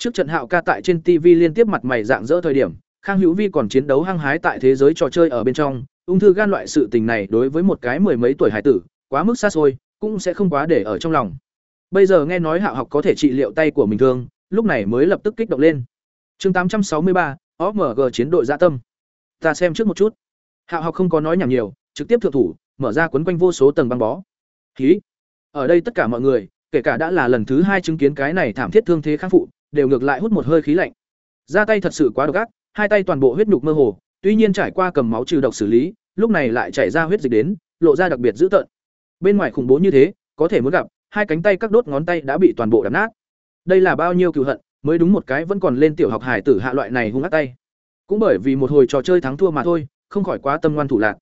Trước trận Hạo ca tại trên TV liên tiếp mặt mày dạng dỡ thời điểm, Khang Hữu Vi còn chiến đấu hăng hái tại thế giới trò chơi ở bên trong, ung thư gan loại sự tình này đối với một cái mười mấy tuổi hải tử, quá mức xa xôi, cũng sẽ không quá để ở trong lòng. Bây giờ nghe nói Hạo học có thể trị liệu tay của mình thương, lúc này mới lập tức kích động lên. Chương tám trăm sáu mươi ba, OMG chiến đội dạ tâm. Ta xem trước một chút. Hạo học không có nói nhảm nhiều, trực tiếp thượng thủ, mở ra quấn quanh vô số tầng băng bó. Khí. Ở đây tất cả mọi người, kể cả đã là lần thứ hai chứng kiến cái này thảm thiết thương thế kháng phụ, đều ngược lại hút một hơi khí lạnh. Ra tay thật sự quá độc ác, hai tay toàn bộ huyết nhục mơ hồ, tuy nhiên trải qua cầm máu trừ độc xử lý, lúc này lại chảy ra huyết dịch đến, lộ ra đặc biệt dữ tợn. Bên ngoài khủng bố như thế, có thể muốn gặp, hai cánh tay các đốt ngón tay đã bị toàn bộ đập nát. Đây là bao nhiêu cừu hận, mới đúng một cái vẫn còn lên tiểu học hải tử hạ loại này hung ác tay. Cũng bởi vì một hồi trò chơi thắng thua mà thôi, không khỏi quá tâm ngoan thủ lạc.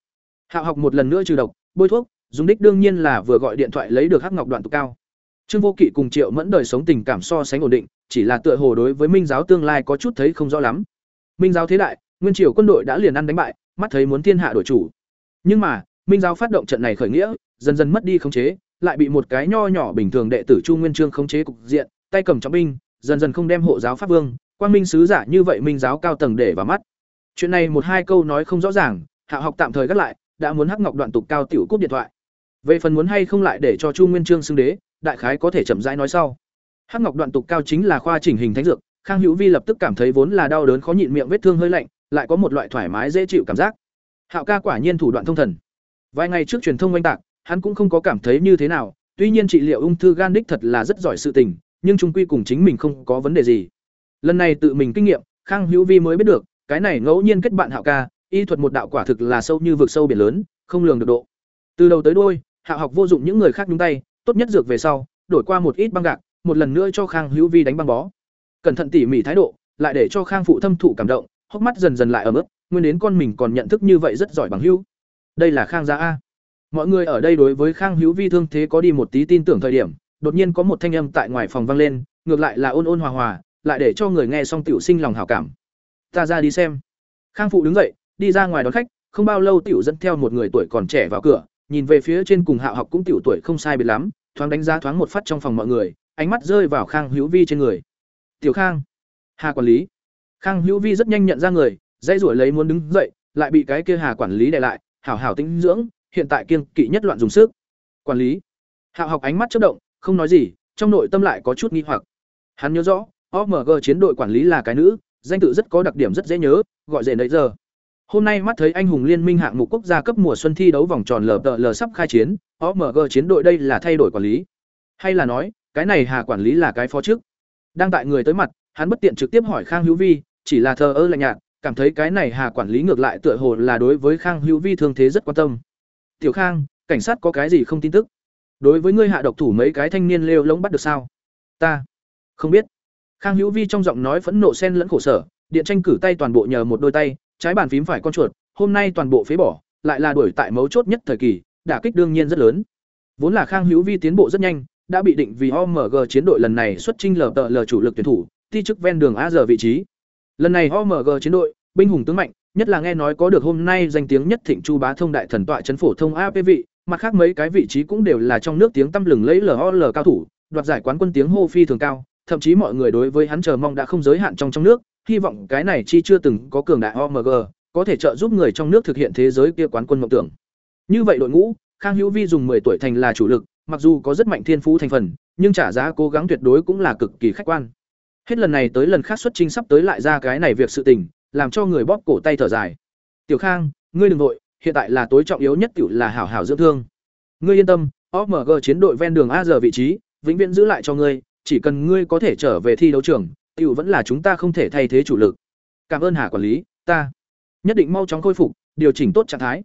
Hạo học một lần nữa trừ độc, bôi thuốc, dùng đích đương nhiên là vừa gọi điện thoại lấy được hắc ngọc đoạn tụ cao. Trương Vô Kỵ cùng Triệu Mẫn đời sống tình cảm so sánh ổn định, chỉ là tựa hồ đối với Minh giáo tương lai có chút thấy không rõ lắm. Minh giáo thế đại, nguyên triều quân đội đã liền ăn đánh bại, mắt thấy muốn thiên hạ đổi chủ. Nhưng mà, Minh giáo phát động trận này khởi nghĩa, dần dần mất đi khống chế, lại bị một cái nho nhỏ bình thường đệ tử Chu Nguyên Chương khống chế cục diện, tay cầm trọng binh, dần dần không đem hộ giáo pháp vương, quang minh sứ giả như vậy minh giáo cao tầng để vào mắt. Chuyện này một hai câu nói không rõ ràng, Hạ học tạm thời gác lại, đã muốn hắc ngọc đoạn tục cao tiểu cúp điện thoại. Về phần muốn hay không lại để cho Chu Nguyên Chương xưng đế, đại khái có thể chậm rãi nói sau. Hắc ngọc đoạn tục cao chính là khoa chỉnh hình thánh dược, Khang Hữu Vi lập tức cảm thấy vốn là đau đớn khó nhịn miệng vết thương hơi lạnh, lại có một loại thoải mái dễ chịu cảm giác. Hạo ca quả nhiên thủ đoạn thông thần. Vài ngày trước truyền thông oanh tạc, hắn cũng không có cảm thấy như thế nào, tuy nhiên trị liệu ung thư gan đích thật là rất giỏi sự tình, nhưng chung quy cùng chính mình không có vấn đề gì. Lần này tự mình kinh nghiệm, Khang Hữu Vi mới biết được, cái này ngẫu nhiên kết bạn Hạo ca, y thuật một đạo quả thực là sâu như vực sâu biển lớn, không lường được độ. Từ đầu tới đuôi, Hạo học vô dụng những người khác nhúng tay, tốt nhất dược về sau, đổi qua một ít băng gạc, một lần nữa cho Khang Hữu Vi đánh băng bó. Cẩn thận tỉ mỉ thái độ, lại để cho Khang phụ thâm thụ cảm động, hốc mắt dần dần lại ở mức, nguyên đến con mình còn nhận thức như vậy rất giỏi bằng hữu. Đây là Khang gia a. Mọi người ở đây đối với Khang Hữu Vi thương thế có đi một tí tin tưởng thời điểm, đột nhiên có một thanh âm tại ngoài phòng vang lên, ngược lại là ôn ôn hòa hòa, lại để cho người nghe xong tiểu sinh lòng hảo cảm. Ta ra đi xem. Khang phụ đứng dậy, đi ra ngoài đón khách, không bao lâu tiểu dẫn theo một người tuổi còn trẻ vào cửa, nhìn về phía trên cùng Hạo học cũng tiểu tuổi không sai biệt lắm, thoáng đánh giá thoáng một phát trong phòng mọi người, ánh mắt rơi vào Khang Hữu Vi trên người. "Tiểu Khang." Hà quản lý. Khang Hữu Vi rất nhanh nhận ra người, dây rủi lấy muốn đứng dậy, lại bị cái kia Hà quản lý đè lại, hảo hảo tinh dưỡng, hiện tại kiên kỵ nhất loạn dùng sức. Quản lý. Hạo học ánh mắt chất động, không nói gì, trong nội tâm lại có chút nghi hoặc. Hắn nhớ rõ, OMG chiến đội quản lý là cái nữ, danh tự rất có đặc điểm rất dễ nhớ, gọi dễ nấy giờ. Hôm nay mắt thấy anh hùng liên minh hạng mục quốc gia cấp mùa xuân thi đấu vòng tròn LPL sắp khai chiến, OMG chiến đội đây là thay đổi quản lý. Hay là nói, cái này Hà quản lý là cái phó trước. Đang tại người tới mặt, hắn bất tiện trực tiếp hỏi Khang Hữu Vi, chỉ là thờ ơ lạnh nhạt, cảm thấy cái này Hà quản lý ngược lại tựa hồ là đối với Khang Hữu Vi thương thế rất quan tâm. "Tiểu Khang, cảnh sát có cái gì không tin tức? Đối với ngươi hạ độc thủ mấy cái thanh niên lêu lống bắt được sao?" "Ta không biết." Khang Hữu Vi trong giọng nói phẫn nộ xen lẫn khổ sở, điện tranh cử tay toàn bộ nhờ một đôi tay, trái bàn phím phải con chuột, hôm nay toàn bộ phế bỏ, lại là đuổi tại mấu chốt nhất thời kỳ, đả kích đương nhiên rất lớn. Vốn là Khang Hữu Vi tiến bộ rất nhanh, đã bị định vì OMG chiến đội lần này xuất chinh lờ tợ lờ chủ lực tuyển thủ, thi chức ven đường A giờ vị trí. Lần này OMG chiến đội, binh hùng tướng mạnh, nhất là nghe nói có được hôm nay danh tiếng nhất thịnh chu bá thông đại thần tọa trấn phổ thông AP vị, mặt khác mấy cái vị trí cũng đều là trong nước tiếng tăm lừng lẫy LOL cao thủ, đoạt giải quán quân tiếng hô phi thường cao, thậm chí mọi người đối với hắn chờ mong đã không giới hạn trong trong nước, hy vọng cái này chi chưa từng có cường đại OMG, có thể trợ giúp người trong nước thực hiện thế giới kia quán quân mộng tưởng. Như vậy đội ngũ, Khang Hữu Vi dùng 10 tuổi thành là chủ lực, mặc dù có rất mạnh thiên phú thành phần, nhưng trả giá cố gắng tuyệt đối cũng là cực kỳ khách quan. Hết lần này tới lần khác xuất trình sắp tới lại ra cái này việc sự tình, làm cho người bóp cổ tay thở dài. "Tiểu Khang, ngươi đừng nội, hiện tại là tối trọng yếu nhất tiểu là hảo hảo dưỡng thương. Ngươi yên tâm, OMG chiến đội ven đường A giờ vị trí, vĩnh viễn giữ lại cho ngươi, chỉ cần ngươi có thể trở về thi đấu trường, tiểu vẫn là chúng ta không thể thay thế chủ lực. Cảm ơn Hà quản lý, ta nhất định mau chóng khôi phục, điều chỉnh tốt trạng thái.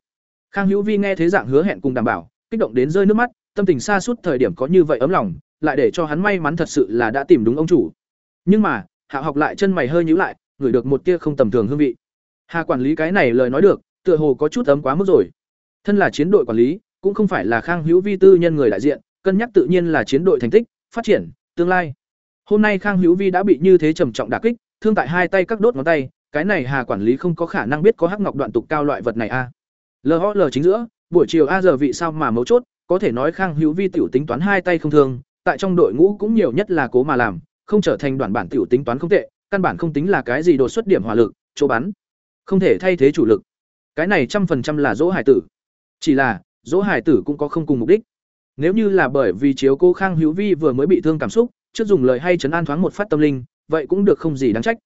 Khang Hữu Vi nghe thế dạng hứa hẹn cùng đảm bảo, kích động đến rơi nước mắt, tâm tình xa suốt thời điểm có như vậy ấm lòng, lại để cho hắn may mắn thật sự là đã tìm đúng ông chủ. Nhưng mà, Hạ học lại chân mày hơi nhíu lại, ngửi được một tia không tầm thường hương vị. Hà quản lý cái này lời nói được, tựa hồ có chút ấm quá mức rồi. Thân là chiến đội quản lý, cũng không phải là Khang Hữu Vi tư nhân người đại diện, cân nhắc tự nhiên là chiến đội thành tích, phát triển, tương lai. Hôm nay Khang Hữu Vi đã bị như thế trầm trọng đả kích, thương tại hai tay các đốt ngón tay, cái này Hà quản lý không có khả năng biết có hắc ngọc đoạn tục cao loại vật này a. À. LOL chính giữa, buổi chiều a giờ vị sao mà mấu chốt, có thể nói Khang Hữu Vi tiểu tính toán hai tay không thường, tại trong đội ngũ cũng nhiều nhất là cố mà làm, không trở thành đoàn bản tiểu tính toán không tệ, căn bản không tính là cái gì đột xuất điểm hỏa lực, chỗ bắn. Không thể thay thế chủ lực. Cái này trăm phần trăm là dỗ hải tử. Chỉ là, dỗ hải tử cũng có không cùng mục đích. Nếu như là bởi vì chiếu cô Khang Hữu Vi vừa mới bị thương cảm xúc, trước dùng lời hay chấn an thoáng một phát tâm linh, vậy cũng được không gì đáng trách.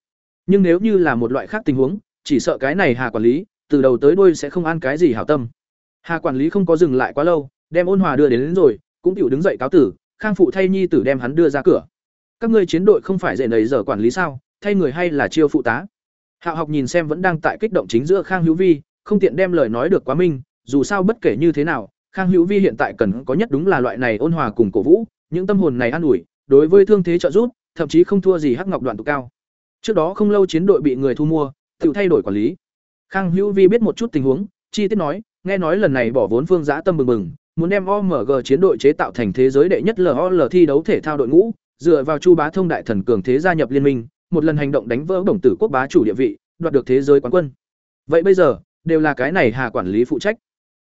Nhưng nếu như là một loại khác tình huống, chỉ sợ cái này Hà quản lý, từ đầu tới đuôi sẽ không an cái gì hảo tâm. Hà quản lý không có dừng lại quá lâu, đem Ôn Hòa đưa đến, đến rồi, cũng tiểu đứng dậy cáo tử, Khang phụ thay nhi tử đem hắn đưa ra cửa. Các ngươi chiến đội không phải dễ nấy giờ quản lý sao, thay người hay là chiêu phụ tá? Hạo học nhìn xem vẫn đang tại kích động chính giữa Khang Hữu Vi, không tiện đem lời nói được quá minh, dù sao bất kể như thế nào, Khang Hữu Vi hiện tại cần có nhất đúng là loại này ôn hòa cùng cổ vũ, những tâm hồn này an ủi, đối với thương thế trợ giúp, thậm chí không thua gì Hắc Ngọc đoạn tụ cao. Trước đó không lâu chiến đội bị người thu mua, tự thay đổi quản lý. Khang Hữu Vi biết một chút tình huống, chi tiết nói, nghe nói lần này bỏ vốn phương giã tâm bừng bừng, muốn đem OMG chiến đội chế tạo thành thế giới đệ nhất LOL thi đấu thể thao đội ngũ, dựa vào Chu Bá Thông đại thần cường thế gia nhập liên minh, một lần hành động đánh vỡ đồng tử quốc bá chủ địa vị, đoạt được thế giới quán quân. Vậy bây giờ, đều là cái này Hà quản lý phụ trách.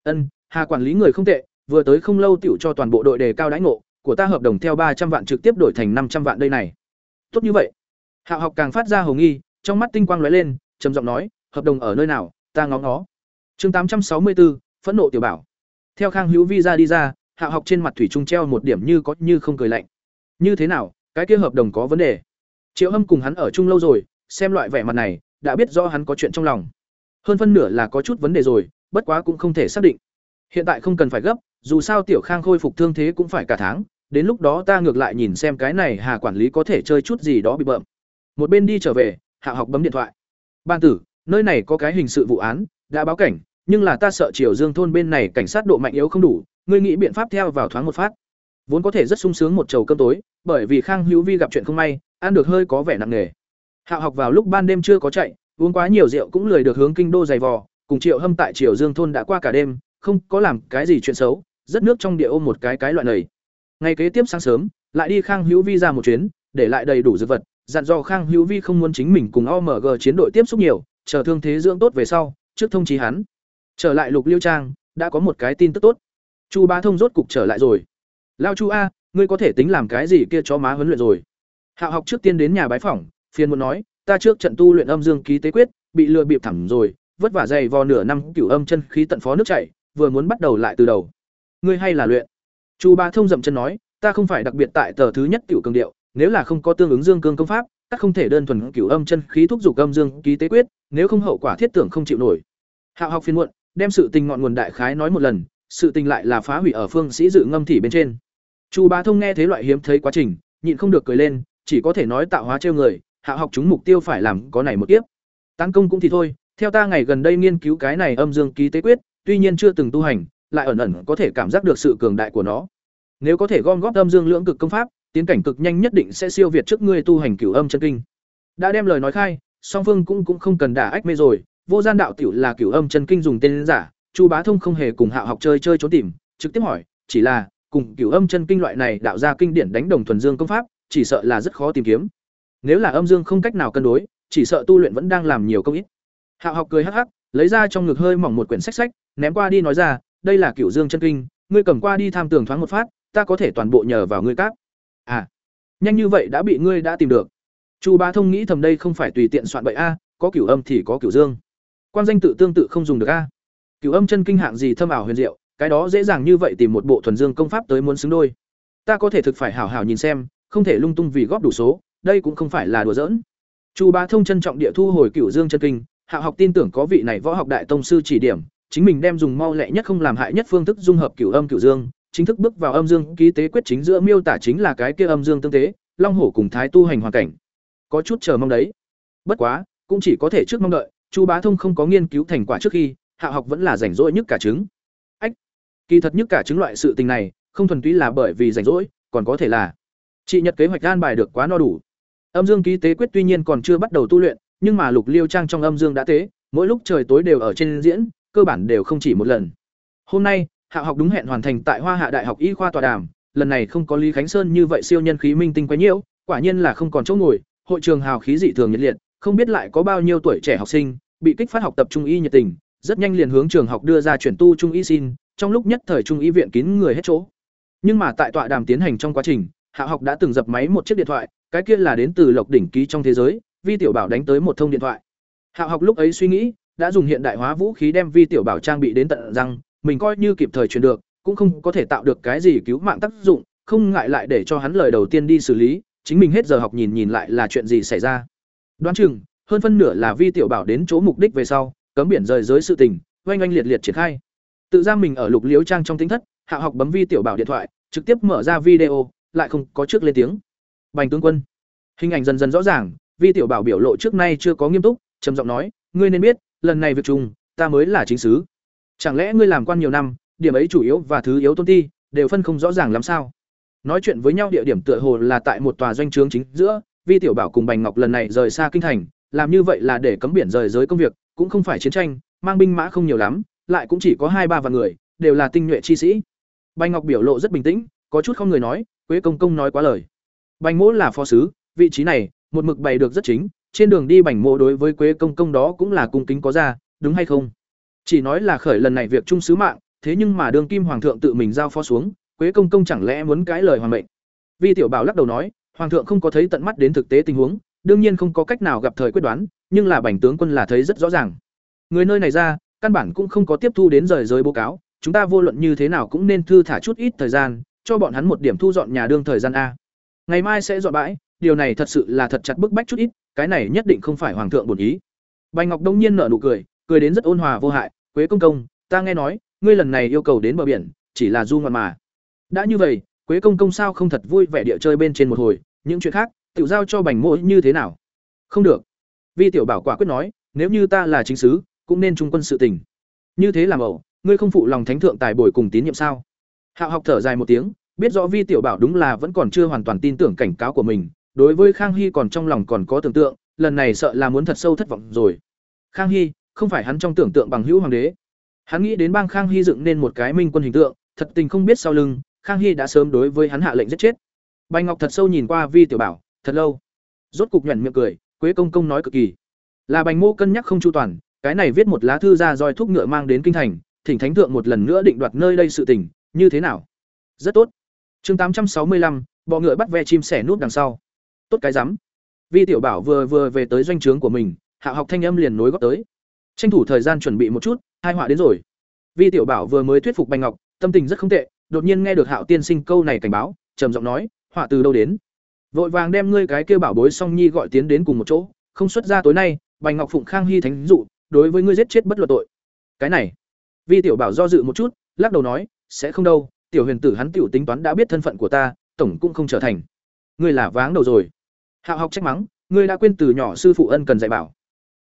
Ân, Hà quản lý người không tệ, vừa tới không lâu tiểu cho toàn bộ đội đề cao đãi ngộ, của ta hợp đồng theo ba trăm vạn trực tiếp đổi thành năm trăm vạn đây này. Tốt như vậy. Hạo học càng phát ra hồng nghi, trong mắt tinh quang lóe lên, trầm giọng nói, hợp đồng ở nơi nào, ta ngó ngó. Chương tám trăm sáu mươi 864, phẫn nộ tiểu bảo. Theo Khang Hữu Vi ra đi ra, Hạo học trên mặt thủy trung treo một điểm như có như không cười lạnh. Như thế nào, cái kia hợp đồng có vấn đề? Triệu Hâm cùng hắn ở chung lâu rồi, xem loại vẻ mặt này, đã biết rõ hắn có chuyện trong lòng. Hơn phân nửa là có chút vấn đề rồi, bất quá cũng không thể xác định. Hiện tại không cần phải gấp, dù sao Tiểu Khang khôi phục thương thế cũng phải cả tháng, đến lúc đó ta ngược lại nhìn xem cái này Hà quản lý có thể chơi chút gì đó bị bợm. Một bên đi trở về, Hạ học bấm điện thoại. "Ban tử, nơi này có cái hình sự vụ án, đã báo cảnh, nhưng là ta sợ Triều Dương thôn bên này cảnh sát độ mạnh yếu không đủ, ngươi nghĩ biện pháp theo vào thoáng một phát." Vốn có thể rất sung sướng một chầu cơm tối, bởi vì Khang Hữu Vi gặp chuyện không may, ăn được hơi có vẻ nặng nề. Hạ học vào lúc ban đêm chưa có chạy, uống quá nhiều rượu cũng lười được hướng kinh đô dày vò, cùng Triệu Hâm tại Triều Dương thôn đã qua cả đêm, không có làm cái gì chuyện xấu, rất nước trong địa ôm một cái cái loại này. Ngày kế tiếp sáng sớm, lại đi Khang Hữu Vi ra một chuyến, để lại đầy đủ dược vật, dặn dò Khang Hữu Vi không muốn chính mình cùng OMG chiến đội tiếp xúc nhiều, chờ thương thế dưỡng tốt về sau, trước thông chí hắn. Trở lại Lục Liêu Trang, đã có một cái tin tức tốt. Chu Bá Thông rốt cục trở lại rồi. Lao Chu a, ngươi có thể tính làm cái gì kia cho má huấn luyện rồi. hạ học trước tiên đến nhà bái phỏng, phiền muốn nói, ta trước trận tu luyện âm dương ký tế quyết, bị lừa bịp thẳng rồi, vất vả dày vò nửa năm cửu âm chân khí tận phó nước chảy, vừa muốn bắt đầu lại từ đầu. Ngươi hay là luyện? Chu Bá Thông dậm chân nói, ta không phải đặc biệt tại tờ thứ nhất cửu cường điệu, nếu là không có tương ứng dương cương công pháp, ta không thể đơn thuần cửu âm chân khí thúc dục âm dương ký tế quyết, nếu không hậu quả thiết tưởng không chịu nổi. Hạo học phiền muộn, đem sự tình ngọn nguồn đại khái nói một lần, sự tình lại là phá hủy ở phương sĩ dự ngâm thị bên trên. Chu Bá Thông nghe thế loại hiếm thấy quá trình, nhịn không được cười lên, chỉ có thể nói tạo hóa trêu người, hạ học chúng mục tiêu phải làm có này một kiếp. tăng công cũng thì thôi, theo ta ngày gần đây nghiên cứu cái này âm dương ký tế quyết, tuy nhiên chưa từng tu hành, lại ẩn ẩn có thể cảm giác được sự cường đại của nó. Nếu có thể gom góp âm dương lưỡng cực công pháp, tiến cảnh cực nhanh nhất định sẽ siêu việt trước ngươi tu hành cửu âm chân kinh. Đã đem lời nói khai, song phương cũng cũng không cần đả ách mê rồi, vô gian đạo tiểu là cửu âm chân kinh dùng tên giả, Chu Bá Thông không hề cùng Hạo học chơi chơi trốn tìm, trực tiếp hỏi, chỉ là cùng cửu âm chân kinh loại này đạo ra kinh điển đánh đồng thuần dương công pháp, chỉ sợ là rất khó tìm kiếm. Nếu là âm dương không cách nào cân đối, chỉ sợ tu luyện vẫn đang làm nhiều công ít. Hạo học cười hắc hắc, lấy ra trong ngực hơi mỏng một quyển sách sách, ném qua đi nói ra, đây là cửu dương chân kinh, ngươi cầm qua đi tham tưởng thoáng một phát, ta có thể toàn bộ nhờ vào ngươi cáp. À, nhanh như vậy đã bị ngươi đã tìm được. Chu Bá Thông nghĩ thầm đây không phải tùy tiện soạn bậy a, có cửu âm thì có cửu dương. Quan danh tự tương tự không dùng được a. Cửu âm chân kinh hạng gì thâm ảo huyền diệu, cái đó dễ dàng như vậy tìm một bộ thuần dương công pháp tới muốn xứng đôi ta có thể thực phải hảo hảo nhìn xem không thể lung tung vì góp đủ số đây cũng không phải là đùa giỡn chu bá thông trân trọng địa thu hồi cửu dương chân kinh hạ học tin tưởng có vị này võ học đại tông sư chỉ điểm chính mình đem dùng mau lẹ nhất không làm hại nhất phương thức dung hợp cửu âm cửu dương chính thức bước vào âm dương ký tế quyết chính giữa miêu tả chính là cái kia âm dương tương tế long hổ cùng thái tu hành hoàn cảnh. Có chút chờ mong đấy. Bất quá cũng chỉ có thể trước mong đợi chu bá thông không có nghiên cứu thành quả trước khi hạ học vẫn là rảnh rỗi nhất cả trứng. Kỳ thật nhất cả chứng loại sự tình này, không thuần túy là bởi vì rảnh rỗi, còn có thể là chị nhật kế hoạch gan bài được quá no đủ. Âm Dương ký tế quyết tuy nhiên còn chưa bắt đầu tu luyện, nhưng mà Lục Liêu trang trong âm dương đã tế, mỗi lúc trời tối đều ở trên diễn, cơ bản đều không chỉ một lần. Hôm nay, Hạ học đúng hẹn hoàn thành tại Hoa Hạ Đại học Y khoa tọa đàm, lần này không có Lý Khánh Sơn như vậy siêu nhân khí minh tinh quá nhiều, quả nhiên là không còn chỗ ngồi, hội trường hào khí dị thường nhiệt liệt, không biết lại có bao nhiêu tuổi trẻ học sinh bị kích phát học tập trung y nhiệt tình, rất nhanh liền hướng trường học đưa ra chuyển tu trung y xin, trong lúc nhất thời trung y viện kín người hết chỗ nhưng mà tại tọa đàm tiến hành trong quá trình hạ học đã từng dập máy một chiếc điện thoại cái kia là đến từ lộc đỉnh ký trong thế giới vi tiểu bảo đánh tới một thông điện thoại hạ học lúc ấy suy nghĩ đã dùng hiện đại hóa vũ khí đem vi tiểu bảo trang bị đến tận răng, mình coi như kịp thời truyền được, cũng không có thể tạo được cái gì cứu mạng tác dụng, không ngại lại để cho hắn lời đầu tiên đi xử lý, chính mình hết giờ học nhìn nhìn lại là chuyện gì xảy ra. Đoán chừng, hơn phân nửa là vi tiểu bảo đến chỗ mục đích về sau, cấm biển rời giới sự tình, oanh oanh liệt liệt triển khai. Tự ra mình ở lục liếu trang trong tính thất, hạ học bấm vi tiểu bảo điện thoại, trực tiếp mở ra video, lại không có trước lên tiếng. Bành tướng quân, hình ảnh dần dần rõ ràng, vi tiểu bảo biểu lộ trước nay chưa có nghiêm túc, trầm giọng nói, ngươi nên biết lần này việc chung, ta mới là chính sứ chẳng lẽ ngươi làm quan nhiều năm, điểm ấy chủ yếu và thứ yếu tôn ti, đều phân không rõ ràng làm sao? Nói chuyện với nhau địa điểm tựa hồ là tại một tòa doanh trướng chính giữa, vi tiểu bảo cùng bành ngọc lần này rời xa kinh thành, làm như vậy là để cấm biển rời giới công việc, cũng không phải chiến tranh, mang binh mã không nhiều lắm, lại cũng chỉ có hai ba vạn người, đều là tinh nhuệ chi sĩ. Bành ngọc biểu lộ rất bình tĩnh, có chút không người nói, quế công công nói quá lời. Bành mỗ là phó sứ vị trí này, một mực bày được rất chính trên đường đi bành mộ đối với quế công công đó cũng là cung kính có ra, đúng hay không? Chỉ nói là khởi lần này việc trung sứ mạng, thế nhưng mà đường kim hoàng thượng tự mình giao phó xuống, quế công công chẳng lẽ muốn cãi lời hoàng mệnh? Vi tiểu bảo lắc đầu nói, hoàng thượng không có thấy tận mắt đến thực tế tình huống, đương nhiên không có cách nào gặp thời quyết đoán, nhưng là bành tướng quân là thấy rất rõ ràng. Người nơi này ra, căn bản cũng không có tiếp thu đến rời giới báo cáo, chúng ta vô luận như thế nào cũng nên thư thả chút ít thời gian, cho bọn hắn một điểm thu dọn nhà đương thời gian a. Ngày mai sẽ dọn bãi điều này thật sự là thật chặt bức bách chút ít, cái này nhất định không phải hoàng thượng bổn ý. Bành ngọc đông nhiên nở nụ cười cười đến rất ôn hòa vô hại, quế công công, ta nghe nói, ngươi lần này yêu cầu đến bờ biển, chỉ là du ngoạn mà. Đã như vậy, quế công công sao không thật vui vẻ địa chơi bên trên một hồi, những chuyện khác, tiểu giao cho bành mỗ như thế nào? Không được. Vi tiểu bảo quả quyết nói, nếu như ta là chính sứ, cũng nên trung quân sự tình. Như thế làm ẩu, ngươi không phụ lòng thánh thượng tài bồi cùng tín nhiệm sao? Hạo học thở dài một tiếng, biết rõ vi tiểu bảo đúng là vẫn còn chưa hoàn toàn tin tưởng cảnh cáo của mình đối với khang hy còn trong lòng còn có tưởng tượng, lần này sợ là muốn thật sâu thất vọng rồi. Khang hy, không phải hắn trong tưởng tượng bằng hữu hoàng đế. Hắn nghĩ đến bang khang hy dựng nên một cái minh quân hình tượng, thật tình không biết sau lưng, khang hy đã sớm đối với hắn hạ lệnh giết chết. Bạch ngọc thật sâu nhìn qua vi tiểu bảo, thật lâu. Rốt cục nhuyễn miệng cười, quế công công nói cực kỳ. Là bành mô cân nhắc không chu toàn, cái này viết một lá thư ra roi thúc ngựa mang đến kinh thành, thỉnh thánh thượng một lần nữa định đoạt nơi đây sự tình, như thế nào? Rất tốt. Chương tám trăm sáu mươi lăm, bọ ngựa bắt ve chim sẻ nút đằng sau tốt cái rắm. Vi tiểu bảo vừa vừa về tới doanh trướng của mình, hạ học thanh âm liền nối góp tới. Tranh thủ thời gian chuẩn bị một chút, hai họa đến rồi. Vi tiểu bảo vừa mới thuyết phục bành ngọc, tâm tình rất không tệ, đột nhiên nghe được hạo tiên sinh câu này cảnh báo, trầm giọng nói, họa từ đâu đến? Vội vàng đem ngươi cái kêu bảo bối song nhi gọi tiến đến cùng một chỗ, không xuất ra tối nay, bành ngọc phụng khang hy thánh dụ, đối với ngươi giết chết bất luật tội. Cái này? Vi tiểu bảo do dự một chút, lắc đầu nói, sẽ không đâu, tiểu huyền tử hắn tiểu tính toán đã biết thân phận của ta, tổng cũng không trở thành. Ngươi là váng đầu rồi hạo học trách mắng, ngươi đã quên từ nhỏ sư phụ ân cần dạy bảo.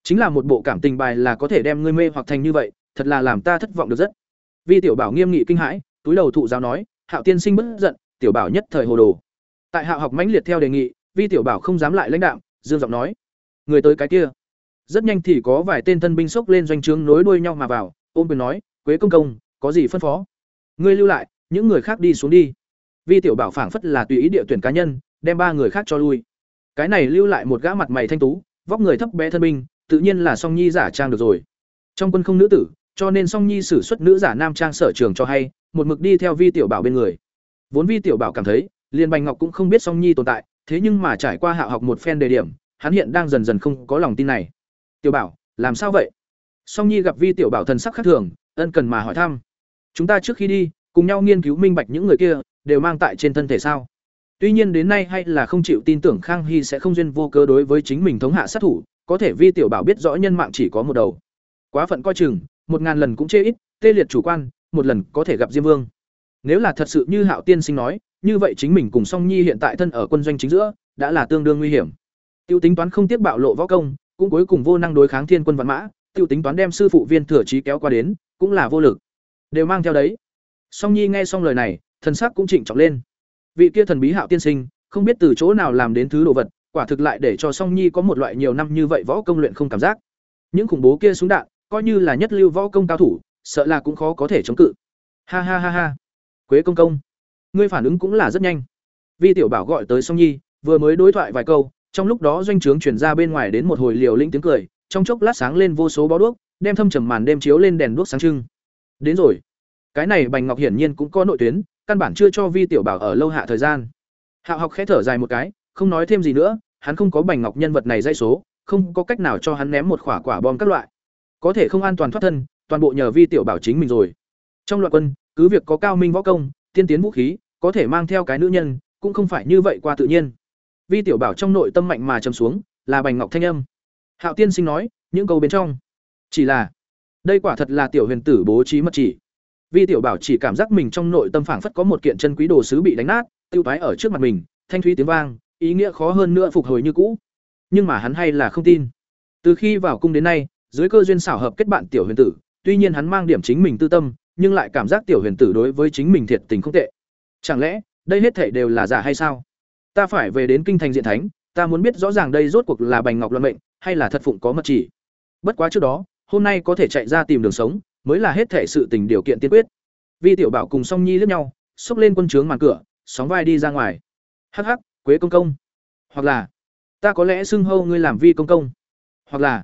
Chính là một bộ cảm tình bài là có thể đem ngươi mê hoặc thành như vậy, thật là làm ta thất vọng được rất. Vi tiểu bảo nghiêm nghị kinh hãi, túi đầu thụ giáo nói, hạo tiên sinh bất giận, tiểu bảo nhất thời hồ đồ. Tại hạo học mãnh liệt theo đề nghị, vi tiểu bảo không dám lại lãnh đạo dương giọng nói, người tới cái kia. Rất nhanh thì có vài tên thân binh xốc lên doanh trướng nối đuôi nhau mà vào, ôm quyền nói, quế công công, có gì phân phó? Ngươi lưu lại, những người khác đi xuống đi. Vi tiểu bảo phảng phất là tùy ý địa tuyển cá nhân, đem ba người khác cho lui cái này lưu lại một gã mặt mày thanh tú, vóc người thấp bé thân binh, tự nhiên là song nhi giả trang được rồi. Trong quân không nữ tử, cho nên song nhi sử xuất nữ giả nam trang sở trường cho hay, một mực đi theo vi tiểu bảo bên người. Vốn vi tiểu bảo cảm thấy liền bành ngọc cũng không biết song nhi tồn tại, thế nhưng mà trải qua hạ học một phen đề điểm, hắn hiện đang dần dần không có lòng tin này. Tiểu bảo, làm sao vậy? Song nhi gặp vi tiểu bảo thần sắc khác thường, ân cần mà hỏi thăm. Chúng ta trước khi đi, cùng nhau nghiên cứu minh bạch những người kia, đều mang tại trên thân thể sao? Tuy nhiên đến nay hay là không chịu tin tưởng khang hy sẽ không duyên vô cớ đối với chính mình thống hạ sát thủ, có thể vi tiểu bảo biết rõ nhân mạng chỉ có một đầu. Quá phận coi chừng, một ngàn lần cũng chê ít, tê liệt chủ quan, một lần có thể gặp diêm vương. Nếu là thật sự như hạo tiên sinh nói, như vậy chính mình cùng song nhi hiện tại thân ở quân doanh chính giữa, đã là tương đương nguy hiểm. Tiêu tính toán không tiếc bạo lộ võ công, cũng cuối cùng vô năng đối kháng thiên quân văn mã, tiêu tính toán đem sư phụ viên thừa trí kéo qua đến, cũng là vô lực. Đều mang theo đấy. Song nhi nghe xong lời này, thần sắc cũng chỉnh trọng lên vị kia thần bí hạo tiên sinh, không biết từ chỗ nào làm đến thứ đồ vật, quả thực lại để cho song nhi có một loại nhiều năm như vậy võ công luyện không cảm giác. Những khủng bố kia súng đạn, coi như là nhất lưu võ công cao thủ, sợ là cũng khó có thể chống cự. Ha ha ha ha. Quế công công, ngươi phản ứng cũng là rất nhanh. Vi tiểu bảo gọi tới song nhi, vừa mới đối thoại vài câu, trong lúc đó doanh trướng chuyển ra bên ngoài đến một hồi liều linh tiếng cười, trong chốc lát sáng lên vô số bó đuốc, đem thâm trầm màn đêm chiếu lên đèn đuốc sáng trưng. Đến rồi. Cái này bành ngọc hiển nhiên cũng có nội tuyến căn bản chưa cho vi tiểu bảo ở lâu hạ thời gian. Hạo học khẽ thở dài một cái, không nói thêm gì nữa, hắn không có bành ngọc nhân vật này dây số, không có cách nào cho hắn ném một quả quả bom các loại. Có thể không an toàn thoát thân, toàn bộ nhờ vi tiểu bảo chính mình rồi. Trong loạt quân, cứ việc có cao minh võ công, tiên tiến vũ khí, có thể mang theo cái nữ nhân, cũng không phải như vậy qua tự nhiên. Vi tiểu bảo trong nội tâm mạnh mà chầm xuống, là bành ngọc thanh âm. Hạo tiên sinh nói, những câu bên trong. Chỉ là, đây quả thật là tiểu huyền tử bố trí mật chỉ vi tiểu bảo chỉ cảm giác mình trong nội tâm phảng phất có một kiện chân quý đồ sứ bị đánh nát, tiêu toái ở trước mặt mình, thanh thúy tiếng vang, ý nghĩa khó hơn nữa phục hồi như cũ. Nhưng mà hắn hay là không tin. Từ khi vào cung đến nay, dưới cơ duyên xảo hợp kết bạn tiểu huyền tử, tuy nhiên hắn mang điểm chính mình tư tâm, nhưng lại cảm giác tiểu huyền tử đối với chính mình thiệt tình không tệ. Chẳng lẽ, đây hết thảy đều là giả hay sao? Ta phải về đến kinh thành diện thánh, ta muốn biết rõ ràng đây rốt cuộc là bành ngọc luận mệnh, hay là thật phụng có mật chỉ. Bất quá trước đó, hôm nay có thể chạy ra tìm đường sống mới là hết thể sự tình điều kiện tiên quyết. Vi tiểu bảo cùng song nhi lướt nhau, xốc lên quân trướng màn cửa, sóng vai đi ra ngoài. Hắc hắc, quế công công. Hoặc là, ta có lẽ xưng hâu ngươi làm vi công công. Hoặc là,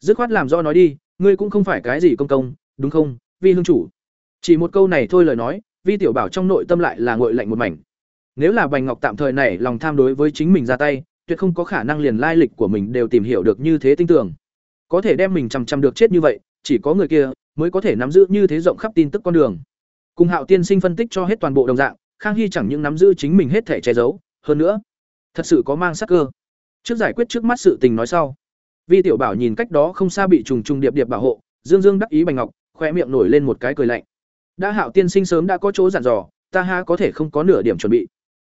dứt khoát làm do nói đi, ngươi cũng không phải cái gì công công, đúng không, vi hương chủ? Chỉ một câu này thôi lời nói, vi tiểu bảo trong nội tâm lại là ngội lạnh một mảnh. Nếu là bành ngọc tạm thời này lòng tham đối với chính mình ra tay, tuyệt không có khả năng liền lai lịch của mình đều tìm hiểu được như thế tinh tưởng. Có thể đem mình chằm chằm được chết như vậy, chỉ có người kia mới có thể nắm giữ như thế rộng khắp tin tức con đường. Cùng hạo tiên sinh phân tích cho hết toàn bộ đồng dạng, khang hy chẳng những nắm giữ chính mình hết thể che giấu, hơn nữa, thật sự có mang sắc cơ. Trước giải quyết trước mắt sự tình nói sau, vi tiểu bảo nhìn cách đó không xa bị trùng trùng điệp điệp bảo hộ, dương dương đắc ý bành ngọc khoe miệng nổi lên một cái cười lạnh. Đã hạo tiên sinh sớm đã có chỗ dặn dò, ta ha có thể không có nửa điểm chuẩn bị.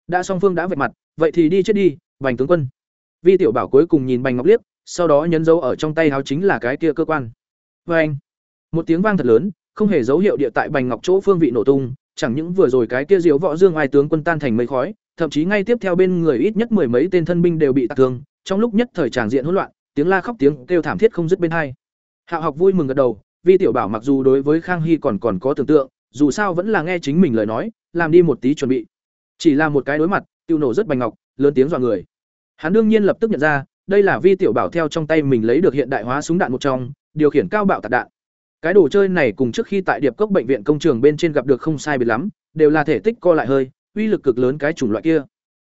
Đã song phương đã vạch mặt, vậy thì đi chết đi, bành tướng quân. Vi tiểu bảo cuối cùng nhìn bành ngọc liếc, sau đó nhấn dấu ở trong tay áo chính là cái kia cơ quan. Và anh một tiếng vang thật lớn, không hề dấu hiệu địa tại bành ngọc chỗ phương vị nổ tung, chẳng những vừa rồi cái kia diếu võ dương ai tướng quân tan thành mây khói, thậm chí ngay tiếp theo bên người ít nhất mười mấy tên thân binh đều bị tạc thương, trong lúc nhất thời tràng diện hỗn loạn, tiếng la khóc tiếng kêu thảm thiết không dứt bên hai. Hạo học vui mừng gật đầu, vi tiểu bảo mặc dù đối với khang hy còn còn có tưởng tượng, dù sao vẫn là nghe chính mình lời nói, làm đi một tí chuẩn bị. Chỉ là một cái đối mặt, tiêu nổ rất bành ngọc, lớn tiếng dọa người. Hắn đương nhiên lập tức nhận ra, đây là vi tiểu bảo theo trong tay mình lấy được hiện đại hóa súng đạn một trong, điều khiển cao bạo tạc đạn cái đồ chơi này cùng trước khi tại điệp cốc bệnh viện công trường bên trên gặp được không sai biệt lắm, đều là thể tích co lại hơi, uy lực cực lớn cái chủng loại kia.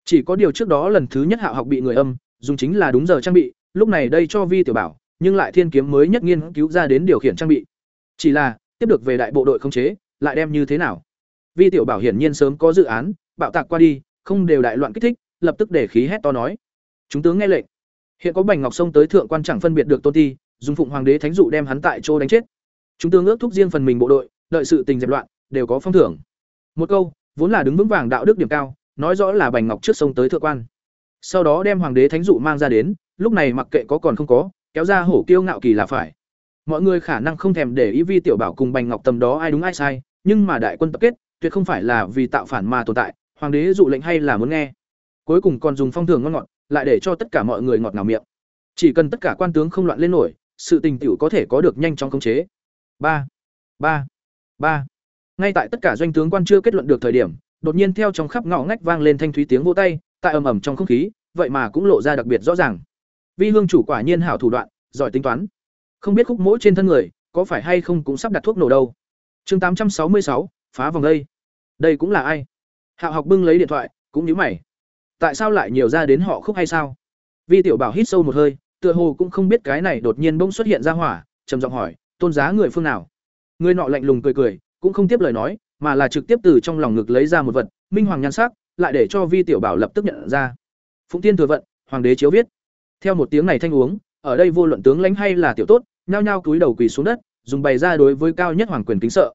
Chỉ có điều trước đó lần thứ nhất hạ học bị người âm, dùng chính là đúng giờ trang bị, lúc này đây cho vi tiểu bảo, nhưng lại thiên kiếm mới nhất nghiên cứu ra đến điều khiển trang bị. Chỉ là, tiếp được về đại bộ đội không chế, lại đem như thế nào? Vi tiểu bảo hiển nhiên sớm có dự án, bạo tạc qua đi, không đều đại loạn kích thích, lập tức để khí hét to nói. Chúng tướng nghe lệnh. Hiện có bành ngọc sông tới thượng quan chẳng phân biệt được tôn ti, dùng phụng hoàng đế thánh dụ đem hắn tại chỗ đánh chết chúng tướng ước thúc riêng phần mình bộ đội, đợi sự tình dẹp loạn, đều có phong thưởng. Một câu, vốn là đứng vững vàng đạo đức điểm cao, nói rõ là bành ngọc trước sông tới thượng quan. Sau đó đem hoàng đế thánh dụ mang ra đến, lúc này mặc kệ có còn không có, kéo ra hổ kiêu ngạo kỳ là phải. Mọi người khả năng không thèm để ý vi tiểu bảo cùng bành ngọc tầm đó ai đúng ai sai, nhưng mà đại quân tập kết, tuyệt không phải là vì tạo phản mà tồn tại, hoàng đế dụ lệnh hay là muốn nghe. Cuối cùng còn dùng phong thường ngon ngọt, lại để cho tất cả mọi người ngọt ngào miệng. Chỉ cần tất cả quan tướng không loạn lên nổi, sự tình tiểu có thể có được nhanh chóng khống chế ba. Ba. Ba. Ngay tại tất cả doanh tướng quan chưa kết luận được thời điểm, đột nhiên theo trong khắp ngõ ngách vang lên thanh thúy tiếng vỗ tay, tại ầm ầm trong không khí, vậy mà cũng lộ ra đặc biệt rõ ràng. Vi hương chủ quả nhiên hảo thủ đoạn, giỏi tính toán. Không biết khúc mỗi trên thân người, có phải hay không cũng sắp đặt thuốc nổ đâu. Chương tám trăm sáu mươi sáu, phá vòng đây. Đây cũng là ai? Hạo học bưng lấy điện thoại, cũng nhíu mày. Tại sao lại nhiều ra đến họ khúc hay sao? Vi tiểu bảo hít sâu một hơi, tựa hồ cũng không biết cái này đột nhiên bỗng xuất hiện ra hỏa, trầm giọng hỏi tôn giá người phương nào. Người nọ lạnh lùng cười cười, cũng không tiếp lời nói, mà là trực tiếp từ trong lòng ngực lấy ra một vật, minh hoàng nhan sắc, lại để cho vi tiểu bảo lập tức nhận ra. Phụng tiên thừa vận, hoàng đế chiếu viết. Theo một tiếng này thanh uống, ở đây vô luận tướng lãnh hay là tiểu tốt, nhao nhao cúi đầu quỳ xuống đất, dùng bày ra đối với cao nhất hoàng quyền kính sợ.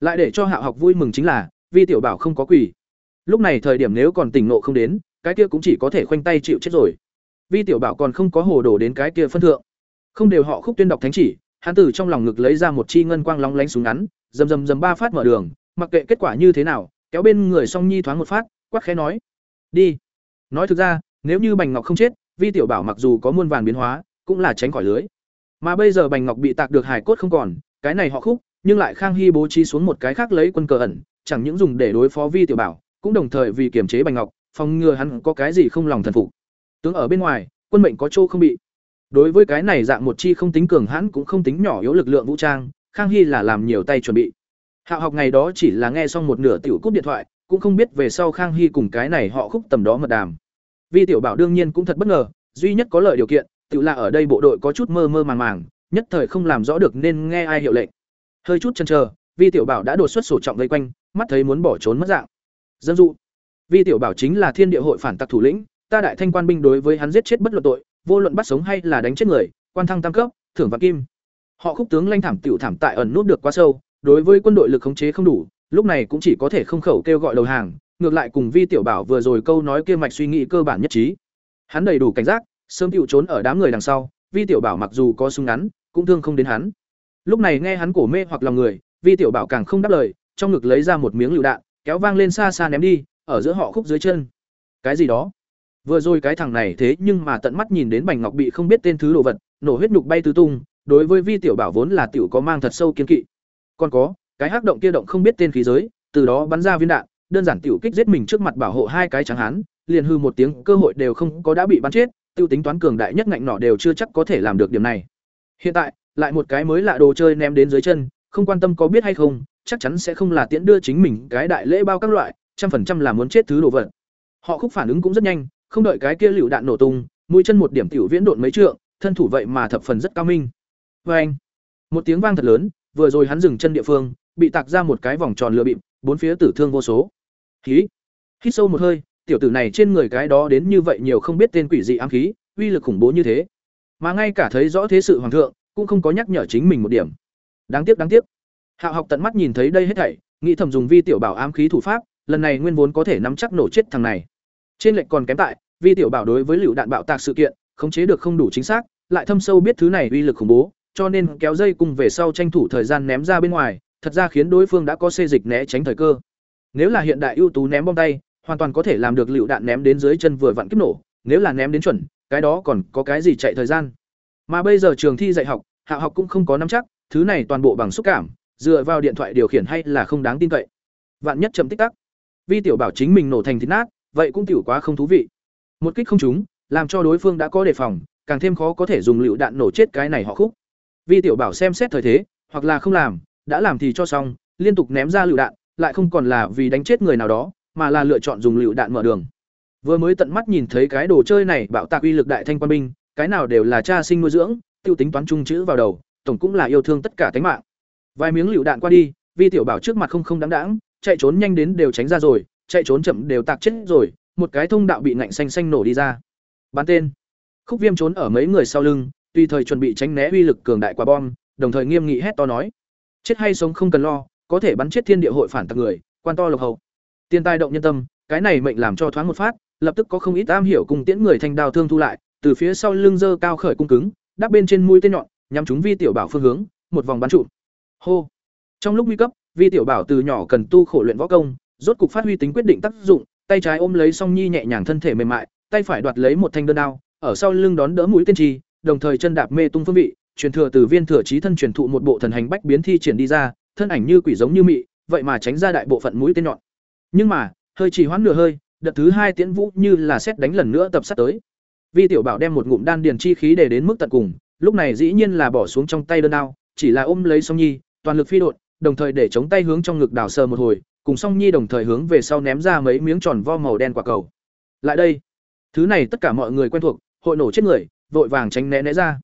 Lại để cho hạ học vui mừng chính là, vi tiểu bảo không có quỳ. Lúc này thời điểm nếu còn tỉnh nộ không đến, cái kia cũng chỉ có thể khoanh tay chịu chết rồi. Vi tiểu bảo còn không có hồ đồ đến cái kia phân thượng. Không đều họ khúc tuyên đọc thánh chỉ hắn từ trong lòng ngực lấy ra một chi ngân quang lóng lánh súng ngắn dầm dầm dầm ba phát mở đường, mặc kệ kết quả như thế nào, kéo bên người song nhi thoáng một phát quắc khẽ nói, đi. Nói thực ra, nếu như bành ngọc không chết, vi tiểu bảo mặc dù có muôn vàn biến hóa, cũng là tránh khỏi lưới. Mà bây giờ bành ngọc bị tạc được hải cốt không còn, cái này họ khúc, nhưng lại khang hy bố trí xuống một cái khác lấy quân cờ ẩn, chẳng những dùng để đối phó vi tiểu bảo, cũng đồng thời vì kiềm chế bành ngọc, phòng ngừa hắn có cái gì không lòng thần phục. Tướng ở bên ngoài, quân mệnh có chỗ không bị đối với cái này dạng một chi không tính cường hãn cũng không tính nhỏ yếu lực lượng vũ trang khang hy là làm nhiều tay chuẩn bị hạ học ngày đó chỉ là nghe xong một nửa tiểu cúp điện thoại cũng không biết về sau Khang Hy cùng cái này họ khúc tầm đó mật đàm. Vi tiểu bảo đương nhiên cũng thật bất ngờ, duy nhất có lợi điều kiện, tự là ở đây bộ đội có chút mơ mơ màng màng, nhất thời không làm rõ được nên nghe ai hiệu lệnh. Hơi chút chần chờ, Vi tiểu bảo đã đột xuất sổ trọng vây quanh, mắt thấy muốn bỏ trốn mất dạng. Dân dụ. Vi tiểu bảo chính là Thiên địa hội phản tặc thủ lĩnh, ta đại thanh quan binh đối với hắn giết chết bất luận tội, vô luận bắt sống hay là đánh chết người, quan thăng tam cấp, thưởng và kim. Họ khúc tướng lanh thảm tiểu thảm tại ẩn nút được quá sâu, đối với quân đội lực khống chế không đủ, lúc này cũng chỉ có thể không khẩu kêu gọi đầu hàng, ngược lại cùng Vi tiểu bảo vừa rồi câu nói kia mạch suy nghĩ cơ bản nhất trí. Hắn đầy đủ cảnh giác, sớm tiểu trốn ở đám người đằng sau, Vi tiểu bảo mặc dù có súng ngắn, cũng thương không đến hắn. Lúc này nghe hắn cổ mê hoặc lòng người, Vi tiểu bảo càng không đáp lời, trong ngực lấy ra một miếng lựu đạn, kéo vang lên xa xa ném đi, ở giữa họ khúc dưới chân. Cái gì đó? Vừa rồi cái thằng này thế nhưng mà tận mắt nhìn đến Bành Ngọc bị không biết tên thứ đồ vật, nổ huyết nhục bay tứ tung, đối với Vi tiểu bảo vốn là tiểu có mang thật sâu kiên kỵ. Còn có, cái hắc động kia động không biết tên khí giới, từ đó bắn ra viên đạn, đơn giản tiểu kích giết mình trước mặt bảo hộ hai cái trắng hán, liền hư một tiếng cơ hội đều không có đã bị bắn chết, tiêu tính toán cường đại nhất ngạnh nọ đều chưa chắc có thể làm được điểm này. Hiện tại, lại một cái mới lạ đồ chơi ném đến dưới chân, không quan tâm có biết hay không, chắc chắn sẽ không là tiễn đưa chính mình cái đại lễ bao các loại, trăm phần trăm là muốn chết thứ đồ vật. Họ khúc phản ứng cũng rất nhanh, không đợi cái kia lựu đạn nổ tung, mũi chân một điểm tiểu viễn độn mấy trượng, thân thủ vậy mà thập phần rất cao minh. Oeng! Một tiếng vang thật lớn, vừa rồi hắn dừng chân địa phương, bị tạc ra một cái vòng tròn lửa bịp, bốn phía tử thương vô số. Khí! Hít sâu một hơi, tiểu tử này trên người cái đó đến như vậy nhiều không biết tên quỷ dị ám khí, uy lực khủng bố như thế. Mà ngay cả thấy rõ thế sự hoàng thượng, cũng không có nhắc nhở chính mình một điểm. Đáng tiếc đáng tiếc. Hạo học tận mắt nhìn thấy đây hết thảy, nghĩ thầm dùng vi tiểu bảo ám khí thủ pháp, lần này nguyên vốn có thể nắm chắc nổ chết thằng này. Trên lệnh còn kém tại, vi tiểu bảo đối với lựu đạn bạo tạc sự kiện, khống chế được không đủ chính xác, lại thâm sâu biết thứ này uy lực khủng bố, cho nên kéo dây cùng về sau tranh thủ thời gian ném ra bên ngoài, thật ra khiến đối phương đã có xê dịch né tránh thời cơ. Nếu là hiện đại ưu tú ném bom tay, hoàn toàn có thể làm được lựu đạn ném đến dưới chân vừa vặn kích nổ, nếu là ném đến chuẩn, cái đó còn có cái gì chạy thời gian. Mà bây giờ trường thi dạy học, hạ học cũng không có nắm chắc, thứ này toàn bộ bằng xúc cảm, dựa vào điện thoại điều khiển hay là không đáng tin cậy. Vạn nhất chậm tích tắc. Vi tiểu bảo chính mình nổ thành thịt nát, vậy cũng tiểu quá không thú vị. Một kích không trúng, làm cho đối phương đã có đề phòng, càng thêm khó có thể dùng lựu đạn nổ chết cái này họ khúc. Vi tiểu bảo xem xét thời thế, hoặc là không làm, đã làm thì cho xong, liên tục ném ra lựu đạn, lại không còn là vì đánh chết người nào đó, mà là lựa chọn dùng lựu đạn mở đường. Vừa mới tận mắt nhìn thấy cái đồ chơi này bạo tạc uy lực đại thanh quan binh, cái nào đều là cha sinh nuôi dưỡng, tiêu tính toán trung chữ vào đầu, tổng cũng là yêu thương tất cả tính mạng. Vài miếng lựu đạn qua đi, Vi tiểu bảo trước mặt không không đáng đáng, chạy trốn nhanh đến đều tránh ra rồi, chạy trốn chậm đều tạc chết rồi, một cái thông đạo bị ngạnh xanh xanh nổ đi ra. Bán tên. Khúc Viêm trốn ở mấy người sau lưng, tùy thời chuẩn bị tránh né uy lực cường đại quả bom, đồng thời nghiêm nghị hét to nói: "Chết hay sống không cần lo, có thể bắn chết thiên địa hội phản tặc người, quan to lộc hậu." Tiên tai động nhân tâm, cái này mệnh làm cho thoáng một phát, lập tức có không ít am hiểu cùng tiễn người thành đao thương thu lại, từ phía sau lưng dơ cao khởi cung cứng, đắp bên trên mũi tên nhọn, nhắm chúng Vi tiểu bảo phương hướng, một vòng bắn trụ. Hô. Trong lúc nguy cấp, Vi tiểu bảo từ nhỏ cần tu khổ luyện võ công, rốt cục phát huy tính quyết định tác dụng, tay trái ôm lấy Song Nhi nhẹ nhàng thân thể mềm mại, tay phải đoạt lấy một thanh đơn đao, ở sau lưng đón đỡ mũi tên trì, đồng thời chân đạp mê tung phương vị, truyền thừa từ viên thừa chí thân truyền thụ một bộ thần hành bách biến thi triển đi ra, thân ảnh như quỷ giống như mị, vậy mà tránh ra đại bộ phận mũi tên nhọn. Nhưng mà, hơi chỉ hoãn nửa hơi, đợt thứ hai tiễn vũ như là xét đánh lần nữa tập sát tới. Vi tiểu bảo đem một ngụm đan điền chi khí để đến mức tận cùng, lúc này dĩ nhiên là bỏ xuống trong tay đơn đao, chỉ là ôm lấy Song Nhi, toàn lực phi đột, đồng thời để chống tay hướng trong ngực đảo sờ một hồi, cùng Song Nhi đồng thời hướng về sau ném ra mấy miếng tròn vo màu đen quả cầu. Lại đây. Thứ này tất cả mọi người quen thuộc, hội nổ chết người, vội vàng tránh né né ra.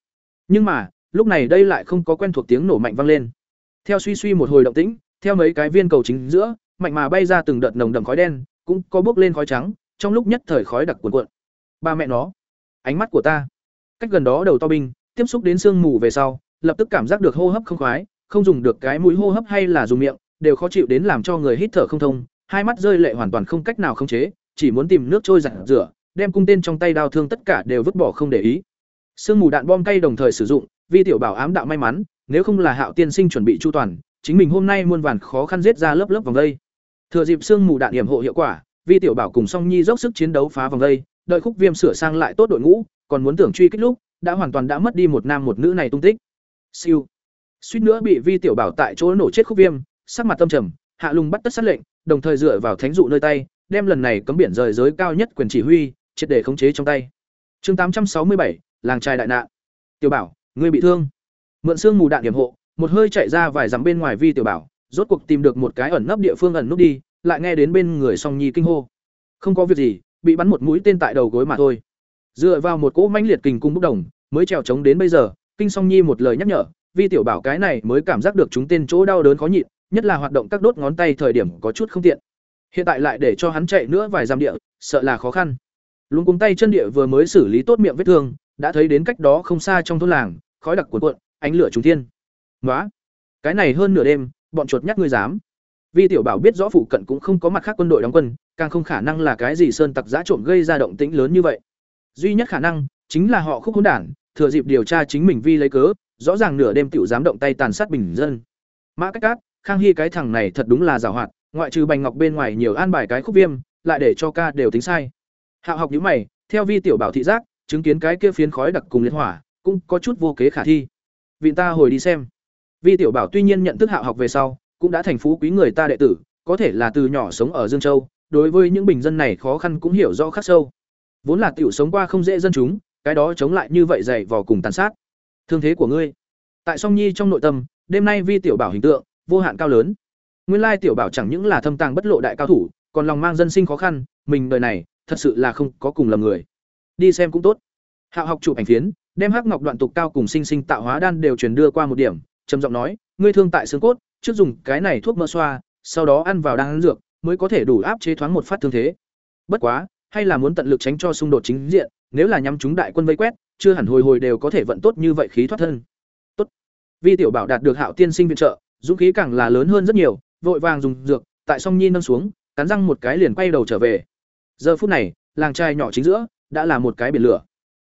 Nhưng mà, lúc này đây lại không có quen thuộc tiếng nổ mạnh vang lên. Theo suy suy một hồi động tĩnh, theo mấy cái viên cầu chính giữa, mạnh mà bay ra từng đợt nồng đậm khói đen, cũng có bước lên khói trắng, trong lúc nhất thời khói đặc cuồn cuộn. Ba mẹ nó, ánh mắt của ta. Cách gần đó đầu to binh, tiếp xúc đến sương mù về sau, lập tức cảm giác được hô hấp không khoái, không dùng được cái mũi hô hấp hay là dùng miệng, đều khó chịu đến làm cho người hít thở không thông, hai mắt rơi lệ hoàn toàn không cách nào khống chế, chỉ muốn tìm nước trôi giặt rửa, đem cung tên trong tay đao thương tất cả đều vứt bỏ không để ý. Sương mù đạn bom cay đồng thời sử dụng, vi tiểu bảo ám đạo may mắn, nếu không là Hạo tiên sinh chuẩn bị chu toàn, chính mình hôm nay muôn vàn khó khăn giết ra lớp lớp vòng dây. Thừa dịp sương mù đạn điểm hộ hiệu quả, vi tiểu bảo cùng Song Nhi dốc sức chiến đấu phá vòng dây, đợi khúc viêm sửa sang lại tốt đội ngũ, còn muốn tưởng truy kích lúc, đã hoàn toàn đã mất đi một nam một nữ này tung tích. Siêu. Suýt nữa bị vi tiểu bảo tại chỗ nổ chết khúc viêm, sắc mặt tâm trầm, hạ lùng bắt tất sát lệnh, đồng thời dựa vào thánh dụ nơi tay, đem lần này cấm biển rời giới cao nhất quyền chỉ huy, triệt để khống chế trong tay. Chương tám trăm sáu mươi bảy, làng trai đại nạn. Tiểu Bảo, ngươi bị thương. Mượn xương mù đạn điểm hộ, một hơi chạy ra vài dặm bên ngoài vi tiểu bảo, rốt cuộc tìm được một cái ẩn nấp địa phương ẩn núp đi, lại nghe đến bên người song nhi kinh hô không có việc gì bị bắn một mũi tên tại đầu gối mà thôi dựa vào một cỗ mãnh liệt kình cung bốc đồng mới trèo trống đến bây giờ kinh song nhi một lời nhắc nhở vi tiểu bảo cái này mới cảm giác được chúng tên chỗ đau đớn khó nhịn nhất là hoạt động các đốt ngón tay thời điểm có chút không tiện. Hiện tại lại để cho hắn chạy nữa vài dặm địa, sợ là khó khăn. Luôn cuống tay chân địa vừa mới xử lý tốt miệng vết thương, đã thấy đến cách đó không xa trong thôn làng, khói đặc cuộn cuộn, ánh lửa trùng thiên. Nói cái này hơn nửa đêm, bọn chuột nhắt ngươi dám. Vi tiểu bảo biết rõ phụ cận cũng không có mặt khác quân đội đóng quân, càng không khả năng là cái gì sơn tặc giã trộm gây ra động tĩnh lớn như vậy. Duy nhất khả năng, chính là họ khúc hỗn đản, thừa dịp điều tra chính mình vi lấy cớ, rõ ràng nửa đêm tiểu dám động tay tàn sát bình dân. Mã cách cát khang hy cái thằng này thật đúng là giảo hoạt, ngoại trừ bành ngọc bên ngoài nhiều an bài cái khúc viêm, lại để cho ca đều tính sai. Hạo học nhữ mày, theo vi tiểu bảo thị giác, chứng kiến cái kia phiến khói đặc cùng liên hỏa, cũng có chút vô kế khả thi. Vị ta hồi đi xem. Vi tiểu bảo tuy nhiên nhận thức hạo học về sau, cũng đã thành phú quý người ta đệ tử, có thể là từ nhỏ sống ở dương châu, đối với những bình dân này khó khăn cũng hiểu rõ khắc sâu. Vốn là tiểu sống qua không dễ dân chúng, cái đó chống lại như vậy dày vò cùng tàn sát. Thương thế của ngươi. Tại song nhi trong nội tâm, đêm nay vi tiểu bảo hình tượng vô hạn cao lớn. Nguyên lai tiểu bảo chẳng những là thâm tàng bất lộ đại cao thủ, còn lòng mang dân sinh khó khăn, mình đời này, thật sự là không có cùng lầm người. Đi xem cũng tốt. Hạo học chụp ảnh phiến, đem hắc ngọc đoạn tục cao cùng sinh sinh tạo hóa đan đều truyền đưa qua một điểm, trầm giọng nói, ngươi thương tại xương cốt, trước dùng cái này thuốc mỡ xoa, sau đó ăn vào đan dược, mới có thể đủ áp chế thoáng một phát thương thế. Bất quá, hay là muốn tận lực tránh cho xung đột chính diện, nếu là nhắm chúng đại quân vây quét, chưa hẳn hồi hồi đều có thể vận tốt như vậy khí thoát thân. Tốt. Vi tiểu bảo đạt được hạo tiên sinh viện trợ dũng khí càng là lớn hơn rất nhiều, vội vàng dùng dược, tại song nhi nâng xuống, cắn răng một cái liền quay đầu trở về. Giờ phút này, làng trai nhỏ chính giữa, đã là một cái biển lửa.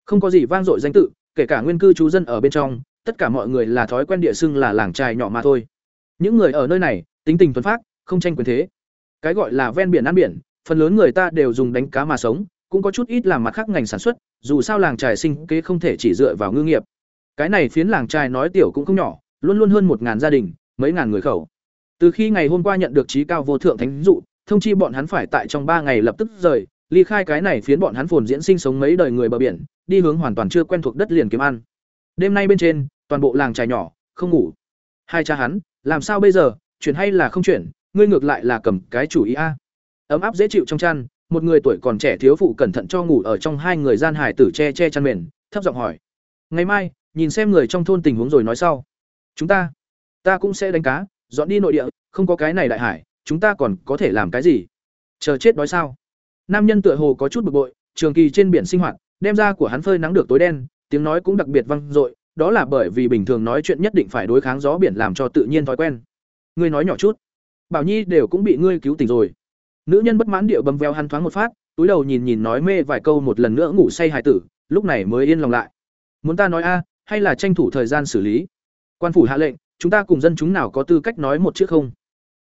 Không có gì vang dội danh tự, kể cả nguyên cư chú dân ở bên trong, tất cả mọi người là thói quen địa xưng là làng trai nhỏ mà thôi. Những người ở nơi này, tính tình thuần phát không tranh quyền thế. Cái gọi là ven biển ăn biển, phần lớn người ta đều dùng đánh cá mà sống, cũng có chút ít làm mặt khác ngành sản xuất, dù sao làng trài sinh kế không thể chỉ dựa vào ngư nghiệp. Cái này phiến làng trài nói tiểu cũng không nhỏ, luôn luôn hơn một ngàn gia đình mấy ngàn người khẩu. Từ khi ngày hôm qua nhận được trí cao vô thượng thánh dụ, thông chi bọn hắn phải tại trong ba ngày lập tức rời, ly khai cái này phiến bọn hắn phồn diễn sinh sống mấy đời người bờ biển, đi hướng hoàn toàn chưa quen thuộc đất liền kiếm ăn. Đêm nay bên trên, toàn bộ làng trài nhỏ, không ngủ. Hai cha hắn, làm sao bây giờ chuyển hay là không chuyển ngươi ngược lại là cầm cái chủ ý a. Ấm áp dễ chịu trong chăn, một người tuổi còn trẻ thiếu phụ cẩn thận cho ngủ ở trong hai người gian hải tử che che chăn mền, thấp giọng hỏi. Ngày mai, nhìn xem người trong thôn tình huống rồi nói sau. Chúng ta ta cũng sẽ đánh cá, dọn đi nội địa, không có cái này đại hải, chúng ta còn có thể làm cái gì? Chờ chết đói sao? Nam nhân tựa hồ có chút bực bội, trường kỳ trên biển sinh hoạt, đem ra của hắn phơi nắng được tối đen, tiếng nói cũng đặc biệt vang dội, đó là bởi vì bình thường nói chuyện nhất định phải đối kháng gió biển làm cho tự nhiên thói quen. Ngươi nói nhỏ chút. Bảo nhi đều cũng bị ngươi cứu tỉnh rồi. Nữ nhân bất mãn điệu bầm veo hắn thoáng một phát, túi đầu nhìn nhìn nói mê vài câu một lần nữa ngủ say hài tử, lúc này mới yên lòng lại. Muốn ta nói a, hay là tranh thủ thời gian xử lý? Quan phủ hạ lệnh chúng ta cùng dân chúng nào có tư cách nói một chữ không?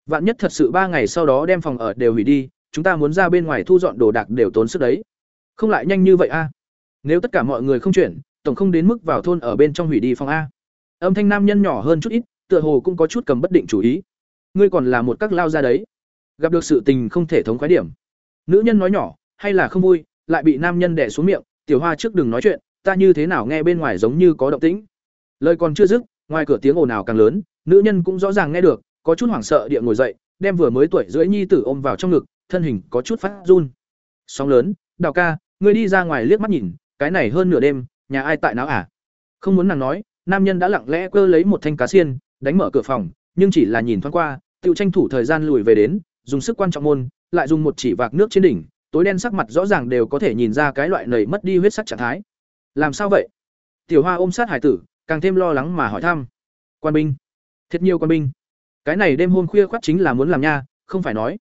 Vạn nhất thật sự ba ngày sau đó đem phòng ở đều hủy đi, chúng ta muốn ra bên ngoài thu dọn đồ đạc đều tốn sức đấy. Không lại nhanh như vậy a? À? Nếu tất cả mọi người không chuyển, tổng không đến mức vào thôn ở bên trong hủy đi phòng a? Âm thanh nam nhân nhỏ hơn chút ít, tựa hồ cũng có chút cầm bất định chủ ý. Ngươi còn là một các lao ra đấy. Gặp được sự tình không thể thống khoái điểm. Nữ nhân nói nhỏ, hay là không vui, lại bị nam nhân đẻ xuống miệng, tiểu hoa trước đừng nói chuyện, ta như thế nào nghe bên ngoài giống như có động tĩnh. Lời còn chưa dứt ngoài cửa tiếng ồn ào càng lớn, nữ nhân cũng rõ ràng nghe được, có chút hoảng sợ địa ngồi dậy, đem vừa mới tuổi rưỡi nhi tử ôm vào trong ngực, thân hình có chút phát run. Sóng lớn, đào ca, ngươi đi ra ngoài liếc mắt nhìn, cái này hơn nửa đêm, nhà ai tại não à? Không muốn nàng nói, nam nhân đã lặng lẽ cơ lấy một thanh cá xiên, đánh mở cửa phòng, nhưng chỉ là nhìn thoáng qua tự tranh thủ thời gian lùi về đến, dùng sức quan trọng môn, lại dùng một chỉ vạc nước trên đỉnh, tối đen sắc mặt rõ ràng đều có thể nhìn ra cái loại nầy mất đi huyết sắc trạng thái. Làm sao vậy? Tiểu hoa ôm sát hải tử càng thêm lo lắng mà hỏi thăm. Quan binh. Thiệt nhiều quan binh. Cái này đêm hôm khuya khoác chính là muốn làm nha, không phải nói.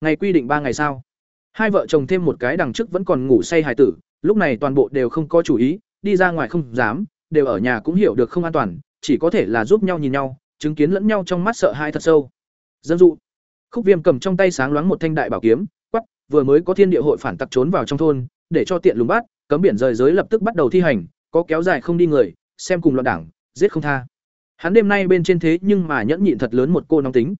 Ngày quy định ba ngày sao? Hai vợ chồng thêm một cái đằng trước vẫn còn ngủ say hải tử, lúc này toàn bộ đều không có chủ ý, đi ra ngoài không dám, đều ở nhà cũng hiểu được không an toàn, chỉ có thể là giúp nhau nhìn nhau, chứng kiến lẫn nhau trong mắt sợ hãi thật sâu. Dân dụ. Khúc viêm cầm trong tay sáng loáng một thanh đại bảo kiếm quắp vừa mới có thiên địa hội phản tặc trốn vào trong thôn, để cho tiện lùng bát cấm biển rời giới lập tức bắt đầu thi hành, có kéo dài không đi người xem cùng loạn đảng giết không tha hắn đêm nay bên trên thế nhưng mà nhẫn nhịn thật lớn một cô nóng tính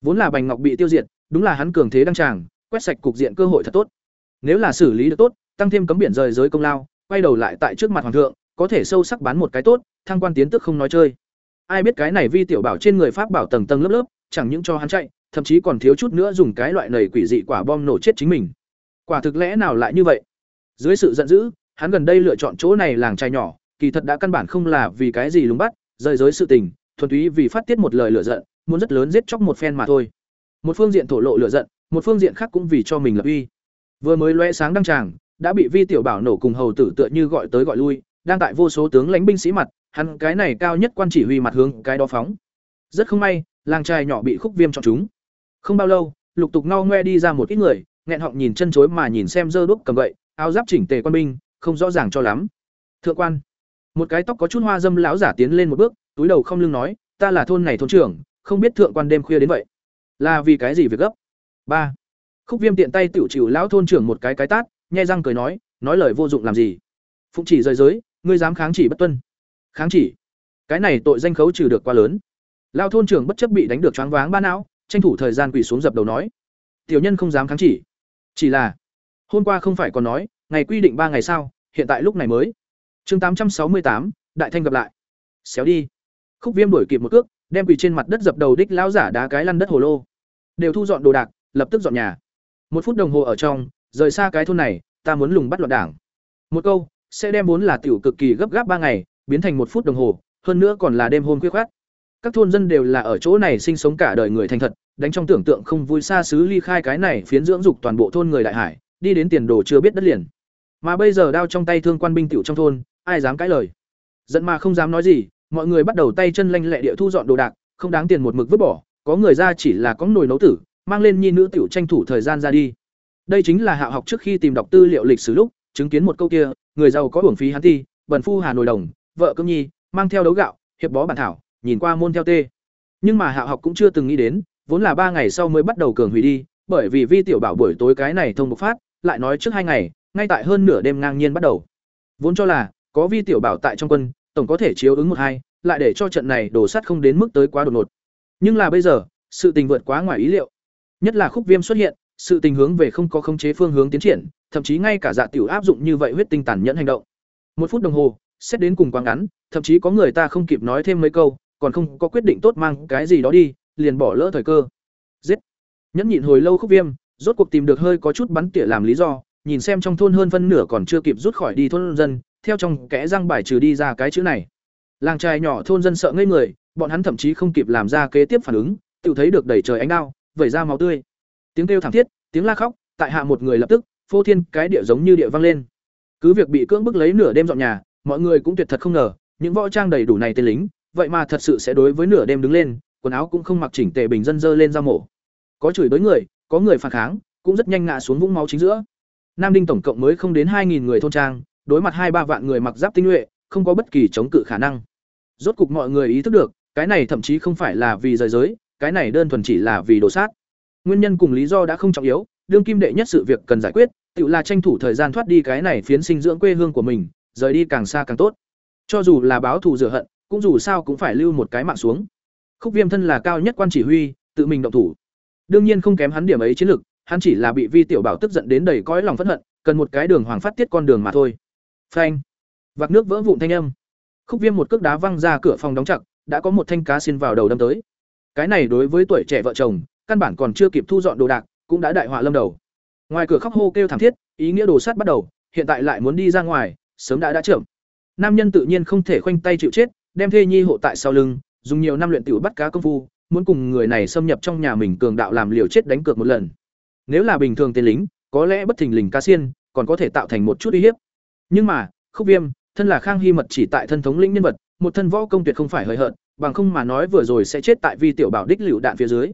vốn là bành ngọc bị tiêu diệt đúng là hắn cường thế đăng tràng quét sạch cục diện cơ hội thật tốt nếu là xử lý được tốt tăng thêm cấm biển rời giới công lao quay đầu lại tại trước mặt hoàng thượng có thể sâu sắc bán một cái tốt thăng quan tiến tức không nói chơi ai biết cái này vi tiểu bảo trên người pháp bảo tầng tầng lớp lớp chẳng những cho hắn chạy thậm chí còn thiếu chút nữa dùng cái loại nầy quỷ dị quả bom nổ chết chính mình. Quả thực lẽ nào lại như vậy? Dưới sự giận dữ, hắn gần đây lựa chọn chỗ này làng trai nhỏ, kỳ thật đã căn bản không là vì cái gì lúng bắt, rời giới sự tình, thuần túy vì phát tiết một lời lựa giận, muốn rất lớn giết chóc một phen mà thôi. Một phương diện thổ lộ lựa giận, một phương diện khác cũng vì cho mình lập uy. Vừa mới lóe sáng đăng tràng, đã bị Vi tiểu bảo nổ cùng hầu tử tựa như gọi tới gọi lui, đang tại vô số tướng lãnh binh sĩ mặt, hắn cái này cao nhất quan chỉ huy mặt hướng cái đó phóng. Rất không may, làng trai nhỏ bị khúc viêm chọn chúng. Không bao lâu, lục tục ngao ngoe đi ra một ít người, nghẹn họng nhìn chân chối mà nhìn xem dơ đúc cầm gậy, áo giáp chỉnh tề quan binh, không rõ ràng cho lắm. Thượng quan, một cái tóc có chút hoa dâm lão giả tiến lên một bước, túi đầu không lưng nói, ta là thôn này thôn trưởng, không biết thượng quan đêm khuya đến vậy, là vì cái gì việc gấp? ba Khúc Viêm tiện tay tiểu chịu lão thôn trưởng một cái cái tát, nhai răng cười nói, nói lời vô dụng làm gì? Phụng chỉ rời giới, ngươi dám kháng chỉ bất tuân. Kháng chỉ? Cái này tội danh khấu trừ được quá lớn. Lão thôn trưởng bất chấp bị đánh được choáng váng ba não, tranh thủ thời gian quỳ xuống dập đầu nói: "Tiểu nhân không dám kháng chỉ, chỉ là hôm qua không phải còn nói, ngày quy định ba ngày sao, hiện tại lúc này mới." Chương tám trăm sáu mươi tám đại thanh gặp lại. Xéo đi. Khúc Viêm đuổi kịp một cước, đem quỳ trên mặt đất dập đầu đích lão giả đá cái lăn đất hồ lô. Đều thu dọn đồ đạc, lập tức dọn nhà. Một phút đồng hồ ở trong, rời xa cái thôn này, ta muốn lùng bắt loạn đảng. Một câu, sẽ đem vốn là tiểu cực kỳ gấp gáp ba ngày, biến thành một phút đồng hồ, hơn nữa còn là đêm hôm khuya khoắt. Các thôn dân đều là ở chỗ này sinh sống cả đời người thành thật, đánh trong tưởng tượng không vui xa xứ ly khai cái này phiến dưỡng dục toàn bộ thôn người đại hải, đi đến tiền đồ chưa biết đất liền. Mà bây giờ đao trong tay thương quan binh tiểu trong thôn, ai dám cãi lời. Giận mà không dám nói gì, mọi người bắt đầu tay chân lanh lẹ địa thu dọn đồ đạc, không đáng tiền một mực vứt bỏ, có người ra chỉ là có nồi nấu tử, mang lên nhi nữ tiểu tranh thủ thời gian ra đi. Đây chính là hạ học trước khi tìm đọc tư liệu lịch sử lúc, chứng kiến một câu kia, người giàu có hưởng phí hắn ti, bần phu hà nồi đồng, vợ cơm nhi, mang theo đấu gạo, hiệp bó bản thảo, nhìn qua môn theo tê. Nhưng mà hạ học cũng chưa từng nghĩ đến, vốn là ba ngày sau mới bắt đầu cường hủy đi, bởi vì Vi tiểu bảo buổi tối cái này thông bộc phát, lại nói trước hai ngày, ngay tại hơn nửa đêm ngang nhiên bắt đầu. Vốn cho là có Vi tiểu bảo tại trong quân, tổng có thể chiếu ứng một hai, lại để cho trận này đổ sắt không đến mức tới quá đột ngột. Nhưng là bây giờ, sự tình vượt quá ngoài ý liệu. Nhất là khúc viêm xuất hiện, sự tình hướng về không có khống chế phương hướng tiến triển, thậm chí ngay cả dạ tiểu áp dụng như vậy huyết tinh tàn nhẫn hành động. Một phút đồng hồ, xét đến cùng quá ngắn, thậm chí có người ta không kịp nói thêm mấy câu, còn không có quyết định tốt mang cái gì đó đi, liền bỏ lỡ thời cơ. Giết. Nhẫn nhịn hồi lâu khúc viêm, rốt cuộc tìm được hơi có chút bắn tỉa làm lý do, nhìn xem trong thôn hơn phân nửa còn chưa kịp rút khỏi đi thôn dân, theo trong kẽ răng bài trừ đi ra cái chữ này. Làng trai nhỏ thôn dân sợ ngây người, bọn hắn thậm chí không kịp làm ra kế tiếp phản ứng, tự thấy được đẩy trời ánh đao, vẩy ra máu tươi. Tiếng kêu thảm thiết, tiếng la khóc, tại hạ một người lập tức, phô thiên cái địa giống như địa vang lên. Cứ việc bị cưỡng bức lấy nửa đêm dọn nhà, mọi người cũng tuyệt thật không ngờ, những võ trang đầy đủ này tên lính, vậy mà thật sự sẽ đối với nửa đêm đứng lên, quần áo cũng không mặc chỉnh tề bình dân dơ lên ra mổ. Có chửi đối người, có người phản kháng, cũng rất nhanh ngã xuống vũng máu chính giữa. Nam Đinh tổng cộng mới không đến 2000 người thôn trang, đối mặt hai ba vạn người mặc giáp tinh nhuệ, không có bất kỳ chống cự khả năng. Rốt cục mọi người ý thức được, cái này thậm chí không phải là vì rời giới, cái này đơn thuần chỉ là vì đồ sát. Nguyên nhân cùng lý do đã không trọng yếu, đương kim đệ nhất sự việc cần giải quyết, tự là tranh thủ thời gian thoát đi cái này phiến sinh dưỡng quê hương của mình, rời đi càng xa càng tốt. Cho dù là báo thù rửa hận, cũng dù sao cũng phải lưu một cái mạng xuống. Khúc Viêm thân là cao nhất quan chỉ huy, tự mình động thủ. Đương nhiên không kém hắn điểm ấy chiến lực, hắn chỉ là bị Vi tiểu bảo tức giận đến đầy cõi lòng phẫn hận, cần một cái đường hoàng phát tiết con đường mà thôi. Phanh! Vạc nước vỡ vụn thanh âm. Khúc Viêm một cước đá văng ra cửa phòng đóng chặt, đã có một thanh cá xin vào đầu đâm tới. Cái này đối với tuổi trẻ vợ chồng, căn bản còn chưa kịp thu dọn đồ đạc, cũng đã đại họa lâm đầu. Ngoài cửa khóc hô kêu thảm thiết, ý nghĩa đồ sát bắt đầu, hiện tại lại muốn đi ra ngoài, sớm đã đã chậm. Nam nhân tự nhiên không thể khoanh tay chịu chết, đem thê nhi hộ tại sau lưng, dùng nhiều năm luyện tiểu bắt cá công phu, muốn cùng người này xâm nhập trong nhà mình cường đạo làm liều chết đánh cược một lần. Nếu là bình thường tên lính, có lẽ bất thình lình cá xiên, còn có thể tạo thành một chút uy hiếp. Nhưng mà, Khúc Viêm, thân là Khang Hy mật chỉ tại thân thống lĩnh nhân vật, một thân võ công tuyệt không phải hời hợt, bằng không mà nói vừa rồi sẽ chết tại vi tiểu bảo đích liều đạn phía dưới.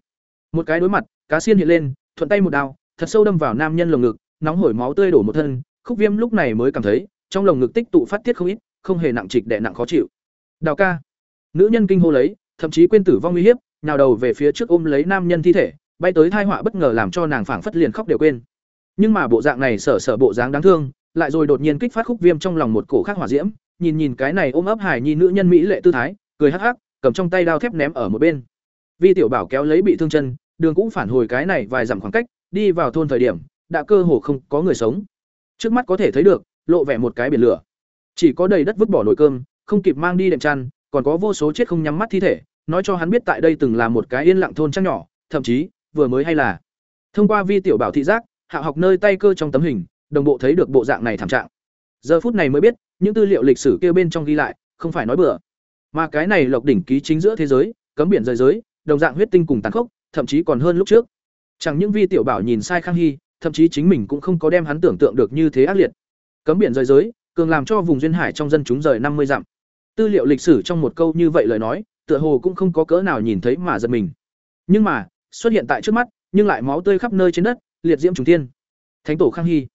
Một cái đối mặt, cá xiên hiện lên, thuận tay một đao, thật sâu đâm vào nam nhân lồng ngực, nóng hổi máu tươi đổ một thân, Khúc Viêm lúc này mới cảm thấy, trong lồng ngực tích tụ phát tiết không ít, không hề nặng trịch đè nặng khó chịu. Đào ca. Nữ nhân kinh hô lấy, thậm chí quên tử vong nguy hiểm, nhào đầu về phía trước ôm lấy nam nhân thi thể, bay tới thai họa bất ngờ làm cho nàng phảng phất liền khóc đều quên. Nhưng mà bộ dạng này sở sở bộ dáng đáng thương, lại rồi đột nhiên kích phát khúc viêm trong lòng một cổ khác hỏa diễm, nhìn nhìn cái này ôm ấp hài nhi nữ nhân mỹ lệ tư thái, cười hắc hắc, cầm trong tay đao thép ném ở một bên. Vi tiểu bảo kéo lấy bị thương chân, đường cũng phản hồi cái này vài dặm khoảng cách, đi vào thôn thời điểm, đã cơ hồ không có người sống. Trước mắt có thể thấy được, lộ vẻ một cái biển lửa. Chỉ có đầy đất vứt bỏ nồi cơm, không kịp mang đi đệm chăn, còn có vô số chết không nhắm mắt thi thể, nói cho hắn biết tại đây từng là một cái yên lặng thôn trang nhỏ, thậm chí vừa mới hay là thông qua vi tiểu bảo thị giác hạ học nơi tay cơ trong tấm hình đồng bộ thấy được bộ dạng này thảm trạng. Giờ phút này mới biết, những tư liệu lịch sử kia bên trong ghi lại, không phải nói bừa. Mà cái này lộc đỉnh ký chính giữa thế giới, cấm biển rời giới, đồng dạng huyết tinh cùng tàn khốc, thậm chí còn hơn lúc trước. Chẳng những vi tiểu bảo nhìn sai khang hy, thậm chí chính mình cũng không có đem hắn tưởng tượng được như thế ác liệt. Cấm biển rời giới, cường làm cho vùng duyên hải trong dân chúng rời năm mươi dặm. Tư liệu lịch sử trong một câu như vậy lời nói, tựa hồ cũng không có cỡ nào nhìn thấy mà giật mình. Nhưng mà, xuất hiện tại trước mắt, nhưng lại máu tươi khắp nơi trên đất, liệt diễm trùng tiên thánh tổ khang hy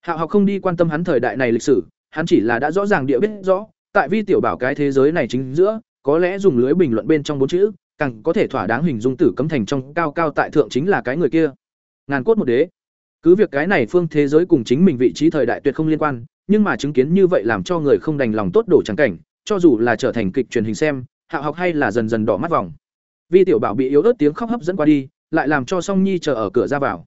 hạo học không đi quan tâm hắn thời đại này lịch sử, hắn chỉ là đã rõ ràng địa biết rõ, tại vi tiểu bảo cái thế giới này chính giữa, có lẽ dùng lưới bình luận bên trong bốn chữ, càng có thể thỏa đáng hình dung tử cấm thành trong cao cao tại thượng chính là cái người kia. Ngàn cốt một đế. Cứ việc cái này phương thế giới cùng chính mình vị trí thời đại tuyệt không liên quan, nhưng mà chứng kiến như vậy làm cho người không đành lòng tốt đổ chẳng cảnh, cho dù là trở thành kịch truyền hình xem hạ học hay là dần dần đỏ mắt vòng. Vi tiểu bảo bị yếu ớt tiếng khóc hấp dẫn qua đi, lại làm cho song nhi chờ ở cửa ra vào.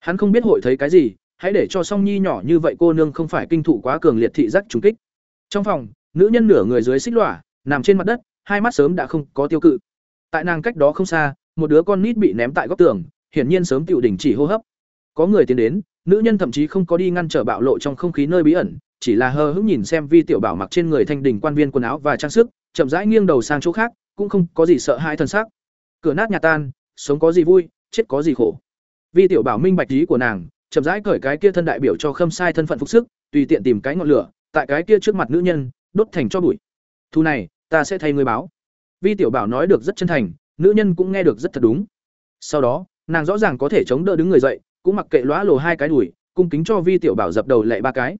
Hắn không biết hội thấy cái gì hãy để cho song nhi nhỏ như vậy cô nương không phải kinh thụ quá cường liệt thị giác trùng kích. Trong phòng, nữ nhân nửa người dưới xích lỏa nằm trên mặt đất, hai mắt sớm đã không có tiêu cự. Tại nàng cách đó không xa, một đứa con nít bị ném tại góc tường, hiển nhiên sớm tựu đình chỉ hô hấp. Có người tiến đến, nữ nhân thậm chí không có đi ngăn trở bạo lộ trong không khí nơi bí ẩn, chỉ là hờ hững nhìn xem vi tiểu bảo mặc trên người thanh đình quan viên quần áo và trang sức, chậm rãi nghiêng đầu sang chỗ khác, cũng không có gì sợ hãi thân xác. Cửa nát nhà tan, sống có gì vui, chết có gì khổ. Vi tiểu bảo minh bạch ý của nàng chậm rãi cởi cái kia thân đại biểu cho khâm sai thân phận phục sức tùy tiện tìm cái ngọn lửa tại cái kia trước mặt nữ nhân đốt thành cho bụi. Thu này ta sẽ thay ngươi báo. Vi tiểu bảo nói được rất chân thành nữ nhân cũng nghe được rất thật đúng. Sau đó nàng rõ ràng có thể chống đỡ đứng người dậy cũng mặc kệ lóa lồ hai cái đùi cung kính cho vi tiểu bảo dập đầu lệ ba cái.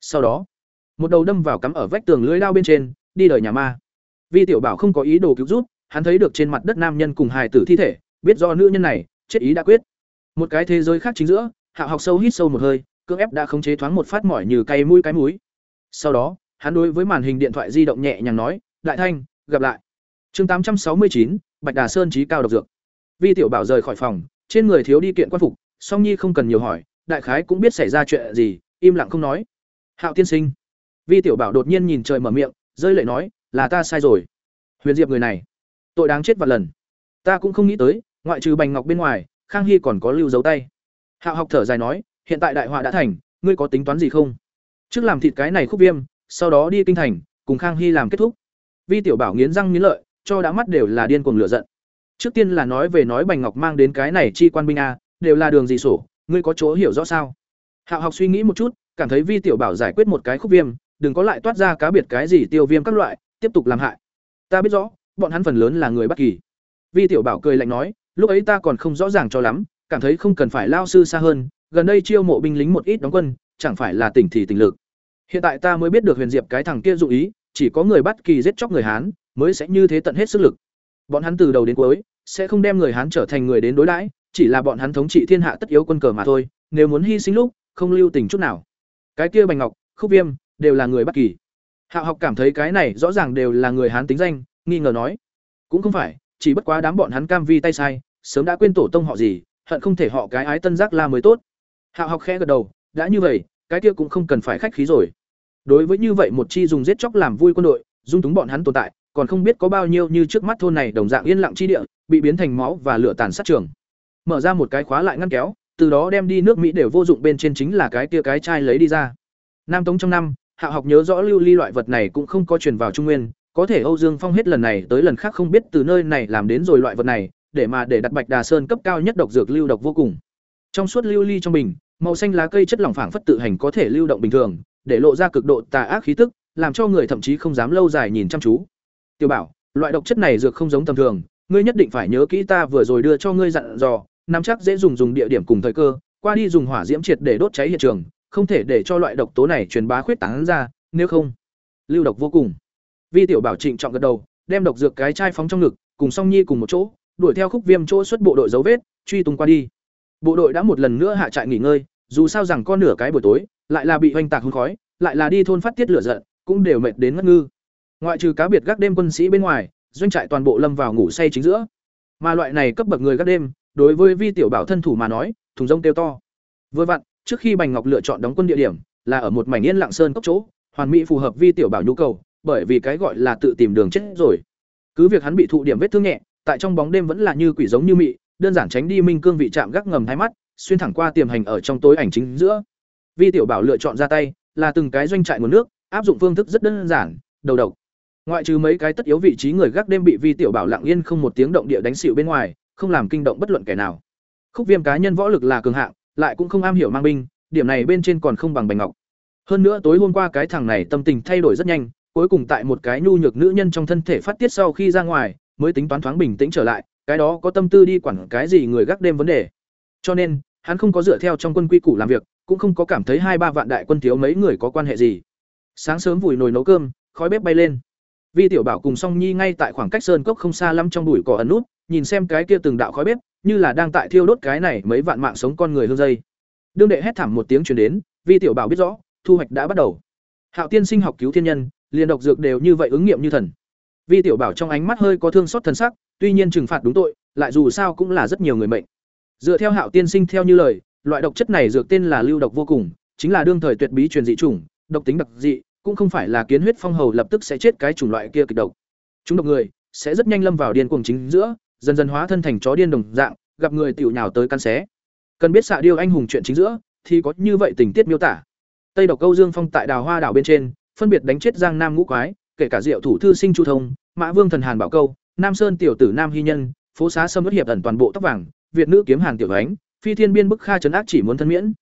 Sau đó một đầu đâm vào cắm ở vách tường lưới lao bên trên đi đời nhà ma. Vi tiểu bảo không có ý đồ cứu rút, hắn thấy được trên mặt đất nam nhân cùng hài tử thi thể biết do nữ nhân này chết ý đã quyết. Một cái thế giới khác chính giữa hạ học sâu hít sâu một hơi, cưỡng ép đã khống chế thoáng một phát mỏi như cay mũi cái mũi. Sau đó, hắn đối với màn hình điện thoại di động nhẹ nhàng nói, đại thanh, gặp lại. Chương tám trăm sáu mươi chín, bạch đà sơn trí cao độc dược. Vi tiểu bảo rời khỏi phòng, trên người thiếu đi kiện quan phục, song nhi không cần nhiều hỏi, đại khái cũng biết xảy ra chuyện gì, im lặng không nói. Hạo tiên sinh. Vi tiểu bảo đột nhiên nhìn trời mở miệng, rơi lệ nói, là ta sai rồi. Huyền diệp người này, tội đáng chết vạn lần. Ta cũng không nghĩ tới, ngoại trừ bành ngọc bên ngoài, khang hy còn có lưu dấu tay hạo học thở dài nói, hiện tại đại họa đã thành, ngươi có tính toán gì không? Trước làm thịt cái này khúc viêm, sau đó đi kinh thành, cùng khang hy làm kết thúc. Vi tiểu bảo nghiến răng nghiến lợi, cho đã mắt đều là điên cuồng lửa giận. Trước tiên là nói về nói bành ngọc mang đến cái này chi quan binh a, đều là đường gì sổ, ngươi có chỗ hiểu rõ sao? Hạo học suy nghĩ một chút, cảm thấy vi tiểu bảo giải quyết một cái khúc viêm, đừng có lại toát ra cá biệt cái gì tiêu viêm các loại, tiếp tục làm hại. Ta biết rõ, bọn hắn phần lớn là người bất kỳ. Vi tiểu bảo cười lạnh nói, lúc ấy ta còn không rõ ràng cho lắm cảm thấy không cần phải lao sư xa hơn, gần đây chiêu mộ binh lính một ít đóng quân, chẳng phải là tỉnh thì tỉnh lực. Hiện tại ta mới biết được huyền diệp cái thằng kia dụ ý, chỉ có người bắt kỳ giết chóc người hán, mới sẽ như thế tận hết sức lực. Bọn hắn từ đầu đến cuối, sẽ không đem người hán trở thành người đến đối đãi, chỉ là bọn hắn thống trị thiên hạ tất yếu quân cờ mà thôi, nếu muốn hy sinh lúc, không lưu tình chút nào. Cái kia bành ngọc, khúc viêm, đều là người bất kỳ. Hạo học cảm thấy cái này rõ ràng đều là người hán tính danh, nghi ngờ nói. Cũng không phải, chỉ bất quá đám bọn hắn cam vi tay sai, sớm đã quên tổ tông họ gì hận không thể họ cái ái tân giác la mới tốt. Hạo học khẽ gật đầu, đã như vậy, cái kia cũng không cần phải khách khí rồi. Đối với như vậy một chi dùng giết chóc làm vui quân đội, dung túng bọn hắn tồn tại, còn không biết có bao nhiêu như trước mắt thôn này đồng dạng yên lặng chi địa, bị biến thành máu và lửa tàn sát trường. Mở ra một cái khóa lại ngăn kéo, từ đó đem đi nước mỹ đều vô dụng bên trên chính là cái kia cái chai lấy đi ra. Nam tống trong năm, hạ học nhớ rõ lưu ly loại vật này cũng không có truyền vào trung nguyên, có thể âu dương phong hết lần này tới lần khác không biết từ nơi này làm đến rồi loại vật này để mà để đặt bạch đà sơn cấp cao nhất độc dược lưu độc vô cùng. Trong suốt lưu ly trong bình, màu xanh lá cây chất lỏng phảng phất tự hành có thể lưu động bình thường, để lộ ra cực độ tà ác khí tức, làm cho người thậm chí không dám lâu dài nhìn chăm chú. Tiểu bảo, loại độc chất này dược không giống tầm thường, ngươi nhất định phải nhớ kỹ ta vừa rồi đưa cho ngươi dặn dò, nắm chắc dễ dùng dùng địa điểm cùng thời cơ, qua đi dùng hỏa diễm triệt để đốt cháy hiện trường, không thể để cho loại độc tố này truyền bá khuyết tán ra, nếu không, lưu độc vô cùng. Vi tiểu bảo trịnh trọng gật đầu, đem độc dược cái chai phóng trong ngực, cùng song nhi cùng một chỗ đuổi theo khúc viêm chỗ xuất bộ đội dấu vết, truy tung qua đi. Bộ đội đã một lần nữa hạ trại nghỉ ngơi, dù sao rằng con nửa cái buổi tối, lại là bị oanh tạc hôn khói, lại là đi thôn phát tiết lửa giận, cũng đều mệt đến ngất ngư. Ngoại trừ cá biệt gác đêm quân sĩ bên ngoài, doanh trại toàn bộ lâm vào ngủ say chính giữa. Mà loại này cấp bậc người gác đêm, đối với vi tiểu bảo thân thủ mà nói, thùng rông tiêu to. Vừa vặn, trước khi bành ngọc lựa chọn đóng quân địa điểm, là ở một mảnh yên lạng sơn cốc chỗ, hoàn mỹ phù hợp vi tiểu bảo nhu cầu, bởi vì cái gọi là tự tìm đường chết rồi. Cứ việc hắn bị thụ điểm vết thương nhẹ tại trong bóng đêm vẫn là như quỷ giống như mị, đơn giản tránh đi minh cương vị chạm gác ngầm hai mắt, xuyên thẳng qua tiềm hành ở trong tối ảnh chính giữa. Vi tiểu bảo lựa chọn ra tay, là từng cái doanh trại nguồn nước, áp dụng phương thức rất đơn giản, đầu độc. Ngoại trừ mấy cái tất yếu vị trí người gác đêm bị vi tiểu bảo lặng yên không một tiếng động địa đánh xỉu bên ngoài, không làm kinh động bất luận kẻ nào. Khúc viêm cá nhân võ lực là cường hạng, lại cũng không am hiểu mang binh, điểm này bên trên còn không bằng bành ngọc. Hơn nữa tối hôm qua cái thằng này tâm tình thay đổi rất nhanh, cuối cùng tại một cái nhu nhược nữ nhân trong thân thể phát tiết sau khi ra ngoài mới tính toán thoáng bình tĩnh trở lại, cái đó có tâm tư đi quản cái gì người gác đêm vấn đề. Cho nên, hắn không có dựa theo trong quân quy củ làm việc, cũng không có cảm thấy hai ba vạn đại quân thiếu mấy người có quan hệ gì. Sáng sớm vùi nồi nấu cơm, khói bếp bay lên. Vi tiểu bảo cùng song nhi ngay tại khoảng cách sơn cốc không xa lắm trong bụi cỏ ẩn nút, nhìn xem cái kia từng đạo khói bếp, như là đang tại thiêu đốt cái này mấy vạn mạng sống con người hương dây. Đương đệ hét thảm một tiếng truyền đến, vi tiểu bảo biết rõ, thu hoạch đã bắt đầu. Hạo tiên sinh học cứu thiên nhân, liền độc dược đều như vậy ứng nghiệm như thần vi tiểu bảo trong ánh mắt hơi có thương xót thần sắc, tuy nhiên trừng phạt đúng tội, lại dù sao cũng là rất nhiều người mệnh. Dựa theo hạo tiên sinh theo như lời, loại độc chất này dược tên là lưu độc vô cùng, chính là đương thời tuyệt bí truyền dị chủng, độc tính đặc dị, cũng không phải là kiến huyết phong hầu lập tức sẽ chết cái chủng loại kia kịch độc. Chúng độc người sẽ rất nhanh lâm vào điên cuồng chính giữa, dần dần hóa thân thành chó điên đồng dạng, gặp người tiểu nhào tới căn xé. Cần biết xạ điêu anh hùng chuyện chính giữa, thì có như vậy tình tiết miêu tả. Tây độc câu dương phong tại đào hoa đảo bên trên, phân biệt đánh chết giang nam ngũ quái kể cả diệu thủ thư sinh chu thông, mã vương thần hàn bảo câu, nam sơn tiểu tử nam hy nhân, phố xá sâm bất hiệp ẩn toàn bộ tóc vàng, việt nữ kiếm hàn tiểu ánh, phi thiên biên bức kha trấn ác chỉ muốn thân miễn.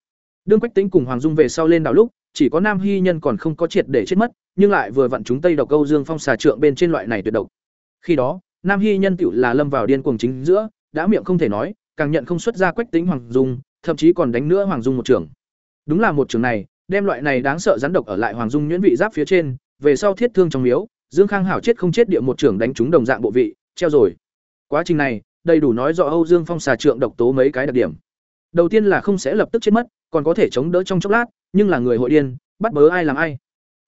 Đương quách tính cùng hoàng dung về sau lên đảo lúc, chỉ có nam hy nhân còn không có triệt để chết mất, nhưng lại vừa vặn chúng tây độc câu dương phong xà trượng bên trên loại này tuyệt độc. Khi đó, nam hy nhân tiểu là lâm vào điên cuồng chính giữa, đã miệng không thể nói, càng nhận không xuất ra quách tính hoàng dung, thậm chí còn đánh nữa hoàng dung một trường. Đúng là một trường này, đem loại này đáng sợ rắn độc ở lại hoàng dung nhuyễn vị giáp phía trên về sau thiết thương trong miếu, dương khang hảo chết không chết địa một trưởng đánh trúng đồng dạng bộ vị, treo rồi. Quá trình này, đầy đủ nói rõ âu dương phong xà trượng độc tố mấy cái đặc điểm. Đầu tiên là không sẽ lập tức chết mất, còn có thể chống đỡ trong chốc lát, nhưng là người hội điên, bắt bớ ai làm ai.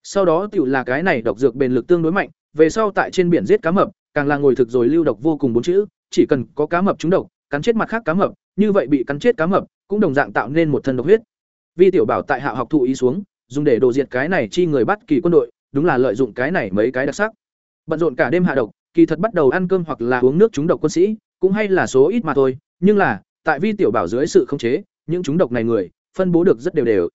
Sau đó tựu là cái này độc dược bền lực tương đối mạnh, về sau tại trên biển giết cá mập, càng là ngồi thực rồi lưu độc vô cùng bốn chữ, chỉ cần có cá mập trúng độc, cắn chết mặt khác cá mập, như vậy bị cắn chết cá mập, cũng đồng dạng tạo nên một thân độc huyết. Vi tiểu bảo tại hạ học thụ ý xuống, dùng để đồ diệt cái này chi người bắt kỳ quân đội đúng là lợi dụng cái này mấy cái đặc sắc. Bận rộn cả đêm hạ độc, kỳ thật bắt đầu ăn cơm hoặc là uống nước trúng độc quân sĩ, cũng hay là số ít mà thôi, nhưng là, tại vi tiểu bảo dưới sự khống chế, những trúng độc này người, phân bố được rất đều đều.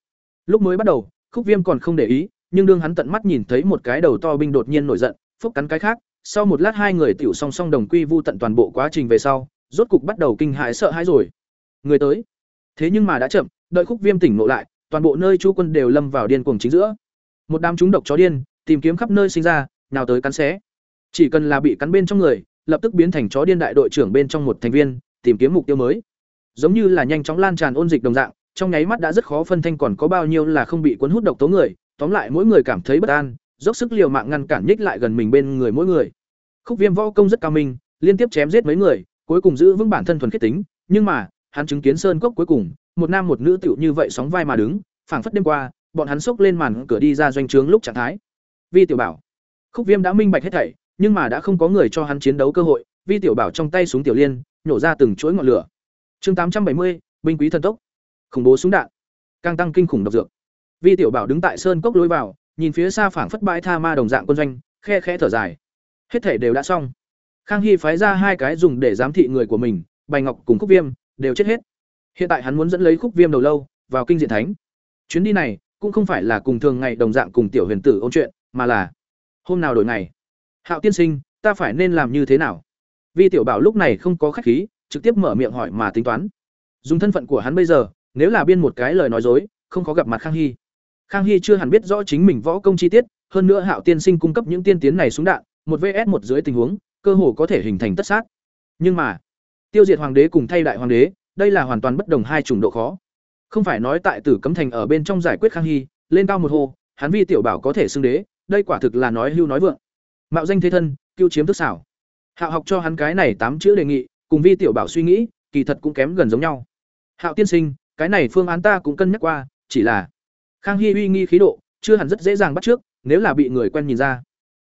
Lúc mới bắt đầu, khúc viêm còn không để ý, nhưng đương hắn tận mắt nhìn thấy một cái đầu to binh đột nhiên nổi giận, phúc cắn cái khác, sau một lát hai người tiểu song song đồng quy vu tận toàn bộ quá trình về sau, rốt cục bắt đầu kinh hãi sợ hãi rồi. Người tới. Thế nhưng mà đã chậm, đợi khúc viêm tỉnh ngộ lại, toàn bộ nơi chú quân đều lâm vào điên cuồng chính giữa một đám chúng độc chó điên, tìm kiếm khắp nơi sinh ra, nào tới cắn xé. Chỉ cần là bị cắn bên trong người, lập tức biến thành chó điên đại đội trưởng bên trong một thành viên, tìm kiếm mục tiêu mới. Giống như là nhanh chóng lan tràn ôn dịch đồng dạng, trong nháy mắt đã rất khó phân thanh còn có bao nhiêu là không bị cuốn hút độc tố người, tóm lại mỗi người cảm thấy bất an, dốc sức liều mạng ngăn cản nhích lại gần mình bên người mỗi người. Khúc viêm võ công rất cao minh, liên tiếp chém giết mấy người, cuối cùng giữ vững bản thân thuần khiết tính, nhưng mà, hắn chứng kiến sơn cốc cuối cùng, một nam một nữ tựu như vậy sóng vai mà đứng, phảng phất đêm qua bọn hắn xốc lên màn cửa đi ra doanh trướng lúc trạng thái. Vi tiểu bảo, khúc viêm đã minh bạch hết thảy, nhưng mà đã không có người cho hắn chiến đấu cơ hội, vi tiểu bảo trong tay súng tiểu liên, nhổ ra từng chuỗi ngọn lửa. Chương tám trăm bảy mươi, binh quý thần tốc. Khủng bố súng đạn. Càng tăng kinh khủng độc dược. Vi tiểu bảo đứng tại sơn cốc lối vào, nhìn phía xa phảng phất bãi tha ma đồng dạng quân doanh, khe khẽ thở dài. Hết thảy đều đã xong. Khang hy phái ra hai cái dùng để giám thị người của mình, bành ngọc cùng khúc viêm, đều chết hết. Hiện tại hắn muốn dẫn lấy khúc viêm đầu lâu, vào kinh diện thánh. Chuyến đi này cũng không phải là cùng thường ngày đồng dạng cùng tiểu huyền tử ôn chuyện, mà là, hôm nào đổi ngày? Hạo tiên sinh, ta phải nên làm như thế nào? Vi tiểu bảo lúc này không có khách khí, trực tiếp mở miệng hỏi mà tính toán. Dùng thân phận của hắn bây giờ, nếu là biên một cái lời nói dối, không có gặp mặt khang hy. Khang hy chưa hẳn biết rõ chính mình võ công chi tiết, hơn nữa hạo tiên sinh cung cấp những tiên tiến này xuống đạn, một vs một dưới tình huống, cơ hồ có thể hình thành tất sát. Nhưng mà, tiêu diệt hoàng đế cùng thay đại hoàng đế, đây là hoàn toàn bất đồng hai chủng độ khó không phải nói tại tử cấm thành ở bên trong giải quyết khang hy, lên cao một hồ hắn vi tiểu bảo có thể xưng đế, đây quả thực là nói hưu nói vượng. Mạo danh thế thân, cưu chiếm thức xảo. Hạo học cho hắn cái này tám chữ đề nghị, cùng vi tiểu bảo suy nghĩ, kỳ thật cũng kém gần giống nhau. Hạo tiên sinh, cái này phương án ta cũng cân nhắc qua, chỉ là khang hy uy nghi khí độ, chưa hẳn rất dễ dàng bắt trước, nếu là bị người quen nhìn ra.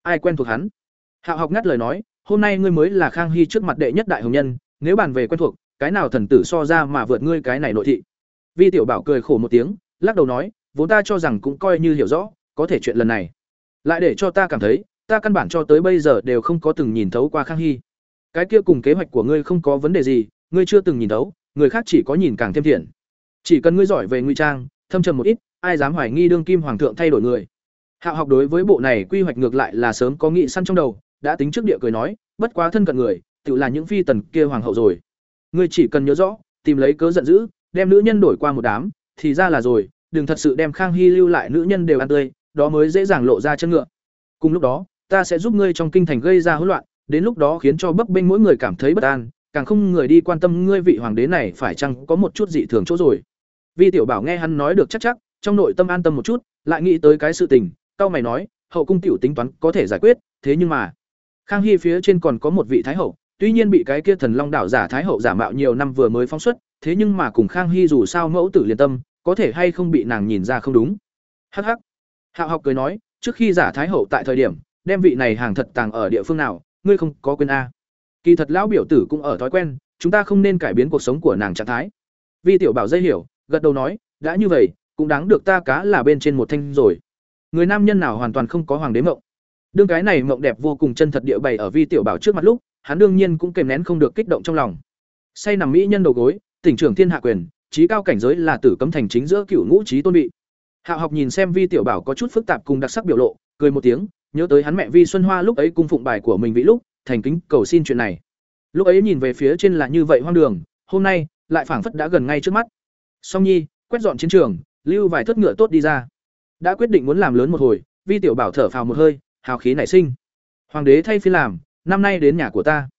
Ai quen thuộc hắn? Hạo học ngắt lời nói, hôm nay ngươi mới là khang hy trước mặt đệ nhất đại hồng nhân, nếu bàn về quen thuộc, cái nào thần tử so ra mà vượt ngươi cái này nội thị? Vi tiểu bảo cười khổ một tiếng lắc đầu nói vốn ta cho rằng cũng coi như hiểu rõ có thể chuyện lần này. Lại để cho ta cảm thấy ta căn bản cho tới bây giờ đều không có từng nhìn thấu qua khang hy. Cái kia cùng kế hoạch của ngươi không có vấn đề gì ngươi chưa từng nhìn thấu, người khác chỉ có nhìn càng thêm thiện. Chỉ cần ngươi giỏi về ngụy trang thâm trầm một ít ai dám hoài nghi đương kim hoàng thượng thay đổi người. Hạo học đối với bộ này quy hoạch ngược lại là sớm có nghị săn trong đầu đã tính trước địa cười nói bất quá thân cận người tự là những phi tần kia hoàng hậu rồi. Ngươi chỉ cần nhớ rõ tìm lấy cớ giận dữ đem nữ nhân đổi qua một đám, thì ra là rồi, đừng thật sự đem khang hy lưu lại nữ nhân đều ăn tươi, đó mới dễ dàng lộ ra chân ngựa. Cùng lúc đó, ta sẽ giúp ngươi trong kinh thành gây ra hỗn loạn, đến lúc đó khiến cho bấp bênh mỗi người cảm thấy bất an, càng không người đi quan tâm ngươi vị hoàng đế này phải chăng có một chút dị thường chỗ rồi. Vi tiểu bảo nghe hắn nói được chắc chắc, trong nội tâm an tâm một chút, lại nghĩ tới cái sự tình cao mày nói, hậu cung tiểu tính toán có thể giải quyết, thế nhưng mà, khang hy phía trên còn có một vị thái hậu, tuy nhiên bị cái kia thần long đảo giả thái hậu giả mạo nhiều năm vừa mới phóng xuất thế nhưng mà cùng khang hy dù sao mẫu tử liên tâm, có thể hay không bị nàng nhìn ra không đúng. Hắc hắc. Hạo học cười nói, trước khi giả thái hậu tại thời điểm, đem vị này hàng thật tàng ở địa phương nào, ngươi không có quên a. Kỳ thật lão biểu tử cũng ở thói quen, chúng ta không nên cải biến cuộc sống của nàng trạng thái. Vi tiểu bảo dây hiểu, gật đầu nói, đã như vậy, cũng đáng được ta cá là bên trên một thanh rồi. Người nam nhân nào hoàn toàn không có hoàng đế mộng. Đương cái này mộng đẹp vô cùng chân thật địa bày ở vi tiểu bảo trước mặt lúc, hắn đương nhiên cũng kềm nén không được kích động trong lòng. Say nằm mỹ nhân đầu gối tỉnh trưởng thiên hạ quyền trí cao cảnh giới là tử cấm thành chính giữa cựu ngũ trí tôn vị. Hạ học nhìn xem vi tiểu bảo có chút phức tạp cùng đặc sắc biểu lộ, cười một tiếng, nhớ tới hắn mẹ vi xuân hoa lúc ấy cung phụng bài của mình vĩ lúc, thành kính cầu xin chuyện này. Lúc ấy nhìn về phía trên là như vậy hoang đường, hôm nay, lại phảng phất đã gần ngay trước mắt. Song nhi, quét dọn chiến trường, lưu vài thất ngựa tốt đi ra. Đã quyết định muốn làm lớn một hồi, vi tiểu bảo thở phào một hơi, hào khí nảy sinh. Hoàng đế thay phi làm, năm nay đến nhà của ta.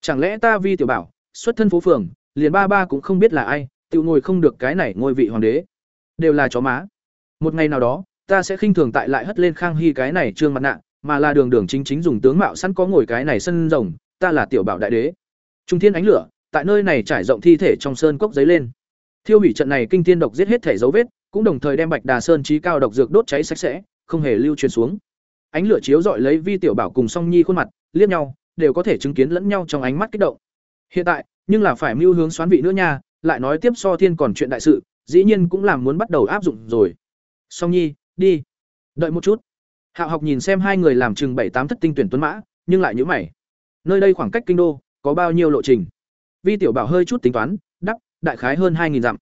Chẳng lẽ ta vi tiểu bảo, xuất thân phố phường liền ba ba cũng không biết là ai, tự ngồi không được cái này ngôi vị hoàng đế. Đều là chó má. Một ngày nào đó, ta sẽ khinh thường tại lại hất lên khang hy cái này trương mặt nạ, mà là đường đường chính chính dùng tướng mạo sẵn có ngồi cái này sân rồng, ta là tiểu bảo đại đế. Trung thiên ánh lửa, tại nơi này trải rộng thi thể trong sơn cốc giấy lên. Thiêu hủy trận này kinh tiên độc giết hết thể dấu vết, cũng đồng thời đem bạch đà sơn trí cao độc dược đốt cháy sạch sẽ, không hề lưu truyền xuống. Ánh lửa chiếu dọi lấy vi tiểu bảo cùng song nhi khuôn mặt, liếc nhau, đều có thể chứng kiến lẫn nhau trong ánh mắt kích động. Hiện tại nhưng là phải mưu hướng xoán vị nữa nha, lại nói tiếp so thiên còn chuyện đại sự, dĩ nhiên cũng làm muốn bắt đầu áp dụng rồi. Song nhi, đi. Đợi một chút. Hạo học nhìn xem hai người làm chừng bảy tám thất tinh tuyển tuấn mã, nhưng lại nhữ mày. Nơi đây khoảng cách kinh đô, có bao nhiêu lộ trình? Vi tiểu bảo hơi chút tính toán đắp đại khái hơn hai nghìn dặm.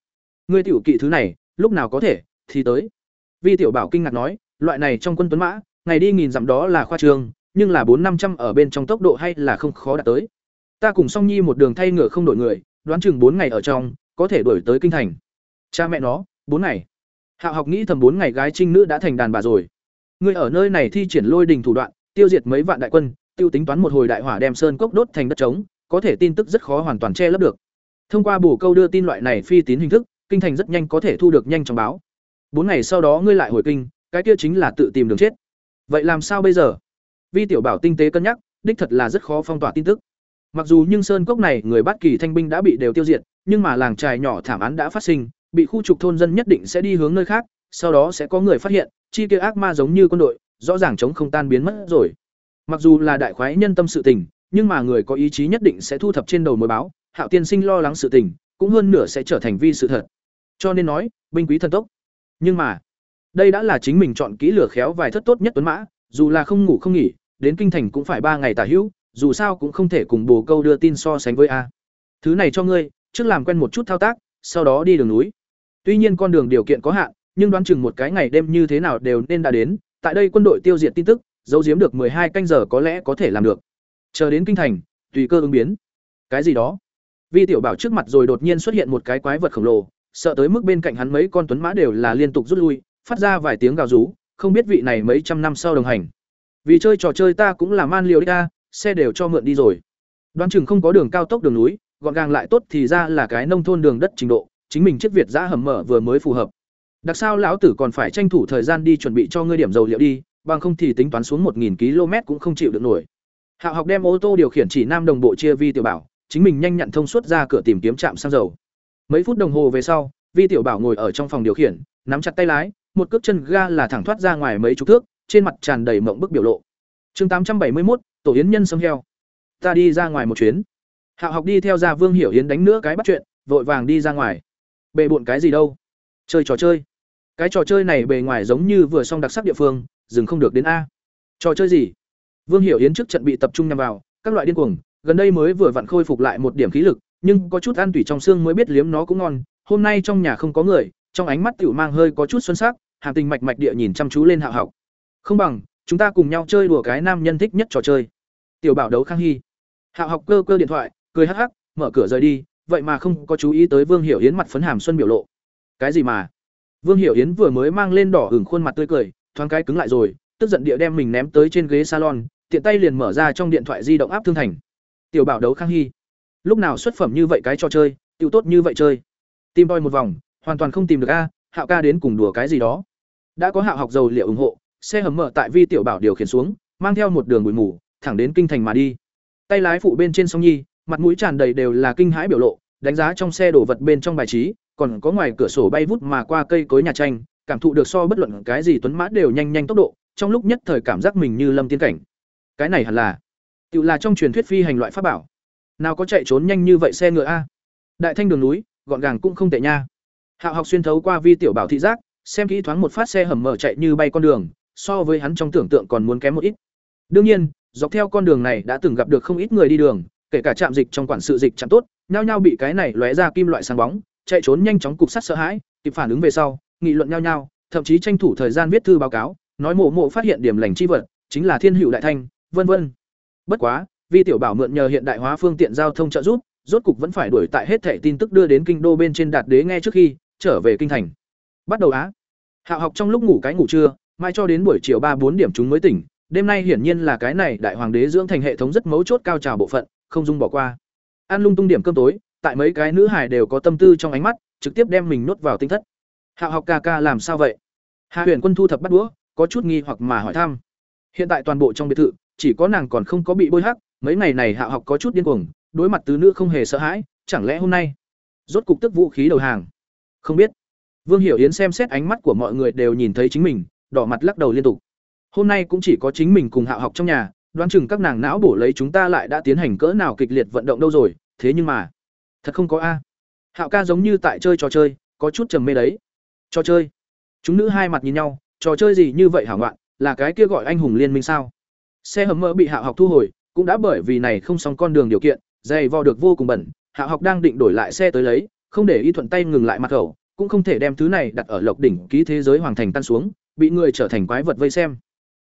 Ngươi tiểu kỵ thứ này, lúc nào có thể, thì tới. Vi tiểu bảo kinh ngạc nói, loại này trong quân tuấn mã, ngày đi nghìn dặm đó là khoa trường, nhưng là bốn năm trăm ở bên trong tốc độ hay là không khó đạt tới ta cùng song nhi một đường thay ngựa không đổi người, đoán chừng bốn ngày ở trong, có thể đổi tới kinh thành. Cha mẹ nó, bốn ngày. Hạo học nghĩ thầm bốn ngày gái trinh nữ đã thành đàn bà rồi. Ngươi ở nơi này thi triển lôi đình thủ đoạn, tiêu diệt mấy vạn đại quân, tiêu tính toán một hồi đại hỏa đem sơn cốc đốt thành đất trống, có thể tin tức rất khó hoàn toàn che lấp được. Thông qua bù câu đưa tin loại này phi tín hình thức, kinh thành rất nhanh có thể thu được nhanh trong báo. Bốn ngày sau đó ngươi lại hồi kinh, cái kia chính là tự tìm đường chết. Vậy làm sao bây giờ? Vi tiểu bảo tinh tế cân nhắc, đích thật là rất khó phong tỏa tin tức mặc dù nhưng sơn cốc này người bắt kỳ thanh binh đã bị đều tiêu diệt, nhưng mà làng trài nhỏ thảm án đã phát sinh, bị khu trục thôn dân nhất định sẽ đi hướng nơi khác, sau đó sẽ có người phát hiện, chi kia ác ma giống như quân đội, rõ ràng chống không tan biến mất rồi. Mặc dù là đại khoái nhân tâm sự tình, nhưng mà người có ý chí nhất định sẽ thu thập trên đầu mối báo, hạo tiên sinh lo lắng sự tình, cũng hơn nửa sẽ trở thành vi sự thật. Cho nên nói, binh quý thần tốc. Nhưng mà, đây đã là chính mình chọn kỹ lửa khéo vài thất tốt nhất tuấn mã, dù là không ngủ không nghỉ, đến kinh thành cũng phải ba ngày tả hữu dù sao cũng không thể cùng bồ câu đưa tin so sánh với a. Thứ này cho ngươi, trước làm quen một chút thao tác, sau đó đi đường núi. Tuy nhiên con đường điều kiện có hạn, nhưng đoán chừng một cái ngày đêm như thế nào đều nên đã đến, tại đây quân đội tiêu diệt tin tức, giấu giếm được hai canh giờ có lẽ có thể làm được. Chờ đến kinh thành, tùy cơ ứng biến. Cái gì đó? Vi tiểu bảo trước mặt rồi đột nhiên xuất hiện một cái quái vật khổng lồ, sợ tới mức bên cạnh hắn mấy con tuấn mã đều là liên tục rút lui, phát ra vài tiếng gào rú, không biết vị này mấy trăm năm sau đồng hành. Vì chơi trò chơi ta cũng là man liều đi ta xe đều cho mượn đi rồi. Đoán chừng không có đường cao tốc đường núi, gọn gàng lại tốt thì ra là cái nông thôn đường đất trình độ, chính mình chiếc việt giã hầm mở vừa mới phù hợp. Đặc sao lão tử còn phải tranh thủ thời gian đi chuẩn bị cho ngươi điểm dầu liệu đi, bằng không thì tính toán xuống một nghìn km cũng không chịu được nổi. Hạo học đem ô tô điều khiển chỉ nam đồng bộ chia vi tiểu bảo, chính mình nhanh nhận thông suốt ra cửa tìm kiếm trạm xăng dầu. Mấy phút đồng hồ về sau, vi tiểu bảo ngồi ở trong phòng điều khiển, nắm chặt tay lái, một cước chân ga là thẳng thoát ra ngoài mấy chục thước, trên mặt tràn đầy mộng bức biểu lộ. Chương tám trăm bảy mươi một tổ yến nhân sông heo ta đi ra ngoài một chuyến. Hạo học đi theo ra vương hiểu yến đánh nữa cái bắt chuyện, vội vàng đi ra ngoài. Bề bộn cái gì đâu? Chơi trò chơi. Cái trò chơi này bề ngoài giống như vừa xong đặc sắc địa phương, dừng không được đến a. Trò chơi gì? Vương hiểu yến trước trận bị tập trung nhằm vào, các loại điên cuồng, gần đây mới vừa vặn khôi phục lại một điểm khí lực, nhưng có chút ăn tủy trong xương mới biết liếm nó cũng ngon. Hôm nay trong nhà không có người, trong ánh mắt tiểu mang hơi có chút xuân sắc, hàm tình mạch mạch địa nhìn chăm chú lên hạo học. Không bằng chúng ta cùng nhau chơi đùa cái nam nhân thích nhất trò chơi. Tiểu bảo đấu khang hy. Hạo học cơ cơ điện thoại, cười hắc hắc, mở cửa rời đi, vậy mà không có chú ý tới vương hiểu yến mặt phấn hàm xuân biểu lộ. Cái gì mà? Vương hiểu yến vừa mới mang lên đỏ hửng khuôn mặt tươi cười, thoáng cái cứng lại rồi, tức giận địa đem mình ném tới trên ghế salon, tiện tay liền mở ra trong điện thoại di động áp thương thành. Tiểu bảo đấu khang hy. Lúc nào xuất phẩm như vậy cái trò chơi, tiểu tốt như vậy chơi. Tìm đòi một vòng, hoàn toàn không tìm được a, hạo ca đến cùng đùa cái gì đó. Đã có hạo học dầu liệu ủng hộ xe hầm mở tại vi tiểu bảo điều khiển xuống, mang theo một đường bụi mù, thẳng đến kinh thành mà đi. Tay lái phụ bên trên sông nhi, mặt mũi tràn đầy đều là kinh hãi biểu lộ, đánh giá trong xe đổ vật bên trong bài trí, còn có ngoài cửa sổ bay vút mà qua cây cối nhà tranh, cảm thụ được so bất luận cái gì tuấn mã đều nhanh nhanh tốc độ, trong lúc nhất thời cảm giác mình như lâm tiên cảnh. Cái này hẳn là, tự là trong truyền thuyết phi hành loại pháp bảo. Nào có chạy trốn nhanh như vậy xe ngựa a? Đại thanh đường núi, gọn gàng cũng không tệ nha. Hạo học xuyên thấu qua vi tiểu bảo thị giác, xem kỹ thoáng một phát xe hầm mở chạy như bay con đường so với hắn trong tưởng tượng còn muốn kém một ít. Đương nhiên, dọc theo con đường này đã từng gặp được không ít người đi đường, kể cả trạm dịch trong quản sự dịch chẳng tốt, nhao nhao bị cái này lóe ra kim loại sáng bóng, chạy trốn nhanh chóng cục sắt sợ hãi, kịp phản ứng về sau, nghị luận nhao nhao, thậm chí tranh thủ thời gian viết thư báo cáo, nói mộ mộ phát hiện điểm lành chi vật, chính là thiên hữu đại thanh, vân vân. Bất quá, vi tiểu bảo mượn nhờ hiện đại hóa phương tiện giao thông trợ giúp, rốt cục vẫn phải đuổi tại hết thảy tin tức đưa đến kinh đô bên trên đạt đế nghe trước khi, trở về kinh thành. Bắt đầu á. Hạo học trong lúc ngủ cái ngủ trưa mai cho đến buổi chiều ba bốn điểm chúng mới tỉnh, đêm nay hiển nhiên là cái này đại hoàng đế dưỡng thành hệ thống rất mấu chốt cao trào bộ phận, không dung bỏ qua. Ăn lung tung điểm cơm tối, tại mấy cái nữ hải đều có tâm tư trong ánh mắt, trực tiếp đem mình nuốt vào tinh thất. Hạo học ca ca làm sao vậy? Hạ huyền quân thu thập bắt đũa, có chút nghi hoặc mà hỏi thăm. Hiện tại toàn bộ trong biệt thự, chỉ có nàng còn không có bị bôi hắc, mấy ngày này hạ học có chút điên cuồng, đối mặt tứ nữ không hề sợ hãi, chẳng lẽ hôm nay rốt cục tức vũ khí đầu hàng? Không biết. Vương hiểu yến xem xét ánh mắt của mọi người đều nhìn thấy chính mình đỏ mặt lắc đầu liên tục. Hôm nay cũng chỉ có chính mình cùng Hạo học trong nhà, đoán chừng các nàng não bổ lấy chúng ta lại đã tiến hành cỡ nào kịch liệt vận động đâu rồi, thế nhưng mà, thật không có a. Hạo ca giống như tại chơi trò chơi, có chút trầm mê đấy. Trò chơi? Chúng nữ hai mặt nhìn nhau, trò chơi gì như vậy hảo ngoạn, là cái kia gọi anh hùng liên minh sao? Xe hầm mỡ bị Hạo học thu hồi, cũng đã bởi vì này không xong con đường điều kiện, dày vò được vô cùng bẩn, Hạo học đang định đổi lại xe tới lấy, không để y thuận tay ngừng lại mặt khẩu, cũng không thể đem thứ này đặt ở lộc đỉnh ký thế giới hoàng thành tan xuống bị người trở thành quái vật vây xem.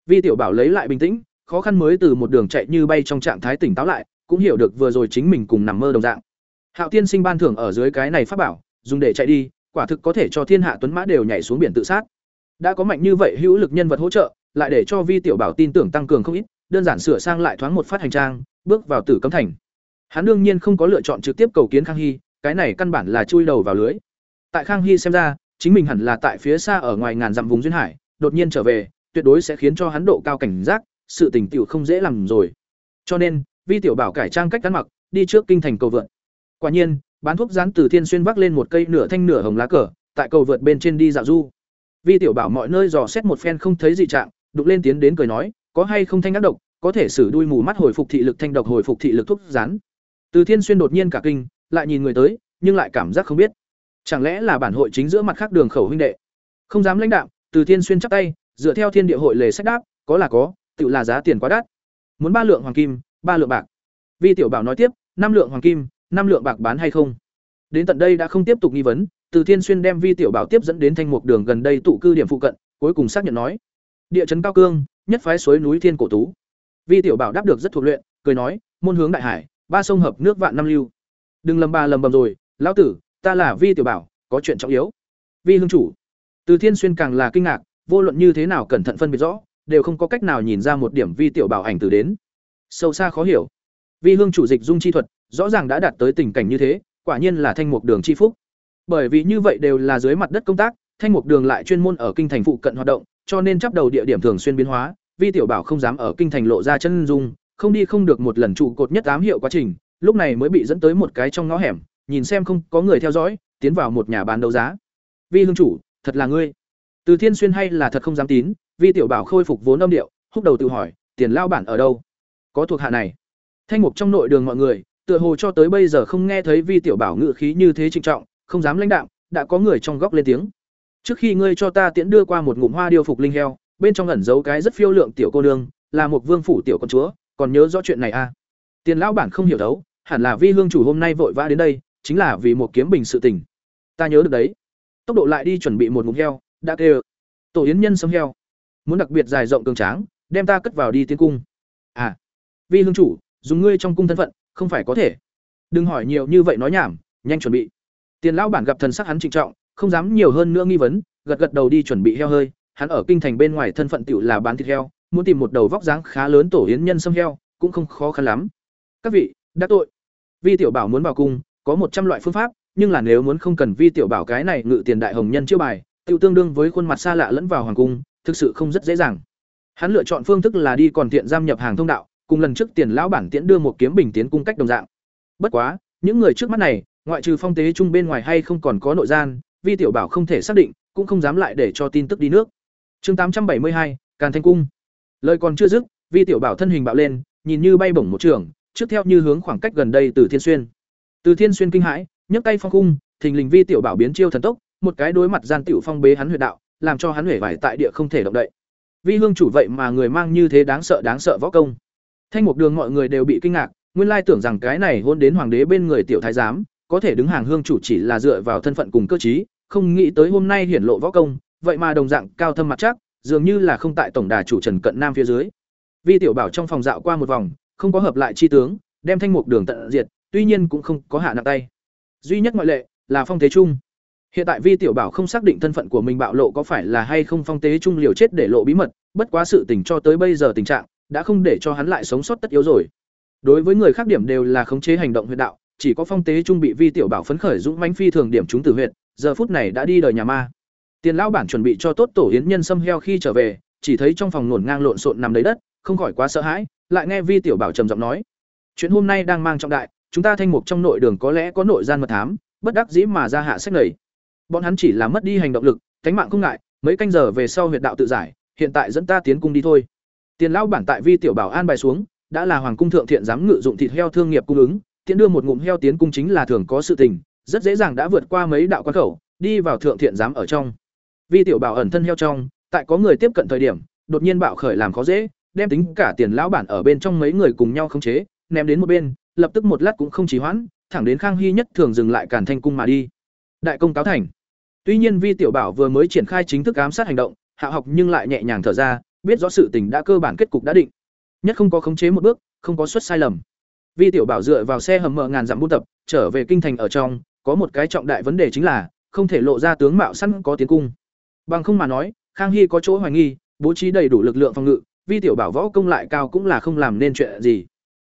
Vi tiểu bảo lấy lại bình tĩnh, khó khăn mới từ một đường chạy như bay trong trạng thái tỉnh táo lại, cũng hiểu được vừa rồi chính mình cùng nằm mơ đồng dạng. Hạo tiên sinh ban thưởng ở dưới cái này pháp bảo, dùng để chạy đi, quả thực có thể cho thiên hạ tuấn mã đều nhảy xuống biển tự sát. Đã có mạnh như vậy hữu lực nhân vật hỗ trợ, lại để cho vi tiểu bảo tin tưởng tăng cường không ít, đơn giản sửa sang lại thoáng một phát hành trang, bước vào tử cấm thành. Hắn đương nhiên không có lựa chọn trực tiếp cầu kiến khang hy, cái này căn bản là chui đầu vào lưới. Tại khang hy xem ra, chính mình hẳn là tại phía xa ở ngoài ngàn dặm vùng duyên hải đột nhiên trở về, tuyệt đối sẽ khiến cho hắn độ cao cảnh giác, sự tình tiểu không dễ làm rồi. Cho nên, vi tiểu bảo cải trang cách ăn mặc, đi trước kinh thành cầu vượt quả nhiên, bán thuốc rán từ thiên xuyên vác lên một cây nửa thanh nửa hồng lá cờ, tại cầu vượt bên trên đi dạo du. Vi tiểu bảo mọi nơi dò xét một phen không thấy gì trạng đục lên tiến đến cười nói, có hay không thanh ác độc, có thể xử đuôi mù mắt hồi phục thị lực thanh độc hồi phục thị lực thuốc rán. Từ thiên xuyên đột nhiên cả kinh, lại nhìn người tới, nhưng lại cảm giác không biết. Chẳng lẽ là bản hội chính giữa mặt khác đường khẩu huynh đệ? Không dám lãnh đạo từ thiên xuyên chắp tay, dựa theo thiên địa hội lề sách đáp, có là có tự là giá tiền quá đắt. Muốn ba lượng hoàng kim, ba lượng bạc. Vi tiểu bảo nói tiếp, năm lượng hoàng kim, năm lượng bạc bán hay không? Đến tận đây đã không tiếp tục nghi vấn, từ thiên xuyên đem vi tiểu bảo tiếp dẫn đến thanh mục đường gần đây tụ cư điểm phụ cận, cuối cùng xác nhận nói, địa chấn cao cương, nhất phái suối núi thiên cổ tú. Vi tiểu bảo đáp được rất thuộc luyện, cười nói, môn hướng đại hải, ba sông hợp nước vạn năm lưu. Đừng lầm ba lầm bầm rồi, lão tử, ta là vi tiểu bảo, có chuyện trọng yếu. Vi hương chủ từ thiên xuyên càng là kinh ngạc, vô luận như thế nào cẩn thận phân biệt rõ, đều không có cách nào nhìn ra một điểm vi tiểu bảo ảnh từ đến. Sâu xa khó hiểu. Vi hương chủ dịch dung chi thuật, rõ ràng đã đạt tới tình cảnh như thế, quả nhiên là thanh mục đường chi phúc. Bởi vì như vậy đều là dưới mặt đất công tác, thanh mục đường lại chuyên môn ở kinh thành phụ cận hoạt động, cho nên chấp đầu địa điểm thường xuyên biến hóa, vi tiểu bảo không dám ở kinh thành lộ ra chân dung, không đi không được một lần trụ cột nhất ám hiệu quá trình, lúc này mới bị dẫn tới một cái trong ngõ hẻm, nhìn xem không có người theo dõi, tiến vào một nhà bán đấu giá. Vi hương chủ thật là ngươi. Từ thiên xuyên hay là thật không dám tín, vi tiểu bảo khôi phục vốn âm điệu, húc đầu tự hỏi, tiền lao bản ở đâu? Có thuộc hạ này. Thanh mục trong nội đường mọi người, tựa hồ cho tới bây giờ không nghe thấy vi tiểu bảo ngự khí như thế trịnh trọng, không dám lãnh đạm, đã có người trong góc lên tiếng. Trước khi ngươi cho ta tiễn đưa qua một ngụm hoa điêu phục linh heo, bên trong ẩn giấu cái rất phiêu lượng tiểu cô nương, là một vương phủ tiểu con chúa, còn nhớ rõ chuyện này à? Tiền lão bản không hiểu đấu, hẳn là vi hương chủ hôm nay vội vã đến đây, chính là vì một kiếm bình sự tình. Ta nhớ được đấy tốc độ lại đi chuẩn bị một mục heo, đã kêu. Tổ yến nhân sống heo. Muốn đặc biệt dài rộng cường tráng, đem ta cất vào đi tiến cung. À. Vi hương chủ, dùng ngươi trong cung thân phận, không phải có thể. Đừng hỏi nhiều như vậy nói nhảm, nhanh chuẩn bị. Tiền lão bản gặp thần sắc hắn trịnh trọng, không dám nhiều hơn nữa nghi vấn, gật gật đầu đi chuẩn bị heo hơi. Hắn ở kinh thành bên ngoài thân phận tiểu là bán thịt heo, muốn tìm một đầu vóc dáng khá lớn tổ yến nhân sâm heo, cũng không khó khăn lắm. Các vị, đã tội. Vi tiểu bảo muốn vào cung, có một trăm loại phương pháp nhưng là nếu muốn không cần vi tiểu bảo cái này ngự tiền đại hồng nhân chiêu bài tự tương đương với khuôn mặt xa lạ lẫn vào hoàng cung, thực sự không rất dễ dàng. Hắn lựa chọn phương thức là đi còn tiện giam nhập hàng thông đạo, cùng lần trước tiền lão bản tiễn đưa một kiếm bình tiến cung cách đồng dạng. Bất quá, những người trước mắt này, ngoại trừ phong tế chung bên ngoài hay không còn có nội gian, vi tiểu bảo không thể xác định, cũng không dám lại để cho tin tức đi nước. Chương tám trăm bảy mươi hai, càn thanh cung. Lời còn chưa dứt, vi tiểu bảo thân hình bạo lên, nhìn như bay bổng một trường, trước theo như hướng khoảng cách gần đây từ thiên xuyên. Từ thiên xuyên kinh hãi nhấc tay phong cung thình lình vi tiểu bảo biến chiêu thần tốc, một cái đối mặt gian tiểu phong bế hắn huyệt đạo, làm cho hắn huệ vải tại địa không thể động đậy. Vi hương chủ vậy mà người mang như thế đáng sợ đáng sợ võ công. Thanh mục đường mọi người đều bị kinh ngạc, nguyên lai tưởng rằng cái này hôn đến hoàng đế bên người tiểu thái giám, có thể đứng hàng hương chủ chỉ là dựa vào thân phận cùng cơ chí không nghĩ tới hôm nay hiển lộ võ công, vậy mà đồng dạng cao thâm mặt chắc, dường như là không tại tổng đà chủ trần cận nam phía dưới. Vi tiểu bảo trong phòng dạo qua một vòng, không có hợp lại chi tướng, đem thanh mục đường tận diệt, tuy nhiên cũng không có hạ nặng tay duy nhất ngoại lệ là phong thế trung hiện tại vi tiểu bảo không xác định thân phận của mình bạo lộ có phải là hay không phong tế trung liều chết để lộ bí mật, bất quá sự tình cho tới bây giờ tình trạng đã không để cho hắn lại sống sót tất yếu rồi. Đối với người khác điểm đều là khống chế hành động huyệt đạo, chỉ có phong tế trung bị vi tiểu bảo phấn khởi dũng mãnh phi thường điểm chúng tử huyệt, giờ phút này đã đi đời nhà ma. Tiền lão bản chuẩn bị cho tốt tổ hiến nhân xâm heo khi trở về, chỉ thấy trong phòng nổn ngang lộn xộn nằm đầy đất, không khỏi quá sợ hãi, lại nghe vi tiểu bảo trầm giọng nói, chuyện hôm nay đang mang trọng đại chúng ta thanh mục trong nội đường có lẽ có nội gian mật thám, bất đắc dĩ mà ra hạ sách này. bọn hắn chỉ là mất đi hành động lực cánh mạng không ngại, mấy canh giờ về sau huyệt đạo tự giải, hiện tại dẫn ta tiến cung đi thôi tiền lão bản tại vi tiểu bảo an bài xuống, đã là hoàng cung thượng thiện dám ngự dụng thịt heo thương nghiệp cung ứng, tiện đưa một ngụm heo tiến cung chính là thường có sự tình, rất dễ dàng đã vượt qua mấy đạo quan khẩu, đi vào thượng thiện giám ở trong vi tiểu bảo ẩn thân heo trong, tại có người tiếp cận thời điểm, đột nhiên bạo khởi làm khó dễ, đem tính cả tiền lão bản ở bên trong mấy người cùng nhau khống chế, ném đến một bên lập tức một lát cũng không trì hoãn, thẳng đến khang hy nhất thường dừng lại càn thanh cung mà đi. Đại công cáo thành. Tuy nhiên vi tiểu bảo vừa mới triển khai chính thức ám sát hành động, hạ học nhưng lại nhẹ nhàng thở ra, biết rõ sự tình đã cơ bản kết cục đã định. Nhất không có khống chế một bước, không có suất sai lầm. Vi tiểu bảo dựa vào xe hầm mở ngàn dặm buôn tập, trở về kinh thành ở trong, có một cái trọng đại vấn đề chính là, không thể lộ ra tướng mạo sẵn có tiến cung. Bằng không mà nói, khang hy có chỗ hoài nghi, bố trí đầy đủ lực lượng phòng ngự, vi tiểu bảo võ công lại cao cũng là không làm nên chuyện gì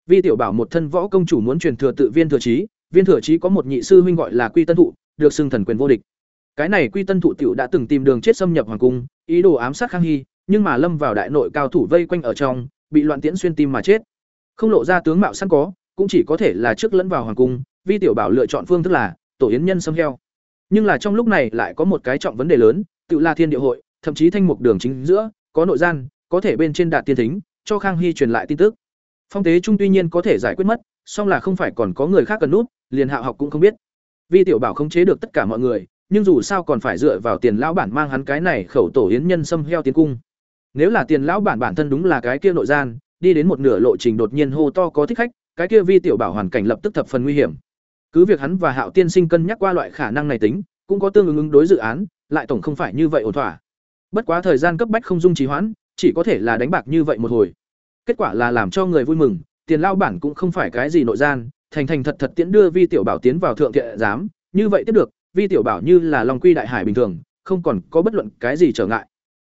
vi tiểu bảo một thân võ công chủ muốn truyền thừa tự viên thừa trí, viên thừa trí có một nhị sư huynh gọi là quy tân thụ, được xưng thần quyền vô địch. Cái này quy tân thụ tiểu đã từng tìm đường chết xâm nhập hoàng cung, ý đồ ám sát khang hy, nhưng mà lâm vào đại nội cao thủ vây quanh ở trong, bị loạn tiễn xuyên tim mà chết. Không lộ ra tướng mạo sẵn có, cũng chỉ có thể là trước lẫn vào hoàng cung, vi tiểu bảo lựa chọn phương thức là, tổ yến nhân xâm heo. Nhưng là trong lúc này lại có một cái trọng vấn đề lớn, tự là thiên địa hội, thậm chí thanh mục đường chính giữa, có nội gian, có thể bên trên đạt tiên thính, cho khang hy truyền lại tin tức phong tế trung tuy nhiên có thể giải quyết mất, song là không phải còn có người khác cần nút, liền hạ học cũng không biết. Vi tiểu bảo không chế được tất cả mọi người, nhưng dù sao còn phải dựa vào tiền lão bản mang hắn cái này khẩu tổ yến nhân xâm heo tiến cung. Nếu là tiền lão bản bản thân đúng là cái kia nội gian, đi đến một nửa lộ trình đột nhiên hô to có thích khách, cái kia vi tiểu bảo hoàn cảnh lập tức thập phần nguy hiểm. Cứ việc hắn và hạo tiên sinh cân nhắc qua loại khả năng này tính, cũng có tương ứng ứng đối dự án, lại tổng không phải như vậy ổn thỏa. Bất quá thời gian cấp bách không dung trì hoãn, chỉ có thể là đánh bạc như vậy một hồi kết quả là làm cho người vui mừng, tiền lao bản cũng không phải cái gì nội gian, thành thành thật thật tiễn đưa vi tiểu bảo tiến vào thượng thiện giám, như vậy tiếp được, vi tiểu bảo như là lòng quy đại hải bình thường, không còn có bất luận cái gì trở ngại.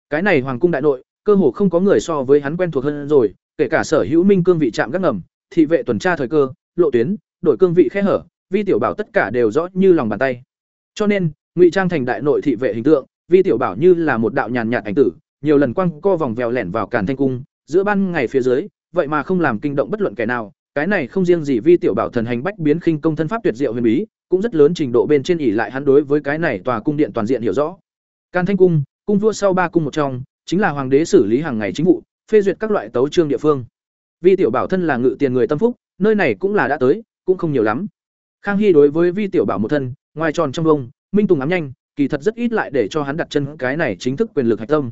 Cái này hoàng cung đại nội, cơ hồ không có người so với hắn quen thuộc hơn rồi, kể cả sở hữu minh cương vị trạm gác ngầm, thị vệ tuần tra thời cơ, lộ tuyến đổi cương vị khe hở, vi tiểu bảo tất cả đều rõ như lòng bàn tay. Cho nên, ngụy trang thành đại nội thị vệ hình tượng, vi tiểu bảo như là một đạo nhàn nhạt ảnh tử, nhiều lần quăng co vòng vèo lẻn vào càn thanh cung giữa ban ngày phía dưới, vậy mà không làm kinh động bất luận kẻ nào, cái này không riêng gì vi tiểu bảo thần hành bách biến khinh công thân pháp tuyệt diệu huyền bí, cũng rất lớn trình độ bên trên ỉ lại hắn đối với cái này tòa cung điện toàn diện hiểu rõ. Can thanh cung cung vua sau ba cung một trong, chính là hoàng đế xử lý hàng ngày chính vụ, phê duyệt các loại tấu chương địa phương. Vi tiểu bảo thân là ngự tiền người tâm phúc, nơi này cũng là đã tới, cũng không nhiều lắm. Khang hy đối với vi tiểu bảo một thân, ngoài tròn trong vông, minh tùng ám nhanh, kỳ thật rất ít lại để cho hắn đặt chân cái này chính thức quyền lực hạch tâm.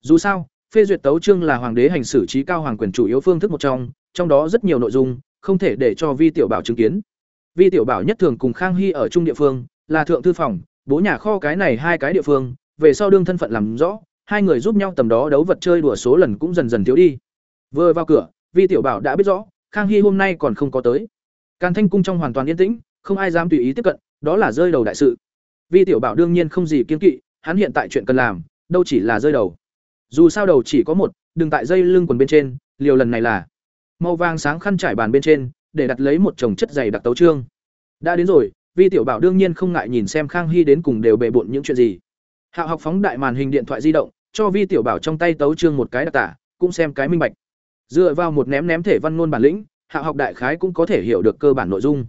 Dù sao phê duyệt tấu chương là hoàng đế hành xử trí cao hoàng quyền chủ yếu phương thức một trong trong đó rất nhiều nội dung không thể để cho Vi tiểu bảo chứng kiến. Vi tiểu bảo nhất thường cùng Khang Hy ở chung địa phương, là thượng thư phòng, bố nhà kho cái này hai cái địa phương, về sau đương thân phận làm rõ, hai người giúp nhau tầm đó đấu vật chơi đùa số lần cũng dần dần thiếu đi. Vừa vào cửa, Vi tiểu bảo đã biết rõ, Khang Hy hôm nay còn không có tới. Càn Thanh cung trong hoàn toàn yên tĩnh, không ai dám tùy ý tiếp cận, đó là rơi đầu đại sự. Vi tiểu bảo đương nhiên không gì kiên kỵ, hắn hiện tại chuyện cần làm, đâu chỉ là rơi đầu. Dù sao đầu chỉ có một, đừng tại dây lưng quần bên trên, liều lần này là màu vàng sáng khăn trải bàn bên trên, để đặt lấy một chồng chất dày đặc tấu trương. Đã đến rồi, Vi tiểu bảo đương nhiên không ngại nhìn xem Khang Hy đến cùng đều bề bộn những chuyện gì. Hạo học phóng đại màn hình điện thoại di động, cho Vi tiểu bảo trong tay tấu trương một cái đặc tả, cũng xem cái minh bạch. Dựa vào một ném ném thể văn ngôn bản lĩnh, Hạo học đại khái cũng có thể hiểu được cơ bản nội dung.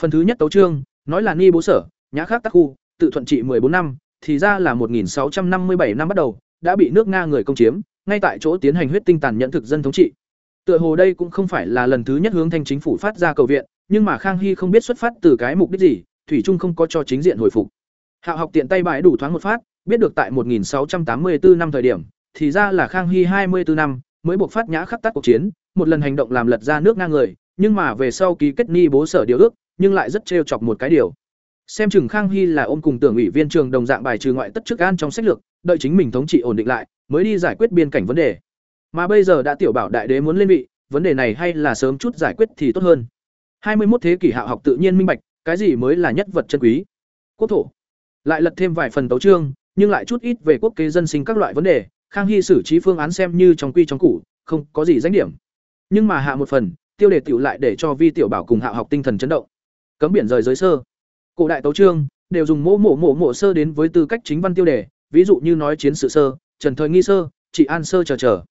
Phần thứ nhất tấu trương, nói là ni bố sở, nhã khác tác khu, tự thuận trị 14 năm, thì ra là 1657 năm bắt đầu, đã bị nước Nga người công chiếm, ngay tại chỗ tiến hành huyết tinh tàn nhận thực dân thống trị. Tựa hồ đây cũng không phải là lần thứ nhất hướng thanh chính phủ phát ra cầu viện, nhưng mà Khang Hy không biết xuất phát từ cái mục đích gì, thủy trung không có cho chính diện hồi phục. Hạo học tiện tay bãi đủ thoáng một phát, biết được tại 1684 năm thời điểm, thì ra là Khang Hy 24 năm mới buộc phát nhã khắc tắt cuộc chiến, một lần hành động làm lật ra nước ngang người, nhưng mà về sau ký kết ni bố sở điều ước, nhưng lại rất trêu chọc một cái điều. Xem chừng Khang Hy là ôm cùng tưởng ủy viên trường đồng dạng bài trừ ngoại tất trước an trong sách lược, đợi chính mình thống trị ổn định lại, mới đi giải quyết biên cảnh vấn đề. Mà bây giờ đã tiểu bảo đại đế muốn lên vị, vấn đề này hay là sớm chút giải quyết thì tốt hơn. 21 thế kỷ hạo học tự nhiên minh bạch, cái gì mới là nhất vật chân quý. Quốc thổ. Lại lật thêm vài phần tấu chương, nhưng lại chút ít về quốc kế dân sinh các loại vấn đề, Khang Hy xử trí phương án xem như trong quy trong củ, không có gì danh điểm. Nhưng mà hạ một phần, tiêu đề tiểu lại để cho Vi tiểu bảo cùng Hạo học tinh thần chấn động. Cấm biển rời giới sơ. Cổ đại tấu chương đều dùng mỗ mộ mộ mộ sơ đến với tư cách chính văn tiêu đề, ví dụ như nói chiến sự sơ, trần thời nghi sơ, trị an sơ chờ chờ.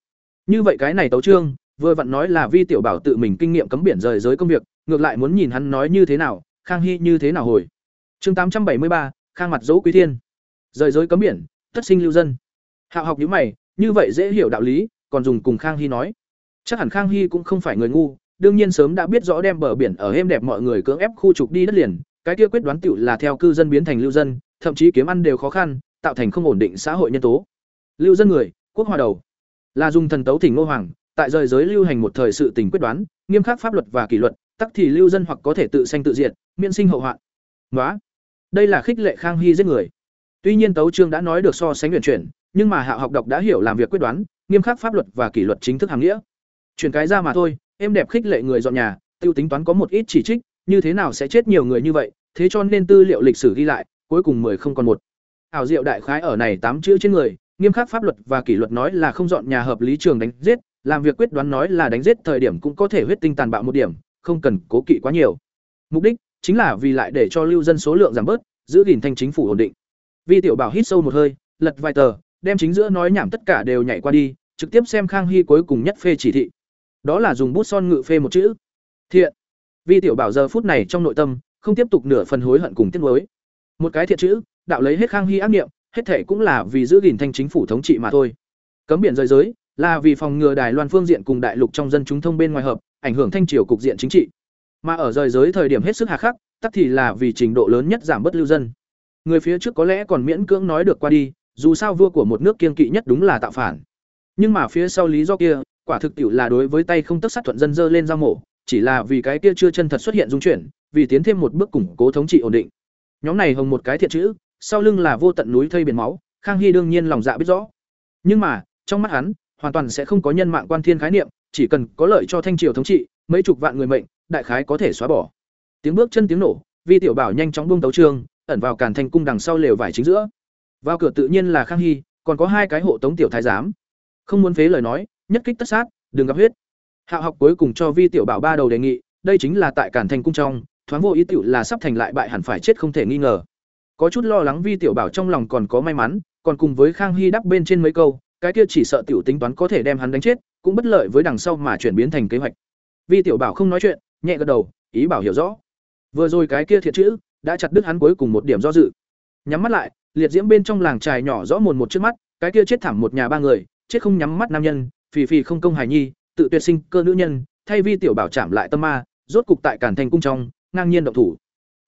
Như vậy cái này tấu chương, vừa vặn nói là Vi tiểu bảo tự mình kinh nghiệm cấm biển rời giới công việc, ngược lại muốn nhìn hắn nói như thế nào, Khang Hy như thế nào hồi. Chương tám trăm bảy mươi ba Khang mặt dỗ quý thiên. Rời giới cấm biển, tất sinh lưu dân. Hạo học nhíu mày, như vậy dễ hiểu đạo lý, còn dùng cùng Khang Hy nói. Chắc hẳn Khang Hy cũng không phải người ngu, đương nhiên sớm đã biết rõ đem bờ biển ở êm đẹp mọi người cưỡng ép khu trục đi đất liền, cái kia quyết đoán tựu là theo cư dân biến thành lưu dân, thậm chí kiếm ăn đều khó khăn, tạo thành không ổn định xã hội nhân tố. Lưu dân người, quốc hòa đầu, là dùng thần tấu thỉnh Ngô Hoàng, tại rời giới lưu hành một thời sự tình quyết đoán, nghiêm khắc pháp luật và kỷ luật, tắc thì lưu dân hoặc có thể tự sanh tự diệt, miễn sinh hậu hoạn. Ngoá, đây là khích lệ Khang Hy giết người. Tuy nhiên tấu chương đã nói được so sánh luyện chuyển, nhưng mà hạ học độc đã hiểu làm việc quyết đoán, nghiêm khắc pháp luật và kỷ luật chính thức hàng nghĩa. Chuyển cái ra mà thôi, em đẹp khích lệ người dọn nhà, tiêu tính toán có một ít chỉ trích, như thế nào sẽ chết nhiều người như vậy, thế cho nên tư liệu lịch sử ghi lại, cuối cùng mười không còn một. Ảo diệu đại khái ở này tám chữ trên người, nghiêm khắc pháp luật và kỷ luật nói là không dọn nhà hợp lý trường đánh giết, làm việc quyết đoán nói là đánh giết thời điểm cũng có thể huyết tinh tàn bạo một điểm, không cần cố kỵ quá nhiều. Mục đích chính là vì lại để cho lưu dân số lượng giảm bớt, giữ gìn thanh chính phủ ổn định. Vi tiểu bảo hít sâu một hơi, lật vài tờ, đem chính giữa nói nhảm tất cả đều nhảy qua đi, trực tiếp xem Khang Hy cuối cùng nhất phê chỉ thị. Đó là dùng bút son ngự phê một chữ. Thiện. Vi tiểu bảo giờ phút này trong nội tâm, không tiếp tục nửa phần hối hận cùng tiếc nuối. Một cái thiện chữ, đạo lấy hết Khang Hy ác niệm, hết thể cũng là vì giữ gìn thanh chính phủ thống trị mà thôi. Cấm biển rời giới, là vì phòng ngừa Đài Loan phương diện cùng đại lục trong dân chúng thông bên ngoài hợp, ảnh hưởng thanh triều cục diện chính trị. Mà ở rời giới thời điểm hết sức hà khắc, tắc thì là vì trình độ lớn nhất giảm bớt lưu dân. Người phía trước có lẽ còn miễn cưỡng nói được qua đi, dù sao vua của một nước kiên kỵ nhất đúng là tạo phản. Nhưng mà phía sau lý do kia, quả thực tiểu là đối với tay không tất sát thuận dân dơ lên giao mổ, chỉ là vì cái kia chưa chân thật xuất hiện dung chuyển, vì tiến thêm một bước củng cố thống trị ổn định. Nhóm này hồng một cái thiện chữ, sau lưng là vô tận núi thây biển máu, Khang Hy đương nhiên lòng dạ biết rõ. Nhưng mà, trong mắt hắn, hoàn toàn sẽ không có nhân mạng quan thiên khái niệm, chỉ cần có lợi cho thanh triều thống trị, mấy chục vạn người mệnh, đại khái có thể xóa bỏ. Tiếng bước chân tiếng nổ, Vi tiểu bảo nhanh chóng buông tấu trường, ẩn vào càn thành cung đằng sau lều vải chính giữa. Vào cửa tự nhiên là Khang Hy, còn có hai cái hộ tống tiểu thái giám. Không muốn phế lời nói, nhất kích tất sát, đừng gặp huyết. Hạo học cuối cùng cho Vi tiểu bảo ba đầu đề nghị, đây chính là tại càn thành cung trong, thoáng vô ý tiểu là sắp thành lại bại hẳn phải chết không thể nghi ngờ. Có chút lo lắng Vi tiểu bảo trong lòng còn có may mắn, còn cùng với Khang Hy đắp bên trên mấy câu, cái kia chỉ sợ tiểu tính toán có thể đem hắn đánh chết, cũng bất lợi với đằng sau mà chuyển biến thành kế hoạch. Vi tiểu bảo không nói chuyện, nhẹ gật đầu, ý bảo hiểu rõ. Vừa rồi cái kia thiệt chữ, đã chặt đứt hắn cuối cùng một điểm do dự. Nhắm mắt lại, liệt diễm bên trong làng trài nhỏ rõ mồn một trước mắt, cái kia chết thảm một nhà ba người, chết không nhắm mắt nam nhân, phì phì không công hài nhi, tự tuyệt sinh cơ nữ nhân, thay vi tiểu bảo chạm lại tâm ma, rốt cục tại cản thành cung trong, ngang nhiên động thủ.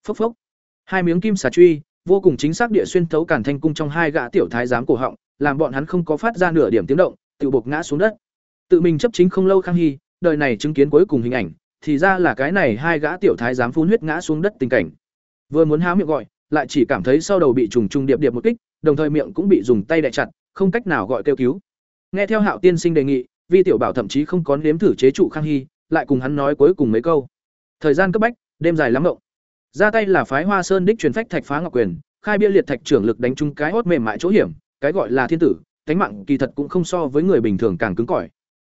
Phốc phốc. Hai miếng kim xà truy, vô cùng chính xác địa xuyên thấu cản thanh cung trong hai gã tiểu thái giám cổ họng, làm bọn hắn không có phát ra nửa điểm tiếng động, tự buộc ngã xuống đất. Tự mình chấp chính không lâu Khang Hy, đời này chứng kiến cuối cùng hình ảnh, thì ra là cái này hai gã tiểu thái giám phun huyết ngã xuống đất tình cảnh. Vừa muốn há miệng gọi, lại chỉ cảm thấy sau đầu bị trùng trùng điệp điệp một kích, đồng thời miệng cũng bị dùng tay đè chặt, không cách nào gọi kêu cứu. Nghe theo Hạo tiên sinh đề nghị, Vi tiểu bảo thậm chí không có nếm thử chế trụ Khang Hy, lại cùng hắn nói cuối cùng mấy câu. Thời gian cấp bách, đêm dài lắm rộng ra tay là phái Hoa Sơn đích truyền phách thạch phá ngọc quyền, khai bia liệt thạch trưởng lực đánh trúng cái hốt mềm mại chỗ hiểm, cái gọi là thiên tử, cánh mạng kỳ thật cũng không so với người bình thường càng cứng cỏi.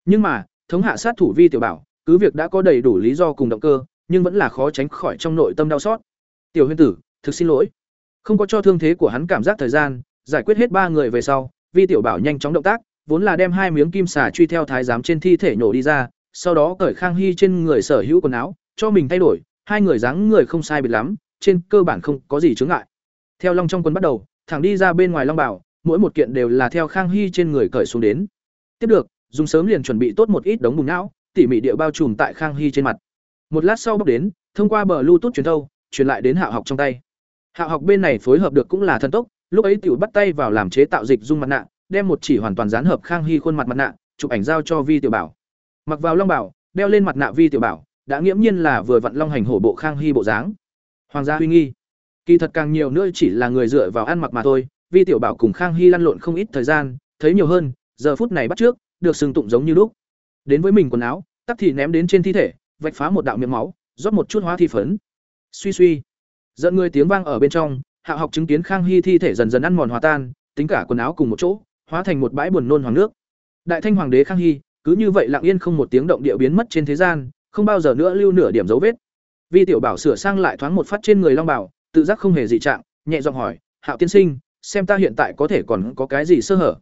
Nhưng mà, thống hạ sát thủ Vi tiểu bảo, cứ việc đã có đầy đủ lý do cùng động cơ, nhưng vẫn là khó tránh khỏi trong nội tâm đau xót. Tiểu Huyên tử, thực xin lỗi. Không có cho thương thế của hắn cảm giác thời gian, giải quyết hết ba người về sau, Vi tiểu bảo nhanh chóng động tác, vốn là đem hai miếng kim xà truy theo thái giám trên thi thể nhổ đi ra, sau đó cởi Khang Hy trên người sở hữu quần áo, cho mình thay đổi, hai người dáng người không sai biệt lắm, trên cơ bản không có gì chướng ngại. Theo long trong quân bắt đầu, thẳng đi ra bên ngoài long bảo, mỗi một kiện đều là theo Khang Hy trên người cởi xuống đến. Tiếp được, dùng sớm liền chuẩn bị tốt một ít đống bùn não, tỉ mỉ địa bao trùm tại Khang Hy trên mặt. Một lát sau bước đến, thông qua bờ Bluetooth truyền thâu, truyền lại đến Hạo học trong tay. Hạo học bên này phối hợp được cũng là thần tốc, lúc ấy tiểu bắt tay vào làm chế tạo dịch dung mặt nạ, đem một chỉ hoàn toàn dán hợp Khang Hy khuôn mặt mặt nạ, chụp ảnh giao cho Vi Tiểu Bảo. Mặc vào long bảo, đeo lên mặt nạ Vi Tiểu Bảo, đã nghiễm nhiên là vừa vặn long hành hổ bộ Khang Hy bộ dáng. Hoàng gia huy nghi. Kỳ thật càng nhiều nữa chỉ là người dựa vào ăn mặc mà thôi, Vi Tiểu Bảo cùng Khang Hy lăn lộn không ít thời gian, thấy nhiều hơn, giờ phút này bắt trước, được sừng tụng giống như lúc. Đến với mình quần áo, tắc thì ném đến trên thi thể, vạch phá một đạo miệng máu, rót một chút hóa thi phấn. Suy suy, giận người tiếng vang ở bên trong, Hạ học chứng kiến Khang Hy thi thể dần dần ăn mòn hòa tan, tính cả quần áo cùng một chỗ, hóa thành một bãi buồn nôn hoàng nước. Đại Thanh hoàng đế Khang Hy, cứ như vậy lặng yên không một tiếng động địa biến mất trên thế gian, không bao giờ nữa lưu nửa điểm dấu vết. Vi tiểu bảo sửa sang lại thoáng một phát trên người Long Bảo, tự giác không hề dị trạng, nhẹ giọng hỏi, "Hạo tiên sinh, xem ta hiện tại có thể còn có cái gì sơ hở?"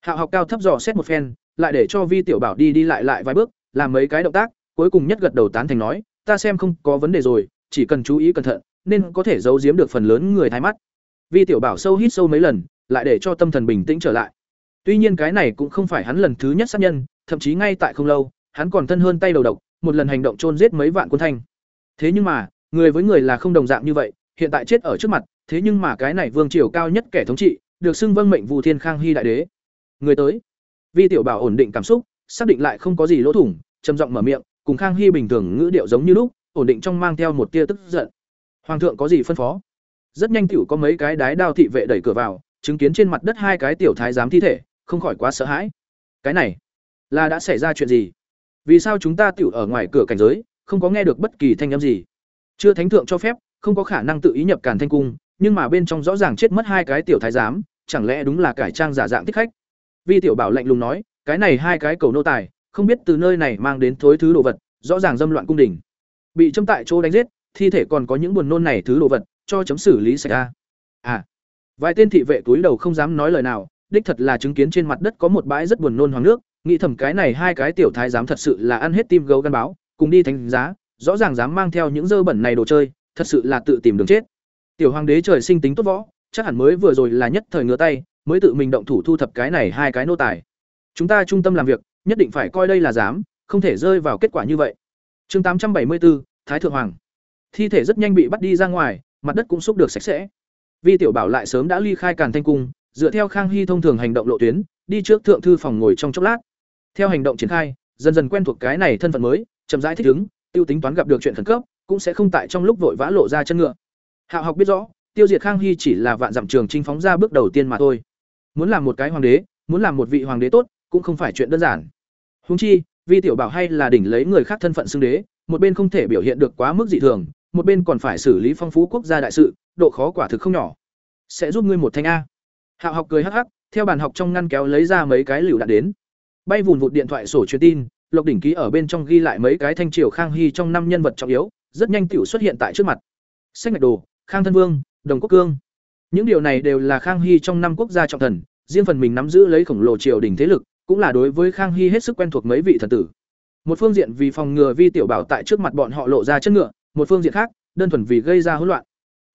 Hạo học cao thấp dò xét một phen, lại để cho Vi tiểu bảo đi đi lại lại vài bước, làm mấy cái động tác, cuối cùng nhất gật đầu tán thành nói, "Ta xem không có vấn đề rồi, chỉ cần chú ý cẩn thận, nên có thể giấu giếm được phần lớn người thái mắt." Vi tiểu bảo sâu hít sâu mấy lần, lại để cho tâm thần bình tĩnh trở lại. Tuy nhiên cái này cũng không phải hắn lần thứ nhất sát nhân, thậm chí ngay tại không lâu, hắn còn thân hơn tay đầu độc, một lần hành động chôn giết mấy vạn quân thanh. Thế nhưng mà, người với người là không đồng dạng như vậy, hiện tại chết ở trước mặt, thế nhưng mà cái này vương triều cao nhất kẻ thống trị, được xưng vâng mệnh Vũ Thiên Khang Hy đại đế. Người tới. Vi tiểu bảo ổn định cảm xúc, xác định lại không có gì lỗ thủng, trầm giọng mở miệng, cùng Khang Hy bình thường ngữ điệu giống như lúc, ổn định trong mang theo một tia tức giận. Hoàng thượng có gì phân phó? Rất nhanh tiểu có mấy cái đái đao thị vệ đẩy cửa vào, chứng kiến trên mặt đất hai cái tiểu thái giám thi thể, không khỏi quá sợ hãi. Cái này, là đã xảy ra chuyện gì? Vì sao chúng ta tiểu ở ngoài cửa cảnh giới, không có nghe được bất kỳ thanh âm gì? Chưa thánh thượng cho phép, không có khả năng tự ý nhập Càn Thanh cung, nhưng mà bên trong rõ ràng chết mất hai cái tiểu thái giám, chẳng lẽ đúng là cải trang giả dạng thích khách? Vi tiểu bảo lạnh lùng nói, cái này hai cái cầu nô tài, không biết từ nơi này mang đến thối thứ đồ vật, rõ ràng dâm loạn cung đình. Bị châm tại chỗ đánh giết, thi thể còn có những buồn nôn này thứ đồ vật, cho chấm xử lý sạch ra. À, vài tên thị vệ túi đầu không dám nói lời nào, đích thật là chứng kiến trên mặt đất có một bãi rất buồn nôn hoàng nước, nghĩ thầm cái này hai cái tiểu thái dám thật sự là ăn hết tim gấu gan báo, cùng đi thánh giá, rõ ràng dám mang theo những dơ bẩn này đồ chơi, thật sự là tự tìm đường chết. Tiểu hoàng đế trời sinh tính tốt võ, chắc hẳn mới vừa rồi là nhất thời ngứa tay, mới tự mình động thủ thu thập cái này hai cái nô tài. Chúng ta trung tâm làm việc, nhất định phải coi đây là dám, không thể rơi vào kết quả như vậy. Chương tám trăm bảy mươi bốn Thái thượng hoàng. Thi thể rất nhanh bị bắt đi ra ngoài, mặt đất cũng xúc được sạch sẽ. Vi tiểu bảo lại sớm đã ly khai Càn Thanh cung, dựa theo Khang Hy thông thường hành động lộ tuyến, đi trước thượng thư phòng ngồi trong chốc lát. Theo hành động triển khai, dần dần quen thuộc cái này thân phận mới, chậm rãi thích ứng, tiêu tính toán gặp được chuyện khẩn cấp, cũng sẽ không tại trong lúc vội vã lộ ra chân ngựa. Hạo học biết rõ, tiêu diệt Khang Hy chỉ là vạn dặm trường trinh phóng ra bước đầu tiên mà thôi. Muốn làm một cái hoàng đế, muốn làm một vị hoàng đế tốt, cũng không phải chuyện đơn giản. húng chi, Vi tiểu bảo hay là đỉnh lấy người khác thân phận xưng đế, một bên không thể biểu hiện được quá mức dị thường, một bên còn phải xử lý phong phú quốc gia đại sự, độ khó quả thực không nhỏ. Sẽ giúp ngươi một thanh a. Hạo học cười hắc hắc, theo bàn học trong ngăn kéo lấy ra mấy cái lựu đạn đến. Bay vụn vụt điện thoại sổ truyền tin, Lộc đỉnh ký ở bên trong ghi lại mấy cái thanh triều Khang Hy trong năm nhân vật trọng yếu, rất nhanh tiểu xuất hiện tại trước mặt. Sách ngạch đồ, Khang thân vương, Đồng Quốc Cương. Những điều này đều là Khang Hy trong năm quốc gia trọng thần, riêng phần mình nắm giữ lấy khổng lồ triều đình thế lực, cũng là đối với Khang Hy hết sức quen thuộc mấy vị thần tử. Một phương diện vì phòng ngừa Vi tiểu bảo tại trước mặt bọn họ lộ ra chất ngựa, một phương diện khác, đơn thuần vì gây ra hỗn loạn.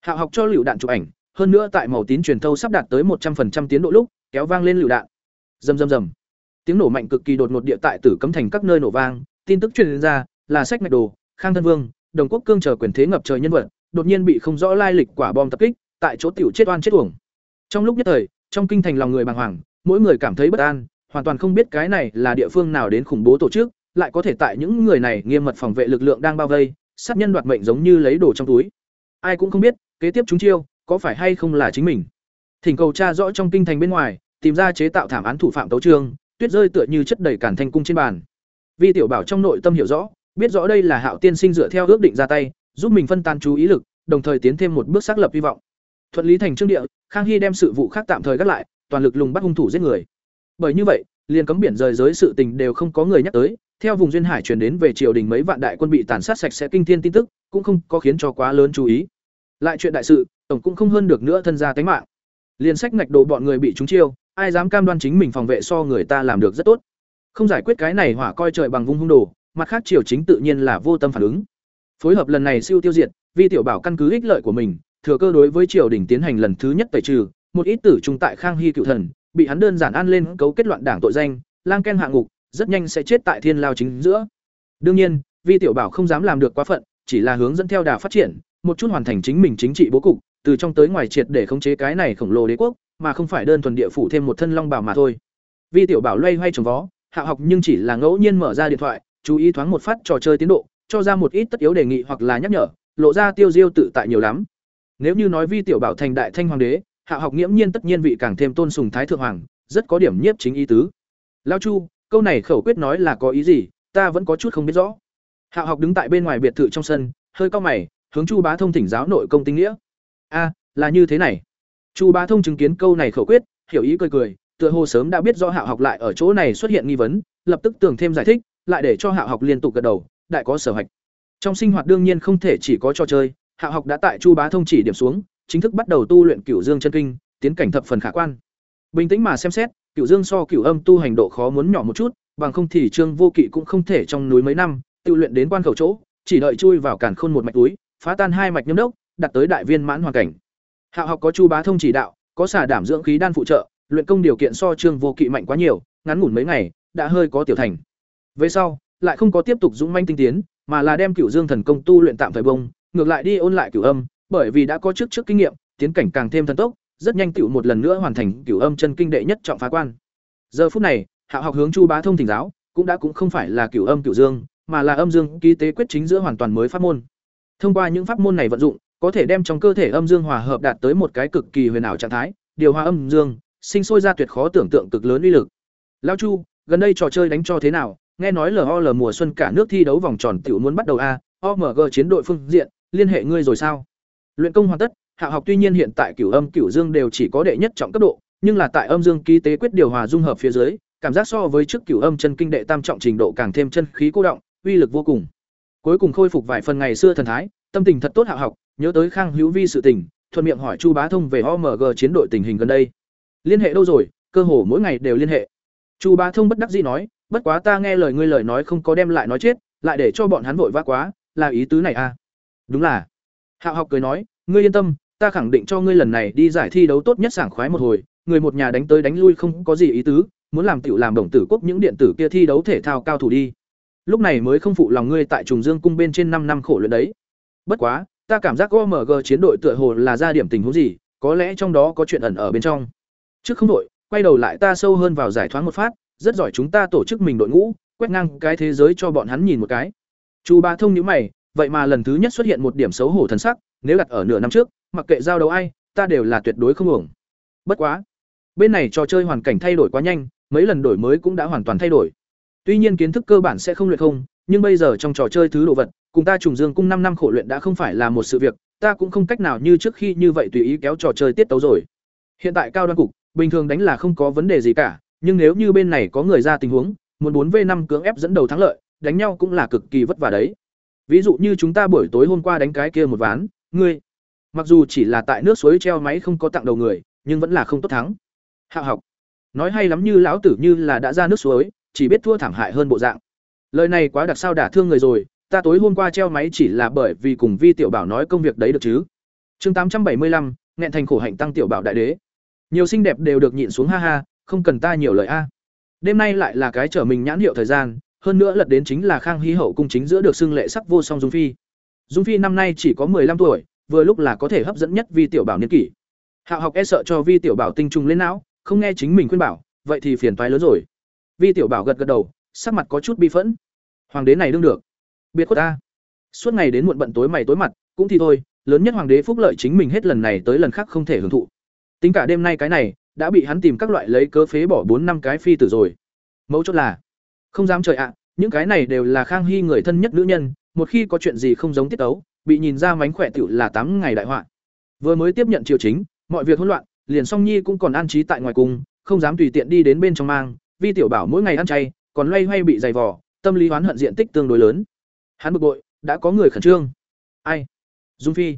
Hạo học cho lựu đạn chụp ảnh, hơn nữa tại màu tín truyền thâu sắp đạt tới một trăm 100% tiến độ lúc, kéo vang lên lựu đạn. Rầm rầm rầm. Tiếng nổ mạnh cực kỳ đột ngột địa tại tử cấm thành các nơi nổ vang, tin tức truyền ra, là sách mạch đồ, Khang thân vương, Đồng Quốc cương chờ quyền thế ngập trời nhân vật, đột nhiên bị không rõ lai lịch quả bom tập kích, tại chỗ tiểu chết oan chết uổng. Trong lúc nhất thời, trong kinh thành lòng người bàng hoàng, mỗi người cảm thấy bất an, hoàn toàn không biết cái này là địa phương nào đến khủng bố tổ chức, lại có thể tại những người này nghiêm mật phòng vệ lực lượng đang bao vây sát nhân đoạt mệnh giống như lấy đồ trong túi ai cũng không biết kế tiếp chúng chiêu có phải hay không là chính mình thỉnh cầu tra rõ trong kinh thành bên ngoài tìm ra chế tạo thảm án thủ phạm tấu trương tuyết rơi tựa như chất đầy cản thanh cung trên bàn. Vi tiểu bảo trong nội tâm hiểu rõ, biết rõ đây là hạo tiên sinh dựa theo ước định ra tay, giúp mình phân tan chú ý lực, đồng thời tiến thêm một bước xác lập hy vọng. Thuận lý thành trương địa, khang hy đem sự vụ khác tạm thời gác lại, toàn lực lùng bắt hung thủ giết người. Bởi như vậy, liền cấm biển rời giới sự tình đều không có người nhắc tới, theo vùng duyên hải truyền đến về triều đình mấy vạn đại quân bị tàn sát sạch sẽ kinh thiên tin tức, cũng không có khiến cho quá lớn chú ý. Lại chuyện đại sự, tổng cũng không hơn được nữa thân gia tánh mạng. Liền sách ngạch đồ bọn người bị trúng chiêu ai dám cam đoan chính mình phòng vệ so người ta làm được rất tốt. Không giải quyết cái này hỏa coi trời bằng vung hung đồ, mặt khác triều chính tự nhiên là vô tâm phản ứng. Phối hợp lần này siêu tiêu diệt, vi tiểu bảo căn cứ ích lợi của mình, thừa cơ đối với triều đình tiến hành lần thứ nhất tẩy trừ, một ít tử trung tại khang hy cựu thần, bị hắn đơn giản an lên cấu kết loạn đảng tội danh, lang ken hạ ngục, rất nhanh sẽ chết tại thiên lao chính giữa. Đương nhiên, vi tiểu bảo không dám làm được quá phận, chỉ là hướng dẫn theo đà phát triển, một chút hoàn thành chính mình chính trị bố cục, từ trong tới ngoài triệt để khống chế cái này khổng lồ đế quốc mà không phải đơn thuần địa phủ thêm một thân long bảo mà thôi. Vi tiểu bảo loay hoay trồng vó, hạ học nhưng chỉ là ngẫu nhiên mở ra điện thoại, chú ý thoáng một phát trò chơi tiến độ, cho ra một ít tất yếu đề nghị hoặc là nhắc nhở, lộ ra tiêu diêu tự tại nhiều lắm. Nếu như nói vi tiểu bảo thành đại thanh hoàng đế, hạ học nghiễm nhiên tất nhiên vị càng thêm tôn sùng thái thượng hoàng, rất có điểm nhiếp chính ý tứ. Lao chu, câu này khẩu quyết nói là có ý gì, ta vẫn có chút không biết rõ. Hạ học đứng tại bên ngoài biệt thự trong sân, hơi cau mày, hướng chu bá thông thỉnh giáo nội công tinh nghĩa. A, là như thế này chu bá thông chứng kiến câu này khẩu quyết, hiểu ý cười cười, tựa hồ sớm đã biết do Hạo học lại ở chỗ này xuất hiện nghi vấn, lập tức tưởng thêm giải thích, lại để cho Hạo học liên tục gật đầu, đại có sở hạch trong sinh hoạt đương nhiên không thể chỉ có trò chơi, Hạo học đã tại chu bá thông chỉ điểm xuống, chính thức bắt đầu tu luyện cửu dương chân kinh, tiến cảnh thập phần khả quan. Bình tĩnh mà xem xét, cửu dương so cửu âm tu hành độ khó muốn nhỏ một chút, bằng không thì trương vô kỵ cũng không thể trong núi mấy năm, tự luyện đến quan khẩu chỗ, chỉ đợi chui vào cản khôn một mạch túi, phá tan hai mạch nhâm đốc, đặt tới đại viên mãn hoàn cảnh hạ học có chu bá thông chỉ đạo, có xả đảm dưỡng khí đan phụ trợ, luyện công điều kiện so trương vô kỵ mạnh quá nhiều, ngắn ngủn mấy ngày, đã hơi có tiểu thành. Về sau, lại không có tiếp tục dũng manh tinh tiến, mà là đem cửu dương thần công tu luyện tạm thời bông, ngược lại đi ôn lại cửu âm, bởi vì đã có trước trước kinh nghiệm, tiến cảnh càng thêm thần tốc, rất nhanh tựu một lần nữa hoàn thành cửu âm chân kinh đệ nhất trọng phá quan. Giờ phút này, hạ học hướng chu bá thông thỉnh giáo, cũng đã cũng không phải là cửu âm cửu dương, mà là âm dương ký tế quyết chính giữa hoàn toàn mới pháp môn. Thông qua những pháp môn này vận dụng có thể đem trong cơ thể âm dương hòa hợp đạt tới một cái cực kỳ huyền ảo trạng thái, điều hòa âm dương, sinh sôi ra tuyệt khó tưởng tượng cực lớn uy lực. Lao chu, gần đây trò chơi đánh cho thế nào? Nghe nói lol mùa xuân cả nước thi đấu vòng tròn tiểu muốn bắt đầu a omg chiến đội phương diện, liên hệ ngươi rồi sao? Luyện công hoàn tất, hạ học tuy nhiên hiện tại cửu âm cửu dương đều chỉ có đệ nhất trọng cấp độ, nhưng là tại âm dương ký tế quyết điều hòa dung hợp phía dưới, cảm giác so với trước cửu âm chân kinh đệ tam trọng trình độ càng thêm chân khí cô động, uy lực vô cùng. Cuối cùng khôi phục vài phần ngày xưa thần thái, tâm tình thật tốt hạ học nhớ tới khang hữu vi sự tình, thuận miệng hỏi chu bá thông về omg chiến đội tình hình gần đây. Liên hệ đâu rồi? Cơ hồ mỗi ngày đều liên hệ. Chu bá thông bất đắc dĩ nói, bất quá ta nghe lời ngươi lời nói không có đem lại nói chết, lại để cho bọn hắn vội vã quá, là ý tứ này à? Đúng là. Hạo học cười nói, ngươi yên tâm, ta khẳng định cho ngươi lần này đi giải thi đấu tốt nhất sảng khoái một hồi, người một nhà đánh tới đánh lui không có gì ý tứ, muốn làm tiểu làm đồng tử quốc những điện tử kia thi đấu thể thao cao thủ đi. Lúc này mới không phụ lòng ngươi tại trùng dương cung bên trên năm năm khổ luyện đấy. Bất quá ta cảm giác omg chiến đội tựa hồ là ra điểm tình huống gì, có lẽ trong đó có chuyện ẩn ở bên trong. Trước không đội quay đầu lại ta sâu hơn vào giải thoáng một phát, rất giỏi chúng ta tổ chức mình đội ngũ, quét ngang cái thế giới cho bọn hắn nhìn một cái. Chu ba thông nhữ mày, vậy mà lần thứ nhất xuất hiện một điểm xấu hổ thần sắc, nếu đặt ở nửa năm trước, mặc kệ giao đấu ai, ta đều là tuyệt đối không ổng bất quá, bên này trò chơi hoàn cảnh thay đổi quá nhanh, mấy lần đổi mới cũng đã hoàn toàn thay đổi. Tuy nhiên kiến thức cơ bản sẽ không luyện không nhưng bây giờ trong trò chơi thứ đồ vật, cùng ta trùng dương cung năm năm khổ luyện đã không phải là một sự việc, ta cũng không cách nào như trước khi như vậy tùy ý kéo trò chơi tiết tấu rồi. Hiện tại cao đoan cục, bình thường đánh là không có vấn đề gì cả, nhưng nếu như bên này có người ra tình huống, muốn bốn v năm cưỡng ép dẫn đầu thắng lợi, đánh nhau cũng là cực kỳ vất vả đấy. Ví dụ như chúng ta buổi tối hôm qua đánh cái kia một ván, ngươi, mặc dù chỉ là tại nước suối treo máy không có tặng đầu người, nhưng vẫn là không tốt thắng. Hạ học, nói hay lắm như lão tử như là đã ra nước suối, chỉ biết thua thảm hại hơn bộ dạng lời này quá đặc sao đả thương người rồi, ta tối hôm qua treo máy chỉ là bởi vì cùng vi tiểu bảo nói công việc đấy được chứ. Chương tám trăm bảy mươi lăm, nghẹn thành khổ hạnh tăng tiểu bảo đại đế. Nhiều xinh đẹp đều được nhịn xuống ha ha, không cần ta nhiều lời a. Đêm nay lại là cái trở mình nhãn hiệu thời gian, hơn nữa lật đến chính là khang hy hậu cung chính giữa được xưng lệ sắc vô song dung phi. Dung phi năm nay chỉ có 15 tuổi, vừa lúc là có thể hấp dẫn nhất vi tiểu bảo niên kỷ. Hạo học e sợ cho vi tiểu bảo tinh trùng lên não, không nghe chính mình khuyên bảo, vậy thì phiền toái lớn rồi. Vi tiểu bảo gật gật đầu, sắc mặt có chút bi phẫn hoàng đế này đương được. Biệt khuất ta. Suốt ngày đến muộn bận tối mày tối mặt, cũng thì thôi, lớn nhất hoàng đế phúc lợi chính mình hết lần này tới lần khác không thể hưởng thụ. Tính cả đêm nay cái này, đã bị hắn tìm các loại lấy cớ phế bỏ bốn năm cái phi tử rồi. Mấu chốt là, không dám trời ạ, những cái này đều là khang hy người thân nhất nữ nhân, một khi có chuyện gì không giống tiết tấu, bị nhìn ra mánh khỏe tựu là tám ngày đại họa. Vừa mới tiếp nhận triều chính, mọi việc hỗn loạn, liền song nhi cũng còn an trí tại ngoài cung, không dám tùy tiện đi đến bên trong mang, vi tiểu bảo mỗi ngày ăn chay, còn loay hoay bị dày vò tâm lý oán hận diện tích tương đối lớn. Hắn bực bội, đã có người khẩn trương. Ai? Dung phi.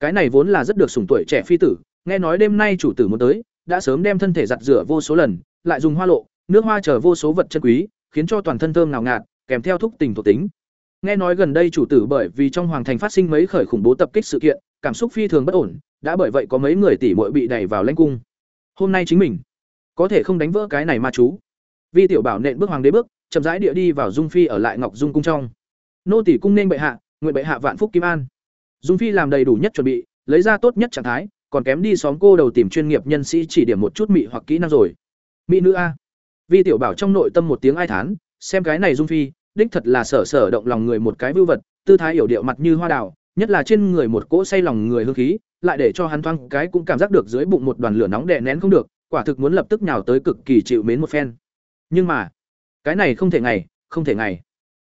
Cái này vốn là rất được sủng tuổi trẻ phi tử, nghe nói đêm nay chủ tử muốn tới, đã sớm đem thân thể giặt rửa vô số lần, lại dùng hoa lộ, nước hoa chở vô số vật chân quý, khiến cho toàn thân thơm ngào ngạt, kèm theo thúc tình thuộc tính. Nghe nói gần đây chủ tử bởi vì trong hoàng thành phát sinh mấy khởi khủng bố tập kích sự kiện, cảm xúc phi thường bất ổn, đã bởi vậy có mấy người tỷ muội bị đẩy vào lãnh cung. Hôm nay chính mình. Có thể không đánh vỡ cái này ma chú. Vi tiểu bảo nện bước hoàng đế bước chậm rãi địa đi vào dung phi ở lại ngọc dung cung trong. Nô tỷ cung nên bệ hạ, nguyện bệ hạ vạn phúc kim an. Dung phi làm đầy đủ nhất chuẩn bị, lấy ra tốt nhất trạng thái, còn kém đi xóm cô đầu tìm chuyên nghiệp nhân sĩ chỉ điểm một chút mị hoặc kỹ năng rồi. Mỹ nữ a. Vi tiểu bảo trong nội tâm một tiếng ai thán, xem cái này dung phi, đích thật là sở sở động lòng người một cái vưu vật, tư thái hiểu điệu mặt như hoa đào, nhất là trên người một cỗ say lòng người hương khí, lại để cho hắn thoáng cái cũng cảm giác được dưới bụng một đoàn lửa nóng đè nén không được, quả thực muốn lập tức nhào tới cực kỳ chịu mến một phen. Nhưng mà cái này không thể ngày, không thể ngày.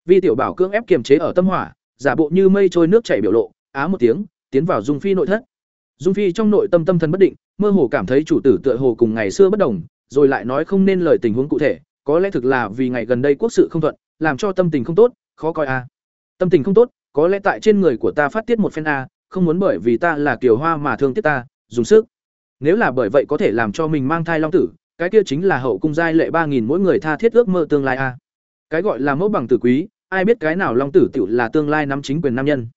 Vi tiểu bảo cưỡng ép kiềm chế ở tâm hỏa, giả bộ như mây trôi nước chảy biểu lộ, á một tiếng, tiến vào dung phi nội thất. Dung phi trong nội tâm tâm thần bất định, mơ hồ cảm thấy chủ tử tựa hồ cùng ngày xưa bất đồng, rồi lại nói không nên lời tình huống cụ thể, có lẽ thực là vì ngày gần đây quốc sự không thuận, làm cho tâm tình không tốt, khó coi a. Tâm tình không tốt, có lẽ tại trên người của ta phát tiết một phen a, không muốn bởi vì ta là kiều hoa mà thương tiếc ta, dùng sức. Nếu là bởi vậy có thể làm cho mình mang thai long tử cái kia chính là hậu cung giai lệ ba nghìn mỗi người tha thiết ước mơ tương lai a. Cái gọi là mẫu bằng tử quý, ai biết cái nào long tử tiểu là tương lai nắm chính quyền nam nhân.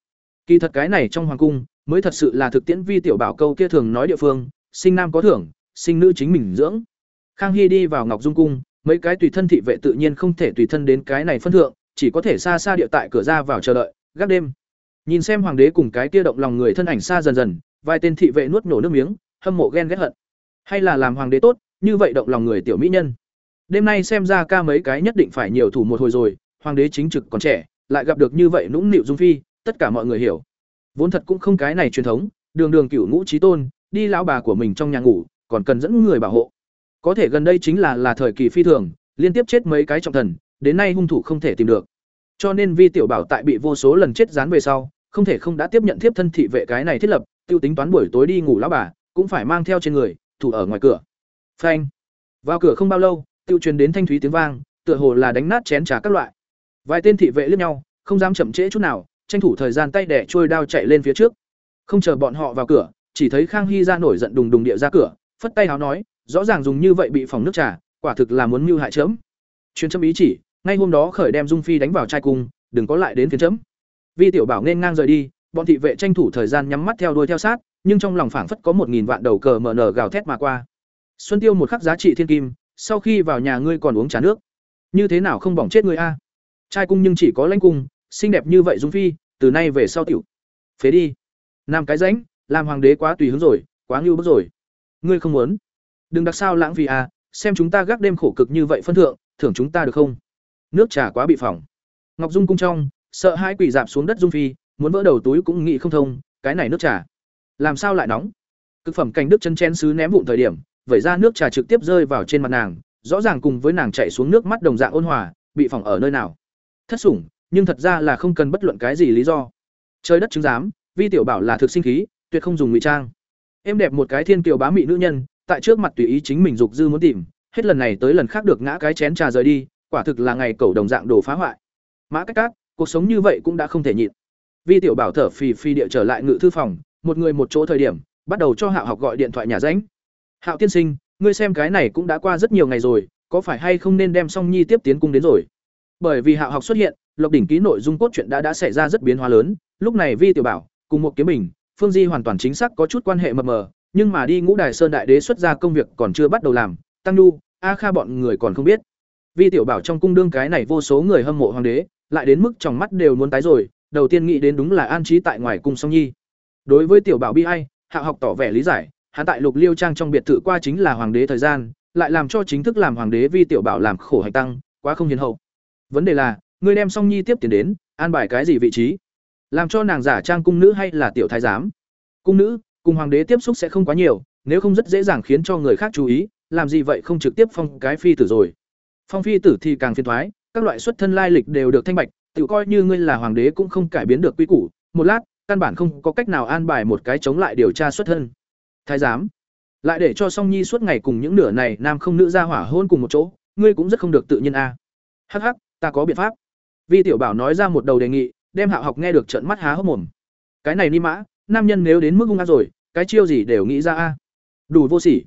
Kỳ thật cái này trong hoàng cung, mới thật sự là thực tiễn vi tiểu bảo câu kia thường nói địa phương, sinh nam có thưởng, sinh nữ chính mình dưỡng. Khang hy đi vào ngọc dung cung, mấy cái tùy thân thị vệ tự nhiên không thể tùy thân đến cái này phân thượng, chỉ có thể xa xa địa tại cửa ra vào chờ đợi, gác đêm. Nhìn xem hoàng đế cùng cái kia động lòng người thân ảnh xa dần dần, vài tên thị vệ nuốt nổ nước miếng, hâm mộ ghen ghét hận. Hay là làm hoàng đế tốt như vậy động lòng người tiểu mỹ nhân. Đêm nay xem ra ca mấy cái nhất định phải nhiều thủ một hồi rồi, hoàng đế chính trực còn trẻ, lại gặp được như vậy nũng nịu dung phi, tất cả mọi người hiểu. Vốn thật cũng không cái này truyền thống, đường đường cựu ngũ trí tôn, đi lão bà của mình trong nhà ngủ, còn cần dẫn người bảo hộ. Có thể gần đây chính là là thời kỳ phi thường, liên tiếp chết mấy cái trọng thần, đến nay hung thủ không thể tìm được. Cho nên vi tiểu bảo tại bị vô số lần chết dán về sau, không thể không đã tiếp nhận thiếp thân thị vệ cái này thiết lập, tiêu tính toán buổi tối đi ngủ lão bà, cũng phải mang theo trên người, thủ ở ngoài cửa phanh. Vào cửa không bao lâu, tiêu truyền đến thanh thúy tiếng vang, tựa hồ là đánh nát chén trà các loại. Vài tên thị vệ liếc nhau, không dám chậm trễ chút nào, tranh thủ thời gian tay đẻ trôi đao chạy lên phía trước. Không chờ bọn họ vào cửa, chỉ thấy khang hy ra nổi giận đùng đùng địa ra cửa, phất tay áo nói, rõ ràng dùng như vậy bị phòng nước trà, quả thực là muốn mưu hại chấm. Chuyên chấm ý chỉ, ngay hôm đó khởi đem dung phi đánh vào trai cung, đừng có lại đến phiến chấm. Vi tiểu bảo nên ngang rời đi, bọn thị vệ tranh thủ thời gian nhắm mắt theo đuôi theo sát, nhưng trong lòng phảng phất có một nghìn vạn đầu cờ mở nở gào thét mà qua xuân tiêu một khắc giá trị thiên kim, sau khi vào nhà ngươi còn uống trà nước. Như thế nào không bỏng chết ngươi a? À? Trai cung nhưng chỉ có lãnh cung, xinh đẹp như vậy dung phi, từ nay về sau tiểu. Phế đi. Nam cái rãnh, làm hoàng đế quá tùy hứng rồi, quá ngưu bức rồi. Ngươi không muốn. Đừng đặc sao lãng phí à xem chúng ta gác đêm khổ cực như vậy phân thượng, thưởng chúng ta được không? Nước trà quá bị phỏng. Ngọc dung cung trong, sợ hai quỷ dạp xuống đất dung phi, muốn vỡ đầu túi cũng nghĩ không thông, cái này nước trà. Làm sao lại nóng? Cực phẩm cành đức chân chen sứ ném vụn thời điểm vẩy ra nước trà trực tiếp rơi vào trên mặt nàng, rõ ràng cùng với nàng chạy xuống nước mắt đồng dạng ôn hòa, bị phỏng ở nơi nào. Thất sủng, nhưng thật ra là không cần bất luận cái gì lý do. Trời đất chứng giám, vi tiểu bảo là thực sinh khí, tuyệt không dùng ngụy trang. Em đẹp một cái thiên kiều bá mị nữ nhân, tại trước mặt tùy ý chính mình dục dư muốn tìm, hết lần này tới lần khác được ngã cái chén trà rời đi, quả thực là ngày cầu đồng dạng đồ phá hoại. Mã cách cát, cuộc sống như vậy cũng đã không thể nhịn. Vi tiểu bảo thở phì phì địa trở lại ngự thư phòng, một người một chỗ thời điểm, bắt đầu cho hạo học gọi điện thoại nhà ránh hạo tiên sinh, ngươi xem cái này cũng đã qua rất nhiều ngày rồi, có phải hay không nên đem song nhi tiếp tiến cung đến rồi? Bởi vì hạo học xuất hiện, lộc đỉnh ký nội dung cốt truyện đã đã xảy ra rất biến hóa lớn, lúc này vi tiểu bảo, cùng một kiếm bình, phương di hoàn toàn chính xác có chút quan hệ mờ mờ, nhưng mà đi ngũ đài sơn đại đế xuất ra công việc còn chưa bắt đầu làm, tăng nhu, a kha bọn người còn không biết. Vi tiểu bảo trong cung đương cái này vô số người hâm mộ hoàng đế, lại đến mức trong mắt đều muốn tái rồi, đầu tiên nghĩ đến đúng là an trí tại ngoài cung song nhi. Đối với tiểu bảo bi ai hạ học tỏ vẻ lý giải hắn tại lục liêu trang trong biệt thự qua chính là hoàng đế thời gian, lại làm cho chính thức làm hoàng đế vi tiểu bảo làm khổ hành tăng, quá không hiền hậu. Vấn đề là, ngươi đem song nhi tiếp tiền đến, an bài cái gì vị trí? Làm cho nàng giả trang cung nữ hay là tiểu thái giám? Cung nữ, cùng hoàng đế tiếp xúc sẽ không quá nhiều, nếu không rất dễ dàng khiến cho người khác chú ý, làm gì vậy không trực tiếp phong cái phi tử rồi. Phong phi tử thì càng phiền thoái, các loại xuất thân lai lịch đều được thanh bạch tự coi như ngươi là hoàng đế cũng không cải biến được quy củ, một lát, căn bản không có cách nào an bài một cái chống lại điều tra xuất thân thái giám. Lại để cho song nhi suốt ngày cùng những nửa này nam không nữ ra hỏa hôn cùng một chỗ, ngươi cũng rất không được tự nhiên a. À. hắc hắc, ta có biện pháp. Vi tiểu bảo nói ra một đầu đề nghị, đem hạo học nghe được trận mắt há hốc mồm. Cái này ni mã, nam nhân nếu đến mức hung ác rồi, cái chiêu gì đều nghĩ ra a. Đủ vô sỉ.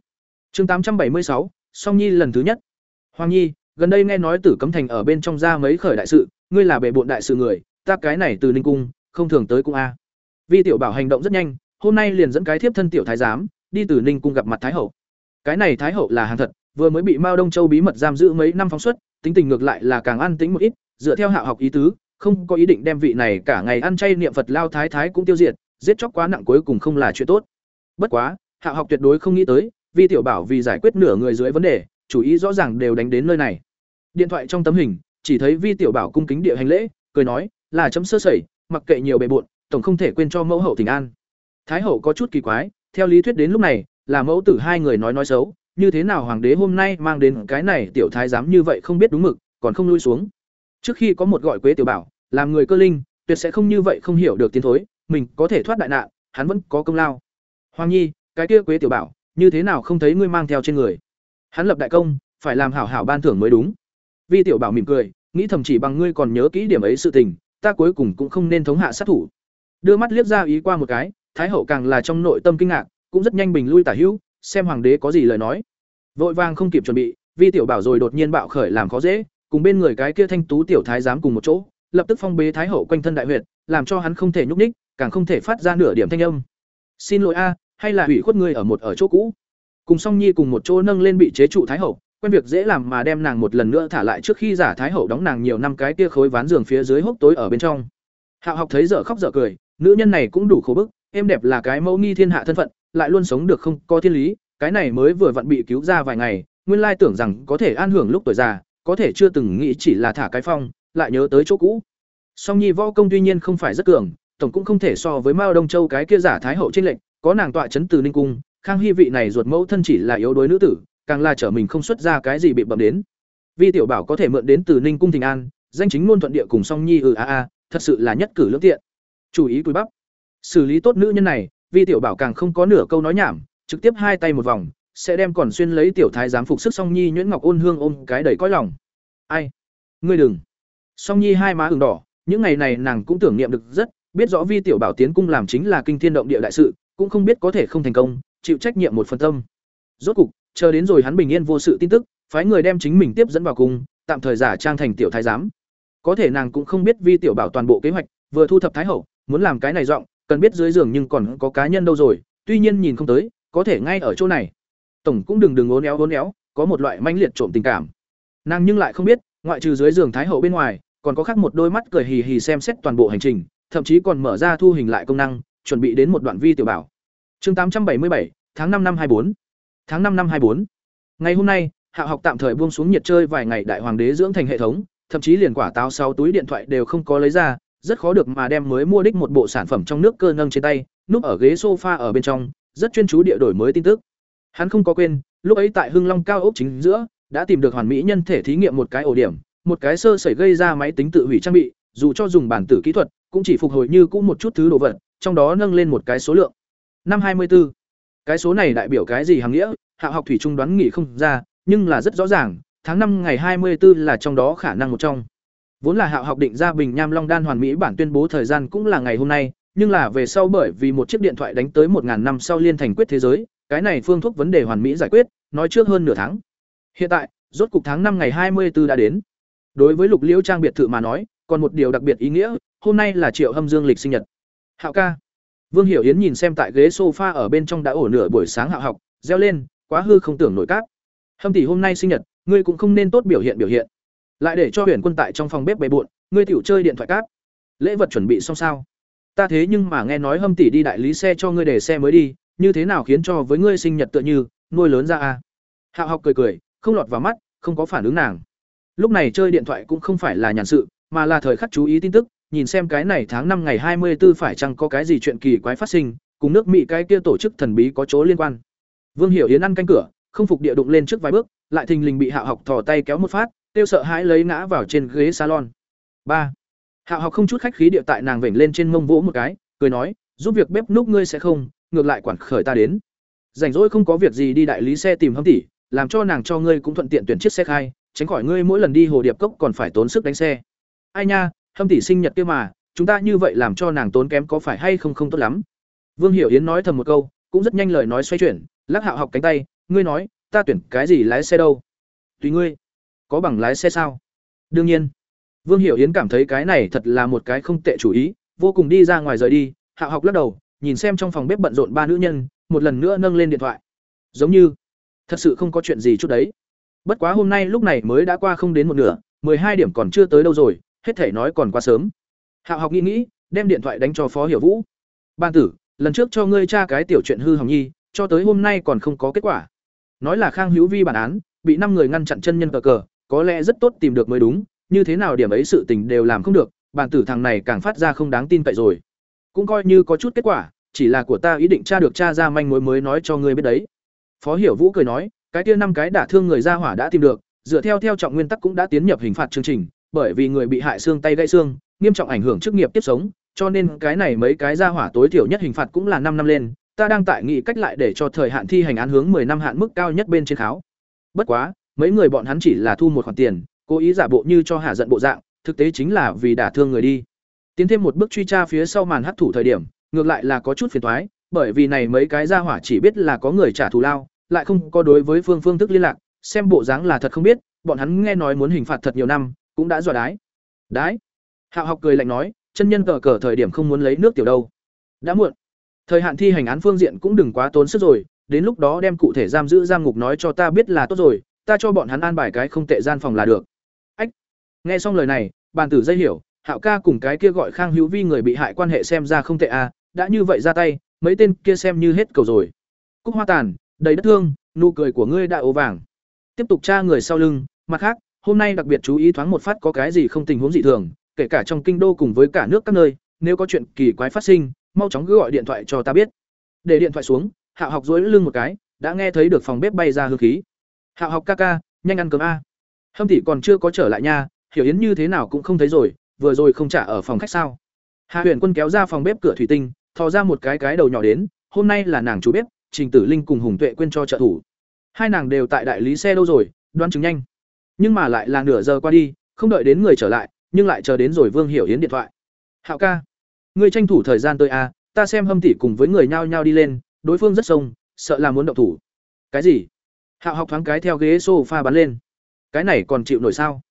Chương tám trăm bảy mươi sáu, song nhi lần thứ nhất. Hoàng nhi, gần đây nghe nói tử cấm thành ở bên trong ra mấy khởi đại sự, ngươi là bề bộn đại sự người, ta cái này từ ninh cung, không thường tới cung a. Vi tiểu bảo hành động rất nhanh hôm nay liền dẫn cái thiếp thân tiểu thái giám, đi từ ninh cung gặp mặt thái hậu. Cái này thái hậu là hàng thật, vừa mới bị mao đông châu bí mật giam giữ mấy năm phóng xuất, tính tình ngược lại là càng an tĩnh một ít, dựa theo hạ học ý tứ, không có ý định đem vị này cả ngày ăn chay niệm phật lao thái thái cũng tiêu diệt, giết chóc quá nặng cuối cùng không là chuyện tốt. Bất quá, hạ học tuyệt đối không nghĩ tới, vi tiểu bảo vì giải quyết nửa người dưới vấn đề, chủ ý rõ ràng đều đánh đến nơi này. Điện thoại trong tấm hình, chỉ thấy vi tiểu bảo cung kính địa hành lễ, cười nói, là chấm sơ sẩy, mặc kệ nhiều bề bộn, tổng không thể quên cho mẫu hậu tình an thái hậu có chút kỳ quái, theo lý thuyết đến lúc này, là mẫu tử hai người nói nói xấu, như thế nào hoàng đế hôm nay mang đến cái này tiểu thái giám như vậy không biết đúng mực, còn không lui xuống. Trước khi có một gọi quế tiểu bảo, làm người cơ linh, tuyệt sẽ không như vậy không hiểu được tiến thối, mình có thể thoát đại nạn, hắn vẫn có công lao. Hoàng nhi, cái kia quế tiểu bảo, như thế nào không thấy ngươi mang theo trên người? Hắn lập đại công, phải làm hảo hảo ban thưởng mới đúng. Vi tiểu bảo mỉm cười, nghĩ thầm chỉ bằng ngươi còn nhớ kỹ điểm ấy sự tình, ta cuối cùng cũng không nên thống hạ sát thủ. Đưa mắt liếc ra ý qua một cái thái hậu càng là trong nội tâm kinh ngạc, cũng rất nhanh bình lui tả hữu, xem hoàng đế có gì lời nói. Vội vàng không kịp chuẩn bị, vi tiểu bảo rồi đột nhiên bạo khởi làm khó dễ, cùng bên người cái kia thanh tú tiểu thái giám cùng một chỗ, lập tức phong bế thái hậu quanh thân đại huyệt, làm cho hắn không thể nhúc ních càng không thể phát ra nửa điểm thanh âm. Xin lỗi a, hay là hủy khuất ngươi ở một ở chỗ cũ? Cùng song nhi cùng một chỗ nâng lên bị chế trụ thái hậu, quen việc dễ làm mà đem nàng một lần nữa thả lại trước khi giả thái hậu đóng nàng nhiều năm cái kia khối ván giường phía dưới hốc tối ở bên trong. Hạo học thấy dở khóc dở cười, nữ nhân này cũng đủ khổ bức em đẹp là cái mẫu nghi thiên hạ thân phận, lại luôn sống được không có thiên lý, cái này mới vừa vặn bị cứu ra vài ngày, nguyên lai tưởng rằng có thể an hưởng lúc tuổi già, có thể chưa từng nghĩ chỉ là thả cái phong, lại nhớ tới chỗ cũ. Song nhi võ công tuy nhiên không phải rất cường, tổng cũng không thể so với mao đông châu cái kia giả thái hậu trên lệnh có nàng tọa chấn từ ninh cung, khang hy vị này ruột mẫu thân chỉ là yếu đuối nữ tử, càng là trở mình không xuất ra cái gì bị bậm đến. Vi tiểu bảo có thể mượn đến từ ninh cung thịnh an, danh chính ngôn thuận địa cùng song nhi ừ a a, thật sự là nhất cử lưỡng tiện. Chủ ý túi bắp xử lý tốt nữ nhân này, vi tiểu bảo càng không có nửa câu nói nhảm, trực tiếp hai tay một vòng, sẽ đem còn xuyên lấy tiểu thái giám phục sức song nhi nhuyễn ngọc ôn hương ôm cái đầy cõi lòng. Ai? Ngươi đừng. Song nhi hai má ửng đỏ, những ngày này nàng cũng tưởng niệm được rất, biết rõ vi tiểu bảo tiến cung làm chính là kinh thiên động địa đại sự, cũng không biết có thể không thành công, chịu trách nhiệm một phần tâm. Rốt cục, chờ đến rồi hắn bình yên vô sự tin tức, phái người đem chính mình tiếp dẫn vào cung, tạm thời giả trang thành tiểu thái giám. Có thể nàng cũng không biết vi tiểu bảo toàn bộ kế hoạch, vừa thu thập thái hậu, muốn làm cái này giọng cần biết dưới giường nhưng còn có cá nhân đâu rồi, tuy nhiên nhìn không tới, có thể ngay ở chỗ này. Tổng cũng đừng đừng ốn éo ốn éo, có một loại manh liệt trộm tình cảm. Nàng nhưng lại không biết, ngoại trừ dưới giường thái hậu bên ngoài, còn có khác một đôi mắt cười hì hì xem xét toàn bộ hành trình, thậm chí còn mở ra thu hình lại công năng, chuẩn bị đến một đoạn vi tiểu bảo. Chương tám trăm bảy mươi bảy, tháng năm năm hai bốn. Tháng năm năm hai bốn. Ngày hôm nay, hạ học tạm thời buông xuống nhiệt chơi vài ngày đại hoàng đế dưỡng thành hệ thống, thậm chí liền quả táo sáu túi điện thoại đều không có lấy ra rất khó được mà đem mới mua đích một bộ sản phẩm trong nước cơ nâng trên tay, núp ở ghế sofa ở bên trong, rất chuyên chú địa đổi mới tin tức. Hắn không có quên, lúc ấy tại hưng long cao ốc chính giữa, đã tìm được hoàn mỹ nhân thể thí nghiệm một cái ổ điểm, một cái sơ sẩy gây ra máy tính tự hủy trang bị, dù cho dùng bản tử kỹ thuật, cũng chỉ phục hồi như cũ một chút thứ đồ vật, trong đó nâng lên một cái số lượng. Năm hai mươi 24. cái số này đại biểu cái gì hàng nghĩa? Hạ học thủy trung đoán nghĩ không ra, nhưng là rất rõ ràng, tháng năm ngày hai mươi 24 là trong đó khả năng một trong. Vốn là Hạo học định ra Bình Nham Long Đan hoàn mỹ bản tuyên bố thời gian cũng là ngày hôm nay, nhưng là về sau bởi vì một chiếc điện thoại đánh tới một ngàn năm sau liên thành quyết thế giới, cái này phương thuốc vấn đề hoàn mỹ giải quyết, nói trước hơn nửa tháng. Hiện tại, rốt cục tháng năm ngày hai mươi 24 đã đến. Đối với Lục Liễu trang biệt thự mà nói, còn một điều đặc biệt ý nghĩa, hôm nay là Triệu Hâm Dương lịch sinh nhật. Hạo ca. Vương Hiểu Yến nhìn xem tại ghế sofa ở bên trong đã ổ nửa buổi sáng Hạo học, reo lên, quá hư không tưởng nổi các. Hâm tỷ hôm nay sinh nhật, ngươi cũng không nên tốt biểu hiện biểu hiện lại để cho huyền quân tại trong phòng bếp bề bộn ngươi tiểu chơi điện thoại cáp. Lễ vật chuẩn bị xong sao? Ta thế nhưng mà nghe nói hâm tỷ đi đại lý xe cho ngươi để xe mới đi như thế nào khiến cho với ngươi sinh nhật tựa như nuôi lớn ra à hạo học cười cười không lọt vào mắt không có phản ứng nàng. Lúc này chơi điện thoại cũng không phải là nhàn sự mà là thời khắc chú ý tin tức, nhìn xem cái này tháng năm ngày hai mươi 24 phải chăng có cái gì chuyện kỳ quái phát sinh, cùng nước Mỹ cái kia tổ chức thần bí có chỗ liên quan. Vương Hiểu Yến ăn canh cửa, không phục địa đụng lên trước vài bước, lại thình lình bị Hạo Học thò tay kéo một phát, tiêu sợ hãi lấy ngã vào trên ghế salon. ba Hạo Học không chút khách khí địa tại nàng vểnh lên trên mông vỗ một cái, cười nói, giúp việc bếp núc ngươi sẽ không, ngược lại quản khởi ta đến. Rảnh rỗi không có việc gì đi đại lý xe tìm Hâm tỷ, làm cho nàng cho ngươi cũng thuận tiện tuyển chiếc xe khai, tránh khỏi ngươi mỗi lần đi hồ điệp cốc còn phải tốn sức đánh xe. Ai nha, Hâm tỷ sinh nhật kia mà, chúng ta như vậy làm cho nàng tốn kém có phải hay không không tốt lắm. Vương Hiểu Yến nói thầm một câu, cũng rất nhanh lời nói xoay chuyển, lắc Hạo Học cánh tay, ngươi nói, ta tuyển cái gì lái xe đâu? Tùy ngươi. Có bằng lái xe sao? Đương nhiên. Vương Hiểu Yến cảm thấy cái này thật là một cái không tệ chủ ý, vô cùng đi ra ngoài rời đi, Hạo Học lắc đầu, nhìn xem trong phòng bếp bận rộn ba nữ nhân, một lần nữa nâng lên điện thoại. Giống như thật sự không có chuyện gì chút đấy. Bất quá hôm nay lúc này mới đã qua không đến một nửa, hai điểm còn chưa tới đâu rồi, hết thể nói còn quá sớm. Hạo Học nghĩ nghĩ, đem điện thoại đánh cho Phó Hiểu Vũ. "Ban tử, lần trước cho ngươi tra cái tiểu chuyện hư hỏng nhi, cho tới hôm nay còn không có kết quả." Nói là Khang Hữu Vi bản án, bị năm người ngăn chặn chân nhân cờ cờ, có lẽ rất tốt tìm được mới đúng, như thế nào điểm ấy sự tình đều làm không được, bản tử thằng này càng phát ra không đáng tin cậy rồi. Cũng coi như có chút kết quả, chỉ là của ta ý định tra được tra ra manh mối mới nói cho ngươi biết đấy. Phó Hiểu Vũ cười nói, cái kia năm cái đả thương người ra hỏa đã tìm được, dựa theo theo trọng nguyên tắc cũng đã tiến nhập hình phạt chương trình, bởi vì người bị hại xương tay gãy xương, nghiêm trọng ảnh hưởng chức nghiệp tiếp sống, cho nên cái này mấy cái ra hỏa tối thiểu nhất hình phạt cũng là năm năm lên, ta đang tại nghị cách lại để cho thời hạn thi hành án hướng 10 năm hạn mức cao nhất bên trên kháo. Bất quá, mấy người bọn hắn chỉ là thu một khoản tiền, cố ý giả bộ như cho hạ giận bộ dạng, thực tế chính là vì đả thương người đi. Tiến thêm một bước truy tra phía sau màn hấp thủ thời điểm, ngược lại là có chút phiền toái, bởi vì này mấy cái ra hỏa chỉ biết là có người trả thù lao, lại không có đối với phương phương thức liên lạc, xem bộ dáng là thật không biết, bọn hắn nghe nói muốn hình phạt thật nhiều năm, cũng đã dọa đái. Đái. Hạo học cười lạnh nói, chân nhân cờ cờ thời điểm không muốn lấy nước tiểu đâu. Đã muộn. Thời hạn thi hành án phương diện cũng đừng quá tốn sức rồi, đến lúc đó đem cụ thể giam giữ giam ngục nói cho ta biết là tốt rồi, ta cho bọn hắn an bài cái không tệ gian phòng là được. Ách. Nghe xong lời này, bàn tử dây hiểu, Hạo ca cùng cái kia gọi Khang Hữu Vi người bị hại quan hệ xem ra không tệ à, đã như vậy ra tay, mấy tên kia xem như hết cầu rồi. Cúc Hoa Tàn, đầy đất thương, nụ cười của ngươi đã ố vàng. Tiếp tục tra người sau lưng, mặt khác, hôm nay đặc biệt chú ý thoáng một phát có cái gì không tình huống dị thường, kể cả trong kinh đô cùng với cả nước các nơi, nếu có chuyện kỳ quái phát sinh, mau chóng cứ gọi điện thoại cho ta biết. Để điện thoại xuống, Hạo Học duỗi lưng một cái, đã nghe thấy được phòng bếp bay ra hương khí. Hạo Học ca ca, nhanh ăn cơm a. Hâm tỷ còn chưa có trở lại nha, Hiểu Yến như thế nào cũng không thấy rồi, vừa rồi không trả ở phòng khách sao? Hạ Huyền Quân kéo ra phòng bếp cửa thủy tinh, thò ra một cái cái đầu nhỏ đến, hôm nay là nàng chủ bếp, Trình Tử Linh cùng Hùng Tuệ quên cho trợ thủ. Hai nàng đều tại đại lý xe đâu rồi, đoán chứng nhanh. Nhưng mà lại là nửa giờ qua đi, không đợi đến người trở lại, nhưng lại chờ đến rồi Vương Hiểu Yến điện thoại. "Hạo ca, ngươi tranh thủ thời gian tới a, ta xem Hâm tỷ cùng với người nhao nhao đi lên, đối phương rất sông, sợ là muốn động thủ." "Cái gì?" Hạo học thoáng cái theo ghế sofa bắn lên. "Cái này còn chịu nổi sao?"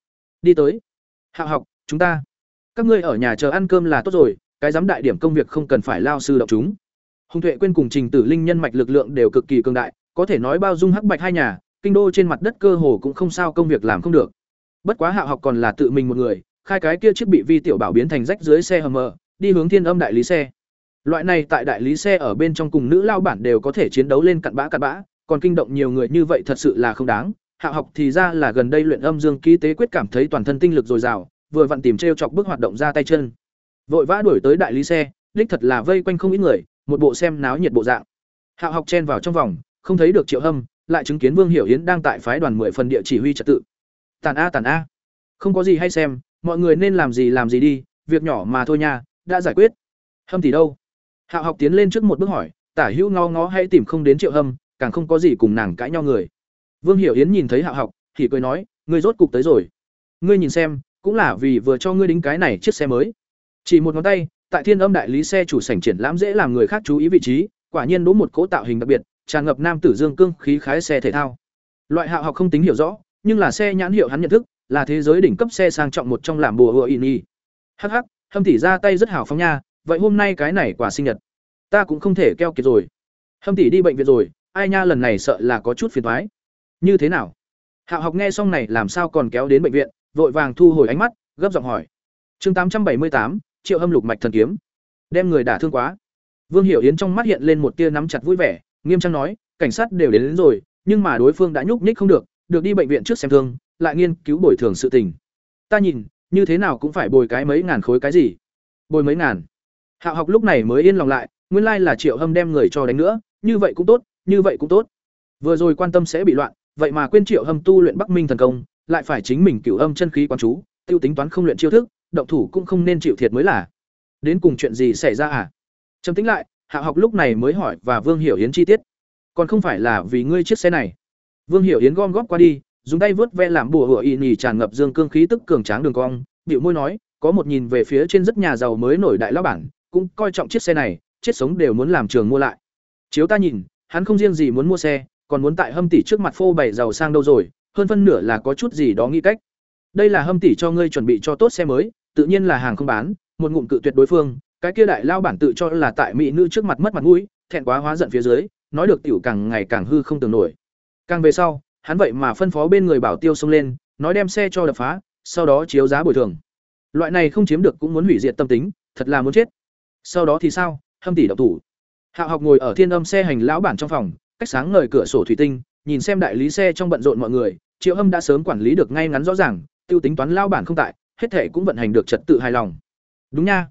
"Đi tới." "Hạo học, chúng ta các ngươi ở nhà chờ ăn cơm là tốt rồi, cái giám đại điểm công việc không cần phải lao sư động chúng. Hùng Tuệ quên cùng Trình Tử Linh nhân mạch lực lượng đều cực kỳ cường đại, có thể nói bao dung hắc bạch hai nhà, kinh đô trên mặt đất cơ hồ cũng không sao công việc làm không được. Bất quá Hạo học còn là tự mình một người, khai cái kia chiếc bị vi tiểu bảo biến thành rách dưới xe hầm mờ, đi hướng Thiên Âm đại lý xe. Loại này tại đại lý xe ở bên trong cùng nữ lao bản đều có thể chiến đấu lên cặn bã cặn bã, còn kinh động nhiều người như vậy thật sự là không đáng. Hạo học thì ra là gần đây luyện âm dương ký tế quyết cảm thấy toàn thân tinh lực dồi dào, vừa vặn tìm treo chọc bước hoạt động ra tay chân. Vội vã đuổi tới đại lý xe, đích thật là vây quanh không ít người, một bộ xem náo nhiệt bộ dạng. Hạo học chen vào trong vòng, không thấy được Triệu Hâm, lại chứng kiến Vương Hiểu Yến đang tại phái đoàn mười phần địa chỉ huy trật tự. Tàn a tàn a. Không có gì hay xem, mọi người nên làm gì làm gì đi, việc nhỏ mà thôi nha, đã giải quyết. Hâm thì đâu? Hạo học tiến lên trước một bước hỏi, Tả Hữu ngó ngó hay tìm không đến Triệu Hâm, càng không có gì cùng nàng cãi nhau người. Vương Hiểu Yến nhìn thấy Hạo học, thì cười nói, ngươi rốt cục tới rồi. Ngươi nhìn xem, cũng là vì vừa cho ngươi đính cái này chiếc xe mới. Chỉ một ngón tay, tại Thiên Âm đại lý xe chủ sảnh triển lãm dễ làm người khác chú ý vị trí, quả nhiên đỗ một cỗ tạo hình đặc biệt, tràn ngập nam tử dương cương khí khái xe thể thao. Loại hạo học không tính hiểu rõ, nhưng là xe nhãn hiệu hắn nhận thức, là thế giới đỉnh cấp xe sang trọng một trong làm bùa hựa ini. Hắc hắc, Hâm tỷ ra tay rất hảo phóng nha, vậy hôm nay cái này quả sinh nhật, ta cũng không thể keo kiệt rồi. Hâm tỷ đi bệnh viện rồi, ai nha lần này sợ là có chút phiền toái. Như thế nào? Hạo học nghe xong này làm sao còn kéo đến bệnh viện, vội vàng thu hồi ánh mắt, gấp giọng hỏi. Chương tám trăm bảy mươi tám, Triệu Hâm lục mạch thần kiếm. Đem người đả thương quá. Vương Hiểu Yến trong mắt hiện lên một tia nắm chặt vui vẻ, nghiêm trang nói, cảnh sát đều đến, đến rồi, nhưng mà đối phương đã nhúc nhích không được, được đi bệnh viện trước xem thương, lại nghiên cứu bồi thường sự tình. Ta nhìn, như thế nào cũng phải bồi cái mấy ngàn khối cái gì bồi mấy ngàn hạo học lúc này mới yên lòng lại nguyên lai là triệu hâm đem người cho đánh nữa như vậy cũng tốt như vậy cũng tốt. Vừa rồi quan tâm sẽ bị loạn, vậy mà quên triệu hâm tu luyện bắc minh thần công, lại phải chính mình cửu âm chân khí quán chú, tiêu tính toán không luyện chiêu thức, động thủ cũng không nên chịu thiệt mới là. Đến cùng chuyện gì xảy ra à? Trầm tính lại, hạ học lúc này mới hỏi và vương hiểu hiến chi tiết. Còn không phải là vì ngươi chiếc xe này. Vương hiểu hiến gom góp qua đi, dùng tay vớt ve làm bùa hựa y nhì tràn ngập dương cương khí tức cường tráng đường cong bịu môi nói, có một nhìn về phía trên rất nhà giàu mới nổi đại lão bản, cũng coi trọng chiếc xe này, chết sống đều muốn làm trường mua lại. Chiếu ta nhìn hắn không riêng gì muốn mua xe, còn muốn tại hâm tỷ trước mặt phô bày giàu sang đâu rồi, hơn phân nửa là có chút gì đó nghĩ cách. Đây là hâm tỷ cho ngươi chuẩn bị cho tốt xe mới, tự nhiên là hàng không bán, một ngụm cự tuyệt đối phương, cái kia đại lao bản tự cho là tại mỹ nữ trước mặt mất mặt mũi, thẹn quá hóa giận phía dưới, nói được tiểu càng ngày càng hư không tưởng nổi. Càng về sau, hắn vậy mà phân phó bên người bảo tiêu xông lên, nói đem xe cho đập phá, sau đó chiếu giá bồi thường. Loại này không chiếm được cũng muốn hủy diệt tâm tính, thật là muốn chết. Sau đó thì sao? Hâm tỷ độc thủ hạo học ngồi ở thiên âm xe hành lão bản trong phòng, cách sáng ngời cửa sổ thủy tinh, nhìn xem đại lý xe trong bận rộn mọi người, triệu hâm đã sớm quản lý được ngay ngắn rõ ràng, tiêu tính toán lao bản không tại, hết thể cũng vận hành được trật tự hài lòng. Đúng nha.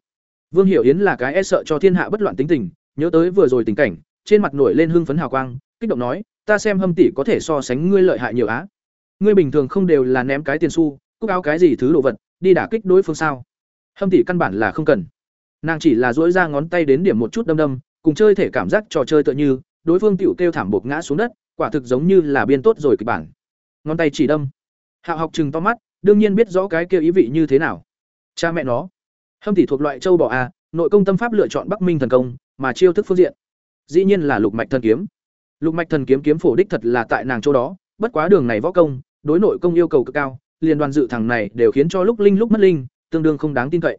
Vương hiểu yến là cái e sợ cho thiên hạ bất loạn tính tình, nhớ tới vừa rồi tình cảnh, trên mặt nổi lên hưng phấn hào quang, kích động nói, ta xem hâm tỷ có thể so sánh ngươi lợi hại nhiều á. Ngươi bình thường không đều là ném cái tiền xu, cúc áo cái gì thứ đồ vật, đi đả kích đối phương sao? Hâm tỷ căn bản là không cần. Nàng chỉ là dỗi ra ngón tay đến điểm một chút đâm đâm cùng chơi thể cảm giác trò chơi tựa như, đối phương tiểu kêu thảm bột ngã xuống đất, quả thực giống như là biên tốt rồi kịch bản. Ngón tay chỉ đâm. Hạo học chừng to mắt, đương nhiên biết rõ cái kêu ý vị như thế nào. Cha mẹ nó. Hâm tỷ thuộc loại châu bò a, nội công tâm pháp lựa chọn bắc minh thần công, mà chiêu thức phương diện. Dĩ nhiên là lục mạch thần kiếm. Lục mạch thần kiếm kiếm phổ đích thật là tại nàng châu đó, bất quá đường này võ công, đối nội công yêu cầu cực cao, liên đoàn dự thằng này đều khiến cho lúc linh lúc mất linh, tương đương không đáng tin cậy.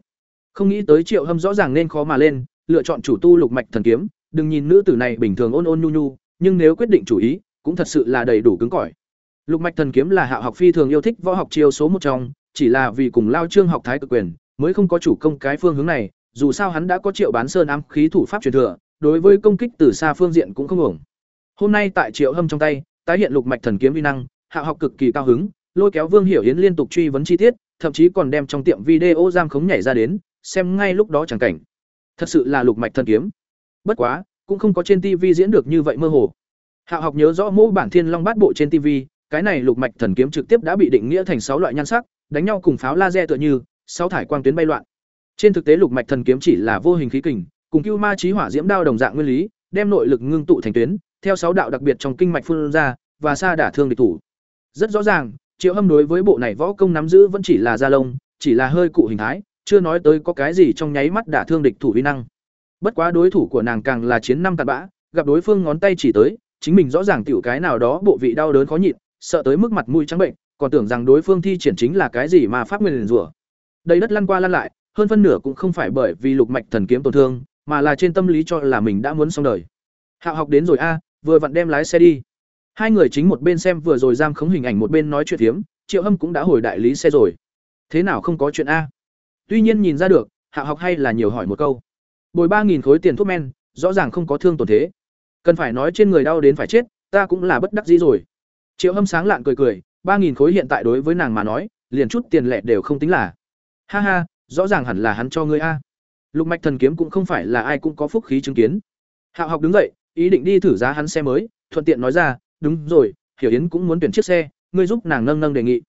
Không nghĩ tới triệu hâm rõ ràng nên khó mà lên lựa chọn chủ tu lục mạch thần kiếm, đừng nhìn nữ tử này bình thường ôn ôn nhu nhu, nhưng nếu quyết định chủ ý, cũng thật sự là đầy đủ cứng cỏi. Lục mạch thần kiếm là hạ học phi thường yêu thích võ học chiêu số một trong, chỉ là vì cùng lao trương học thái cực quyền, mới không có chủ công cái phương hướng này, dù sao hắn đã có triệu bán sơn ám khí thủ pháp truyền thừa, đối với công kích từ xa phương diện cũng không ổng hôm nay tại triệu hâm trong tay, tái hiện lục mạch thần kiếm vi năng, hạ học cực kỳ cao hứng, lôi kéo vương hiểu yến liên tục truy vấn chi tiết, thậm chí còn đem trong tiệm video giam khống nhảy ra đến, xem ngay lúc đó chẳng cảnh thật sự là lục mạch thần kiếm. Bất quá, cũng không có trên tv diễn được như vậy mơ hồ. Hạ học nhớ rõ mẫu bản thiên long bát bộ trên tv cái này lục mạch thần kiếm trực tiếp đã bị định nghĩa thành sáu loại nhan sắc, đánh nhau cùng pháo laser tựa như, sáu thải quang tuyến bay loạn. Trên thực tế lục mạch thần kiếm chỉ là vô hình khí kình, cùng cưu ma trí hỏa diễm đao đồng dạng nguyên lý, đem nội lực ngưng tụ thành tuyến, theo sáu đạo đặc biệt trong kinh mạch phun ra, và xa đả thương địch thủ. Rất rõ ràng, triệu hâm đối với bộ này võ công nắm giữ vẫn chỉ là da lông, chỉ là hơi cụ hình thái chưa nói tới có cái gì trong nháy mắt đả thương địch thủ vi năng. Bất quá đối thủ của nàng càng là chiến năm tạt bã gặp đối phương ngón tay chỉ tới chính mình rõ ràng tiểu cái nào đó bộ vị đau đớn khó nhịn sợ tới mức mặt mũi trắng bệnh còn tưởng rằng đối phương thi triển chính là cái gì mà pháp nguyên rủa. Đây đất lăn qua lăn lại hơn phân nửa cũng không phải bởi vì lục mạch thần kiếm tổn thương mà là trên tâm lý cho là mình đã muốn xong đời. Hạo học đến rồi a vừa vặn đem lái xe đi. Hai người chính một bên xem vừa rồi giam khống hình ảnh một bên nói chuyện thiếm, triệu hâm cũng đã hồi đại lý xe rồi. Thế nào không có chuyện a? Tuy nhiên nhìn ra được, hạ học hay là nhiều hỏi một câu. Bồi ba nghìn khối tiền thuốc men, rõ ràng không có thương tổn thế. Cần phải nói trên người đau đến phải chết, ta cũng là bất đắc dĩ rồi. Triệu hâm sáng lạn cười cười, ba nghìn khối hiện tại đối với nàng mà nói, liền chút tiền lẻ đều không tính là. Ha ha, rõ ràng hẳn là hắn cho ngươi a. Lục mạch thần kiếm cũng không phải là ai cũng có phúc khí chứng kiến. Hạ học đứng dậy, ý định đi thử giá hắn xe mới, thuận tiện nói ra, đúng rồi, hiểu yến cũng muốn tuyển chiếc xe, ngươi giúp nàng nâng nâng đề nghị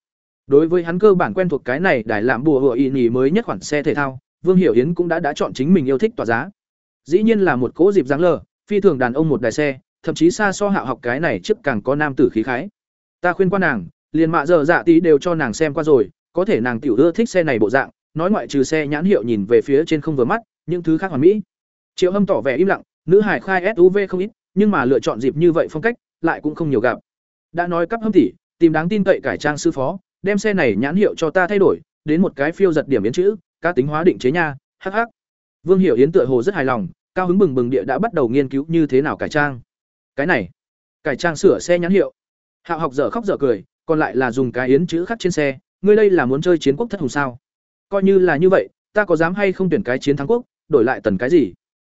đối với hắn cơ bản quen thuộc cái này đài làm bùa hựa y nhì mới nhất khoản xe thể thao, vương hiểu yến cũng đã đã chọn chính mình yêu thích tỏa giá. Dĩ nhiên là một cỗ dịp dáng lờ, phi thường đàn ông một đài xe, thậm chí xa so hạo học cái này trước càng có nam tử khí khái. Ta khuyên qua nàng, liền mạ giờ dạ tí đều cho nàng xem qua rồi, có thể nàng tiểu ưa thích xe này bộ dạng, nói ngoại trừ xe nhãn hiệu nhìn về phía trên không vừa mắt, những thứ khác hoàn mỹ. Triệu hâm tỏ vẻ im lặng, nữ hải khai suv không ít, nhưng mà lựa chọn dịp như vậy phong cách, lại cũng không nhiều gặp. Đã nói cấp hâm tỉ tìm đáng tin cậy cải trang sư phó đem xe này nhãn hiệu cho ta thay đổi, đến một cái phiêu giật điểm biến chữ, cá tính hóa định chế nha hh vương hiểu yến tựa hồ rất hài lòng, cao hứng bừng bừng địa đã bắt đầu nghiên cứu như thế nào cải trang. Cái này, cải trang sửa xe nhãn hiệu. Hạo học dở khóc dở cười, còn lại là dùng cái yến chữ khắc trên xe, ngươi đây là muốn chơi chiến quốc thất hùng sao? Coi như là như vậy, ta có dám hay không tuyển cái chiến thắng quốc, đổi lại tần cái gì?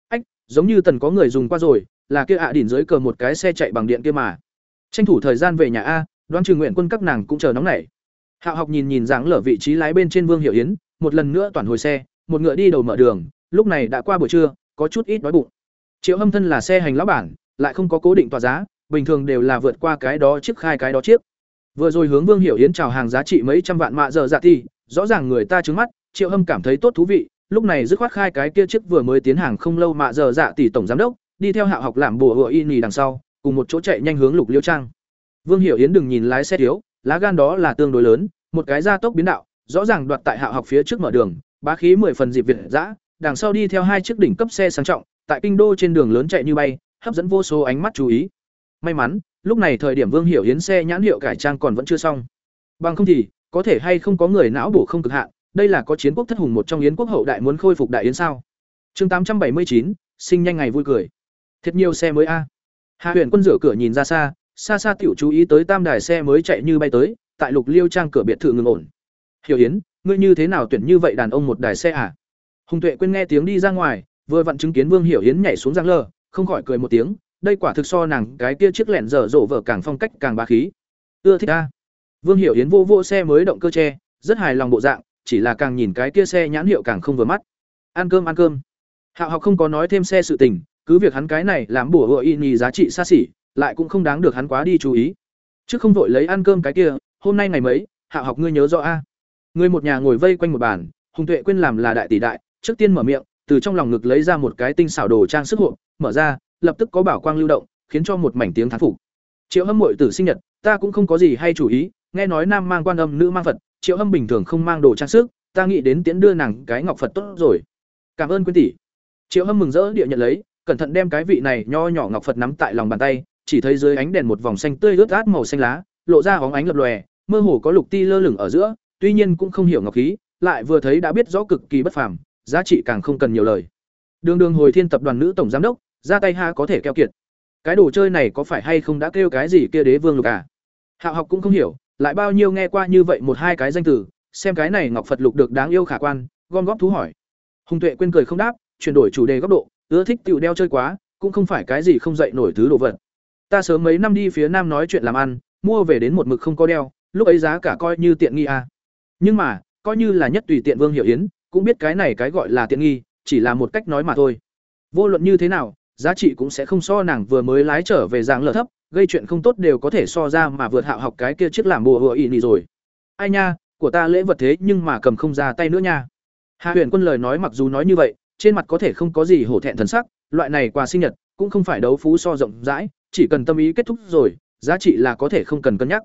Ách, giống như tần có người dùng qua rồi, là kia ạ đỉnh dưới cờ một cái xe chạy bằng điện kia mà. Tranh thủ thời gian về nhà a, đoán trừ nguyện quân các nàng cũng chờ nóng nảy. Hạo học nhìn nhìn dáng lở vị trí lái bên trên Vương Hiểu Yến, một lần nữa toàn hồi xe, một ngựa đi đầu mở đường, lúc này đã qua buổi trưa, có chút ít đói bụng. Triệu Hâm thân là xe hành lão bản, lại không có cố định tòa giá, bình thường đều là vượt qua cái đó chiếc khai cái đó chiếc. Vừa rồi hướng Vương Hiểu Yến chào hàng giá trị mấy trăm vạn mạ giờ dạ thì, rõ ràng người ta trứng mắt, Triệu Hâm cảm thấy tốt thú vị, lúc này dứt khoát khai cái kia chiếc vừa mới tiến hàng không lâu mạ giờ dạ tỷ tổng giám đốc, đi theo Hạo học làm bùa hựa y nì đằng sau, cùng một chỗ chạy nhanh hướng Lục Liêu Trang. Vương Hiểu Yến đừng nhìn lái xe thiếu, lá gan đó là tương đối lớn, một cái gia tốc biến đạo, rõ ràng đoạt tại hạ học phía trước mở đường, bá khí mười phần dịp việt dã, đằng sau đi theo hai chiếc đỉnh cấp xe sang trọng, tại kinh đô trên đường lớn chạy như bay, hấp dẫn vô số ánh mắt chú ý. May mắn, lúc này thời điểm Vương Hiểu Yến xe nhãn hiệu cải trang còn vẫn chưa xong. Bằng không thì, có thể hay không có người não bổ không cực hạn, đây là có chiến quốc thất hùng một trong yến quốc hậu đại muốn khôi phục đại yến sao? Chương tám trăm bảy mươi chín sinh nhanh ngày vui cười. Thiệt nhiều xe mới a. Hạ huyện Quân rửa cửa nhìn ra xa, xa xa tiểu chú ý tới tam đài xe mới chạy như bay tới, tại Lục Liêu trang cửa biệt thự ngừng ổn. Hiểu Yến, ngươi như thế nào tuyển như vậy đàn ông một đài xe à? Hùng Tuệ quên nghe tiếng đi ra ngoài, vừa vặn chứng kiến Vương Hiểu Yến nhảy xuống giang lơ, không khỏi cười một tiếng, đây quả thực so nàng cái kia chiếc lẹn dở dỗ vở càng phong cách càng bá khí. Ưa thích a. Vương Hiểu Yến vô vô xe mới động cơ che, rất hài lòng bộ dạng, chỉ là càng nhìn cái kia xe nhãn hiệu càng không vừa mắt. Ăn cơm ăn cơm. Hạo Học không có nói thêm xe sự tình, cứ việc hắn cái này làm bùa hựa y nhì giá trị xa xỉ, lại cũng không đáng được hắn quá đi chú ý. Chứ không vội lấy ăn cơm cái kia, hôm nay ngày mấy, hạ Học ngươi nhớ rõ a. Người một nhà ngồi vây quanh một bàn, Hùng Tuệ quên làm là đại tỷ đại, trước tiên mở miệng, từ trong lòng ngực lấy ra một cái tinh xảo đồ trang sức hộp, mở ra, lập tức có bảo quang lưu động, khiến cho một mảnh tiếng thán phục. Triệu Hâm muội tử sinh nhật, ta cũng không có gì hay chủ ý, nghe nói nam mang quan âm, nữ mang Phật, Triệu Hâm bình thường không mang đồ trang sức, ta nghĩ đến tiễn đưa nàng cái ngọc Phật tốt rồi. Cảm ơn quyên tỷ. Triệu Hâm mừng rỡ địa nhận lấy, cẩn thận đem cái vị này nho nhỏ ngọc Phật nắm tại lòng bàn tay, chỉ thấy dưới ánh đèn một vòng xanh tươi rớt át màu xanh lá, lộ ra óng ánh lập lòe, mơ hồ có lục ti lơ lửng ở giữa, tuy nhiên cũng không hiểu ngọc khí, lại vừa thấy đã biết rõ cực kỳ bất phàm, giá trị càng không cần nhiều lời. Đường Đường hồi thiên tập đoàn nữ tổng giám đốc, ra tay ha có thể keo kiệt. Cái đồ chơi này có phải hay không đã kêu cái gì kia đế vương lục à? Hạo học cũng không hiểu, lại bao nhiêu nghe qua như vậy một hai cái danh từ, xem cái này ngọc Phật lục được đáng yêu khả quan, gom góp thú hỏi. Hùng Tuệ quên cười không đáp, chuyển đổi chủ đề góc độ, ưa thích tiểu đeo chơi quá, cũng không phải cái gì không dậy nổi thứ đồ vật. Ta sớm mấy năm đi phía Nam nói chuyện làm ăn, mua về đến một mực không có đeo, lúc ấy giá cả coi như tiện nghi à. Nhưng mà, coi như là nhất tùy tiện Vương Hiểu Yến, cũng biết cái này cái gọi là tiện nghi, chỉ là một cách nói mà thôi. Vô luận như thế nào, giá trị cũng sẽ không so nàng vừa mới lái trở về dạng lở thấp, gây chuyện không tốt đều có thể so ra mà vượt hạo học cái kia chiếc làm bùa hựa ị nỉ rồi. Ai nha, của ta lễ vật thế nhưng mà cầm không ra tay nữa nha. Hạ Huyền Quân lời nói mặc dù nói như vậy, trên mặt có thể không có gì hổ thẹn thần sắc, loại này quà sinh nhật cũng không phải đấu phú so rộng rãi, chỉ cần tâm ý kết thúc rồi, giá trị là có thể không cần cân nhắc.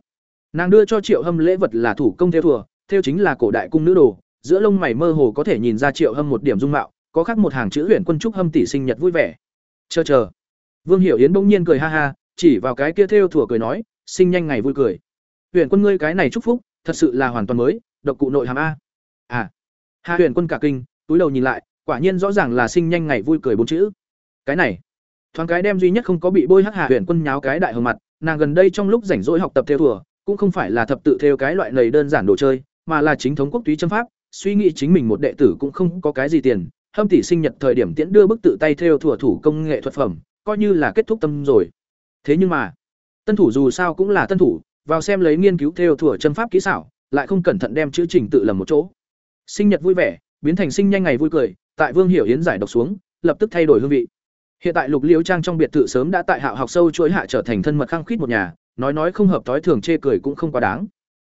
Nàng đưa cho Triệu Hâm lễ vật là thủ công theo thừa, theo chính là cổ đại cung nữ đồ, giữa lông mày mơ hồ có thể nhìn ra Triệu Hâm một điểm dung mạo, có khác một hàng chữ Huyền Quân chúc Hâm tỷ sinh nhật vui vẻ. Chờ chờ. Vương Hiểu Yến bỗng nhiên cười ha ha, chỉ vào cái kia theo thừa cười nói, sinh nhanh ngày vui cười. Huyền Quân ngươi cái này chúc phúc, thật sự là hoàn toàn mới, độc cụ nội hàm a. À. Hạ Huyền Quân cả kinh, túi đầu nhìn lại, quả nhiên rõ ràng là sinh nhanh ngày vui cười bốn chữ. Cái này, thoáng cái đem duy nhất không có bị bôi hắc Hạ huyện Quân nháo cái đại hờ mặt, nàng gần đây trong lúc rảnh rỗi học tập theo thùa cũng không phải là thập tự theo cái loại lầy đơn giản đồ chơi, mà là chính thống quốc túy châm pháp, suy nghĩ chính mình một đệ tử cũng không có cái gì tiền, hâm tỷ sinh nhật thời điểm tiễn đưa bức tự tay theo thùa thủ công nghệ thuật phẩm, coi như là kết thúc tâm rồi. Thế nhưng mà, tân thủ dù sao cũng là tân thủ, vào xem lấy nghiên cứu theo thùa châm pháp kỹ xảo, lại không cẩn thận đem chữ trình tự lầm một chỗ. Sinh nhật vui vẻ, biến thành sinh nhanh ngày vui cười, tại Vương Hiểu Yến giải độc xuống, lập tức thay đổi hương vị. Hiện tại Lục Liễu Trang trong biệt thự sớm đã tại Hạo học sâu chuỗi hạ trở thành thân mật khăng khít một nhà, nói nói không hợp tối thường chê cười cũng không quá đáng.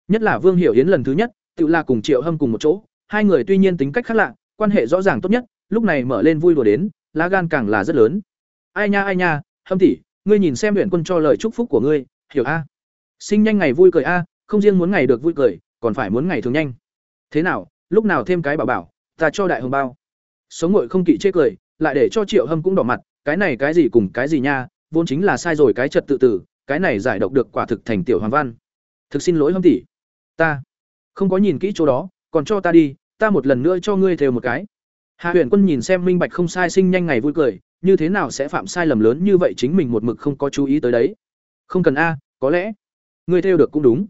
Nhất là Vương Hiểu Yến lần thứ nhất, tự là cùng Triệu Hâm cùng một chỗ, hai người tuy nhiên tính cách khác lạ, quan hệ rõ ràng tốt nhất, lúc này mở lên vui đùa đến, lá gan càng là rất lớn. Ai nha ai nha, Hâm tỷ, ngươi nhìn xem luyện Quân cho lời chúc phúc của ngươi, hiểu a? Sinh nhanh ngày vui cười a, không riêng muốn ngày được vui cười, còn phải muốn ngày thường nhanh. Thế nào, lúc nào thêm cái bảo bảo, ta cho đại hồng bao. Sống ngội không kỵ chê cười, lại để cho Triệu Hâm cũng đỏ mặt, cái này cái gì cùng cái gì nha, vốn chính là sai rồi cái trật tự tử, cái này giải độc được quả thực thành tiểu hoàng văn. Thực xin lỗi Hâm tỷ. Ta không có nhìn kỹ chỗ đó, còn cho ta đi, ta một lần nữa cho ngươi thều một cái. Hạ Huyền Quân nhìn xem minh bạch không sai sinh nhanh ngày vui cười, như thế nào sẽ phạm sai lầm lớn như vậy chính mình một mực không có chú ý tới đấy. Không cần a, có lẽ ngươi theo được cũng đúng.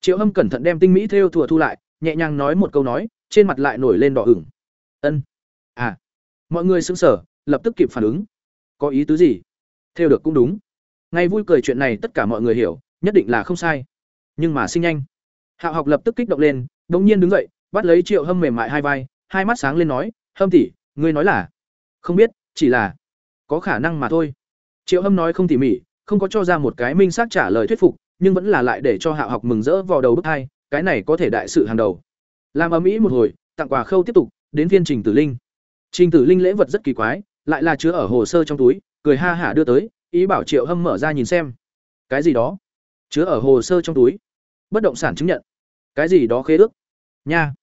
Triệu Hâm cẩn thận đem tinh mỹ theo thùa thu lại, nhẹ nhàng nói một câu nói, trên mặt lại nổi lên đỏ ửng. Ân. À. Mọi người sững sờ, lập tức kịp phản ứng. Có ý tứ gì? Theo được cũng đúng. Ngày vui cười chuyện này tất cả mọi người hiểu, nhất định là không sai. Nhưng mà sinh nhanh. hạo học lập tức kích động lên đ ỗ n g nhiên đứng dậy bắt lấy triệu hâm mềm mại hai vai hai mắt sáng lên nói hâm tỉ ngươi nói là không biết chỉ là có khả năng mà thôi triệu hâm nói không tỉ mỉ không có cho ra một cái minh xác trả lời thuyết phục nhưng vẫn là lại để cho hạ học mừng rỡ vào đầu bước hai cái này có thể đại sự hàng đầu làm âm ỉ một hồi tặng quà khâu tiếp tục đến phiên trình tử linh trình tử linh lễ vật rất kỳ quái lại là chứa ở hồ sơ trong túi, cười ha hả đưa tới, ý bảo triệu hâm mở ra nhìn xem. Cái gì đó? Chứa ở hồ sơ trong túi. Bất động sản chứng nhận. Cái gì đó khế ước? Nha.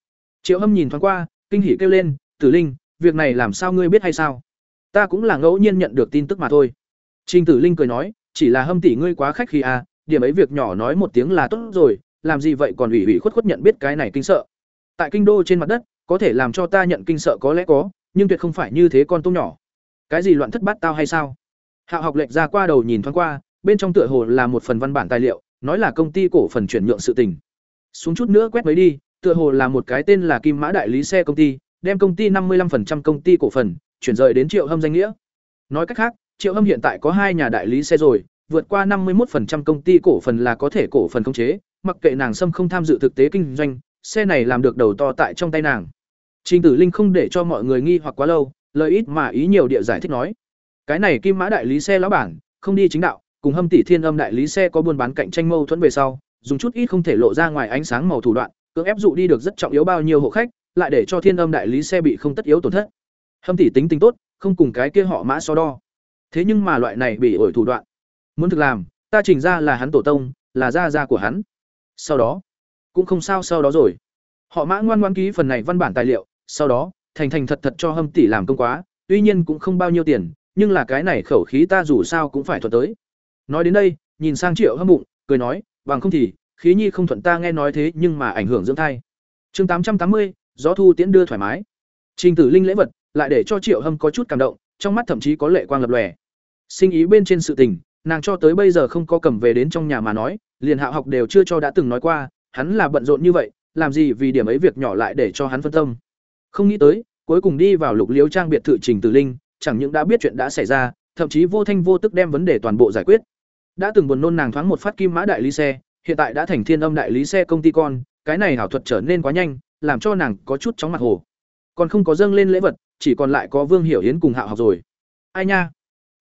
Triệu hâm nhìn thoáng qua, kinh hỉ kêu lên, tử linh, việc này làm sao ngươi biết hay sao? Ta cũng là ngẫu nhiên nhận được tin tức mà thôi. Trình tử linh cười nói, chỉ là hâm tỷ ngươi quá khách khi à điểm ấy việc nhỏ nói một tiếng là tốt rồi, làm gì vậy còn ủy ủy khuất khuất nhận biết cái này kinh sợ. Tại kinh đô trên mặt đất, có thể làm cho ta nhận kinh sợ có lẽ có, nhưng tuyệt không phải như thế con tôm nhỏ cái gì loạn thất bát tao hay sao? Hạo học lệch ra qua đầu nhìn thoáng qua, bên trong tựa hồ là một phần văn bản tài liệu, nói là công ty cổ phần chuyển nhượng sự tình. Xuống chút nữa quét mấy đi, tựa hồ là một cái tên là kim mã đại lý xe công ty, đem công ty năm mươi 55% công ty cổ phần, chuyển rời đến triệu hâm danh nghĩa. Nói cách khác, triệu hâm hiện tại có hai nhà đại lý xe rồi, vượt qua năm mươi 51% công ty cổ phần là có thể cổ phần khống chế, mặc kệ nàng sâm không tham dự thực tế kinh doanh, xe này làm được đầu to tại trong tay nàng. Trình tử linh không để cho mọi người nghi hoặc quá lâu lời ít mà ý nhiều địa giải thích nói, cái này kim mã đại lý xe lão bản, không đi chính đạo, cùng hâm tỷ thiên âm đại lý xe có buôn bán cạnh tranh mâu thuẫn về sau, dùng chút ít không thể lộ ra ngoài ánh sáng màu thủ đoạn, cưỡng ép dụ đi được rất trọng yếu bao nhiêu hộ khách, lại để cho thiên âm đại lý xe bị không tất yếu tổn thất. Hâm tỷ tính tính tốt, không cùng cái kia họ mã so đo. Thế nhưng mà loại này bị ổi thủ đoạn, muốn thực làm, ta chỉnh ra là hắn tổ tông, là gia gia của hắn. Sau đó, cũng không sao sau đó rồi. Họ mã ngoan ngoan ký phần này văn bản tài liệu, sau đó thành thành thật thật cho hâm tỷ làm công quá, tuy nhiên cũng không bao nhiêu tiền, nhưng là cái này khẩu khí ta dù sao cũng phải thuận tới. Nói đến đây, nhìn sang triệu hâm bụng, cười nói, bằng không thì, khí nhi không thuận ta nghe nói thế nhưng mà ảnh hưởng dưỡng thai. Chương tám trăm tám mươi, gió thu tiễn đưa thoải mái. Trình tử linh lễ vật, lại để cho triệu hâm có chút cảm động, trong mắt thậm chí có lệ quang lập lòe. Sinh ý bên trên sự tình, nàng cho tới bây giờ không có cầm về đến trong nhà mà nói, liền hạ học đều chưa cho đã từng nói qua, hắn là bận rộn như vậy, làm gì vì điểm ấy việc nhỏ lại để cho hắn phân tâm không nghĩ tới, cuối cùng đi vào lục Liễu trang biệt thự trình tử linh, chẳng những đã biết chuyện đã xảy ra, thậm chí vô thanh vô tức đem vấn đề toàn bộ giải quyết. Đã từng buồn nôn nàng thoáng một phát kim mã đại lý xe, hiện tại đã thành thiên âm đại lý xe công ty con, cái này hảo thuật trở nên quá nhanh, làm cho nàng có chút chóng mặt hồ. Còn không có dâng lên lễ vật, chỉ còn lại có vương hiểu yến cùng hạo học rồi. Ai nha?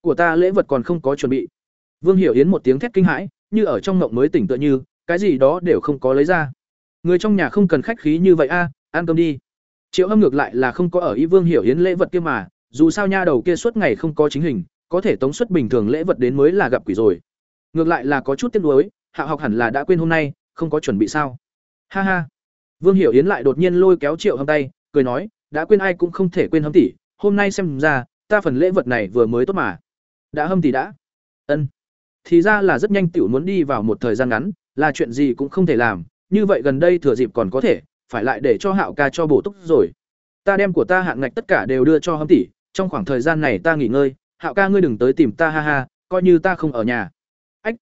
Của ta lễ vật còn không có chuẩn bị. Vương hiểu yến một tiếng thét kinh hãi, như ở trong ngộng mới tỉnh tựa như, cái gì đó đều không có lấy ra. Người trong nhà không cần khách khí như vậy a, ăn cơm đi triệu hâm ngược lại là không có ở ý vương hiểu hiến lễ vật kia mà, dù sao nha đầu kia suốt ngày không có chính hình, có thể tống suất bình thường lễ vật đến mới là gặp quỷ rồi. Ngược lại là có chút tiếc nuối, hạ học hẳn là đã quên hôm nay, không có chuẩn bị sao? Ha ha. Vương hiểu yến lại đột nhiên lôi kéo triệu hâm tay, cười nói, đã quên ai cũng không thể quên hâm tỷ, hôm nay xem ra, ta phần lễ vật này vừa mới tốt mà. Đã hâm tỷ đã. Ân. Thì ra là rất nhanh tiểu muốn đi vào một thời gian ngắn, là chuyện gì cũng không thể làm, như vậy gần đây thừa dịp còn có thể phải lại để cho hạo ca cho bổ túc rồi. Ta đem của ta hạng ngạch tất cả đều đưa cho hâm tỷ, trong khoảng thời gian này ta nghỉ ngơi, hạo ca ngươi đừng tới tìm ta, ha ha, coi như ta không ở nhà. Ách.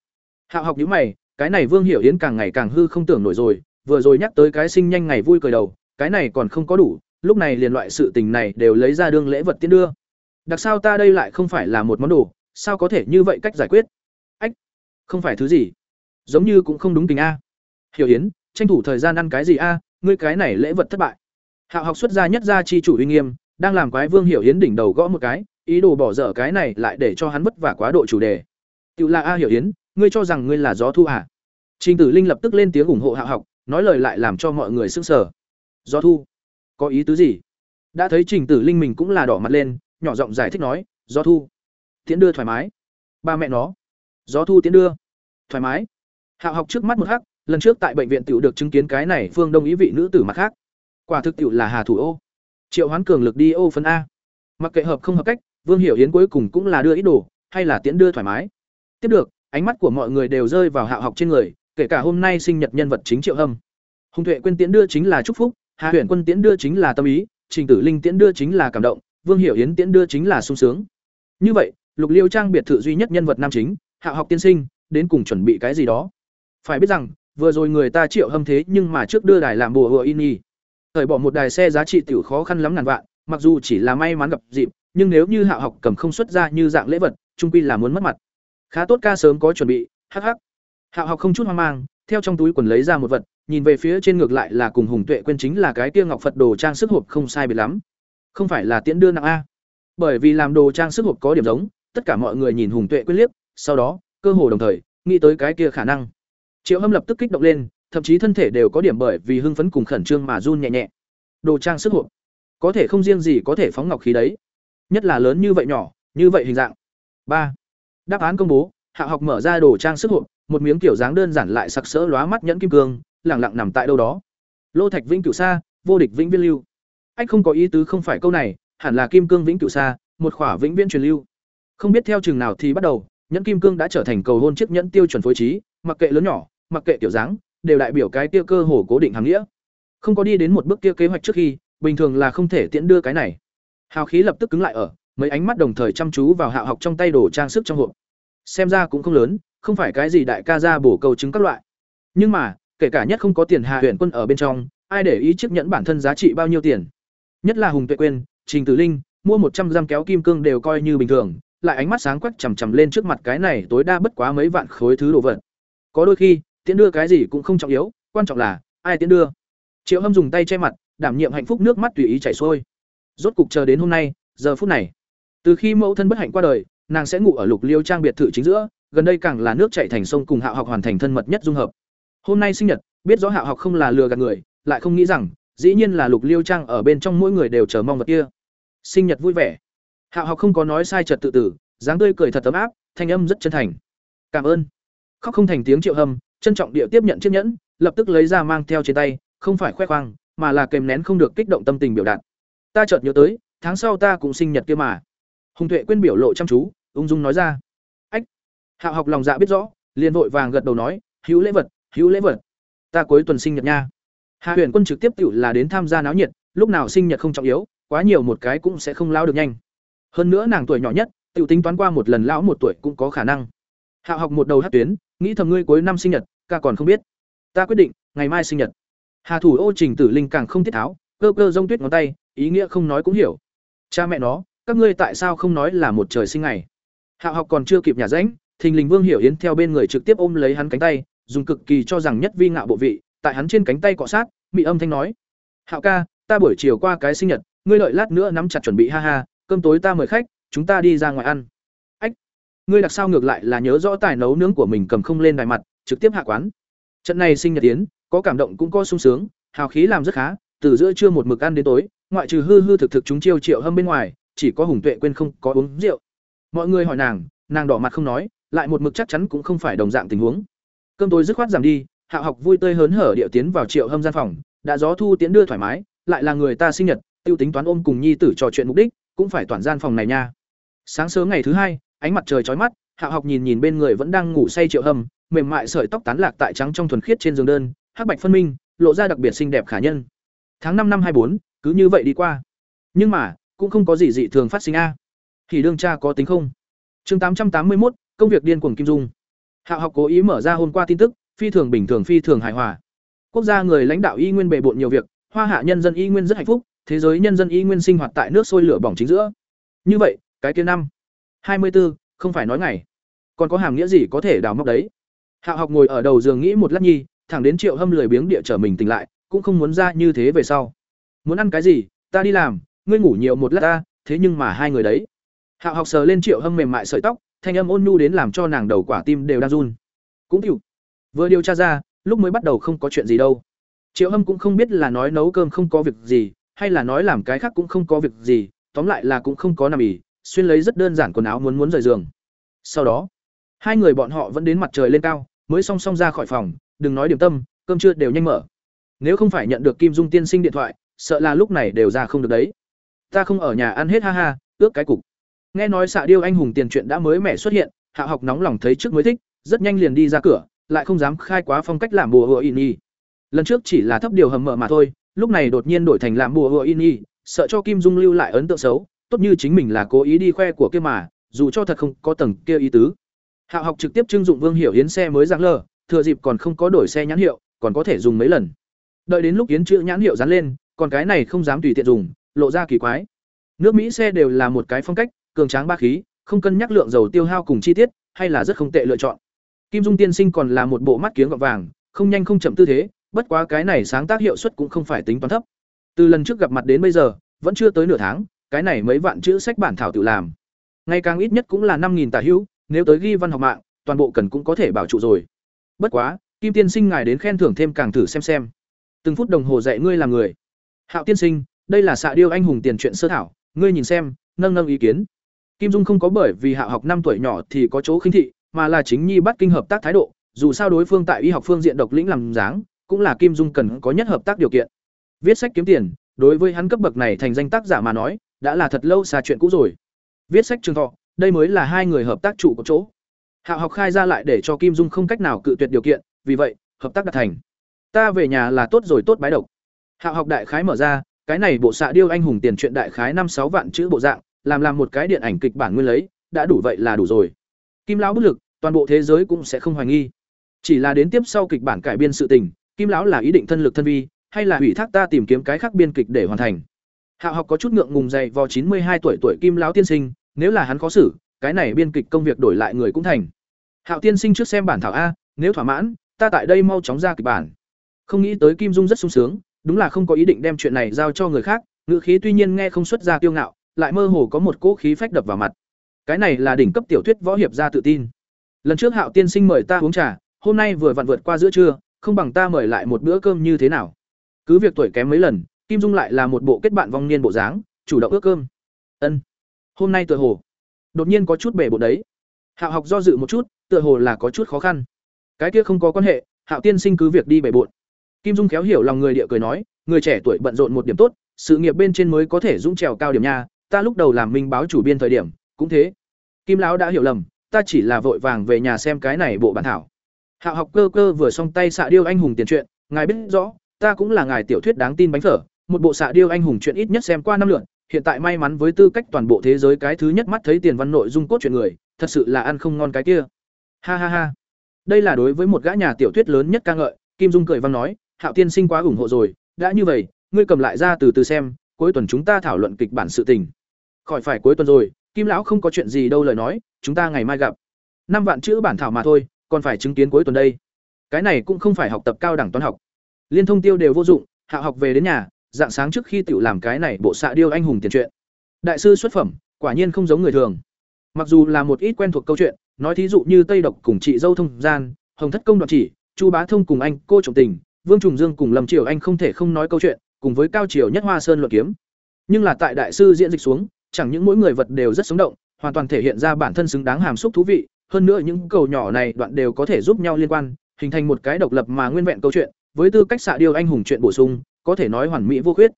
Hạo học nhíu mày, cái này vương hiểu yến càng ngày càng hư không tưởng nổi rồi, vừa rồi nhắc tới cái sinh nhanh ngày vui cười đầu, cái này còn không có đủ, lúc này liền loại sự tình này đều lấy ra đương lễ vật tiến đưa. Đặc sao ta đây lại không phải là một món đồ, sao có thể như vậy cách giải quyết? Ách. Không phải thứ gì. Giống như cũng không đúng tình a. Hiểu yến, tranh thủ thời gian ăn cái gì a? Ngươi cái này lễ vật thất bại. Hạo học xuất gia nhất gia chi chủ uy nghiêm, đang làm quái vương hiểu yến đỉnh đầu gõ một cái, ý đồ bỏ dở cái này lại để cho hắn vất vả quá độ chủ đề. Tự là a hiểu yến, ngươi cho rằng ngươi là gió thu à trình tử linh lập tức lên tiếng ủng hộ hạo học, nói lời lại làm cho mọi người sững sờ. Gió thu? Có ý tứ gì? Đã thấy trình tử linh mình cũng là đỏ mặt lên, nhỏ giọng giải thích nói, gió thu? Tiễn đưa thoải mái. Ba mẹ nó. Gió thu tiễn đưa. Thoải mái. Hạo học trước mắt một hắc lần trước tại bệnh viện tiểu được chứng kiến cái này phương đông ý vị nữ tử mặt khác. Quả thực tiểu là hà thủ ô. Triệu hoán cường lực đi ô phân a. Mặc kệ hợp không hợp cách, vương hiểu hiến cuối cùng cũng là đưa ý đồ, hay là tiễn đưa thoải mái. Tiếp được, ánh mắt của mọi người đều rơi vào hạ học trên người, kể cả hôm nay sinh nhật nhân vật chính triệu hâm. Hùng tuệ quên tiễn đưa chính là chúc phúc, hà huyền quân tiễn đưa chính là tâm ý, trình tử linh tiễn đưa chính là cảm động, vương hiểu hiến tiễn đưa chính là sung sướng. Như vậy, lục liêu trang biệt thự duy nhất nhân vật nam chính hạ học tiên sinh, đến cùng chuẩn bị cái gì đó? Phải biết rằng vừa rồi người ta triệu hâm thế nhưng mà trước đưa đài làm bùa hựa in y. Thời bỏ một đài xe giá trị tiểu khó khăn lắm ngàn vạn, mặc dù chỉ là may mắn gặp dịp, nhưng nếu như hạ học cầm không xuất ra như dạng lễ vật, trung quy là muốn mất mặt. Khá tốt ca sớm có chuẩn bị, hắc hắc. Hạ học không chút hoang mang, theo trong túi quần lấy ra một vật, nhìn về phía trên ngược lại là cùng hùng tuệ quên chính là cái kia ngọc phật đồ trang sức hộp không sai biệt lắm. Không phải là tiễn đưa nặng a. Bởi vì làm đồ trang sức hộp có điểm giống, tất cả mọi người nhìn hùng tuệ quên liếc, sau đó, cơ hồ đồng thời, nghĩ tới cái kia khả năng triệu hâm lập tức kích động lên, thậm chí thân thể đều có điểm bởi vì hưng phấn cùng khẩn trương mà run nhẹ nhẹ. Đồ trang sức hộp. Có thể không riêng gì có thể phóng ngọc khí đấy. Nhất là lớn như vậy nhỏ, như vậy hình dạng. Ba. Đáp án công bố, hạ học mở ra đồ trang sức hộp, một miếng kiểu dáng đơn giản lại sặc sỡ lóa mắt nhẫn kim cương, lẳng lặng nằm tại đâu đó. Lô thạch vĩnh cửu sa, vô địch vĩnh viên lưu. Anh không có ý tứ không phải câu này, hẳn là kim cương vĩnh cửu sa, một khỏa vĩnh viễn truyền lưu. Không biết theo chừng nào thì bắt đầu, nhẫn kim cương đã trở thành cầu hôn chiếc nhẫn tiêu chuẩn phối trí mặc kệ lớn nhỏ mặc kệ kiểu dáng đều đại biểu cái tiêu cơ hồ cố định hàng nghĩa. Không có đi đến một bước kia kế hoạch trước khi bình thường là không thể tiễn đưa cái này. Hào khí lập tức cứng lại ở mấy ánh mắt đồng thời chăm chú vào hạo học trong tay đồ trang sức trong hộp. Xem ra cũng không lớn không phải cái gì đại ca ra bổ cầu chứng các loại. Nhưng mà kể cả nhất không có tiền hạ huyện quân ở bên trong ai để ý chiếc nhẫn bản thân giá trị bao nhiêu tiền? Nhất là hùng tuệ Quyên, trình tử linh mua một trăm giam kéo kim cương đều coi như bình thường lại ánh mắt sáng quắc chằm chằm lên trước mặt cái này tối đa bất quá mấy vạn khối thứ đồ vật có đôi khi, tiễn đưa cái gì cũng không trọng yếu, quan trọng là, ai tiễn đưa. Triệu hâm dùng tay che mặt, đảm nhiệm hạnh phúc nước mắt tùy ý chảy xuôi. Rốt cục chờ đến hôm nay, giờ phút này. Từ khi mẫu thân bất hạnh qua đời, nàng sẽ ngủ ở lục liêu trang biệt thự chính giữa, gần đây càng là nước chạy thành sông cùng hạo học hoàn thành thân mật nhất dung hợp. Hôm nay sinh nhật, biết rõ hạo học không là lừa gạt người, lại không nghĩ rằng, dĩ nhiên là lục liêu trang ở bên trong mỗi người đều chờ mong vật kia. Sinh nhật vui vẻ. Hạo học không có nói sai trật tự tử, dáng tươi cười thật ấm áp, thanh âm rất chân thành. Cảm ơn khóc không thành tiếng triệu hâm, trân trọng địa tiếp nhận chiếc nhẫn, lập tức lấy ra mang theo trên tay, không phải khoe khoang, mà là kèm nén không được kích động tâm tình biểu đạt. Ta chợt nhớ tới, tháng sau ta cũng sinh nhật kia mà. Hùng tuệ quên biểu lộ chăm chú, ung dung nói ra. Ách! Hạo học lòng dạ biết rõ, liền vội vàng gật đầu nói, hữu lễ vật, hữu lễ vật. Ta cuối tuần sinh nhật nha. Hạ huyền quân trực tiếp tự là đến tham gia náo nhiệt, lúc nào sinh nhật không trọng yếu, quá nhiều một cái cũng sẽ không lao được nhanh. Hơn nữa nàng tuổi nhỏ nhất tự tính toán qua một lần lão một tuổi cũng có khả năng. Hạo học một đầu hát tuyến nghĩ thầm ngươi cuối năm sinh nhật, ca còn không biết. Ta quyết định, ngày mai sinh nhật. Hà thủ ô trình tử linh càng không thiết tháo, cơ cơ rông tuyết ngón tay, ý nghĩa không nói cũng hiểu. Cha mẹ nó, các ngươi tại sao không nói là một trời sinh ngày? Hạo học còn chưa kịp nhà rãnh, thình lình vương hiểu yến theo bên người trực tiếp ôm lấy hắn cánh tay, dùng cực kỳ cho rằng nhất vi ngạo bộ vị, tại hắn trên cánh tay cọ sát, mị âm thanh nói. Hạo ca, ta buổi chiều qua cái sinh nhật, ngươi lợi lát nữa nắm chặt chuẩn bị ha ha, cơm tối ta mời khách, chúng ta đi ra ngoài ăn ngươi đặc sao ngược lại là nhớ rõ tài nấu nướng của mình cầm không lên đài mặt, trực tiếp hạ quán. Trận này sinh nhật tiến có cảm động cũng có sung sướng, hào khí làm rất khá, từ giữa trưa một mực ăn đến tối, ngoại trừ hư hư thực thực chúng chiêu triệu hâm bên ngoài, chỉ có hùng tuệ quên không có uống rượu. Mọi người hỏi nàng nàng đỏ mặt không nói, lại một mực chắc chắn cũng không phải đồng dạng tình huống. Cơm tối dứt khoát giảm đi, hạ học vui tươi hớn hở điệu tiến vào triệu hâm gian phòng, đã gió thu tiến đưa thoải mái, lại là người ta sinh nhật, tiêu tính toán ôm cùng nhi tử trò chuyện mục đích, cũng phải toàn gian phòng này nha. Sáng sớm ngày thứ hai ánh mặt trời chói mắt, hạ học nhìn nhìn bên người vẫn đang ngủ say triệu hâm, mềm mại sợi tóc tán lạc tại trắng trong thuần khiết trên giường đơn, hắc bạch phân minh, lộ ra đặc biệt xinh đẹp khả nhân. Tháng năm năm hai bốn, cứ như vậy đi qua. Nhưng mà, cũng không có gì dị thường phát sinh a. Thì đương cha có tính không? Chương tám trăm tám mươi một công việc điên cuồng kim dung. Hạ học cố ý mở ra hôm qua tin tức, phi thường bình thường phi thường hài hòa. Quốc gia người lãnh đạo y nguyên bề bộn nhiều việc, hoa hạ nhân dân y nguyên rất hạnh phúc, thế giới nhân dân y nguyên sinh hoạt tại nước sôi lửa bỏng chính giữa. Như vậy, cái kia năm hai mươi 24, không phải nói ngày. Còn có hàm nghĩa gì có thể đào móc đấy? Hạo học ngồi ở đầu giường nghĩ một lát nhi thẳng đến triệu hâm lười biếng địa trở mình tỉnh lại cũng không muốn ra như thế về sau. Muốn ăn cái gì? Ta đi làm ngươi ngủ nhiều một lát ta thế nhưng mà hai người đấy. Hạo học sờ lên triệu hâm mềm mại sợi tóc thanh âm ôn nhu đến làm cho nàng đầu quả tim đều đang run. Cũng chịu vừa điều tra ra lúc mới bắt đầu không có chuyện gì đâu. Triệu hâm cũng không biết là nói nấu cơm không có việc gì hay là nói làm cái khác cũng không có việc gì tóm lại là cũng không có nằm ỉ xuyên lấy rất đơn giản quần áo muốn muốn rời giường. Sau đó, hai người bọn họ vẫn đến mặt trời lên cao, mới song song ra khỏi phòng, đừng nói điểm tâm, cơm trưa đều nhanh mở. Nếu không phải nhận được kim dung tiên sinh điện thoại, sợ là lúc này đều ra không được đấy. Ta không ở nhà ăn hết ha ha, ước cái cục. Nghe nói xạ điêu anh hùng tiền chuyện đã mới mẻ xuất hiện, hạ học nóng lòng thấy trước mới thích, rất nhanh liền đi ra cửa, lại không dám khai quá phong cách làm bùa hựa in y. Lần trước chỉ là thấp điều hầm mở mà thôi, lúc này đột nhiên đổi thành làm bùa hựa in y, sợ cho kim dung lưu lại ấn tượng xấu tốt như chính mình là cố ý đi khoe của kia mà dù cho thật không có tầng kia ý tứ. Hạo học trực tiếp trưng dụng vương hiểu yến xe mới giáng lờ thừa dịp còn không có đổi xe nhãn hiệu còn có thể dùng mấy lần. Đợi đến lúc yến chữ nhãn hiệu dán lên còn cái này không dám tùy tiện dùng lộ ra kỳ quái. Nước mỹ xe đều là một cái phong cách cường tráng ba khí không cân nhắc lượng dầu tiêu hao cùng chi tiết hay là rất không tệ lựa chọn. Kim dung tiên sinh còn là một bộ mắt kiếng gọt vàng không nhanh không chậm tư thế, bất quá cái này sáng tác hiệu suất cũng không phải tính toán thấp. Từ lần trước gặp mặt đến bây giờ, vẫn chưa tới nửa tháng, cái này mấy vạn chữ sách bản thảo tự làm. Ngày càng ít nhất cũng là năm nghìn tả hữu, nếu tới ghi văn học mạng, toàn bộ cần cũng có thể bảo trụ rồi. Bất quá, Kim tiên sinh ngài đến khen thưởng thêm càng thử xem xem. Từng phút đồng hồ dạy ngươi làm người. Hạo tiên sinh, đây là xạ điêu anh hùng tiền truyện sơ thảo, ngươi nhìn xem, nâng nâng ý kiến. Kim Dung không có bởi vì Hạo học năm tuổi nhỏ thì có chỗ khinh thị, mà là chính nhi bắt kinh hợp tác thái độ, dù sao đối phương tại y học phương diện độc lĩnh làm dáng, cũng là Kim Dung cần có nhất hợp tác điều kiện. Viết sách kiếm tiền, đối với hắn cấp bậc này thành danh tác giả mà nói, đã là thật lâu xa chuyện cũ rồi. Viết sách trường thọ, đây mới là hai người hợp tác trụ của chỗ. hạ học khai ra lại để cho Kim Dung không cách nào cự tuyệt điều kiện, vì vậy, hợp tác đạt thành. Ta về nhà là tốt rồi tốt bái độc. hạ học đại khái mở ra, cái này bộ xạ điêu anh hùng tiền truyện đại khái năm sáu vạn chữ bộ dạng, làm làm một cái điện ảnh kịch bản nguyên lấy, đã đủ vậy là đủ rồi. Kim lão bất lực, toàn bộ thế giới cũng sẽ không hoài nghi. Chỉ là đến tiếp sau kịch bản cải biên sự tình, Kim lão là ý định thân lực thân vi, hay là ủy thác ta tìm kiếm cái khác biên kịch để hoàn thành. Hạo học có chút ngượng ngùng dày vào chín mươi hai tuổi tuổi Kim lão tiên sinh, nếu là hắn khó xử, cái này biên kịch công việc đổi lại người cũng thành. Hạo tiên sinh trước xem bản thảo a, nếu thỏa mãn, ta tại đây mau chóng ra kịch bản. Không nghĩ tới Kim Dung rất sung sướng, đúng là không có ý định đem chuyện này giao cho người khác, ngữ khí tuy nhiên nghe không xuất ra kiêu ngạo, lại mơ hồ có một cỗ khí phách đập vào mặt. Cái này là đỉnh cấp tiểu thuyết võ hiệp gia tự tin. Lần trước Hạo tiên sinh mời ta uống trà, hôm nay vừa vặn vượt qua giữa trưa, không bằng ta mời lại một bữa cơm như thế nào? Cứ việc tuổi kém mấy lần, Kim Dung lại là một bộ kết bạn vong niên bộ dáng, chủ động ước cơm. Ân. Hôm nay tựa hồ đột nhiên có chút bể bộ đấy. Hạo học do dự một chút, tựa hồ là có chút khó khăn. Cái kia không có quan hệ, Hạo tiên sinh cứ việc đi bể bộn. Kim Dung khéo hiểu lòng người địa cười nói, người trẻ tuổi bận rộn một điểm tốt, sự nghiệp bên trên mới có thể dũng trèo cao điểm nha, ta lúc đầu làm minh báo chủ biên thời điểm, cũng thế. Kim lão đã hiểu lầm, ta chỉ là vội vàng về nhà xem cái này bộ bản thảo. Hạo học cơ cơ vừa xong tay xạ điêu anh hùng tiền truyện, ngài biết rõ, ta cũng là ngài tiểu thuyết đáng tin bánh phở, một bộ xạ điêu anh hùng chuyện ít nhất xem qua năm lượt, hiện tại may mắn với tư cách toàn bộ thế giới cái thứ nhất mắt thấy tiền văn nội dung cốt chuyện người, thật sự là ăn không ngon cái kia. Ha ha ha. Đây là đối với một gã nhà tiểu thuyết lớn nhất ca ngợi, Kim Dung cười vang nói, Hạo tiên sinh quá ủng hộ rồi, đã như vậy, ngươi cầm lại ra từ từ xem, cuối tuần chúng ta thảo luận kịch bản sự tình. Khỏi phải cuối tuần rồi, Kim lão không có chuyện gì đâu lời nói, chúng ta ngày mai gặp. Năm vạn chữ bản thảo mà thôi, còn phải chứng kiến cuối tuần đây. Cái này cũng không phải học tập cao đẳng toán học. Liên thông tiêu đều vô dụng, hạ học về đến nhà, dạng sáng trước khi tiểu làm cái này bộ xạ điêu anh hùng tiền truyện. Đại sư xuất phẩm, quả nhiên không giống người thường. Mặc dù là một ít quen thuộc câu chuyện, nói thí dụ như Tây độc cùng chị dâu thông gian, Hồng thất công đoạn chỉ, Chu Bá thông cùng anh cô trọng tình, Vương Trùng Dương cùng Lâm Triều Anh không thể không nói câu chuyện, cùng với cao triều nhất Hoa Sơn luận kiếm. Nhưng là tại đại sư diễn dịch xuống, chẳng những mỗi người vật đều rất sống động, hoàn toàn thể hiện ra bản thân xứng đáng hàm xúc thú vị, hơn nữa những cầu nhỏ này đoạn đều có thể giúp nhau liên quan, hình thành một cái độc lập mà nguyên vẹn câu chuyện, với tư cách xạ điêu anh hùng chuyện bổ sung, có thể nói hoàn mỹ vô khuyết.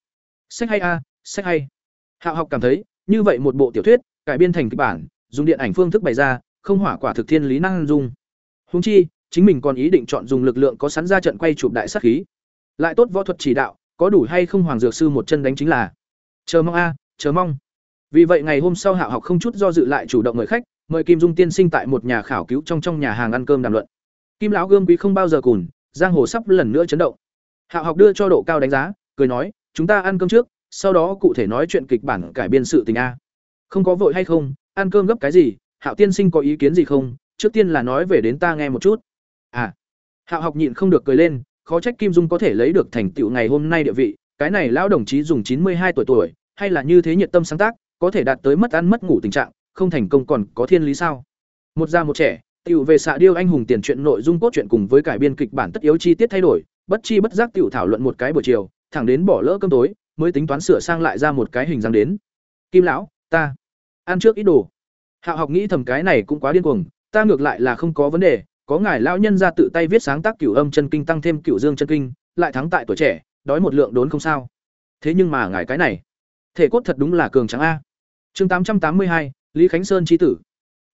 Sách hay a, sách hay. Hạo học cảm thấy, như vậy một bộ tiểu thuyết, cải biên thành kịch bản, dùng điện ảnh phương thức bày ra, không hỏa quả thực thiên lý năng dung. Huống chi, chính mình còn ý định chọn dùng lực lượng có sẵn ra trận quay chụp đại sát khí. Lại tốt võ thuật chỉ đạo, có đủ hay không hoàng dược sư một chân đánh chính là. Chờ mong a, chờ mong. Vì vậy ngày hôm sau Hạo học không chút do dự lại chủ động mời khách, mời Kim Dung tiên sinh tại một nhà khảo cứu trong trong nhà hàng ăn cơm đàm luận. Kim lão gươm quý không bao giờ cùn, giang hồ sắp lần nữa chấn động. Hạo học đưa cho độ cao đánh giá, cười nói, chúng ta ăn cơm trước, sau đó cụ thể nói chuyện kịch bản cải biên sự tình a. Không có vội hay không, ăn cơm gấp cái gì, Hạo tiên sinh có ý kiến gì không? Trước tiên là nói về đến ta nghe một chút. À. Hạo học nhịn không được cười lên, khó trách Kim Dung có thể lấy được thành tựu ngày hôm nay địa vị, cái này lão đồng chí dùng chín mươi hai tuổi tuổi, hay là như thế nhiệt tâm sáng tác, có thể đạt tới mất ăn mất ngủ tình trạng, không thành công còn có thiên lý sao? Một già một trẻ, tiểu về xạ điêu anh hùng tiền truyện nội dung cốt truyện cùng với cải biên kịch bản tất yếu chi tiết thay đổi, bất chi bất giác tiểu thảo luận một cái buổi chiều, thẳng đến bỏ lỡ cơm tối, mới tính toán sửa sang lại ra một cái hình dáng đến. Kim lão, ta ăn trước ít đồ. Hạo học nghĩ thầm cái này cũng quá điên cuồng, ta ngược lại là không có vấn đề, có ngài lão nhân ra tự tay viết sáng tác cửu âm chân kinh tăng thêm cửu dương chân kinh, lại thắng tại tuổi trẻ, đói một lượng đốn không sao. Thế nhưng mà ngài cái này, thể cốt thật đúng là cường trắng a. Chương tám trăm tám mươi hai, Lý Khánh Sơn chi tử.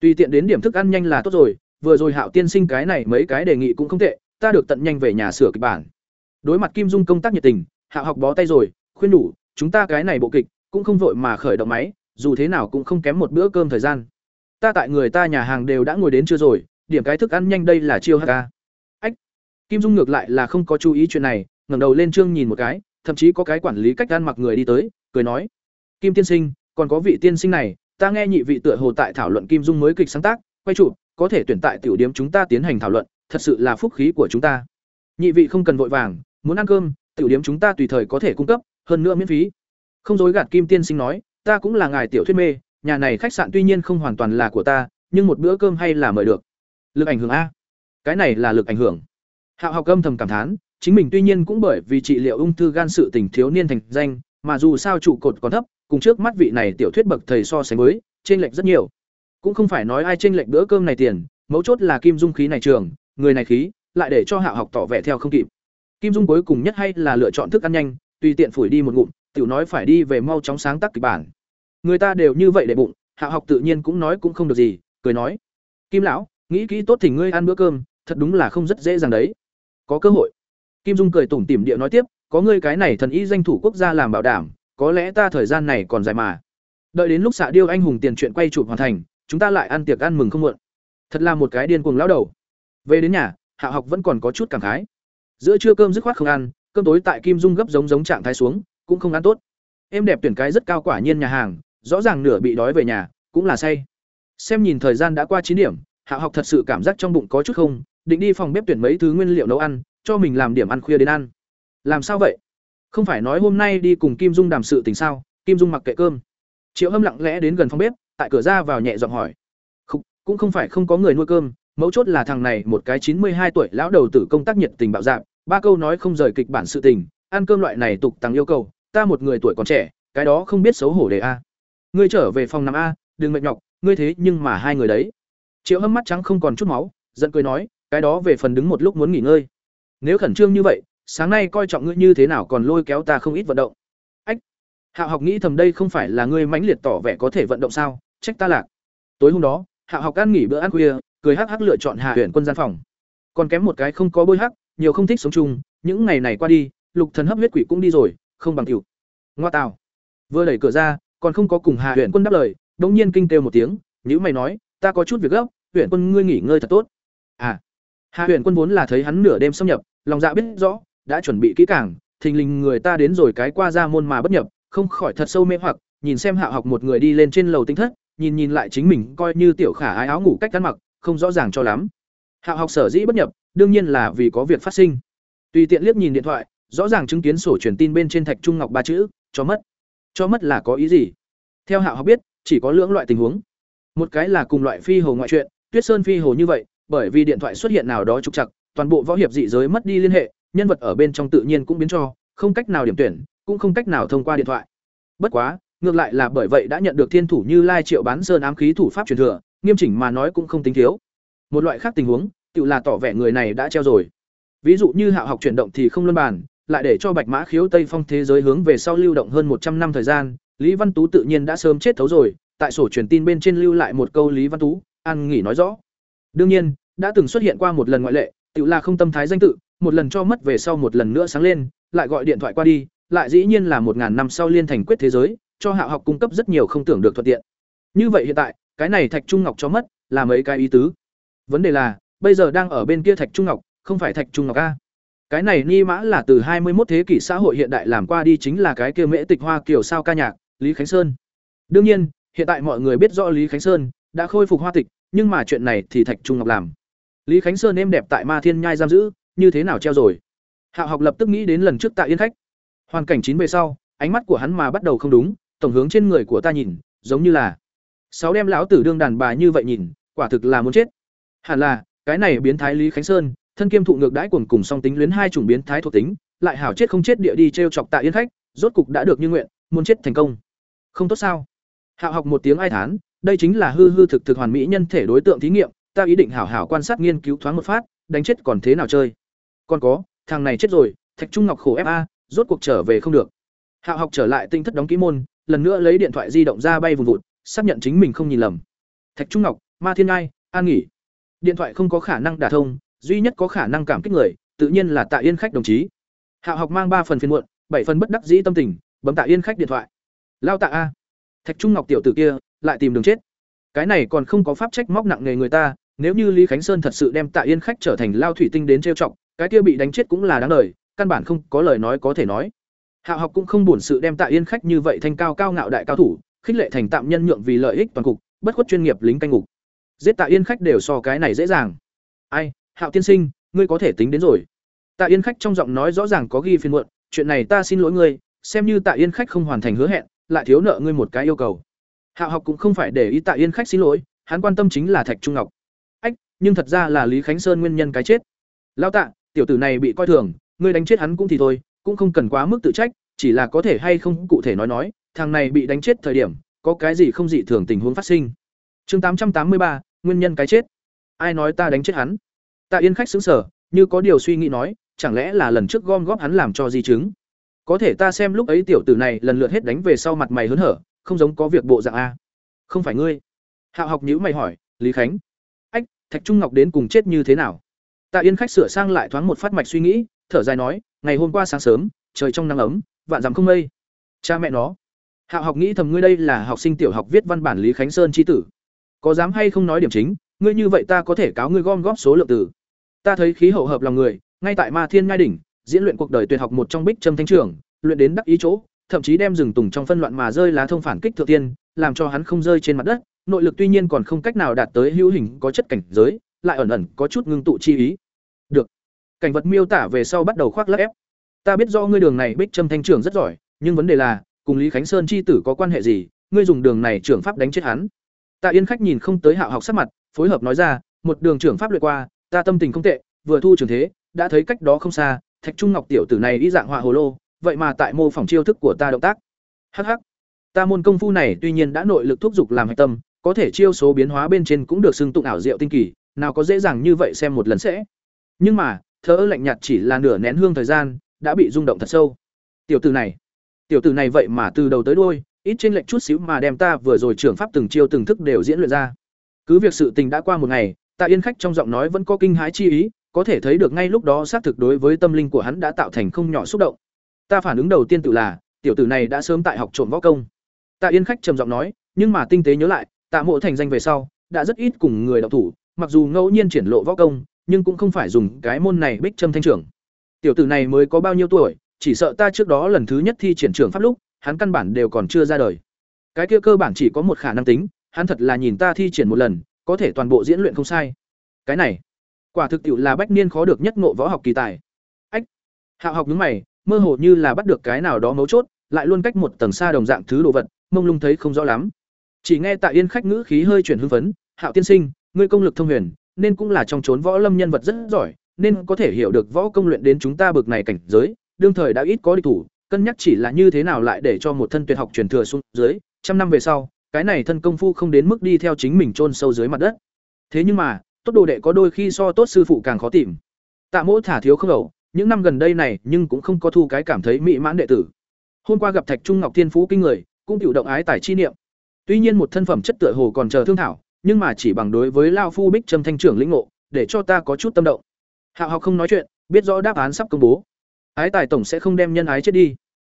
Tùy tiện đến điểm thức ăn nhanh là tốt rồi, vừa rồi Hạo tiên sinh cái này mấy cái đề nghị cũng không tệ, ta được tận nhanh về nhà sửa kịch bản. Đối mặt Kim Dung công tác nhiệt tình, Hạ học bó tay rồi, khuyên đủ, chúng ta cái này bộ kịch cũng không vội mà khởi động máy, dù thế nào cũng không kém một bữa cơm thời gian. Ta tại người ta nhà hàng đều đã ngồi đến chưa rồi, điểm cái thức ăn nhanh đây là chiêu HK. Ách. Kim Dung ngược lại là không có chú ý chuyện này, ngẩng đầu lên trương nhìn một cái, thậm chí có cái quản lý cách ăn mặc người đi tới, cười nói: "Kim tiên sinh, còn có vị tiên sinh này, ta nghe nhị vị tựa hồ tại thảo luận Kim Dung mới kịch sáng tác, quay chụp, có thể tuyển tại tiểu điểm chúng ta tiến hành thảo luận, thật sự là phúc khí của chúng ta." nhị vị không cần vội vàng, muốn ăn cơm, tiểu điểm chúng ta tùy thời có thể cung cấp, hơn nữa miễn phí. Không dối gạt kim tiên sinh nói, ta cũng là ngài tiểu thuyết mê, nhà này khách sạn tuy nhiên không hoàn toàn là của ta, nhưng một bữa cơm hay là mời được. Lực ảnh hưởng a. Cái này là lực ảnh hưởng. Hạo học âm thầm cảm thán, chính mình tuy nhiên cũng bởi vì trị liệu ung thư gan sự tình thiếu niên thành danh, mà dù sao trụ cột còn thấp, cùng trước mắt vị này tiểu thuyết bậc thầy so sánh với trên lệch rất nhiều. Cũng không phải nói ai trên lệch bữa cơm này tiền, mấu chốt là kim dung khí này trường người này khí, lại để cho hạ học tỏ vẻ theo không kịp. Kim dung cuối cùng nhất hay là lựa chọn thức ăn nhanh, tùy tiện phủi đi một ngụm, tiểu nói phải đi về mau chóng sáng tác kịch bản. Người ta đều như vậy để bụng, hạ học tự nhiên cũng nói cũng không được gì, cười nói, kim lão, nghĩ kỹ tốt thì ngươi ăn bữa cơm, thật đúng là không rất dễ dàng đấy. Có cơ hội. Kim dung cười tủm tỉm địa nói tiếp, có ngươi cái này thần y danh thủ quốc gia làm bảo đảm, có lẽ ta thời gian này còn dài mà. Đợi đến lúc xạ điêu anh hùng tiền chuyện quay chụp hoàn thành, chúng ta lại ăn tiệc ăn mừng không muộn. Thật là một cái điên cuồng lão đầu về đến nhà hạ học vẫn còn có chút cảm khái. Giữa trưa cơm dứt khoát không ăn cơm tối tại kim dung gấp giống giống trạng thái xuống cũng không ăn tốt. Em đẹp tuyển cái rất cao quả nhiên nhà hàng rõ ràng nửa bị đói về nhà cũng là say. Xem nhìn thời gian đã qua chín điểm hạ học thật sự cảm giác trong bụng có chút không định đi phòng bếp tuyển mấy thứ nguyên liệu nấu ăn cho mình làm điểm ăn khuya đến ăn. Làm sao vậy? Không phải nói hôm nay đi cùng kim dung đàm sự tình sao? Kim dung mặc kệ cơm. Triệu hâm lặng lẽ đến gần phòng bếp tại cửa ra vào nhẹ giọng hỏi. Không, cũng không phải không có người nuôi cơm mấu chốt là thằng này, một cái chín mươi hai tuổi lão đầu tử công tác nhiệt tình bạo dạn, ba câu nói không rời kịch bản sự tình, ăn cơm loại này tục tăng yêu cầu, ta một người tuổi còn trẻ, cái đó không biết xấu hổ để a. Ngươi trở về phòng năm a, đừng mệt nhọc, ngươi thế nhưng mà hai người đấy. Triệu hâm mắt trắng không còn chút máu, giận cười nói, cái đó về phần đứng một lúc muốn nghỉ ngơi. Nếu khẩn trương như vậy, sáng nay coi trọng ngươi như thế nào còn lôi kéo ta không ít vận động. Ách, hạ học nghĩ thầm đây không phải là ngươi mãnh liệt tỏ vẻ có thể vận động sao? Trách ta lạc. Tối hôm đó, hạ học ăn nghỉ bữa ăn khuya cười hắc hắc lựa chọn hạ huyện quân gian phòng. Còn kém một cái không có bôi hắc, nhiều không thích sống chung, những ngày này qua đi, lục thần hấp huyết quỷ cũng đi rồi, không bằng tiểu. Ngoa tào. Vừa đẩy cửa ra, còn không có cùng hạ huyện quân đáp lời, đống nhiên kinh kêu một tiếng nhữ mày nói, ta có chút việc gấp huyện quân ngươi nghỉ ngơi thật tốt. À. Hạ huyện quân vốn là thấy hắn nửa đêm xâm nhập, lòng dạ biết rõ, đã chuẩn bị kỹ càng, thình lình người ta đến rồi cái qua ra môn mà bất nhập, không khỏi thật sâu mê hoặc, nhìn xem hạ học một người đi lên trên lầu tinh thất, nhìn nhìn lại chính mình coi như tiểu khả ái áo ngủ cách ăn mặc không rõ ràng cho lắm. Hạ học sở dĩ bất nhập, đương nhiên là vì có việc phát sinh. Tùy tiện liếc nhìn điện thoại, rõ ràng chứng kiến sổ truyền tin bên trên thạch trung ngọc ba chữ, cho mất. Cho mất là có ý gì? Theo hạ học biết, chỉ có lưỡng loại tình huống. Một cái là cùng loại phi hồ ngoại truyện, tuyết sơn phi hồ như vậy, bởi vì điện thoại xuất hiện nào đó trục chặt toàn bộ võ hiệp dị giới mất đi liên hệ, nhân vật ở bên trong tự nhiên cũng biến cho, không cách nào điểm tuyển, cũng không cách nào thông qua điện thoại. Bất quá, ngược lại là bởi vậy đã nhận được thiên thủ như lai triệu bán sơn ám khí thủ pháp truyền thừa nghiêm chỉnh mà nói cũng không tính thiếu. Một loại khác tình huống, tự là tỏ vẻ người này đã treo rồi. Ví dụ như hạo học chuyển động thì không luân bàn, lại để cho bạch mã khiếu tây phong thế giới hướng về sau lưu động hơn một trăm năm thời gian, lý văn tú tự nhiên đã sớm chết thấu rồi, tại sổ truyền tin bên trên lưu lại một câu lý văn tú, an nghỉ nói rõ. Đương nhiên, đã từng xuất hiện qua một lần ngoại lệ, tự là không tâm thái danh tự, một lần cho mất về sau một lần nữa sáng lên, lại gọi điện thoại qua đi, lại dĩ nhiên là một ngàn năm sau liên thành quyết thế giới, cho hạ học cung cấp rất nhiều không tưởng được thuận tiện. Như vậy hiện tại cái này thạch trung ngọc cho mất, là mấy cái ý tứ? Vấn đề là, bây giờ đang ở bên kia thạch trung ngọc, không phải thạch trung ngọc a. Cái này ni mã là từ hai mươi mốt thế kỷ xã hội hiện đại làm qua đi chính là cái kia mễ tịch hoa kiểu sao ca nhạc, lý khánh sơn. Đương nhiên, hiện tại mọi người biết rõ lý khánh sơn, đã khôi phục hoa tịch, nhưng mà chuyện này thì thạch trung ngọc làm. Lý khánh sơn êm đẹp tại ma thiên nhai giam giữ, như thế nào treo rồi? Hạo học lập tức nghĩ đến lần trước tại yên khách. Hoàn cảnh chín về sau, ánh mắt của hắn mà bắt đầu không đúng, tổng hướng trên người của ta nhìn, giống như là sáu đem lão tử đương đàn bà như vậy nhìn, quả thực là muốn chết. Hẳn là, cái này biến thái lý khánh sơn, thân kiêm thụ ngược đãi cuồng cùng song tính luyến hai chủng biến thái thuộc tính, lại hảo chết không chết địa đi t chọc tạ yên khách, rốt cục đã được như nguyện, muốn chết thành công. Không tốt sao? Hạo học một tiếng ai thán, đây chính là hư hư thực thực hoàn mỹ nhân thể đối tượng thí nghiệm, ta ý định hảo hảo quan sát nghiên cứu thoáng một phát, đánh chết còn thế nào chơi? Còn có, thằng này chết rồi, thạch trung ngọc khổ fa rốt cuộc trở về không được. Hạo học trở lại tinh thất đóng ký môn, lần nữa lấy điện thoại di động ra bay vùng vụt xác nhận chính mình không nhìn lầm. Thạch trung ngọc ma thiên ngai an nghỉ. Điện thoại không có khả năng đả thông duy nhất có khả năng cảm kích người tự nhiên là tạ yên khách đồng chí. Hạo học mang ba phần phiền muộn bảy phần bất đắc dĩ tâm tình bấm tạ yên khách điện thoại. Lao tạ a. Thạch trung ngọc tiểu tử kia lại tìm đường chết. Cái này còn không có pháp trách móc nặng nề người ta nếu như lý khánh sơn thật sự đem tạ yên khách trở thành lao thủy tinh đến trêu chọc cái kia bị đánh chết cũng là đáng lời căn bản không có lời nói có thể nói. Hạo học cũng không buồn sự đem Tạ Yên khách như vậy thành cao cao ngạo đại cao thủ, khích lệ thành tạm nhân nhượng vì lợi ích toàn cục, bất khuất chuyên nghiệp lính canh ngục. Giết Tạ Yên khách đều so cái này dễ dàng. Ai, Hạo tiên sinh, ngươi có thể tính đến rồi. Tạ Yên khách trong giọng nói rõ ràng có ghi phiền muộn, chuyện này ta xin lỗi ngươi, xem như Tạ Yên khách không hoàn thành hứa hẹn, lại thiếu nợ ngươi một cái yêu cầu. Hạo học cũng không phải để ý Tạ Yên khách xin lỗi, hắn quan tâm chính là Thạch Trung Ngọc. Ách, nhưng thật ra là Lý Khánh Sơn nguyên nhân cái chết. Lão Tạ, tiểu tử này bị coi thường, ngươi đánh chết hắn cũng thì thôi, cũng không cần quá mức tự trách, chỉ là có thể hay không cụ thể nói nói, thằng này bị đánh chết thời điểm, có cái gì không dị thường tình huống phát sinh. Chương tám trăm tám mươi ba, nguyên nhân cái chết. Ai nói ta đánh chết hắn? Tạ Yên khách sững sờ, như có điều suy nghĩ nói, chẳng lẽ là lần trước gom góp hắn làm cho di chứng? Có thể ta xem lúc ấy tiểu tử này lần lượt hết đánh về sau mặt mày hớn hở, không giống có việc bộ dạng a. Không phải ngươi. Hạo học nhíu mày hỏi, Lý Khánh. Ách, Thạch Trung Ngọc đến cùng chết như thế nào? Tạ Yên khách sửa sang lại thoáng một phát mạch suy nghĩ, thở dài nói, ngày hôm qua sáng sớm, trời trong nắng ấm, vạn dặm không mây. Cha mẹ nó. Hạo học nghĩ thầm ngươi đây là học sinh tiểu học viết văn bản Lý Khánh Sơn chi tử. Có dám hay không nói điểm chính, ngươi như vậy ta có thể cáo ngươi gom góp số lượng từ. Ta thấy khí hậu hợp lòng người, ngay tại Ma Thiên Ngai đỉnh, diễn luyện cuộc đời tuyệt học một trong Bích Trâm Thánh trưởng, luyện đến đắc ý chỗ, thậm chí đem rừng tùng trong phân loạn mà rơi lá thông phản kích thượng tiên, làm cho hắn không rơi trên mặt đất, nội lực tuy nhiên còn không cách nào đạt tới hữu hình có chất cảnh giới, lại ẩn ẩn có chút ngưng tụ chi ý. Được. Cảnh vật miêu tả về sau bắt đầu khoác lác ép. Ta biết do ngươi đường này Bích Trâm Thanh trưởng rất giỏi, nhưng vấn đề là, cùng Lý Khánh Sơn chi tử có quan hệ gì, ngươi dùng đường này trưởng pháp đánh chết hắn. Tạ Yên khách nhìn không tới Hạo học sắc mặt, phối hợp nói ra, một đường trưởng pháp lướt qua, ta tâm tình không tệ, vừa thu trường thế, đã thấy cách đó không xa, Thạch Trung Ngọc tiểu tử này đi dạng họa hồ lô, vậy mà tại mô phỏng chiêu thức của ta động tác. Hắc hắc. Ta môn công phu này tuy nhiên đã nội lực thúc dục làm hạch tâm, có thể chiêu số biến hóa bên trên cũng được xưng tụng ảo diệu tinh kỳ, nào có dễ dàng như vậy xem một lần sẽ. Nhưng mà, thở lạnh nhạt chỉ là nửa nén hương thời gian, đã bị rung động thật sâu. Tiểu tử này, tiểu tử này vậy mà từ đầu tới đuôi, ít trên lệnh chút xíu mà đem ta vừa rồi trưởng pháp từng chiêu từng thức đều diễn luyện ra. Cứ việc sự tình đã qua một ngày, Tạ Yên khách trong giọng nói vẫn có kinh hãi chi ý, có thể thấy được ngay lúc đó xác thực đối với tâm linh của hắn đã tạo thành không nhỏ xúc động. Ta phản ứng đầu tiên tự là, tiểu tử này đã sớm tại học trộm võ công. Tạ Yên khách trầm giọng nói, nhưng mà tinh tế nhớ lại, Tạ Mộ thành danh về sau, đã rất ít cùng người động thủ, mặc dù ngẫu nhiên triển lộ võ công, nhưng cũng không phải dùng cái môn này bích châm thanh trưởng. Tiểu tử này mới có bao nhiêu tuổi, chỉ sợ ta trước đó lần thứ nhất thi triển trường pháp lúc, hắn căn bản đều còn chưa ra đời. Cái kia cơ bản chỉ có một khả năng tính, hắn thật là nhìn ta thi triển một lần, có thể toàn bộ diễn luyện không sai. Cái này, quả thực tiệu là bách niên khó được nhất ngộ võ học kỳ tài. Ách. Hạo học nhướng mày, mơ hồ như là bắt được cái nào đó mấu chốt, lại luôn cách một tầng xa đồng dạng thứ đồ vật, mông lung thấy không rõ lắm. Chỉ nghe Tạ Yên khách ngữ khí hơi chuyển hưng phấn, "Hạo tiên sinh, ngươi công lực thông huyền, nên cũng là trong chốn võ lâm nhân vật rất giỏi, nên có thể hiểu được võ công luyện đến chúng ta bực này cảnh giới, đương thời đã ít có địch thủ, cân nhắc chỉ là như thế nào lại để cho một thân tuyệt học truyền thừa xuống dưới, trăm năm về sau, cái này thân công phu không đến mức đi theo chính mình chôn sâu dưới mặt đất. Thế nhưng mà, tốt đồ đệ có đôi khi so tốt sư phụ càng khó tìm. Tạ Mỗ thả thiếu không ẩu, những năm gần đây này nhưng cũng không có thu cái cảm thấy mỹ mãn đệ tử. Hôm qua gặp Thạch Trung Ngọc Thiên Phú kinh người, cũng tiểu động ái tài chi niệm. Tuy nhiên một thân phẩm chất tựa hồ còn chờ thương thảo, nhưng mà chỉ bằng đối với lao phu Bích Trầm Thanh trưởng lĩnh ngộ, để cho ta có chút tâm động. Hạo Học không nói chuyện, biết rõ đáp án sắp công bố. Ái tài tổng sẽ không đem nhân ái chết đi.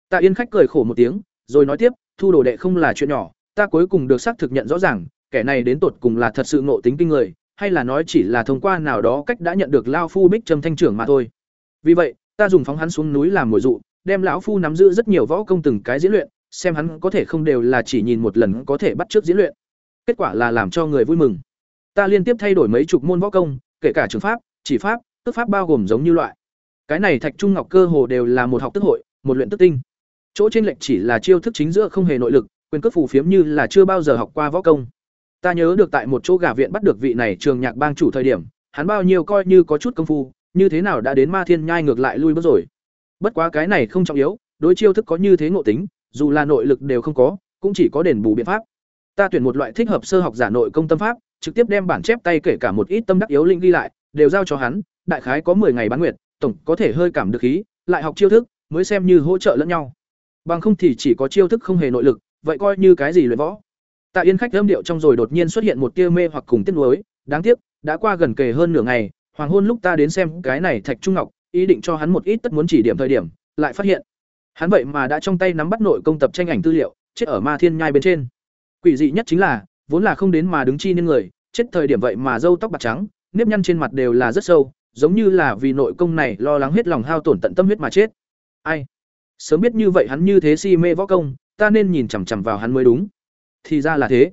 Tạ Yên khách cười khổ một tiếng, rồi nói tiếp, thu đồ đệ không là chuyện nhỏ, ta cuối cùng được xác thực nhận rõ ràng, kẻ này đến tột cùng là thật sự ngộ tính kinh người, hay là nói chỉ là thông qua nào đó cách đã nhận được lao phu Bích Trầm Thanh trưởng mà thôi. Vì vậy, ta dùng phóng hắn xuống núi làm mồi dụ, đem lão phu nắm giữ rất nhiều võ công từng cái diễn luyện, xem hắn có thể không đều là chỉ nhìn một lần có thể bắt trước diễn luyện. Kết quả là làm cho người vui mừng. Ta liên tiếp thay đổi mấy chục môn võ công, kể cả trường pháp, chỉ pháp, tức pháp bao gồm giống như loại. Cái này Thạch Trung Ngọc cơ hồ đều là một học tức hội, một luyện tức tinh. Chỗ trên lệnh chỉ là chiêu thức chính giữa không hề nội lực, quyền cước phù phiếm như là chưa bao giờ học qua võ công. Ta nhớ được tại một chỗ gà viện bắt được vị này trường nhạc bang chủ thời điểm, hắn bao nhiêu coi như có chút công phu, như thế nào đã đến Ma Thiên nhai ngược lại lui bước rồi. Bất quá cái này không trọng yếu, đối chiêu thức có như thế ngộ tính, dù là nội lực đều không có, cũng chỉ có đền bù biện pháp. Ta tuyển một loại thích hợp sơ học giả nội công tâm pháp, trực tiếp đem bản chép tay kể cả một ít tâm đắc yếu linh ghi lại, đều giao cho hắn, đại khái có 10 ngày bán nguyệt, tổng có thể hơi cảm được khí, lại học chiêu thức, mới xem như hỗ trợ lẫn nhau. Bằng không thì chỉ có chiêu thức không hề nội lực, vậy coi như cái gì luyện võ. Tạ Yên khách âm điệu trong rồi đột nhiên xuất hiện một tia mê hoặc cùng tiếc nuối, đáng tiếc, đã qua gần kề hơn nửa ngày, hoàng hôn lúc ta đến xem cái này Thạch Trung Ngọc, ý định cho hắn một ít tất muốn chỉ điểm thời điểm, lại phát hiện, hắn vậy mà đã trong tay nắm bắt nội công tập tranh ảnh tư liệu, chết ở Ma Thiên nhai bên trên. Quỷ dị nhất chính là, vốn là không đến mà đứng chi nên người, chết thời điểm vậy mà râu tóc bạc trắng, nếp nhăn trên mặt đều là rất sâu, giống như là vì nội công này lo lắng hết lòng hao tổn tận tâm huyết mà chết. Ai? Sớm biết như vậy hắn như thế si mê võ công, ta nên nhìn chằm chằm vào hắn mới đúng. Thì ra là thế.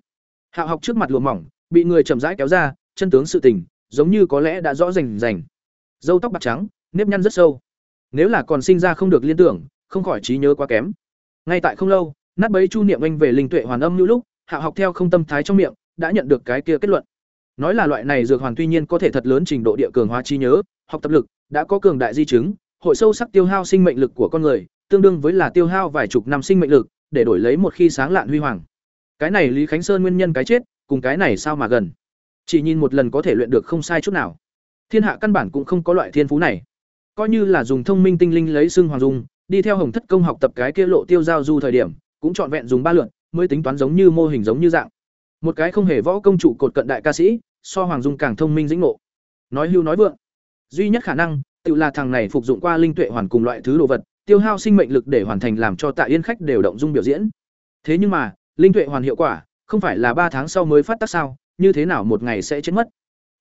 Hạo học trước mặt lùa mỏng, bị người chậm rãi kéo ra, chân tướng sự tình, giống như có lẽ đã rõ rành rành. Dâu tóc bạc trắng, nếp nhăn rất sâu nếu là còn sinh ra không được liên tưởng không khỏi trí nhớ quá kém ngay tại không lâu nát bấy chu niệm anh về linh tuệ hoàn âm như lúc Hạo học theo không tâm thái trong miệng đã nhận được cái kia kết luận nói là loại này dược hoàn tuy nhiên có thể thật lớn trình độ địa cường hóa trí nhớ, học tập lực, đã có cường đại di chứng, hội sâu sắc tiêu hao sinh mệnh lực của con người, tương đương với là tiêu hao vài chục năm sinh mệnh lực, để đổi lấy một khi sáng lạn huy hoàng. Cái này lý khánh sơn nguyên nhân cái chết, cùng cái này sao mà gần? Chỉ nhìn một lần có thể luyện được không sai chút nào. Thiên hạ căn bản cũng không có loại thiên phú này. Coi như là dùng thông minh tinh linh lấy xương hoàng dung, đi theo hồng thất công học tập cái kia lộ tiêu giao du thời điểm, cũng trọn vẹn dùng ba lượn mới tính toán giống như mô hình giống như dạng một cái không hề võ công trụ cột cận đại ca sĩ, so hoàng dung càng thông minh dĩnh ngộ. Nói hưu nói vượng. Duy nhất khả năng, tự là thằng này phục dụng qua linh tuệ hoàn cùng loại thứ đồ vật, tiêu hao sinh mệnh lực để hoàn thành làm cho tạ yên khách đều động dung biểu diễn. Thế nhưng mà, linh tuệ hoàn hiệu quả, không phải là ba tháng sau mới phát tác sao, như thế nào một ngày sẽ chết mất?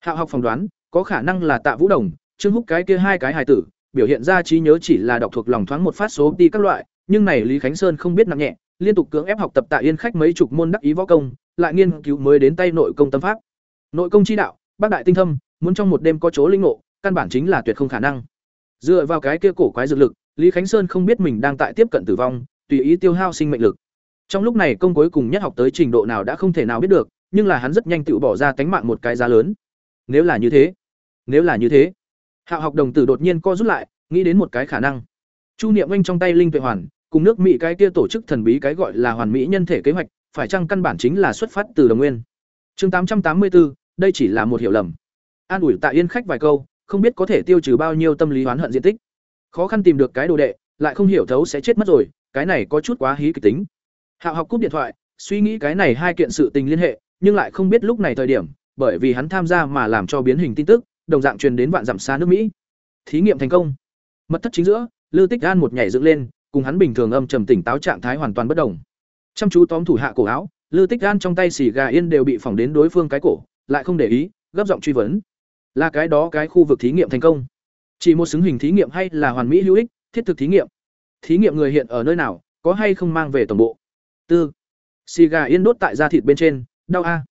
Hạ học phỏng đoán, có khả năng là tạ vũ đồng, trương húc cái kia hai cái hài tử, biểu hiện ra trí nhớ chỉ là đọc thuộc lòng thoáng một phát số đi các loại, nhưng này lý khánh sơn không biết nặng nhẹ liên tục cưỡng ép học tập tạ yên khách mấy chục môn đắc ý võ công, lại nghiên cứu mới đến tay nội công tâm pháp. Nội công chi đạo, bác đại tinh thâm, muốn trong một đêm có chỗ linh ngộ, căn bản chính là tuyệt không khả năng. Dựa vào cái kia cổ quái dược lực, lý khánh sơn không biết mình đang tại tiếp cận tử vong, tùy ý tiêu hao sinh mệnh lực. Trong lúc này công cuối cùng nhất học tới trình độ nào đã không thể nào biết được, nhưng là hắn rất nhanh tự bỏ ra tánh mạng một cái giá lớn. Nếu là như thế, nếu là như thế hạo học đồng tử đột nhiên co rút lại, nghĩ đến một cái khả năng. Chu niệm anh trong tay linh tuệ hoàn cùng nước mỹ cái kia tổ chức thần bí cái gọi là hoàn mỹ nhân thể kế hoạch, phải chăng căn bản chính là xuất phát từ đồng nguyên? Chương tám trăm tám mươi bốn đây chỉ là một hiểu lầm. An ủi tạ yên khách vài câu, không biết có thể tiêu trừ bao nhiêu tâm lý oán hận diện tích. Khó khăn tìm được cái đồ đệ, lại không hiểu thấu sẽ chết mất rồi, cái này có chút quá hí kịch tính. Hạo học cúp điện thoại, suy nghĩ cái này hai kiện sự tình liên hệ, nhưng lại không biết lúc này thời điểm, bởi vì hắn tham gia mà làm cho biến hình tin tức, đồng dạng truyền đến vạn dặm xa nước mỹ. Thí nghiệm thành công. Mật thất chính giữa lư tích an một nhảy dựng lên cùng hắn bình thường âm trầm tỉnh táo trạng thái hoàn toàn bất đồng. Chăm chú tóm thủ hạ cổ áo, lư tích gan trong tay xì gà yên đều bị phỏng đến đối phương cái cổ, lại không để ý, gấp giọng truy vấn. Là cái đó cái khu vực thí nghiệm thành công. Chỉ một xứng hình thí nghiệm hay là hoàn mỹ hữu ích, thiết thực thí nghiệm. Thí nghiệm người hiện ở nơi nào, có hay không mang về tổng bộ? Tư. Xì gà yên đốt tại da thịt bên trên, đau a.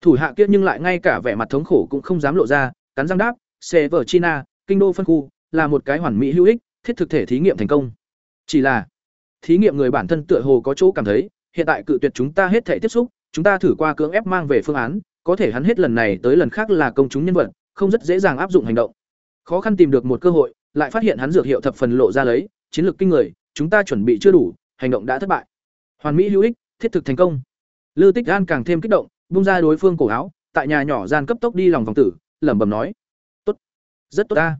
Thủ hạ kia nhưng lại ngay cả vẻ mặt thống khổ cũng không dám lộ ra, cắn răng đáp xe vở china kinh đô phân khu, là một cái hoàn mỹ hữu ích, thiết thực thể thí nghiệm thành công chỉ là, thí nghiệm người bản thân tựa hồ có chỗ cảm thấy, hiện tại cự tuyệt chúng ta hết thể tiếp xúc, chúng ta thử qua cưỡng ép mang về phương án, có thể hắn hết lần này tới lần khác là công chúng nhân vật, không rất dễ dàng áp dụng hành động. Khó khăn tìm được một cơ hội, lại phát hiện hắn dược hiệu thập phần lộ ra lấy, chiến lược kinh người, chúng ta chuẩn bị chưa đủ, hành động đã thất bại. Hoàn mỹ hữu ích, thiết thực thành công. Lư tích an càng thêm kích động bung ra đối phương cổ áo, tại nhà nhỏ gian cấp tốc đi lòng vòng tử, lẩm bẩm nói. Tốt, rất tốt ta.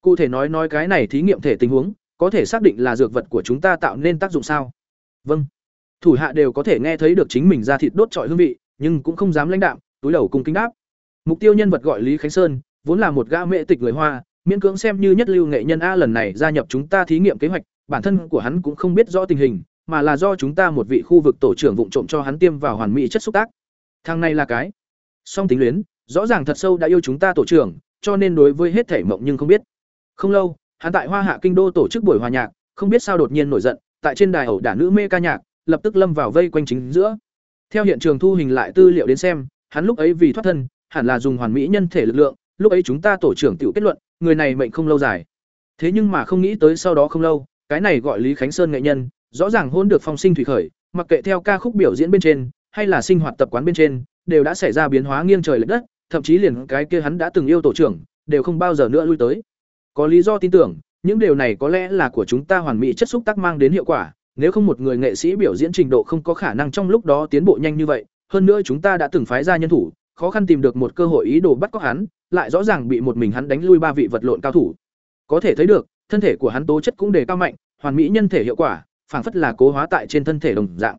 Cụ thể nói nói cái này thí nghiệm thể tình huống có thể xác định là dược vật của chúng ta tạo nên tác dụng sao? Vâng. Thủ hạ đều có thể nghe thấy được chính mình ra thịt đốt trọi hương vị, nhưng cũng không dám lãnh đạm, túi đầu cung kính đáp. Mục tiêu nhân vật gọi lý khánh sơn, vốn là một gã mệ tịch người hoa, miễn cưỡng xem như nhất lưu nghệ nhân a lần này gia nhập chúng ta thí nghiệm kế hoạch, bản thân của hắn cũng không biết rõ tình hình, mà là do chúng ta một vị khu vực tổ trưởng vụng trộm cho hắn tiêm vào hoàn mỹ chất xúc tác. Thằng này là cái. Song tính luyến, rõ ràng thật sâu đã yêu chúng ta tổ trưởng, cho nên đối với hết thể mộng nhưng không biết. Không lâu hắn tại hoa hạ kinh đô tổ chức buổi hòa nhạc, không biết sao đột nhiên nổi giận, tại trên đài ẩu đả nữ mê ca nhạc, lập tức lâm vào vây quanh chính giữa. Theo hiện trường thu hình lại tư liệu đến xem, hắn lúc ấy vì thoát thân, hẳn là dùng hoàn mỹ nhân thể lực lượng, lúc ấy chúng ta tổ trưởng tự kết luận, người này mệnh không lâu dài. Thế nhưng mà không nghĩ tới sau đó không lâu, cái này gọi lý khánh sơn nghệ nhân, rõ ràng hôn được phong sinh thủy khởi, mặc kệ theo ca khúc biểu diễn bên trên, hay là sinh hoạt tập quán bên trên, đều đã xảy ra biến hóa nghiêng trời lệch đất, thậm chí liền cái kia hắn đã từng yêu tổ trưởng, đều không bao giờ nữa lui tới có lý do tin tưởng, những điều này có lẽ là của chúng ta hoàn mỹ chất xúc tác mang đến hiệu quả, nếu không một người nghệ sĩ biểu diễn trình độ không có khả năng trong lúc đó tiến bộ nhanh như vậy, hơn nữa chúng ta đã từng phái ra nhân thủ, khó khăn tìm được một cơ hội ý đồ bắt cóc hắn, lại rõ ràng bị một mình hắn đánh lui ba vị vật lộn cao thủ. Có thể thấy được, thân thể của hắn tố chất cũng đề cao mạnh, hoàn mỹ nhân thể hiệu quả, phảng phất là cố hóa tại trên thân thể đồng dạng.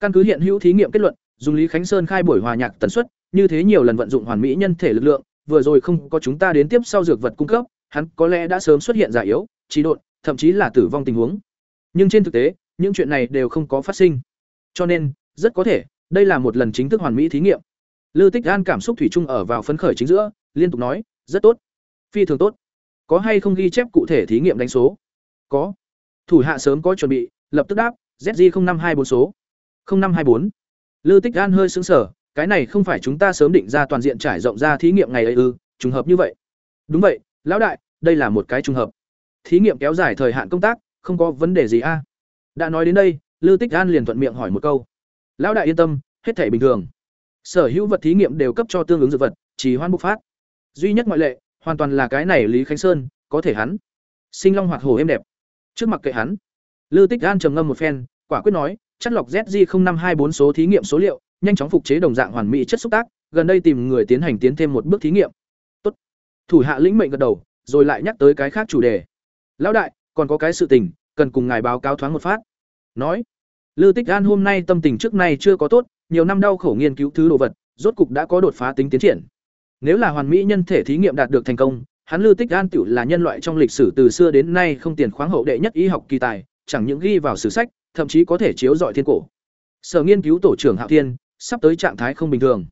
Căn cứ hiện hữu thí nghiệm kết luận, dùng lý khánh sơn khai buổi hòa nhạc tần suất, như thế nhiều lần vận dụng hoàn mỹ nhân thể lực lượng, vừa rồi không có chúng ta đến tiếp sau dược vật cung cấp hắn có lẽ đã sớm xuất hiện giả yếu, trí độn, thậm chí là tử vong tình huống. Nhưng trên thực tế, những chuyện này đều không có phát sinh. Cho nên, rất có thể, đây là một lần chính thức hoàn mỹ thí nghiệm. Lư tích an cảm xúc thủy chung ở vào phấn khởi chính giữa, liên tục nói, rất tốt, phi thường tốt. Có hay không ghi chép cụ thể thí nghiệm đánh số? Có. Thủ hạ sớm có chuẩn bị, lập tức đáp zg năm hai bốn số. Năm hai bốn. Lư tích an hơi xứng sở cái này không phải chúng ta sớm định ra toàn diện trải rộng ra thí nghiệm ngày ấy ư, trùng hợp như vậy. Đúng vậy lão đại, đây là một cái trùng hợp. Thí nghiệm kéo dài thời hạn công tác, không có vấn đề gì a. Đã nói đến đây lư tích an liền thuận miệng hỏi một câu. Lão đại yên tâm, hết thể bình thường. Sở hữu vật thí nghiệm đều cấp cho tương ứng dược vật chỉ hoan bộc phát. Duy nhất ngoại lệ, hoàn toàn là cái này lý khánh sơn, có thể hắn. Sinh long hoạt hổ êm đẹp. Trước mặt kệ hắn. Lư tích an trầm ngâm một phen, quả quyết nói chất lọc zg năm hai bốn số thí nghiệm số liệu, nhanh chóng phục chế đồng dạng hoàn mỹ chất xúc tác, gần đây tìm người tiến hành tiến thêm một bước thí nghiệm thủ hạ lĩnh mệnh gật đầu, rồi lại nhắc tới cái khác chủ đề. Lão đại, còn có cái sự tình, cần cùng ngài báo cáo thoáng một phát. Nói, lư tích an hôm nay tâm tình trước nay chưa có tốt, nhiều năm đau khổ nghiên cứu thứ đồ vật, rốt cục đã có đột phá tính tiến triển. Nếu là hoàn mỹ nhân thể thí nghiệm đạt được thành công, hắn lư tích an tiểu là nhân loại trong lịch sử từ xưa đến nay không tiền khoáng hậu đệ nhất y học kỳ tài, chẳng những ghi vào sử sách, thậm chí có thể chiếu dọi thiên cổ. Sở nghiên cứu tổ trưởng hạo thiên, sắp tới trạng thái không bình thường.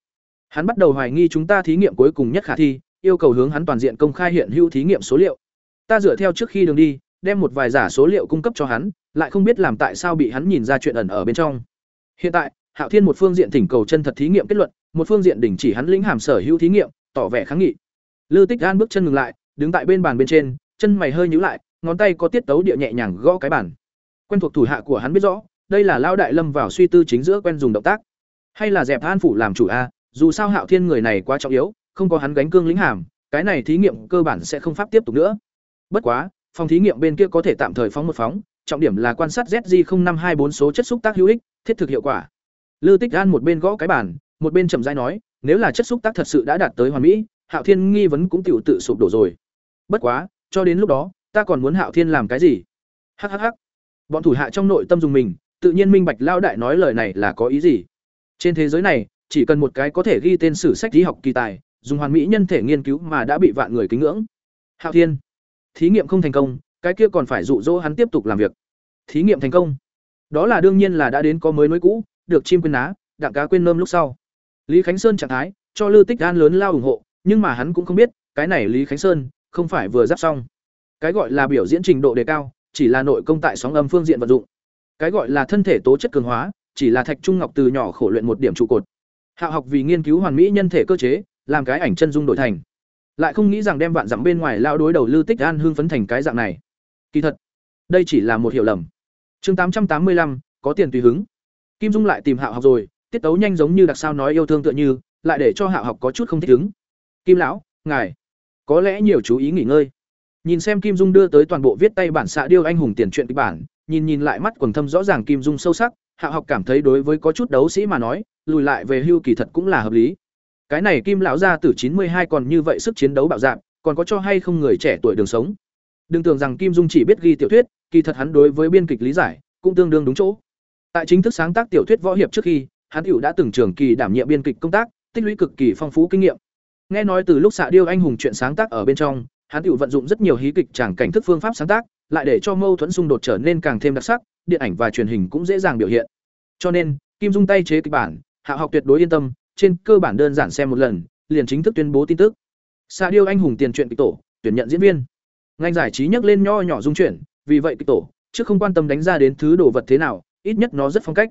Hắn bắt đầu hoài nghi chúng ta thí nghiệm cuối cùng nhất khả thi yêu cầu hướng hắn toàn diện công khai hiện hữu thí nghiệm số liệu. Ta dựa theo trước khi đường đi, đem một vài giả số liệu cung cấp cho hắn, lại không biết làm tại sao bị hắn nhìn ra chuyện ẩn ở bên trong. Hiện tại, hạo thiên một phương diện thỉnh cầu chân thật thí nghiệm kết luận, một phương diện đình chỉ hắn lĩnh hàm sở hữu thí nghiệm, tỏ vẻ kháng nghị. Lư tích an bước chân ngừng lại, đứng tại bên bàn bên trên, chân mày hơi nhíu lại, ngón tay có tiết tấu địa nhẹ nhàng gõ cái bàn. Quen thuộc thủ hạ của hắn biết rõ, đây là lao đại lâm vào suy tư chính giữa quen dùng động tác. Hay là dẹp an phủ làm chủ a, dù sao hạo thiên người này quá trọng yếu không có hắn gánh cương lĩnh hàm, cái này thí nghiệm cơ bản sẽ không pháp tiếp tục nữa. Bất quá, phòng thí nghiệm bên kia có thể tạm thời phóng một phóng, trọng điểm là quan sát zg năm hai bốn số chất xúc tác hữu ích, thiết thực hiệu quả. Lư tích an một bên gõ cái bàn, một bên chậm rãi nói, nếu là chất xúc tác thật sự đã đạt tới hoàn mỹ, hạo thiên nghi vấn cũng tiểu tự sụp đổ rồi. Bất quá, cho đến lúc đó, ta còn muốn hạo thiên làm cái gì? Hhh bọn thủ hạ trong nội tâm dùng mình, tự nhiên minh bạch lao đại nói lời này là có ý gì. Trên thế giới này, chỉ cần một cái có thể ghi tên sử sách lý học kỳ tài dùng hoàn mỹ nhân thể nghiên cứu mà đã bị vạn người kính ngưỡng. Hạo thiên, thí nghiệm không thành công, cái kia còn phải dụ dỗ hắn tiếp tục làm việc. Thí nghiệm thành công. Đó là đương nhiên là đã đến có mới nối cũ, được chim quên ná, đặng cá quên nơm lúc sau. Lý khánh sơn trạng thái, cho lư tích an lớn lao ủng hộ, nhưng mà hắn cũng không biết, cái này lý khánh sơn, không phải vừa giáp xong. Cái gọi là biểu diễn trình độ đề cao, chỉ là nội công tại sóng âm phương diện vận dụng. Cái gọi là thân thể tố chất cường hóa, chỉ là thạch trung ngọc từ nhỏ khổ luyện một điểm trụ cột. Hạ học vì nghiên cứu hoàn mỹ nhân thể cơ chế làm cái ảnh chân dung đổi thành. Lại không nghĩ rằng đem vạn dặm bên ngoài lao đối đầu lưu tích an hương phấn thành cái dạng này. Kỳ thật, đây chỉ là một hiểu lầm. Chương tám trăm tám mươi lăm, có tiền tùy hứng. Kim dung lại tìm Hạo học rồi, tiết tấu nhanh giống như đặc sao nói yêu thương tựa như, lại để cho Hạo học có chút không thích ứng kim lão, ngài, có lẽ nhiều chú ý nghỉ ngơi. Nhìn xem kim dung đưa tới toàn bộ viết tay bản xạ điêu anh hùng tiền truyện kịch bản, nhìn nhìn lại mắt quần thâm rõ ràng kim dung sâu sắc, Hạo học cảm thấy đối với có chút đấu sĩ mà nói, lùi lại về hưu kỳ thật cũng là hợp lý cái này kim lão gia tử chín mươi hai còn như vậy sức chiến đấu bạo dạn, còn có cho hay không người trẻ tuổi đường sống? Đừng tưởng rằng kim dung chỉ biết ghi tiểu thuyết, kỳ thật hắn đối với biên kịch lý giải cũng tương đương đúng chỗ. Tại chính thức sáng tác tiểu thuyết võ hiệp trước khi, hắn hữu đã từng trường kỳ đảm nhiệm biên kịch công tác, tích lũy cực kỳ phong phú kinh nghiệm. Nghe nói từ lúc xạ điêu anh hùng chuyện sáng tác ở bên trong, hắn hữu vận dụng rất nhiều hí kịch tràng cảnh thức phương pháp sáng tác, lại để cho mâu thuẫn xung đột trở nên càng thêm đặc sắc, điện ảnh và truyền hình cũng dễ dàng biểu hiện. Cho nên, kim dung tay chế kịch bản, hạ học tuyệt đối yên tâm trên cơ bản đơn giản xem một lần, liền chính thức tuyên bố tin tức. Sa điêu anh hùng tiền truyện kịch tổ, tuyển nhận diễn viên. Ngành giải trí nhắc lên nho nhỏ dung chuyển, vì vậy kịch tổ, trước không quan tâm đánh ra đến thứ đồ vật thế nào, ít nhất nó rất phong cách.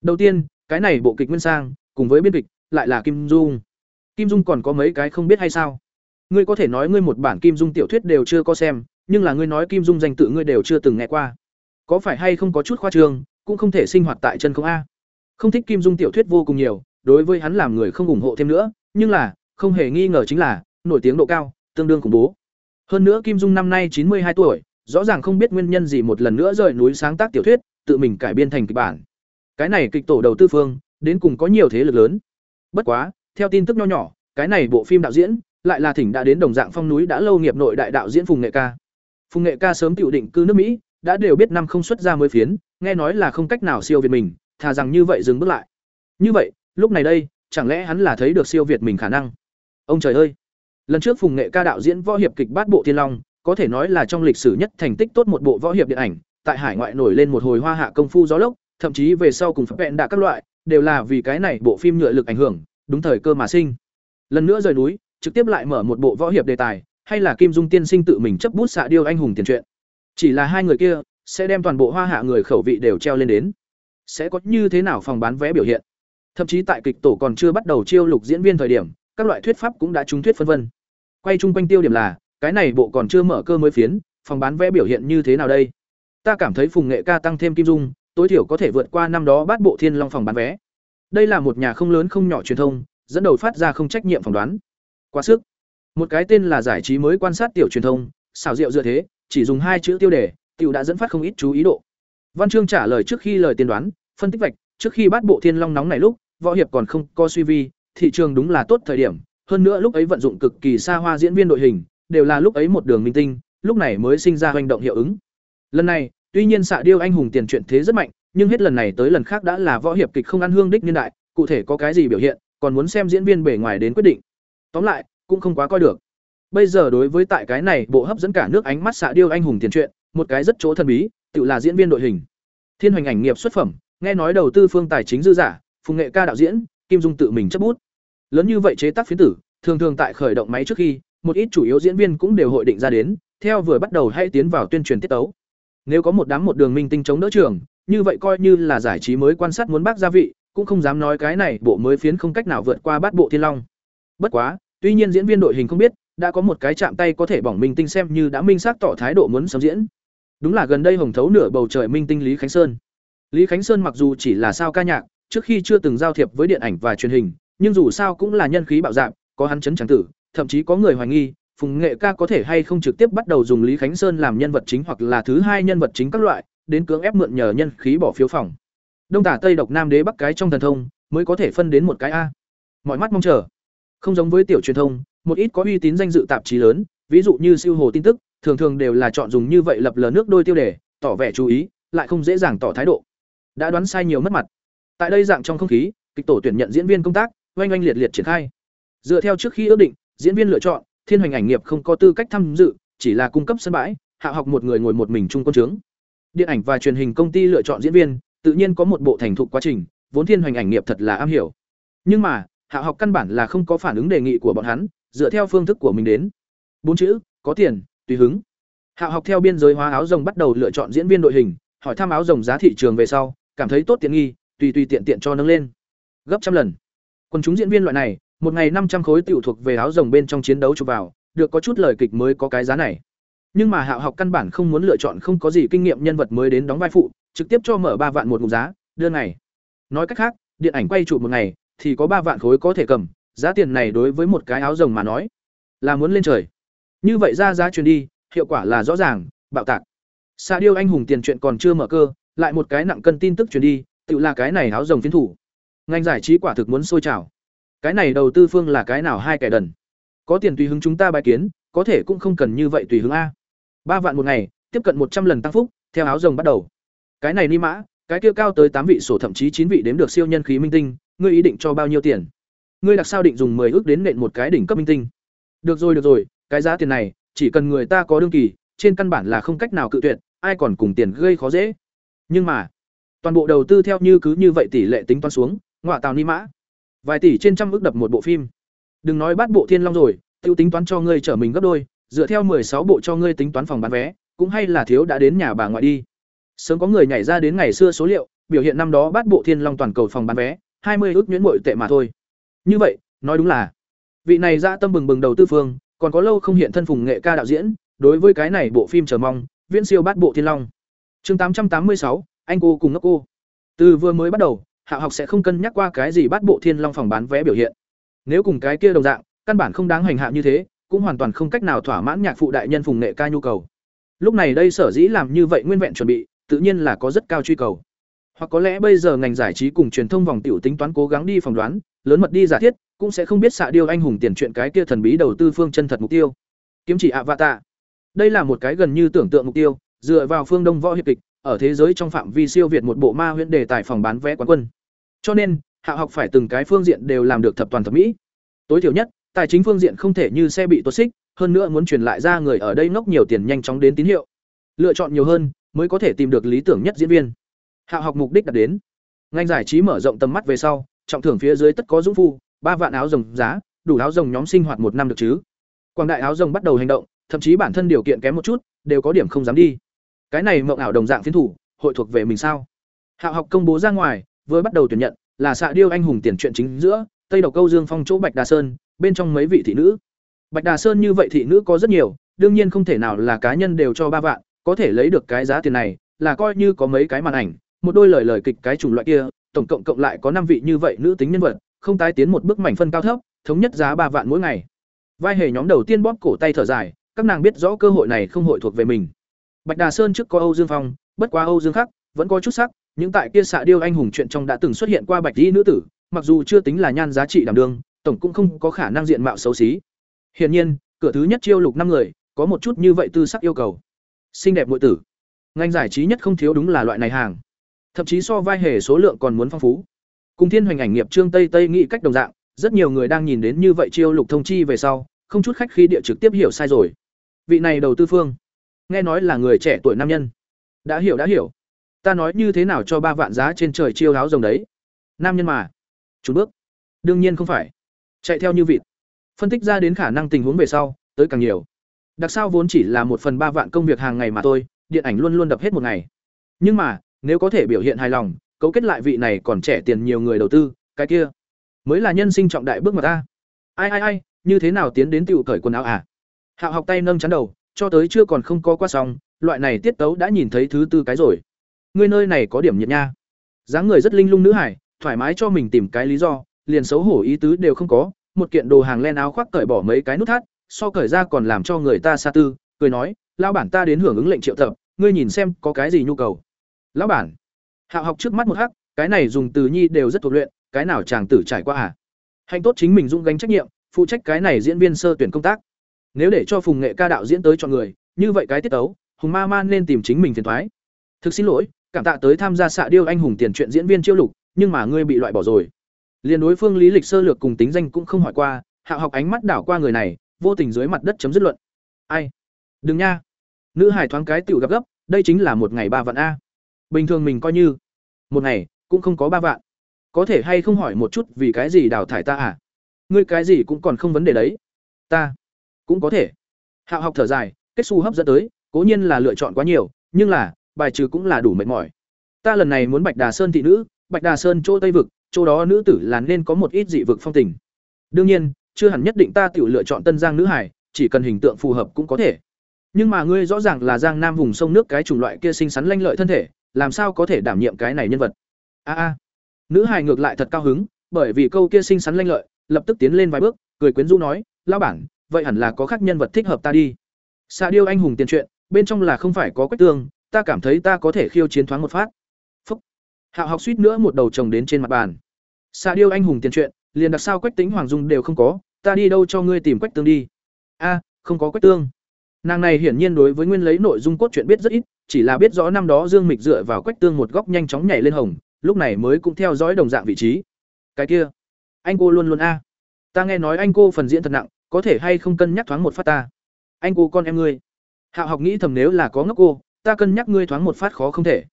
Đầu tiên, cái này bộ kịch nguyên sang, cùng với biên kịch, lại là kim dung. Kim dung còn có mấy cái không biết hay sao? Ngươi có thể nói ngươi một bản kim dung tiểu thuyết đều chưa có xem, nhưng là ngươi nói kim dung danh tự ngươi đều chưa từng nghe qua. Có phải hay không có chút khoa trương, cũng không thể sinh hoạt tại chân không a. Không thích kim dung tiểu thuyết vô cùng nhiều đối với hắn làm người không ủng hộ thêm nữa, nhưng là, không hề nghi ngờ chính là, nổi tiếng độ cao, tương đương khủng bố. Hơn nữa kim dung năm nay chín mươi hai tuổi, rõ ràng không biết nguyên nhân gì một lần nữa rời núi sáng tác tiểu thuyết, tự mình cải biên thành kịch bản. Cái này kịch tổ đầu tư phương, đến cùng có nhiều thế lực lớn. Bất quá, theo tin tức nho nhỏ, cái này bộ phim đạo diễn, lại là thỉnh đã đến đồng dạng phong núi đã lâu nghiệp nội đại đạo diễn phùng nghệ ca. Phùng nghệ ca sớm tiểu định cư nước mỹ, đã đều biết năm không xuất ra mới phiến, nghe nói là không cách nào siêu việt mình, thà rằng như vậy dừng bước lại. Như vậy lúc này đây, chẳng lẽ hắn là thấy được siêu việt mình khả năng? Ông trời ơi! Lần trước phùng nghệ ca đạo diễn võ hiệp kịch bát bộ thiên long, có thể nói là trong lịch sử nhất thành tích tốt một bộ võ hiệp điện ảnh, tại hải ngoại nổi lên một hồi hoa hạ công phu gió lốc, thậm chí về sau cùng phép vẹn đạ các loại, đều là vì cái này bộ phim nhựa lực ảnh hưởng, đúng thời cơ mà sinh. Lần nữa rời núi, trực tiếp lại mở một bộ võ hiệp đề tài, hay là kim dung tiên sinh tự mình chấp bút xạ điêu anh hùng tiền truyện. Chỉ là hai người kia, sẽ đem toàn bộ hoa hạ người khẩu vị đều treo lên đến. Sẽ có như thế nào phòng bán vé biểu hiện? Thậm chí tại kịch tổ còn chưa bắt đầu chiêu lục diễn viên thời điểm các loại thuyết pháp cũng đã trúng thuyết phân vân quay chung quanh tiêu điểm là cái này bộ còn chưa mở cơ mới phiến phòng bán vé biểu hiện như thế nào đây? Ta cảm thấy Phùng Nghệ ca tăng thêm Kim Dung, tối thiểu có thể vượt qua năm đó bát bộ Thiên Long phòng bán vé. Đây là một nhà không lớn không nhỏ truyền thông, dẫn đầu phát ra không trách nhiệm phỏng đoán. Quá sức. Một cái tên là giải trí mới quan sát tiểu truyền thông, xảo diệu dựa thế, chỉ dùng hai chữ tiêu đề, tiểu đã dẫn phát không ít chú ý độ. Văn chương trả lời trước khi lời tiên đoán, phân tích vạch, trước khi bát bộ Thiên Long nóng này lúc, võ hiệp còn không có suy vi, thị trường đúng là tốt thời điểm, hơn nữa lúc ấy vận dụng cực kỳ xa hoa diễn viên đội hình, đều là lúc ấy một đường minh tinh, lúc này mới sinh ra hành động hiệu ứng. Lần này, tuy nhiên xạ điêu anh hùng tiền truyện thế rất mạnh, nhưng hết lần này tới lần khác đã là võ hiệp kịch không ăn hương đích niên đại, cụ thể có cái gì biểu hiện, còn muốn xem diễn viên bề ngoài đến quyết định. Tóm lại, cũng không quá coi được. Bây giờ đối với tại cái này bộ hấp dẫn cả nước ánh mắt xạ điêu anh hùng tiền truyện, một cái rất chỗ thần bí, tự là diễn viên đội hình. Thiên hoành ảnh nghiệp xuất phẩm, nghe nói đầu tư phương tài chính dư giả, phùng nghệ ca đạo diễn, kim dung tự mình chấp bút. Lớn như vậy chế tác phiến tử, thường thường tại khởi động máy trước khi, một ít chủ yếu diễn viên cũng đều hội định ra đến, theo vừa bắt đầu hay tiến vào tuyên truyền tiết tấu. Nếu có một đám một đường minh tinh chống đỡ trường, như vậy coi như là giải trí mới quan sát muốn bác gia vị, cũng không dám nói cái này bộ mới phiến không cách nào vượt qua bát bộ thiên long. Bất quá, tuy nhiên diễn viên đội hình không biết, đã có một cái chạm tay có thể bỏng minh tinh xem như đã minh xác tỏ thái độ muốn sớm diễn. Đúng là gần đây hồng thấu nửa bầu trời minh tinh Lý Khánh Sơn. Lý Khánh Sơn mặc dù chỉ là sao ca nhạc, trước khi chưa từng giao thiệp với điện ảnh và truyền hình, nhưng dù sao cũng là nhân khí bạo dạn, có hắn chấn chẳng tử, thậm chí có người hoài nghi, Phùng Nghệ ca có thể hay không trực tiếp bắt đầu dùng Lý Khánh Sơn làm nhân vật chính hoặc là thứ hai nhân vật chính các loại, đến cưỡng ép mượn nhờ nhân khí bỏ phiếu phòng. Đông tả Tây độc Nam đế bắc cái trong thần thông, mới có thể phân đến một cái a. Mọi mắt mong chờ. Không giống với tiểu truyền thông, một ít có uy tín danh dự tạp chí lớn, ví dụ như siêu hồ tin tức, thường thường đều là chọn dùng như vậy lập lờ nước đôi tiêu đề, tỏ vẻ chú ý, lại không dễ dàng tỏ thái độ. Đã đoán sai nhiều mất mặt. Tại đây dạng trong không khí, kịch tổ tuyển nhận diễn viên công tác, oanh oanh liệt liệt triển khai. Dựa theo trước khi ước định, diễn viên lựa chọn, Thiên Hoành ảnh nghiệp không có tư cách tham dự, chỉ là cung cấp sân bãi, hạ học một người ngồi một mình trung quân trướng. Điện ảnh và truyền hình công ty lựa chọn diễn viên, tự nhiên có một bộ thành thục quá trình, vốn Thiên Hoành ảnh nghiệp thật là am hiểu. Nhưng mà, hạ học căn bản là không có phản ứng đề nghị của bọn hắn, dựa theo phương thức của mình đến. Bốn chữ, có tiền, tùy hứng. Hạ học theo biên giới hóa áo rồng bắt đầu lựa chọn diễn viên đội hình, hỏi thăm áo rồng giá thị trường về sau, cảm thấy tốt tiện nghi, tùy tùy tiện tiện cho nâng lên. Gấp trăm lần. còn chúng diễn viên loại này, một ngày năm trăm khối tiểu thuộc về áo rồng bên trong chiến đấu chụp vào, được có chút lời kịch mới có cái giá này. Nhưng mà Hạo học căn bản không muốn lựa chọn không có gì kinh nghiệm nhân vật mới đến đóng vai phụ, trực tiếp cho mở ba vạn một ngục giá, đưa ngày. Nói cách khác, điện ảnh quay chụp một ngày thì có ba vạn khối có thể cầm, giá tiền này đối với một cái áo rồng mà nói, là muốn lên trời. Như vậy ra giá truyền đi, hiệu quả là rõ ràng, bạo tạc. Sa điêu anh hùng tiền chuyện còn chưa mở cơ, lại một cái nặng cân tin tức truyền đi, tự là cái này áo rồng phiến thủ. Ngành giải trí quả thực muốn sôi trào. Cái này đầu tư phương là cái nào hai kẻ đần. Có tiền tùy hứng chúng ta bài kiến, có thể cũng không cần như vậy tùy hứng a. ba vạn một ngày, tiếp cận một trăm lần tăng phúc, theo áo rồng bắt đầu. Cái này ni mã, cái kia cao tới tám vị sổ thậm chí chín vị đếm được siêu nhân khí minh tinh, ngươi ý định cho bao nhiêu tiền? Ngươi đặc sao định dùng 10 ước đến nện một cái đỉnh cấp minh tinh? Được rồi được rồi, cái giá tiền này, chỉ cần người ta có đương kỳ, trên căn bản là không cách nào cự tuyệt, ai còn cùng tiền gây khó dễ. Nhưng mà, toàn bộ đầu tư theo như cứ như vậy tỷ lệ tính toán xuống, ngoại tàu ni mã. Vài tỷ trên trăm ước đập một bộ phim. Đừng nói bắt bộ Thiên Long rồi, tiêu tính toán cho ngươi trở mình gấp đôi, dựa theo sáu bộ cho ngươi tính toán phòng bán vé, cũng hay là thiếu đã đến nhà bà ngoại đi. Sớm có người nhảy ra đến ngày xưa số liệu, biểu hiện năm đó bắt bộ Thiên Long toàn cầu phòng bán vé, hai mươi ước nhuyễn bội tệ mà thôi. Như vậy, nói đúng là, vị này ra tâm bừng bừng đầu tư phương, còn có lâu không hiện thân phùng nghệ ca đạo diễn, đối với cái này bộ phim chờ mong, viễn siêu bắt bộ Thiên Long. Chương tám trăm tám mươi sáu, anh cô cùng ngốc cô. Từ vừa mới bắt đầu, Hạ học sẽ không cân nhắc qua cái gì bắt bộ Thiên Long phòng bán vé biểu hiện. Nếu cùng cái kia đồng dạng, căn bản không đáng hành hạ như thế, cũng hoàn toàn không cách nào thỏa mãn nhạc phụ đại nhân phùng nghệ ca nhu cầu. Lúc này đây sở dĩ làm như vậy nguyên vẹn chuẩn bị, tự nhiên là có rất cao truy cầu. Hoặc có lẽ bây giờ ngành giải trí cùng truyền thông vòng tiểu tính toán cố gắng đi phỏng đoán, lớn mật đi giả thiết, cũng sẽ không biết xạ điêu anh hùng tiền chuyện cái kia thần bí đầu tư phương chân thật mục tiêu. Kiếm chỉ Avatar. Đây là một cái gần như tưởng tượng mục tiêu, dựa vào phương Đông võ hiệp kịch, ở thế giới trong phạm vi siêu việt một bộ ma huyễn đề tài phòng bán vé quán quân. Cho nên, hạ học phải từng cái phương diện đều làm được thập toàn thập mỹ. Tối thiểu nhất, tài chính phương diện không thể như xe bị tuột xích, hơn nữa muốn truyền lại ra người ở đây ngốc nhiều tiền nhanh chóng đến tín hiệu. Lựa chọn nhiều hơn, mới có thể tìm được lý tưởng nhất diễn viên. Hạ học mục đích đạt đến. Ngành giải trí mở rộng tầm mắt về sau, trọng thưởng phía dưới tất có dũng phu, ba vạn áo rồng giá, đủ áo rồng nhóm sinh hoạt một năm được chứ. Quảng đại áo rồng bắt đầu hành động, thậm chí bản thân điều kiện kém một chút, đều có điểm không dám đi. Cái này mộng ảo đồng dạng phiến thủ, hội thuộc về mình sao? Hạ học công bố ra ngoài, vừa bắt đầu tuyển nhận, là xạ điêu anh hùng tiền truyện chính giữa, Tây đầu Câu Dương Phong chỗ Bạch Đà Sơn, bên trong mấy vị thị nữ. Bạch Đà Sơn như vậy thị nữ có rất nhiều, đương nhiên không thể nào là cá nhân đều cho ba vạn, có thể lấy được cái giá tiền này, là coi như có mấy cái màn ảnh, một đôi lời lời kịch cái chủng loại kia, tổng cộng cộng lại có năm vị như vậy nữ tính nhân vật, không tái tiến một bước mảnh phân cao thấp, thống nhất giá ba vạn mỗi ngày. Vai hề nhóm đầu tiên bóp cổ tay thở dài, các nàng biết rõ cơ hội này không hội thuộc về mình. Bạch Đà Sơn trước có Âu Dương Phong, bất quá Âu Dương Khắc vẫn có chút sắc, những tại kia xạ điêu anh hùng chuyện trong đã từng xuất hiện qua bạch y nữ tử, mặc dù chưa tính là nhan giá trị đảm đương, tổng cũng không có khả năng diện mạo xấu xí. Hiển nhiên, cửa thứ nhất chiêu lục năm người, có một chút như vậy tư sắc yêu cầu. Xinh đẹp muội tử. Ngành giải trí nhất không thiếu đúng là loại này hàng. Thậm chí so vai hề số lượng còn muốn phong phú. Cùng Thiên Hoành ảnh nghiệp Trương Tây Tây nghĩ cách đồng dạng, rất nhiều người đang nhìn đến như vậy chiêu lục thông chi về sau, không chút khách khi địa trực tiếp hiểu sai rồi. Vị này đầu tư phương, nghe nói là người trẻ tuổi nam nhân. Đã hiểu đã hiểu. Ta nói như thế nào cho ba vạn giá trên trời chiêu áo rồng đấy. Nam nhân mà. Chút bước. Đương nhiên không phải. Chạy theo như vịt. Phân tích ra đến khả năng tình huống về sau, tới càng nhiều. Đặc sao vốn chỉ là một phần ba vạn công việc hàng ngày mà tôi điện ảnh luôn luôn đập hết một ngày. Nhưng mà, nếu có thể biểu hiện hài lòng, cấu kết lại vị này còn trẻ tiền nhiều người đầu tư, cái kia mới là nhân sinh trọng đại bước mà ta. Ai ai ai, như thế nào tiến đến tiểu cởi quần áo à? Hạo học tay nâng chắn đầu, cho tới chưa còn không có qua xong, loại này tiết tấu đã nhìn thấy thứ tư cái rồi. Ngươi nơi này có điểm nhiệt nha. dáng người rất linh lung nữ hải, thoải mái cho mình tìm cái lý do, liền xấu hổ ý tứ đều không có, một kiện đồ hàng len áo khoác cởi bỏ mấy cái nút thắt, so cởi ra còn làm cho người ta xa tư, cười nói, lão bản ta đến hưởng ứng lệnh triệu tập, ngươi nhìn xem có cái gì nhu cầu. Lão bản. Hạo học trước mắt một hắc, cái này dùng từ nhi đều rất thuộc luyện, cái nào chàng tử trải qua à? Hành tốt chính mình dũng gánh trách nhiệm, phụ trách cái này diễn viên sơ tuyển công tác. Nếu để cho Phùng Nghệ ca đạo diễn tới chọn người, như vậy cái tiết tấu, Hùng Ma Man nên tìm chính mình phiền thoái Thực xin lỗi, cảm tạ tới tham gia xạ điêu anh hùng tiền truyện diễn viên chiêu lục, nhưng mà ngươi bị loại bỏ rồi. liền đối phương lý lịch sơ lược cùng tính danh cũng không hỏi qua, Hạ học ánh mắt đảo qua người này, vô tình dưới mặt đất chấm dứt luận. Ai? Đừng nha. Nữ hải thoáng cái tiểu gặp gấp, đây chính là một ngày ba vạn a. Bình thường mình coi như một ngày cũng không có ba vạn. Có thể hay không hỏi một chút vì cái gì đào thải ta à? Ngươi cái gì cũng còn không vấn đề đấy. Ta cũng có thể. Hạo học thở dài, kết xu hấp dẫn tới, cố nhiên là lựa chọn quá nhiều, nhưng là bài trừ cũng là đủ mệt mỏi. Ta lần này muốn Bạch Đà Sơn thị nữ, Bạch Đà Sơn chỗ Tây vực, chỗ đó nữ tử là nên có một ít dị vực phong tình. Đương nhiên, chưa hẳn nhất định ta tiểu lựa chọn Tân Giang nữ hải, chỉ cần hình tượng phù hợp cũng có thể. Nhưng mà ngươi rõ ràng là Giang Nam vùng sông nước cái chủng loại kia xinh xắn lanh lợi thân thể, làm sao có thể đảm nhiệm cái này nhân vật? A a. Nữ hải ngược lại thật cao hứng, bởi vì câu kia xinh xắn lanh lợi, lập tức tiến lên vài bước, cười quyến rũ nói, "Lão bản, vậy hẳn là có khác nhân vật thích hợp ta đi." Sa điêu anh hùng tiền truyện, bên trong là không phải có quách tương, ta cảm thấy ta có thể khiêu chiến thoáng một phát. Phúc. Hạo học suýt nữa một đầu chồng đến trên mặt bàn. Sa điêu anh hùng tiền truyện, liền đặc sao quách tính hoàng dung đều không có, ta đi đâu cho ngươi tìm quách tương đi? A, không có quách tương. Nàng này hiển nhiên đối với nguyên lấy nội dung cốt truyện biết rất ít, chỉ là biết rõ năm đó Dương Mịch dựa vào quách tương một góc nhanh chóng nhảy lên hồng, lúc này mới cũng theo dõi đồng dạng vị trí. Cái kia, anh cô luôn luôn a. Ta nghe nói anh cô phần diễn thật nặng, có thể hay không cân nhắc thoáng một phát ta. Anh cô con em ngươi. Hạo học nghĩ thầm nếu là có ngốc cô, ta cân nhắc ngươi thoáng một phát khó không thể.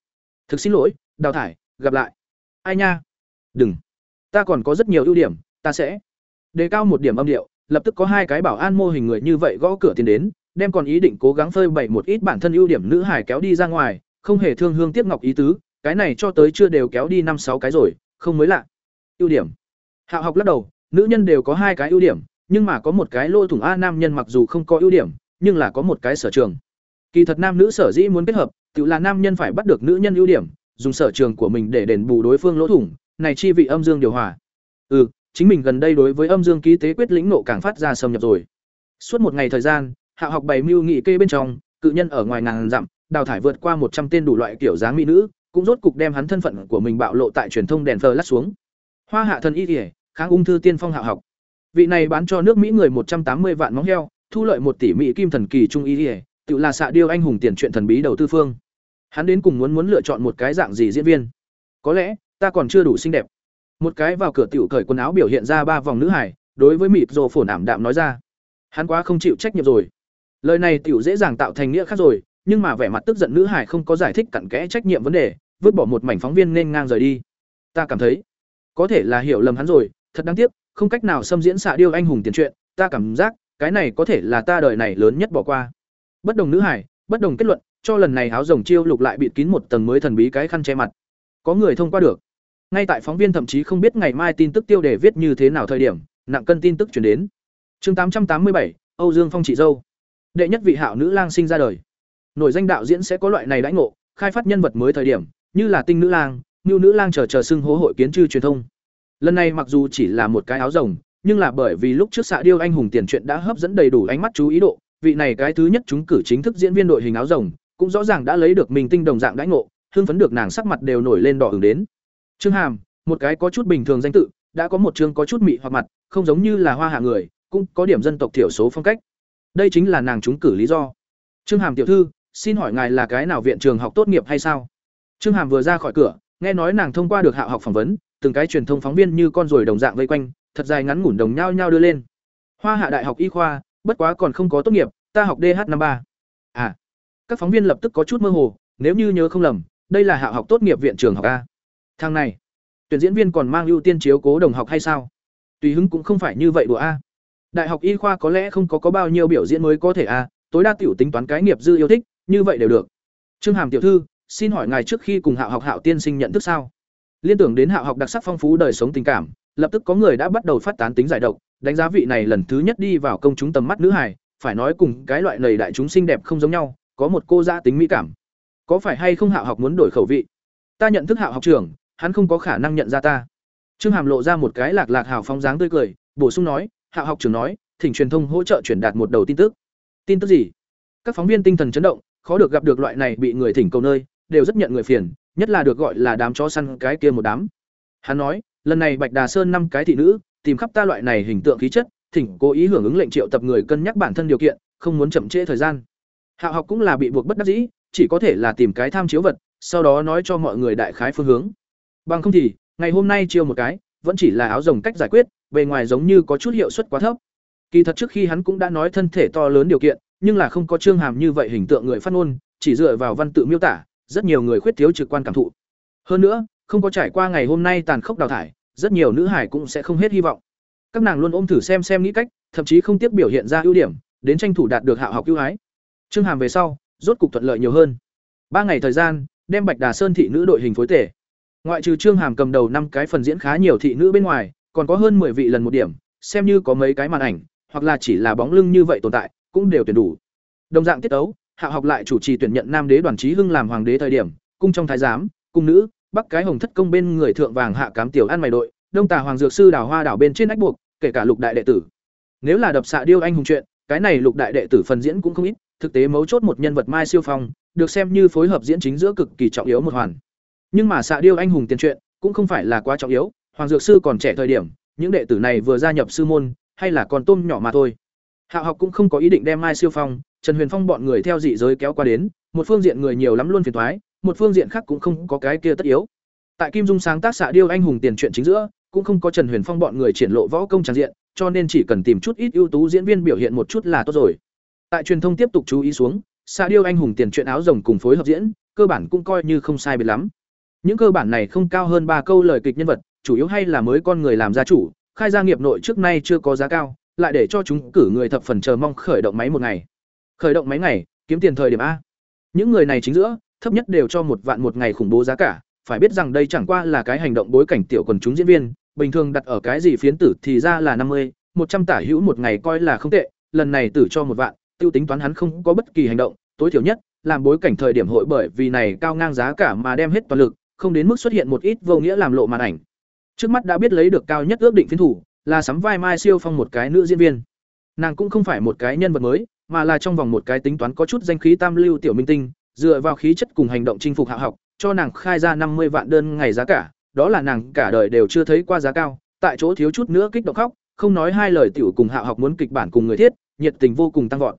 Thực xin lỗi, đào thải, gặp lại. Ai nha? Đừng. Ta còn có rất nhiều ưu điểm, ta sẽ đề cao một điểm âm điệu, lập tức có hai cái bảo an mô hình người như vậy gõ cửa tiền đến, đem còn ý định cố gắng phơi bày một ít bản thân ưu điểm nữ hải kéo đi ra ngoài, không hề thương hương tiếc ngọc ý tứ, cái này cho tới chưa đều kéo đi năm sáu cái rồi, không mới lạ. Ưu điểm. Hạo học lắc đầu, nữ nhân đều có hai cái ưu điểm, nhưng mà có một cái lỗ thủng a nam nhân mặc dù không có ưu điểm, nhưng là có một cái sở trường. Kỳ thật nam nữ sở dĩ muốn kết hợp, tự là nam nhân phải bắt được nữ nhân ưu điểm, dùng sở trường của mình để đền bù đối phương lỗ thủng, này chi vị âm dương điều hòa. Ừ, chính mình gần đây đối với âm dương ký tế quyết lĩnh nộ càng phát ra xâm nhập rồi. Suốt một ngày thời gian, hạ học bày mưu nghị kê bên trong, cự nhân ở ngoài ngàn dặm, đào thải vượt qua một trăm tên đủ loại kiểu dáng mỹ nữ, cũng rốt cục đem hắn thân phận của mình bạo lộ tại truyền thông đèn lát xuống. Hoa hạ thần y kể kháng ung thư tiên phong hạ học. Vị này bán cho nước Mỹ người một trăm tám mươi vạn móng heo, thu lợi một tỷ mỹ kim thần kỳ trung y liễu, tự là xạ điêu anh hùng tiền chuyện thần bí đầu tư phương. Hắn đến cùng muốn muốn lựa chọn một cái dạng gì diễn viên. Có lẽ, ta còn chưa đủ xinh đẹp. Một cái vào cửa tiểu cởi quần áo biểu hiện ra ba vòng nữ hải, đối với mịt rồ phồn ảm đạm nói ra. Hắn quá không chịu trách nhiệm rồi. Lời này tiểu dễ dàng tạo thành nghĩa khác rồi, nhưng mà vẻ mặt tức giận nữ hải không có giải thích cặn kẽ trách nhiệm vấn đề, vứt bỏ một mảnh phóng viên nên ngang rời đi. Ta cảm thấy, có thể là hiểu lầm hắn rồi, thật đáng tiếc, không cách nào xâm diễn xạ điêu anh hùng tiền truyện, ta cảm giác, cái này có thể là ta đời này lớn nhất bỏ qua. Bất đồng nữ hải, bất đồng kết luận, cho lần này áo rồng chiêu lục lại bịt kín một tầng mới thần bí cái khăn che mặt. Có người thông qua được. Ngay tại phóng viên thậm chí không biết ngày mai tin tức tiêu đề viết như thế nào thời điểm, nặng cân tin tức truyền đến. Chương tám tám mươi bảy, Âu Dương Phong chị dâu. đệ nhất vị hạo nữ lang sinh ra đời nổi danh đạo diễn sẽ có loại này đãi ngộ khai phát nhân vật mới thời điểm như là tinh nữ lang ngưu nữ lang chờ chờ xưng hố hội kiến chư truyền thông lần này mặc dù chỉ là một cái áo rồng, nhưng là bởi vì lúc trước xạ điêu anh hùng tiền truyện đã hấp dẫn đầy đủ ánh mắt chú ý độ, vị này cái thứ nhất chúng cử chính thức diễn viên đội hình áo rồng, cũng rõ ràng đã lấy được mình tinh đồng dạng đãi ngộ, hưng phấn được nàng sắc mặt đều nổi lên đỏ ửng đến. Trương hàm, một cái có chút bình thường danh tự, đã có một chương có chút mị hoặc mặt, không giống như là hoa hạ người, cũng có điểm dân tộc thiểu số phong cách. Đây chính là nàng trúng cử lý do. Trương hàm tiểu thư, xin hỏi ngài là cái nào viện trường học tốt nghiệp hay sao? Trương hàm vừa ra khỏi cửa, nghe nói nàng thông qua được hạ học phỏng vấn từng cái truyền thông phóng viên như con ruồi đồng dạng vây quanh, thật dài ngắn ngủn đồng nhau nhau đưa lên. Hoa hạ đại học y khoa, bất quá còn không có tốt nghiệp, ta học dh năm ba. À các phóng viên lập tức có chút mơ hồ, nếu như nhớ không lầm, đây là hạ học tốt nghiệp viện trường học a. Thằng này, tuyển diễn viên còn mang ưu tiên chiếu cố đồng học hay sao? Tùy hứng cũng không phải như vậy đùa a. Đại học y khoa có lẽ không có có bao nhiêu biểu diễn mới có thể a, tối đa tiểu tính toán cái nghiệp dư yêu thích, như vậy đều được. Trương hàm tiểu thư, xin hỏi ngài trước khi cùng hạo học hạo tiên sinh nhận thức sao? Liên tưởng đến hạo học đặc sắc phong phú đời sống tình cảm, lập tức có người đã bắt đầu phát tán tính giải độc, đánh giá vị này lần thứ nhất đi vào công chúng tầm mắt nữ hải phải nói cùng cái loại lầy đại chúng xinh đẹp không giống nhau, có một cô gia tính mỹ cảm. Có phải hay không hạo học muốn đổi khẩu vị? Ta nhận thức hạo học trưởng, hắn không có khả năng nhận ra ta. Trương hàm lộ ra một cái lạc lạc hào phóng dáng tươi cười, bổ sung nói, hạo học trưởng nói, thỉnh truyền thông hỗ trợ truyền đạt một đầu tin tức. Tin tức gì? Các phóng viên tinh thần chấn động, khó được gặp được loại này bị người thỉnh cầu nơi, đều rất nhận người phiền nhất là được gọi là đám chó săn cái kia một đám. Hắn nói, lần này bạch đà sơn năm cái thị nữ, tìm khắp ta loại này hình tượng khí chất, thỉnh cố ý hưởng ứng lệnh triệu tập người cân nhắc bản thân điều kiện, không muốn chậm trễ thời gian. Hạo học cũng là bị buộc bất đắc dĩ, chỉ có thể là tìm cái tham chiếu vật, sau đó nói cho mọi người đại khái phương hướng. Bằng không thì, ngày hôm nay chiêu một cái, vẫn chỉ là áo rồng cách giải quyết, bề ngoài giống như có chút hiệu suất quá thấp. Kỳ thật trước khi hắn cũng đã nói thân thể to lớn điều kiện, nhưng là không có trương hàm như vậy hình tượng người phát ngôn, chỉ dựa vào văn tự miêu tả rất nhiều người khuyết thiếu trực quan cảm thụ. Hơn nữa, không có trải qua ngày hôm nay tàn khốc đào thải, rất nhiều nữ hải cũng sẽ không hết hy vọng. Các nàng luôn ôm thử xem xem nghĩ cách, thậm chí không tiếc biểu hiện ra ưu điểm, đến tranh thủ đạt được hạ học ưu ái. Trương hàm về sau, rốt cục thuận lợi nhiều hơn. Ba ngày thời gian, đem bạch đà sơn thị nữ đội hình phối tể. Ngoại trừ trương hàm cầm đầu năm cái phần diễn khá nhiều thị nữ bên ngoài, còn có hơn 10 vị lần một điểm, xem như có mấy cái màn ảnh, hoặc là chỉ là bóng lưng như vậy tồn tại, cũng đều tuyển đủ. Đồng dạng tiết tấu hạ học lại chủ trì tuyển nhận nam đế đoàn trí hưng làm hoàng đế thời điểm, cung trong thái giám, cung nữ, bắc cái hồng thất công bên người thượng vàng hạ cám tiểu ăn mày đội, đông tà hoàng dược sư đào hoa đảo bên trên ách buộc, kể cả lục đại đệ tử. Nếu là đập xạ điêu anh hùng chuyện, cái này lục đại đệ tử phần diễn cũng không ít, thực tế mấu chốt một nhân vật mai siêu phong, được xem như phối hợp diễn chính giữa cực kỳ trọng yếu một hoàn. Nhưng mà xạ điêu anh hùng tiền truyện cũng không phải là quá trọng yếu, hoàng dược sư còn trẻ thời điểm, những đệ tử này vừa gia nhập sư môn, hay là còn tôm nhỏ mà thôi hạ học cũng không có ý định đem mai siêu phong, trần huyền phong bọn người theo dị giới kéo qua đến, một phương diện người nhiều lắm luôn phiền toái, một phương diện khác cũng không có cái kia tất yếu. Tại kim dung sáng tác xạ điêu anh hùng tiền truyện chính giữa, cũng không có trần huyền phong bọn người triển lộ võ công tràn diện, cho nên chỉ cần tìm chút ít ưu tú diễn viên biểu hiện một chút là tốt rồi. Tại truyền thông tiếp tục chú ý xuống, xạ điêu anh hùng tiền truyện áo rồng cùng phối hợp diễn, cơ bản cũng coi như không sai biệt lắm. Những cơ bản này không cao hơn ba câu lời kịch nhân vật, chủ yếu hay là mới con người làm gia chủ, khai gia nghiệp nội trước nay chưa có giá cao lại để cho chúng cử người thập phần chờ mong khởi động máy một ngày. Khởi động máy ngày, kiếm tiền thời điểm a. Những người này chính giữa, thấp nhất đều cho một vạn một ngày khủng bố giá cả. Phải biết rằng đây chẳng qua là cái hành động bối cảnh tiểu quần chúng diễn viên. Bình thường đặt ở cái gì phiến tử thì ra là năm mươi, một trăm tả hữu một ngày coi là không tệ. Lần này tử cho một vạn, tiêu tính toán hắn không có bất kỳ hành động. Tối thiểu nhất, làm bối cảnh thời điểm hội bởi vì này cao ngang giá cả mà đem hết toàn lực, không đến mức xuất hiện một ít vô nghĩa làm lộ màn ảnh. Trước mắt đã biết lấy được cao nhất ước định phiến thủ là sắm vai mai siêu phong một cái nữ diễn viên. Nàng cũng không phải một cái nhân vật mới, mà là trong vòng một cái tính toán có chút danh khí tam lưu tiểu minh tinh, dựa vào khí chất cùng hành động chinh phục hạ học, cho nàng khai ra năm mươi vạn đơn ngày giá cả, đó là nàng cả đời đều chưa thấy qua giá cao, tại chỗ thiếu chút nữa kích động khóc, không nói hai lời tiểu cùng hạ học muốn kịch bản cùng người thiết, nhiệt tình vô cùng tăng vọt.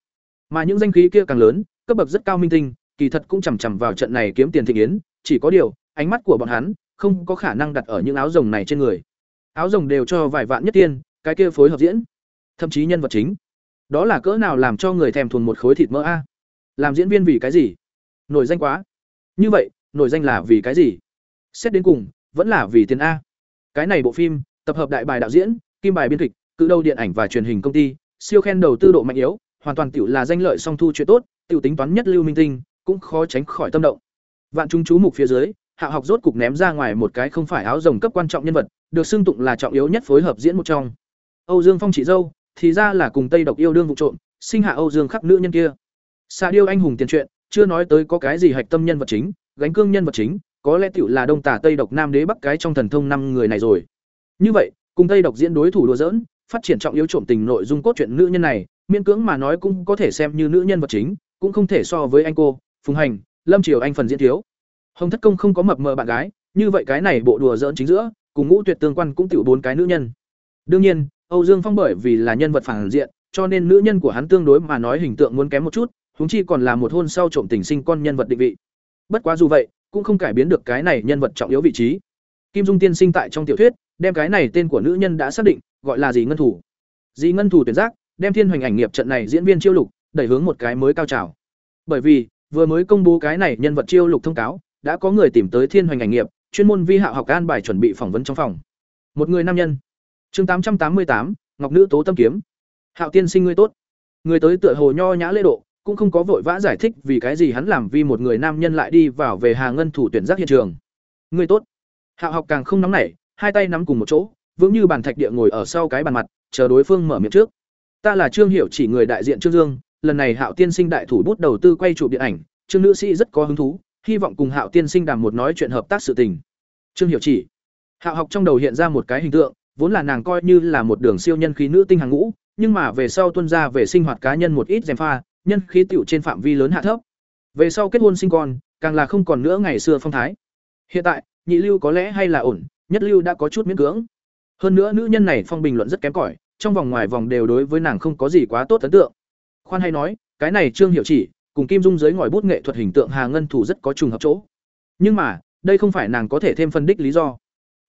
Mà những danh khí kia càng lớn, cấp bậc rất cao minh tinh, kỳ thật cũng chằm chằm vào trận này kiếm tiền thị yến, chỉ có điều, ánh mắt của bọn hắn không có khả năng đặt ở những áo rồng này trên người áo rồng đều cho vài vạn nhất tiên, cái kia phối hợp diễn. Thậm chí nhân vật chính. Đó là cỡ nào làm cho người thèm thuần một khối thịt mỡ a? Làm diễn viên vì cái gì? Nổi danh quá. Như vậy, nổi danh là vì cái gì? Xét đến cùng, vẫn là vì tiền a. Cái này bộ phim, tập hợp đại bài đạo diễn, kim bài biên kịch, cự đầu điện ảnh và truyền hình công ty, siêu khen đầu tư độ mạnh yếu, hoàn toàn tiểu là danh lợi song thu chuyện tốt, tiểu tính toán nhất lưu minh tinh, cũng khó tránh khỏi tâm động. Vạn chúng chú mục phía dưới hạ học rốt cục ném ra ngoài một cái không phải áo rồng cấp quan trọng nhân vật, được xưng tụng là trọng yếu nhất phối hợp diễn một trong. Âu dương phong chị dâu, thì ra là cùng tây độc yêu đương vụ trộm, sinh hạ âu dương khắc nữ nhân kia. Xạ điêu anh hùng tiền truyện, chưa nói tới có cái gì hạch tâm nhân vật chính, gánh cương nhân vật chính, có lẽ tựu là đông tả tây độc nam đế bắc cái trong thần thông năm người này rồi. Như vậy, cùng tây độc diễn đối thủ đùa dỡn phát triển trọng yếu trộm tình nội dung cốt truyện nữ nhân này, miễn cưỡng mà nói cũng có thể xem như nữ nhân vật chính, cũng không thể so với anh cô, phùng hành, lâm triều anh phần diễn thiếu hồng thất công không có mập mờ bạn gái, như vậy cái này bộ đùa dỡn chính giữa, cùng ngũ tuyệt tương quan cũng tiểu bốn cái nữ nhân. Đương nhiên, âu dương phong bởi vì là nhân vật phản diện, cho nên nữ nhân của hắn tương đối mà nói hình tượng muốn kém một chút, huống chi còn là một hôn sau trộm tình sinh con nhân vật định vị. Bất quá dù vậy, cũng không cải biến được cái này nhân vật trọng yếu vị trí. Kim dung tiên sinh tại trong tiểu thuyết, đem cái này tên của nữ nhân đã xác định, gọi là gì ngân thủ. Dì ngân thủ tuyển giác, đem thiên hoành ảnh nghiệp trận này diễn viên chiêu lục, đẩy hướng một cái mới cao trào. Bởi vì, vừa mới công bố cái này nhân vật chiêu lục thông cáo đã có người tìm tới thiên hoành ngành nghiệp, chuyên môn vi hạo học an bài chuẩn bị phỏng vấn trong phòng. Một người nam nhân. Chương tám trăm tám mươi tám, ngọc nữ tố tâm kiếm. Hạo tiên sinh ngươi tốt. Người tới tựa hồ nho nhã lễ độ, cũng không có vội vã giải thích vì cái gì hắn làm vì một người nam nhân lại đi vào về hà ngân thủ tuyển giác hiện trường. Ngươi tốt. Hạo học càng không nóng nảy, hai tay nắm cùng một chỗ, vững như bàn thạch địa ngồi ở sau cái bàn mặt, chờ đối phương mở miệng trước. Ta là trương hiểu chỉ người đại diện trương dương, lần này hạo tiên sinh đại thủ bút đầu tư quay chụp điện ảnh, trương nữ sĩ rất có hứng thú hy vọng cùng hạo tiên sinh đàm một nói chuyện hợp tác sự tình. Trương hiểu chỉ. Hạo học trong đầu hiện ra một cái hình tượng, vốn là nàng coi như là một đường siêu nhân khí nữ tinh hàng ngũ, nhưng mà về sau tuân ra về sinh hoạt cá nhân một ít dèm pha, nhân khí tiểu trên phạm vi lớn hạ thấp. Về sau kết hôn sinh con, càng là không còn nữa ngày xưa phong thái. Hiện tại, nhị lưu có lẽ hay là ổn, nhất lưu đã có chút miễn cưỡng. Hơn nữa nữ nhân này phong bình luận rất kém cỏi, trong vòng ngoài vòng đều đối với nàng không có gì quá tốt ấn tượng. Khoan hay nói, cái này trương hiểu chỉ cùng kim dung dưới ngòi bút nghệ thuật hình tượng hà ngân thủ rất có trùng hợp chỗ. Nhưng mà, đây không phải nàng có thể thêm phân đích lý do.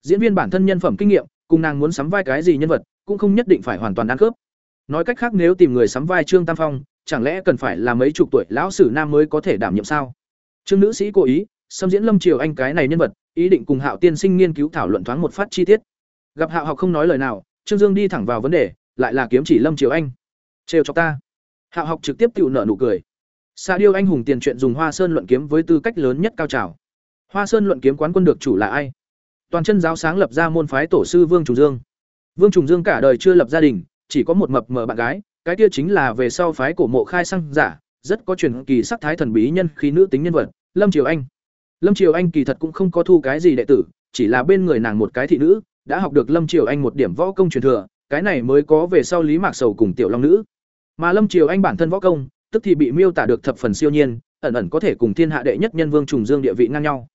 Diễn viên bản thân nhân phẩm kinh nghiệm, cùng nàng muốn sắm vai cái gì nhân vật, cũng không nhất định phải hoàn toàn ăn khớp. Nói cách khác nếu tìm người sắm vai trương tam phong, chẳng lẽ cần phải là mấy chục tuổi lão sử nam mới có thể đảm nhiệm sao? Trương nữ sĩ cố ý, xâm diễn lâm triều anh cái này nhân vật, ý định cùng hạo tiên sinh nghiên cứu thảo luận thoáng một phát chi tiết. Gặp hạo học không nói lời nào, trương dương đi thẳng vào vấn đề, lại là kiếm chỉ lâm triều anh. Trêu cho ta. Hạo học trực tiếp tự nợ nụ cười. Sa điêu anh hùng tiền truyện dùng hoa sơn luận kiếm với tư cách lớn nhất cao trào. Hoa sơn luận kiếm quán quân được chủ là ai? Toàn chân giáo sáng lập ra môn phái tổ sư vương trùng dương. Vương trùng dương cả đời chưa lập gia đình, chỉ có một mập mờ bạn gái, cái kia chính là về sau phái cổ mộ khai sang giả, rất có truyền kỳ sắc thái thần bí nhân khí nữ tính nhân vật, lâm triều anh. Lâm triều anh kỳ thật cũng không có thu cái gì đệ tử, chỉ là bên người nàng một cái thị nữ, đã học được lâm triều anh một điểm võ công truyền thừa, cái này mới có về sau lý mạc sầu cùng tiểu long nữ. Mà lâm triều anh bản thân võ công tức thì bị miêu tả được thập phần siêu nhiên, ẩn ẩn có thể cùng thiên hạ đệ nhất nhân vương trùng dương địa vị ngang nhau.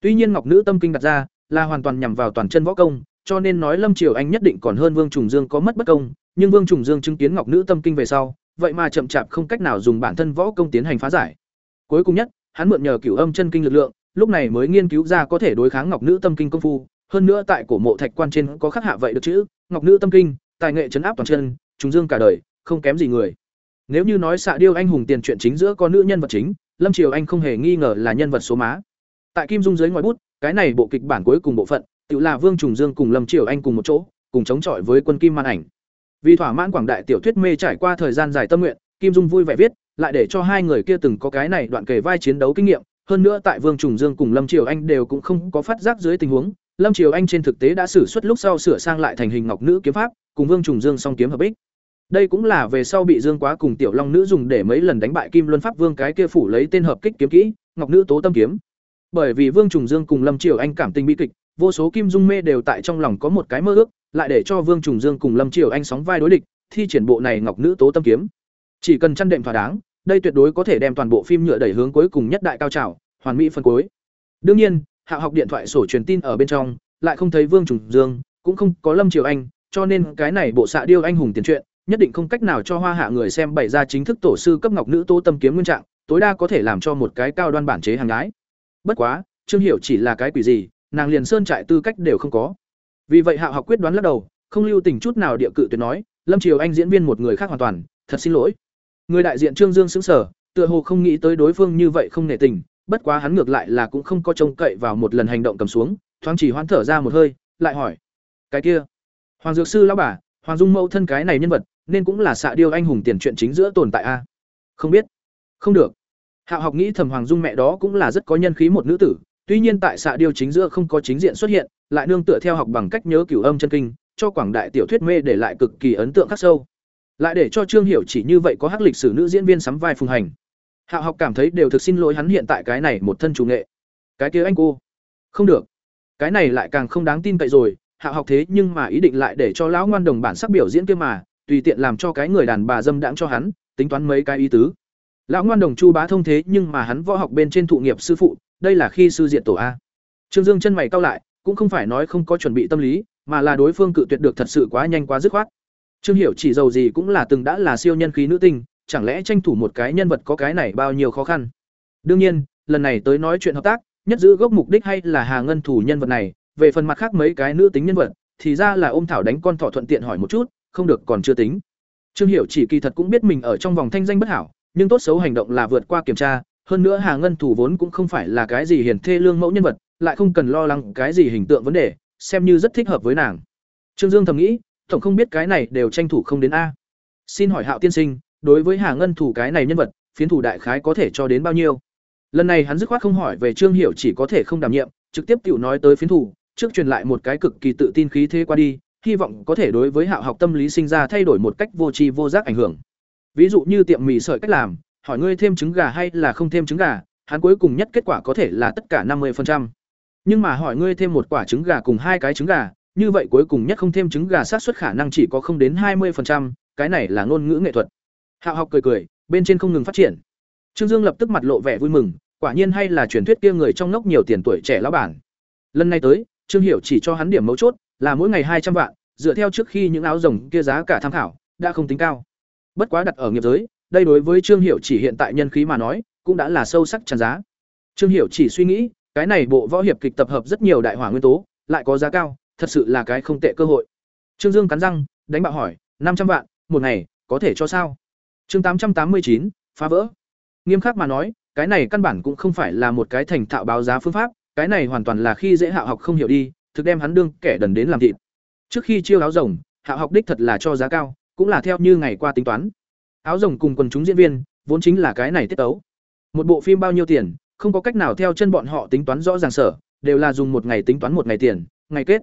Tuy nhiên ngọc nữ tâm kinh đặt ra là hoàn toàn nhằm vào toàn chân võ công, cho nên nói lâm triều anh nhất định còn hơn vương trùng dương có mất bất công, nhưng vương trùng dương chứng kiến ngọc nữ tâm kinh về sau, vậy mà chậm chạp không cách nào dùng bản thân võ công tiến hành phá giải. Cuối cùng nhất, hắn mượn nhờ cửu âm chân kinh lực lượng, lúc này mới nghiên cứu ra có thể đối kháng ngọc nữ tâm kinh công phu, hơn nữa tại cổ mộ thạch quan trên có khắc hạ vậy được chữ ngọc nữ tâm kinh, tài nghệ chấn áp toàn chân, trùng dương cả đời, không kém gì người nếu như nói xạ điêu anh hùng tiền truyện chính giữa có nữ nhân vật chính, lâm triều anh không hề nghi ngờ là nhân vật số má. Tại kim dung dưới ngoài bút, cái này bộ kịch bản cuối cùng bộ phận, tự là vương trùng dương cùng lâm triều anh cùng một chỗ, cùng chống chọi với quân kim màn ảnh. Vì thỏa mãn quảng đại tiểu thuyết mê trải qua thời gian dài tâm nguyện, kim dung vui vẻ viết, lại để cho hai người kia từng có cái này đoạn kể vai chiến đấu kinh nghiệm, hơn nữa tại vương trùng dương cùng lâm triều anh đều cũng không có phát giác dưới tình huống, lâm triều anh trên thực tế đã xử suất lúc sau sửa sang lại thành hình ngọc nữ kiếm pháp, cùng vương trùng dương song kiếm hợp bích đây cũng là về sau bị dương quá cùng tiểu long nữ dùng để mấy lần đánh bại kim luân pháp vương cái kia phủ lấy tên hợp kích kiếm kỹ, ngọc nữ tố tâm kiếm. Bởi vì vương trùng dương cùng lâm triều anh cảm tình bi kịch, vô số kim dung mê đều tại trong lòng có một cái mơ ước, lại để cho vương trùng dương cùng lâm triều anh sóng vai đối địch, thi triển bộ này ngọc nữ tố tâm kiếm. Chỉ cần chăn đệm thỏa đáng, đây tuyệt đối có thể đem toàn bộ phim nhựa đẩy hướng cuối cùng nhất đại cao trào, hoàn mỹ phân cuối. Đương nhiên, hạ học điện thoại sổ truyền tin ở bên trong, lại không thấy vương trùng dương, cũng không có lâm triều anh, cho nên cái này bộ xạ điêu anh hùng tiền truyện nhất định không cách nào cho hoa hạ người xem bày ra chính thức tổ sư cấp ngọc nữ tố tâm kiếm nguyên trạng, tối đa có thể làm cho một cái cao đoan bản chế hàng gái. Bất quá, trương hiểu chỉ là cái quỷ gì, nàng liền sơn trại tư cách đều không có. Vì vậy hạ học quyết đoán lắc đầu, không lưu tình chút nào địa cự tuyệt nói, lâm triều anh diễn viên một người khác hoàn toàn, thật xin lỗi. Người đại diện trương dương xứng sở, tựa hồ không nghĩ tới đối phương như vậy không nể tình, bất quá hắn ngược lại là cũng không có trông cậy vào một lần hành động cầm xuống, thoáng chỉ hoán thở ra một hơi, lại hỏi, cái kia, hoàng dược sư lão bà, hoàng dung mẫu thân cái này nhân vật nên cũng là xạ điêu anh hùng tiền chuyện chính giữa tồn tại a. Không biết. Không được. Hạo học nghĩ thầm hoàng dung mẹ đó cũng là rất có nhân khí một nữ tử, tuy nhiên tại xạ điêu chính giữa không có chính diện xuất hiện, lại nương tựa theo học bằng cách nhớ cửu âm chân kinh, cho quảng đại tiểu thuyết mê để lại cực kỳ ấn tượng khắc sâu. Lại để cho trương hiểu chỉ như vậy có hắc lịch sử nữ diễn viên sắm vai phùng hành. Hạo học cảm thấy đều thực xin lỗi hắn hiện tại cái này một thân chủ nghệ. Cái kia anh cô. Không được. Cái này lại càng không đáng tin cậy rồi hạo học thế nhưng mà ý định lại để cho lão ngoan đồng bản sắc biểu diễn kia mà tùy tiện làm cho cái người đàn bà dâm đãng cho hắn, tính toán mấy cái ý tứ. Lão ngoan đồng chu bá thông thế nhưng mà hắn võ học bên trên thụ nghiệp sư phụ, đây là khi sư diện tổ a. Trương dương chân mày cau lại, cũng không phải nói không có chuẩn bị tâm lý, mà là đối phương cự tuyệt được thật sự quá nhanh quá dứt khoát. Trương hiểu chỉ giàu gì cũng là từng đã là siêu nhân khí nữ tinh, chẳng lẽ tranh thủ một cái nhân vật có cái này bao nhiêu khó khăn? Đương nhiên, lần này tới nói chuyện hợp tác, nhất giữ gốc mục đích hay là hà ngân thủ nhân vật này, về phần mặt khác mấy cái nữ tính nhân vật, thì ra là ôm thảo đánh con thỏ thuận tiện hỏi một chút không được còn chưa tính. Trương hiểu chỉ kỳ thật cũng biết mình ở trong vòng thanh danh bất hảo, nhưng tốt xấu hành động là vượt qua kiểm tra, hơn nữa hà ngân thủ vốn cũng không phải là cái gì hiền thê lương mẫu nhân vật, lại không cần lo lắng cái gì hình tượng vấn đề, xem như rất thích hợp với nàng. Trương dương thầm nghĩ, tổng không biết cái này đều tranh thủ không đến a. Xin hỏi hạo tiên sinh, đối với hà ngân thủ cái này nhân vật, phiến thủ đại khái có thể cho đến bao nhiêu? Lần này hắn dứt khoát không hỏi về trương hiểu chỉ có thể không đảm nhiệm, trực tiếp cựu nói tới phiến thủ, trước truyền lại một cái cực kỳ tự tin khí thế qua đi hy vọng có thể đối với hạo học tâm lý sinh ra thay đổi một cách vô tri vô giác ảnh hưởng. Ví dụ như tiệm mì sợi cách làm hỏi ngươi thêm trứng gà hay là không thêm trứng gà hắn cuối cùng nhất kết quả có thể là tất cả năm 50%. nhưng mà hỏi ngươi thêm một quả trứng gà cùng hai cái trứng gà như vậy cuối cùng nhất không thêm trứng gà sát xuất khả năng chỉ có không đến 20%, cái này là ngôn ngữ nghệ thuật. Hạo học cười cười bên trên không ngừng phát triển. Trương dương lập tức mặt lộ vẻ vui mừng quả nhiên hay là truyền thuyết kia người trong ngốc nhiều tiền tuổi trẻ lão bản. Lần này tới trương hiểu chỉ cho hắn điểm mấu chốt là mỗi ngày hai trăm vạn, dựa theo trước khi những áo rồng kia giá cả tham khảo, đã không tính cao. Bất quá đặt ở nghiệp giới, đây đối với trương hiểu chỉ hiện tại nhân khí mà nói, cũng đã là sâu sắc chán giá. Trương hiểu chỉ suy nghĩ, cái này bộ võ hiệp kịch tập hợp rất nhiều đại hỏa nguyên tố, lại có giá cao, thật sự là cái không tệ cơ hội. Trương dương cắn răng, đánh bạo hỏi, năm trăm vạn, một ngày, có thể cho sao? Chương tám trăm tám mươi chín, phá vỡ. Nghiêm khắc mà nói, cái này căn bản cũng không phải là một cái thành thạo báo giá phương pháp, cái này hoàn toàn là khi dễ hạo học không hiểu đi thực đem hắn đương kẻ đần đến làm thịt. Trước khi chiêu áo rồng, hạ học đích thật là cho giá cao, cũng là theo như ngày qua tính toán. Áo rồng cùng quần chúng diễn viên, vốn chính là cái này tiết tấu. Một bộ phim bao nhiêu tiền, không có cách nào theo chân bọn họ tính toán rõ ràng sở, đều là dùng một ngày tính toán một ngày tiền, ngày kết.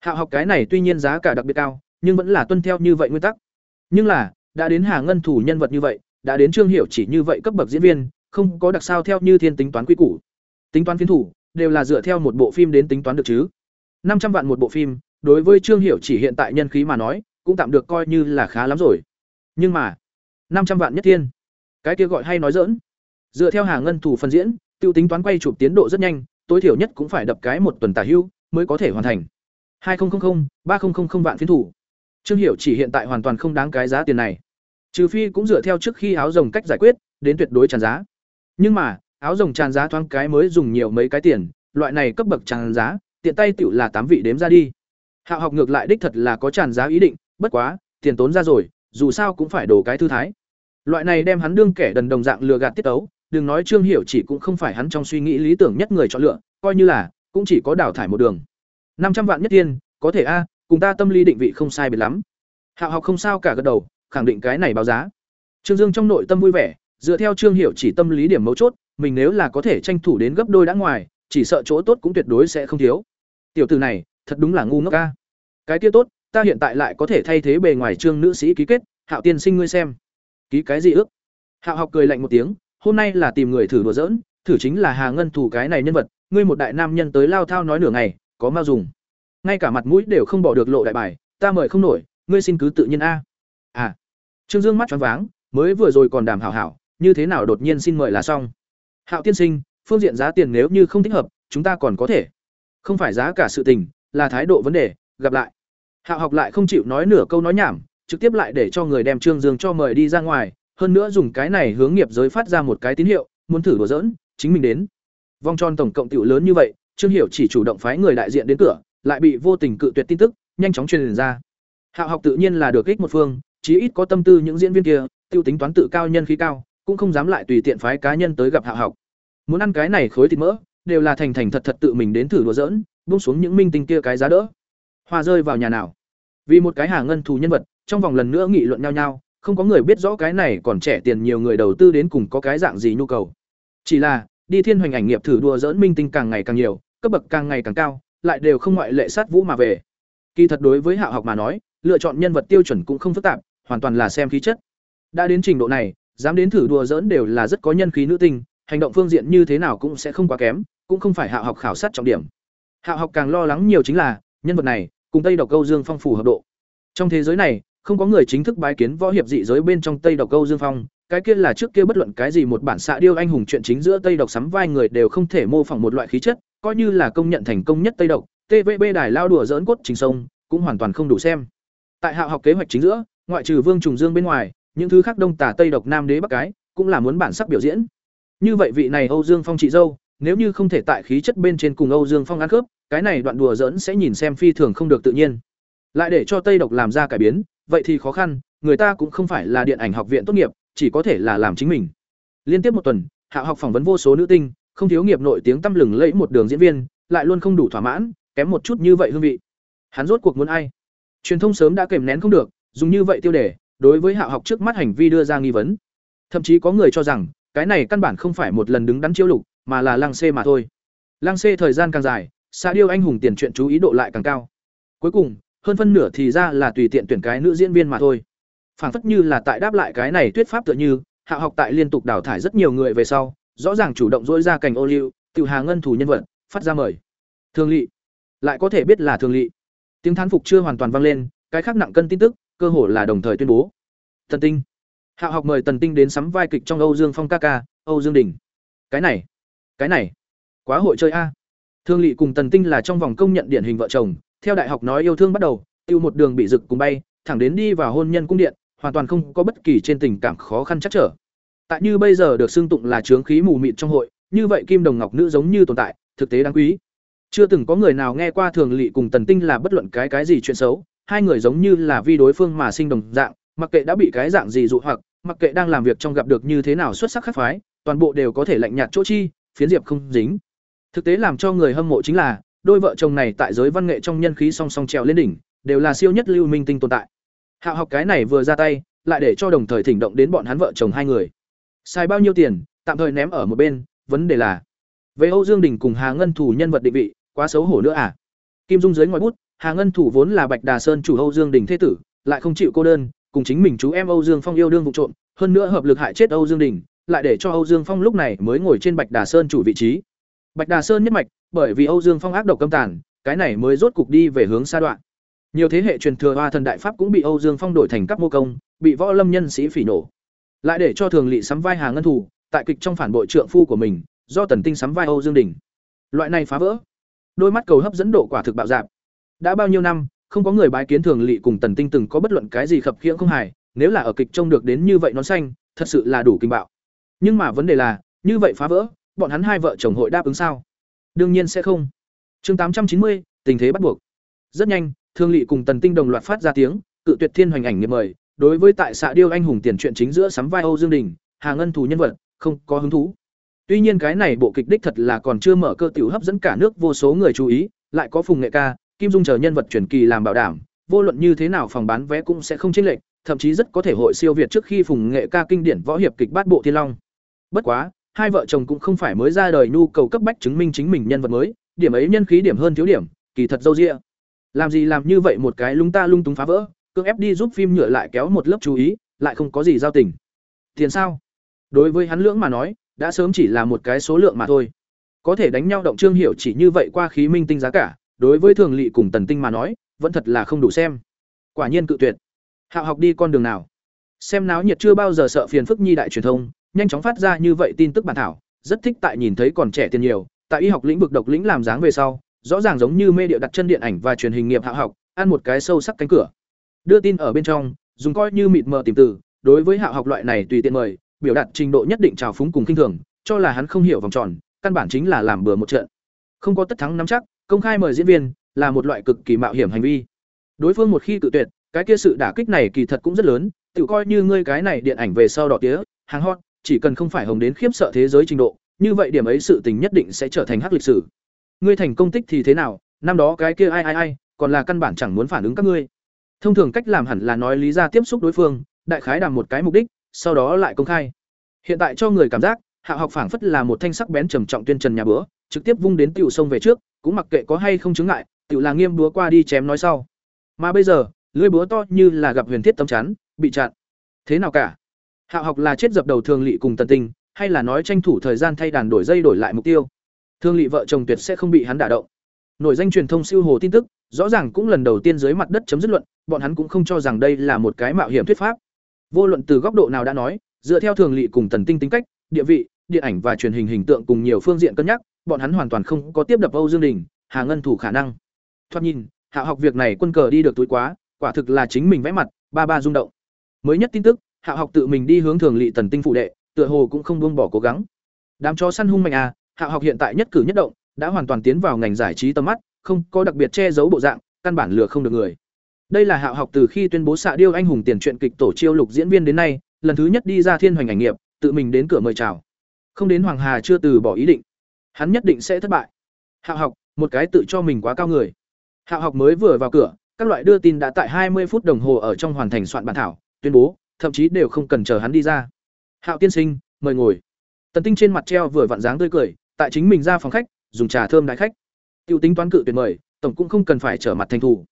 Hạ học cái này tuy nhiên giá cả đặc biệt cao, nhưng vẫn là tuân theo như vậy nguyên tắc. Nhưng là, đã đến hà ngân thủ nhân vật như vậy, đã đến trương hiểu chỉ như vậy cấp bậc diễn viên, không có đặc sao theo như thiên tính toán quy củ. Tính toán phiến thủ, đều là dựa theo một bộ phim đến tính toán được chứ năm trăm vạn một bộ phim, đối với trương hiệu chỉ hiện tại nhân khí mà nói, cũng tạm được coi như là khá lắm rồi. Nhưng mà, năm trăm vạn nhất thiên. Cái kia gọi hay nói dỡn dựa theo hà ngân thủ phân diễn, tiêu tính toán quay chụp tiến độ rất nhanh, tối thiểu nhất cũng phải đập cái một tuần tả hưu, mới có thể hoàn thành. hai nghìn ba nghìn vạn phiến thủ. Trương hiệu chỉ hiện tại hoàn toàn không đáng cái giá tiền này. Trừ phi cũng dựa theo trước khi áo rồng cách giải quyết, đến tuyệt đối tràn giá. Nhưng mà, áo rồng tràn giá thoáng cái mới dùng nhiều mấy cái tiền, loại này cấp bậc tràn giá tiện tay tựu là tám vị đếm ra đi. Hạo học ngược lại đích thật là có tràn giá ý định, bất quá, tiền tốn ra rồi, dù sao cũng phải đổ cái thư thái. Loại này đem hắn đương kẻ đần đồng dạng lừa gạt tiết tấu, đừng nói trương hiểu chỉ cũng không phải hắn trong suy nghĩ lý tưởng nhất người chọn lựa, coi như là, cũng chỉ có đào thải một đường. Năm trăm vạn nhất tiên có thể a, cùng ta tâm lý định vị không sai biệt lắm. Hạo học không sao cả gật đầu, khẳng định cái này báo giá. Trương dương trong nội tâm vui vẻ, dựa theo trương hiểu chỉ tâm lý điểm mấu chốt, mình nếu là có thể tranh thủ đến gấp đôi đã ngoài, chỉ sợ chỗ tốt cũng tuyệt đối sẽ không thiếu tiểu tử này, thật đúng là ngu ngốc ca cái kia tốt, ta hiện tại lại có thể thay thế bề ngoài trương nữ sĩ ký kết, hạo tiên sinh ngươi xem. Ký cái gì ước? Hạo học cười lạnh một tiếng, hôm nay là tìm người thử đùa giỡn, thử chính là hà ngân thủ cái này nhân vật, ngươi một đại nam nhân tới lao thao nói nửa ngày, có mau dùng. Ngay cả mặt mũi đều không bỏ được lộ đại bài, ta mời không nổi, ngươi xin cứ tự nhiên a. À. Trương dương mắt choáng váng, mới vừa rồi còn đàm hảo hảo, như thế nào đột nhiên xin mời là xong. Hạo tiên sinh, phương diện giá tiền nếu như không thích hợp, chúng ta còn có thể không phải giá cả sự tình, là thái độ vấn đề, gặp lại. Hạo học lại không chịu nói nửa câu nói nhảm, trực tiếp lại để cho người đem trương dương cho mời đi ra ngoài, hơn nữa dùng cái này hướng nghiệp giới phát ra một cái tín hiệu, muốn thử đùa dỡn chính mình đến. Vòng tròn tổng cộng tiểu lớn như vậy, trương hiểu chỉ chủ động phái người đại diện đến cửa, lại bị vô tình cự tuyệt tin tức, nhanh chóng truyền ra. Hạo học tự nhiên là được ích một phương, chí ít có tâm tư những diễn viên kia, tiêu tính toán tự cao nhân khí cao, cũng không dám lại tùy tiện phái cá nhân tới gặp hạo học. Muốn ăn cái này khối thịt mỡ đều là thành thành thật thật tự mình đến thử đùa dỡn buông xuống những minh tinh kia cái giá đỡ. Hoa rơi vào nhà nào? Vì một cái hàng ngân thù nhân vật trong vòng lần nữa nghị luận nhau nhau không có người biết rõ cái này còn trẻ tiền nhiều người đầu tư đến cùng có cái dạng gì nhu cầu. Chỉ là đi thiên hoành ảnh nghiệp thử đùa dỡn minh tinh càng ngày càng nhiều cấp bậc càng ngày càng cao lại đều không ngoại lệ sát vũ mà về. Kỳ thật đối với hạ học mà nói lựa chọn nhân vật tiêu chuẩn cũng không phức tạp hoàn toàn là xem khí chất. Đã đến trình độ này, dám đến thử đùa giỡn đều là rất có nhân khí nữ tinh, hành động phương diện như thế nào cũng sẽ không quá kém, cũng không phải Hạo học khảo sát trọng điểm. Hạo học càng lo lắng nhiều chính là, nhân vật này, cùng Tây Độc Câu Dương Phong phù hợp độ. Trong thế giới này, không có người chính thức bái kiến võ hiệp dị giới bên trong Tây Độc Câu Dương Phong, cái kia là trước kia bất luận cái gì một bản xạ điêu anh hùng chuyện chính giữa Tây Độc sắm vai người đều không thể mô phỏng một loại khí chất, coi như là công nhận thành công nhất Tây Độc, TVB đài lao đùa dỡn cốt trình sông, cũng hoàn toàn không đủ xem. Tại Hạo học kế hoạch chính giữa, ngoại trừ Vương Trùng Dương bên ngoài, những thứ khác Đông Tả Tây Độc Nam Đế Bắc cái, cũng là muốn bản sắc biểu diễn. Như vậy vị này Âu Dương Phong chị dâu, nếu như không thể tại khí chất bên trên cùng Âu Dương Phong ăn khớp, cái này đoạn đùa giỡn sẽ nhìn xem phi thường không được tự nhiên. Lại để cho Tây Độc làm ra cải biến, vậy thì khó khăn, người ta cũng không phải là điện ảnh học viện tốt nghiệp, chỉ có thể là làm chính mình. Liên tiếp một tuần, Hạ học phỏng vấn vô số nữ tinh, không thiếu nghiệp nội tiếng tăm lừng lẫy một đường diễn viên, lại luôn không đủ thỏa mãn, kém một chút như vậy hương vị. Hắn rốt cuộc muốn ai? Truyền thông sớm đã kềm nén không được, dùng như vậy tiêu đề, đối với Hạ học trước mắt hành vi đưa ra nghi vấn. Thậm chí có người cho rằng, cái này căn bản không phải một lần đứng đắn chiêu lục, mà là lăng xê mà thôi. Lăng xê thời gian càng dài, xa điêu anh hùng tiền chuyện chú ý độ lại càng cao. Cuối cùng, hơn phân nửa thì ra là tùy tiện tuyển cái nữ diễn viên mà thôi. Phản phất như là tại đáp lại cái này tuyết pháp tựa như, Hạ học tại liên tục đào thải rất nhiều người về sau, rõ ràng chủ động dỗi ra cành ô liu, tiểu hà ngân thủ nhân vật, phát ra mời. Thường lỵ, lại có thể biết là thường lỵ. Tiếng thán phục chưa hoàn toàn vang lên, cái khác nặng cân tin tức, cơ hồ là đồng thời tuyên bố. Tần Tinh. Hạ học mời Tần Tinh đến sắm vai kịch trong Âu Dương Phong ca ca, Âu Dương Đình. Cái này, cái này, quá hội chơi a. Thương lỵ cùng Tần Tinh là trong vòng công nhận điển hình vợ chồng, theo đại học nói yêu thương bắt đầu, tiêu một đường bị rực cùng bay, thẳng đến đi vào hôn nhân cung điện, hoàn toàn không có bất kỳ trên tình cảm khó khăn chắc trở. Tại như bây giờ được xưng tụng là trướng khí mù mịt trong hội, như vậy kim đồng ngọc nữ giống như tồn tại, thực tế đáng quý. Chưa từng có người nào nghe qua Thường lỵ cùng Tần Tinh là bất luận cái cái gì chuyện xấu, hai người giống như là vi đối phương mà sinh đồng dạng, mặc kệ đã bị cái dạng gì dụ hoặc, mặc kệ đang làm việc trong gặp được như thế nào xuất sắc khác phái, toàn bộ đều có thể lạnh nhạt chỗ chi, phiến diệp không dính. Thực tế làm cho người hâm mộ chính là, đôi vợ chồng này tại giới văn nghệ trong nhân khí song song trèo lên đỉnh, đều là siêu nhất lưu minh tinh tồn tại. Hạo học cái này vừa ra tay, lại để cho đồng thời thỉnh động đến bọn hắn vợ chồng hai người. Xài bao nhiêu tiền, tạm thời ném ở một bên, vấn đề là về Âu Dương Đình cùng Hà Ngân thủ nhân vật định vị, quá xấu hổ nữa à? Kim Dung dưới ngoài bút, Hà Ngân thủ vốn là Bạch Đà Sơn chủ Âu Dương Đình thế tử, lại không chịu cô đơn, cùng chính mình chú em Âu Dương Phong yêu đương vụ trộm, hơn nữa hợp lực hại chết Âu Dương Đình, lại để cho Âu Dương Phong lúc này mới ngồi trên Bạch Đà Sơn chủ vị trí. Bạch Đà Sơn nhất mạch, bởi vì Âu Dương Phong ác độc câm tàn, cái này mới rốt cục đi về hướng xa đoạn. Nhiều thế hệ truyền thừa Hoa thần đại pháp cũng bị Âu Dương Phong đổi thành các mô công, bị võ lâm nhân sĩ phỉ nổ. Lại để cho Thường Lệ sắm vai Hà Ngân thủ, tại kịch trong phản bội trượng phu của mình, do Tần Tinh sắm vai Âu Dương Đình. Loại này phá vỡ. Đôi mắt cầu hấp dẫn độ quả thực bạo dạn. Đã bao nhiêu năm, không có người bái kiến Thường Lệ cùng Tần Tinh từng có bất luận cái gì khập khiễng không hài, nếu là ở kịch trông được đến như vậy nó xanh, thật sự là đủ kinh bạo. Nhưng mà vấn đề là, như vậy phá vỡ, bọn hắn hai vợ chồng hội đáp ứng sao? Đương nhiên sẽ không. Chương tám trăm chín mươi, tình thế bắt buộc. Rất nhanh, Thương lỵ cùng Tần Tinh đồng loạt phát ra tiếng, cự tuyệt thiên hoành ảnh nghiệp mời, đối với tại xạ điêu anh hùng tiền truyện chính giữa sắm vai Âu Dương Đình, Hà Ngân thủ nhân vật, không có hứng thú. Tuy nhiên cái này bộ kịch đích thật là còn chưa mở cơ tiểu hấp dẫn cả nước vô số người chú ý, lại có Phùng Nghệ Ca, Kim Dung chờ nhân vật truyền kỳ làm bảo đảm, vô luận như thế nào phòng bán vé cũng sẽ không chênh lệch, thậm chí rất có thể hội siêu việt trước khi Phùng Nghệ Ca kinh điển võ hiệp kịch bát bộ Thiên Long. Bất quá, hai vợ chồng cũng không phải mới ra đời nhu cầu cấp bách chứng minh chính mình nhân vật mới, điểm ấy nhân khí điểm hơn thiếu điểm, kỳ thật dâu dịa. Làm gì làm như vậy một cái lung ta lung tung phá vỡ, cưỡng ép đi giúp phim nhựa lại kéo một lớp chú ý, lại không có gì giao tình. Tiền sao? Đối với hắn lưỡng mà nói, đã sớm chỉ là một cái số lượng mà thôi. Có thể đánh nhau động trương hiểu chỉ như vậy qua khí minh tinh giá cả, đối với thường lỵ cùng tần tinh mà nói, vẫn thật là không đủ xem. Quả nhiên cự tuyệt. Hạo học đi con đường nào? Xem náo nhiệt chưa bao giờ sợ phiền phức nhi đại truyền thông, nhanh chóng phát ra như vậy tin tức bản thảo, rất thích tại nhìn thấy còn trẻ tiền nhiều, tại y học lĩnh vực độc lĩnh làm dáng về sau, rõ ràng giống như mê điệu đặt chân điện ảnh và truyền hình nghiệp hạ học, ăn một cái sâu sắc cánh cửa. Đưa tin ở bên trong, dùng coi như mịt mờ tìm từ, đối với hạ học loại này tùy tiện mời, biểu đạt trình độ nhất định trào phúng cùng kinh thường, cho là hắn không hiểu vòng tròn, căn bản chính là làm bừa một trận. Không có tất thắng nắm chắc, công khai mời diễn viên là một loại cực kỳ mạo hiểm hành vi. Đối phương một khi tự tuyệt, cái kia sự đả kích này kỳ thật cũng rất lớn, tự coi như ngươi cái này điện ảnh về sau đỏ tía, hàng hot, chỉ cần không phải hồng đến khiếp sợ thế giới trình độ, như vậy điểm ấy sự tình nhất định sẽ trở thành hắc lịch sử. Ngươi thành công tích thì thế nào, năm đó cái kia ai ai ai, còn là căn bản chẳng muốn phản ứng các ngươi. Thông thường cách làm hẳn là nói lý ra tiếp xúc đối phương, đại khái đàm một cái mục đích, sau đó lại công khai. Hiện tại cho người cảm giác, Hạ học phảng phất là một thanh sắc bén trầm trọng tuyên trần nhà bữa, trực tiếp vung đến tiểu sông về trước, cũng mặc kệ có hay không chứng ngại, tiểu là nghiêm búa qua đi chém nói sau. Mà bây giờ, lưỡi búa to như là gặp huyền thiết tấm chắn bị chặn thế nào cả hạo học là chết dập đầu thường lỵ cùng tần tinh, hay là nói tranh thủ thời gian thay đàn đổi dây đổi lại mục tiêu? Thương lỵ vợ chồng tuyệt sẽ không bị hắn đả động. Nổi danh truyền thông siêu hồ tin tức, rõ ràng cũng lần đầu tiên dưới mặt đất chấm dứt luận, bọn hắn cũng không cho rằng đây là một cái mạo hiểm thuyết pháp. Vô luận từ góc độ nào đã nói, dựa theo thường lỵ cùng tần tinh tính cách, địa vị, điện ảnh và truyền hình hình tượng cùng nhiều phương diện cân nhắc, bọn hắn hoàn toàn không có tiếp đập âu dương đình, hà ngân thủ khả năng. Thoạt nhìn, hạ học việc này quân cờ đi được túi quá, quả thực là chính mình vẽ mặt, ba ba rung động. Mới nhất tin tức hạ học tự mình đi hướng thường lỵ tần tinh phụ đệ, tựa hồ cũng không buông bỏ cố gắng. Đám chó săn hung mạnh à hạ học hiện tại nhất cử nhất động, đã hoàn toàn tiến vào ngành giải trí tầm mắt, không có đặc biệt che giấu bộ dạng, căn bản lừa không được người. Đây là hạ học từ khi tuyên bố xạ điêu anh hùng tiền truyện kịch tổ chiêu lục diễn viên đến nay, lần thứ nhất đi ra thiên hoành ảnh nghiệp, tự mình đến cửa mời chào. Không đến hoàng hà chưa từ bỏ ý định, hắn nhất định sẽ thất bại. Hạ học, một cái tự cho mình quá cao người. Hạ học mới vừa vào cửa, các loại đưa tin đã tại hai mươi phút đồng hồ ở trong hoàn thành soạn bản thảo, tuyên bố thậm chí đều không cần chờ hắn đi ra. Hạo tiên sinh, mời ngồi. Tần tinh trên mặt treo vừa vặn dáng tươi cười, tại chính mình ra phòng khách, dùng trà thơm đại khách. Tiêu tính toán cự tuyệt mời, tổng cũng không cần phải trở mặt thành thủ.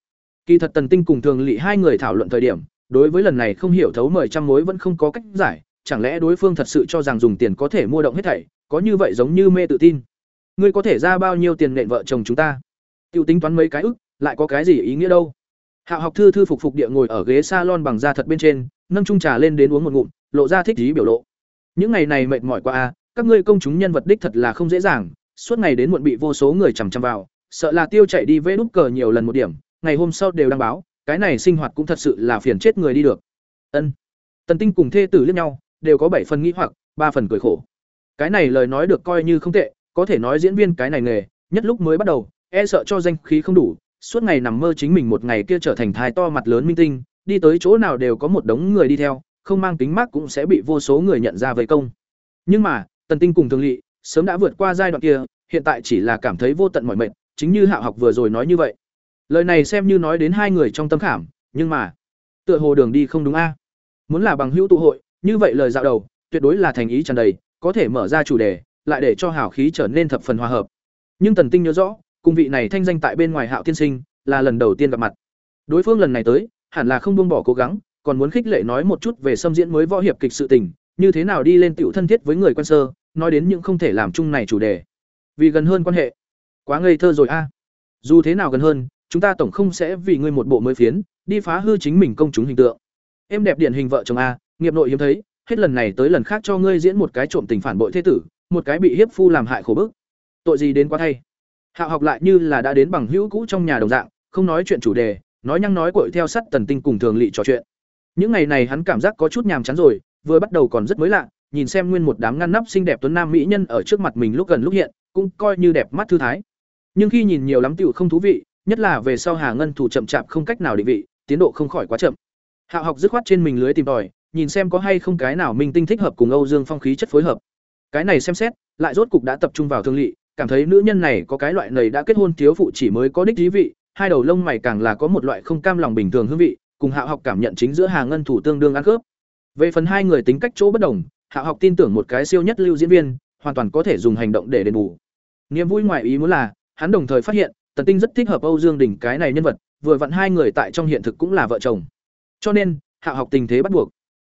Kỳ thật tần tinh cùng thường lệ hai người thảo luận thời điểm, đối với lần này không hiểu thấu mời trăm mối vẫn không có cách giải, chẳng lẽ đối phương thật sự cho rằng dùng tiền có thể mua động hết thảy, có như vậy giống như mê tự tin. Ngươi có thể ra bao nhiêu tiền nện vợ chồng chúng ta? Tiêu tính toán mấy cái ức, lại có cái gì ý nghĩa đâu? Hạo học thư thư phục phục địa ngồi ở ghế salon bằng da thật bên trên nâng chung trà lên đến uống một ngụm, lộ ra thích ý biểu lộ. Những ngày này mệt mỏi quá a các ngươi công chúng nhân vật đích thật là không dễ dàng, suốt ngày đến muộn bị vô số người chằm chằm vào, sợ là tiêu chạy đi vẽ đút cờ nhiều lần một điểm, ngày hôm sau đều đăng báo, cái này sinh hoạt cũng thật sự là phiền chết người đi được. Ân. Tần tinh cùng thê tử liếc nhau, đều có bảy phần nghĩ hoặc, ba phần cười khổ. Cái này lời nói được coi như không tệ, có thể nói diễn viên cái này nghề, nhất lúc mới bắt đầu e sợ cho danh khí không đủ, suốt ngày nằm mơ chính mình một ngày kia trở thành thái to mặt lớn minh tinh đi tới chỗ nào đều có một đống người đi theo, không mang tính mắc cũng sẽ bị vô số người nhận ra vây công. Nhưng mà, tần tinh cùng thường lỵ sớm đã vượt qua giai đoạn kia, hiện tại chỉ là cảm thấy vô tận mọi mệnh chính như hạo học vừa rồi nói như vậy. Lời này xem như nói đến hai người trong tâm khảm, nhưng mà, tựa hồ đường đi không đúng a. Muốn là bằng hữu tụ hội, như vậy lời dạo đầu, tuyệt đối là thành ý tràn đầy, có thể mở ra chủ đề, lại để cho hào khí trở nên thập phần hòa hợp. Nhưng tần tinh nhớ rõ, cùng vị này thanh danh tại bên ngoài hạo tiên sinh là lần đầu tiên gặp mặt. Đối phương lần này tới hẳn là không buông bỏ cố gắng, còn muốn khích lệ nói một chút về xâm diễn mới võ hiệp kịch sự tình, như thế nào đi lên tiểu thân thiết với người quan sơ, nói đến những không thể làm chung này chủ đề. Vì gần hơn quan hệ. Quá ngây thơ rồi a. À. Dù thế nào gần hơn, chúng ta tổng không sẽ vì ngươi một bộ mới phiến, đi phá hư chính mình công chúng hình tượng. Em đẹp điển hình vợ chồng a, nghiệp nội hiếm thấy, hết lần này tới lần khác cho ngươi diễn một cái trộm tình phản bội thế tử, một cái bị hiếp phu làm hại khổ bức. Tội gì đến quá thay. Hạo học lại như là đã đến bằng hữu cũ trong nhà đồng dạng, không nói chuyện chủ đề nói nhăng nói cội theo sắt tần tinh cùng thường lỵ trò chuyện. Những ngày này hắn cảm giác có chút nhàm chán rồi, vừa bắt đầu còn rất mới lạ, nhìn xem nguyên một đám ngăn nắp xinh đẹp tuấn nam mỹ nhân ở trước mặt mình lúc gần lúc hiện, cũng coi như đẹp mắt thư thái. Nhưng khi nhìn nhiều lắm tựu không thú vị, nhất là về sau hà ngân thủ chậm chạp không cách nào định vị, tiến độ không khỏi quá chậm. Hạo học dứt khoát trên mình lưới tìm tòi, nhìn xem có hay không cái nào minh tinh thích hợp cùng âu dương phong khí chất phối hợp. Cái này xem xét, lại rốt cục đã tập trung vào thương lỵ cảm thấy nữ nhân này có cái loại này đã kết hôn thiếu phụ chỉ mới có đích thí vị hai đầu lông mày càng là có một loại không cam lòng bình thường hương vị, cùng hạ học cảm nhận chính giữa hà ngân thủ tương đương ăn khớp. Về phần hai người tính cách chỗ bất đồng, hạ học tin tưởng một cái siêu nhất lưu diễn viên, hoàn toàn có thể dùng hành động để đền bù. Niềm vui ngoài ý muốn là, hắn đồng thời phát hiện, tần tinh rất thích hợp âu dương đình cái này nhân vật, vừa vặn hai người tại trong hiện thực cũng là vợ chồng. Cho nên, hạ học tình thế bắt buộc.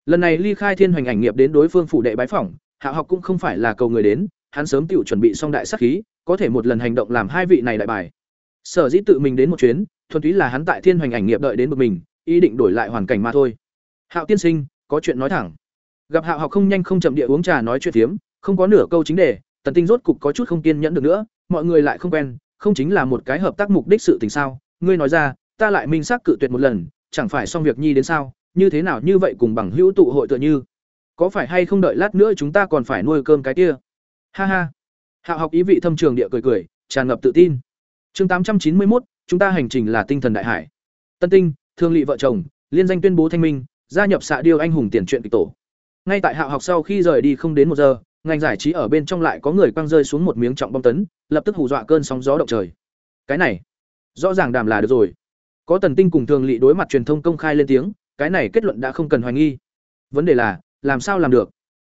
Lần này ly khai thiên hoành ảnh nghiệp đến đối phương phủ đệ bái phỏng, hạ học cũng không phải là cầu người đến, hắn sớm tự chuẩn bị xong đại sắc khí, có thể một lần hành động làm hai vị này đại bài sở dĩ tự mình đến một chuyến, thuần túy là hắn tại thiên hoành ảnh nghiệp đợi đến một mình, ý định đổi lại hoàn cảnh mà thôi. Hạo tiên sinh, có chuyện nói thẳng. Gặp hạo học không nhanh không chậm địa uống trà nói chuyện phiếm, không có nửa câu chính đề, tần tinh rốt cục có chút không kiên nhẫn được nữa, mọi người lại không quen, không chính là một cái hợp tác mục đích sự tình sao? Ngươi nói ra, ta lại minh xác cự tuyệt một lần, chẳng phải xong việc nhi đến sao? Như thế nào như vậy cùng bằng hữu tụ hội tựa như? Có phải hay không đợi lát nữa chúng ta còn phải nuôi cơm cái kia? Ha ha. Hạo học ý vị thâm trường địa cười cười, tràn ngập tự tin chương tám trăm chín mươi một chúng ta hành trình là tinh thần đại hải. Tân tinh, thương Lệ vợ chồng, liên danh tuyên bố thanh minh, gia nhập xạ điêu anh hùng tiền truyện kịch tổ. Ngay tại hạo học sau khi rời đi không đến một giờ, ngành giải trí ở bên trong lại có người quăng rơi xuống một miếng trọng bom tấn, lập tức hù dọa cơn sóng gió động trời. Cái này, rõ ràng đàm là được rồi. Có tần tinh cùng thường Lệ đối mặt truyền thông công khai lên tiếng, cái này kết luận đã không cần hoài nghi. Vấn đề là, làm sao làm được?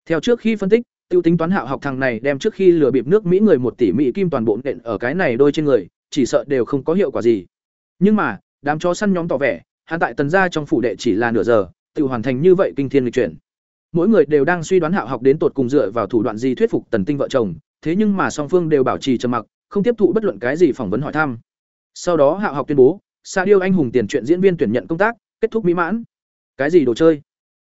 Theo trước khi phân tích, tiêu tính toán hạo học thằng này đem trước khi lừa bịp nước mỹ người một tỷ mỹ kim toàn bộ nện ở cái này đôi trên người chỉ sợ đều không có hiệu quả gì. Nhưng mà, đám chó săn nhóm tỏ vẻ, hắn tại tần gia trong phủ đệ chỉ là nửa giờ, tự hoàn thành như vậy kinh thiên lịch chuyển. Mỗi người đều đang suy đoán hạo học đến tột cùng dựa vào thủ đoạn gì thuyết phục tần tinh vợ chồng, thế nhưng mà song phương đều bảo trì trầm mặc, không tiếp thụ bất luận cái gì phỏng vấn hỏi thăm. Sau đó hạo học tuyên bố, sa điêu anh hùng tiền truyện diễn viên tuyển nhận công tác, kết thúc mỹ mãn. Cái gì đồ chơi?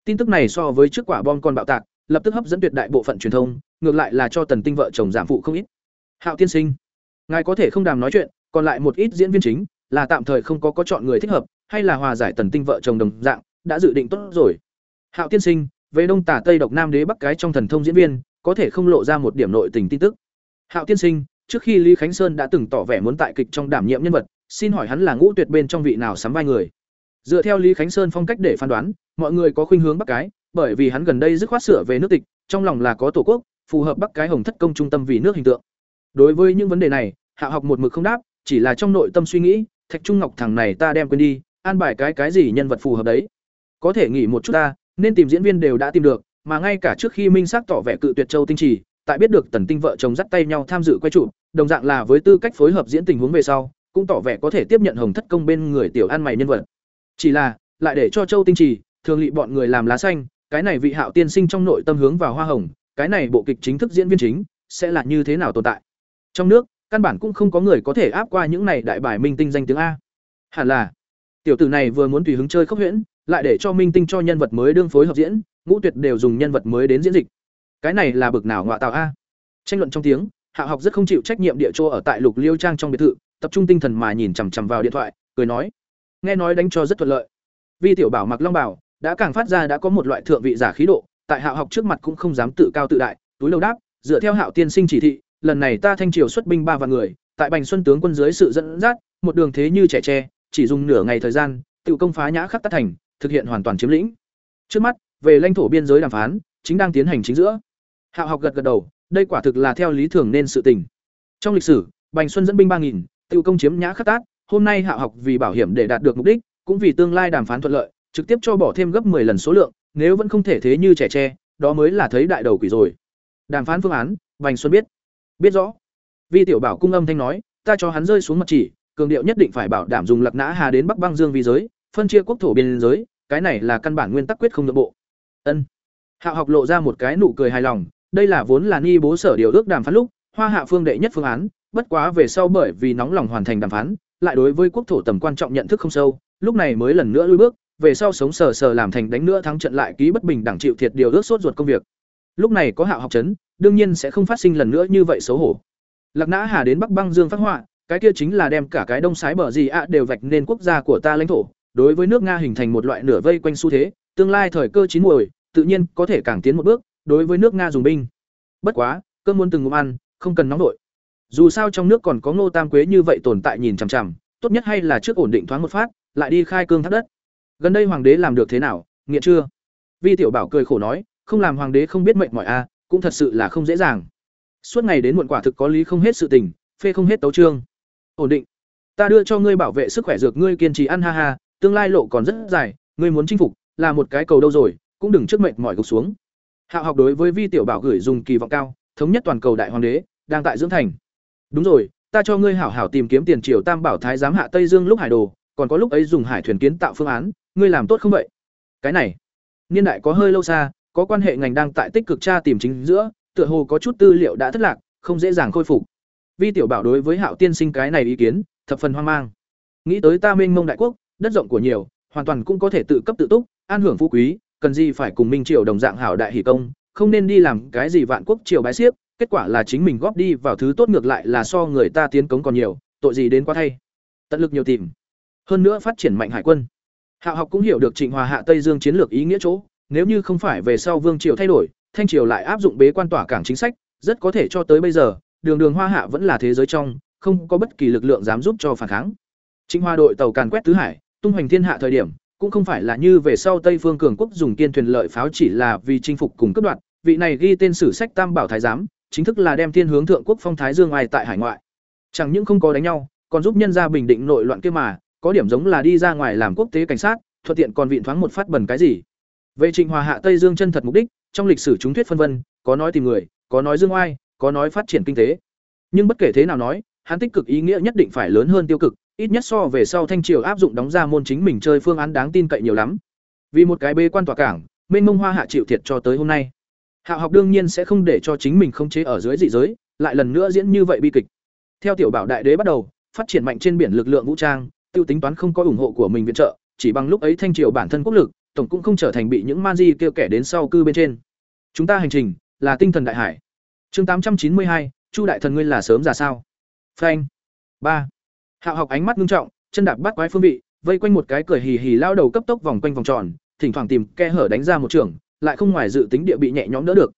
Tin tức này so với trước quả bom còn bạo tạc, lập tức hấp dẫn tuyệt đại bộ phận truyền thông, ngược lại là cho tần tinh vợ chồng giảm phụ không ít. Hạo tiên sinh ngài có thể không đàm nói chuyện, còn lại một ít diễn viên chính, là tạm thời không có có chọn người thích hợp, hay là hòa giải tần tinh vợ chồng đồng dạng, đã dự định tốt rồi. Hạo tiên sinh, về đông tả tây độc nam đế bắc cái trong thần thông diễn viên, có thể không lộ ra một điểm nội tình tin tức. Hạo tiên sinh, trước khi lý khánh sơn đã từng tỏ vẻ muốn tại kịch trong đảm nhiệm nhân vật, xin hỏi hắn là ngũ tuyệt bên trong vị nào sắm vai người? Dựa theo lý khánh sơn phong cách để phán đoán, mọi người có khuynh hướng bắc cái, bởi vì hắn gần đây dứt khoát sửa về nước tịch, trong lòng là có tổ quốc, phù hợp bắc cái hồng thất công trung tâm vì nước hình tượng đối với những vấn đề này, hạ học một mực không đáp, chỉ là trong nội tâm suy nghĩ, thạch trung ngọc thằng này ta đem quên đi, an bài cái cái gì nhân vật phù hợp đấy. Có thể nghỉ một chút ta, nên tìm diễn viên đều đã tìm được, mà ngay cả trước khi minh xác tỏ vẻ cự tuyệt châu tinh trì, tại biết được tần tinh vợ chồng dắt tay nhau tham dự quay trụ đồng dạng là với tư cách phối hợp diễn tình huống về sau, cũng tỏ vẻ có thể tiếp nhận hồng thất công bên người tiểu ăn mày nhân vật. Chỉ là, lại để cho châu tinh trì, thường lị bọn người làm lá xanh, cái này vị hạo tiên sinh trong nội tâm hướng vào hoa hồng, cái này bộ kịch chính thức diễn viên chính, sẽ là như thế nào tồn tại? Trong nước, căn bản cũng không có người có thể áp qua những này đại bài minh tinh danh tiếng a. Hẳn là, tiểu tử này vừa muốn tùy hứng chơi khốc huyễn, lại để cho minh tinh cho nhân vật mới đương phối hợp diễn, ngũ tuyệt đều dùng nhân vật mới đến diễn dịch. Cái này là bực nào ngoại tạo a? Tranh luận trong tiếng, hạ học rất không chịu trách nhiệm địa chỗ ở tại lục liêu trang trong biệt thự, tập trung tinh thần mà nhìn chằm chằm vào điện thoại, cười nói. Nghe nói đánh cho rất thuận lợi. Vi tiểu bảo mặc long bảo, đã càng phát ra đã có một loại thượng vị giả khí độ, tại hạ học trước mặt cũng không dám tự cao tự đại, túi lâu đáp, dựa theo hạo tiên sinh chỉ thị lần này ta thanh triều xuất binh ba vạn người, tại bành xuân tướng quân dưới sự dẫn dắt, một đường thế như trẻ tre, chỉ dùng nửa ngày thời gian, tự công phá nhã khắc tắt thành, thực hiện hoàn toàn chiếm lĩnh. Trước mắt, về lãnh thổ biên giới đàm phán, chính đang tiến hành chính giữa. Hạo học gật gật đầu, đây quả thực là theo lý thường nên sự tình. Trong lịch sử, bành xuân dẫn binh ba nghìn, tự công chiếm nhã khắc tát hôm nay hạo học vì bảo hiểm để đạt được mục đích, cũng vì tương lai đàm phán thuận lợi, trực tiếp cho bỏ thêm gấp 10 lần số lượng, nếu vẫn không thể thế như trẻ tre, đó mới là thấy đại đầu quỷ rồi. Đàm phán phương án, bành xuân biết biết rõ. Vi tiểu bảo cung âm thanh nói, ta cho hắn rơi xuống mặt chỉ, cường điệu nhất định phải bảo đảm dùng lạc nã hà đến bắc băng dương vi giới, phân chia quốc thổ biên giới, cái này là căn bản nguyên tắc quyết không nội bộ. Ân. Hạo học lộ ra một cái nụ cười hài lòng, đây là vốn là ni bố sở điều ước đàm phán lúc, hoa hạ phương đệ nhất phương án, bất quá về sau bởi vì nóng lòng hoàn thành đàm phán, lại đối với quốc thổ tầm quan trọng nhận thức không sâu, lúc này mới lần nữa lui bước, về sau sống sờ sờ làm thành đánh nữa thắng trận lại ký bất bình đẳng chịu thiệt điều ước sốt ruột công việc lúc này có hạo học chấn, đương nhiên sẽ không phát sinh lần nữa như vậy xấu hổ. Lạc nã hà đến bắc băng dương phát họa, cái kia chính là đem cả cái đông sái bờ gì ạ đều vạch nên quốc gia của ta lãnh thổ, đối với nước nga hình thành một loại nửa vây quanh xu thế, tương lai thời cơ chín muồi, tự nhiên có thể càng tiến một bước, đối với nước nga dùng binh. Bất quá cơn muốn từng ngụm ăn, không cần nóng nổi dù sao trong nước còn có ngô tam quế như vậy tồn tại nhìn chằm chằm, tốt nhất hay là trước ổn định thoáng một phát, lại đi khai cương thác đất. Gần đây hoàng đế làm được thế nào, nghiện chưa? Vi tiểu bảo cười khổ nói không làm hoàng đế không biết mệnh mọi a, cũng thật sự là không dễ dàng. Suốt ngày đến muộn quả thực có lý không hết sự tình, phê không hết tấu trương ổn định. Ta đưa cho ngươi bảo vệ sức khỏe dược, ngươi kiên trì ăn ha ha, tương lai lộ còn rất dài, ngươi muốn chinh phục, là một cái cầu đâu rồi, cũng đừng trước mệnh mỏi gục xuống. Hạo học đối với vi tiểu bảo gửi dùng kỳ vọng cao, thống nhất toàn cầu đại hoàng đế, đang tại dưỡng thành. Đúng rồi, ta cho ngươi hảo hảo tìm kiếm tiền triều tam bảo thái giám hạ tây dương lúc hải đồ, còn có lúc ấy dùng hải thuyền kiến tạo phương án, ngươi làm tốt không vậy? Cái này, niên đại có hơi lâu xa có quan hệ ngành đang tại tích cực tra tìm chính giữa tựa hồ có chút tư liệu đã thất lạc không dễ dàng khôi phục. Vi tiểu bảo đối với hạo tiên sinh cái này ý kiến thập phần hoang mang. Nghĩ tới ta minh mông đại quốc đất rộng của nhiều hoàn toàn cũng có thể tự cấp tự túc an hưởng phú quý cần gì phải cùng minh triều đồng dạng hảo đại hỷ công không nên đi làm cái gì vạn quốc triều bái xiếc kết quả là chính mình góp đi vào thứ tốt ngược lại là so người ta tiến cống còn nhiều tội gì đến quá thay. Tận lực nhiều tìm. Hơn nữa phát triển mạnh hải quân. Hạo học cũng hiểu được Trịnh Hòa hạ Tây Dương chiến lược ý nghĩa chỗ, nếu như không phải về sau Vương triều thay đổi, Thanh triều lại áp dụng bế quan tỏa cảng chính sách, rất có thể cho tới bây giờ, đường đường Hoa Hạ vẫn là thế giới trong, không có bất kỳ lực lượng dám giúp cho phản kháng. Chính Hoa đội tàu càn quét tứ hải, tung hoành thiên hạ thời điểm, cũng không phải là như về sau Tây Phương cường quốc dùng kiên thuyền lợi pháo chỉ là vì chinh phục cùng cướp đoạt, vị này ghi tên sử sách Tam Bảo Thái giám, chính thức là đem thiên hướng thượng quốc phong thái dương ai tại hải ngoại. Chẳng những không có đánh nhau, còn giúp nhân gia bình định nội loạn kia mà, có điểm giống là đi ra ngoài làm quốc tế cảnh sát thuận tiện còn vịn thoáng một phát bẩn cái gì về trịnh hòa hạ tây dương chân thật mục đích, trong lịch sử chúng thuyết phân vân, có nói tìm người, có nói dương oai, có nói phát triển kinh tế. Nhưng bất kể thế nào nói, hắn tích cực ý nghĩa nhất định phải lớn hơn tiêu cực, ít nhất so về sau thanh triều áp dụng đóng ra môn chính mình chơi phương án đáng tin cậy nhiều lắm. Vì một cái bê quan tỏa cảng, mênh mông hoa hạ chịu thiệt cho tới hôm nay. Hạ học đương nhiên sẽ không để cho chính mình không chế ở dưới dị giới, lại lần nữa diễn như vậy bi kịch. Theo tiểu bảo đại đế bắt đầu, phát triển mạnh trên biển lực lượng vũ trang, tiêu tính toán không có ủng hộ của mình viện trợ, chỉ bằng lúc ấy thanh triều bản thân quốc lực tổng cũng không trở thành bị những man di kêu kẻ đến sau cư bên trên. Chúng ta hành trình là tinh thần đại hải. Chương tám trăm chín mươi hai, chu đại thần ngươi là sớm ra sao? Phanh. Ba. Hạo học ánh mắt ngưng trọng, chân đạp bắt quái phương vị, vây quanh một cái cười hì hì lao đầu cấp tốc vòng quanh vòng tròn, thỉnh thoảng tìm khe hở đánh ra một trường, lại không ngoài dự tính địa bị nhẹ nhõm đỡ được.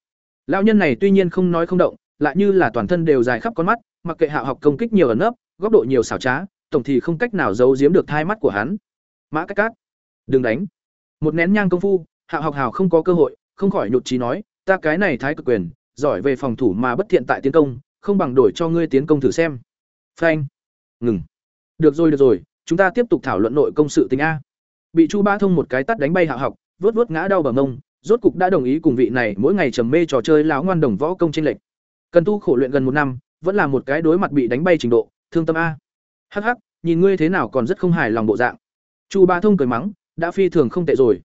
Lão nhân này tuy nhiên không nói không động, lại như là toàn thân đều dài khắp con mắt, mặc kệ hạo học công kích nhiều ẩn nấp, góc độ nhiều xảo trá, tổng thì không cách nào giấu giếm được thai mắt của hắn. Mã Cát cát, đừng đánh một nén nhang công phu, hạ học hào không có cơ hội, không khỏi nhụt trí nói, ta cái này thái cực quyền, giỏi về phòng thủ mà bất thiện tại tiến công, không bằng đổi cho ngươi tiến công thử xem. Phanh. Ngừng. Được rồi được rồi, chúng ta tiếp tục thảo luận nội công sự tình a. Bị chu ba thông một cái tắt đánh bay hạ học, vớt vớt ngã đau bờ mông, rốt cục đã đồng ý cùng vị này mỗi ngày trầm mê trò chơi lão ngoan đồng võ công tranh lệch. Cần tu khổ luyện gần một năm, vẫn là một cái đối mặt bị đánh bay trình độ, thương tâm a. Hắc hắc, nhìn ngươi thế nào còn rất không hài lòng bộ dạng. Chu ba thông cười mắng đã phi thường không tệ rồi.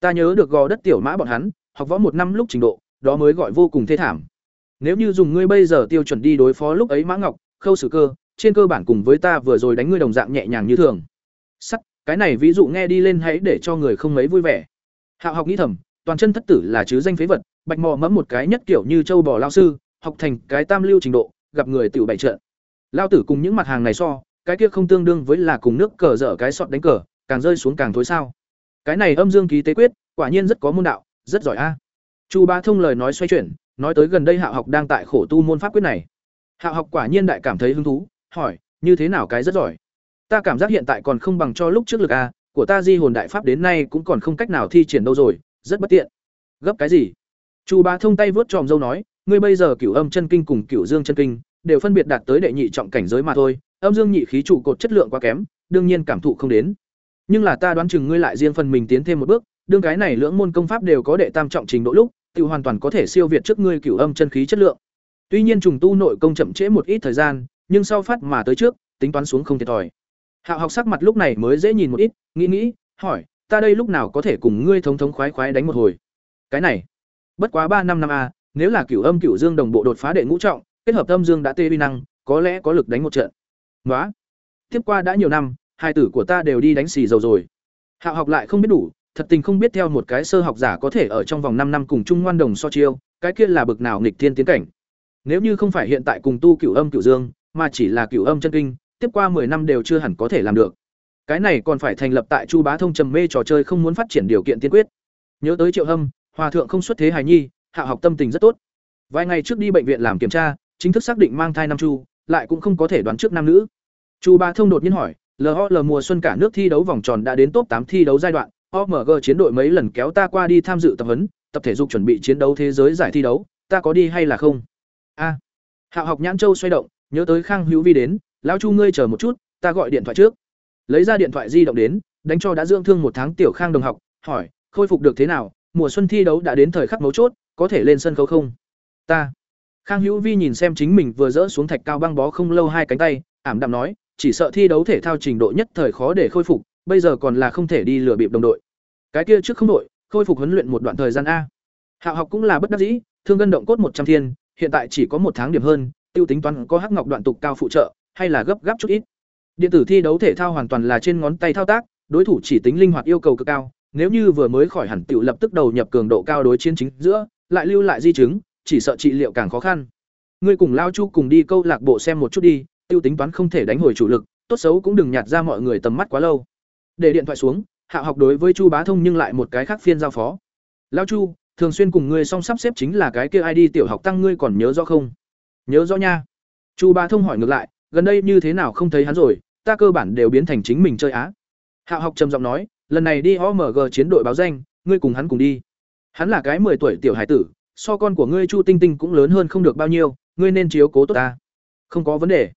Ta nhớ được gò đất tiểu mã bọn hắn, học võ một năm lúc trình độ, đó mới gọi vô cùng thê thảm. Nếu như dùng ngươi bây giờ tiêu chuẩn đi đối phó lúc ấy mã ngọc, khâu sử cơ, trên cơ bản cùng với ta vừa rồi đánh ngươi đồng dạng nhẹ nhàng như thường. Sắt, cái này ví dụ nghe đi lên hãy để cho người không mấy vui vẻ. Hạo học nghĩ thầm, toàn chân thất tử là chứ danh phế vật, bạch mò mẫm một cái nhất kiểu như châu bò lao sư, học thành cái tam lưu trình độ, gặp người tiểu bảy trợ. lao tử cùng những mặt hàng này so, cái kia không tương đương với là cùng nước cờ dở cái sọt đánh cờ càng rơi xuống càng thối sao. Cái này âm dương ký tế quyết, quả nhiên rất có môn đạo, rất giỏi a. Chu bá thông lời nói xoay chuyển, nói tới gần đây hạo học đang tại khổ tu môn pháp quyết này. Hạo học quả nhiên đại cảm thấy hứng thú, hỏi, như thế nào cái rất giỏi? Ta cảm giác hiện tại còn không bằng cho lúc trước lực a, của ta di hồn đại pháp đến nay cũng còn không cách nào thi triển đâu rồi, rất bất tiện. Gấp cái gì? Chu bá thông tay vớt tròm dâu nói, ngươi bây giờ cửu âm chân kinh cùng cửu dương chân kinh đều phân biệt đạt tới đệ nhị trọng cảnh giới mà thôi, âm dương nhị khí trụ cột chất lượng quá kém, đương nhiên cảm thụ không đến nhưng là ta đoán chừng ngươi lại riêng phần mình tiến thêm một bước, đương cái này lưỡng môn công pháp đều có đệ tam trọng trình độ lúc, tự hoàn toàn có thể siêu việt trước ngươi cửu âm chân khí chất lượng. Tuy nhiên trùng tu nội công chậm trễ một ít thời gian, nhưng sau phát mà tới trước, tính toán xuống không thiệt thòi. Hạo học sắc mặt lúc này mới dễ nhìn một ít, nghĩ nghĩ, hỏi, ta đây lúc nào có thể cùng ngươi thống thống khoái khoái đánh một hồi? Cái này, bất quá ba năm năm a nếu là cửu âm cửu dương đồng bộ đột phá đệ ngũ trọng, kết hợp âm dương đã tê vi năng, có lẽ có lực đánh một trận. Nói tiếp qua đã nhiều năm hai tử của ta đều đi đánh xì dầu rồi. Hạo học lại không biết đủ, thật tình không biết theo một cái sơ học giả có thể ở trong vòng năm năm cùng chung ngoan đồng so chiêu, cái kia là bực nào nghịch thiên tiến cảnh. Nếu như không phải hiện tại cùng tu cửu âm cửu dương, mà chỉ là cửu âm chân kinh, tiếp qua 10 năm đều chưa hẳn có thể làm được. Cái này còn phải thành lập tại chu bá thông trầm mê trò chơi không muốn phát triển điều kiện tiên quyết. Nhớ tới triệu hâm, hòa thượng không xuất thế hài nhi, hạ học tâm tình rất tốt. Vài ngày trước đi bệnh viện làm kiểm tra, chính thức xác định mang thai năm chu, lại cũng không có thể đoán trước nam nữ. Chu bá thông đột nhiên hỏi lhl mùa xuân cả nước thi đấu vòng tròn đã đến top tám thi đấu giai đoạn omg chiến đội mấy lần kéo ta qua đi tham dự tập huấn, tập thể dục chuẩn bị chiến đấu thế giới giải thi đấu, ta có đi hay là không? A. Hạo học nhãn châu xoay động, nhớ tới khang hữu vi đến, lão chu ngươi chờ một chút, ta gọi điện thoại trước. Lấy ra điện thoại di động đến, đánh cho đã dưỡng thương một tháng tiểu khang đồng học, hỏi, khôi phục được thế nào? Mùa xuân thi đấu đã đến thời khắc mấu chốt, có thể lên sân khấu không? Ta. Khang hữu vi nhìn xem chính mình vừa dỡ xuống thạch cao băng bó không lâu hai cánh tay, ảm đạm nói chỉ sợ thi đấu thể thao trình độ nhất thời khó để khôi phục, bây giờ còn là không thể đi lừa bịp đồng đội. Cái kia trước không đội, khôi phục huấn luyện một đoạn thời gian a. Hạo học cũng là bất đắc dĩ, thương gân động cốt một trăm thiên, hiện tại chỉ có một tháng điểm hơn, tiêu tính toán có hắc ngọc đoạn tục cao phụ trợ, hay là gấp gáp chút ít. Điện tử thi đấu thể thao hoàn toàn là trên ngón tay thao tác, đối thủ chỉ tính linh hoạt yêu cầu cực cao, nếu như vừa mới khỏi hẳn tiểu lập tức đầu nhập cường độ cao đối chiến chính giữa, lại lưu lại di chứng, chỉ sợ trị liệu càng khó khăn. Ngươi cùng lao chu cùng đi câu lạc bộ xem một chút đi tiêu tính toán không thể đánh hồi chủ lực, tốt xấu cũng đừng nhạt ra mọi người tầm mắt quá lâu. Để điện thoại xuống, hạ học đối với chu bá thông nhưng lại một cái khác phiên giao phó. Lao chu, thường xuyên cùng ngươi song sắp xếp chính là cái kia ai đi, tiểu học tăng ngươi còn nhớ rõ không? Nhớ rõ nha. Chu bá thông hỏi ngược lại, gần đây như thế nào không thấy hắn rồi, ta cơ bản đều biến thành chính mình chơi á. Hạ học trầm giọng nói, lần này đi omg chiến đội báo danh, ngươi cùng hắn cùng đi. Hắn là cái mười tuổi tiểu hải tử, so con của ngươi chu tinh tinh cũng lớn hơn không được bao nhiêu, ngươi nên chiếu cố tốt ta. Không có vấn đề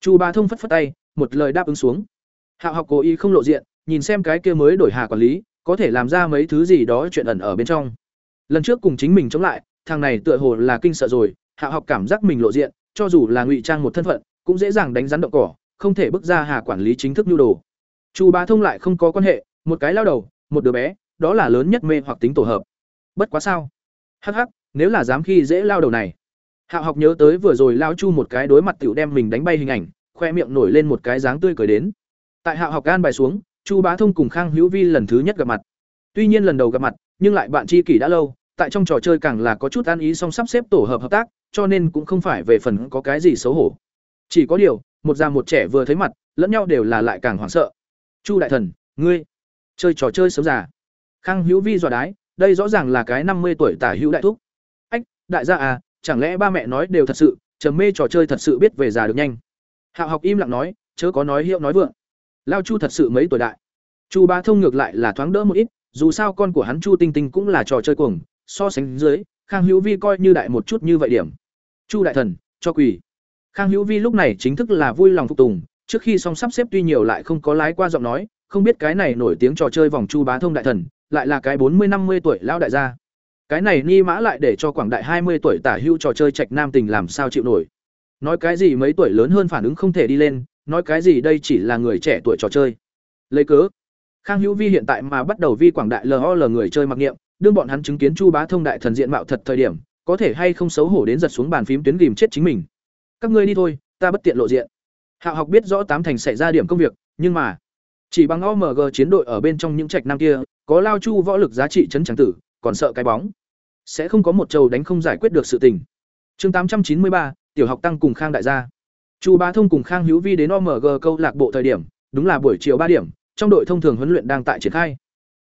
chu bá thông phất phất tay, một lời đáp ứng xuống. Hạ học cố ý không lộ diện, nhìn xem cái kia mới đổi hà quản lý, có thể làm ra mấy thứ gì đó chuyện ẩn ở bên trong. Lần trước cùng chính mình chống lại, thằng này tựa hồ là kinh sợ rồi, hạ học cảm giác mình lộ diện, cho dù là ngụy trang một thân phận, cũng dễ dàng đánh rắn động cỏ, không thể bước ra hà quản lý chính thức nhu đồ. Chu bá thông lại không có quan hệ, một cái lao đầu, một đứa bé, đó là lớn nhất mê hoặc tính tổ hợp. Bất quá sao? Hắc hắc, nếu là dám khi dễ lao đầu này hạo học nhớ tới vừa rồi lao chu một cái đối mặt tiểu đem mình đánh bay hình ảnh, khoe miệng nổi lên một cái dáng tươi cười đến. Tại hạo học gan bài xuống, chu bá thông cùng khang hữu vi lần thứ nhất gặp mặt. Tuy nhiên lần đầu gặp mặt, nhưng lại bạn tri kỷ đã lâu, tại trong trò chơi càng là có chút an ý song sắp xếp tổ hợp hợp tác, cho nên cũng không phải về phần có cái gì xấu hổ. Chỉ có điều, một già một trẻ vừa thấy mặt, lẫn nhau đều là lại càng hoảng sợ. Chu đại thần, ngươi, chơi trò chơi sớm già. Khang hữu vi dọa đái, đây rõ ràng là cái năm mươi tuổi tả hữu đại thúc. Ách, đại gia à chẳng lẽ ba mẹ nói đều thật sự, trầm mê trò chơi thật sự biết về già được nhanh? Hạo học im lặng nói, chớ có nói hiệu nói vượng. Lao chu thật sự mấy tuổi đại? Chu ba thông ngược lại là thoáng đỡ một ít, dù sao con của hắn chu tinh tinh cũng là trò chơi cuồng, so sánh dưới, khang hữu vi coi như đại một chút như vậy điểm. Chu đại thần, cho quỳ. Khang hữu vi lúc này chính thức là vui lòng phục tùng, trước khi xong sắp xếp tuy nhiều lại không có lái qua giọng nói, không biết cái này nổi tiếng trò chơi vòng chu bá thông đại thần, lại là cái bốn mươi năm mươi tuổi lão đại gia cái này ni mã lại để cho quảng đại hai mươi tuổi tả hưu trò chơi trạch nam tình làm sao chịu nổi. Nói cái gì mấy tuổi lớn hơn phản ứng không thể đi lên, nói cái gì đây chỉ là người trẻ tuổi trò chơi. Lấy cớ, khang hữu vi hiện tại mà bắt đầu vi quảng đại lol người chơi mặc niệm, đương bọn hắn chứng kiến chu bá thông đại thần diện mạo thật thời điểm, có thể hay không xấu hổ đến giật xuống bàn phím tuyến ghìm chết chính mình. Các ngươi đi thôi, ta bất tiện lộ diện. Hạo học biết rõ tám thành xảy ra điểm công việc, nhưng mà, chỉ bằng omg chiến đội ở bên trong những trạch nam kia, có lao chu võ lực giá trị chấn trắng tử, còn sợ cái bóng sẽ không có một trầu đánh không giải quyết được sự tình. Chương tám trăm chín mươi ba tiểu học tăng cùng khang đại gia. Chu bá thông cùng khang hữu vi đến omg câu lạc bộ thời điểm đúng là buổi chiều ba điểm trong đội thông thường huấn luyện đang tại triển khai.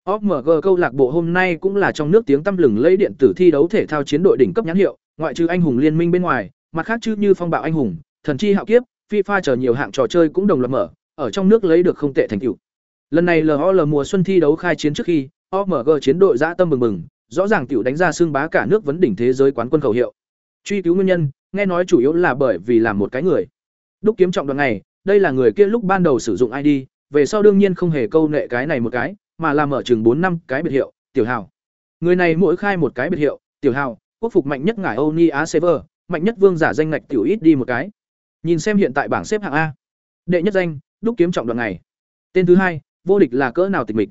OMG câu lạc bộ hôm nay cũng là trong nước tiếng tăm lừng lấy điện tử thi đấu thể thao chiến đội đỉnh cấp nhãn hiệu, ngoại trừ anh hùng liên minh bên ngoài, mặt khác chứ như phong bạo anh hùng, thần chi hạo kiếp, FIFA chờ nhiều hạng trò chơi cũng đồng loạt mở, ở trong nước lấy được không tệ thành tựu. Lần này LOL mùa xuân thi đấu khai chiến trước khi, OMG chiến đội dã tâm mừng mừng, rõ ràng tiểu đánh ra xương bá cả nước vấn đỉnh thế giới quán quân khẩu hiệu. Truy cứu nguyên nhân, nghe nói chủ yếu là bởi vì làm một cái người. Đúc kiếm trọng đoạn này, đây là người kia lúc ban đầu sử dụng ID, về sau đương nhiên không hề câu nệ cái này một cái, mà làm mở chừng bốn năm cái biệt hiệu, tiểu hào. Người này mỗi khai một cái biệt hiệu, tiểu hào, quốc phục mạnh nhất ngải Oni Á server, mạnh nhất vương giả danh ngạch tiểu ít đi một cái. Nhìn xem hiện tại bảng xếp hạng A. Đệ nhất danh, đúc kiếm trọng đoạn này. Tên thứ hai, vô địch là cỡ nào tịch mịch.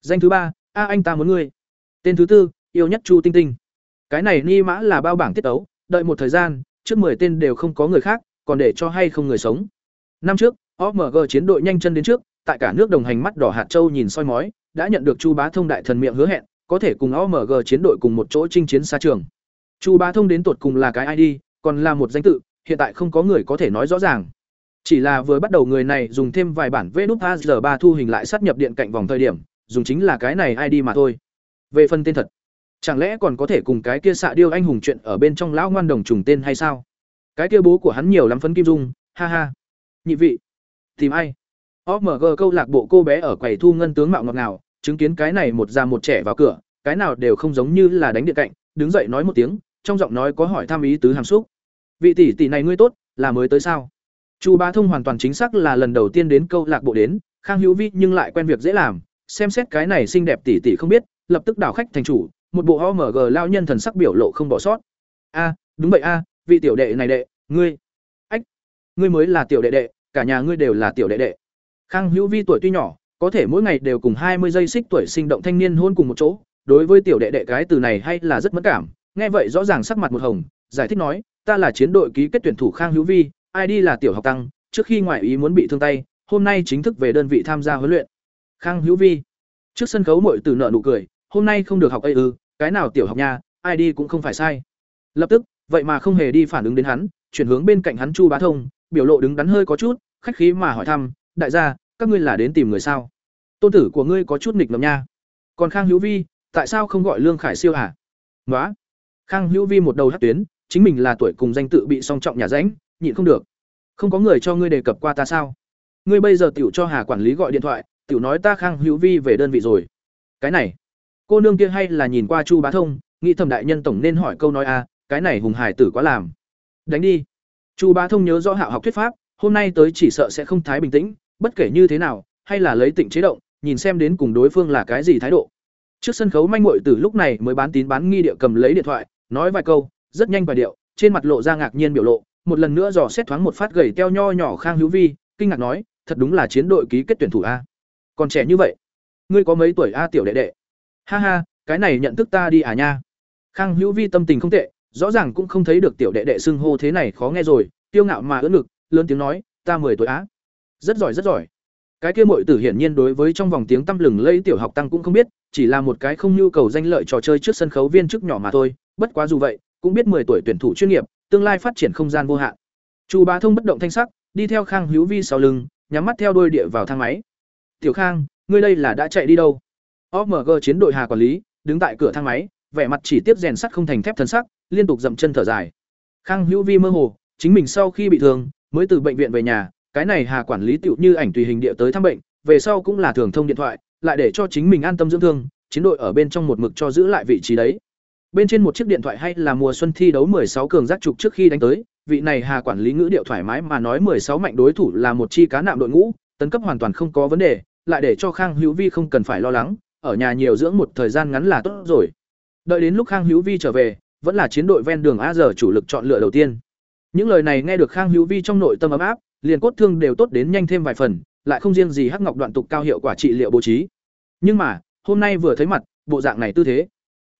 Danh thứ ba, a anh ta muốn ngươi. Tên thứ tư, yêu nhất Chu Tinh Tinh. Cái này ni mã là bao bảng tiết ấu, đợi một thời gian, trước 10 tên đều không có người khác, còn để cho hay không người sống. Năm trước, OMG chiến đội nhanh chân đến trước, tại cả nước đồng hành mắt đỏ hạt châu nhìn soi mói, đã nhận được Chu Bá Thông đại thần miệng hứa hẹn, có thể cùng OMG chiến đội cùng một chỗ chinh chiến xa trường. Chu Bá Thông đến tột cùng là cái ID, còn là một danh tự, hiện tại không có người có thể nói rõ ràng. Chỉ là vừa bắt đầu người này dùng thêm vài bản VĐHR3 thu hình lại sát nhập điện cạnh vòng thời điểm, dùng chính là cái này ID mà thôi. Về phần tên thật, chẳng lẽ còn có thể cùng cái kia xạ điêu anh hùng chuyện ở bên trong lão ngoan đồng trùng tên hay sao? Cái kia bố của hắn nhiều lắm phấn kim dung, ha ha. Nhị vị, tìm ai? OMG câu lạc bộ cô bé ở quầy thu ngân tướng mạo ngọt ngào, chứng kiến cái này một già một trẻ vào cửa, cái nào đều không giống như là đánh điện cạnh, đứng dậy nói một tiếng, trong giọng nói có hỏi thăm ý tứ hàm xúc. Vị tỷ tỷ này ngươi tốt, là mới tới sao? Chu Bá Thông hoàn toàn chính xác là lần đầu tiên đến câu lạc bộ đến, Khang Hữu Vi nhưng lại quen việc dễ làm, xem xét cái này xinh đẹp tỷ tỷ không biết, lập tức đảo khách thành chủ, một bộ OMG lao nhân thần sắc biểu lộ không bỏ sót. A, đúng vậy a, vị tiểu đệ này đệ, ngươi. Ách, ngươi mới là tiểu đệ đệ, cả nhà ngươi đều là tiểu đệ đệ. Khang Hữu Vi tuổi tuy nhỏ, có thể mỗi ngày đều cùng hai mươi giây xích tuổi sinh động thanh niên hôn cùng một chỗ, đối với tiểu đệ đệ cái từ này hay là rất mất cảm, nghe vậy rõ ràng sắc mặt một hồng, giải thích nói, ta là chiến đội ký kết tuyển thủ Khang Hữu Vi, ID là tiểu học tăng, trước khi ngoại ý muốn bị thương tay, hôm nay chính thức về đơn vị tham gia huấn luyện. Khang Hữu Vi. Trước sân khấu muội từ nợ nụ cười, hôm nay không được học ây ư, cái nào tiểu học nha, đi cũng không phải sai. Lập tức, vậy mà không hề đi phản ứng đến hắn, chuyển hướng bên cạnh hắn Chu Bá Thông, biểu lộ đứng đắn hơi có chút, khách khí mà hỏi thăm, đại gia, các ngươi là đến tìm người sao? Tôn tử của ngươi có chút nghịch ngầm nha. Còn Khang Hữu Vi, tại sao không gọi Lương Khải Siêu hả? nói Khang Hữu Vi một đầu hất tuyến, chính mình là tuổi cùng danh tự bị song trọng nhà ránh, nhịn không được. Không có người cho ngươi đề cập qua ta sao? Ngươi bây giờ tiểu cho Hà quản lý gọi điện thoại, tiểu nói ta Khang Hữu Vi về đơn vị rồi. Cái này, cô nương kia hay là nhìn qua Chu Bá Thông, nghĩ thẩm đại nhân tổng nên hỏi câu nói a, cái này hùng hải tử quá làm. Đánh đi. Chu Bá Thông nhớ rõ Hạo học thuyết pháp, hôm nay tới chỉ sợ sẽ không thái bình tĩnh, bất kể như thế nào, hay là lấy tịnh chế động, nhìn xem đến cùng đối phương là cái gì thái độ. Trước sân khấu manh muội từ lúc này mới bán tín bán nghi địa cầm lấy điện thoại, nói vài câu, rất nhanh vài điệu, trên mặt lộ ra ngạc nhiên biểu lộ, một lần nữa dò xét thoáng một phát gầy teo nho nhỏ Khang Hữu Vi, kinh ngạc nói, thật đúng là chiến đội ký kết tuyển thủ a. Còn trẻ như vậy, ngươi có mấy tuổi a tiểu đệ đệ? Ha ha, cái này nhận thức ta đi à nha. Khang Hữu Vi tâm tình không tệ, rõ ràng cũng không thấy được tiểu đệ đệ xưng hô thế này khó nghe rồi, tiêu ngạo mà ưỡn ngực, lớn tiếng nói, ta mười tuổi á. Rất giỏi rất giỏi. Cái kia muội tử hiển nhiên đối với trong vòng tiếng tăm lừng lây tiểu học tăng cũng không biết, chỉ là một cái không nhu cầu danh lợi trò chơi trước sân khấu viên chức nhỏ mà thôi, bất quá dù vậy, cũng biết 10 tuổi tuyển thủ chuyên nghiệp, tương lai phát triển không gian vô hạn. Chu Bá Thông bất động thanh sắc, đi theo Khang Hữu Vi sau lưng, nhắm mắt theo đôi địa vào thang máy. "Tiểu Khang, ngươi đây là đã chạy đi đâu?" OMG chiến đội Hà quản lý, đứng tại cửa thang máy, vẻ mặt chỉ tiếp rèn sắt không thành thép thần sắc, liên tục dậm chân thở dài. Khang Hữu Vi mơ hồ, chính mình sau khi bị thương, mới từ bệnh viện về nhà, cái này Hà quản lý tựu như ảnh tùy hình địa tới thăm bệnh, về sau cũng là thường thông điện thoại, lại để cho chính mình an tâm dưỡng thương, chiến đội ở bên trong một mực cho giữ lại vị trí đấy. Bên trên một chiếc điện thoại hay là mùa xuân thi đấu 16 cường giác trục trước khi đánh tới, vị này Hà quản lý ngữ điệu thoải mái mà nói 16 mạnh đối thủ là một chi cá nạm đội ngũ, tấn cấp hoàn toàn không có vấn đề, lại để cho Khang Hữu Vi không cần phải lo lắng, ở nhà nhiều dưỡng một thời gian ngắn là tốt rồi. Đợi đến lúc Khang Hữu Vi trở về, vẫn là chiến đội ven đường A giờ chủ lực chọn lựa đầu tiên. Những lời này nghe được Khang Hữu Vi trong nội tâm ấm áp, liền cốt thương đều tốt đến nhanh thêm vài phần, lại không riêng gì hắc ngọc đoạn tục cao hiệu quả trị liệu bố trí. Nhưng mà, hôm nay vừa thấy mặt, bộ dạng này tư thế,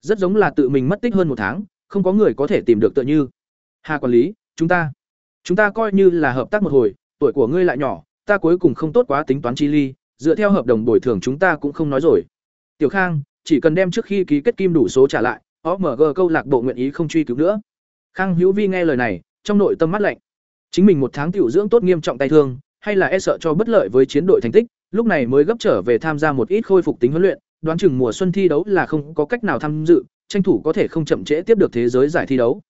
rất giống là tự mình mất tích hơn một tháng, không có người có thể tìm được tựa như. Hà quản lý, chúng ta, chúng ta coi như là hợp tác một hồi, tuổi của ngươi lại nhỏ, ta cuối cùng không tốt quá tính toán chi ly, dựa theo hợp đồng bồi thường chúng ta cũng không nói rồi. Tiểu Khang, chỉ cần đem trước khi ký kết kim đủ số trả lại, OMG câu lạc bộ nguyện ý không truy cứu nữa. Khang Hữu Vi nghe lời này, trong nội tâm mắt lạnh. Chính mình một tháng tiểu dưỡng tốt nghiêm trọng tay thương, hay là e sợ cho bất lợi với chiến đội thành tích, lúc này mới gấp trở về tham gia một ít khôi phục tính huấn luyện, đoán chừng mùa xuân thi đấu là không có cách nào tham dự, tranh thủ có thể không chậm trễ tiếp được thế giới giải thi đấu.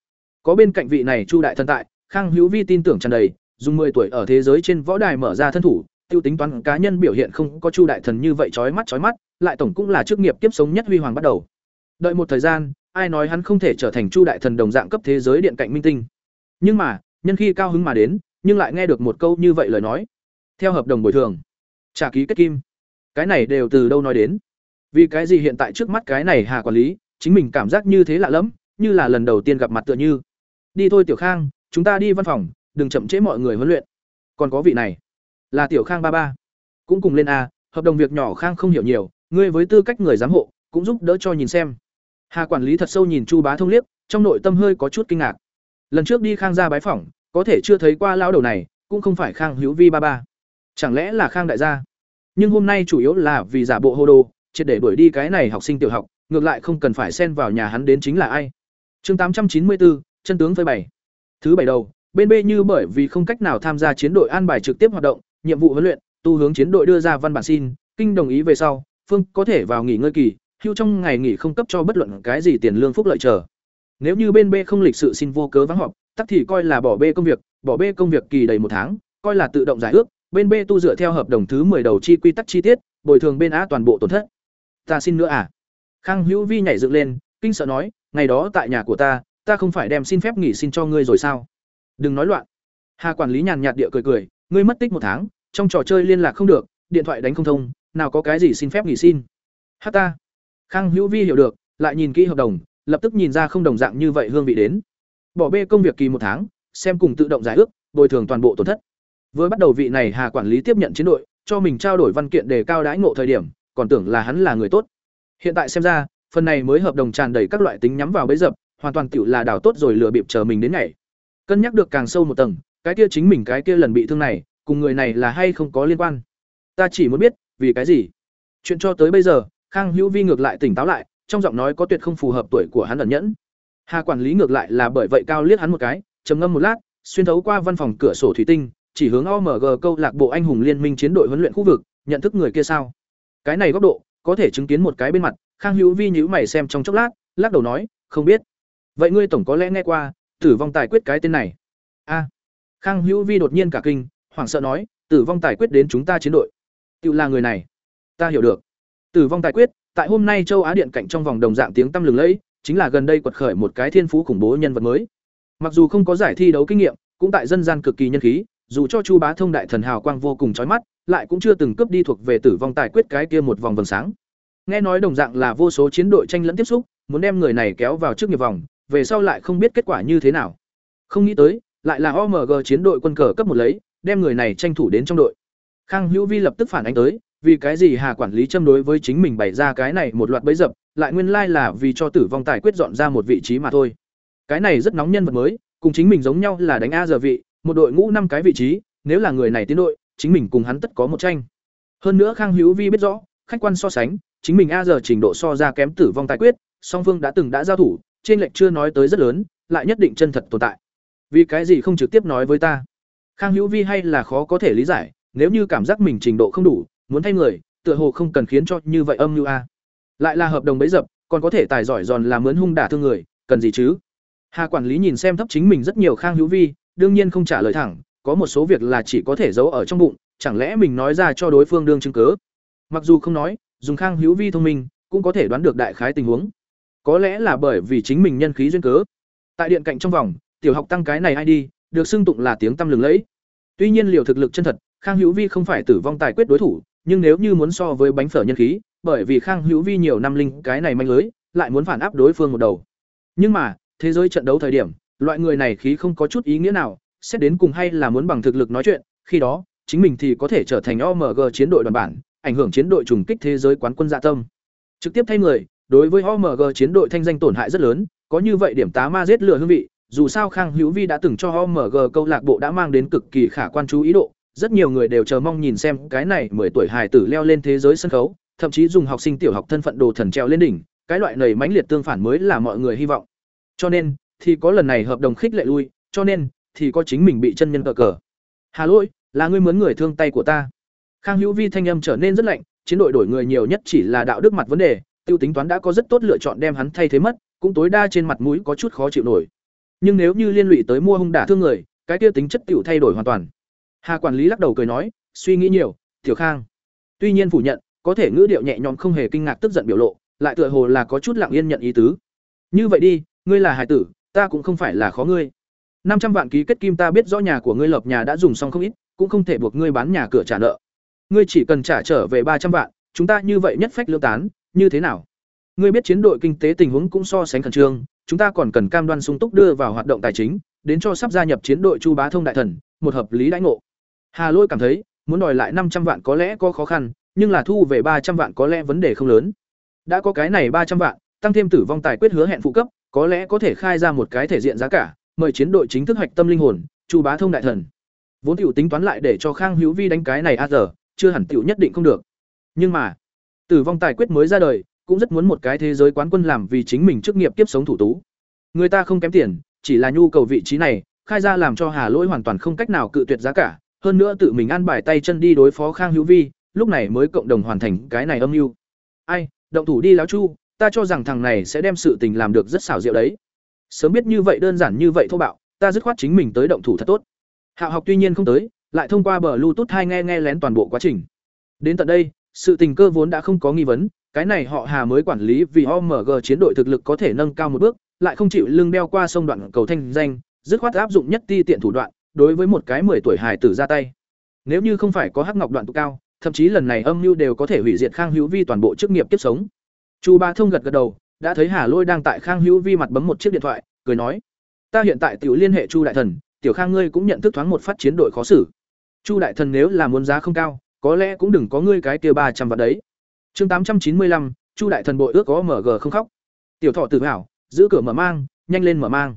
Có bên cạnh vị này Chu đại thần tại, Khang Hữu Vi tin tưởng tràn đầy, dùng 10 tuổi ở thế giới trên võ đài mở ra thân thủ, tiêu tính toán cá nhân biểu hiện không có Chu đại thần như vậy chói mắt chói mắt, lại tổng cũng là chức nghiệp tiếp sống nhất huy hoàng bắt đầu. Đợi một thời gian, ai nói hắn không thể trở thành Chu đại thần đồng dạng cấp thế giới điện cạnh minh tinh. Nhưng mà, nhân khi cao hứng mà đến, nhưng lại nghe được một câu như vậy lời nói. Theo hợp đồng bồi thường, trả ký kết kim. Cái này đều từ đâu nói đến? Vì cái gì hiện tại trước mắt cái này Hà quản lý, chính mình cảm giác như thế lạ lắm, như là lần đầu tiên gặp mặt tựa như. Đi thôi Tiểu Khang, chúng ta đi văn phòng, đừng chậm trễ mọi người huấn luyện. Còn có vị này, là Tiểu Khang ba ba. Cũng cùng lên a, hợp đồng việc nhỏ Khang không hiểu nhiều, ngươi với tư cách người giám hộ, cũng giúp đỡ cho nhìn xem. Hà quản lý thật sâu nhìn Chu Bá Thông liếc, trong nội tâm hơi có chút kinh ngạc. Lần trước đi Khang ra bái phỏng, có thể chưa thấy qua lão đầu này, cũng không phải Khang Hữu Vi ba ba. Chẳng lẽ là Khang đại gia? Nhưng hôm nay chủ yếu là vì giả bộ hô đồ, triệt để đuổi đi cái này học sinh tiểu học, ngược lại không cần phải xen vào nhà hắn đến chính là ai. Chương tám trăm chín mươi bốn, chân tướng phơi bảy. Thứ bảy đầu, bên B như bởi vì không cách nào tham gia chiến đội an bài trực tiếp hoạt động, nhiệm vụ huấn luyện, tu hướng chiến đội đưa ra văn bản xin, kinh đồng ý về sau, Phương có thể vào nghỉ ngơi kỳ, hưu trong ngày nghỉ không cấp cho bất luận cái gì tiền lương phúc lợi chờ. Nếu như bên B không lịch sự xin vô cớ vắng họp, tắc thì coi là bỏ B công việc, bỏ B công việc kỳ đầy một tháng, coi là tự động giải ước, bên B tu dựa theo hợp đồng thứ 10 đầu chi quy tắc chi tiết, bồi thường bên A toàn bộ tổn thất. Ta xin nữa à? Khang Hữu Vi nhảy dựng lên, kinh sợ nói, ngày đó tại nhà của ta, ta không phải đem xin phép nghỉ xin cho ngươi rồi sao? Đừng nói loạn. Hà quản lý nhàn nhạt địa cười cười, ngươi mất tích một tháng, trong trò chơi liên lạc không được, điện thoại đánh không thông, nào có cái gì xin phép nghỉ xin. Hát ta. Khang Hữu Vi hiểu được, lại nhìn kỹ hợp đồng, lập tức nhìn ra không đồng dạng như vậy hương vị đến. Bỏ bê công việc kỳ một tháng, xem cùng tự động giải ước, bồi thường toàn bộ tổn thất. Vừa bắt đầu vị này Hà quản lý tiếp nhận chiến đội, cho mình trao đổi văn kiện đề cao đãi ngộ thời điểm, còn tưởng là hắn là người tốt. Hiện tại xem ra, phần này mới hợp đồng tràn đầy các loại tính nhắm vào bấy dập, hoàn toàn tiểu là đào tốt rồi lừa bịp chờ mình đến ngày. Cân nhắc được càng sâu một tầng, cái kia chính mình cái kia lần bị thương này, cùng người này là hay không có liên quan. Ta chỉ muốn biết, vì cái gì? Chuyện cho tới bây giờ, Khang Hữu Vi ngược lại tỉnh táo lại, trong giọng nói có tuyệt không phù hợp tuổi của hắn ẩn nhẫn. Hà quản lý ngược lại là bởi vậy cao liếc hắn một cái, trầm ngâm một lát, xuyên thấu qua văn phòng cửa sổ thủy tinh, chỉ hướng OMG câu lạc bộ anh hùng liên minh chiến đội huấn luyện khu vực, nhận thức người kia sao? Cái này góc độ, có thể chứng kiến một cái bên mặt, Khang Hữu Vi nhữ mày xem trong chốc lát, lắc đầu nói, không biết. Vậy ngươi tổng có lẽ nghe qua, Tử vong tài quyết cái tên này. A. Khang Hữu Vi đột nhiên cả kinh, hoảng sợ nói, Tử vong tài quyết đến chúng ta chiến đội. Tự là người này. Ta hiểu được. Tử vong tài quyết, tại hôm nay châu Á điện cạnh trong vòng đồng dạng tiếng tăm lừng lẫy, chính là gần đây quật khởi một cái thiên phú khủng bố nhân vật mới. Mặc dù không có giải thi đấu kinh nghiệm, cũng tại dân gian cực kỳ nhân khí, dù cho Chu Bá Thông đại thần hào quang vô cùng chói mắt, lại cũng chưa từng cướp đi thuộc về tử vong tài quyết cái kia một vòng vầng sáng. Nghe nói đồng dạng là vô số chiến đội tranh lẫn tiếp xúc, muốn đem người này kéo vào trước nghiệp vòng, về sau lại không biết kết quả như thế nào. Không nghĩ tới, lại là OMG chiến đội quân cờ cấp một lấy, đem người này tranh thủ đến trong đội. Khang Hữu Vi lập tức phản ánh tới, vì cái gì Hà quản lý châm đối với chính mình bày ra cái này một loạt bẫy dập, lại nguyên lai là vì cho tử vong tài quyết dọn ra một vị trí mà thôi. Cái này rất nóng nhân vật mới, cùng chính mình giống nhau là đánh a giờ vị, một đội ngũ năm cái vị trí, nếu là người này tiến đội, chính mình cùng hắn tất có một tranh. Hơn nữa Khang Hữu Vi biết rõ, khách quan so sánh, chính mình a giờ trình độ so ra kém tử vong tài quyết, song phương đã từng đã giao thủ, trên lệnh chưa nói tới rất lớn, lại nhất định chân thật tồn tại. Vì cái gì không trực tiếp nói với ta? Khang Hữu Vi hay là khó có thể lý giải, nếu như cảm giác mình trình độ không đủ, muốn thay người, tựa hồ không cần khiến cho như vậy âm mưu a. Lại là hợp đồng bấy dập, còn có thể tài giỏi giòn làm mướn hung đả thương người, cần gì chứ? Hà quản lý nhìn xem thấp chính mình rất nhiều Khang Hữu Vi, đương nhiên không trả lời thẳng, có một số việc là chỉ có thể giấu ở trong bụng, chẳng lẽ mình nói ra cho đối phương đương chứng cớ? Mặc dù không nói, dùng Khang Hữu Vi thông minh, cũng có thể đoán được đại khái tình huống. Có lẽ là bởi vì chính mình nhân khí duyên cớ. Tại điện cạnh trong vòng, tiểu học tăng cái này ai đi, được xưng tụng là tiếng tăm lừng lẫy. Tuy nhiên liều thực lực chân thật, Khang Hữu Vi không phải tử vong tài quyết đối thủ, nhưng nếu như muốn so với bánh phở nhân khí, bởi vì Khang Hữu Vi nhiều năm linh cái này manh lưới, lại muốn phản áp đối phương một đầu. Nhưng mà, thế giới trận đấu thời điểm, loại người này khí không có chút ý nghĩa nào, xét đến cùng hay là muốn bằng thực lực nói chuyện, khi đó, chính mình thì có thể trở thành OMG chiến đội đoàn bản, ảnh hưởng chiến đội trùng kích thế giới quán quân dạ tâm. Trực tiếp thay người, đối với OMG chiến đội thanh danh tổn hại rất lớn, có như vậy điểm tá ma giết lửa hương vị, dù sao Khang Hữu Vi đã từng cho OMG câu lạc bộ đã mang đến cực kỳ khả quan chú ý độ, rất nhiều người đều chờ mong nhìn xem cái này mười tuổi hài tử leo lên thế giới sân khấu, thậm chí dùng học sinh tiểu học thân phận đồ thần treo lên đỉnh, cái loại nảy mãnh liệt tương phản mới là mọi người hy vọng. Cho nên, thì có lần này hợp đồng khích lệ lui, cho nên thì có chính mình bị chân nhân cờ cờ. Hà lỗi, là ngươi muốn người thương tay của ta. Khang Hữu Vi thanh âm trở nên rất lạnh, chiến đội đổi người nhiều nhất chỉ là đạo đức mặt vấn đề, tiêu tính toán đã có rất tốt lựa chọn đem hắn thay thế mất, cũng tối đa trên mặt mũi có chút khó chịu nổi. Nhưng nếu như liên lụy tới mua hung đả thương người, cái kia tính chất tiểu thay đổi hoàn toàn. Hà quản lý lắc đầu cười nói, suy nghĩ nhiều, Tiểu Khang. Tuy nhiên phủ nhận, có thể ngữ điệu nhẹ nhõm không hề kinh ngạc tức giận biểu lộ, lại tựa hồ là có chút lặng yên nhận ý tứ. Như vậy đi, ngươi là hải tử, ta cũng không phải là khó ngươi. năm trăm vạn ký kết kim ta biết rõ nhà của ngươi lập nhà đã dùng xong không ít, cũng không thể buộc ngươi bán nhà cửa trả nợ. Ngươi chỉ cần trả trở về ba trăm vạn, chúng ta như vậy nhất phách lương tán, như thế nào? Ngươi biết chiến đội kinh tế tình huống cũng so sánh khẩn trương, chúng ta còn cần cam đoan sung túc đưa vào hoạt động tài chính, đến cho sắp gia nhập chiến đội Chu Bá Thông đại thần, một hợp lý đãi ngộ. Hà Lôi cảm thấy, muốn đòi lại năm trăm vạn có lẽ có khó khăn, nhưng là thu về ba trăm vạn có lẽ vấn đề không lớn. Đã có cái này ba trăm vạn, tăng thêm tử vong tài quyết hứa hẹn phụ cấp, có lẽ có thể khai ra một cái thể diện giá cả, mời chiến đội chính thức hoạch tâm linh hồn, Chu Bá Thông đại thần. Vốn tiểu tính toán lại để cho Khang Hữu Vi đánh cái này a giờ, chưa hẳn tiểu nhất định không được. Nhưng mà, tử vong tài quyết mới ra đời, cũng rất muốn một cái thế giới quán quân làm vì chính mình chức nghiệp tiếp sống thủ tú. Người ta không kém tiền, chỉ là nhu cầu vị trí này, khai ra làm cho Hà Lỗi hoàn toàn không cách nào cự tuyệt giá cả, hơn nữa tự mình ăn bài tay chân đi đối phó Khang Hữu Vi, lúc này mới cộng đồng hoàn thành cái này âm mưu. Ai, động thủ đi láo chu, ta cho rằng thằng này sẽ đem sự tình làm được rất xảo diệu đấy. Sớm biết như vậy đơn giản như vậy thô bạo, ta dứt khoát chính mình tới động thủ thật tốt. Hạo học tuy nhiên không tới, lại thông qua bờ Bluetooth hai nghe nghe lén toàn bộ quá trình. Đến tận đây, sự tình cơ vốn đã không có nghi vấn, cái này họ Hà mới quản lý vì OMG chiến đội thực lực có thể nâng cao một bước, lại không chịu lưng đeo qua sông đoạn cầu thanh danh, dứt khoát áp dụng nhất ti tiện thủ đoạn, đối với một cái 10 tuổi hài tử ra tay. Nếu như không phải có hắc ngọc đoạn tụ cao, thậm chí lần này âm mưu đều có thể hủy diệt Khang Hữu Vi toàn bộ chức nghiệp tiếp sống. Chu Ba Thông gật gật đầu, đã thấy Hà Lôi đang tại Khang Hữu Vi mặt bấm một chiếc điện thoại, cười nói: "Ta hiện tại tiểu liên hệ Chu đại thần, tiểu Khang ngươi cũng nhận thức thoáng một phát chiến đội khó xử. Chu đại thần nếu là muốn giá không cao, có lẽ cũng đừng có ngươi cái kia ba trăm vạn đấy." Chương tám trăm chín mươi lăm, Chu đại thần bội ước có MG không khóc. Tiểu Thọ tự hảo giữ cửa mở mang, nhanh lên mở mang.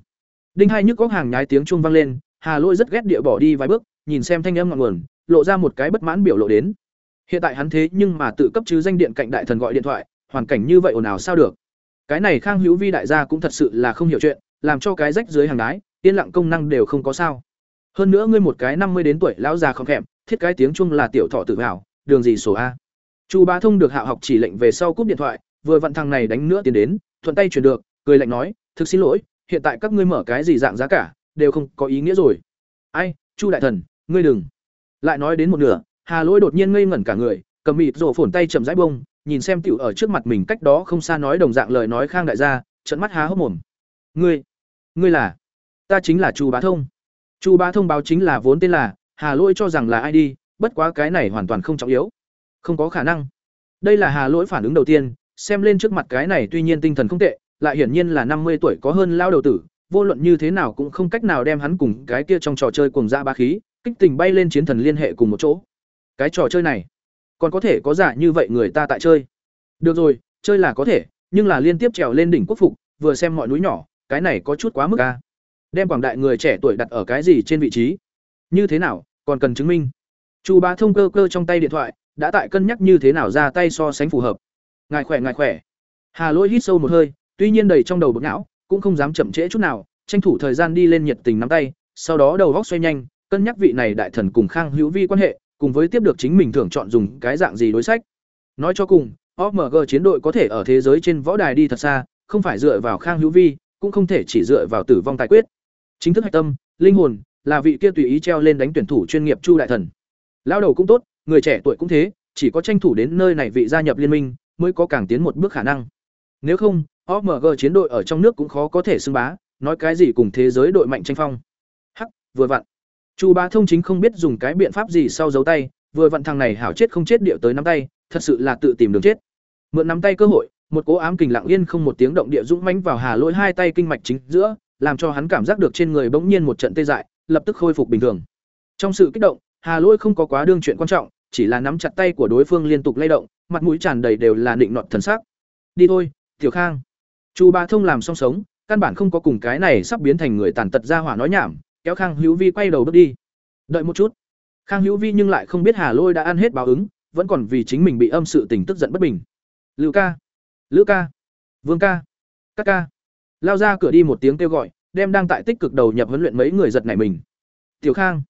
Đinh hai nhức góc hàng nhái tiếng chuông vang lên, Hà Lôi rất ghét địa bỏ đi vài bước, nhìn xem thanh âm ngọn nguồn, lộ ra một cái bất mãn biểu lộ đến. Hiện tại hắn thế nhưng mà tự cấp chứ danh điện cạnh đại thần gọi điện thoại, hoàn cảnh như vậy ồn ào sao được? Cái này Khang Hữu Vi đại gia cũng thật sự là không hiểu chuyện, làm cho cái rách dưới hàng đái, yên lặng công năng đều không có sao. Hơn nữa ngươi một cái năm mươi đến tuổi lão già không thèm, thiết cái tiếng chuông là tiểu thọ tự hào, đường gì sổ a. Chu Bá Thông được hạ học chỉ lệnh về sau cúp điện thoại, vừa vặn thằng này đánh nữa tiến đến, thuận tay chuyển được, cười lạnh nói, "Thực xin lỗi, hiện tại các ngươi mở cái gì dạng giá cả, đều không có ý nghĩa rồi." "Ai, Chu đại thần, ngươi đừng." Lại nói đến một nửa, Hà Lỗi đột nhiên ngây ngẩn cả người, cầm mịt rồ phồn tay chậm rãi bông, nhìn xem tiểu ở trước mặt mình cách đó không xa nói đồng dạng lời nói khang đại gia, trợn mắt há hốc mồm. "Ngươi, ngươi là?" "Ta chính là Chu Bá Thông." Chu Bá Thông báo chính là vốn tên là, Hà Lỗi cho rằng là ai đi, bất quá cái này hoàn toàn không trọng yếu. Không có khả năng. Đây là Hà Lỗi phản ứng đầu tiên, xem lên trước mặt cái này tuy nhiên tinh thần không tệ, lại hiển nhiên là năm mươi tuổi có hơn lao đầu tử, vô luận như thế nào cũng không cách nào đem hắn cùng cái kia trong trò chơi cuồng ra ba khí, kích tình bay lên chiến thần liên hệ cùng một chỗ. Cái trò chơi này, còn có thể có giả như vậy người ta tại chơi. Được rồi, chơi là có thể, nhưng là liên tiếp trèo lên đỉnh quốc phục, vừa xem mọi núi nhỏ, cái này có chút quá mức a. Đem quảng đại người trẻ tuổi đặt ở cái gì trên vị trí? Như thế nào, còn cần chứng minh. Chu Bá Thông cơ cơ trong tay điện thoại, đã tại cân nhắc như thế nào ra tay so sánh phù hợp. Ngài khỏe ngài khỏe. Hà Lỗi hít sâu một hơi, tuy nhiên đầy trong đầu bực não, cũng không dám chậm trễ chút nào, tranh thủ thời gian đi lên nhiệt tình nắm tay, sau đó đầu góc xoay nhanh, cân nhắc vị này đại thần cùng Khang Hữu Vi quan hệ, cùng với tiếp được chính mình thưởng chọn dùng cái dạng gì đối sách. Nói cho cùng, OMG chiến đội có thể ở thế giới trên võ đài đi thật xa, không phải dựa vào Khang Hữu Vi, cũng không thể chỉ dựa vào tử vong tài quyết. Chính thức hạch tâm, linh hồn, là vị kia tùy ý treo lên đánh tuyển thủ chuyên nghiệp Chu đại thần. Lao đầu cũng tốt, người trẻ tuổi cũng thế, chỉ có tranh thủ đến nơi này vị gia nhập liên minh, mới có càng tiến một bước khả năng. Nếu không, OMG chiến đội ở trong nước cũng khó có thể xưng bá, nói cái gì cùng thế giới đội mạnh tranh phong. Hắc, vừa vặn. Chu Bá Thông chính không biết dùng cái biện pháp gì sau giấu tay, vừa vặn thằng này hảo chết không chết điệu tới nắm tay, thật sự là tự tìm đường chết. Mượn nắm tay cơ hội, một cố ám kình lặng yên không một tiếng động địa dũng mãnh vào Hà Lỗi hai tay kinh mạch chính giữa, làm cho hắn cảm giác được trên người bỗng nhiên một trận tê dại, lập tức khôi phục bình thường. Trong sự kích động, Hà Lỗi không có quá đương chuyện quan trọng, chỉ là nắm chặt tay của đối phương liên tục lay động, mặt mũi tràn đầy đều là định nọt thần sắc. "Đi thôi, Tiểu Khang." Chu Ba Thông làm song sống, căn bản không có cùng cái này sắp biến thành người tàn tật ra hỏa nói nhảm, kéo Khang Hữu Vi quay đầu bước đi. Đợi một chút. Khang Hữu Vi nhưng lại không biết Hà Lôi đã ăn hết báo ứng, vẫn còn vì chính mình bị âm sự tình tức giận bất bình. Lữ ca, Lữ ca, Vương ca, Các ca. Lao ra cửa đi một tiếng kêu gọi, đem đang tại tích cực đầu nhập huấn luyện mấy người giật nảy mình. Tiểu Khang,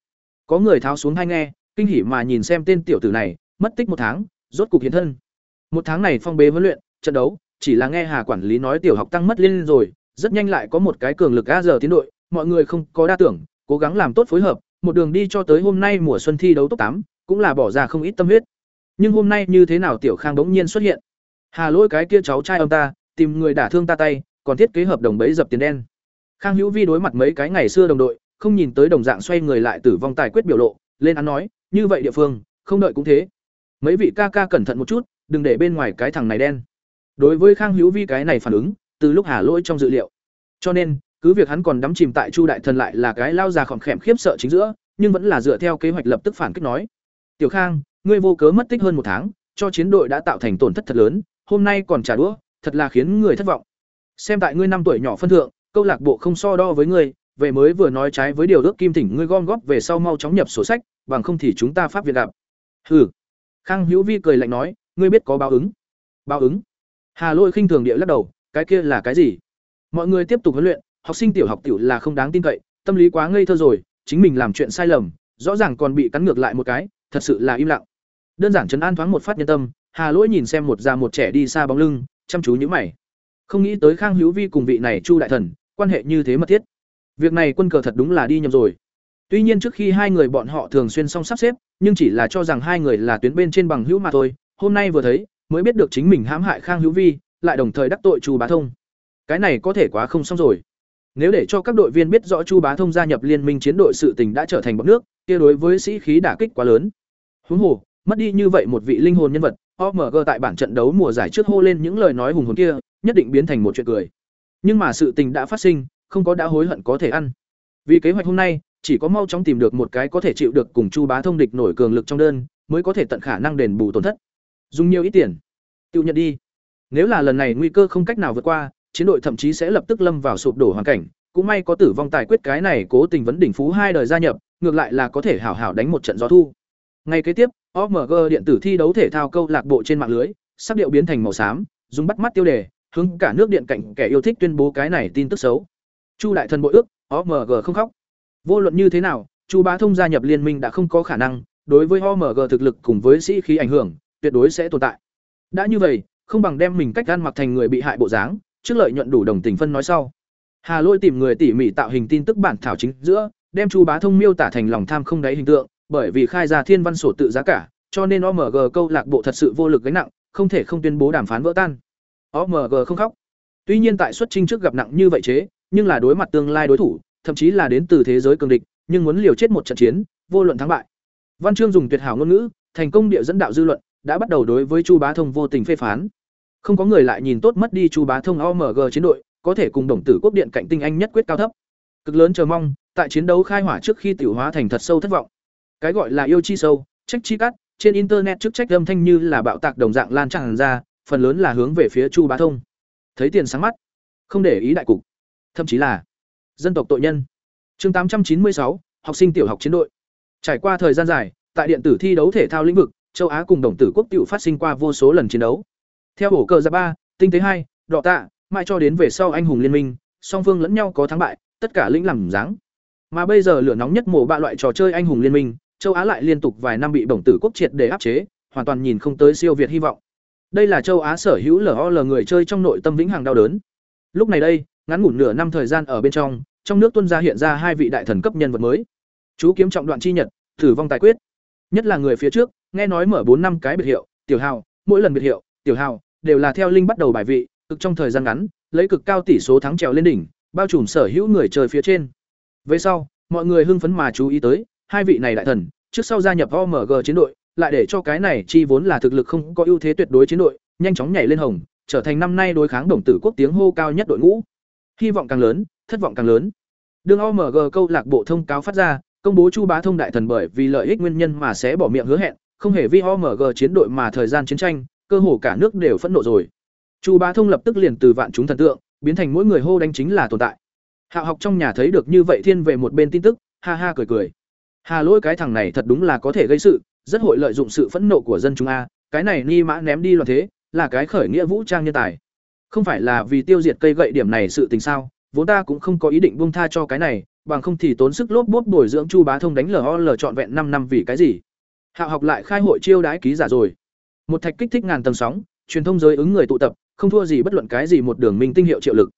có người tháo xuống hay nghe, kinh hỉ mà nhìn xem tên tiểu tử này, mất tích một tháng, rốt cục hiện thân. Một tháng này phong bế huấn luyện, trận đấu, chỉ là nghe Hà quản lý nói tiểu học tăng mất lên rồi, rất nhanh lại có một cái cường lực a giờ tiến đội, mọi người không có đa tưởng, cố gắng làm tốt phối hợp, một đường đi cho tới hôm nay mùa xuân thi đấu top tám, cũng là bỏ ra không ít tâm huyết. Nhưng hôm nay như thế nào tiểu Khang bỗng nhiên xuất hiện? Hà Lỗi cái kia cháu trai ông ta, tìm người đả thương ta tay, còn thiết kế hợp đồng bẫy dập tiền đen. Khang Hữu Vi đối mặt mấy cái ngày xưa đồng đội, không nhìn tới đồng dạng xoay người lại tử vong tài quyết biểu lộ, lên án nói, như vậy địa phương, không đợi cũng thế. Mấy vị ca ca cẩn thận một chút, đừng để bên ngoài cái thằng này đen. Đối với Khang Hữu Vi cái này phản ứng, từ lúc Hà Lỗi trong dự liệu. Cho nên, cứ việc hắn còn đắm chìm tại Chu đại thần lại là cái lao già khỏm khẽm khiếp sợ chính giữa, nhưng vẫn là dựa theo kế hoạch lập tức phản kích nói: "Tiểu Khang, ngươi vô cớ mất tích hơn một tháng, cho chiến đội đã tạo thành tổn thất thật lớn, hôm nay còn trả đũa, thật là khiến người thất vọng. Xem tại ngươi năm tuổi nhỏ phân thượng, câu lạc bộ không so đo với ngươi, về mới vừa nói trái với điều ước kim thỉnh ngươi gom góp về sau mau chóng nhập sổ sách, bằng không thì chúng ta pháp việt gặp." Hừ. Khang Hữu Vi cười lạnh nói, ngươi biết có báo ứng. Báo ứng? Hà Lôi khinh thường địa lắc đầu, cái kia là cái gì? Mọi người tiếp tục huấn luyện, học sinh tiểu học tiểu là không đáng tin cậy, tâm lý quá ngây thơ rồi, chính mình làm chuyện sai lầm, rõ ràng còn bị cắn ngược lại một cái, thật sự là im lặng. Đơn giản trấn an thoáng một phát nhân tâm, Hà Lỗi nhìn xem một già một trẻ đi xa bóng lưng, chăm chú nhíu mày. Không nghĩ tới Khang Hữu Vi cùng vị này Chu đại thần, quan hệ như thế mật thiết. Việc này quân cờ thật đúng là đi nhầm rồi. Tuy nhiên trước khi hai người bọn họ thường xuyên song sắp xếp, nhưng chỉ là cho rằng hai người là tuyến bên trên bằng hữu mà thôi, hôm nay vừa thấy, mới biết được chính mình hãm hại Khang Hữu Vi, lại đồng thời đắc tội Chu Bá Thông. Cái này có thể quá không xong rồi. Nếu để cho các đội viên biết rõ Chu Bá Thông gia nhập liên minh chiến đội sự tình đã trở thành bọt nước, kia đối với sĩ khí đả kích quá lớn. Huống hồ, mất đi như vậy một vị linh hồn nhân vật, OMG tại bản trận đấu mùa giải trước hô lên những lời nói hùng hồn kia, nhất định biến thành một chuyện cười. Nhưng mà sự tình đã phát sinh, không có đã hối hận có thể ăn. Vì kế hoạch hôm nay, chỉ có mau chóng tìm được một cái có thể chịu được cùng Chu Bá Thông địch nổi cường lực trong đơn, mới có thể tận khả năng đền bù tổn thất. Dùng nhiều ít tiền, tiêu nhận đi. Nếu là lần này nguy cơ không cách nào vượt qua, chiến đội thậm chí sẽ lập tức lâm vào sụp đổ hoàn cảnh, cũng may có tử vong tài quyết cái này cố tình vấn đỉnh phú hai đời gia nhập, ngược lại là có thể hảo hảo đánh một trận gió thu. Ngay kế tiếp, OMG điện tử thi đấu thể thao câu lạc bộ trên mạng lưới, sắc điệu biến thành màu xám, dùng bắt mắt tiêu đề, hướng cả nước điện cảnh kẻ yêu thích tuyên bố cái này tin tức xấu. Chu đại thần bội ước, OMG không khóc. Vô luận như thế nào, Chu Bá Thông gia nhập liên minh đã không có khả năng, đối với OMG thực lực cùng với sĩ khí ảnh hưởng, tuyệt đối sẽ tồn tại. Đã như vậy, không bằng đem mình cách ăn mặc thành người bị hại bộ dáng, trước lợi nhuận đủ đồng tình phân nói sau. Hà Lôi tìm người tỉ mỉ tạo hình tin tức bản thảo chính giữa, đem Chu Bá Thông miêu tả thành lòng tham không đáy hình tượng, bởi vì khai ra thiên văn sổ tự giá cả, cho nên OMG câu lạc bộ thật sự vô lực gánh nặng, không thể không tuyên bố đàm phán vỡ tan. OMG không khóc. Tuy nhiên tại xuất trình trước gặp nặng như vậy chế, nhưng là đối mặt tương lai đối thủ, thậm chí là đến từ thế giới cường địch, nhưng muốn liều chết một trận chiến, vô luận thắng bại. Văn Chương dùng tuyệt hảo ngôn ngữ, thành công địa dẫn đạo dư luận, đã bắt đầu đối với Chu Bá Thông vô tình phê phán. Không có người lại nhìn tốt mất đi Chu Bá Thông OMG chiến đội, có thể cùng đồng tử quốc điện cạnh tinh anh nhất quyết cao thấp. Cực lớn chờ mong, tại chiến đấu khai hỏa trước khi tiểu hóa thành thật sâu thất vọng. Cái gọi là yêu chi sâu, trách chi cắt, trên internet trước trách âm thanh như là bạo tạc đồng dạng lan tràn ra, phần lớn là hướng về phía Chu Bá Thông. Thấy tiền sáng mắt, không để ý đại cục, thậm chí là dân tộc tội nhân. Chương tám trăm chín mươi sáu, học sinh tiểu học chiến đội. Trải qua thời gian dài, tại điện tử thi đấu thể thao lĩnh vực, châu Á cùng đồng tử quốc tiểu phát sinh qua vô số lần chiến đấu. Theo bổ cờ ra ba, tinh tế hai, đỏ tạ, mãi cho đến về sau anh hùng liên minh, song phương lẫn nhau có thắng bại, tất cả lĩnh lẳng dáng. Mà bây giờ lửa nóng nhất mổ bạ loại trò chơi anh hùng liên minh, châu Á lại liên tục vài năm bị đồng tử quốc triệt để áp chế, hoàn toàn nhìn không tới siêu việt hy vọng. Đây là châu Á sở hữu LOL người chơi trong nội tâm vĩnh hằng đau đớn. Lúc này đây, ngắn ngủn nửa năm thời gian ở bên trong, trong nước tuân ra hiện ra hai vị đại thần cấp nhân vật mới. Chú kiếm trọng đoạn chi nhật, thử vong tài quyết. Nhất là người phía trước, nghe nói mở bốn năm cái biệt hiệu, tiểu hào, mỗi lần biệt hiệu, tiểu hào đều là theo linh bắt đầu bài vị, cực trong thời gian ngắn, lấy cực cao tỷ số thắng trèo lên đỉnh, bao trùm sở hữu người chơi phía trên. Về sau, mọi người hưng phấn mà chú ý tới, hai vị này đại thần, trước sau gia nhập OMG chiến đội, lại để cho cái này chi vốn là thực lực không có ưu thế tuyệt đối chiến đội, nhanh chóng nhảy lên hồng, trở thành năm nay đối kháng đồng tử quốc tiếng hô cao nhất đội ngũ. Hy vọng càng lớn, thất vọng càng lớn. Đường OMG câu lạc bộ thông cáo phát ra, công bố Chu Bá Thông đại thần bởi vì lợi ích nguyên nhân mà sẽ bỏ miệng hứa hẹn, không hề vi OMG chiến đội mà thời gian chiến tranh, cơ hồ cả nước đều phẫn nộ rồi. Chu Bá Thông lập tức liền từ vạn chúng thần tượng, biến thành mỗi người hô đánh chính là tồn tại. Hạo học trong nhà thấy được như vậy thiên về một bên tin tức, ha ha cười cười. Hà Lỗi cái thằng này thật đúng là có thể gây sự, rất hội lợi dụng sự phẫn nộ của dân chúng a, cái này ni mã ném đi loạn thế, là cái khởi nghĩa vũ trang nhân tài. Không phải là vì tiêu diệt cây gậy điểm này sự tình sao, vốn ta cũng không có ý định buông tha cho cái này, bằng không thì tốn sức lốp bốt bồi dưỡng Chu Bá Thông đánh lờ lờ trọn vẹn năm năm vì cái gì? Hạo học lại khai hội chiêu đãi ký giả rồi. Một thạch kích thích ngàn tầng sóng, truyền thông giới ứng người tụ tập, không thua gì bất luận cái gì một đường minh tinh hiệu triệu lực.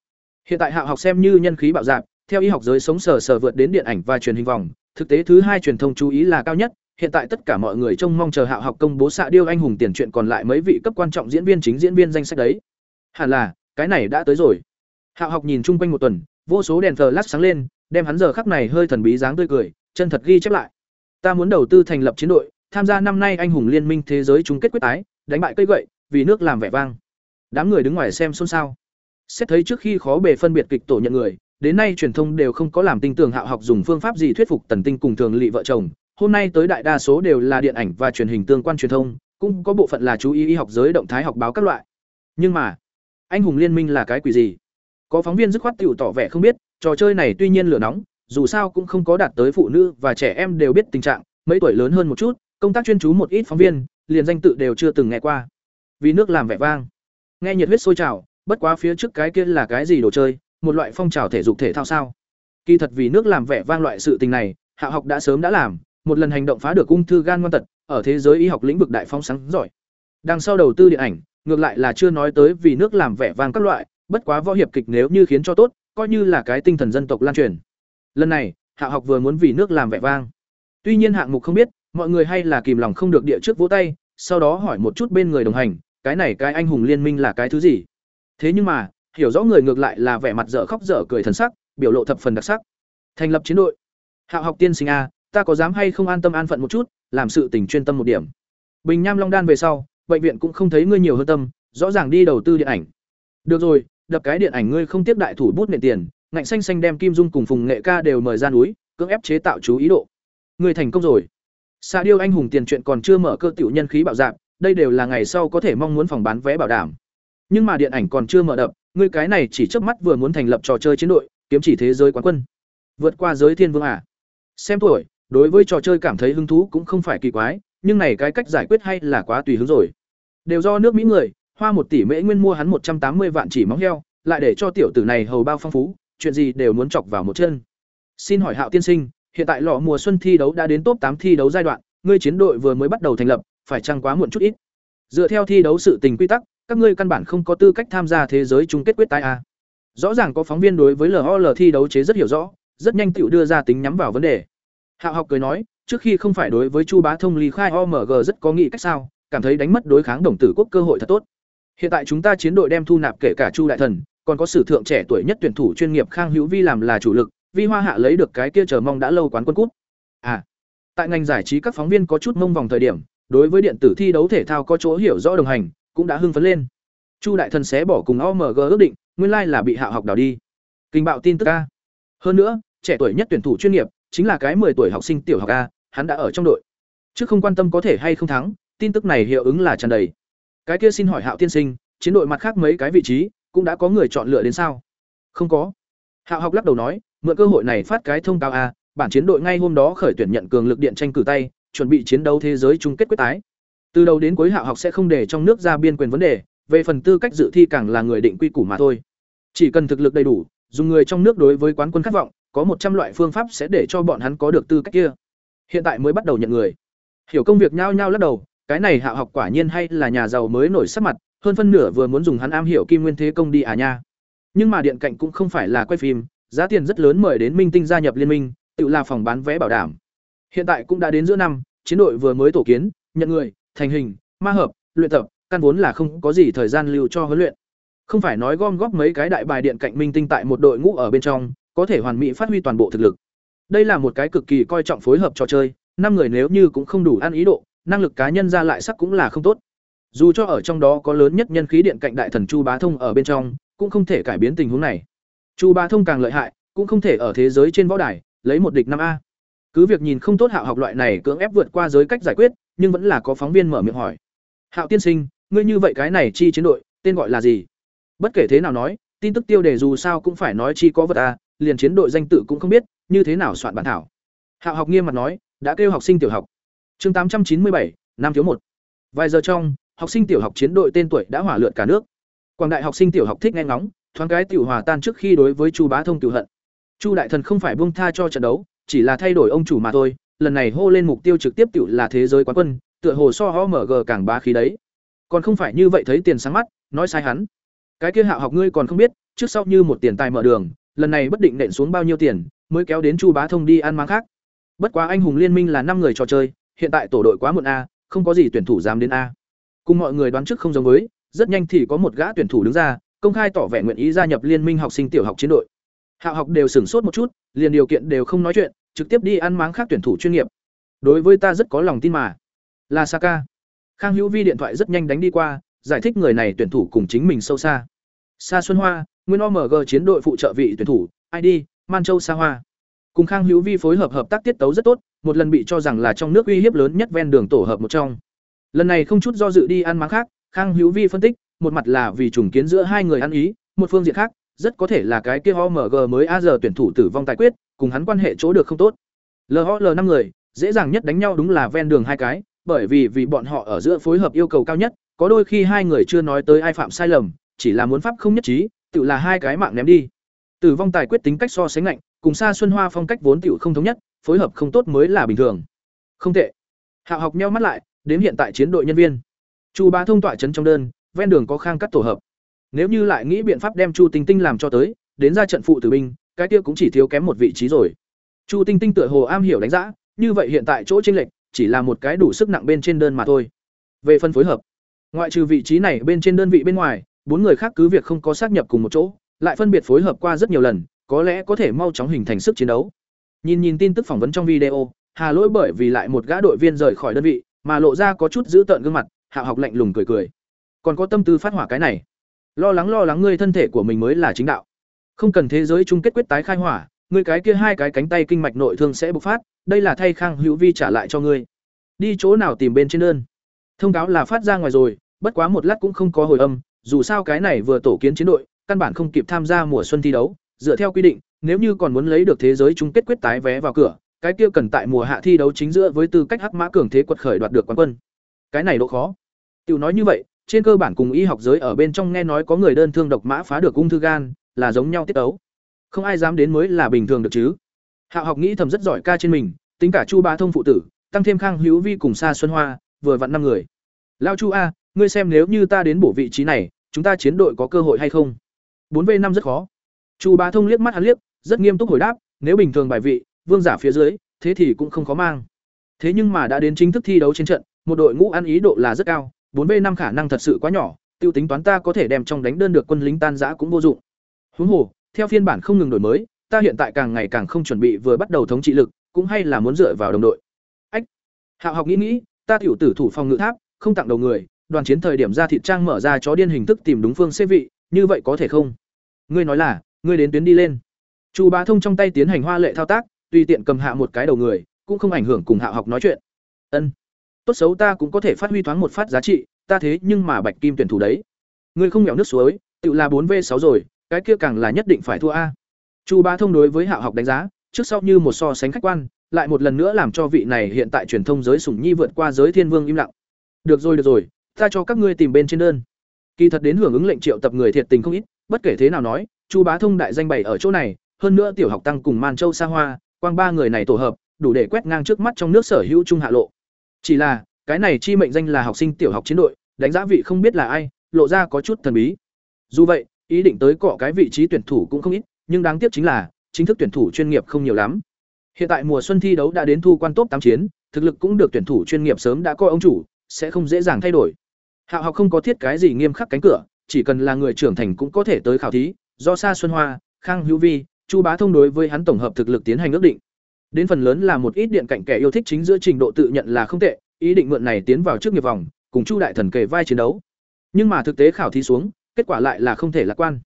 Hiện tại Hạo học xem như nhân khí bạo dạn, theo y học giới sống sờ sờ vượt đến điện ảnh và truyền hình vòng, thực tế thứ hai truyền thông chú ý là cao nhất, hiện tại tất cả mọi người trông mong chờ Hạo học công bố xạ điêu anh hùng tiền truyện còn lại mấy vị cấp quan trọng diễn viên chính diễn viên danh sách đấy. Hẳn là, cái này đã tới rồi. Hạo học nhìn chung quanh một tuần, vô số đèn lát sáng lên, đem hắn giờ khắc này hơi thần bí dáng tươi cười, chân thật ghi chép lại. Ta muốn đầu tư thành lập chiến đội, tham gia năm nay anh hùng liên minh thế giới chung kết quyết tái, đánh bại cây gậy, vì nước làm vẻ vang. Đám người đứng ngoài xem xôn xao. Xét thấy trước khi khó bề phân biệt kịch tổ nhận người, đến nay truyền thông đều không có làm tin tưởng Hạo học dùng phương pháp gì thuyết phục Tần Tinh cùng Thường lị vợ chồng, hôm nay tới đại đa số đều là điện ảnh và truyền hình tương quan truyền thông, cũng có bộ phận là chú ý y học giới động thái học báo các loại. Nhưng mà, anh hùng liên minh là cái quỷ gì? Có phóng viên dứt khoát tiểu tỏ vẻ không biết, trò chơi này tuy nhiên lửa nóng, dù sao cũng không có đạt tới phụ nữ và trẻ em đều biết tình trạng, mấy tuổi lớn hơn một chút, công tác chuyên chú một ít phóng viên, liền danh tự đều chưa từng nghe qua. Vì nước làm vẻ vang. Nghe nhiệt huyết sôi trào, bất quá phía trước cái kia là cái gì đồ chơi, một loại phong trào thể dục thể thao sao? Kỳ thật vì nước làm vẻ vang loại sự tình này, Hạ học đã sớm đã làm, một lần hành động phá được ung thư gan ngoan tật, ở thế giới y học lĩnh vực đại phong sáng giỏi. Đằng sau đầu tư điện ảnh, ngược lại là chưa nói tới vì nước làm vẻ vang các loại, bất quá võ hiệp kịch nếu như khiến cho tốt, coi như là cái tinh thần dân tộc lan truyền. Lần này, Hạ học vừa muốn vì nước làm vẻ vang. Tuy nhiên hạng mục không biết, mọi người hay là kìm lòng không được địa trước vỗ tay, sau đó hỏi một chút bên người đồng hành, cái này cái anh hùng liên minh là cái thứ gì? Thế nhưng mà, hiểu rõ người ngược lại là vẻ mặt dở khóc dở cười thần sắc, biểu lộ thập phần đặc sắc. Thành lập chiến đội. Hạo học tiên sinh a, ta có dám hay không an tâm an phận một chút, làm sự tình chuyên tâm một điểm. Bình Nham Long đan về sau, bệnh viện cũng không thấy ngươi nhiều hơn tâm, rõ ràng đi đầu tư điện ảnh. Được rồi, đập cái điện ảnh ngươi không tiếp đại thủ bút nện tiền, ngạnh xanh xanh đem Kim Dung cùng Phùng Nghệ Ca đều mời ra núi, cưỡng ép chế tạo chú ý độ. Ngươi thành công rồi. Sa điêu anh hùng tiền chuyện còn chưa mở cơ tiểu nhân khí bạo dạng, đây đều là ngày sau có thể mong muốn phòng bán vé bảo đảm. Nhưng mà điện ảnh còn chưa mở đập, ngươi cái này chỉ chớp mắt vừa muốn thành lập trò chơi chiến đội, kiếm chỉ thế giới quán quân. Vượt qua giới thiên vương à? Xem tuổi, đối với trò chơi cảm thấy hứng thú cũng không phải kỳ quái, nhưng này cái cách giải quyết hay là quá tùy hứng rồi. Đều do nước Mỹ người, hoa một tỷ mễ nguyên mua hắn một trăm tám mươi vạn chỉ móng heo, lại để cho tiểu tử này hầu bao phong phú, chuyện gì đều muốn chọc vào một chân. Xin hỏi Hạo tiên sinh, hiện tại lọ mùa xuân thi đấu đã đến top tám thi đấu giai đoạn, ngươi chiến đội vừa mới bắt đầu thành lập, phải chăng quá muộn chút ít. Dựa theo thi đấu sự tình quy tắc, các ngươi căn bản không có tư cách tham gia thế giới chung kết quyết tái a. Rõ ràng có phóng viên đối với LOL thi đấu chế rất hiểu rõ, rất nhanh tiểu đưa ra tính nhắm vào vấn đề. Hạo học cười nói, trước khi không phải đối với Chu Bá Thông ly khai OMG rất có nghĩ cách sao, cảm thấy đánh mất đối kháng đồng tử quốc cơ hội thật tốt. Hiện tại chúng ta chiến đội đem thu nạp kể cả Chu đại thần, còn có sử thượng trẻ tuổi nhất tuyển thủ chuyên nghiệp Khang Hữu Vi làm là chủ lực, Vi Hoa Hạ lấy được cái kia chờ mong đã lâu quán quân cút. À, tại ngành giải trí các phóng viên có chút mông vòng thời điểm, đối với điện tử thi đấu thể thao có chỗ hiểu rõ đồng hành, cũng đã hưng phấn lên. Chu đại thần xé bỏ cùng OMG ước định, nguyên lai là bị Hạ học đào đi. Kinh bạo tin tức a. Hơn nữa, trẻ tuổi nhất tuyển thủ chuyên nghiệp chính là cái 10 tuổi học sinh tiểu học a, hắn đã ở trong đội. Chứ không quan tâm có thể hay không thắng, tin tức này hiệu ứng là tràn đầy. Cái kia xin hỏi Hạo tiên sinh, chiến đội mặt khác mấy cái vị trí cũng đã có người chọn lựa đến sao? Không có. Hạo học lắc đầu nói, mượn cơ hội này phát cái thông cáo a, bản chiến đội ngay hôm đó khởi tuyển nhận cường lực điện tranh cử tay, chuẩn bị chiến đấu thế giới chung kết quyết tái. Từ đầu đến cuối Hạo học sẽ không để trong nước ra biên quyền vấn đề, về phần tư cách dự thi càng là người định quy củ mà thôi. Chỉ cần thực lực đầy đủ, dùng người trong nước đối với quán quân khát vọng, có một trăm loại phương pháp sẽ để cho bọn hắn có được tư cách kia. Hiện tại mới bắt đầu nhận người. Hiểu công việc nhao nhao lắc đầu, cái này Hạo học quả nhiên hay là nhà giàu mới nổi sắc mặt, hơn phân nửa vừa muốn dùng hắn am hiểu kim nguyên thế công đi à nha. Nhưng mà điện cạnh cũng không phải là quay phim, giá tiền rất lớn mời đến Minh Tinh gia nhập liên minh, tự là phòng bán vé bảo đảm. Hiện tại cũng đã đến giữa năm, chiến đội vừa mới tổ kiến, nhận người, thành hình, ma hợp, luyện tập, căn vốn là không có gì thời gian lưu cho huấn luyện. Không phải nói gom góp mấy cái đại bài điện cạnh minh tinh tại một đội ngũ ở bên trong, có thể hoàn mỹ phát huy toàn bộ thực lực. Đây là một cái cực kỳ coi trọng phối hợp trò chơi, năm người nếu như cũng không đủ ăn ý độ, năng lực cá nhân ra lại sắc cũng là không tốt. Dù cho ở trong đó có lớn nhất nhân khí điện cạnh đại thần Chu Bá Thông ở bên trong, cũng không thể cải biến tình huống này. Chu Bá Thông càng lợi hại, cũng không thể ở thế giới trên võ đài lấy một địch năm a. Cứ việc nhìn không tốt Hạo học loại này cưỡng ép vượt qua giới cách giải quyết, nhưng vẫn là có phóng viên mở miệng hỏi. "Hạo tiên sinh, ngươi như vậy cái này chi chiến đội, tên gọi là gì?" Bất kể thế nào nói, tin tức tiêu đề dù sao cũng phải nói chi có vật a, liền chiến đội danh tự cũng không biết, như thế nào soạn bản thảo. Hạo học nghiêm mặt nói, đã kêu học sinh tiểu học. Chương tám trăm chín mươi bảy, năm thiếu một. Vài giờ trong, học sinh tiểu học chiến đội tên tuổi đã hỏa lượn cả nước. Quảng đại học sinh tiểu học thích nghe ngóng, thoáng cái tiểu hòa tan trước khi đối với Chu Bá Thông tiểu hận. Chu đại thần không phải buông tha cho trận đấu, chỉ là thay đổi ông chủ mà thôi, lần này hô lên mục tiêu trực tiếp tiểu là thế giới quán quân, tựa hồ so HMG càng bá khí đấy. Còn không phải như vậy thấy tiền sáng mắt, nói sai hắn. Cái kia Hạo học ngươi còn không biết, trước sau như một tiền tài mở đường, lần này bất định nện xuống bao nhiêu tiền, mới kéo đến Chu Bá Thông đi ăn mang khác. Bất quá anh hùng liên minh là năm người trò chơi, hiện tại tổ đội quá muộn a, không có gì tuyển thủ dám đến a. Cùng mọi người đoán trước không giống với, rất nhanh thì có một gã tuyển thủ đứng ra, công khai tỏ vẻ nguyện ý gia nhập liên minh học sinh tiểu học chiến đội. Hạo học đều sửng sốt một chút, liền điều kiện đều không nói chuyện, trực tiếp đi ăn máng khác tuyển thủ chuyên nghiệp. Đối với ta rất có lòng tin mà. Là Saka. Khang Hữu Vi điện thoại rất nhanh đánh đi qua, giải thích người này tuyển thủ cùng chính mình sâu xa. Sa Xuân Hoa, nguyên OMG chiến đội phụ trợ vị tuyển thủ, ID, Man Châu Sa Hoa. Cùng Khang Hữu Vi phối hợp hợp tác tiết tấu rất tốt, một lần bị cho rằng là trong nước uy hiếp lớn nhất ven đường tổ hợp một trong. Lần này không chút do dự đi ăn máng khác, Khang Hữu Vi phân tích, một mặt là vì trùng kiến giữa hai người ăn ý, một phương diện khác, rất có thể là cái kia OMG mới Az tuyển thủ tử vong tài quyết, cùng hắn quan hệ chỗ được không tốt. LOL năm người, dễ dàng nhất đánh nhau đúng là ven đường hai cái, bởi vì vì bọn họ ở giữa phối hợp yêu cầu cao nhất, có đôi khi hai người chưa nói tới ai phạm sai lầm, chỉ là muốn pháp không nhất trí, tự là hai cái mạng ném đi. Tử vong tài quyết tính cách so sánh lạnh, cùng xa Xuân Hoa phong cách vốn tiểu không thống nhất, phối hợp không tốt mới là bình thường. Không tệ. Hạo học nheo mắt lại, đến hiện tại chiến đội nhân viên. Chu Bá thông tọa trấn trong đơn, ven đường có khang cắt tổ hợp. Nếu như lại nghĩ biện pháp đem Chu Tinh Tinh làm cho tới, đến ra trận phụ tử binh, cái kia cũng chỉ thiếu kém một vị trí rồi. Chu Tinh Tinh tựa hồ am hiểu đánh giá, như vậy hiện tại chỗ chênh lệch chỉ là một cái đủ sức nặng bên trên đơn mà thôi. Về phân phối hợp, ngoại trừ vị trí này bên trên đơn vị bên ngoài, bốn người khác cứ việc không có xác nhập cùng một chỗ, lại phân biệt phối hợp qua rất nhiều lần, có lẽ có thể mau chóng hình thành sức chiến đấu. Nhìn nhìn tin tức phỏng vấn trong video, Hà Lỗi bởi vì lại một gã đội viên rời khỏi đơn vị, mà lộ ra có chút giữ tợn gương mặt, Hạ học lạnh lùng cười cười. Còn có tâm tư phát hỏa cái này, lo lắng lo lắng ngươi thân thể của mình mới là chính đạo. Không cần thế giới chung kết quyết tái khai hỏa, ngươi cái kia hai cái cánh tay kinh mạch nội thương sẽ bộc phát, đây là thay Khang Hữu Vi trả lại cho ngươi. Đi chỗ nào tìm bên trên đơn. Thông cáo là phát ra ngoài rồi, bất quá một lát cũng không có hồi âm, dù sao cái này vừa tổ kiến chiến đội, căn bản không kịp tham gia mùa xuân thi đấu, dựa theo quy định, nếu như còn muốn lấy được thế giới chung kết quyết tái vé vào cửa, cái kia cần tại mùa hạ thi đấu chính giữa với tư cách hắc mã cường thế quật khởi đoạt được quán quân. Cái này độ khó. Tiểu nói như vậy, trên cơ bản cùng y học giới ở bên trong nghe nói có người đơn thương độc mã phá được ung thư gan, là giống nhau tiết tấu. Không ai dám đến mới là bình thường được chứ. hạ học nghĩ thầm rất giỏi ca trên mình, tính cả Chu Bá Thông phụ tử, tăng thêm Khang Hữu Vi cùng Sa Xuân Hoa, vừa vặn năm người. Lao Chu a, ngươi xem nếu như ta đến bổ vị trí này, chúng ta chiến đội có cơ hội hay không? Bốn v năm rất khó. Chu Bá Thông liếc mắt hắn liếc, rất nghiêm túc hồi đáp, nếu bình thường bài vị, vương giả phía dưới, thế thì cũng không khó mang. Thế nhưng mà đã đến chính thức thi đấu trên trận, một đội ngũ ăn ý độ là rất cao, bốn v năm khả năng thật sự quá nhỏ, tiêu tính toán ta có thể đem trong đánh đơn được quân lính tan rã cũng vô dụng. Huống hồ, theo phiên bản không ngừng đổi mới, ta hiện tại càng ngày càng không chuẩn bị vừa bắt đầu thống trị lực, cũng hay là muốn dựa vào đồng đội. Ách. Hạo học nghĩ nghĩ, ta tiểu tử thủ phòng ngự tháp, không tặng đầu người, đoàn chiến thời điểm ra thị trang mở ra chó điên hình thức tìm đúng phương xếp vị, như vậy có thể không? Ngươi nói là, ngươi đến tuyến đi lên. Chu Bá Thông trong tay tiến hành hoa lệ thao tác, tùy tiện cầm hạ một cái đầu người, cũng không ảnh hưởng cùng Hạo học nói chuyện. Ân, tốt xấu ta cũng có thể phát huy thoáng một phát giá trị, ta thế nhưng mà Bạch Kim tuyển thủ đấy. Ngươi không mèo nước suối, tự là bốn v sáu rồi, cái kia càng là nhất định phải thua a. Chu Bá Thông đối với Hạo học đánh giá, trước sau như một so sánh khách quan, lại một lần nữa làm cho vị này hiện tại truyền thông giới sủng nhi vượt qua giới thiên vương im lặng. Được rồi được rồi, ta cho các ngươi tìm bên trên đơn. Kỳ thật đến hưởng ứng lệnh triệu tập người thiệt tình không ít, bất kể thế nào nói, Chu Bá Thông đại danh bày ở chỗ này, hơn nữa tiểu học tăng cùng Man Châu Sa Hoa, quang ba người này tổ hợp, đủ để quét ngang trước mắt trong nước sở hữu trung hạ lộ. Chỉ là, cái này chi mệnh danh là học sinh tiểu học chiến đội, đánh giá vị không biết là ai, lộ ra có chút thần bí. Dù vậy, ý định tới cọ cái vị trí tuyển thủ cũng không ít, nhưng đáng tiếc chính là, chính thức tuyển thủ chuyên nghiệp không nhiều lắm. Hiện tại mùa xuân thi đấu đã đến thu quan top tám chiến, thực lực cũng được tuyển thủ chuyên nghiệp sớm đã coi ông chủ, sẽ không dễ dàng thay đổi. Hạo học không có thiết cái gì nghiêm khắc cánh cửa, chỉ cần là người trưởng thành cũng có thể tới khảo thí, do Sa Xuân Hoa, Khang Hữu Vi, Chu Bá Thông đối với hắn tổng hợp thực lực tiến hành ước định. Đến phần lớn là một ít điện cạnh kẻ yêu thích chính giữa trình độ tự nhận là không tệ, ý định mượn này tiến vào trước nghiệp vòng, cùng Chu đại thần kề vai chiến đấu. Nhưng mà thực tế khảo thí xuống, kết quả lại là không thể lạc quan.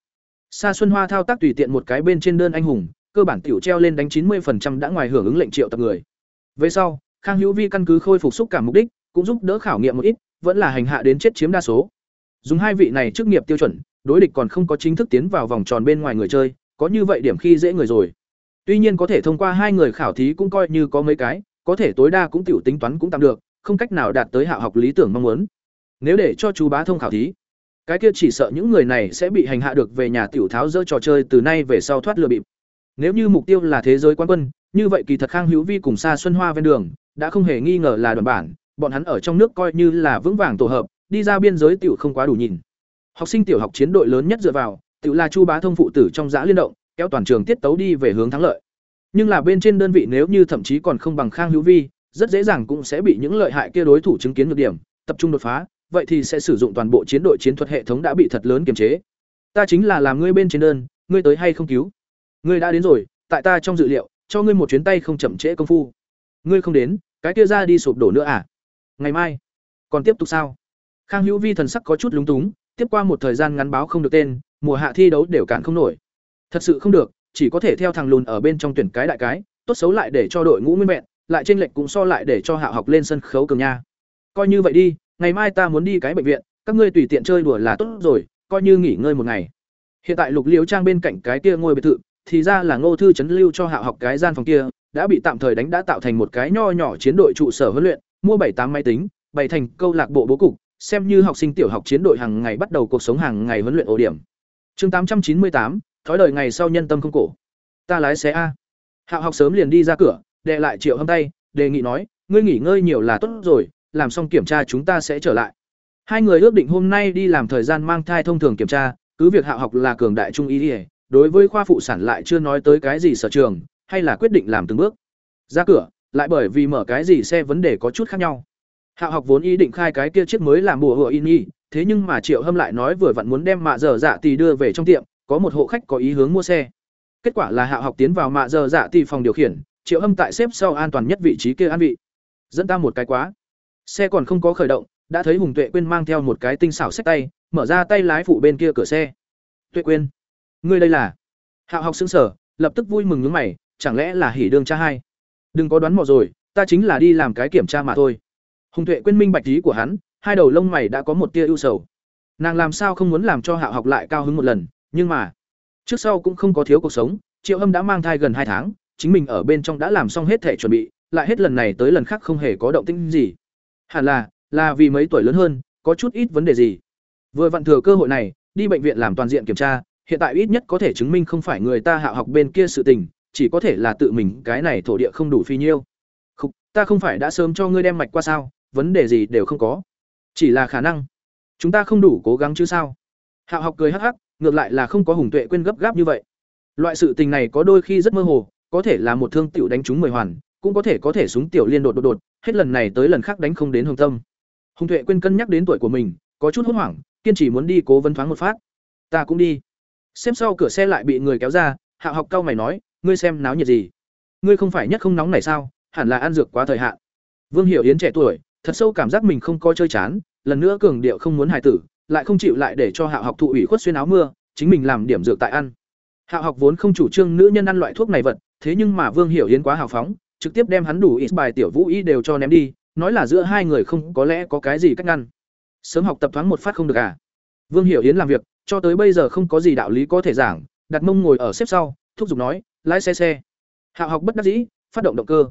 Sa Xuân Hoa thao tác tùy tiện một cái bên trên đơn anh hùng, cơ bản tiểu treo lên đánh 90% đã ngoài hưởng ứng lệnh triệu tập người. Về sau, Khang Hữu Vi căn cứ khôi phục xúc cảm mục đích, cũng giúp đỡ khảo nghiệm một ít, vẫn là hành hạ đến chết chiếm đa số. Dùng hai vị này chức nghiệp tiêu chuẩn, đối địch còn không có chính thức tiến vào vòng tròn bên ngoài người chơi, có như vậy điểm khi dễ người rồi. Tuy nhiên có thể thông qua hai người khảo thí cũng coi như có mấy cái, có thể tối đa cũng tiểu tính toán cũng tạm được, không cách nào đạt tới hạ học lý tưởng mong muốn. Nếu để cho chú bá thông khảo thí, cái kia chỉ sợ những người này sẽ bị hành hạ được về nhà tiểu tháo dỡ trò chơi từ nay về sau thoát lừa bịp. Nếu như mục tiêu là thế giới quan quân, như vậy kỳ thật Khang Hữu Vi cùng Sa Xuân Hoa ven đường, đã không hề nghi ngờ là đoàn bản, bọn hắn ở trong nước coi như là vững vàng tổ hợp, đi ra biên giới tiểu không quá đủ nhìn. Học sinh tiểu học chiến đội lớn nhất dựa vào, tiểu là Chu Bá Thông phụ tử trong giã liên động, kéo toàn trường tiết tấu đi về hướng thắng lợi. Nhưng là bên trên đơn vị nếu như thậm chí còn không bằng Khang Hữu Vi, rất dễ dàng cũng sẽ bị những lợi hại kia đối thủ chứng kiến nhược điểm, tập trung đột phá, vậy thì sẽ sử dụng toàn bộ chiến đội chiến thuật hệ thống đã bị thật lớn kiềm chế. Ta chính là làm ngươi bên trên đơn, ngươi tới hay không cứu? Ngươi đã đến rồi, tại ta trong dự liệu, cho ngươi một chuyến tay không chậm trễ công phu. Ngươi không đến, cái kia ra đi sụp đổ nữa à? Ngày mai, còn tiếp tục sao? Khang Hữu Vi thần sắc có chút lúng túng, tiếp qua một thời gian ngắn báo không được tên, mùa hạ thi đấu đều cản không nổi. Thật sự không được, chỉ có thể theo thằng lùn ở bên trong tuyển cái đại cái, tốt xấu lại để cho đội ngũ nguyên vẹn, lại trên lệch cũng so lại để cho Hạ học lên sân khấu cường nha. Coi như vậy đi, ngày mai ta muốn đi cái bệnh viện, các ngươi tùy tiện chơi đùa là tốt rồi, coi như nghỉ ngơi một ngày. Hiện tại Lục Liễu Trang bên cạnh cái kia ngôi biệt thự, thì ra là Ngô thư trấn lưu cho Hạ học cái gian phòng kia, đã bị tạm thời đánh đã tạo thành một cái nho nhỏ chiến đội trụ sở huấn luyện, mua bảy tám máy tính, bày thành câu lạc bộ bố cục, xem như học sinh tiểu học chiến đội hàng ngày bắt đầu cuộc sống hàng ngày huấn luyện ổ điểm. Chương tám trăm chín mươi tám, thói đời ngày sau nhân tâm không cổ. Ta lái xe a. Hạo học sớm liền đi ra cửa, đệ lại Triệu Hâm tay, đề nghị nói, ngươi nghỉ ngơi nhiều là tốt rồi, làm xong kiểm tra chúng ta sẽ trở lại. Hai người ước định hôm nay đi làm thời gian mang thai thông thường kiểm tra, cứ việc Hạo học là cường đại trung ý ỉa đối với khoa phụ sản lại chưa nói tới cái gì sở trường, hay là quyết định làm từng bước. Ra cửa, lại bởi vì mở cái gì xe vấn đề có chút khác nhau. Hạo học vốn ý định khai cái kia chiếc mới làm bùa hựa in y, thế nhưng mà Triệu Hâm lại nói vừa vặn muốn đem mạ dở dạ tì đưa về trong tiệm, có một hộ khách có ý hướng mua xe. Kết quả là Hạo học tiến vào mạ giờ dạ tỷ phòng điều khiển, Triệu Hâm tại xếp sau an toàn nhất vị trí kia an vị. Dẫn ta một cái quá. Xe còn không có khởi động, đã thấy Hùng Tuệ quên mang theo một cái tinh xảo sách tay, mở ra tay lái phụ bên kia cửa xe. Tuệ quên, ngươi đây là? Hạo học sững sờ, lập tức vui mừng nhướng mày, chẳng lẽ là hỉ đương cha hai? Đừng có đoán mò rồi, ta chính là đi làm cái kiểm tra mà thôi. Hùng Tuệ quên minh bạch ý của hắn, hai đầu lông mày đã có một tia ưu sầu. Nàng làm sao không muốn làm cho Hạo học lại cao hứng một lần, nhưng mà, trước sau cũng không có thiếu cuộc sống, Triệu Hâm đã mang thai gần hai tháng, chính mình ở bên trong đã làm xong hết thể chuẩn bị, lại hết lần này tới lần khác không hề có động tĩnh gì. Hẳn là, là vì mấy tuổi lớn hơn, có chút ít vấn đề gì. Vừa vặn thừa cơ hội này, đi bệnh viện làm toàn diện kiểm tra, hiện tại ít nhất có thể chứng minh không phải người ta hạ học bên kia sự tình, chỉ có thể là tự mình cái này thổ địa không đủ phi nhiêu. Không, ta không phải đã sớm cho ngươi đem mạch qua sao, vấn đề gì đều không có chỉ là khả năng chúng ta không đủ cố gắng chứ sao hạ học cười hắc hắc ngược lại là không có hùng tuệ quên gấp gáp như vậy. Loại sự tình này có đôi khi rất mơ hồ, có thể là một thương tiểu đánh trúng mười hoàn, cũng có thể có thể súng tiểu liên đột đột đột, hết lần này tới lần khác đánh không đến hồng tâm. Hùng tuệ quên cân nhắc đến tuổi của mình, có chút hốt hoảng, kiên trì muốn đi cố vấn thoáng một phát. Ta cũng đi. Xem sau cửa xe lại bị người kéo ra, hạ học cao mày nói, ngươi xem náo nhiệt gì? Ngươi không phải nhất không nóng này sao? Hẳn là ăn dược quá thời hạn. Vương hiểu yến trẻ tuổi, thật sâu cảm giác mình không có chơi chán, lần nữa cường điệu không muốn hài tử lại không chịu lại để cho hạo học thụ ủy khuất xuyên áo mưa, chính mình làm điểm dược tại ăn. Hạo học vốn không chủ trương nữ nhân ăn loại thuốc này vật, thế nhưng mà vương hiểu yến quá hào phóng, trực tiếp đem hắn đủ ít bài tiểu vũ y đều cho ném đi, nói là giữa hai người không có lẽ có cái gì cách ngăn. Sớm học tập thoáng một phát không được à? Vương hiểu yến làm việc, cho tới bây giờ không có gì đạo lý có thể giảng, đặt mông ngồi ở xếp sau, thúc giục nói, lái xe xe. Hạ học bất đắc dĩ, phát động động cơ.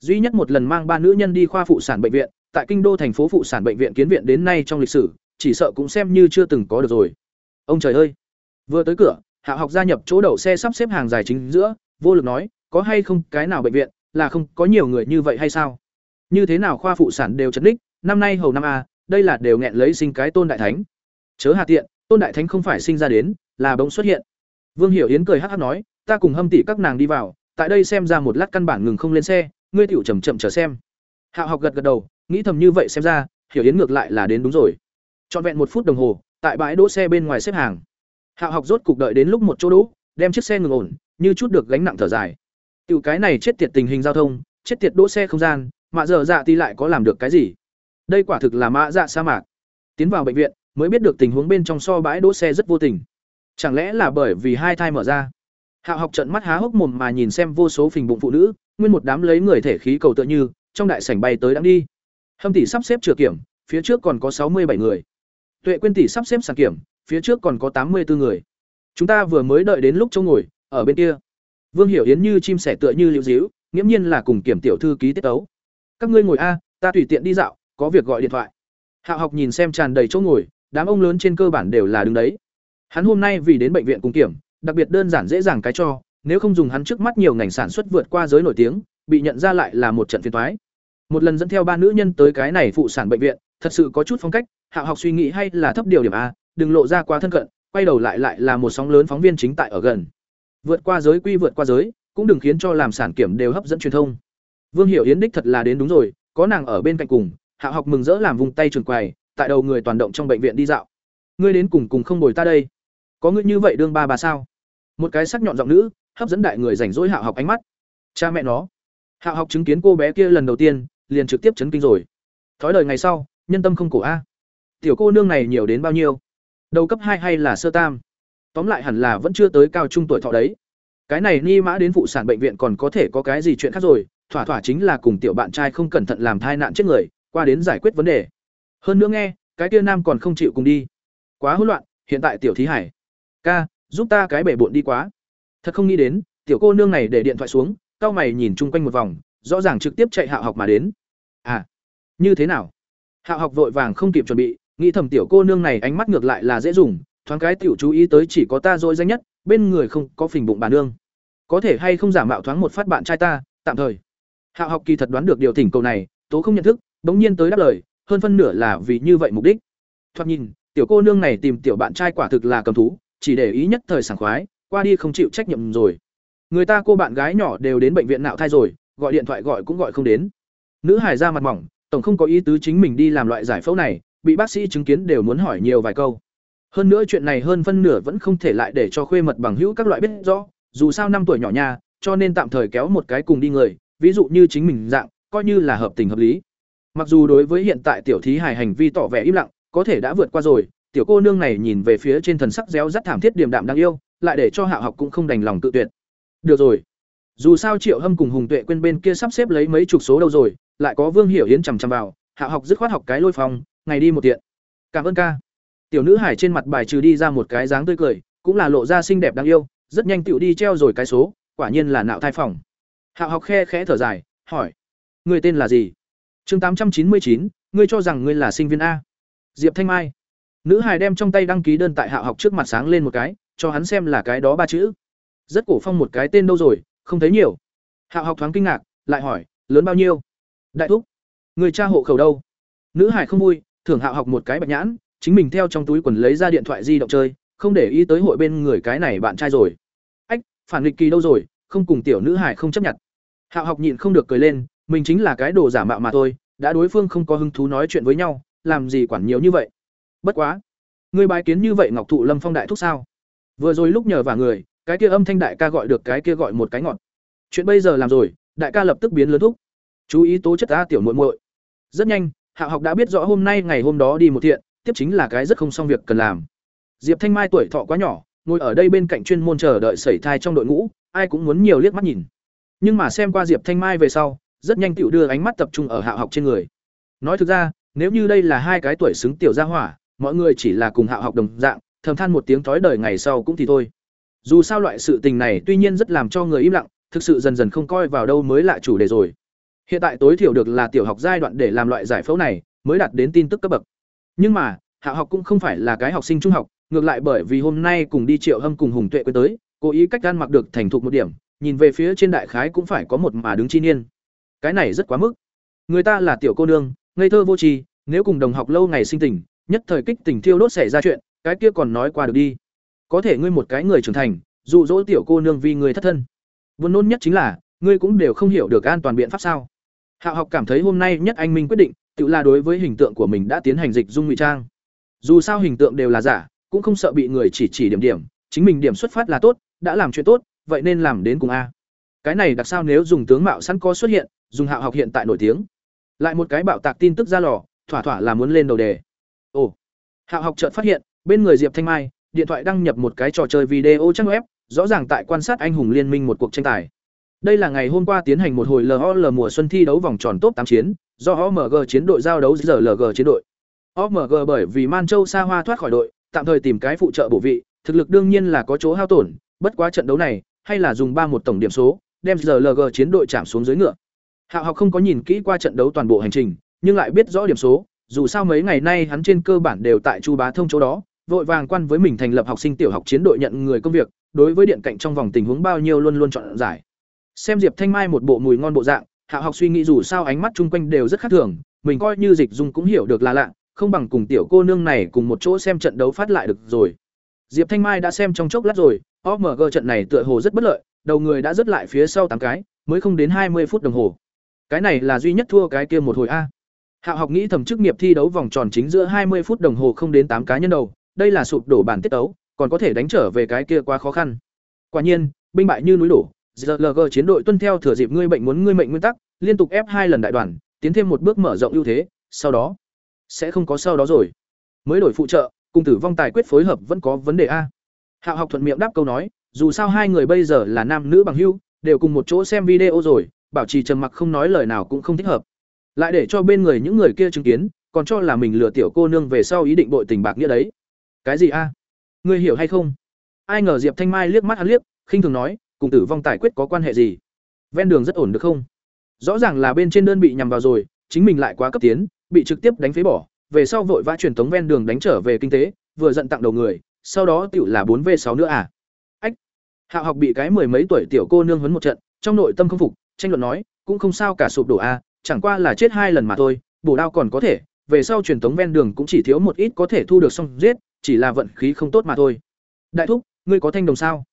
Duy nhất một lần mang ba nữ nhân đi khoa phụ sản bệnh viện, tại kinh đô thành phố phụ sản bệnh viện kiến viện đến nay trong lịch sử chỉ sợ cũng xem như chưa từng có được rồi. Ông trời ơi! Vừa tới cửa, hạ học gia nhập chỗ đậu xe sắp xếp hàng dài chính giữa, vô lực nói, có hay không cái nào bệnh viện là không có nhiều người như vậy hay sao? Như thế nào khoa phụ sản đều chấn đích năm nay hầu năm a, đây là đều nghẹn lấy sinh cái tôn đại thánh. Chớ hạ tiện, tôn đại thánh không phải sinh ra đến, là bỗng xuất hiện. Vương hiểu yến cười hắc hắc nói, ta cùng hâm tỷ các nàng đi vào, tại đây xem ra một lát căn bản ngừng không lên xe, ngươi tiểu chậm chậm chờ xem. Hạo học gật gật đầu, nghĩ thầm như vậy xem ra, hiểu yến ngược lại là đến đúng rồi trọn vẹn một phút đồng hồ, tại bãi đỗ xe bên ngoài xếp hàng. Hạo học rốt cục đợi đến lúc một chỗ đỗ, đem chiếc xe ngừng ổn, như chút được gánh nặng thở dài. Tiểu cái này chết tiệt tình hình giao thông, chết tiệt đỗ xe không gian, mạ dở dạ thì lại có làm được cái gì? Đây quả thực là mạ dạ sa mạc. Tiến vào bệnh viện, mới biết được tình huống bên trong so bãi đỗ xe rất vô tình. Chẳng lẽ là bởi vì hai thai mở ra? Hạo học trận mắt há hốc mồm mà nhìn xem vô số phình bụng phụ nữ, nguyên một đám lấy người thể khí cầu tựa như, trong đại sảnh bay tới đang đi. Hâm tỷ sắp xếp chữa kiểm, phía trước còn có sáu mươi bảy người tuệ quyên tỷ sắp xếp sàn kiểm, phía trước còn có tám mươi bốn người. Chúng ta vừa mới đợi đến lúc chỗ ngồi, ở bên kia. Vương hiểu yến như chim sẻ tựa như liễu dĩu nghiễm nhiên là cùng kiểm tiểu thư ký tiết tấu. Các ngươi ngồi a, ta tùy tiện đi dạo, có việc gọi điện thoại. Hạo học nhìn xem tràn đầy chỗ ngồi, đám ông lớn trên cơ bản đều là đứng đấy. Hắn hôm nay vì đến bệnh viện cùng kiểm, đặc biệt đơn giản dễ dàng cái cho, nếu không dùng hắn trước mắt nhiều ngành sản xuất vượt qua giới nổi tiếng, bị nhận ra lại là một trận phiền toái. Một lần dẫn theo ba nữ nhân tới cái này phụ sản bệnh viện, thật sự có chút phong cách hạo học suy nghĩ hay là thấp điều điểm a, đừng lộ ra quá thân cận, quay đầu lại lại là một sóng lớn phóng viên chính tại ở gần. Vượt qua giới quy vượt qua giới, cũng đừng khiến cho làm sản kiểm đều hấp dẫn truyền thông. Vương hiểu yến đích thật là đến đúng rồi, có nàng ở bên cạnh cùng hạ học mừng rỡ làm vùng tay trường quầy, tại đầu người toàn động trong bệnh viện đi dạo. Ngươi đến cùng cùng không bồi ta đây. Có ngươi như vậy đương ba bà sao? Một cái sắc nhọn giọng nữ, hấp dẫn đại người rảnh rỗi hạ học ánh mắt. Cha mẹ nó. Hạ học chứng kiến cô bé kia lần đầu tiên, liền trực tiếp chấn kinh rồi. Thói lời ngày sau, nhân tâm không cổ a tiểu cô nương này nhiều đến bao nhiêu? Đầu cấp hai hay là sơ tam? Tóm lại hẳn là vẫn chưa tới cao trung tuổi thọ đấy. Cái này ni mã đến phụ sản bệnh viện còn có thể có cái gì chuyện khác rồi, thỏa thỏa chính là cùng tiểu bạn trai không cẩn thận làm thai nạn chết người, qua đến giải quyết vấn đề. Hơn nữa nghe, cái kia nam còn không chịu cùng đi. Quá hỗn loạn, hiện tại tiểu thí hải. Ca, giúp ta cái bể bộn đi quá. Thật không nghĩ đến, tiểu cô nương này để điện thoại xuống cao mày nhìn chung quanh một vòng, rõ ràng trực tiếp chạy hạ học mà đến. À như thế nào? Hạ học vội vàng không kịp chuẩn bị nghĩ thầm tiểu cô nương này ánh mắt ngược lại là dễ dùng, thoáng cái tiểu chú ý tới chỉ có ta dỗi danh nhất, bên người không có phình bụng bà nương. Có thể hay không giả mạo thoáng một phát bạn trai ta, tạm thời. Hạ học kỳ thật đoán được điều thỉnh cầu này, tố không nhận thức bỗng nhiên tới đáp lời, hơn phân nửa là vì như vậy mục đích. Thoạt nhìn, tiểu cô nương này tìm tiểu bạn trai quả thực là cầm thú, chỉ để ý nhất thời sảng khoái, qua đi không chịu trách nhiệm rồi. Người ta cô bạn gái nhỏ đều đến bệnh viện nạo thai rồi, gọi điện thoại gọi cũng gọi không đến. Nữ hải ra mặt mỏng, tổng không có ý tứ chính mình đi làm loại giải phẫu này bị bác sĩ chứng kiến đều muốn hỏi nhiều vài câu. Hơn nữa chuyện này hơn phân nửa vẫn không thể lại để cho khuê mật bằng hữu các loại biết rõ, dù sao năm tuổi nhỏ nha, cho nên tạm thời kéo một cái cùng đi người, ví dụ như chính mình dạng, coi như là hợp tình hợp lý. Mặc dù đối với hiện tại tiểu thí hài hành vi tỏ vẻ im lặng, có thể đã vượt qua rồi, tiểu cô nương này nhìn về phía trên thần sắc réo rắt thảm thiết điềm đạm đáng yêu, lại để cho hạ học cũng không đành lòng tự tuyệt. Được rồi. Dù sao triệu hâm cùng hùng tuệ quên bên kia sắp xếp lấy mấy chục số đâu rồi, lại có vương hiểu hiến chằm chằm vào, hạ học dứt khoát học cái lôi phong ngày đi một tiện cảm ơn ca. Tiểu nữ hải trên mặt bài trừ đi ra một cái dáng tươi cười, cũng là lộ ra xinh đẹp đáng yêu, rất nhanh tựu đi treo rồi cái số, quả nhiên là nạo thai phòng. Hạ học khe khẽ thở dài, hỏi người tên là gì? Chương tám trăm chín mươi chín, ngươi cho rằng ngươi là sinh viên a. Diệp thanh mai. Nữ hải đem trong tay đăng ký đơn tại hạ học trước mặt sáng lên một cái, cho hắn xem là cái đó ba chữ. Rất cổ phong một cái tên đâu rồi, không thấy nhiều. Hạ học thoáng kinh ngạc, lại hỏi, lớn bao nhiêu? Đại thúc, người cha hộ khẩu đâu? Nữ hải không vui thưởng Hạo học một cái bạch nhãn, chính mình theo trong túi quần lấy ra điện thoại di động chơi, không để ý tới hội bên người cái này bạn trai rồi. Ách, phản nghịch kỳ đâu rồi, không cùng tiểu nữ hải không chấp nhận. Hạo học nhịn không được cười lên, mình chính là cái đồ giả mạo mà thôi, đã đối phương không có hứng thú nói chuyện với nhau, làm gì quản nhiều như vậy. Bất quá người bài kiến như vậy ngọc thụ lâm phong đại thúc sao? Vừa rồi lúc nhờ vả người, cái kia âm thanh đại ca gọi được cái kia gọi một cái ngọt. Chuyện bây giờ làm rồi, đại ca lập tức biến lớn thúc. Chú ý tố chất ta tiểu muội muội. Rất nhanh hạ học đã biết rõ hôm nay ngày hôm đó đi một thiện, tiếp chính là cái rất không xong việc cần làm. Diệp thanh mai tuổi thọ quá nhỏ, ngồi ở đây bên cạnh chuyên môn chờ đợi sẩy thai trong đội ngũ, ai cũng muốn nhiều liếc mắt nhìn. Nhưng mà xem qua diệp thanh mai về sau, rất nhanh tựu đưa ánh mắt tập trung ở hạ học trên người. Nói thực ra, nếu như đây là hai cái tuổi xứng tiểu gia hỏa, mọi người chỉ là cùng hạ học đồng dạng, thầm than một tiếng thói đời ngày sau cũng thì thôi. Dù sao loại sự tình này tuy nhiên rất làm cho người im lặng, thực sự dần dần không coi vào đâu mới lạ chủ đề rồi hiện tại tối thiểu được là tiểu học giai đoạn để làm loại giải phẫu này, mới đạt đến tin tức cấp bậc. Nhưng mà, hạ học cũng không phải là cái học sinh trung học, ngược lại bởi vì hôm nay cùng đi triệu hâm cùng hùng tuệ quên tới, cố ý cách ăn mặc được thành thục một điểm, nhìn về phía trên đại khái cũng phải có một mà đứng chi niên. Cái này rất quá mức. Người ta là tiểu cô nương, ngây thơ vô tri, nếu cùng đồng học lâu ngày sinh tình, nhất thời kích tình thiêu đốt xảy ra chuyện, cái kia còn nói qua được đi. Có thể ngươi một cái người trưởng thành, dụ dỗ tiểu cô nương vì người thất thân. Buồn nôn nhất chính là, ngươi cũng đều không hiểu được an toàn biện pháp sao hạ học cảm thấy hôm nay nhất anh minh quyết định, tự là đối với hình tượng của mình đã tiến hành dịch dung ngụy trang. Dù sao hình tượng đều là giả, cũng không sợ bị người chỉ chỉ điểm điểm, chính mình điểm xuất phát là tốt, đã làm chuyện tốt, vậy nên làm đến cùng a. Cái này đặc sao nếu dùng tướng mạo sẵn có xuất hiện, dùng hạ học hiện tại nổi tiếng. Lại một cái bạo tạc tin tức ra lò, thỏa thỏa là muốn lên đầu đề. Ồ. Hạ học chợt phát hiện, bên người diệp thanh mai, điện thoại đăng nhập một cái trò chơi video trang web, rõ ràng tại quan sát anh hùng liên minh một cuộc tranh tài đây là ngày hôm qua tiến hành một hồi LOL mùa xuân thi đấu vòng tròn top tám chiến do OMG chiến đội giao đấu giờ LG chiến đội OMG bởi vì Man Châu xa hoa thoát khỏi đội tạm thời tìm cái phụ trợ bổ vị thực lực đương nhiên là có chỗ hao tổn bất quá trận đấu này hay là dùng ba một tổng điểm số đem giờ LG chiến đội chạm xuống dưới ngựa Hạo học không có nhìn kỹ qua trận đấu toàn bộ hành trình nhưng lại biết rõ điểm số dù sao mấy ngày nay hắn trên cơ bản đều tại Chu Bá Thông chỗ đó, vội vàng quan với mình thành lập học sinh tiểu học chiến đội nhận người công việc, đối với điện cạnh trong vòng tình huống bao nhiêu luôn luôn chọn giải. Xem Diệp Thanh Mai một bộ mùi ngon bộ dạng, Hạ học suy nghĩ dù sao ánh mắt chung quanh đều rất khác thường, mình coi như dịch dung cũng hiểu được là lạ, không bằng cùng tiểu cô nương này cùng một chỗ xem trận đấu phát lại được rồi. Diệp Thanh Mai đã xem trong chốc lát rồi, OMG trận này tựa hồ rất bất lợi, đầu người đã rất lại phía sau tám cái, mới không đến hai mươi phút đồng hồ. Cái này là duy nhất thua cái kia một hồi a. Hạo học nghĩ thầm chức nghiệp thi đấu vòng tròn chính giữa 20 phút đồng hồ không đến tám cá nhân đầu, đây là sụp đổ bản tiết tấu, còn có thể đánh trở về cái kia quá khó khăn. Quả nhiên, binh bại như núi đổ, ZLG chiến đội tuân theo thừa dịp ngươi bệnh muốn ngươi mệnh nguyên tắc, liên tục ép hai lần đại đoàn, tiến thêm một bước mở rộng ưu thế, sau đó sẽ không có sau đó rồi. Mới đổi phụ trợ, cùng tử vong tài quyết phối hợp vẫn có vấn đề a. Hạo học thuận miệng đáp câu nói, dù sao hai người bây giờ là nam nữ bằng hữu, đều cùng một chỗ xem video rồi, bảo trì trầm mặc không nói lời nào cũng không thích hợp lại để cho bên người những người kia chứng kiến còn cho là mình lừa tiểu cô nương về sau ý định bội tình bạc nghĩa đấy cái gì a à? ngươi hiểu hay không ai ngờ diệp thanh mai liếc mắt hắn liếc khinh thường nói cùng tử vong tài quyết có quan hệ gì ven đường rất ổn được không rõ ràng là bên trên đơn bị nhằm vào rồi chính mình lại quá cấp tiến bị trực tiếp đánh phế bỏ về sau vội vã truyền tống ven đường đánh trở về kinh tế vừa giận tặng đầu người sau đó tiểu là bốn v sáu nữa à ách hạ học bị cái mười mấy tuổi tiểu cô nương huấn một trận trong nội tâm không phục tranh luận nói cũng không sao cả sụp đổ a à, chẳng qua là chết hai lần mà thôi, bổ đao còn có thể, về sau truyền tống ven đường cũng chỉ thiếu một ít có thể thu được xong giết, chỉ là vận khí không tốt mà thôi. Đại thúc, ngươi có thanh đồng sao?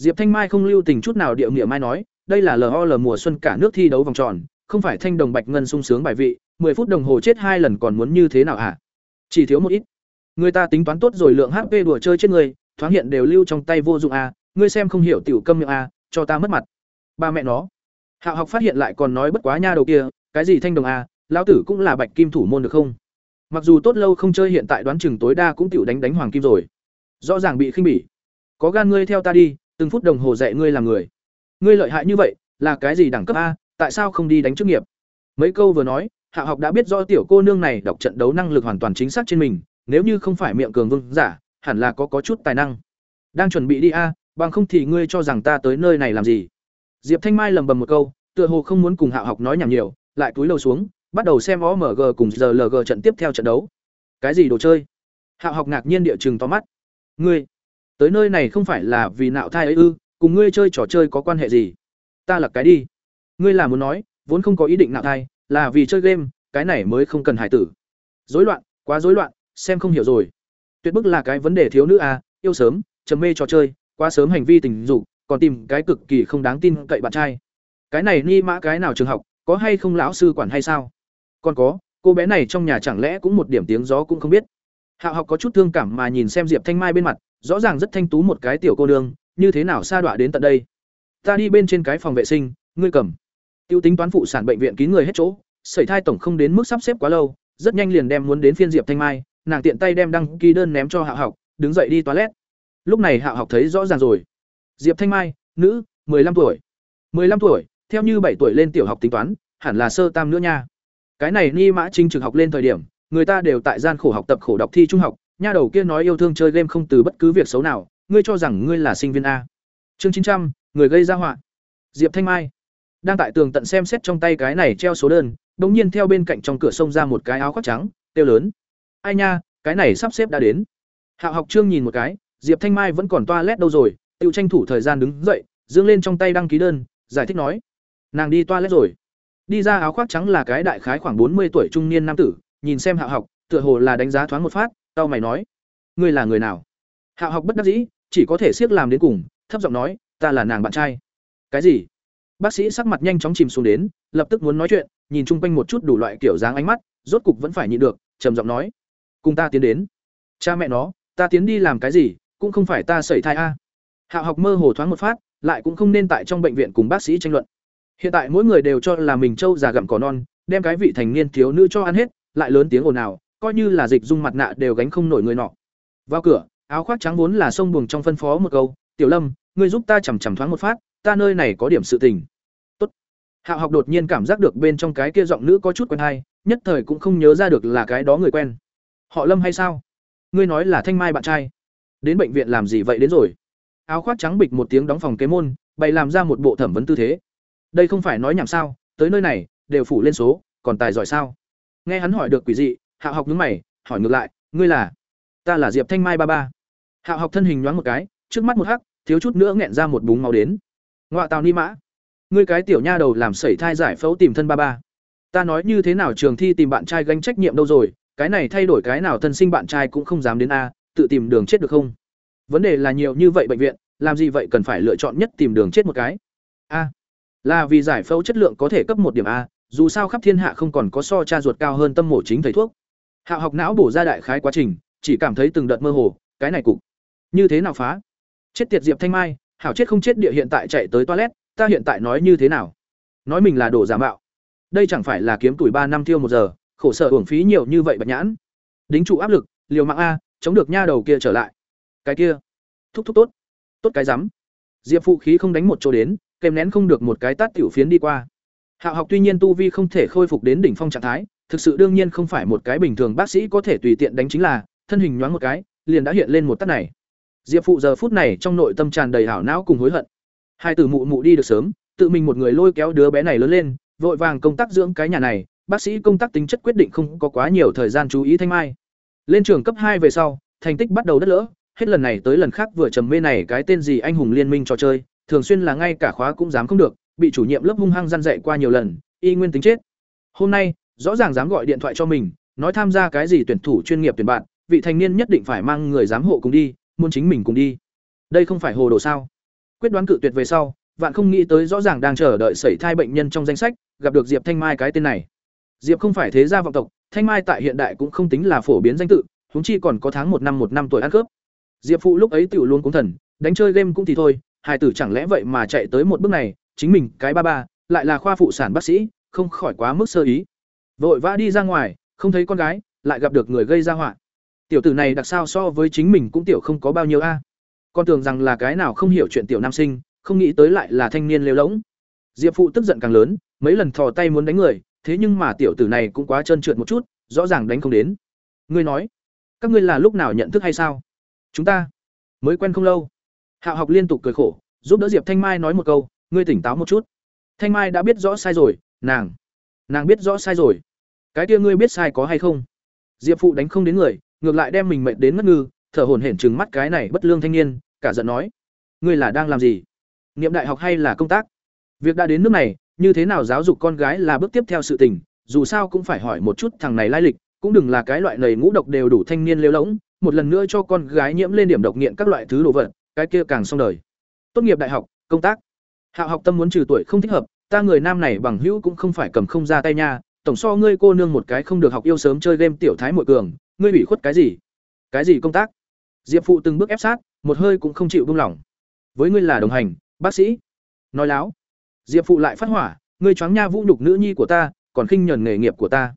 Diệp Thanh Mai không lưu tình chút nào điệu nghĩa mai nói, đây là LOL mùa xuân cả nước thi đấu vòng tròn, không phải thanh đồng bạch ngân sung sướng bài vị, 10 phút đồng hồ chết hai lần còn muốn như thế nào hả? Chỉ thiếu một ít. Người ta tính toán tốt rồi lượng HP đùa chơi trên người, thoáng hiện đều lưu trong tay vô dụng a, à, ngươi xem không hiểu tiểu câm miệng a, à, cho ta mất mặt. Ba mẹ nó. Hạo học phát hiện lại còn nói bất quá nha đầu kia, cái gì thanh đồng a, à, lão tử cũng là bạch kim thủ môn được không? Mặc dù tốt lâu không chơi hiện tại đoán chừng tối đa cũng tiểu đánh đánh hoàng kim rồi. Rõ ràng bị khinh bỉ. Có gan ngươi theo ta đi, từng phút đồng hồ dạy ngươi làm người. Ngươi lợi hại như vậy, là cái gì đẳng cấp a, tại sao không đi đánh chức nghiệp? Mấy câu vừa nói, Hạ học đã biết rõ tiểu cô nương này đọc trận đấu năng lực hoàn toàn chính xác trên mình, nếu như không phải miệng cường vương giả, hẳn là có có chút tài năng. Đang chuẩn bị đi a, bằng không thì ngươi cho rằng ta tới nơi này làm gì? Diệp Thanh Mai lầm bầm một câu, tựa hồ không muốn cùng Hạ học nói nhảm nhiều, lại túi lầu xuống, bắt đầu xem OMG cùng rlg trận tiếp theo trận đấu. Cái gì đồ chơi? Hạo học ngạc nhiên địa chừng to mắt. Ngươi, tới nơi này không phải là vì nạo thai ấy ư, cùng ngươi chơi trò chơi có quan hệ gì? Ta là cái đi. Ngươi là muốn nói, vốn không có ý định nạo thai, là vì chơi game, cái này mới không cần hải tử. Dối loạn, quá dối loạn, xem không hiểu rồi. Tuyệt bức là cái vấn đề thiếu nữ à, yêu sớm, trầm mê trò chơi, quá sớm hành vi tình dục, còn tìm cái cực kỳ không đáng tin cậy bạn trai. Cái này ni mã cái nào trường học, có hay không lão sư quản hay sao còn có cô bé này trong nhà chẳng lẽ cũng một điểm tiếng gió cũng không biết hạ học có chút thương cảm mà nhìn xem diệp thanh mai bên mặt rõ ràng rất thanh tú một cái tiểu cô nương, như thế nào xa đọa đến tận đây? Ta đi bên trên cái phòng vệ sinh, ngươi cầm. Tiêu tính toán phụ sản bệnh viện kín người hết chỗ, sẩy thai tổng không đến mức sắp xếp quá lâu, rất nhanh liền đem muốn đến phiên diệp thanh mai, nàng tiện tay đem đăng ký đơn ném cho hạ học, đứng dậy đi toilet. Lúc này hạ học thấy rõ ràng rồi. Diệp thanh mai, nữ 15 tuổi. 15 tuổi, theo như bảy tuổi lên tiểu học tính toán, hẳn là sơ tam nữa nha. Cái này ni mã trinh trực học lên thời điểm, người ta đều tại gian khổ học tập khổ đọc thi trung học nha đầu kia nói yêu thương chơi game không từ bất cứ việc xấu nào, ngươi cho rằng ngươi là sinh viên a. Chương chín trăm, người gây ra họa. Diệp thanh mai. Đang tại tường tận xem xét trong tay cái này treo số đơn đ ỗ n g nhiên theo bên cạnh trong cửa sông ra một cái áo khoác trắng tiêu lớn. Ai nha, cái này sắp xếp đã đến. Hạo học trương nhìn một cái, diệp thanh mai vẫn còn toa lét đâu rồi tự tranh thủ thời gian đứng dậy, dương lên trong tay đăng ký đơn, giải thích nói. Nàng đi toa lét rồi. Đi ra áo khoác trắng là cái đại khái khoảng bốn mươi tuổi trung niên nam tử, nhìn xem hạo học, tựa hồ là đánh giá thoáng một phát tao mày nói, ngươi là người nào? Hạo học bất đắc dĩ, chỉ có thể siết làm đến cùng, thấp giọng nói, ta là nàng bạn trai. Cái gì? Bác sĩ sắc mặt nhanh chóng chìm xuống đến, lập tức muốn nói chuyện, nhìn chung quanh một chút đủ loại kiểu dáng ánh mắt, rốt cục vẫn phải nhịn được, trầm giọng nói, cùng ta tiến đến. Cha mẹ nó, ta tiến đi làm cái gì, cũng không phải ta sẩy thai a. Hạo học mơ hồ thoáng một phát, lại cũng không nên tại trong bệnh viện cùng bác sĩ tranh luận. Hiện tại mỗi người đều cho là mình trâu già gặm cỏ non, đem cái vị thành niên thiếu nữ cho ăn hết, lại lớn tiếng ồn ào coi như là dịch dung mặt nạ đều gánh không nổi người nọ. Vào cửa, áo khoác trắng vốn là sông buồng trong phân phó một câu, tiểu lâm, ngươi giúp ta chằm chằm thoáng một phát, ta nơi này có điểm sự tình. Tốt. Hạo học đột nhiên cảm giác được bên trong cái kia giọng nữ có chút quen hay, nhất thời cũng không nhớ ra được là cái đó người quen. Họ lâm hay sao? Ngươi nói là thanh mai bạn trai. Đến bệnh viện làm gì vậy đến rồi? Áo khoác trắng bịch một tiếng đóng phòng kế môn, bày làm ra một bộ thẩm vấn tư thế. Đây không phải nói nhảm sao, tới nơi này, đều phủ lên số, còn tài giỏi sao? Nghe hắn hỏi được quỷ dị hạ học nhướng mày, hỏi ngược lại, ngươi là? Ta là diệp thanh mai ba ba. Hạ học thân hình nhoáng một cái, trước mắt một hắc, thiếu chút nữa nghẹn ra một búng máu đến. Ngoại tào ni mã, ngươi cái tiểu nha đầu làm sẩy thai giải phẫu tìm thân ba ba. Ta nói như thế nào trường thi tìm bạn trai gánh trách nhiệm đâu rồi, cái này thay đổi cái nào thân sinh bạn trai cũng không dám đến a, tự tìm đường chết được không? Vấn đề là nhiều như vậy bệnh viện, làm gì vậy cần phải lựa chọn nhất tìm đường chết một cái? A, là vì giải phẫu chất lượng có thể cấp một điểm a, dù sao khắp thiên hạ không còn có so cha ruột cao hơn tâm mổ chính thầy thuốc hạ học não bổ ra đại khái quá trình chỉ cảm thấy từng đợt mơ hồ cái này cục. Như thế nào phá? Chết tiệt diệp thanh mai hảo chết không chết địa hiện tại chạy tới toilet ta hiện tại nói như thế nào? Nói mình là đồ giả mạo. Đây chẳng phải là kiếm tuổi ba năm thiêu một giờ khổ sở hưởng phí nhiều như vậy bạch nhãn. Đính trụ áp lực liều mạng a chống được nha đầu kia trở lại. Cái kia. Thúc thúc tốt. Tốt cái rắm. Diệp phụ khí không đánh một chỗ đến kèm nén không được một cái tát tiểu phiến đi qua. Hạ học tuy nhiên tu vi không thể khôi phục đến đỉnh phong trạng thái, thực sự đương nhiên không phải một cái bình thường bác sĩ có thể tùy tiện đánh chính là, thân hình nhoáng một cái, liền đã hiện lên một tát này. Diệp phụ giờ phút này trong nội tâm tràn đầy hảo não cùng hối hận. Hai từ mụ mụ đi được sớm, tự mình một người lôi kéo đứa bé này lớn lên, vội vàng công tác dưỡng cái nhà này, bác sĩ công tác tính chất quyết định không có quá nhiều thời gian chú ý thanh mai. Lên trường cấp hai về sau, thành tích bắt đầu đất lỡ, hết lần này tới lần khác vừa trầm mê này cái tên gì anh hùng liên minh trò chơi, thường xuyên là ngay cả khóa cũng dám không được, bị chủ nhiệm lớp hung hăng răn dạy qua nhiều lần, y nguyên tính chết. Hôm nay, rõ ràng dám gọi điện thoại cho mình, nói tham gia cái gì tuyển thủ chuyên nghiệp tuyển bạn, vị thành niên nhất định phải mang người giám hộ cùng đi, muốn chính mình cùng đi. Đây không phải hồ đồ sao? Quyết đoán cự tuyệt về sau, vạn không nghĩ tới rõ ràng đang chờ đợi sẩy thai bệnh nhân trong danh sách, gặp được Diệp Thanh Mai cái tên này. Diệp không phải thế gia vọng tộc, Thanh Mai tại hiện đại cũng không tính là phổ biến danh tự, huống chi còn có tháng một năm một năm tuổi ăn cướp. Diệp phụ lúc ấy tiểu luôn cũng thần, đánh chơi game cũng thì thôi, hài tử chẳng lẽ vậy mà chạy tới một bước này, chính mình cái ba ba lại là khoa phụ sản bác sĩ không khỏi quá mức sơ ý vội vã đi ra ngoài, không thấy con gái, lại gặp được người gây ra họa. Tiểu tử này đặc sao so với chính mình cũng tiểu không có bao nhiêu a. À. Con tưởng rằng là cái nào không hiểu chuyện tiểu nam sinh, không nghĩ tới lại là thanh niên lêu lỗng diệp phụ tức giận càng lớn, mấy lần thò tay muốn đánh người, thế nhưng mà tiểu tử này cũng quá trơn trượt một chút, rõ ràng đánh không đến. Ngươi nói, các ngươi là lúc nào nhận thức hay sao? Chúng ta mới quen không lâu. Hạo học liên tục cười khổ, giúp đỡ diệp thanh mai nói một câu, ngươi tỉnh táo một chút. Thanh mai đã biết rõ sai rồi, nàng nàng biết rõ sai rồi cái kia ngươi biết sai có hay không? Diệp phụ đánh không đến người ngược lại đem mình mệt đến ngất ngư thở hổn hển chừng mắt cái này bất lương thanh niên cả giận nói ngươi là đang làm gì? Niệm đại học hay là công tác? Việc đã đến nước này như thế nào giáo dục con gái là bước tiếp theo sự tình dù sao cũng phải hỏi một chút thằng này lai lịch cũng đừng là cái loại nầy ngũ độc đều đủ thanh niên lêu lỗng một lần nữa cho con gái nhiễm lên điểm độc nghiện các loại thứ đồ vật cái kia càng xong đời. Tốt nghiệp đại học công tác. Hạo học tâm muốn trừ tuổi không thích hợp, ta người nam này bằng hữu cũng không phải cầm không ra tay nha, tổng so ngươi cô nương một cái không được học yêu sớm chơi game tiểu thái muội cường, ngươi bị khuất cái gì? Cái gì công tác? Diệp phụ từng bước ép sát, một hơi cũng không chịu buông lỏng. Với ngươi là đồng hành, bác sĩ. Nói láo. Diệp phụ lại phát hỏa, ngươi choáng nha vũ nhục nữ nhi của ta, còn khinh nhẫn nghề nghiệp của ta.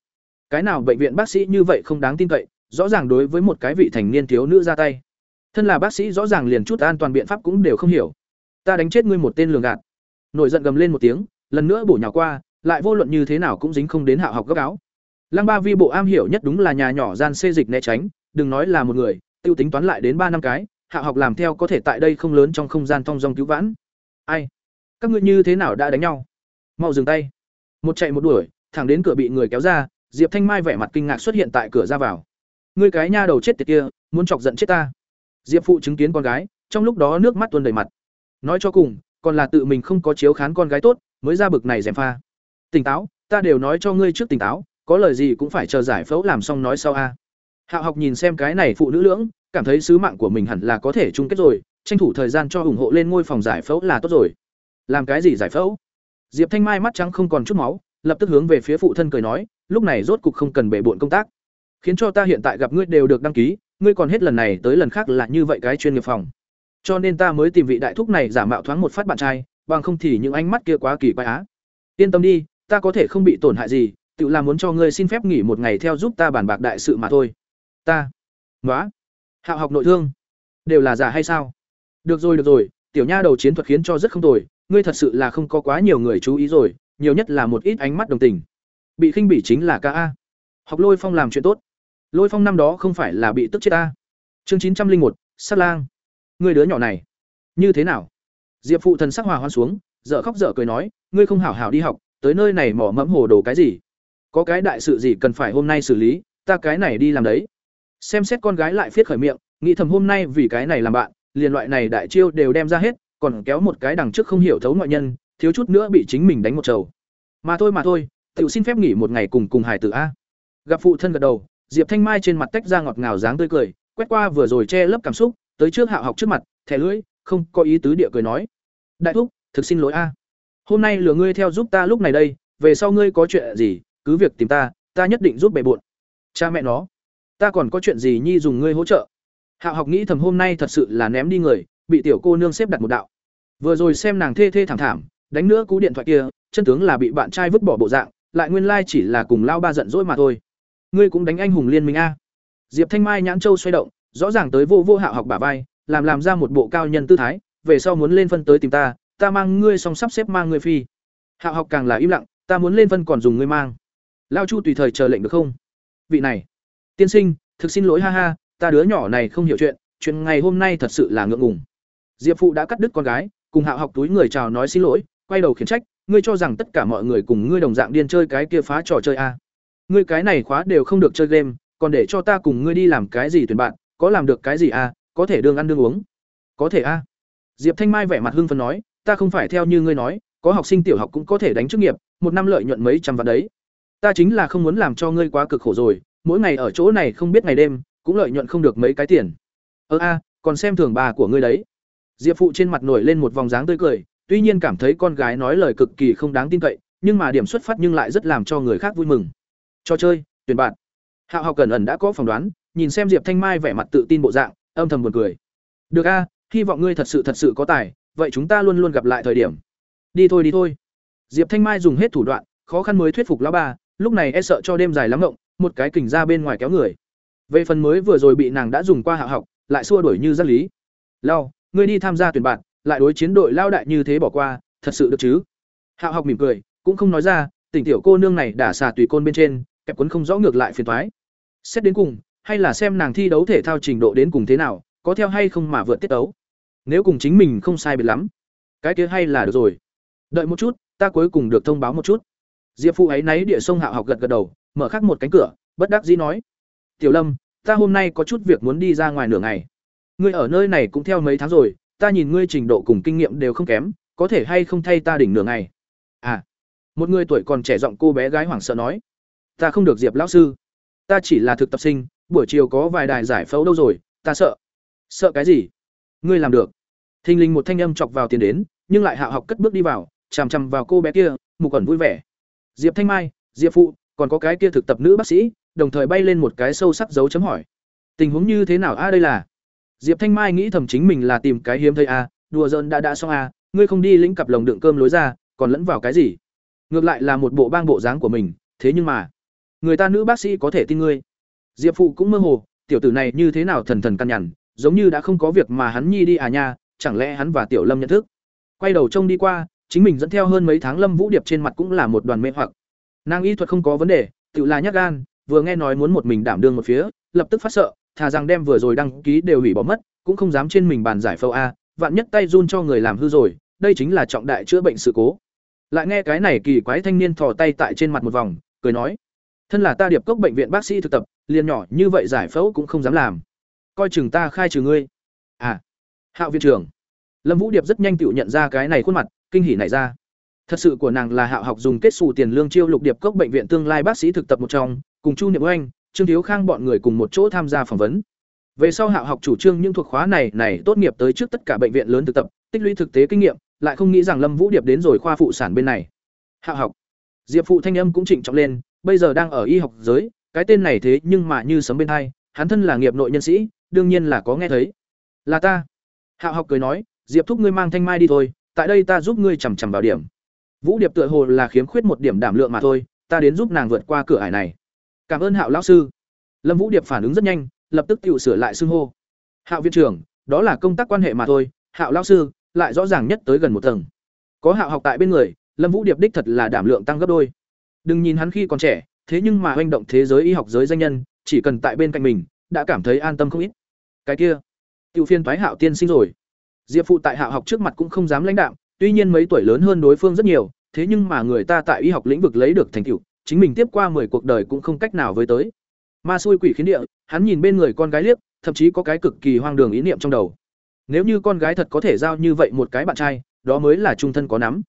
Cái nào bệnh viện bác sĩ như vậy không đáng tin cậy, rõ ràng đối với một cái vị thành niên thiếu nữ ra tay. Thân là bác sĩ rõ ràng liền chút an toàn biện pháp cũng đều không hiểu ta đánh chết ngươi một tên lường gạt nổi giận gầm lên một tiếng lần nữa bổ nhào qua lại vô luận như thế nào cũng dính không đến hạ học gấp áo lăng ba vi bộ am hiểu nhất đúng là nhà nhỏ gian xê dịch né tránh, đừng nói là một người, tiêu tính toán lại đến ba năm cái, hạ học làm theo có thể tại đây không lớn trong không gian thong dong cứu vãn. Ai? Các ngươi như thế nào đã đánh nhau? Mau dừng tay. Một chạy một đuổi, thẳng đến cửa bị người kéo ra, diệp thanh mai vẻ mặt kinh ngạc xuất hiện tại cửa ra vào. Ngươi cái nha đầu chết tiệt kia, muốn chọc giận chết ta. Diệp phụ chứng kiến con gái, trong lúc đó nước mắt tuôn đầy mặt. Nói cho cùng, còn là tự mình không có chiếu khán con gái tốt, mới ra bực này dèm pha tỉnh táo, ta đều nói cho ngươi trước tỉnh táo, có lời gì cũng phải chờ giải phẫu làm xong nói sau a. Hạo học nhìn xem cái này phụ nữ lưỡng, cảm thấy sứ mạng của mình hẳn là có thể chung kết rồi, tranh thủ thời gian cho ủng hộ lên ngôi phòng giải phẫu là tốt rồi. Làm cái gì giải phẫu? Diệp thanh mai mắt trắng không còn chút máu, lập tức hướng về phía phụ thân cười nói, lúc này rốt cục không cần bể bộn công tác. Khiến cho ta hiện tại gặp ngươi đều được đăng ký, ngươi còn hết lần này tới lần khác là như vậy cái chuyên nghiệp phòng. Cho nên ta mới tìm vị đại thúc này giả mạo thoáng một phát bạn trai, bằng không thì những ánh mắt kia quá kỳ quái á. Yên tâm đi ta có thể không bị tổn hại gì, tự làm muốn cho ngươi xin phép nghỉ một ngày theo giúp ta bàn bạc đại sự mà thôi. Ta. Nói hạo học nội thương. Đều là giả hay sao? Được rồi được rồi, tiểu nha đầu chiến thuật khiến cho rất không tồi, ngươi thật sự là không có quá nhiều người chú ý rồi, nhiều nhất là một ít ánh mắt đồng tình. Bị khinh bỉ chính là ca a. Học lôi phong làm chuyện tốt. Lôi phong năm đó không phải là bị tức chết ta chương chín trăm linh một, sát lang. Ngươi đứa nhỏ này. Như thế nào? Diệp phụ thần sắc hòa hoan xuống, dở khóc dở cười nói, ngươi không hảo hảo đi học tới nơi này mỏ mẫm hồ đồ cái gì? Có cái đại sự gì cần phải hôm nay xử lý, ta cái này đi làm đấy. Xem xét con gái lại phiết khởi miệng, nghĩ thầm hôm nay vì cái này làm bạn, liền loại này đại chiêu đều đem ra hết, còn kéo một cái đằng trước không hiểu thấu ngoại nhân, thiếu chút nữa bị chính mình đánh một trầu. Mà thôi mà thôi tự xin phép nghỉ một ngày cùng cùng hải tử a. Gặp phụ thân gật đầu, diệp thanh mai trên mặt tách ra ngọt ngào dáng tươi cười, quét qua vừa rồi che lấp cảm xúc, tới trước hạo học trước mặt, thẻ lưỡi, không có ý tứ địa cười nói. Đại thúc, thực xin lỗi a hôm nay lừa ngươi theo giúp ta lúc này đây, về sau ngươi có chuyện gì, cứ việc tìm ta ta nhất định giúp bề bộn cha mẹ nó, ta còn có chuyện gì nhi dùng ngươi hỗ trợ? Hạo học nghĩ thầm hôm nay thật sự là ném đi người, bị tiểu cô nương xếp đặt một đạo. Vừa rồi xem nàng thê thê thảm thảm, đánh nữa cú điện thoại kia, chân tướng là bị bạn trai vứt bỏ bộ dạng, lại nguyên lai chỉ là cùng lao ba giận dỗi mà thôi. Ngươi cũng đánh anh hùng liên minh a. Diệp thanh mai nhãn châu xoay động, rõ ràng tới vô vô hạo học bả vai, làm làm ra một bộ cao nhân tư thái, về sau muốn lên phân tới tìm ta ta mang ngươi xong sắp xếp mang ngươi phi. Hạo học càng là im lặng ta muốn lên phân còn dùng ngươi mang. Lao chu tùy thời chờ lệnh được không? Vị này tiên sinh thực xin lỗi ha ha ta đứa nhỏ này không hiểu chuyện chuyện ngày hôm nay thật sự là ngượng ngùng. Diệp phụ đã cắt đứt con gái cùng hạo học túi người chào nói xin lỗi quay đầu khiển trách ngươi cho rằng tất cả mọi người cùng ngươi đồng dạng điên chơi cái kia phá trò chơi a à. ngươi cái này khóa đều không được chơi game còn để cho ta cùng ngươi đi làm cái gì tuyển bạn có làm được cái gì a à, có thể đương ăn đương uống. Có thể a à. diệp thanh mai vẻ mặt hưng phấn nói ta không phải theo như ngươi nói, có học sinh tiểu học cũng có thể đánh chức nghiệp, một năm lợi nhuận mấy trăm vạn đấy. Ta chính là không muốn làm cho ngươi quá cực khổ rồi, mỗi ngày ở chỗ này không biết ngày đêm, cũng lợi nhuận không được mấy cái tiền. Ơ a, còn xem thường bà của ngươi đấy. Diệp phụ trên mặt nổi lên một vòng dáng tươi cười, tuy nhiên cảm thấy con gái nói lời cực kỳ không đáng tin cậy, nhưng mà điểm xuất phát nhưng lại rất làm cho người khác vui mừng. Cho chơi, tuyển bạn. Hạo học cẩn ẩn đã có phỏng đoán, nhìn xem diệp thanh mai vẻ mặt tự tin bộ dạng, âm thầm buồn cười. Được a, hy vọng ngươi thật sự thật sự có tài vậy chúng ta luôn luôn gặp lại thời điểm. Đi thôi đi thôi. Diệp thanh mai dùng hết thủ đoạn, khó khăn mới thuyết phục lão bà lúc này e sợ cho đêm dài lắm ngộng, một cái kình ra bên ngoài kéo người. Về phần mới vừa rồi bị nàng đã dùng qua hạ học, lại xua đuổi như giác lý. Lao, ngươi đi tham gia tuyển bạn, lại đối chiến đội lao đại như thế bỏ qua, thật sự được chứ? Hạ học mỉm cười, cũng không nói ra, tỉnh tiểu cô nương này đã xà tùy côn bên trên, kẹp quấn không rõ ngược lại phiền thoái xét đến cùng, hay là xem nàng thi đấu thể thao trình độ đến cùng thế nào, có theo hay không mà vượt tiết tấu nếu cùng chính mình không sai biệt lắm, cái kia hay là được rồi. Đợi một chút, ta cuối cùng được thông báo một chút. Diệp phụ ấy náy địa sông hạo học gật gật đầu, mở khắc một cánh cửa, bất đắc dĩ nói, tiểu lâm, ta hôm nay có chút việc muốn đi ra ngoài nửa ngày. Ngươi ở nơi này cũng theo mấy tháng rồi, ta nhìn ngươi trình độ cùng kinh nghiệm đều không kém, có thể hay không thay ta đỉnh nửa ngày? À một người tuổi còn trẻ giọng cô bé gái hoảng sợ nói, ta không được diệp lão sư. Ta chỉ là thực tập sinh, buổi chiều có vài đài giải phẫu đâu rồi, ta sợ. Sợ cái gì? Ngươi làm được. Thình lình một thanh âm chọc vào tiền đến, nhưng lại hạ học cất bước đi vào, chằm chằm vào cô bé kia mục còn vui vẻ. Diệp thanh mai, diệp phụ, còn có cái kia thực tập nữ bác sĩ, đồng thời bay lên một cái sâu sắc dấu chấm hỏi. Tình huống như thế nào? A đây là. Diệp thanh mai nghĩ thầm chính mình là tìm cái hiếm thấy a đùa giỡn đã đã xong a ngươi không đi lĩnh cặp lồng đựng cơm lối ra, còn lẫn vào cái gì? Ngược lại là một bộ bang bộ dáng của mình, thế nhưng mà, người ta nữ bác sĩ có thể tin ngươi. Diệp phụ cũng mơ hồ, tiểu tử này như thế nào thần thần căn nhằn giống như đã không có việc mà hắn nhi đi à nha, chẳng lẽ hắn và tiểu lâm nhận thức? Quay đầu trông đi qua, chính mình dẫn theo hơn mấy tháng lâm vũ điệp trên mặt cũng là một đoàn mê hoặc. Nàng y thuật không có vấn đề, tự là nhát gan, vừa nghe nói muốn một mình đảm đương một phía, lập tức phát sợ, thà rằng đem vừa rồi đăng ký đều hủy bỏ mất, cũng không dám trên mình bàn giải phẫu a, vạn nhất tay run cho người làm hư rồi, đây chính là trọng đại chữa bệnh sự cố. Lại nghe cái này kỳ quái thanh niên thò tay tại trên mặt một vòng, cười nói, thân là ta điệp cốc bệnh viện bác sĩ thực tập, liền nhỏ như vậy giải phẫu cũng không dám làm coi chừng ta khai trừ ngươi. À hạo viện trưởng. Lâm vũ điệp rất nhanh tự nhận ra cái này khuôn mặt, kinh hỉ này ra. Thật sự của nàng là hạo học dùng kết xù tiền lương chiêu lục điệp cốc bệnh viện tương lai bác sĩ thực tập một trong, cùng chu niệm oanh, trương thiếu khang bọn người cùng một chỗ tham gia phỏng vấn. Về sau hạo học chủ trương những thuộc khóa này này tốt nghiệp tới trước tất cả bệnh viện lớn thực tập, tích lũy thực tế kinh nghiệm, lại không nghĩ rằng lâm vũ điệp đến rồi khoa phụ sản bên này. Hạo học. Diệp phụ thanh âm cũng trịnh trọng lên, bây giờ đang ở y học giới, cái tên này thế nhưng mà như sấm bên hai, hắn thân là nghiệp nội nhân sĩ đương nhiên là có nghe thấy. Là ta. Hạo học cười nói, diệp thúc ngươi mang thanh mai đi thôi, tại đây ta giúp ngươi chằm chằm vào điểm. Vũ điệp tựa hồ là khiếm khuyết một điểm đảm lượng mà thôi, ta đến giúp nàng vượt qua cửa ải này. Cảm ơn hạo lão sư. Lâm vũ điệp phản ứng rất nhanh, lập tức tự sửa lại xưng hô. Hạo viện trưởng, đó là công tác quan hệ mà thôi, hạo lão sư, lại rõ ràng nhất tới gần một tầng. Có hạo học tại bên người, lâm vũ điệp đích thật là đảm lượng tăng gấp đôi. Đừng nhìn hắn khi còn trẻ, thế nhưng mà hoành động thế giới y học giới danh nhân, chỉ cần tại bên cạnh mình, đã cảm thấy an tâm không ít cái kia. Tiểu phiên thoái hạo tiên sinh rồi. Diệp phụ tại hạo học trước mặt cũng không dám lãnh đạo tuy nhiên mấy tuổi lớn hơn đối phương rất nhiều, thế nhưng mà người ta tại y học lĩnh vực lấy được thành tựu, chính mình tiếp qua mười cuộc đời cũng không cách nào với tới. Ma xui quỷ khiến địa, hắn nhìn bên người con gái liếc, thậm chí có cái cực kỳ hoang đường ý niệm trong đầu. Nếu như con gái thật có thể giao như vậy một cái bạn trai, đó mới là trung thân có nắm.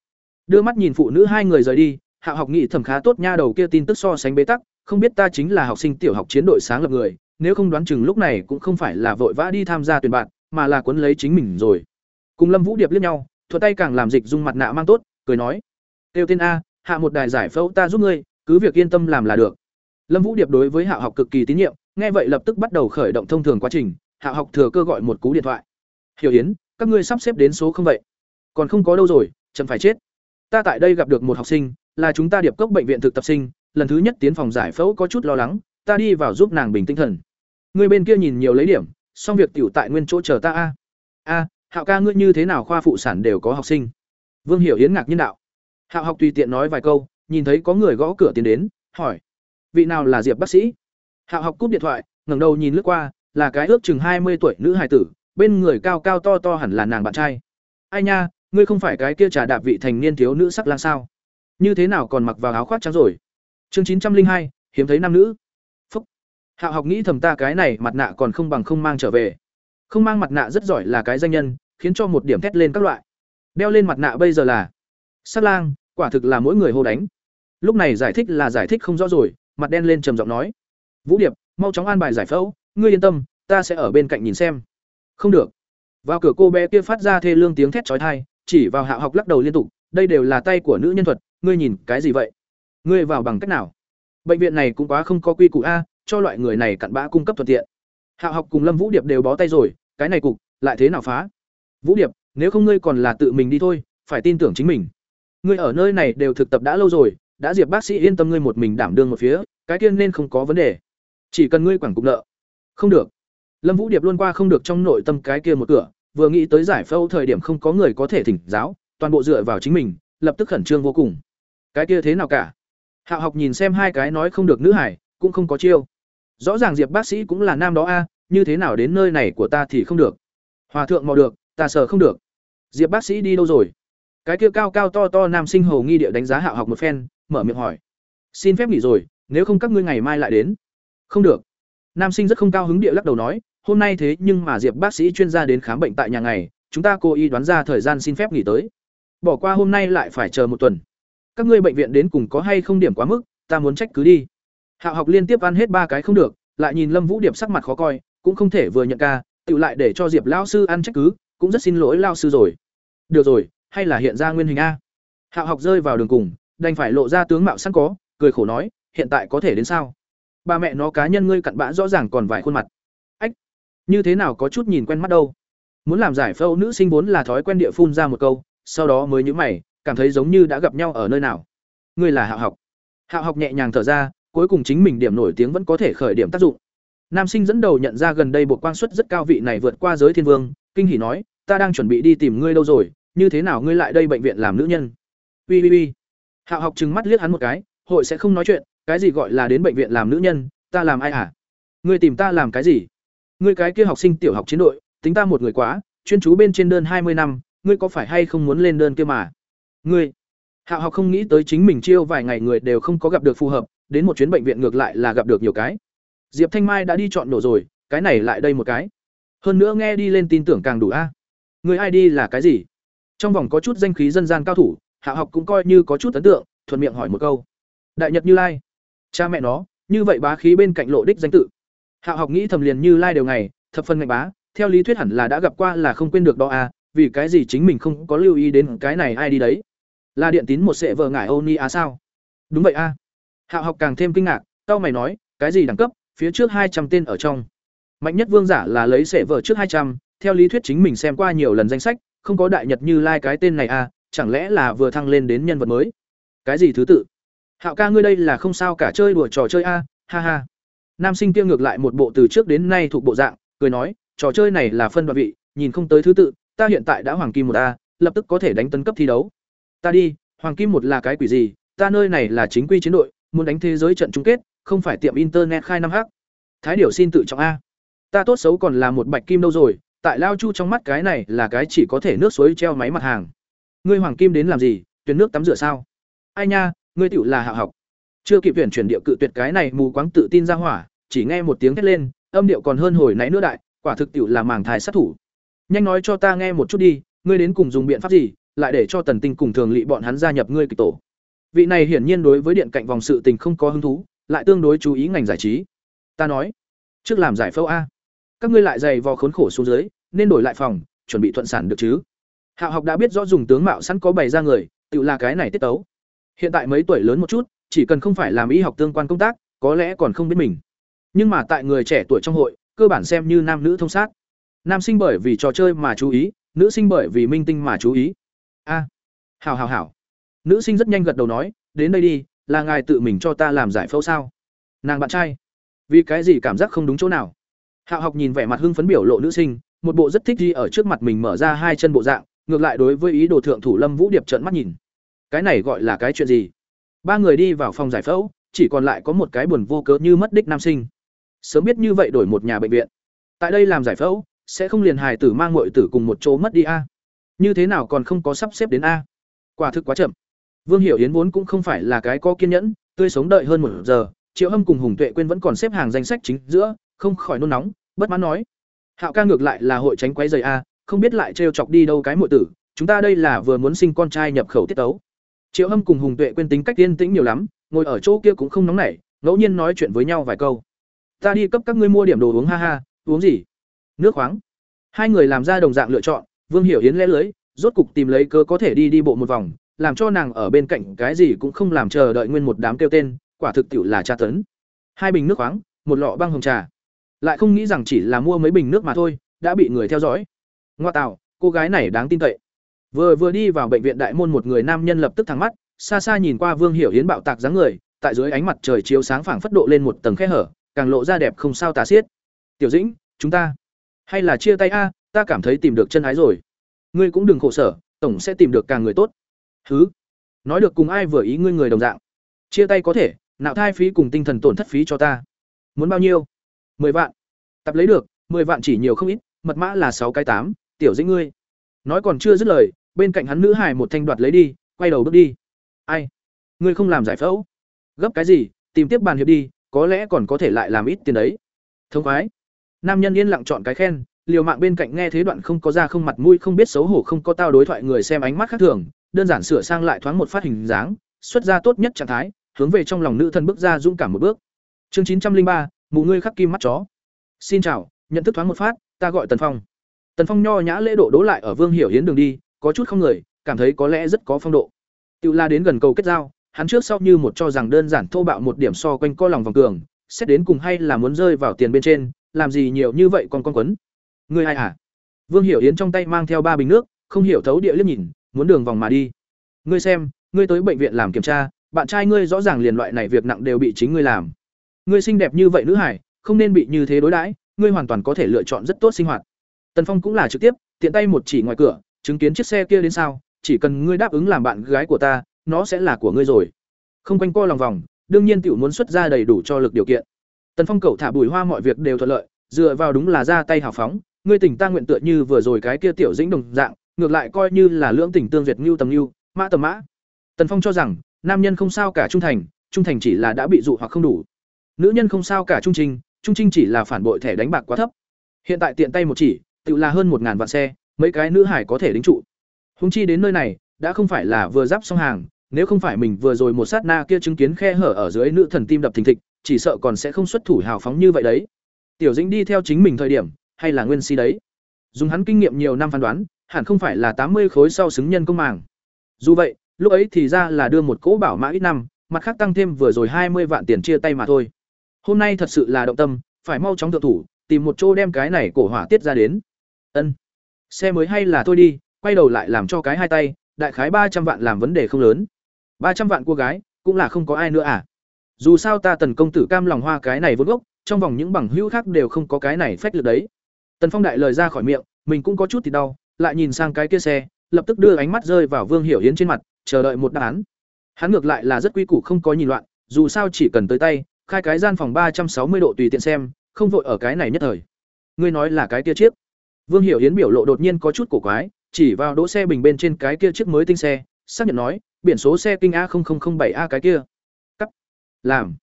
Đưa mắt nhìn phụ nữ hai người rời đi hạ học nghị thẩm khá tốt nha đầu kia tin tức so sánh bế tắc, không biết ta chính là học sinh tiểu học chiến đội sáng lập người nếu không đoán chừng lúc này cũng không phải là vội vã đi tham gia tuyển bạn, mà là quấn lấy chính mình rồi. Cùng lâm vũ điệp liếc nhau thuật tay càng làm dịch dung mặt nạ mang tốt, cười nói, tiêu tên a, hạ một đài giải phẫu ta giúp ngươi, cứ việc yên tâm làm là được. Lâm vũ điệp đối với hạ học cực kỳ tín nhiệm, nghe vậy lập tức bắt đầu khởi động thông thường quá trình, hạ học thừa cơ gọi một cú điện thoại. Hiểu yến, các ngươi sắp xếp đến số không vậy? Còn không có đâu rồi, chậm phải chết. Ta tại đây gặp được một học sinh, là chúng ta điệp cốc bệnh viện thực tập sinh, lần thứ nhất tiến phòng giải phẫu có chút lo lắng ta đi vào giúp nàng bình tinh thần. Người bên kia nhìn nhiều lấy điểm, xong việc tiểu tại nguyên chỗ chờ ta a. A, hạo ca ngươi như thế nào khoa phụ sản đều có học sinh? Vương hiểu yến ngạc nhiên đạo. Hạo học tùy tiện nói vài câu, nhìn thấy có người gõ cửa tiến đến, hỏi, vị nào là diệp bác sĩ? Hạo học cúp điện thoại, ngẩng đầu nhìn lướt qua, là cái ước chừng hai mươi tuổi nữ hài tử, bên người cao cao to to hẳn là nàng bạn trai. Ai nha, ngươi không phải cái kia trà đạp vị thành niên thiếu nữ sắc lang sao? Như thế nào còn mặc vào áo khoác trắng rồi? Chương chín trăm linh hai, hiếm thấy nam nữ hạo học nghĩ thầm ta cái này mặt nạ còn không bằng không mang trở về. Không mang mặt nạ rất giỏi là cái danh nhân khiến cho một điểm thét lên các loại. Đeo lên mặt nạ bây giờ là sát lang quả thực là mỗi người hô đánh. Lúc này giải thích là giải thích không rõ rồi mặt đen lên trầm giọng nói. Vũ điệp mau chóng an bài giải phẫu ngươi yên tâm ta sẽ ở bên cạnh nhìn xem. Không được. Vào cửa cô bé kia phát ra thê lương tiếng thét chói tai, chỉ vào Hạo học lắc đầu liên tục đây đều là tay của nữ nhân thuật ngươi nhìn cái gì vậy? Ngươi vào bằng cách nào? Bệnh viện này cũng quá không có quy củ a cho loại người này cặn bã cung cấp thuận tiện. Hạo học cùng lâm vũ điệp đều bó tay rồi, cái này cục, lại thế nào phá? Vũ điệp, nếu không ngươi còn là tự mình đi thôi, phải tin tưởng chính mình. Ngươi ở nơi này đều thực tập đã lâu rồi, đã diệp bác sĩ yên tâm ngươi một mình đảm đương một phía, cái kia nên không có vấn đề. Chỉ cần ngươi quản cục nợ. Không được. Lâm vũ điệp luôn qua không được trong nội tâm cái kia một cửa, vừa nghĩ tới giải phẫu thời điểm không có người có thể thỉnh giáo, toàn bộ dựa vào chính mình, lập tức khẩn trương vô cùng. Cái kia thế nào cả? Hạo học nhìn xem hai cái nói không được nữ hải, cũng không có chiêu rõ ràng diệp bác sĩ cũng là nam đó a, như thế nào đến nơi này của ta thì không được. Hòa thượng mò được, ta sợ không được. Diệp bác sĩ đi đâu rồi? Cái kia cao cao to to nam sinh hầu nghi địa đánh giá hạo học một phen, mở miệng hỏi. Xin phép nghỉ rồi, nếu không các ngươi ngày mai lại đến. Không được. Nam sinh rất không cao hứng địa lắc đầu nói, hôm nay thế nhưng mà diệp bác sĩ chuyên gia đến khám bệnh tại nhà ngày, chúng ta cố ý đoán ra thời gian xin phép nghỉ tới. Bỏ qua hôm nay lại phải chờ một tuần. Các ngươi bệnh viện đến cùng có hay không điểm quá mức, ta muốn trách cứ đi hạo học liên tiếp ăn hết ba cái không được, lại nhìn lâm vũ điệp sắc mặt khó coi, cũng không thể vừa nhận ca, tự lại để cho diệp lao sư ăn trách cứ, cũng rất xin lỗi lao sư rồi. Được rồi, hay là hiện ra nguyên hình a. Hạo học rơi vào đường cùng, đành phải lộ ra tướng mạo sẵn có, cười khổ nói, hiện tại có thể đến sao? Ba mẹ nó cá nhân ngươi cặn bã rõ ràng còn vài khuôn mặt. Ách, như thế nào có chút nhìn quen mắt đâu? Muốn làm giải phẫu nữ sinh vốn là thói quen địa phun ra một câu, sau đó mới nhíu mày, cảm thấy giống như đã gặp nhau ở nơi nào. Ngươi là hạo học. Hạo học nhẹ nhàng thở ra cuối cùng chính mình điểm nổi tiếng vẫn có thể khởi điểm tác dụng. Nam sinh dẫn đầu nhận ra gần đây bộ quang suất rất cao vị này vượt qua giới thiên vương, kinh hỉ nói, ta đang chuẩn bị đi tìm ngươi đâu rồi, như thế nào ngươi lại đây bệnh viện làm nữ nhân? Ui ui ui. Hạo học trừng mắt liếc hắn một cái, hội sẽ không nói chuyện, cái gì gọi là đến bệnh viện làm nữ nhân, ta làm ai hả? Ngươi tìm ta làm cái gì? Ngươi cái kia học sinh tiểu học chiến đội, tính ta một người quá, chuyên chú bên trên đơn hai mươi năm, ngươi có phải hay không muốn lên đơn kia mà? Ngươi. Hạo học không nghĩ tới chính mình chiêu vài ngày người đều không có gặp được phù hợp đến một chuyến bệnh viện ngược lại là gặp được nhiều cái. Diệp thanh mai đã đi chọn nổ rồi, cái này lại đây một cái. Hơn nữa nghe đi lên tin tưởng càng đủ a. Người ai đi là cái gì? Trong vòng có chút danh khí dân gian cao thủ, hạ học cũng coi như có chút ấn tượng, thuận miệng hỏi một câu. Đại nhật như lai. Cha mẹ nó, như vậy bá khí bên cạnh lộ đích danh tự. Hạ học nghĩ thầm liền như lai đều ngày, thập phần ngạch bá, theo lý thuyết hẳn là đã gặp qua là không quên được đó à vì cái gì chính mình không có lưu ý đến cái này ai đi đấy? Là điện tín một sệ vợ ngải ô ni á sao? Đúng vậy a. à. Hạo học càng thêm kinh ngạc, tao mày nói, cái gì đẳng cấp, phía trước hai trăm tên ở trong. Mạnh nhất vương giả là lấy sẽ vợ trước hai trăm, theo lý thuyết chính mình xem qua nhiều lần danh sách, không có đại nhật như lai cái tên này à chẳng lẽ là vừa thăng lên đến nhân vật mới? Cái gì thứ tự? Hạo ca ngươi đây là không sao cả chơi đùa trò chơi a, ha ha. Nam sinh kia ngược lại một bộ từ trước đến nay thuộc bộ dạng, cười nói, trò chơi này là phân đoạn vị, nhìn không tới thứ tự, ta hiện tại đã hoàng kim một a, lập tức có thể đánh tấn cấp thi đấu. Ta đi, hoàng kim một là cái quỷ gì, ta nơi này là chính quy chiến đội muốn đánh thế giới trận chung kết, không phải tiệm internet khai năm h thái điểu xin tự trọng a. Ta tốt xấu còn là một bạch kim đâu rồi, tại lao chu trong mắt cái này là cái chỉ có thể nước suối treo máy mặt hàng. Ngươi hoàng kim đến làm gì, tuyển nước tắm rửa sao? Ai nha, ngươi tiểu là hạ học. Chưa kịp tuyển chuyển điệu cự tuyệt cái này mù quáng tự tin ra hỏa, chỉ nghe một tiếng thét lên, âm điệu còn hơn hồi nãy nữa đại, quả thực tiểu là màng thai sát thủ. Nhanh nói cho ta nghe một chút đi, ngươi đến cùng dùng biện pháp gì, lại để cho tần tinh cùng thường Lệ bọn hắn gia nhập ngươi kịch tổ? Vị này hiển nhiên đối với điện cạnh vòng sự tình không có hứng thú lại tương đối chú ý ngành giải trí. Ta nói trước làm giải phẫu a. Các ngươi lại dày vò khốn khổ xuống dưới nên đổi lại phòng chuẩn bị thuận sản được chứ? Hạo học đã biết rõ dùng tướng mạo sẵn có bày ra người tự là cái này tiết tấu. Hiện tại mấy tuổi lớn một chút chỉ cần không phải làm y học tương quan công tác có lẽ còn không biết mình. Nhưng mà tại người trẻ tuổi trong hội cơ bản xem như nam nữ thông sát. Nam sinh bởi vì trò chơi mà chú ý nữ sinh bởi vì minh tinh mà chú ý. A. À, hào hào. hảo nữ sinh rất nhanh gật đầu nói, đến đây đi, là ngài tự mình cho ta làm giải phẫu sao? Nàng bạn trai, vì cái gì cảm giác không đúng chỗ nào? Hạo học nhìn vẻ mặt hưng phấn biểu lộ nữ sinh, một bộ rất thích đi ở trước mặt mình mở ra hai chân bộ dạng, ngược lại đối với ý đồ thượng thủ lâm vũ điệp trợn mắt nhìn. Cái này gọi là cái chuyện gì? Ba người đi vào phòng giải phẫu, chỉ còn lại có một cái buồn vô cớ như mất đích nam sinh. Sớm biết như vậy đổi một nhà bệnh viện. Tại đây làm giải phẫu, sẽ không liền hài tử mang muội tử cùng một chỗ mất đi a. Như thế nào còn không có sắp xếp đến a? Quả thực quá chậm vương hiểu yến vốn cũng không phải là cái có kiên nhẫn, tươi sống đợi hơn một giờ, triệu hâm cùng hùng tuệ quên vẫn còn xếp hàng danh sách chính giữa, không khỏi nôn nóng, bất mãn nói. Hạo ca ngược lại là hội tránh quấy giày a, không biết lại trêu chọc đi đâu cái muội tử, chúng ta đây là vừa muốn sinh con trai nhập khẩu tiết tấu. Triệu hâm cùng hùng tuệ quên tính cách tiên tĩnh nhiều lắm, ngồi ở chỗ kia cũng không nóng nảy, ngẫu nhiên nói chuyện với nhau vài câu. Ta đi cấp các ngươi mua điểm đồ uống ha ha, uống gì? Nước khoáng. Hai người làm ra đồng dạng lựa chọn, vương hiểu yến lẽ lưới, rốt cục tìm lấy cơ có thể đi đi bộ một vòng làm cho nàng ở bên cạnh cái gì cũng không làm chờ đợi nguyên một đám kêu tên, quả thực tiểu là tra tấn. Hai bình nước khoáng, một lọ băng hồng trà. Lại không nghĩ rằng chỉ là mua mấy bình nước mà thôi, đã bị người theo dõi. Ngoa tạo, cô gái này đáng tin cậy. Vừa vừa đi vào bệnh viện đại môn một người nam nhân lập tức thẳng mắt, xa xa nhìn qua vương hiểu hiến bạo tạc dáng người, tại dưới ánh mặt trời chiếu sáng phảng phất độ lên một tầng khe hở, càng lộ ra đẹp không sao tả xiết. Tiểu dĩnh, chúng ta hay là chia tay a, ta cảm thấy tìm được chân ái rồi. Ngươi cũng đừng khổ sở, tổng sẽ tìm được càng người tốt thứ nói được cùng ai vừa ý ngươi người đồng dạng. Chia tay có thể, nạo thai phí cùng tinh thần tổn thất phí cho ta. Muốn bao nhiêu? Mười vạn. Tập lấy được, mười vạn chỉ nhiều không ít, mật mã là sáu cái tám, tiểu dĩnh ngươi. Nói còn chưa dứt lời, bên cạnh hắn nữ hải một thanh đoạt lấy đi, quay đầu bước đi. Ai? Ngươi không làm giải phẫu. Gấp cái gì, tìm tiếp bàn hiệp đi, có lẽ còn có thể lại làm ít tiền đấy. Thông khoái. Nam nhân yên lặng chọn cái khen, liều mạng bên cạnh nghe thế đoạn không có ra không mặt mũi không biết xấu hổ không có tao đối thoại người xem ánh mắt khác thường đơn giản sửa sang lại thoáng một phát hình dáng, xuất ra tốt nhất trạng thái, hướng về trong lòng nữ thân bước ra dũng cảm một bước. Chương chín trăm linh ba ngươi khắc kim mắt chó. Xin chào, nhận thức thoáng một phát, ta gọi tần phong. Tần phong nho nhã lễ độ đố lại ở vương hiểu hiến đường đi, có chút không người, cảm thấy có lẽ rất có phong độ. Tiêu la đến gần cầu kết giao, hắn trước sau như một cho rằng đơn giản thô bạo một điểm so quanh co lòng vòng cường, xét đến cùng hay là muốn rơi vào tiền bên trên, làm gì nhiều như vậy còn con quấn. Ngươi ai hả? Vương hiểu yến trong tay mang theo ba bình nước, không hiểu thấu địa liếc nhìn muốn đường vòng mà đi. Ngươi xem, ngươi tới bệnh viện làm kiểm tra, bạn trai ngươi rõ ràng liền loại này việc nặng đều bị chính ngươi làm. Ngươi xinh đẹp như vậy nữ hải, không nên bị như thế đối đãi, ngươi hoàn toàn có thể lựa chọn rất tốt sinh hoạt. Tần phong cũng là trực tiếp, tiện tay một chỉ ngoài cửa, chứng kiến chiếc xe kia đến sao, chỉ cần ngươi đáp ứng làm bạn gái của ta, nó sẽ là của ngươi rồi. Không quanh co lòng vòng, đương nhiên tiểu muốn xuất ra đầy đủ cho lực điều kiện. Tần phong cầu thả bùi hoa mọi việc đều thuận lợi, dựa vào đúng là ra tay hào phóng, ngươi tỉnh ta nguyện tựa như vừa rồi cái kia tiểu dĩnh đồng dạng ngược lại coi như là lưỡng tỉnh tương duyệt ngưu tầm ngưu, mã tầm mã. Tần phong cho rằng, nam nhân không sao cả trung thành trung thành chỉ là đã bị dụ hoặc không đủ. Nữ nhân không sao cả trung trình trung trinh chỉ là phản bội thẻ đánh bạc quá thấp. Hiện tại tiện tay một chỉ, tự là hơn một ngàn vạn xe, mấy cái nữ hải có thể đính trụ. Húng chi đến nơi này, đã không phải là vừa giáp xong hàng, nếu không phải mình vừa rồi một sát na kia chứng kiến khe hở ở dưới nữ thần tim đập thình thịch, chỉ sợ còn sẽ không xuất thủ hào phóng như vậy đấy. Tiểu dĩnh đi theo chính mình thời điểm, hay là nguyên si đấy. Dùng hắn kinh nghiệm nhiều năm phán đoán hẳn không phải là tám mươi khối sau xứng nhân công màng. Dù vậy, lúc ấy thì ra là đưa một cỗ bảo mã ít năm, mặt khác tăng thêm vừa rồi hai mươi vạn tiền chia tay mà thôi. Hôm nay thật sự là động tâm, phải mau chóng thượng thủ, tìm một chỗ đem cái này cổ hỏa tiết ra đến. Ân. Xe mới hay là thôi đi, quay đầu lại làm cho cái hai tay, đại khái ba trăm vạn làm vấn đề không lớn. ba trăm vạn cô gái, cũng là không có ai nữa à? Dù sao ta tần công tử cam lòng hoa cái này vốn gốc, trong vòng những bằng hữu khác đều không có cái này phách lực đấy. Tần phong đại lời ra khỏi miệng, mình cũng có chút thì đau lại nhìn sang cái kia xe, lập tức đưa ánh mắt rơi vào vương hiểu Yến trên mặt, chờ đợi một đáp án. Hắn ngược lại là rất quy củ không có nhìn loạn, dù sao chỉ cần tới tay, khai cái gian phòng ba trăm sáu mươi độ tùy tiện xem, không vội ở cái này nhất thời. Ngươi nói là cái kia chiếc. Vương hiểu Yến biểu lộ đột nhiên có chút cổ quái, chỉ vào đỗ xe bình bên trên cái kia chiếc mới tinh xe, xác nhận nói, biển số xe kinh a bảy a cái kia. Cắt. Làm.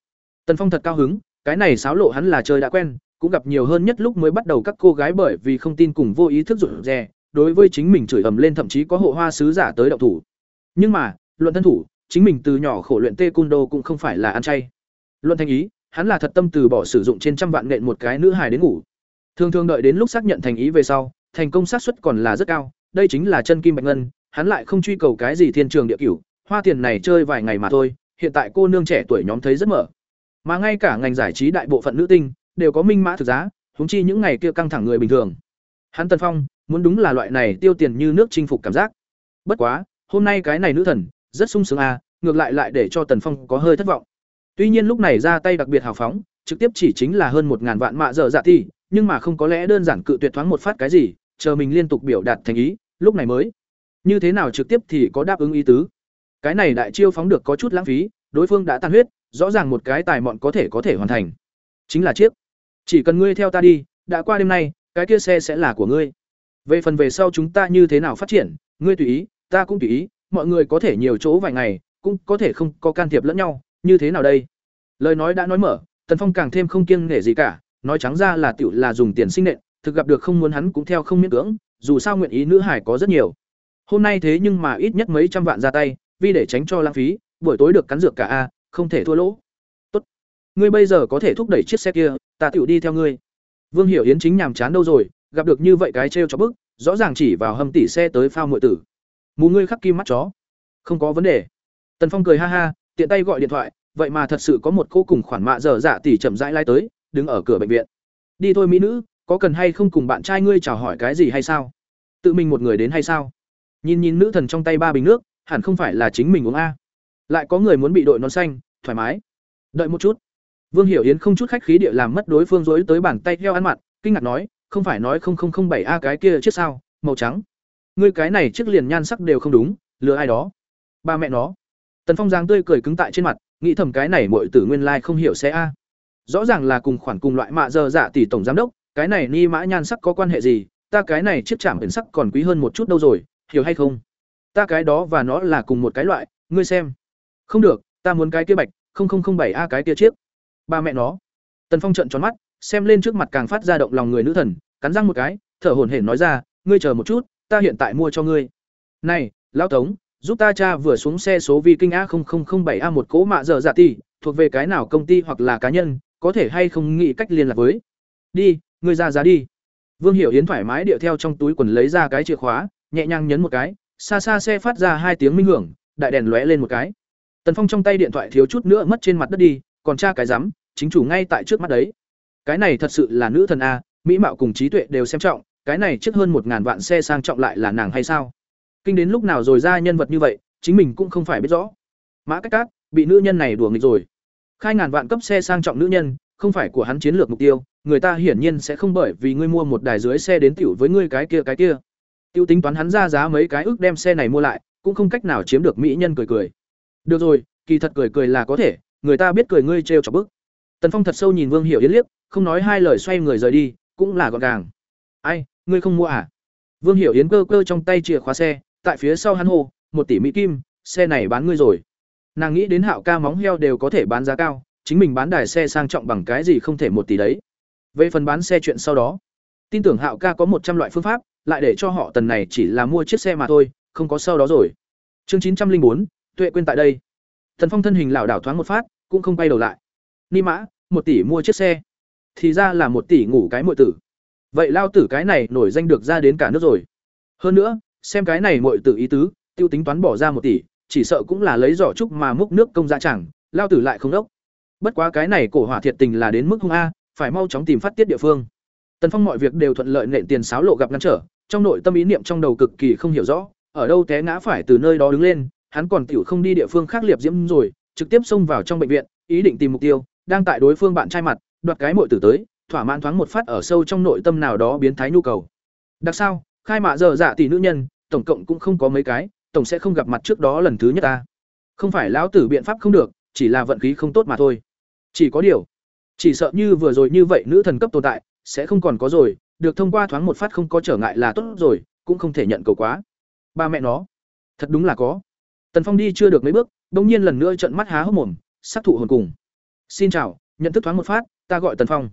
Tần phong thật cao hứng, cái này xáo lộ hắn là chơi đã quen, cũng gặp nhiều hơn nhất lúc mới bắt đầu các cô gái bởi vì không tin cùng vô ý thức rụt rè đối với chính mình chửi ầm lên thậm chí có hộ hoa sứ giả tới động thủ. Nhưng mà, luận thân thủ, chính mình từ nhỏ khổ luyện tê cung cũng không phải là ăn chay. Luận thành ý, hắn là thật tâm từ bỏ sử dụng trên trăm vạn nện một cái nữ hài đến ngủ. Thường thường đợi đến lúc xác nhận thành ý về sau, thành công xác suất còn là rất cao, đây chính là chân kim bạch ngân, hắn lại không truy cầu cái gì thiên trường địa cửu, hoa tiền này chơi vài ngày mà thôi, hiện tại cô nương trẻ tuổi nhóm thấy rất mở. Mà ngay cả ngành giải trí đại bộ phận nữ tinh, đều có minh mã thực giá, huống chi những ngày kia căng thẳng người bình thường. Hắn tân phong muốn đúng là loại này tiêu tiền như nước chinh phục cảm giác. Bất quá, hôm nay cái này nữ thần, rất sung sướng à ngược lại lại để cho tần phong có hơi thất vọng. Tuy nhiên lúc này ra tay đặc biệt hào phóng, trực tiếp chỉ chính là hơn một ngàn vạn mạ dở dạ thi nhưng mà không có lẽ đơn giản cự tuyệt thoáng một phát cái gì, chờ mình liên tục biểu đạt thành ý, lúc này mới. Như thế nào trực tiếp thì có đáp ứng ý tứ. Cái này đại chiêu phóng được có chút lãng phí, đối phương đã tan huyết, rõ ràng một cái tài mọn có thể có thể hoàn thành. Chính là chiếc. Chỉ cần ngươi theo ta đi, đã qua đêm nay, cái kia xe sẽ là của ngươi về phần về sau chúng ta như thế nào phát triển, ngươi tùy ý, ta cũng tùy ý, mọi người có thể nhiều chỗ vài ngày, cũng có thể không có can thiệp lẫn nhau, như thế nào đây? Lời nói đã nói mở, tần phong càng thêm không kiêng nể gì cả, nói trắng ra là tiểu là dùng tiền sinh nện, thực gặp được không muốn hắn cũng theo không miễn cưỡng, dù sao nguyện ý nữ hải có rất nhiều. Hôm nay thế nhưng mà ít nhất mấy trăm vạn ra tay, vì để tránh cho lãng phí, buổi tối được cắn dược cả a, không thể thua lỗ. Tốt. Ngươi bây giờ có thể thúc đẩy chiếc xe kia, ta tiểu đi theo ngươi. Vương hiểu yến chính nhàm chán đâu rồi gặp được như vậy cái trêu cho bức, rõ ràng chỉ vào hầm tỷ xe tới phao muội tử. Mù ngươi khắc kim mắt chó. Không có vấn đề. Tần phong cười ha ha, tiện tay gọi điện thoại, vậy mà thật sự có một cô cùng khoản mạ dở dạ tỷ chậm rãi lai tới, đứng ở cửa bệnh viện. Đi thôi mỹ nữ, có cần hay không cùng bạn trai ngươi chào hỏi cái gì hay sao? Tự mình một người đến hay sao? Nhìn nhìn nữ thần trong tay ba bình nước, hẳn không phải là chính mình uống a. Lại có người muốn bị đội nón xanh, thoải mái. Đợi một chút. Vương hiểu yến không chút khách khí địa làm mất đối phương dối tới bàn tay theo ăn mặn, kinh ngạc nói không phải nói không không không bảy a cái kia chiếc sao, màu trắng. Ngươi cái này chiếc liền nhan sắc đều không đúng, lừa ai đó. Ba mẹ nó. Tần phong giang tươi cười cứng tại trên mặt, nghĩ thầm cái này muội tử nguyên lai không hiểu xe a. Rõ ràng là cùng khoản cùng loại mạ dơ dạ tỷ tổng giám đốc, cái này ni mã nhan sắc có quan hệ gì, ta cái này chiếc chạm ẩn sắc còn quý hơn một chút đâu rồi, hiểu hay không? Ta cái đó và nó là cùng một cái loại, ngươi xem. Không được, ta muốn cái kia bạch, không không không bảy a cái kia chiếc. Ba mẹ nó. Tần phong trợn tròn mắt xem lên trước mặt càng phát ra động lòng người nữ thần, cắn răng một cái, thở hổn hển nói ra, ngươi chờ một chút, ta hiện tại mua cho ngươi. Này, lão tống, giúp ta cha vừa xuống xe số vi kinh a bảy a một cỗ mạ dở dạ tỷ thuộc về cái nào công ty hoặc là cá nhân, có thể hay không nghĩ cách liên lạc với? Đi, ngươi ra giá đi. Vương hiểu yến thoải mái điệu theo trong túi quần lấy ra cái chìa khóa, nhẹ nhàng nhấn một cái, xa xa xe phát ra hai tiếng minh hưởng, đại đèn lóe lên một cái. Tần phong trong tay điện thoại thiếu chút nữa mất trên mặt đất đi, còn cha cái rắm, chính chủ ngay tại trước mắt đấy cái này thật sự là nữ thần a mỹ mạo cùng trí tuệ đều xem trọng cái này trước hơn một ngàn vạn xe sang trọng lại là nàng hay sao kinh đến lúc nào rồi ra nhân vật như vậy chính mình cũng không phải biết rõ mã cách cát bị nữ nhân này đùa nghịch rồi khai ngàn vạn cấp xe sang trọng nữ nhân không phải của hắn chiến lược mục tiêu người ta hiển nhiên sẽ không bởi vì ngươi mua một đài dưới xe đến tiểu với ngươi cái kia cái kia Tiêu tính toán hắn ra giá mấy cái ước đem xe này mua lại, cũng không cách nào chiếm được mỹ nhân cười cười. Được rồi, kỳ thật cười cười là có thể, người ta biết cười ngươi trêu chọc bức. Tần Phong thật sâu nhìn Vương Hiểu Yến liếc, không nói hai lời xoay người rời đi, cũng là gọn gàng. "Ai, ngươi không mua à?" Vương Hiểu Yến cơ cơ trong tay chìa khóa xe, tại phía sau hắn hô, "một tỷ mỹ kim, xe này bán ngươi rồi." Nàng nghĩ đến Hạo ca móng heo đều có thể bán giá cao, chính mình bán đài xe sang trọng bằng cái gì không thể một tỷ đấy. Về phần bán xe chuyện sau đó, tin tưởng Hạo ca có một trăm loại phương pháp, lại để cho họ tần này chỉ là mua chiếc xe mà thôi, không có sau đó rồi. Chương chín trăm linh bốn, Tuệ quên tại đây. Thần Phong thân hình lảo đảo thoáng một phát, cũng không quay đầu lại. Ni mã, một tỷ mua chiếc xe, thì ra là một tỷ ngủ cái muội tử. Vậy lao tử cái này nổi danh được ra đến cả nước rồi. Hơn nữa, xem cái này muội tử ý tứ, tiêu tính toán bỏ ra một tỷ, chỉ sợ cũng là lấy giỏ trúc mà múc nước công ra chẳng, lao tử lại không đốc. Bất quá cái này cổ hỏa thiệt tình là đến mức hung a, phải mau chóng tìm phát tiết địa phương. Tần Phong mọi việc đều thuận lợi nện tiền sáo lộ gặp ngăn trở, trong nội tâm ý niệm trong đầu cực kỳ không hiểu rõ, ở đâu té ngã phải từ nơi đó đứng lên, hắn còn tiểu không đi địa phương khác liệp diễm rồi, trực tiếp xông vào trong bệnh viện, ý định tìm mục tiêu, đang tại đối phương bạn trai mặt, đoạt cái muội tử tới, thỏa mãn thoáng một phát ở sâu trong nội tâm nào đó biến thái nhu cầu. Đặc sao, khai mạ giờ dạ tỷ nữ nhân, tổng cộng cũng không có mấy cái, tổng sẽ không gặp mặt trước đó lần thứ nhất ta. Không phải lão tử biện pháp không được, chỉ là vận khí không tốt mà thôi. Chỉ có điều, chỉ sợ như vừa rồi như vậy nữ thần cấp tồn tại, sẽ không còn có rồi, được thông qua thoáng một phát không có trở ngại là tốt rồi, cũng không thể nhận cầu quá. Ba mẹ nó, thật đúng là có. Tần Phong đi chưa được mấy bước, bỗng nhiên lần nữa trợn mắt há hốc mồm, sát thủ hồn cùng. "Xin chào, nhận thức thoáng một phát, ta gọi Tần Phong."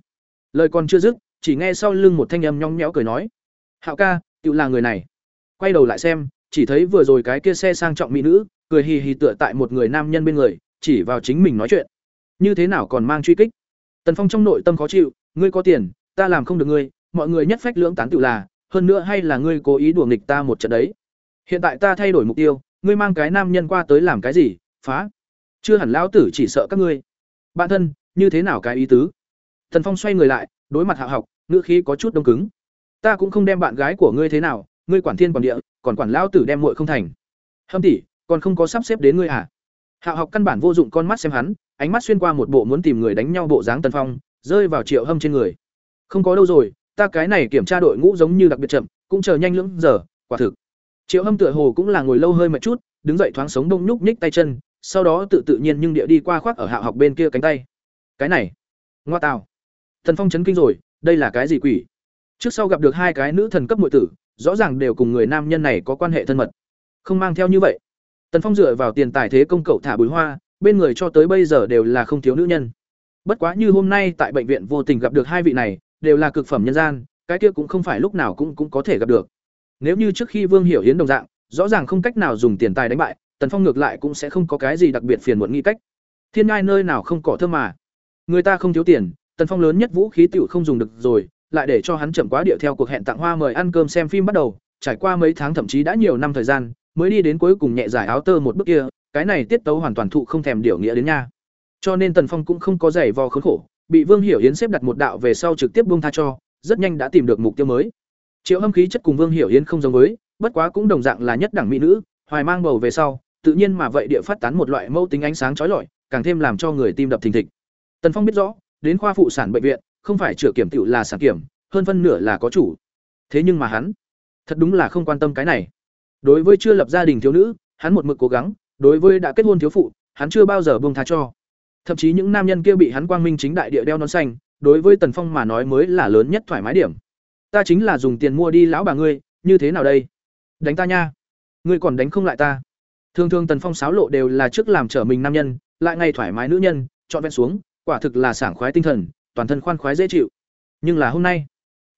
Lời còn chưa dứt, chỉ nghe sau lưng một thanh âm nhong nhéo cười nói: "Hạo ca, tự là người này." Quay đầu lại xem, chỉ thấy vừa rồi cái kia xe sang trọng mỹ nữ, cười hì hì tựa tại một người nam nhân bên người, chỉ vào chính mình nói chuyện. Như thế nào còn mang truy kích? Tần Phong trong nội tâm khó chịu, ngươi có tiền, ta làm không được ngươi, mọi người nhất phách lưỡng tán tự là, hơn nữa hay là ngươi cố ý đùa nghịch ta một trận đấy. Hiện tại ta thay đổi mục tiêu, ngươi mang cái nam nhân qua tới làm cái gì? Phá. Chưa hẳn lão tử chỉ sợ các ngươi. Bạn thân, như thế nào cái ý tứ? Tần Phong xoay người lại, đối mặt Hạo Học, ngữ khí có chút đông cứng. Ta cũng không đem bạn gái của ngươi thế nào, ngươi quản thiên quản địa, còn quản lão tử đem muội không thành. Hâm tỷ, còn không có sắp xếp đến ngươi à? Hạo Học căn bản vô dụng con mắt xem hắn, ánh mắt xuyên qua một bộ muốn tìm người đánh nhau bộ dáng Tần Phong, rơi vào Triệu Hâm trên người. Không có đâu rồi, ta cái này kiểm tra đội ngũ giống như đặc biệt chậm, cũng chờ nhanh lưỡng giờ, quả thực. Triệu Hâm tựa hồ cũng là ngồi lâu hơi một chút, đứng dậy thoáng sống đông nhúc nhích tay chân, sau đó tự tự nhiên nhưng địa đi qua khoác ở Hạo Học bên kia cánh tay. Cái này, ngoa tào. Thần Phong chấn kinh rồi, đây là cái gì quỷ? Trước sau gặp được hai cái nữ thần cấp muội tử, rõ ràng đều cùng người nam nhân này có quan hệ thân mật. Không mang theo như vậy. Tần Phong dựa vào tiền tài thế công cậu thả bùi hoa, bên người cho tới bây giờ đều là không thiếu nữ nhân. Bất quá như hôm nay tại bệnh viện vô tình gặp được hai vị này, đều là cực phẩm nhân gian, cái kia cũng không phải lúc nào cũng cũng có thể gặp được. Nếu như trước khi Vương Hiểu Hiến đồng dạng, rõ ràng không cách nào dùng tiền tài đánh bại, Tần Phong ngược lại cũng sẽ không có cái gì đặc biệt phiền muộn nghĩ cách. Thiên ngai nơi nào không cỏ thơm mà. Người ta không thiếu tiền, Tần Phong lớn nhất vũ khí tiểu không dùng được rồi, lại để cho hắn chậm quá điệu theo cuộc hẹn tặng hoa mời ăn cơm xem phim bắt đầu, trải qua mấy tháng thậm chí đã nhiều năm thời gian, mới đi đến cuối cùng nhẹ giải áo tơ một bước kia, cái này tiết tấu hoàn toàn thụ không thèm điều nghĩa đến nha. Cho nên Tần Phong cũng không có giày vò khốn khổ, bị Vương Hiểu Yến xếp đặt một đạo về sau trực tiếp buông tha cho, rất nhanh đã tìm được mục tiêu mới. Triệu Hâm khí chất cùng Vương Hiểu Yến không giống với, bất quá cũng đồng dạng là nhất đẳng mỹ nữ, hoài mang bầu về sau, tự nhiên mà vậy địa phát tán một loại mâu tính ánh sáng chói lọi, càng thêm làm cho người tim đập thình thịch. Tần Phong biết rõ, đến khoa phụ sản bệnh viện, không phải chữa kiểm tiểu là sản kiểm, hơn phân nửa là có chủ. Thế nhưng mà hắn, thật đúng là không quan tâm cái này. Đối với chưa lập gia đình thiếu nữ, hắn một mực cố gắng, đối với đã kết hôn thiếu phụ, hắn chưa bao giờ buông tha cho. Thậm chí những nam nhân kia bị hắn quang minh chính đại địa đeo nón xanh, đối với Tần Phong mà nói mới là lớn nhất thoải mái điểm. Ta chính là dùng tiền mua đi lão bà ngươi, như thế nào đây? Đánh ta nha. Ngươi còn đánh không lại ta. Thường thường Tần Phong sáo lộ đều là trước làm trở mình nam nhân, lại ngày thoải mái nữ nhân, chọn vẹn xuống, quả thực là sảng khoái tinh thần, toàn thân khoan khoái dễ chịu. Nhưng là hôm nay,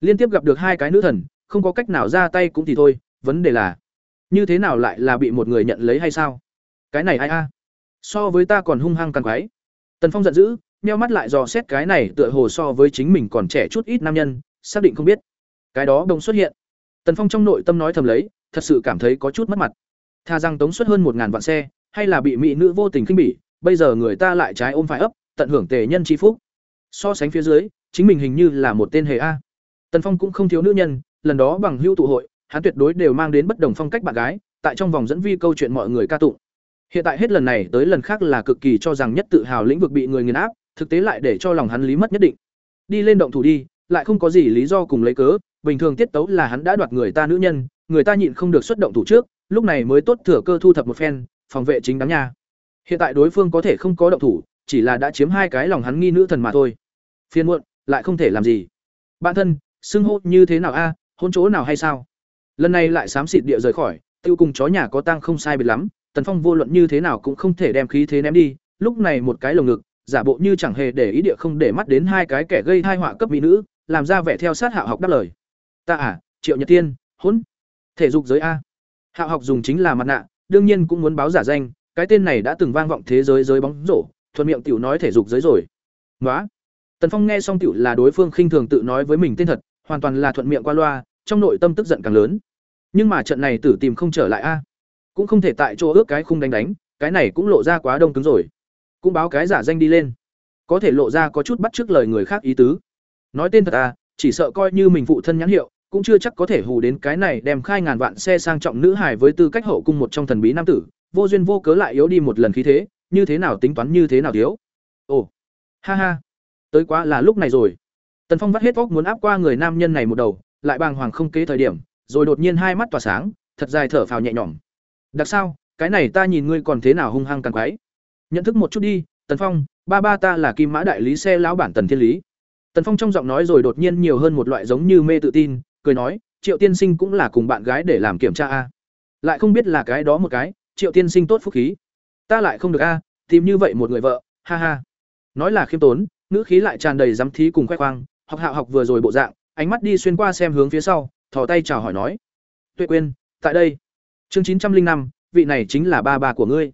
liên tiếp gặp được hai cái nữ thần, không có cách nào ra tay cũng thì thôi, vấn đề là như thế nào lại là bị một người nhận lấy hay sao? Cái này ai a? So với ta còn hung hăng càng quái. Tần Phong giận dữ, nheo mắt lại dò xét cái này tựa hồ so với chính mình còn trẻ chút ít nam nhân, xác định không biết. Cái đó đồng xuất hiện. Tần Phong trong nội tâm nói thầm lấy, thật sự cảm thấy có chút mất mặt. Tha rằng tống xuất hơn một ngàn vạn xe, hay là bị mỹ nữ vô tình khinh bỉ, bây giờ người ta lại trái ôm phải ấp, tận hưởng tề nhân chi phúc. So sánh phía dưới, chính mình hình như là một tên hề a. Tần Phong cũng không thiếu nữ nhân, lần đó bằng hữu tụ hội, hắn tuyệt đối đều mang đến bất đồng phong cách bạn gái, tại trong vòng dẫn vi câu chuyện mọi người ca tụng. Hiện tại hết lần này tới lần khác là cực kỳ cho rằng nhất tự hào lĩnh vực bị người nghiền áp, thực tế lại để cho lòng hắn lý mất nhất định. Đi lên động thủ đi, lại không có gì lý do cùng lấy cớ, bình thường tiết tấu là hắn đã đoạt người ta nữ nhân, người ta nhịn không được xuất động thủ trước, lúc này mới tốt thừa cơ thu thập một phen, phòng vệ chính đáng nha. Hiện tại đối phương có thể không có động thủ, chỉ là đã chiếm hai cái lòng hắn nghi nữ thần mà thôi. Phiền muộn, lại không thể làm gì. Bạn thân, xưng hô như thế nào a, hôn chỗ nào hay sao? Lần này lại xám xịt địa rời khỏi, tiêu cùng chó nhà có tang không sai biệt lắm, Tần Phong vô luận như thế nào cũng không thể đem khí thế ném đi, lúc này một cái lồng ngực, giả bộ như chẳng hề để ý địa không để mắt đến hai cái kẻ gây tai họa cấp mỹ nữ, làm ra vẻ theo sát Hạo học đáp lời. Ta à, Triệu Nhật Tiên, hôn, Thể dục giới a. Hạo học dùng chính là mặt nạ, đương nhiên cũng muốn báo giả danh, cái tên này đã từng vang vọng thế giới giới bóng rổ, thuận miệng tiểu nói thể dục giới rồi. Ngoá. Tần Phong nghe xong tiểu là đối phương khinh thường tự nói với mình tên thật, hoàn toàn là thuận miệng qua loa, trong nội tâm tức giận càng lớn. Nhưng mà trận này tử tìm không trở lại a. Cũng không thể tại chỗ ước cái khung đánh đánh, cái này cũng lộ ra quá đông cứng rồi. Cũng báo cái giả danh đi lên. Có thể lộ ra có chút bắt trước lời người khác ý tứ. Nói tên thật à, chỉ sợ coi như mình phụ thân nhãn hiệu, cũng chưa chắc có thể hù đến cái này đem khai ngàn vạn xe sang trọng nữ hải với tư cách hậu cung một trong thần bí nam tử, vô duyên vô cớ lại yếu đi một lần khí thế, như thế nào tính toán như thế nào thiếu. Ồ, ha ha, tới quá là lúc này rồi. Tần Phong vắt hết óc muốn áp qua người nam nhân này một đầu, lại bàng hoàng không kế thời điểm, rồi đột nhiên hai mắt tỏa sáng, thật dài thở phào nhẹ nhõm. Đặc sao, cái này ta nhìn ngươi còn thế nào hung hăng càng quái. Nhận thức một chút đi, Tần Phong, ba ba ta là Kim Mã đại lý xe lão bản Tần Thiên Lý. Tần Phong trong giọng nói rồi đột nhiên nhiều hơn một loại giống như mê tự tin, cười nói, Triệu tiên sinh cũng là cùng bạn gái để làm kiểm tra a. Lại không biết là cái đó một cái, Triệu tiên sinh tốt phúc khí. Ta lại không được a, tìm như vậy một người vợ, ha ha. Nói là khiêm tốn, ngữ khí lại tràn đầy dám thí cùng khoe khoang, học hạo học vừa rồi bộ dạng, ánh mắt đi xuyên qua xem hướng phía sau, thò tay chào hỏi nói: "Tuệ Quyên, tại đây." Chương chín trăm linh năm, vị này chính là ba bà của ngươi.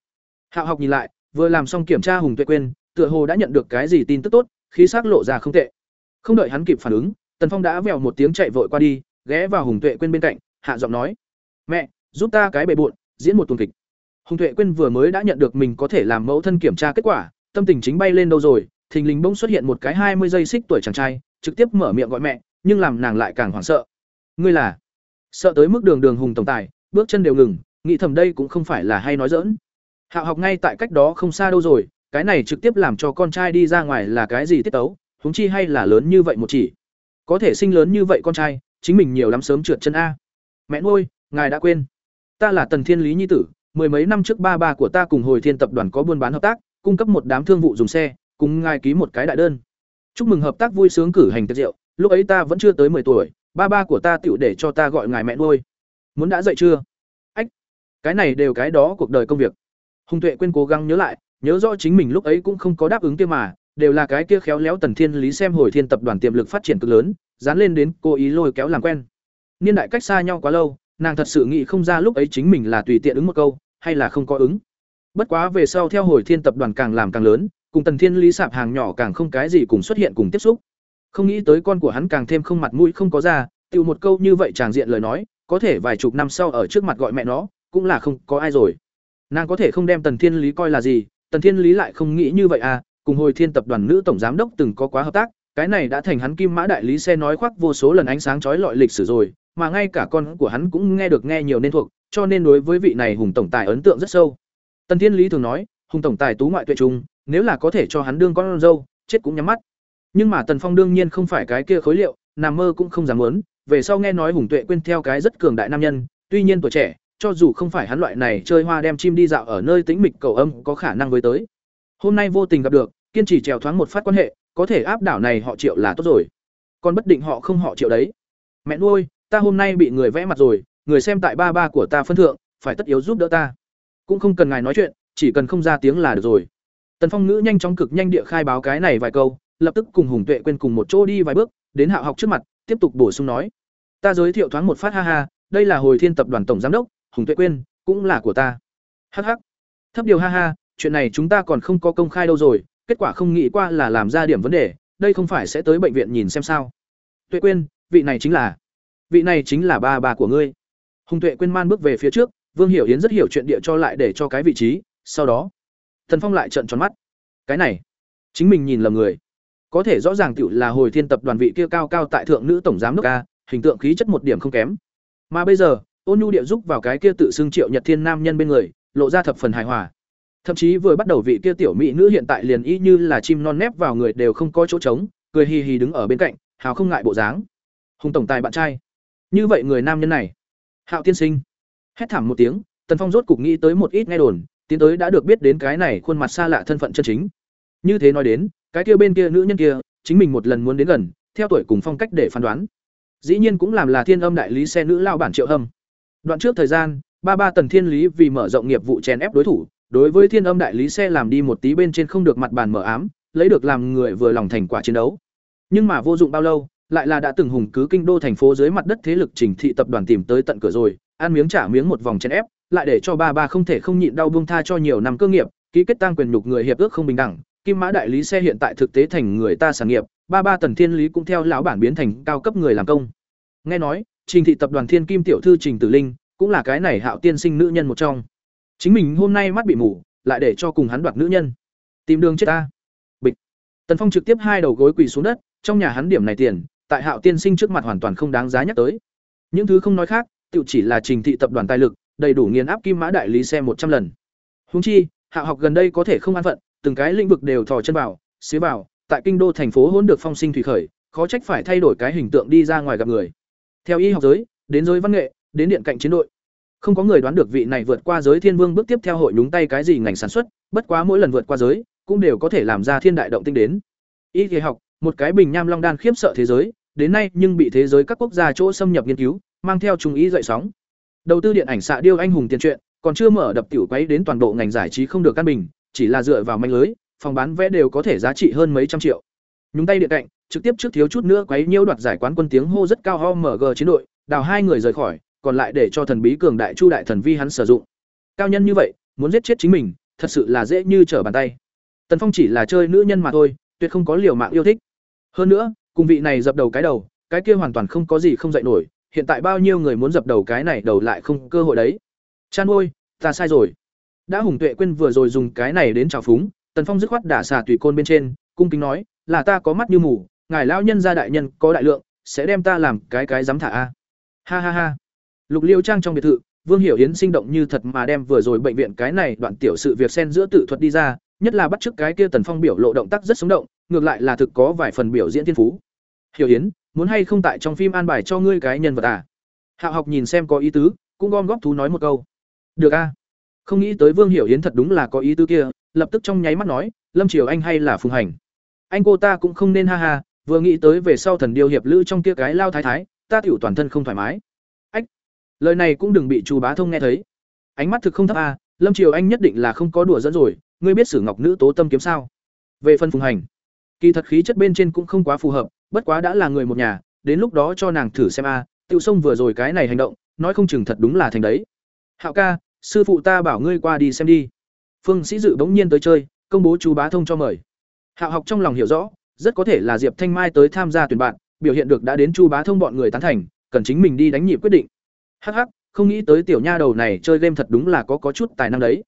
Hạo học nhìn lại, vừa làm xong kiểm tra Hùng Tuệ Quyên, tựa hồ đã nhận được cái gì tin tức tốt, khí sắc lộ ra không tệ. Không đợi hắn kịp phản ứng, Tần Phong đã vèo một tiếng chạy vội qua đi, ghé vào Hùng Tuệ Quyên bên cạnh, hạ giọng nói: "Mẹ, giúp ta cái bề bộn, diễn một tuần kịch." Hùng Tuệ Quyên vừa mới đã nhận được mình có thể làm mẫu thân kiểm tra kết quả, tâm tình chính bay lên đâu rồi, thình lình bỗng xuất hiện một cái hai mươi giây xích tuổi chàng trai, trực tiếp mở miệng gọi mẹ, nhưng làm nàng lại càng hoảng sợ. "Ngươi là?" Sợ tới mức đường đường hùng tổng tài, bước chân đều ngừng, nghĩ thầm đây cũng không phải là hay nói giỡn. Hạo học ngay tại cách đó không xa đâu rồi, cái này trực tiếp làm cho con trai đi ra ngoài là cái gì tiết tấu, huống chi hay là lớn như vậy một chỉ. Có thể sinh lớn như vậy con trai, chính mình nhiều lắm sớm trượt chân a. Mẹ nuôi, ngài đã quên. Ta là Tần Thiên Lý nhi tử, mười mấy năm trước ba ba của ta cùng Hồi Thiên tập đoàn có buôn bán hợp tác, cung cấp một đám thương vụ dùng xe, cùng ngài ký một cái đại đơn. Chúc mừng hợp tác vui sướng cử hành tiệc rượu, lúc ấy ta vẫn chưa tới 10 tuổi, ba ba của ta tựu để cho ta gọi ngài mẹ nuôi. Muốn đã dậy chưa? Ách, cái này đều cái đó cuộc đời công việc. Hùng Tuệ quên cố gắng nhớ lại, nhớ rõ chính mình lúc ấy cũng không có đáp ứng kia mà, đều là cái kia khéo léo Tần Thiên Lý xem hồi thiên tập đoàn tiềm lực phát triển cực lớn, dán lên đến cố ý lôi kéo làm quen. Niên đại cách xa nhau quá lâu, nàng thật sự nghĩ không ra lúc ấy chính mình là tùy tiện ứng một câu, hay là không có ứng. Bất quá về sau theo hồi thiên tập đoàn càng làm càng lớn, cùng Tần Thiên Lý sạp hàng nhỏ càng không cái gì cùng xuất hiện cùng tiếp xúc. Không nghĩ tới con của hắn càng thêm không mặt mũi không có ra, tiêu một câu như vậy tràng diện lời nói, có thể vài chục năm sau ở trước mặt gọi mẹ nó, cũng là không có ai rồi. Nàng có thể không đem Tần Thiên Lý coi là gì, Tần Thiên Lý lại không nghĩ như vậy à, cùng hồi thiên tập đoàn nữ tổng giám đốc từng có quá hợp tác, cái này đã thành hắn kim mã đại lý xe nói khoác vô số lần ánh sáng chói lọi lịch sử rồi, mà ngay cả con của hắn cũng nghe được nghe nhiều nên thuộc, cho nên đối với vị này hùng tổng tài ấn tượng rất sâu. Tần Thiên Lý thường nói, hùng tổng tài tú ngoại tuệ trung, nếu là có thể cho hắn đương con dâu, chết cũng nhắm mắt. Nhưng mà Tần Phong đương nhiên không phải cái kia khối liệu, nằm mơ cũng không dám muốn, về sau nghe nói hùng tuệ quên theo cái rất cường đại nam nhân, tuy nhiên tuổi trẻ, cho dù không phải hắn loại này chơi hoa đem chim đi dạo ở nơi tĩnh mịch cầu âm có khả năng với tới. Hôm nay vô tình gặp được, kiên trì trèo thoáng một phát quan hệ, có thể áp đảo này họ Triệu là tốt rồi. Còn bất định họ không họ Triệu đấy. Mẹ nuôi, ta hôm nay bị người vẽ mặt rồi, người xem tại ba ba của ta phân thượng, phải tất yếu giúp đỡ ta. Cũng không cần ngài nói chuyện, chỉ cần không ra tiếng là được rồi. Tần Phong ngữ nhanh chóng cực nhanh địa khai báo cái này vài câu, lập tức cùng Hùng Tuệ quên cùng một chỗ đi vài bước, đến Hạo học trước mặt, tiếp tục bổ sung nói: "Ta giới thiệu thoáng một phát ha ha, đây là Hồi Thiên tập đoàn tổng giám đốc, Hùng Tuệ quên, cũng là của ta." Hắc hắc. Thấp điều ha ha, chuyện này chúng ta còn không có công khai đâu rồi, kết quả không nghĩ qua là làm ra điểm vấn đề, đây không phải sẽ tới bệnh viện nhìn xem sao? Tuệ quên, vị này chính là, vị này chính là ba bà của ngươi. Hùng Tuệ quên man bước về phía trước, Vương Hiểu Yến rất hiểu chuyện địa cho lại để cho cái vị trí, sau đó, Thần Phong lại trợn tròn mắt. Cái này, chính mình nhìn lầm người. Có thể rõ ràng tiểu là hồi thiên tập đoàn vị kia cao cao tại thượng nữ tổng giám đốc a, hình tượng khí chất một điểm không kém. Mà bây giờ, Ôn Nhu địa giúp vào cái kia tự xưng Triệu Nhật Thiên nam nhân bên người, lộ ra thập phần hài hòa. Thậm chí vừa bắt đầu vị kia tiểu mỹ nữ hiện tại liền y như là chim non nép vào người đều không có chỗ trống, cười hì hì đứng ở bên cạnh, hào không ngại bộ dáng. Hùng tổng tài bạn trai. Như vậy người nam nhân này, hạo tiên sinh. Hét thảm một tiếng, tần phong rốt cục nghĩ tới một ít nghe đồn, tiến tới đã được biết đến cái này khuôn mặt xa lạ thân phận chân chính. Như thế nói đến, cái kia bên kia nữ nhân kia, chính mình một lần muốn đến gần, theo tuổi cùng phong cách để phán đoán. Dĩ nhiên cũng làm là thiên âm đại lý xe nữ lao bản triệu hâm. Đoạn trước thời gian, ba ba tần thiên lý vì mở rộng nghiệp vụ chèn ép đối thủ, đối với thiên âm đại lý xe làm đi một tí bên trên không được mặt bàn mở ám, lấy được làm người vừa lòng thành quả chiến đấu. Nhưng mà vô dụng bao lâu lại là đã từng hùng cứ kinh đô thành phố dưới mặt đất thế lực chỉnh thị tập đoàn tìm tới tận cửa rồi, ăn miếng trả miếng một vòng chèn ép, lại để cho ba ba không thể không nhịn đau buông tha cho nhiều năm cơ nghiệp, ký kết tăng quyền nhục người hiệp ước không bình đẳng, kim mã đại lý xe hiện tại thực tế thành người ta sản nghiệp, ba ba tần thiên lý cũng theo lão bản biến thành cao cấp người làm công. Nghe nói, trình thị tập đoàn thiên kim tiểu thư trình tử linh cũng là cái này hạo tiên sinh nữ nhân một trong. Chính mình hôm nay mắt bị mù, lại để cho cùng hắn đoạt nữ nhân. Tìm đường chết ta. Bịch. Tần phong trực tiếp hai đầu gối quỳ xuống đất, trong nhà hắn điểm này tiền tại hạo tiên sinh trước mặt hoàn toàn không đáng giá nhắc tới. Những thứ không nói khác tự chỉ là trình thị tập đoàn tài lực, đầy đủ nghiền áp kim mã đại lý xe một trăm lần. Huống chi, hạo học gần đây có thể không an phận, từng cái lĩnh vực đều thò chân vào xế vào, tại kinh đô thành phố hỗn được phong sinh thủy khởi, khó trách phải thay đổi cái hình tượng đi ra ngoài gặp người. Theo y học giới, đến giới văn nghệ, đến điện cạnh chiến đội. Không có người đoán được vị này vượt qua giới thiên vương bước tiếp theo hội nhúng tay cái gì ngành sản xuất, bất quá mỗi lần vượt qua giới, cũng đều có thể làm ra thiên đại động tinh đến. Y y học một cái bình nham long đan khiếp sợ thế giới, đến nay nhưng bị thế giới các quốc gia chỗ xâm nhập nghiên cứu, mang theo trung ý dậy sóng. Đầu tư điện ảnh xạ điêu anh hùng tiền truyện, còn chưa mở đập tiểu quấy đến toàn bộ ngành giải trí không được căn bình, chỉ là dựa vào manh lưới, phòng bán vé đều có thể giá trị hơn mấy trăm triệu. Nhúng tay điện cạnh, trực tiếp trước thiếu chút nữa quấy nhiễu đoạt giải quán quân tiếng hô rất cao omg chiến đội, đào hai người rời khỏi, còn lại để cho thần bí cường đại chu đại thần vi hắn sử dụng. Cao nhân như vậy, muốn giết chết chính mình, thật sự là dễ như trở bàn tay. Tần phong chỉ là chơi nữ nhân mà thôi, tuyệt không có liều mạng yêu thích hơn nữa, cùng vị này dập đầu cái đầu, cái kia hoàn toàn không có gì không dạy nổi, hiện tại bao nhiêu người muốn dập đầu cái này đầu lại không cơ hội đấy. Chan ôi, ta sai rồi. Đã hùng tuệ quên vừa rồi dùng cái này đến trào phúng, tần phong dứt khoát đả xà tùy côn bên trên, cung kính nói, là ta có mắt như mù, ngài lão nhân gia đại nhân có đại lượng, sẽ đem ta làm cái cái dám thả a. Ha ha ha. Lục liêu trang trong biệt thự, vương hiểu yến sinh động như thật mà đem vừa rồi bệnh viện cái này đoạn tiểu sự việc xen giữa tự thuật đi ra nhất là bắt chước cái kia tần phong biểu lộ động tác rất sống động, ngược lại là thực có vài phần biểu diễn thiên phú. Hiểu yến, muốn hay không tại trong phim an bài cho ngươi cái nhân vật à? Hạo học nhìn xem có ý tứ, cũng gom góp thú nói một câu. Được a không nghĩ tới vương hiểu yến thật đúng là có ý tứ kia, lập tức trong nháy mắt nói, lâm triều anh hay là phùng hành? Anh cô ta cũng không nên ha ha, vừa nghĩ tới về sau thần điêu hiệp lữ trong kia cái lao thái thái, ta tiểu toàn thân không thoải mái. Ách, lời này cũng đừng bị chu bá thông nghe thấy. Ánh mắt thực không thấp a lâm triều anh nhất định là không có đùa dẫn rồi ngươi biết sử ngọc nữ tố tâm kiếm sao? Về phần phùng hành, kỳ thật khí chất bên trên cũng không quá phù hợp, bất quá đã là người một nhà, đến lúc đó cho nàng thử xem a, tiểu sông vừa rồi cái này hành động, nói không chừng thật đúng là thành đấy. Hạo ca, sư phụ ta bảo ngươi qua đi xem đi. Phương sĩ dự bỗng nhiên tới chơi, công bố chú bá thông cho mời. Hạo học trong lòng hiểu rõ, rất có thể là diệp thanh mai tới tham gia tuyển bạn, biểu hiện được đã đến chu bá thông bọn người tán thành, cần chính mình đi đánh nhịp quyết định. Hắc hắc, không nghĩ tới tiểu nha đầu này chơi game thật đúng là có có chút tài năng đấy.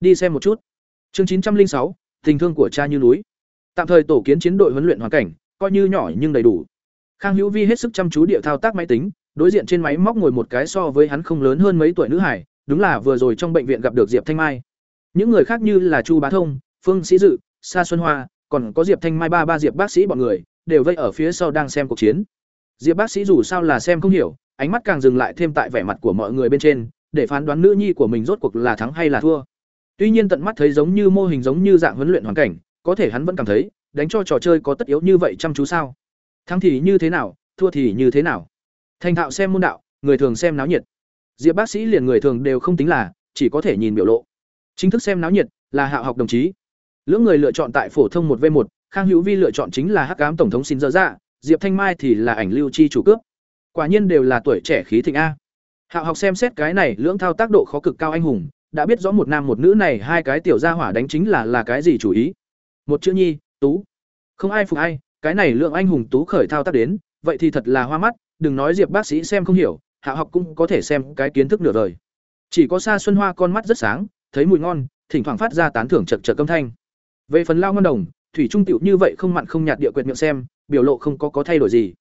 Đi xem một chút chương chín trăm linh sáu, tình thương của cha như núi. Tạm thời tổ kiến chiến đội huấn luyện hoàn cảnh, coi như nhỏ nhưng đầy đủ. Khang hữu vi hết sức chăm chú điệu thao tác máy tính, đối diện trên máy móc ngồi một cái so với hắn không lớn hơn mấy tuổi nữ hải, đúng là vừa rồi trong bệnh viện gặp được diệp thanh mai. Những người khác như là chu bá thông, phương sĩ dự, sa xuân hoa, còn có diệp thanh mai ba ba diệp bác sĩ bọn người, đều vây ở phía sau đang xem cuộc chiến. Diệp bác sĩ dù sao là xem không hiểu, ánh mắt càng dừng lại thêm tại vẻ mặt của mọi người bên trên, để phán đoán nữ nhi của mình rốt cuộc là thắng hay là thua tuy nhiên tận mắt thấy giống như mô hình giống như dạng huấn luyện hoàn cảnh, có thể hắn vẫn cảm thấy, đánh cho trò chơi có tất yếu như vậy chăm chú sao? Thắng thì như thế nào, thua thì như thế nào? Thành thạo xem môn đạo, người thường xem náo nhiệt. Diệp bác sĩ liền người thường đều không tính là, chỉ có thể nhìn biểu lộ. Chính thức xem náo nhiệt là hạo học đồng chí. Lưỡng người lựa chọn tại phổ thông một v một, khang hữu vi lựa chọn chính là hắc Ám tổng thống xin dơ dạ diệp thanh mai thì là ảnh lưu chi chủ cướp. Quả nhiên đều là tuổi trẻ khí thịnh a. Hạo học xem xét cái này, lưỡng thao tác độ khó cực cao anh hùng đã biết rõ một nam một nữ này hai cái tiểu gia hỏa đánh chính là là cái gì chủ ý. Một chữ nhi, tú. Không ai phục ai, cái này lượng anh hùng tú khởi thao tác đến, vậy thì thật là hoa mắt, đừng nói diệp bác sĩ xem không hiểu, hạ học cũng có thể xem cái kiến thức nửa đời. Chỉ có xa xuân hoa con mắt rất sáng, thấy mùi ngon, thỉnh thoảng phát ra tán thưởng chật chật âm thanh. Về phần lao ngân đồng, thủy trung tiểu như vậy không mặn không nhạt địa quyệt miệng xem, biểu lộ không có có thay đổi gì.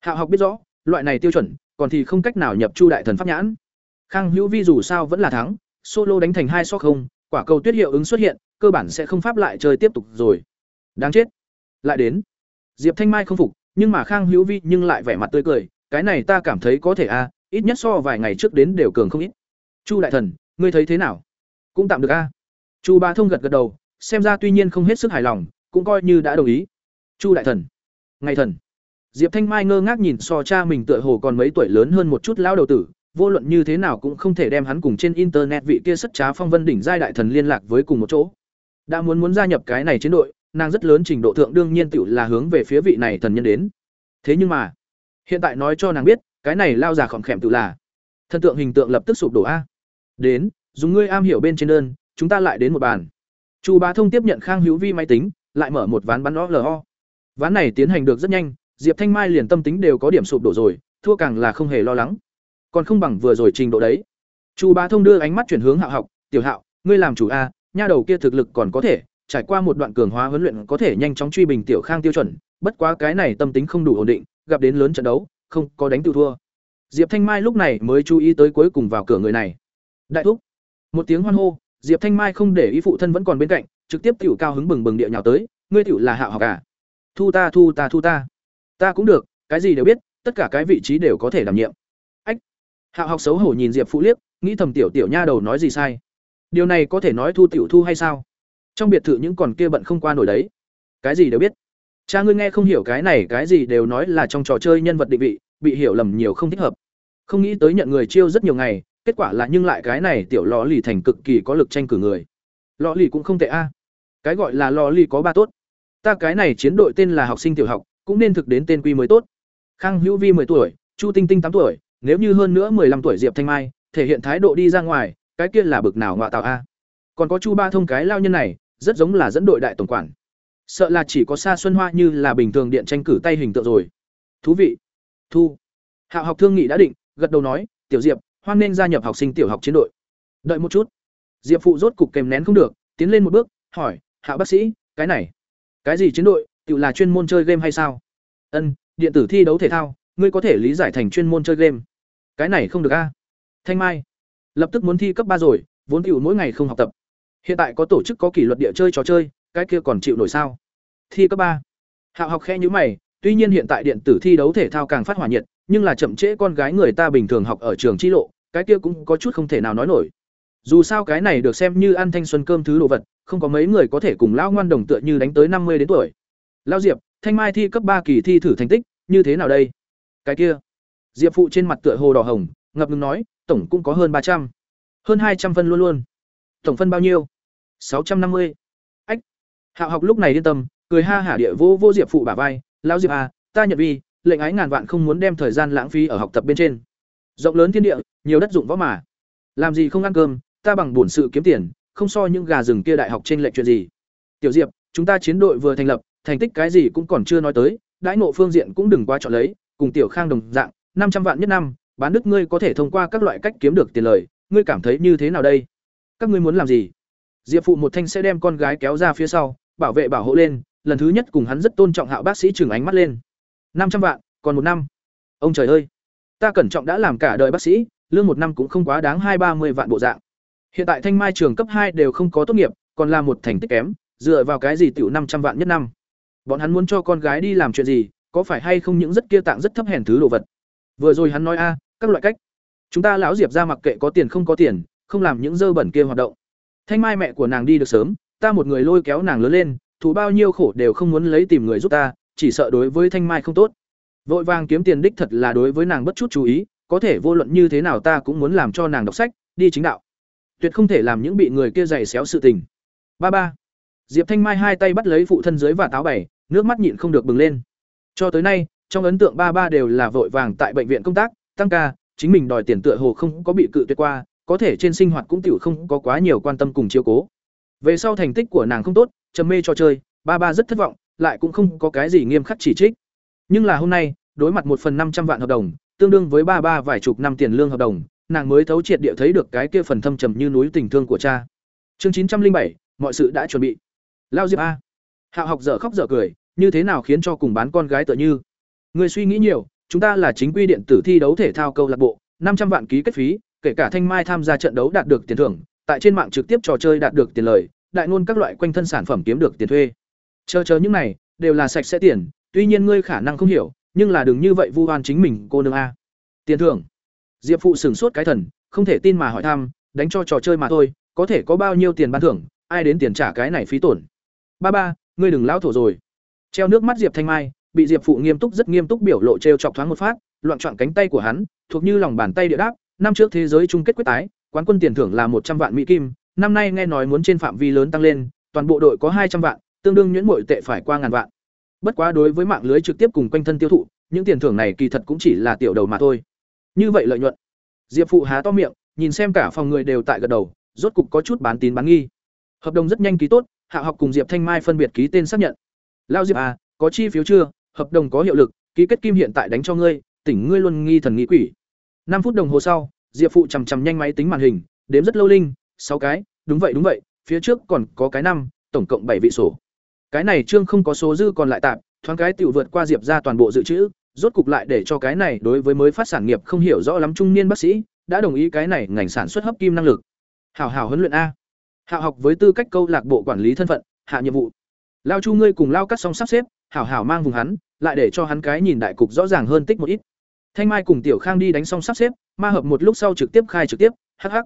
Hạ học biết rõ, loại này tiêu chuẩn, còn thì không cách nào nhập chu đại thần pháp nhãn. Khang hữu vi dù sao vẫn là thắng solo đánh thành hai so không quả cầu tuyết hiệu ứng xuất hiện cơ bản sẽ không pháp lại chơi tiếp tục rồi. Đáng chết. Lại đến. Diệp thanh mai không phục nhưng mà khang hữu vi nhưng lại vẻ mặt tươi cười cái này ta cảm thấy có thể a à, ít nhất so vài ngày trước đến đều cường không ít. Chu đại thần ngươi thấy thế nào? Cũng tạm được a chu ba thông gật gật đầu xem ra tuy nhiên không hết sức hài lòng cũng coi như đã đồng ý. Chu đại thần. Ngày thần. Diệp thanh mai ngơ ngác nhìn so cha mình tựa hồ còn mấy tuổi lớn hơn một chút lão đầu tử vô luận như thế nào cũng không thể đem hắn cùng trên internet vị kia sất trá phong vân đỉnh giai đại thần liên lạc với cùng một chỗ. Đã muốn muốn gia nhập cái này chiến đội, nàng rất lớn trình độ thượng đương nhiên tiểu là hướng về phía vị này thần nhân đến. Thế nhưng mà, hiện tại nói cho nàng biết, cái này lao già khỏm khèm tự là thần tượng hình tượng lập tức sụp đổ a. Đến, dùng ngươi am hiểu bên trên đơn, chúng ta lại đến một bàn. Chu bá thông tiếp nhận khang hữu vi máy tính, lại mở một ván bắn lo lo ván này tiến hành được rất nhanh, diệp thanh mai liền tâm tính đều có điểm sụp đổ rồi, thua càng là không hề lo lắng còn không bằng vừa rồi trình độ đấy. Chu bá thông đưa ánh mắt chuyển hướng hạo học, tiểu hạo, ngươi làm chủ a, nha đầu kia thực lực còn có thể, trải qua một đoạn cường hóa huấn luyện có thể nhanh chóng truy bình tiểu khang tiêu chuẩn, bất quá cái này tâm tính không đủ ổn định, gặp đến lớn trận đấu, không có đánh tự thua. Diệp thanh mai lúc này mới chú ý tới cuối cùng vào cửa người này. Đại thúc. Một tiếng hoan hô, diệp thanh mai không để ý phụ thân vẫn còn bên cạnh, trực tiếp tiểu cao hứng bừng bừng địa nhào tới, ngươi tiểu là hạo học à? Thu ta thu ta thu ta. Ta cũng được, cái gì đều biết, tất cả cái vị trí đều có thể đảm nhiệm hạo học xấu hổ nhìn diệp phụ liếc, nghĩ thầm tiểu tiểu nha đầu nói gì sai. Điều này có thể nói thu tiểu thu hay sao? Trong biệt thự những còn kia bận không qua nổi đấy. Cái gì đều biết. Cha ngươi nghe không hiểu cái này, cái gì đều nói là trong trò chơi nhân vật định vị, bị hiểu lầm nhiều không thích hợp. Không nghĩ tới nhận người chiêu rất nhiều ngày, kết quả là nhưng lại cái này tiểu lò lì thành cực kỳ có lực tranh cử người. Lò lì cũng không tệ a. Cái gọi là lò lì có ba tốt. Ta cái này chiến đội tên là học sinh tiểu học, cũng nên thực đến tên quy mới tốt. Khang hữu vi 10 tuổi, chu tinh tinh tám tuổi nếu như hơn nữa 15 tuổi diệp thanh mai, thể hiện thái độ đi ra ngoài, cái kia là bực nào ngọa tạo a? Còn có chu ba thông cái lao nhân này, rất giống là dẫn đội đại tổng quản. Sợ là chỉ có xa xuân hoa như là bình thường điện tranh cử tay hình tượng rồi. Thú vị. Thu. Hạo học thương nghị đã định, gật đầu nói, tiểu diệp, hoan nên gia nhập học sinh tiểu học chiến đội. Đợi một chút. Diệp phụ rốt cục kèm nén không được, tiến lên một bước, hỏi hạo bác sĩ, cái này, cái gì chiến đội tự là chuyên môn chơi game hay sao? Ân, điện tử thi đấu thể thao, ngươi có thể lý giải thành chuyên môn chơi game cái này không được a. Thanh mai, lập tức muốn thi cấp ba rồi, vốn chịu mỗi ngày không học tập. Hiện tại có tổ chức có kỷ luật địa chơi trò chơi, cái kia còn chịu nổi sao? Thi cấp ba. Hạo học khe nhữ mày, tuy nhiên hiện tại điện tử thi đấu thể thao càng phát hỏa nhiệt, nhưng là chậm trễ con gái người ta bình thường học ở trường tri lộ, cái kia cũng có chút không thể nào nói nổi. Dù sao cái này được xem như ăn thanh xuân cơm thứ đồ vật, không có mấy người có thể cùng lão ngoan đồng tựa như đánh tới năm mươi đến tuổi. Lao diệp, thanh mai thi cấp ba kỳ thi thử thành tích, như thế nào đây? Cái kia diệp phụ trên mặt tựa hồ đỏ hồng, ngập ngừng nói, tổng cũng có hơn ba trăm. Hơn hai trăm phân luôn luôn. Tổng phân bao nhiêu? Sáu trăm năm mươi. Ách. Hạo học lúc này yên tâm, cười ha hả địa vô vô diệp phụ bả vai, lão diệp à ta nhận vi lệnh ái ngàn vạn không muốn đem thời gian lãng phí ở học tập bên trên. Rộng lớn thiên địa, nhiều đất dụng võ mà. Làm gì không ăn cơm, ta bằng bổn sự kiếm tiền, không so những gà rừng kia đại học trên lệnh chuyện gì. Tiểu diệp, chúng ta chiến đội vừa thành lập, thành tích cái gì cũng còn chưa nói tới, đãi nộ phương diện cũng đừng quá chọn lấy, cùng tiểu khang đồng dạng năm trăm vạn nhất năm, bán đức ngươi có thể thông qua các loại cách kiếm được tiền lời, ngươi cảm thấy như thế nào đây? Các ngươi muốn làm gì? Diệp phụ một thanh sẽ đem con gái kéo ra phía sau, bảo vệ bảo hộ lên, lần thứ nhất cùng hắn rất tôn trọng hạo bác sĩ trừng ánh mắt lên. Năm trăm vạn, còn một năm. Ông trời ơi! Ta cẩn trọng đã làm cả đời bác sĩ, lương một năm cũng không quá đáng hai ba mươi vạn bộ dạng. Hiện tại thanh mai trường cấp hai đều không có tốt nghiệp, còn là một thành tích kém, dựa vào cái gì tiểu năm trăm vạn nhất năm? Bọn hắn muốn cho con gái đi làm chuyện gì, có phải hay không những rất kia tạng rất thấp hèn thứ đồ vật? Vừa rồi hắn nói a, các loại cách. Chúng ta lão diệp ra mặc kệ có tiền không có tiền, không làm những dơ bẩn kia hoạt động. Thanh mai mẹ của nàng đi được sớm, ta một người lôi kéo nàng lớn lên, thù bao nhiêu khổ đều không muốn lấy tìm người giúp ta, chỉ sợ đối với thanh mai không tốt. Vội vàng kiếm tiền đích thật là đối với nàng bất chút chú ý, có thể vô luận như thế nào ta cũng muốn làm cho nàng đọc sách, đi chính đạo. Tuyệt không thể làm những bị người kia giày xéo sự tình. Ba ba. Diệp thanh mai hai tay bắt lấy phụ thân dưới và táo bảy nước mắt nhịn không được bừng lên. Cho tới nay trong ấn tượng ba ba đều là vội vàng tại bệnh viện công tác, tăng ca, chính mình đòi tiền tựa hồ không có bị cự tuyệt qua, có thể trên sinh hoạt cũng tiểu không có quá nhiều quan tâm cùng chiếu cố. Về sau thành tích của nàng không tốt, trầm mê cho chơi, ba ba rất thất vọng, lại cũng không có cái gì nghiêm khắc chỉ trích. Nhưng là hôm nay, đối mặt một phần năm trăm vạn hợp đồng, tương đương với ba ba vài chục năm tiền lương hợp đồng, nàng mới thấu triệt địa thấy được cái kia phần thâm trầm như núi tình thương của cha. Chương chín trăm linh bảy, mọi sự đã chuẩn bị. Lao diệp a. Hạo học dở khóc dở cười, như thế nào khiến cho cùng bán con gái tựa như? Người suy nghĩ nhiều, chúng ta là chính quy điện tử thi đấu thể thao câu lạc bộ, năm trăm vạn ký kết phí, kể cả thanh mai tham gia trận đấu đạt được tiền thưởng, tại trên mạng trực tiếp trò chơi đạt được tiền lời, đại ngôn các loại quanh thân sản phẩm kiếm được tiền thuê. Chờ chờ những này, đều là sạch sẽ tiền, tuy nhiên ngươi khả năng không hiểu, nhưng là đừng như vậy vu oan chính mình, cô nương a. Tiền thưởng. Diệp phụ sửng sốt cái thần, không thể tin mà hỏi thăm, đánh cho trò chơi mà thôi, có thể có bao nhiêu tiền ban thưởng, ai đến tiền trả cái này phí tổn. Ba ba, ngươi đừng lão thổ rồi. Treo nước mắt diệp thanh mai bị diệp phụ nghiêm túc rất nghiêm túc biểu lộ trêu chọc thoáng một phát, loạn trọn cánh tay của hắn, thuộc như lòng bàn tay địa đáp, năm trước thế giới chung kết quyết tái, quán quân tiền thưởng là một trăm vạn mỹ kim, năm nay nghe nói muốn trên phạm vi lớn tăng lên, toàn bộ đội có hai trăm vạn, tương đương nhuyễn mội tệ phải qua ngàn vạn. Bất quá đối với mạng lưới trực tiếp cùng quanh thân tiêu thụ, những tiền thưởng này kỳ thật cũng chỉ là tiểu đầu mà thôi. Như vậy lợi nhuận. Diệp phụ há to miệng, nhìn xem cả phòng người đều tại gật đầu, rốt cục có chút bán tín bán nghi. Hợp đồng rất nhanh ký tốt, hạ học cùng diệp thanh mai phân biệt ký tên xác nhận. Lao diệp à có chi phiếu chưa? Hợp đồng có hiệu lực, ký kết kim hiện tại đánh cho ngươi, tỉnh ngươi luôn nghi thần nghi quỷ. Năm phút đồng hồ sau, diệp phụ chằm chằm nhanh máy tính màn hình, đếm rất lâu linh, sáu cái, đúng vậy đúng vậy, phía trước còn có cái năm, tổng cộng bảy vị sổ. Cái này trương không có số dư còn lại tạm, thoáng cái tiểu vượt qua diệp ra toàn bộ dự trữ, rốt cục lại để cho cái này đối với mới phát sản nghiệp không hiểu rõ lắm trung niên bác sĩ, đã đồng ý cái này ngành sản xuất hấp kim năng lực. Hảo hảo huấn luyện a. Hạo học với tư cách câu lạc bộ quản lý thân phận, hạ nhiệm vụ. Lao chu ngươi cùng lao cắt xong sắp xếp, hảo hảo mang vùng hắn lại để cho hắn cái nhìn đại cục rõ ràng hơn tích một ít. Thanh mai cùng tiểu khang đi đánh xong sắp xếp, ma hợp một lúc sau trực tiếp khai trực tiếp, Hắc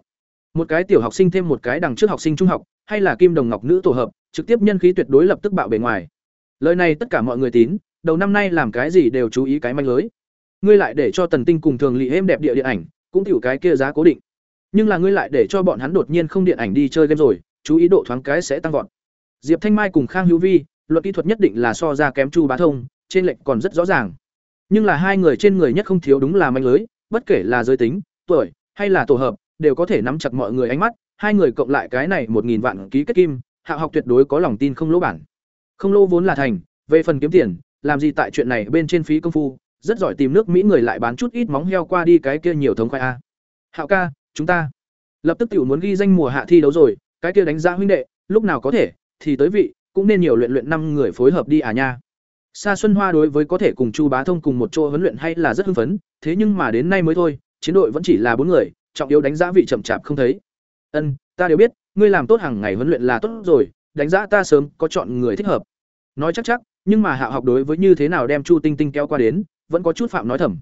một cái tiểu học sinh thêm một cái đằng trước học sinh trung học, hay là kim đồng ngọc nữ tổ hợp, trực tiếp nhân khí tuyệt đối lập tức bạo bề ngoài. Lời này tất cả mọi người tín, đầu năm nay làm cái gì đều chú ý cái manh lưới. Ngươi lại để cho tần tinh cùng thường lị êm đẹp địa điện ảnh, cũng tiểu cái kia giá cố định. Nhưng là ngươi lại để cho bọn hắn đột nhiên không điện ảnh đi chơi game rồi, chú ý độ thoáng cái sẽ tăng vọt. Diệp thanh mai cùng khang hữu vi luật kỹ thuật nhất định là so ra kém chu bá thông trên lệnh còn rất rõ ràng. Nhưng là hai người trên người nhất không thiếu đúng là manh lưới, bất kể là giới tính, tuổi, hay là tổ hợp, đều có thể nắm chặt mọi người ánh mắt. Hai người cộng lại cái này một nghìn vạn ký kết kim, hạ học tuyệt đối có lòng tin không lỗ bản. Không lỗ vốn là thành, về phần kiếm tiền, làm gì tại chuyện này bên trên phí công phu, rất giỏi tìm nước mỹ người lại bán chút ít móng heo qua đi cái kia nhiều thống khoai a. Hạo ca, chúng ta lập tức tiểu muốn ghi danh mùa hạ thi đấu rồi, cái kia đánh giá huynh đệ, lúc nào có thể, thì tới vị, cũng nên nhiều luyện luyện năm người phối hợp đi à nha. Sa Xuân Hoa đối với có thể cùng Chu Bá Thông cùng một chỗ huấn luyện hay là rất hưng phấn, thế nhưng mà đến nay mới thôi, chiến đội vẫn chỉ là bốn người, trọng yếu đánh giá vị chậm chạp không thấy. Ân, ta đều biết, ngươi làm tốt hàng ngày huấn luyện là tốt rồi, đánh giá ta sớm có chọn người thích hợp. Nói chắc chắc, nhưng mà hạ học đối với như thế nào đem Chu Tinh Tinh kéo qua đến, vẫn có chút phạm nói thầm.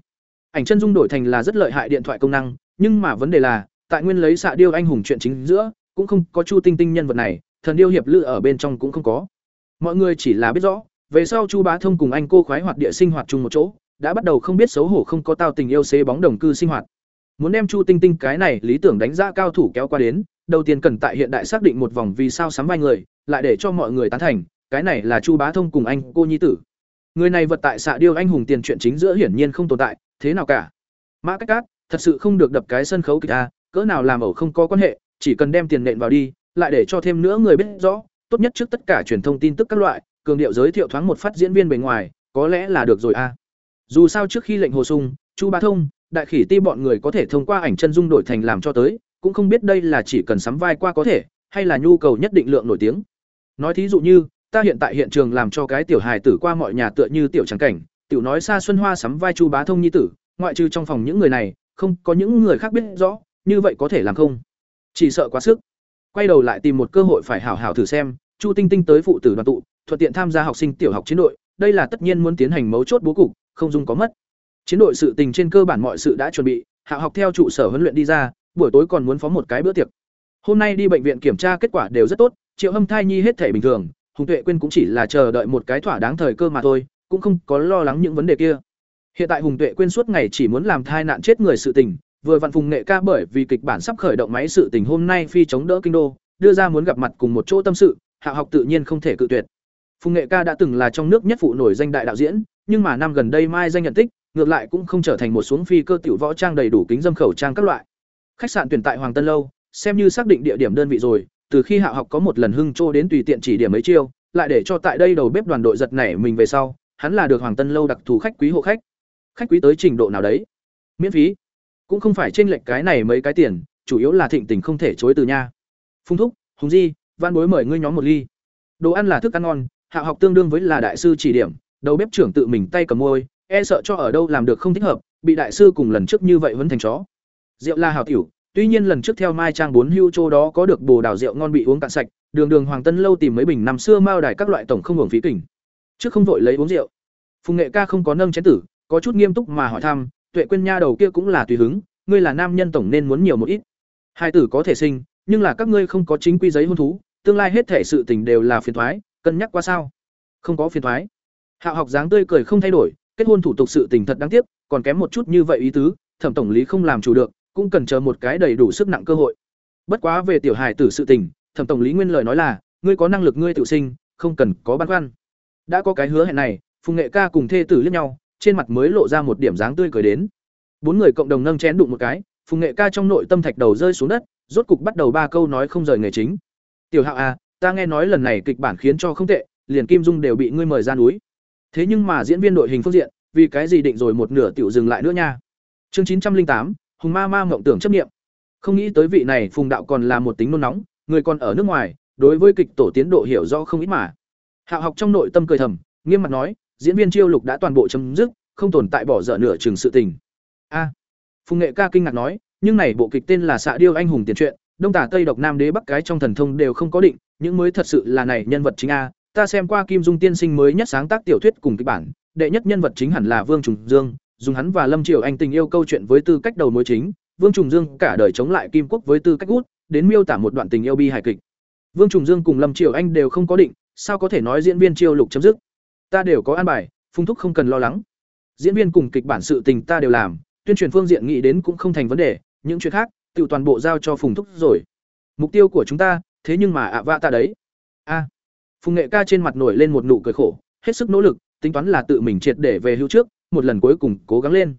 Ảnh chân dung đổi thành là rất lợi hại điện thoại công năng, nhưng mà vấn đề là, tại nguyên lấy xạ điêu anh hùng chuyện chính giữa, cũng không có Chu Tinh Tinh nhân vật này, thần điêu hiệp lữ ở bên trong cũng không có. Mọi người chỉ là biết rõ, về sau Chu Bá Thông cùng anh cô khoái hoạt địa sinh hoạt chung một chỗ, đã bắt đầu không biết xấu hổ không có tao tình yêu xế bóng đồng cư sinh hoạt. Muốn đem Chu Tinh Tinh cái này lý tưởng đánh giá cao thủ kéo qua đến, đầu tiên cần tại hiện đại xác định một vòng vì sao sắm vai người, lại để cho mọi người tán thành, cái này là Chu Bá Thông cùng anh cô nhi tử. Người này vật tại xạ điêu anh hùng tiền chuyện chính giữa hiển nhiên không tồn tại, thế nào cả. Mã Cách Cát, thật sự không được đập cái sân khấu kịch a, cỡ nào làm ẩu không có quan hệ, chỉ cần đem tiền nện vào đi, lại để cho thêm nữa người biết rõ, tốt nhất trước tất cả truyền thông tin tức các loại, cường điệu giới thiệu thoáng một phát diễn viên bề ngoài, có lẽ là được rồi a. Dù sao trước khi lệnh hồ sung, Chu Bá Thông, đại khỉ ti bọn người có thể thông qua ảnh chân dung đổi thành làm cho tới, cũng không biết đây là chỉ cần sắm vai qua có thể, hay là nhu cầu nhất định lượng nổi tiếng. Nói thí dụ như, ta hiện tại hiện trường làm cho cái tiểu hài tử qua mọi nhà tựa như tiểu trắng cảnh, tiểu nói xa Xuân Hoa sắm vai Chu Bá Thông nhi tử, ngoại trừ trong phòng những người này, không có những người khác biết rõ, như vậy có thể làm không? Chỉ sợ quá sức. Quay đầu lại tìm một cơ hội phải hảo hảo thử xem, Chu Tinh Tinh tới phụ tử đoàn tụ, thuận tiện tham gia học sinh tiểu học chiến đội, đây là tất nhiên muốn tiến hành mấu chốt bố cục, không dung có mất. Chiến đội sự tình trên cơ bản mọi sự đã chuẩn bị, Hạ học theo trụ sở huấn luyện đi ra, buổi tối còn muốn phó một cái bữa tiệc. Hôm nay đi bệnh viện kiểm tra kết quả đều rất tốt, Triệu Hâm thai nhi hết thể bình thường, Hùng Tuệ Quyên cũng chỉ là chờ đợi một cái thỏa đáng thời cơ mà thôi, cũng không có lo lắng những vấn đề kia. Hiện tại Hùng Tuệ Quyên suốt ngày chỉ muốn làm thai nạn chết người sự tình, vừa vặn Phùng Nghệ ca bởi vì kịch bản sắp khởi động máy sự tình hôm nay phi chống đỡ kinh đô, đưa ra muốn gặp mặt cùng một chỗ tâm sự, Hạ học tự nhiên không thể cự tuyệt. Phùng Nghệ ca đã từng là trong nước nhất phụ nổi danh đại đạo diễn, nhưng mà năm gần đây mai danh nhận tích, ngược lại cũng không trở thành một xuống phi cơ tiểu võ trang đầy đủ kính dâm khẩu trang các loại. Khách sạn tuyển tại Hoàng Tân lâu, xem như xác định địa điểm đơn vị rồi, từ khi Hạ học có một lần hưng trô đến tùy tiện chỉ điểm mấy chiêu, lại để cho tại đây đầu bếp đoàn đội giật nảy mình về sau, hắn là được Hoàng Tân lâu đặc thù khách quý hộ khách. Khách quý tới trình độ nào đấy? Miễn phí. Cũng không phải trên lệch cái này mấy cái tiền, chủ yếu là thịnh tình không thể chối từ nha. Phung thúc, Hùng Di, van Bối mời ngươi nhóm một ly. Đồ ăn là thức ăn ngon, Hạ học tương đương với là đại sư chỉ điểm, đầu bếp trưởng tự mình tay cầm môi, e sợ cho ở đâu làm được không thích hợp, bị đại sư cùng lần trước như vậy vẫn thành chó. Rượu là hảo tiểu, tuy nhiên lần trước theo Mai Trang bốn hưu châu đó có được bồ đào rượu ngon bị uống cạn sạch, đường đường Hoàng Tân lâu tìm mấy bình năm xưa mao đài các loại tổng không hưởng phí kỉnh. Trước không vội lấy uống rượu. Phùng Nghệ ca không có nâng chén tử, có chút nghiêm túc mà hỏi thăm, Tuệ Quyên nha đầu kia cũng là tùy hứng, ngươi là nam nhân tổng nên muốn nhiều một ít. Hai tử có thể sinh, nhưng là các ngươi không có chính quy giấy hôn thú, tương lai hết thể sự tình đều là phiền thoái cân nhắc qua sao? Không có phiền thoái Hạo học dáng tươi cười không thay đổi, kết hôn thủ tục sự tình thật đáng tiếc, còn kém một chút như vậy ý tứ, thẩm tổng lý không làm chủ được, cũng cần chờ một cái đầy đủ sức nặng cơ hội. Bất quá về tiểu hài tử sự tình, thẩm tổng lý nguyên lời nói là, ngươi có năng lực ngươi tự sinh, không cần có băn khoăn. Đã có cái hứa hẹn này, Phùng Nghệ ca cùng thê tử liếc nhau, trên mặt mới lộ ra một điểm dáng tươi cười đến. Bốn người cộng đồng nâng chén đụng một cái, Phùng Nghệ ca trong nội tâm thạch đầu rơi xuống đất, rốt cục bắt đầu ba câu nói không rời nghề chính. "Tiểu Hạo à, ta nghe nói lần này kịch bản khiến cho không tệ, liền Kim Dung đều bị ngươi mời ra núi. Thế nhưng mà diễn viên đội hình phương diện, vì cái gì định rồi một nửa tiểu dừng lại nữa nha." Chương chín trăm linh tám Hùng Ma Ma mộng tưởng chấp niệm. Không nghĩ tới vị này Phùng đạo còn là một tính nôn nóng, người còn ở nước ngoài, đối với kịch tổ tiến độ hiểu rõ không ít mà. Hạo học trong nội tâm cười thầm, nghiêm mặt nói, diễn viên chiêu lục đã toàn bộ chấm dứt, không tồn tại bỏ dở nửa chừng sự tình. A. Phùng Nghệ ca kinh ngạc nói, nhưng này bộ kịch tên là Xạ điêu anh hùng tiền truyện, Đông tả Tây độc Nam đế Bắc cái trong thần thông đều không có định, những mới thật sự là này nhân vật chính a. Ta xem qua Kim Dung tiên sinh mới nhất sáng tác tiểu thuyết cùng kịch bản, đệ nhất nhân vật chính hẳn là Vương Trùng Dương, dùng hắn và Lâm Triều Anh tình yêu câu chuyện với tư cách đầu mối chính, Vương Trùng Dương cả đời chống lại Kim Quốc với tư cách út, đến miêu tả một đoạn tình yêu bi hài kịch. Vương Trùng Dương cùng Lâm Triều Anh đều không có định, sao có thể nói diễn viên chiêu lục chấm dứt. Ta đều có an bài, Phung thúc không cần lo lắng. Diễn viên cùng kịch bản sự tình ta đều làm, tuyên truyền phương diện nghĩ đến cũng không thành vấn đề, những chuyện khác, tự toàn bộ giao cho Phùng thúc rồi. Mục tiêu của chúng ta, thế nhưng mà ạ vạ ta đấy. A. Phùng Nghệ ca trên mặt nổi lên một nụ cười khổ, hết sức nỗ lực, tính toán là tự mình triệt để về hưu trước, một lần cuối cùng cố gắng lên.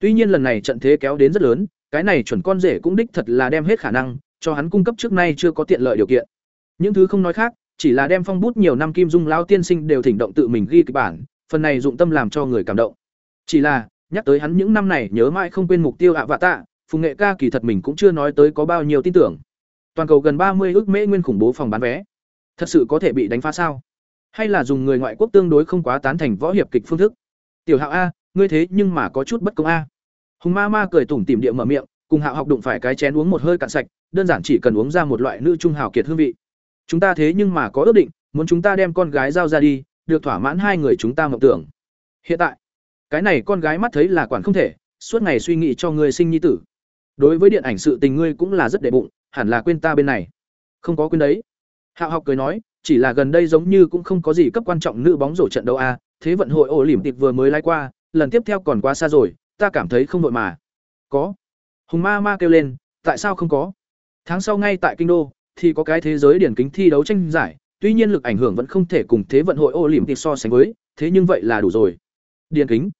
Tuy nhiên lần này trận thế kéo đến rất lớn, cái này chuẩn con rể cũng đích thật là đem hết khả năng, cho hắn cung cấp trước nay chưa có tiện lợi điều kiện. Những thứ không nói khác, chỉ là đem phong bút nhiều năm kim dung lao tiên sinh đều thỉnh động tự mình ghi kịch bản, phần này dụng tâm làm cho người cảm động. Chỉ là, nhắc tới hắn những năm này nhớ mãi không quên mục tiêu ạ vạ tạ, Phùng Nghệ ca kỳ thật mình cũng chưa nói tới có bao nhiêu tin tưởng. Toàn cầu gần ba mươi ước mễ nguyên khủng bố phòng bán vé. Thật sự có thể bị đánh phá sao? Hay là dùng người ngoại quốc tương đối không quá tán thành võ hiệp kịch phương thức? Tiểu Hạo a, ngươi thế nhưng mà có chút bất công a. Hùng Ma Ma cười tủm tỉm địa mở miệng, cùng Hạo học đụng phải cái chén uống một hơi cạn sạch, đơn giản chỉ cần uống ra một loại nữ trung hào kiệt hương vị. Chúng ta thế nhưng mà có ước định, muốn chúng ta đem con gái giao ra đi, được thỏa mãn hai người chúng ta mộng tưởng. Hiện tại, cái này con gái mắt thấy là quản không thể, suốt ngày suy nghĩ cho ngươi sinh nhi tử. Đối với điện ảnh sự tình ngươi cũng là rất đệ bụng, hẳn là quên ta bên này. Không có quên đấy. Hạo học cười nói, chỉ là gần đây giống như cũng không có gì cấp quan trọng nữ bóng rổ trận đấu a, thế vận hội ổ lỉm tịp vừa mới lái qua, lần tiếp theo còn quá xa rồi, ta cảm thấy không đội mà. Có. Hùng ma ma kêu lên, tại sao không có? Tháng sau ngay tại kinh đô, thì có cái thế giới điển kính thi đấu tranh giải, tuy nhiên lực ảnh hưởng vẫn không thể cùng thế vận hội ô lỉm tiệp so sánh với, thế nhưng vậy là đủ rồi. Điển kính.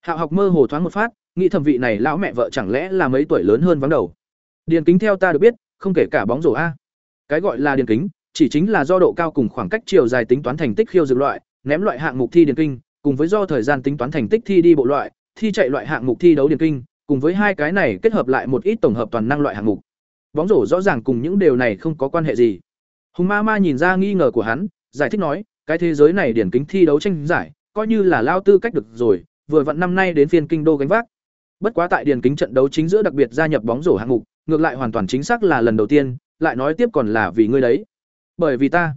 Hạo học mơ hồ thoáng một phát, nghĩ thẩm vị này lão mẹ vợ chẳng lẽ là mấy tuổi lớn hơn vắng đầu. Điển kính theo ta được biết, không kể cả bóng rổ a. Cái gọi là điền kính, chỉ chính là do độ cao cùng khoảng cách chiều dài tính toán thành tích khiêu dược loại, ném loại hạng mục thi điền kinh, cùng với do thời gian tính toán thành tích thi đi bộ loại, thi chạy loại hạng mục thi đấu điền kinh, cùng với hai cái này kết hợp lại một ít tổng hợp toàn năng loại hạng mục. Bóng rổ rõ ràng cùng những điều này không có quan hệ gì. Hùng Ma Ma nhìn ra nghi ngờ của hắn, giải thích nói, cái thế giới này điển kính thi đấu tranh giải, coi như là lao tư cách được rồi, vừa vặn năm nay đến phiên kinh đô gánh vác. Bất quá tại điển kính trận đấu chính giữa đặc biệt gia nhập bóng rổ hạng mục, ngược lại hoàn toàn chính xác là lần đầu tiên, lại nói tiếp còn là vì ngươi đấy. Bởi vì ta.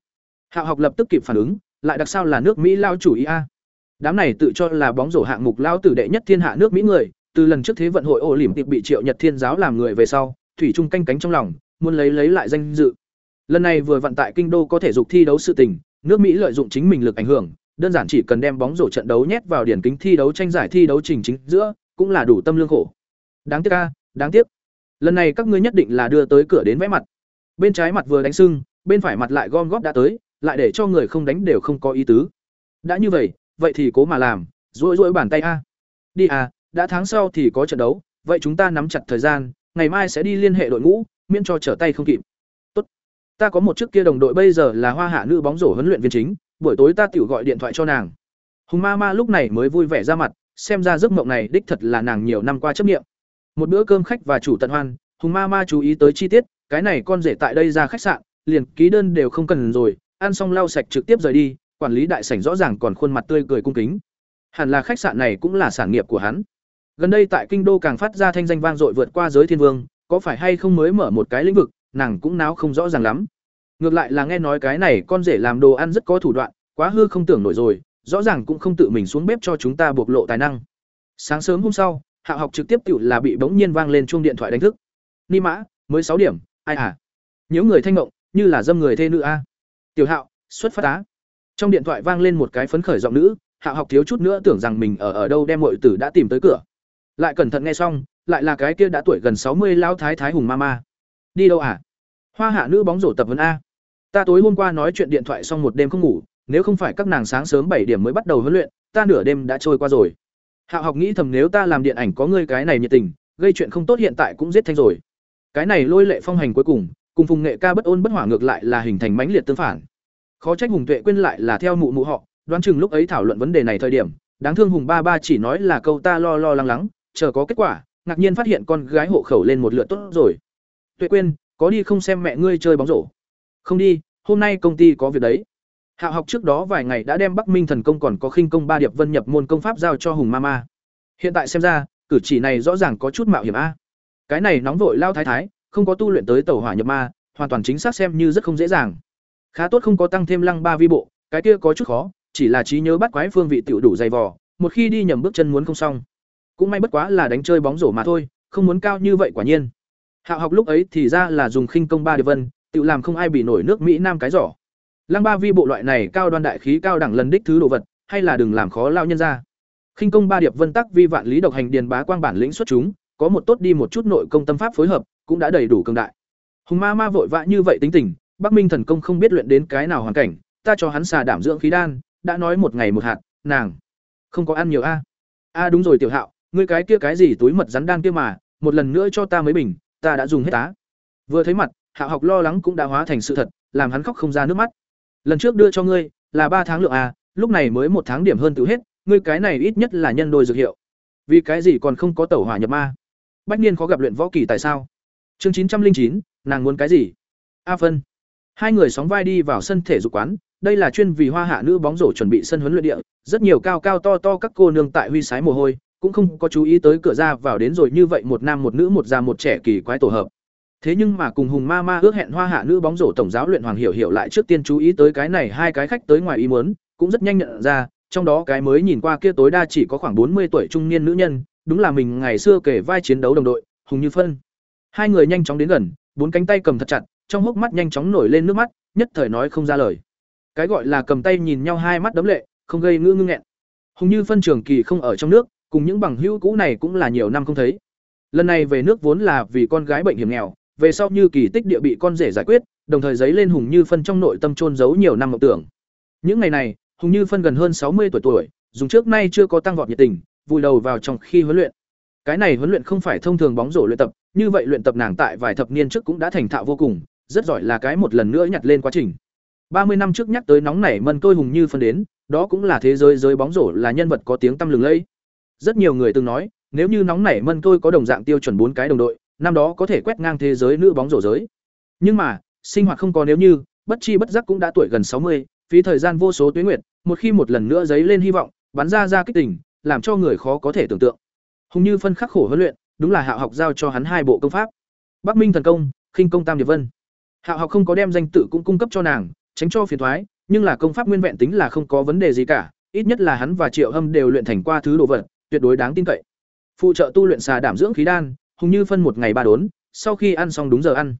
Hạo học lập tức kịp phản ứng, lại đặc sao là nước Mỹ lao chủ ý a. Đám này tự cho là bóng rổ hạng mục lao tử đệ nhất thiên hạ nước Mỹ người, từ lần trước thế vận hội ổ lỉm tiệp bị Triệu Nhật Thiên giáo làm người về sau, thủy trung canh cánh trong lòng, muốn lấy lấy lại danh dự. Lần này vừa vận tại kinh đô có thể dục thi đấu sự tình, nước Mỹ lợi dụng chính mình lực ảnh hưởng, đơn giản chỉ cần đem bóng rổ trận đấu nhét vào điển kính thi đấu tranh giải thi đấu trình chính giữa, cũng là đủ tâm lương khổ. Đáng tiếc a, đáng tiếc. Lần này các ngươi nhất định là đưa tới cửa đến vẽ mặt. Bên trái mặt vừa đánh sưng, bên phải mặt lại gom góp đã tới, lại để cho người không đánh đều không có ý tứ. Đã như vậy, vậy thì cố mà làm, rũi rũi bàn tay a. Đi à, đã tháng sau thì có trận đấu, vậy chúng ta nắm chặt thời gian, ngày mai sẽ đi liên hệ đội ngũ, miễn cho trở tay không kịp. Tốt. Ta có một chiếc kia đồng đội bây giờ là Hoa Hạ nữ bóng rổ huấn luyện viên chính, buổi tối ta tiểu gọi điện thoại cho nàng. Hùng Ma Ma lúc này mới vui vẻ ra mặt, xem ra giấc mộng này đích thật là nàng nhiều năm qua chấp niệm. Một bữa cơm khách và chủ tận hoan, Hùng Ma Ma chú ý tới chi tiết, cái này con rể tại đây ra khách sạn, liền ký đơn đều không cần rồi, ăn xong lau sạch trực tiếp rời đi, quản lý đại sảnh rõ ràng còn khuôn mặt tươi cười cung kính. Hẳn là khách sạn này cũng là sản nghiệp của hắn. Gần đây tại kinh đô càng phát ra thanh danh vang dội vượt qua giới thiên vương, có phải hay không mới mở một cái lĩnh vực, nàng cũng náo không rõ ràng lắm. Ngược lại là nghe nói cái này con rể làm đồ ăn rất có thủ đoạn, quá hư không tưởng nổi rồi, rõ ràng cũng không tự mình xuống bếp cho chúng ta bộc lộ tài năng. Sáng sớm hôm sau, Hạo học trực tiếp tiểu là bị bỗng nhiên vang lên chuông điện thoại đánh thức. Ni mã, mới sáu điểm, ai à? Nhiễu người thanh ngộng, như là dâm người thê nữ a. Tiểu Hạo, xuất phát á. Trong điện thoại vang lên một cái phấn khởi giọng nữ, Hạo học thiếu chút nữa tưởng rằng mình ở ở đâu đem muội tử đã tìm tới cửa. Lại cẩn thận nghe xong, lại là cái kia đã tuổi gần sáu mươi lão thái thái hùng mama. Đi đâu à? Hoa hạ nữ bóng rổ tập vấn a. Ta tối hôm qua nói chuyện điện thoại xong một đêm không ngủ, nếu không phải các nàng sáng sớm bảy điểm mới bắt đầu huấn luyện, ta nửa đêm đã trôi qua rồi. Hạo học nghĩ thầm nếu ta làm điện ảnh có ngươi cái này nhiệt tình, gây chuyện không tốt hiện tại cũng giết thanh rồi. Cái này lôi lệ phong hành cuối cùng, cùng phùng nghệ ca bất ôn bất hỏa ngược lại là hình thành mãnh liệt tương phản. Khó trách Hùng Tuệ quên lại là theo mụ mụ họ, đoán chừng lúc ấy thảo luận vấn đề này thời điểm, đáng thương Hùng ba ba chỉ nói là câu ta lo lo lắng lắng, chờ có kết quả, ngạc nhiên phát hiện con gái hộ khẩu lên một lượt tốt rồi. Tuệ quên, có đi không xem mẹ ngươi chơi bóng rổ? Không đi, hôm nay công ty có việc đấy. Hạ học trước đó vài ngày đã đem Bắc Minh thần công còn có khinh công ba điệp vân nhập môn công pháp giao cho Hùng Mama. Hiện tại xem ra, cử chỉ này rõ ràng có chút mạo hiểm a. Cái này nóng vội lao thái thái, không có tu luyện tới tẩu hỏa nhập ma, hoàn toàn chính xác xem như rất không dễ dàng. Khá tốt không có tăng thêm lăng ba vi bộ, cái kia có chút khó, chỉ là trí nhớ bắt quái phương vị tiểu đủ dày vò, một khi đi nhầm bước chân muốn không xong. Cũng may bất quá là đánh chơi bóng rổ mà thôi, không muốn cao như vậy quả nhiên. Hạo học lúc ấy thì ra là dùng khinh công ba điệp vân, tự làm không ai bị nổi nước Mỹ Nam cái giỏ. Lăng ba vi bộ loại này cao đoan đại khí cao đẳng lần đích thứ đồ vật, hay là đừng làm khó lao nhân ra. Khinh công ba điệp vân tắc vi vạn lý độc hành điền bá quang bản lĩnh xuất chúng, có một tốt đi một chút nội công tâm pháp phối hợp, cũng đã đầy đủ cường đại. Hùng ma ma vội vã như vậy tính tình, Bắc Minh thần công không biết luyện đến cái nào hoàn cảnh, ta cho hắn xà đảm dưỡng khí đan, đã nói một ngày một hạt, nàng không có ăn nhiều a. A đúng rồi tiểu Hạo, ngươi cái kia cái gì túi mật rắn đan kia mà, một lần nữa cho ta mấy bình, ta đã dùng hết tá. Vừa thấy mặt, Hạo học lo lắng cũng đã hóa thành sự thật, làm hắn khóc không ra nước mắt lần trước đưa cho ngươi, là ba tháng lượng à lúc này mới một tháng điểm hơn tự hết, ngươi cái này ít nhất là nhân đôi dược hiệu. Vì cái gì còn không có tẩu hỏa nhập ma? Bách niên khó gặp luyện võ kỳ tại sao? Chương chín trăm linh chín, nàng muốn cái gì? A phân. Hai người sóng vai đi vào sân thể dục quán, đây là chuyên vì hoa hạ nữ bóng rổ chuẩn bị sân huấn luyện địa, rất nhiều cao cao to to các cô nương tại huy sái mồ hôi, cũng không có chú ý tới cửa ra vào đến rồi như vậy một nam một nữ một già một trẻ kỳ quái tổ hợp. Thế nhưng mà cùng Hùng Ma Ma ước hẹn Hoa Hạ nữ bóng rổ tổng giáo luyện Hoàng Hiểu Hiểu lại trước tiên chú ý tới cái này hai cái khách tới ngoài ý muốn, cũng rất nhanh nhận ra, trong đó cái mới nhìn qua kia tối đa chỉ có khoảng bốn mươi tuổi trung niên nữ nhân, đúng là mình ngày xưa kể vai chiến đấu đồng đội, Hùng Như Phân. Hai người nhanh chóng đến gần, bốn cánh tay cầm thật chặt, trong hốc mắt nhanh chóng nổi lên nước mắt, nhất thời nói không ra lời. Cái gọi là cầm tay nhìn nhau hai mắt đấm lệ, không gây ngư ngưng nghẹn. Hùng Như Phân trường kỳ không ở trong nước, cùng những bằng hữu cũ này cũng là nhiều năm không thấy. Lần này về nước vốn là vì con gái bệnh hiểm nghèo, về sau như kỳ tích địa bị con rể giải quyết, đồng thời giấy lên Hùng Như Phân trong nội tâm trôn giấu nhiều năm mộng tưởng. Những ngày này, Hùng Như Phân gần hơn sáu mươi tuổi tuổi, dùng trước nay chưa có tăng vọt nhiệt tình, vùi đầu vào trong khi huấn luyện. Cái này huấn luyện không phải thông thường bóng rổ luyện tập, như vậy luyện tập nàng tại vài thập niên trước cũng đã thành thạo vô cùng, rất giỏi là cái một lần nữa nhặt lên quá trình. Ba mươi năm trước nhắc tới nóng nảy mân tôi Hùng Như Phân đến, đó cũng là thế giới giới bóng rổ là nhân vật có tiếng tăm lừng lẫy. Rất nhiều người từng nói, nếu như nóng nảy mân tôi có đồng dạng tiêu chuẩn bốn cái đồng đội, năm đó có thể quét ngang thế giới nữ bóng rổ giới. Nhưng mà, sinh hoạt không có nếu như, bất chi bất giác cũng đã tuổi gần sáu mươi, phí thời gian vô số tuyến nguyệt, một khi một lần nữa giấy lên hy vọng, bắn ra ra kích tình, làm cho người khó có thể tưởng tượng. Hùng Như phân khắc khổ huấn luyện, đúng là Hạo học giao cho hắn hai bộ công pháp. Bắc Minh thần công, khinh công tam điệp vân. Hạo học không có đem danh tự cũng cung cấp cho nàng, tránh cho phiền toái, nhưng là công pháp nguyên vẹn tính là không có vấn đề gì cả, ít nhất là hắn và Triệu Hâm đều luyện thành qua thứ đồ vật, tuyệt đối đáng tin cậy. Phụ trợ tu luyện xà đảm dưỡng khí đan, hùng như phân một ngày ba đốn, sau khi ăn xong đúng giờ ăn.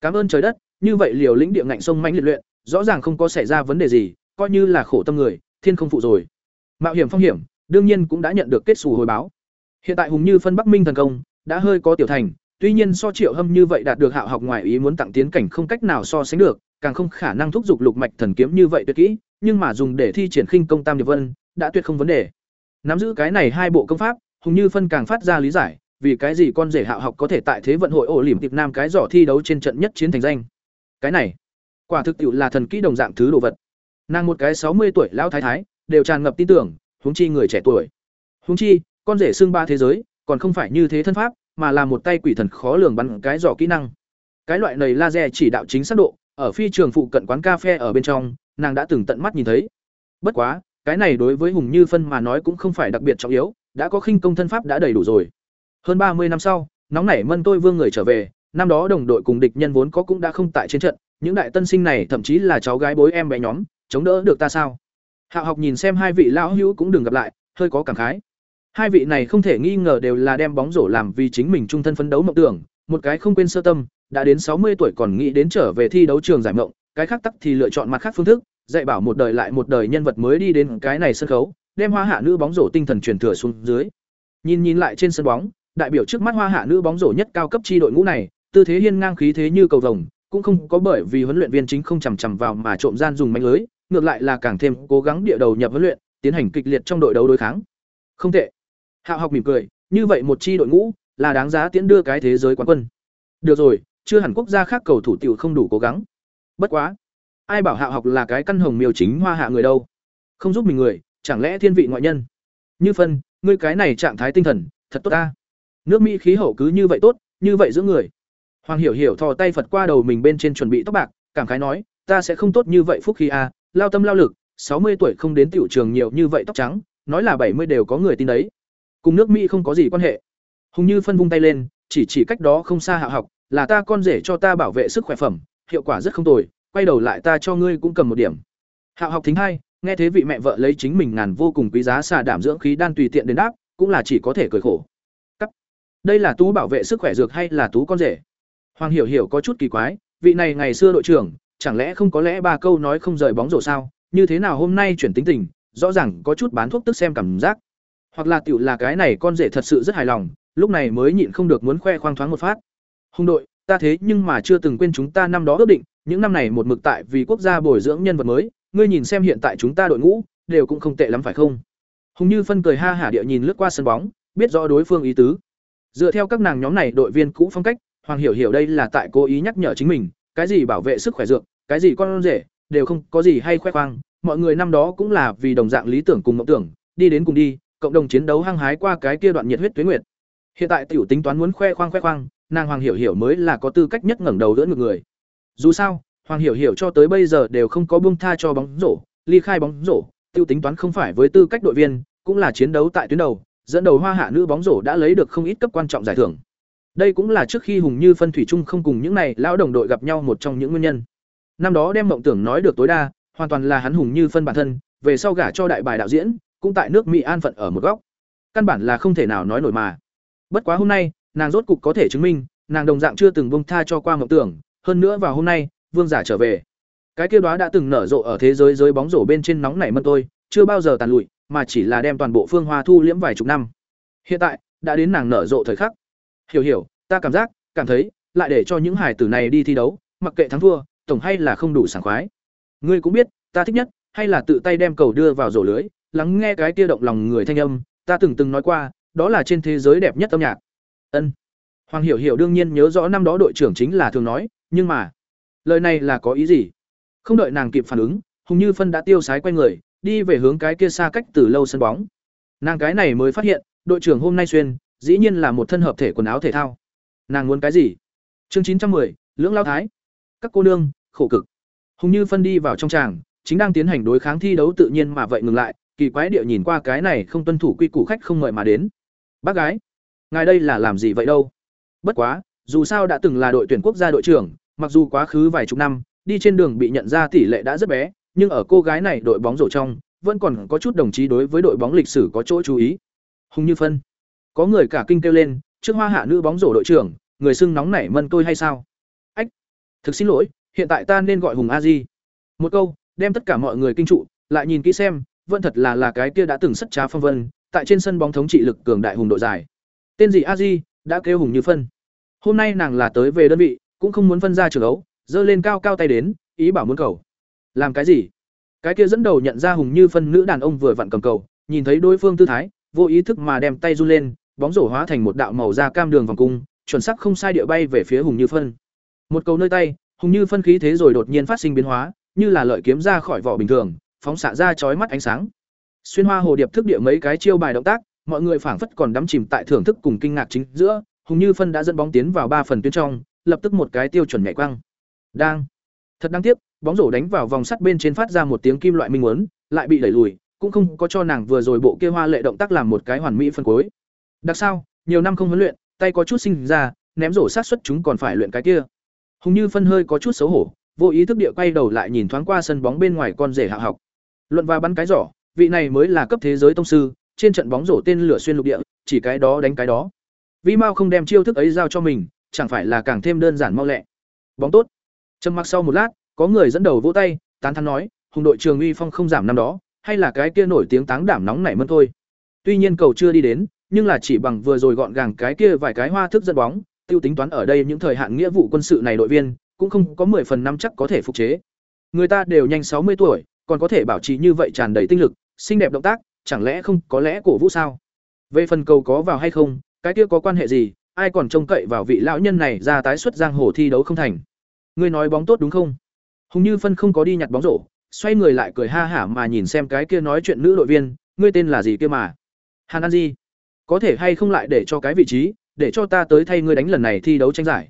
Cảm ơn trời đất, như vậy liều lĩnh địa ngạnh sông mãnh liệt luyện, rõ ràng không có xảy ra vấn đề gì, coi như là khổ tâm người, thiên không phụ rồi. Mạo hiểm phong hiểm, đương nhiên cũng đã nhận được kết xù hồi báo. Hiện tại hùng như phân bắc minh thần công, đã hơi có tiểu thành, tuy nhiên so triệu hâm như vậy đạt được hạo học ngoài ý muốn tặng tiến cảnh không cách nào so sánh được, càng không khả năng thúc giục lục mạch thần kiếm như vậy tuyệt kỹ, nhưng mà dùng để thi triển khinh công tam điệp vân, đã tuyệt không vấn đề. Nắm giữ cái này hai bộ công pháp, hùng như phân càng phát ra lý giải vì cái gì con rể hạo học có thể tại thế vận hội ổ lỉm tiệp nam cái giỏ thi đấu trên trận nhất chiến thành danh? Cái này, quả thực tiệu là thần kỹ đồng dạng thứ đồ vật. Nàng một cái sáu mươi tuổi lão thái thái, đều tràn ngập tin tưởng, huống chi người trẻ tuổi. Huống chi, con rể xương ba thế giới, còn không phải như thế thân pháp, mà là một tay quỷ thần khó lường bắn cái giỏ kỹ năng. Cái loại này laser chỉ đạo chính xác độ, ở phi trường phụ cận quán cà phê ở bên trong, nàng đã từng tận mắt nhìn thấy. Bất quá, cái này đối với hùng như phân mà nói cũng không phải đặc biệt trọng yếu, đã có khinh công thân pháp đã đầy đủ rồi hơn ba mươi năm sau, nóng nảy mân tôi vương người trở về, năm đó đồng đội cùng địch nhân vốn có cũng đã không tại trên trận, những đại tân sinh này thậm chí là cháu gái bối em bé nhóm, chống đỡ được ta sao? Hạo học nhìn xem hai vị lão hữu cũng đừng gặp lại, hơi có cảm khái. Hai vị này không thể nghi ngờ đều là đem bóng rổ làm vì chính mình trung thân phấn đấu mộng tưởng, một cái không quên sơ tâm, đã đến sáu mươi tuổi còn nghĩ đến trở về thi đấu trường giải mộng, cái khác tắc thì lựa chọn mặt khác phương thức, dạy bảo một đời lại một đời nhân vật mới đi đến cái này sân khấu, đem hoa hạ nữ bóng rổ tinh thần truyền thừa xuống dưới. Nhìn nhìn lại trên sân bóng, đại biểu trước mắt hoa hạ nữ bóng rổ nhất cao cấp chi đội ngũ này, tư thế hiên ngang khí thế như cầu vồng, cũng không có bởi vì huấn luyện viên chính không chằm chằm vào mà trộm gian dùng mánh lưới, ngược lại là càng thêm cố gắng địa đầu nhập huấn luyện, tiến hành kịch liệt trong đội đấu đối kháng. Không tệ. Hạo học mỉm cười, như vậy một chi đội ngũ là đáng giá tiến đưa cái thế giới quán quân. Được rồi, chưa hẳn quốc gia khác cầu thủ tiểu không đủ cố gắng. Bất quá, ai bảo Hạo học là cái căn hồng miêu chính hoa hạ người đâu? Không giúp mình người, chẳng lẽ thiên vị ngoại nhân? Như phân, ngươi cái này trạng thái tinh thần, thật tốt ta. Nước Mỹ khí hậu cứ như vậy tốt, như vậy giữa người. Hoàng Hiểu Hiểu thò tay Phật qua đầu mình bên trên chuẩn bị tóc bạc, cảm khái nói, ta sẽ không tốt như vậy phúc khí a, lao tâm lao lực, sáu mươi tuổi không đến tiểu trường nhiều như vậy tóc trắng, nói là bảy mươi đều có người tin đấy. Cùng nước Mỹ không có gì quan hệ. Hùng Như phân vung tay lên, chỉ chỉ cách đó không xa hạ học, là ta con rể cho ta bảo vệ sức khỏe phẩm, hiệu quả rất không tồi, quay đầu lại ta cho ngươi cũng cầm một điểm. Hạ học thính hai, nghe thế vị mẹ vợ lấy chính mình ngàn vô cùng quý giá xà đảm dưỡng khí đan tùy tiện đến đáp, cũng là chỉ có thể cười khổ. Đây là tú bảo vệ sức khỏe dược hay là tú con rể? Hoàng Hiểu Hiểu có chút kỳ quái, vị này ngày xưa đội trưởng, chẳng lẽ không có lẽ ba câu nói không rời bóng rổ sao? Như thế nào hôm nay chuyển tính tình, rõ ràng có chút bán thuốc tức xem cảm giác. Hoặc là tiểu là cái này con rể thật sự rất hài lòng, lúc này mới nhịn không được muốn khoe khoang thoáng một phát. Hùng đội, ta thế nhưng mà chưa từng quên chúng ta năm đó ước định, những năm này một mực tại vì quốc gia bồi dưỡng nhân vật mới, ngươi nhìn xem hiện tại chúng ta đội ngũ, đều cũng không tệ lắm phải không? Hùng Như phân cười ha hả địa nhìn lướt qua sân bóng, biết rõ đối phương ý tứ. Dựa theo các nàng nhóm này đội viên cũ phong cách, Hoàng Hiểu Hiểu đây là tại cố ý nhắc nhở chính mình, cái gì bảo vệ sức khỏe dược, cái gì con rể, đều không có gì hay khoe khoang, mọi người năm đó cũng là vì đồng dạng lý tưởng cùng mộng tưởng, đi đến cùng đi, cộng đồng chiến đấu hăng hái qua cái kia đoạn nhiệt huyết tuyến nguyệt. Hiện tại tiểu tính toán muốn khoe khoang khoe khoang, nàng Hoàng Hiểu Hiểu mới là có tư cách nhất ngẩng đầu đỡ ngược người. Dù sao, Hoàng Hiểu Hiểu cho tới bây giờ đều không có buông tha cho bóng rổ, ly khai bóng rổ, tiêu tính toán không phải với tư cách đội viên, cũng là chiến đấu tại tuyến đầu, dẫn đầu Hoa Hạ nữ bóng rổ đã lấy được không ít cấp quan trọng giải thưởng. Đây cũng là trước khi Hùng Như phân thủy chung không cùng những này lão đồng đội gặp nhau một trong những nguyên nhân. Năm đó đem mộng tưởng nói được tối đa, hoàn toàn là hắn Hùng Như phân bản thân, về sau gả cho đại bài đạo diễn, cũng tại nước Mỹ an phận ở một góc. Căn bản là không thể nào nói nổi mà. Bất quá hôm nay, nàng rốt cục có thể chứng minh, nàng đồng dạng chưa từng buông tha cho qua mộng tưởng, hơn nữa vào hôm nay, vương giả trở về. Cái kia đóa đã từng nở rộ ở thế giới giới bóng rổ bên trên nóng nảy mân tôi, chưa bao giờ tàn lụi, mà chỉ là đem toàn bộ phương hoa thu liễm vài chục năm. Hiện tại, đã đến nàng nở rộ thời khắc. Hiểu hiểu, ta cảm giác, cảm thấy, lại để cho những hải tử này đi thi đấu, mặc kệ thắng thua, tổng hay là không đủ sảng khoái. Ngươi cũng biết, ta thích nhất, hay là tự tay đem cầu đưa vào rổ lưới, lắng nghe cái kia động lòng người thanh âm, ta từng từng nói qua, đó là trên thế giới đẹp nhất âm nhạc. Ân. Hoàng Hiểu Hiểu đương nhiên nhớ rõ năm đó đội trưởng chính là thường nói, nhưng mà, lời này là có ý gì? Không đợi nàng kịp phản ứng, Hùng Như Phân đã tiêu sái quay người, đi về hướng cái kia xa cách từ lâu sân bóng. Nàng cái này mới phát hiện, đội trưởng hôm nay xuyên, dĩ nhiên là một thân hợp thể quần áo thể thao. Nàng muốn cái gì? Chương chín trăm 910, lưỡng lao thái. Các cô nương, khổ cực. Hùng Như phân đi vào trong tràng, chính đang tiến hành đối kháng thi đấu tự nhiên mà vậy ngừng lại, kỳ quái địa nhìn qua cái này không tuân thủ quy củ khách không mời mà đến. Bác gái, ngài đây là làm gì vậy đâu? Bất quá, dù sao đã từng là đội tuyển quốc gia đội trưởng, mặc dù quá khứ vài chục năm, đi trên đường bị nhận ra tỷ lệ đã rất bé, nhưng ở cô gái này đội bóng rổ trong, vẫn còn có chút đồng chí đối với đội bóng lịch sử có chỗ chú ý. Hùng Như Phân, có người cả kinh kêu lên, trước Hoa Hạ nữ bóng rổ đội trưởng, người xưng nóng nảy mân tôi hay sao? Ách, thực xin lỗi, hiện tại ta nên gọi Hùng A Di. Một câu, đem tất cả mọi người kinh trụ, lại nhìn kỹ xem, vẫn thật là là cái kia đã từng sất trá phong vân, tại trên sân bóng thống trị lực cường đại hùng đội dài. Tên gì A Di, đã kêu Hùng Như Phân. Hôm nay nàng là tới về đơn vị, cũng không muốn phân ra trường ấu, giơ lên cao cao tay đến, ý bảo muốn cầu. Làm cái gì? Cái kia dẫn đầu nhận ra Hùng Như Phân nữ đàn ông vừa vặn cầm cầu, nhìn thấy đối phương tư thái, vô ý thức mà đem tay run lên, bóng rổ hóa thành một đạo màu da cam đường vòng cung, chuẩn xác không sai địa bay về phía Hùng Như Phân. Một cầu nơi tay, Hùng Như Phân khí thế rồi đột nhiên phát sinh biến hóa, như là lợi kiếm ra khỏi vỏ bình thường, phóng xạ ra chói mắt ánh sáng. Xuyên hoa hồ điệp thức địa mấy cái chiêu bài động tác, mọi người phảng phất còn đắm chìm tại thưởng thức cùng kinh ngạc chính giữa, Hùng Như Phân đã dẫn bóng tiến vào ba phần tuyến trong, lập tức một cái tiêu chuẩn nhảy quăng. Đang. Thật đáng tiếc, bóng rổ đánh vào vòng sắt bên trên phát ra một tiếng kim loại minh muốn, lại bị đẩy lùi, cũng không có cho nàng vừa rồi bộ kia hoa lệ động tác làm một cái hoàn mỹ phân cuối. Đặc sao, nhiều năm không huấn luyện, tay có chút sinh ra, ném rổ sát xuất chúng còn phải luyện cái kia. Hùng Như phân hơi có chút xấu hổ, vô ý thức địa quay đầu lại nhìn thoáng qua sân bóng bên ngoài con rể hạ học. Luận và bắn cái giỏ, vị này mới là cấp thế giới tông sư, trên trận bóng rổ tên lửa xuyên lục địa, chỉ cái đó đánh cái đó. Vi Mao không đem chiêu thức ấy giao cho mình, chẳng phải là càng thêm đơn giản mau lẹ. Bóng tốt. Trầm mặc sau một lát, có người dẫn đầu vỗ tay, tán thán nói, hùng đội trường uy phong không giảm năm đó, hay là cái kia nổi tiếng táng đảm nóng nảy mơn thôi. Tuy nhiên cầu chưa đi đến, nhưng là chỉ bằng vừa rồi gọn gàng cái kia vài cái hoa thức dẫn bóng, tiêu tính toán ở đây những thời hạn nghĩa vụ quân sự này đội viên, cũng không có 10 phần năm chắc có thể phục chế. Người ta đều nhanh sáu mươi tuổi, còn có thể bảo trì như vậy tràn đầy tinh lực, xinh đẹp động tác, chẳng lẽ không có lẽ cổ vũ sao? Về phần cầu có vào hay không, cái kia có quan hệ gì, ai còn trông cậy vào vị lão nhân này ra tái xuất giang hồ thi đấu không thành. Ngươi nói bóng tốt đúng không? Hùng Như Phân không có đi nhặt bóng rổ, xoay người lại cười ha hả mà nhìn xem cái kia nói chuyện nữ đội viên, ngươi tên là gì kia mà? Hàn An Di. Có thể hay không lại để cho cái vị trí, để cho ta tới thay ngươi đánh lần này thi đấu tranh giải.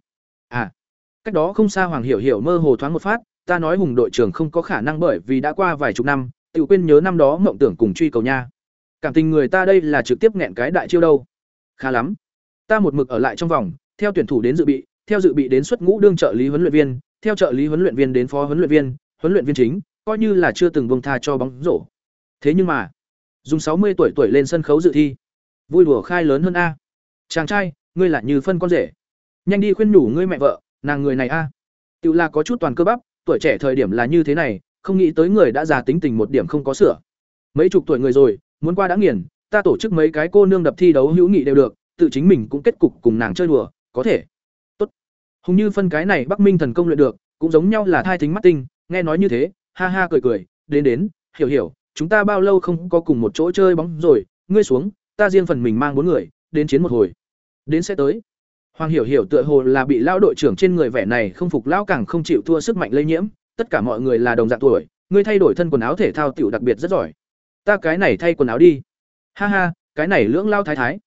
À. Cách đó không xa Hoàng Hiểu Hiểu mơ hồ thoáng một phát, ta nói Hùng đội trưởng không có khả năng bởi vì đã qua vài chục năm, tự quên nhớ năm đó mộng tưởng cùng truy cầu nha. Cảm tình người ta đây là trực tiếp nghẹn cái đại chiêu đâu. Khá lắm. Ta một mực ở lại trong vòng, theo tuyển thủ đến dự bị, theo dự bị đến xuất ngũ đương trợ lý huấn luyện viên, theo trợ lý huấn luyện viên đến phó huấn luyện viên, huấn luyện viên chính, coi như là chưa từng buông tha cho bóng rổ. Thế nhưng mà, dùng sáu mươi tuổi tuổi lên sân khấu dự thi, vui đùa khai lớn hơn a. Chàng trai, ngươi là như phân con rể. Nhanh đi khuyên nhủ ngươi mẹ vợ, nàng người này a. Tiểu là có chút toàn cơ bắp, tuổi trẻ thời điểm là như thế này, không nghĩ tới người đã già tính tình một điểm không có sửa. Mấy chục tuổi người rồi, muốn qua đã nghiền, ta tổ chức mấy cái cô nương đập thi đấu hữu nghị đều được, tự chính mình cũng kết cục cùng nàng chơi đùa, có thể. Hùng Như phân cái này Bắc Minh thần công luyện được, cũng giống nhau là thai thính mắt tinh, nghe nói như thế, ha ha cười cười, đến đến, hiểu hiểu, chúng ta bao lâu không có cùng một chỗ chơi bóng rồi, ngươi xuống, ta riêng phần mình mang bốn người, đến chiến một hồi. Đến sẽ tới. Hoàng Hiểu Hiểu tựa hồ là bị lão đội trưởng trên người vẻ này không phục lão càng không chịu thua sức mạnh lây nhiễm, tất cả mọi người là đồng dạng tuổi, ngươi thay đổi thân quần áo thể thao tiểu đặc biệt rất giỏi. Ta cái này thay quần áo đi. Ha ha, cái này lưỡng lao thái thái.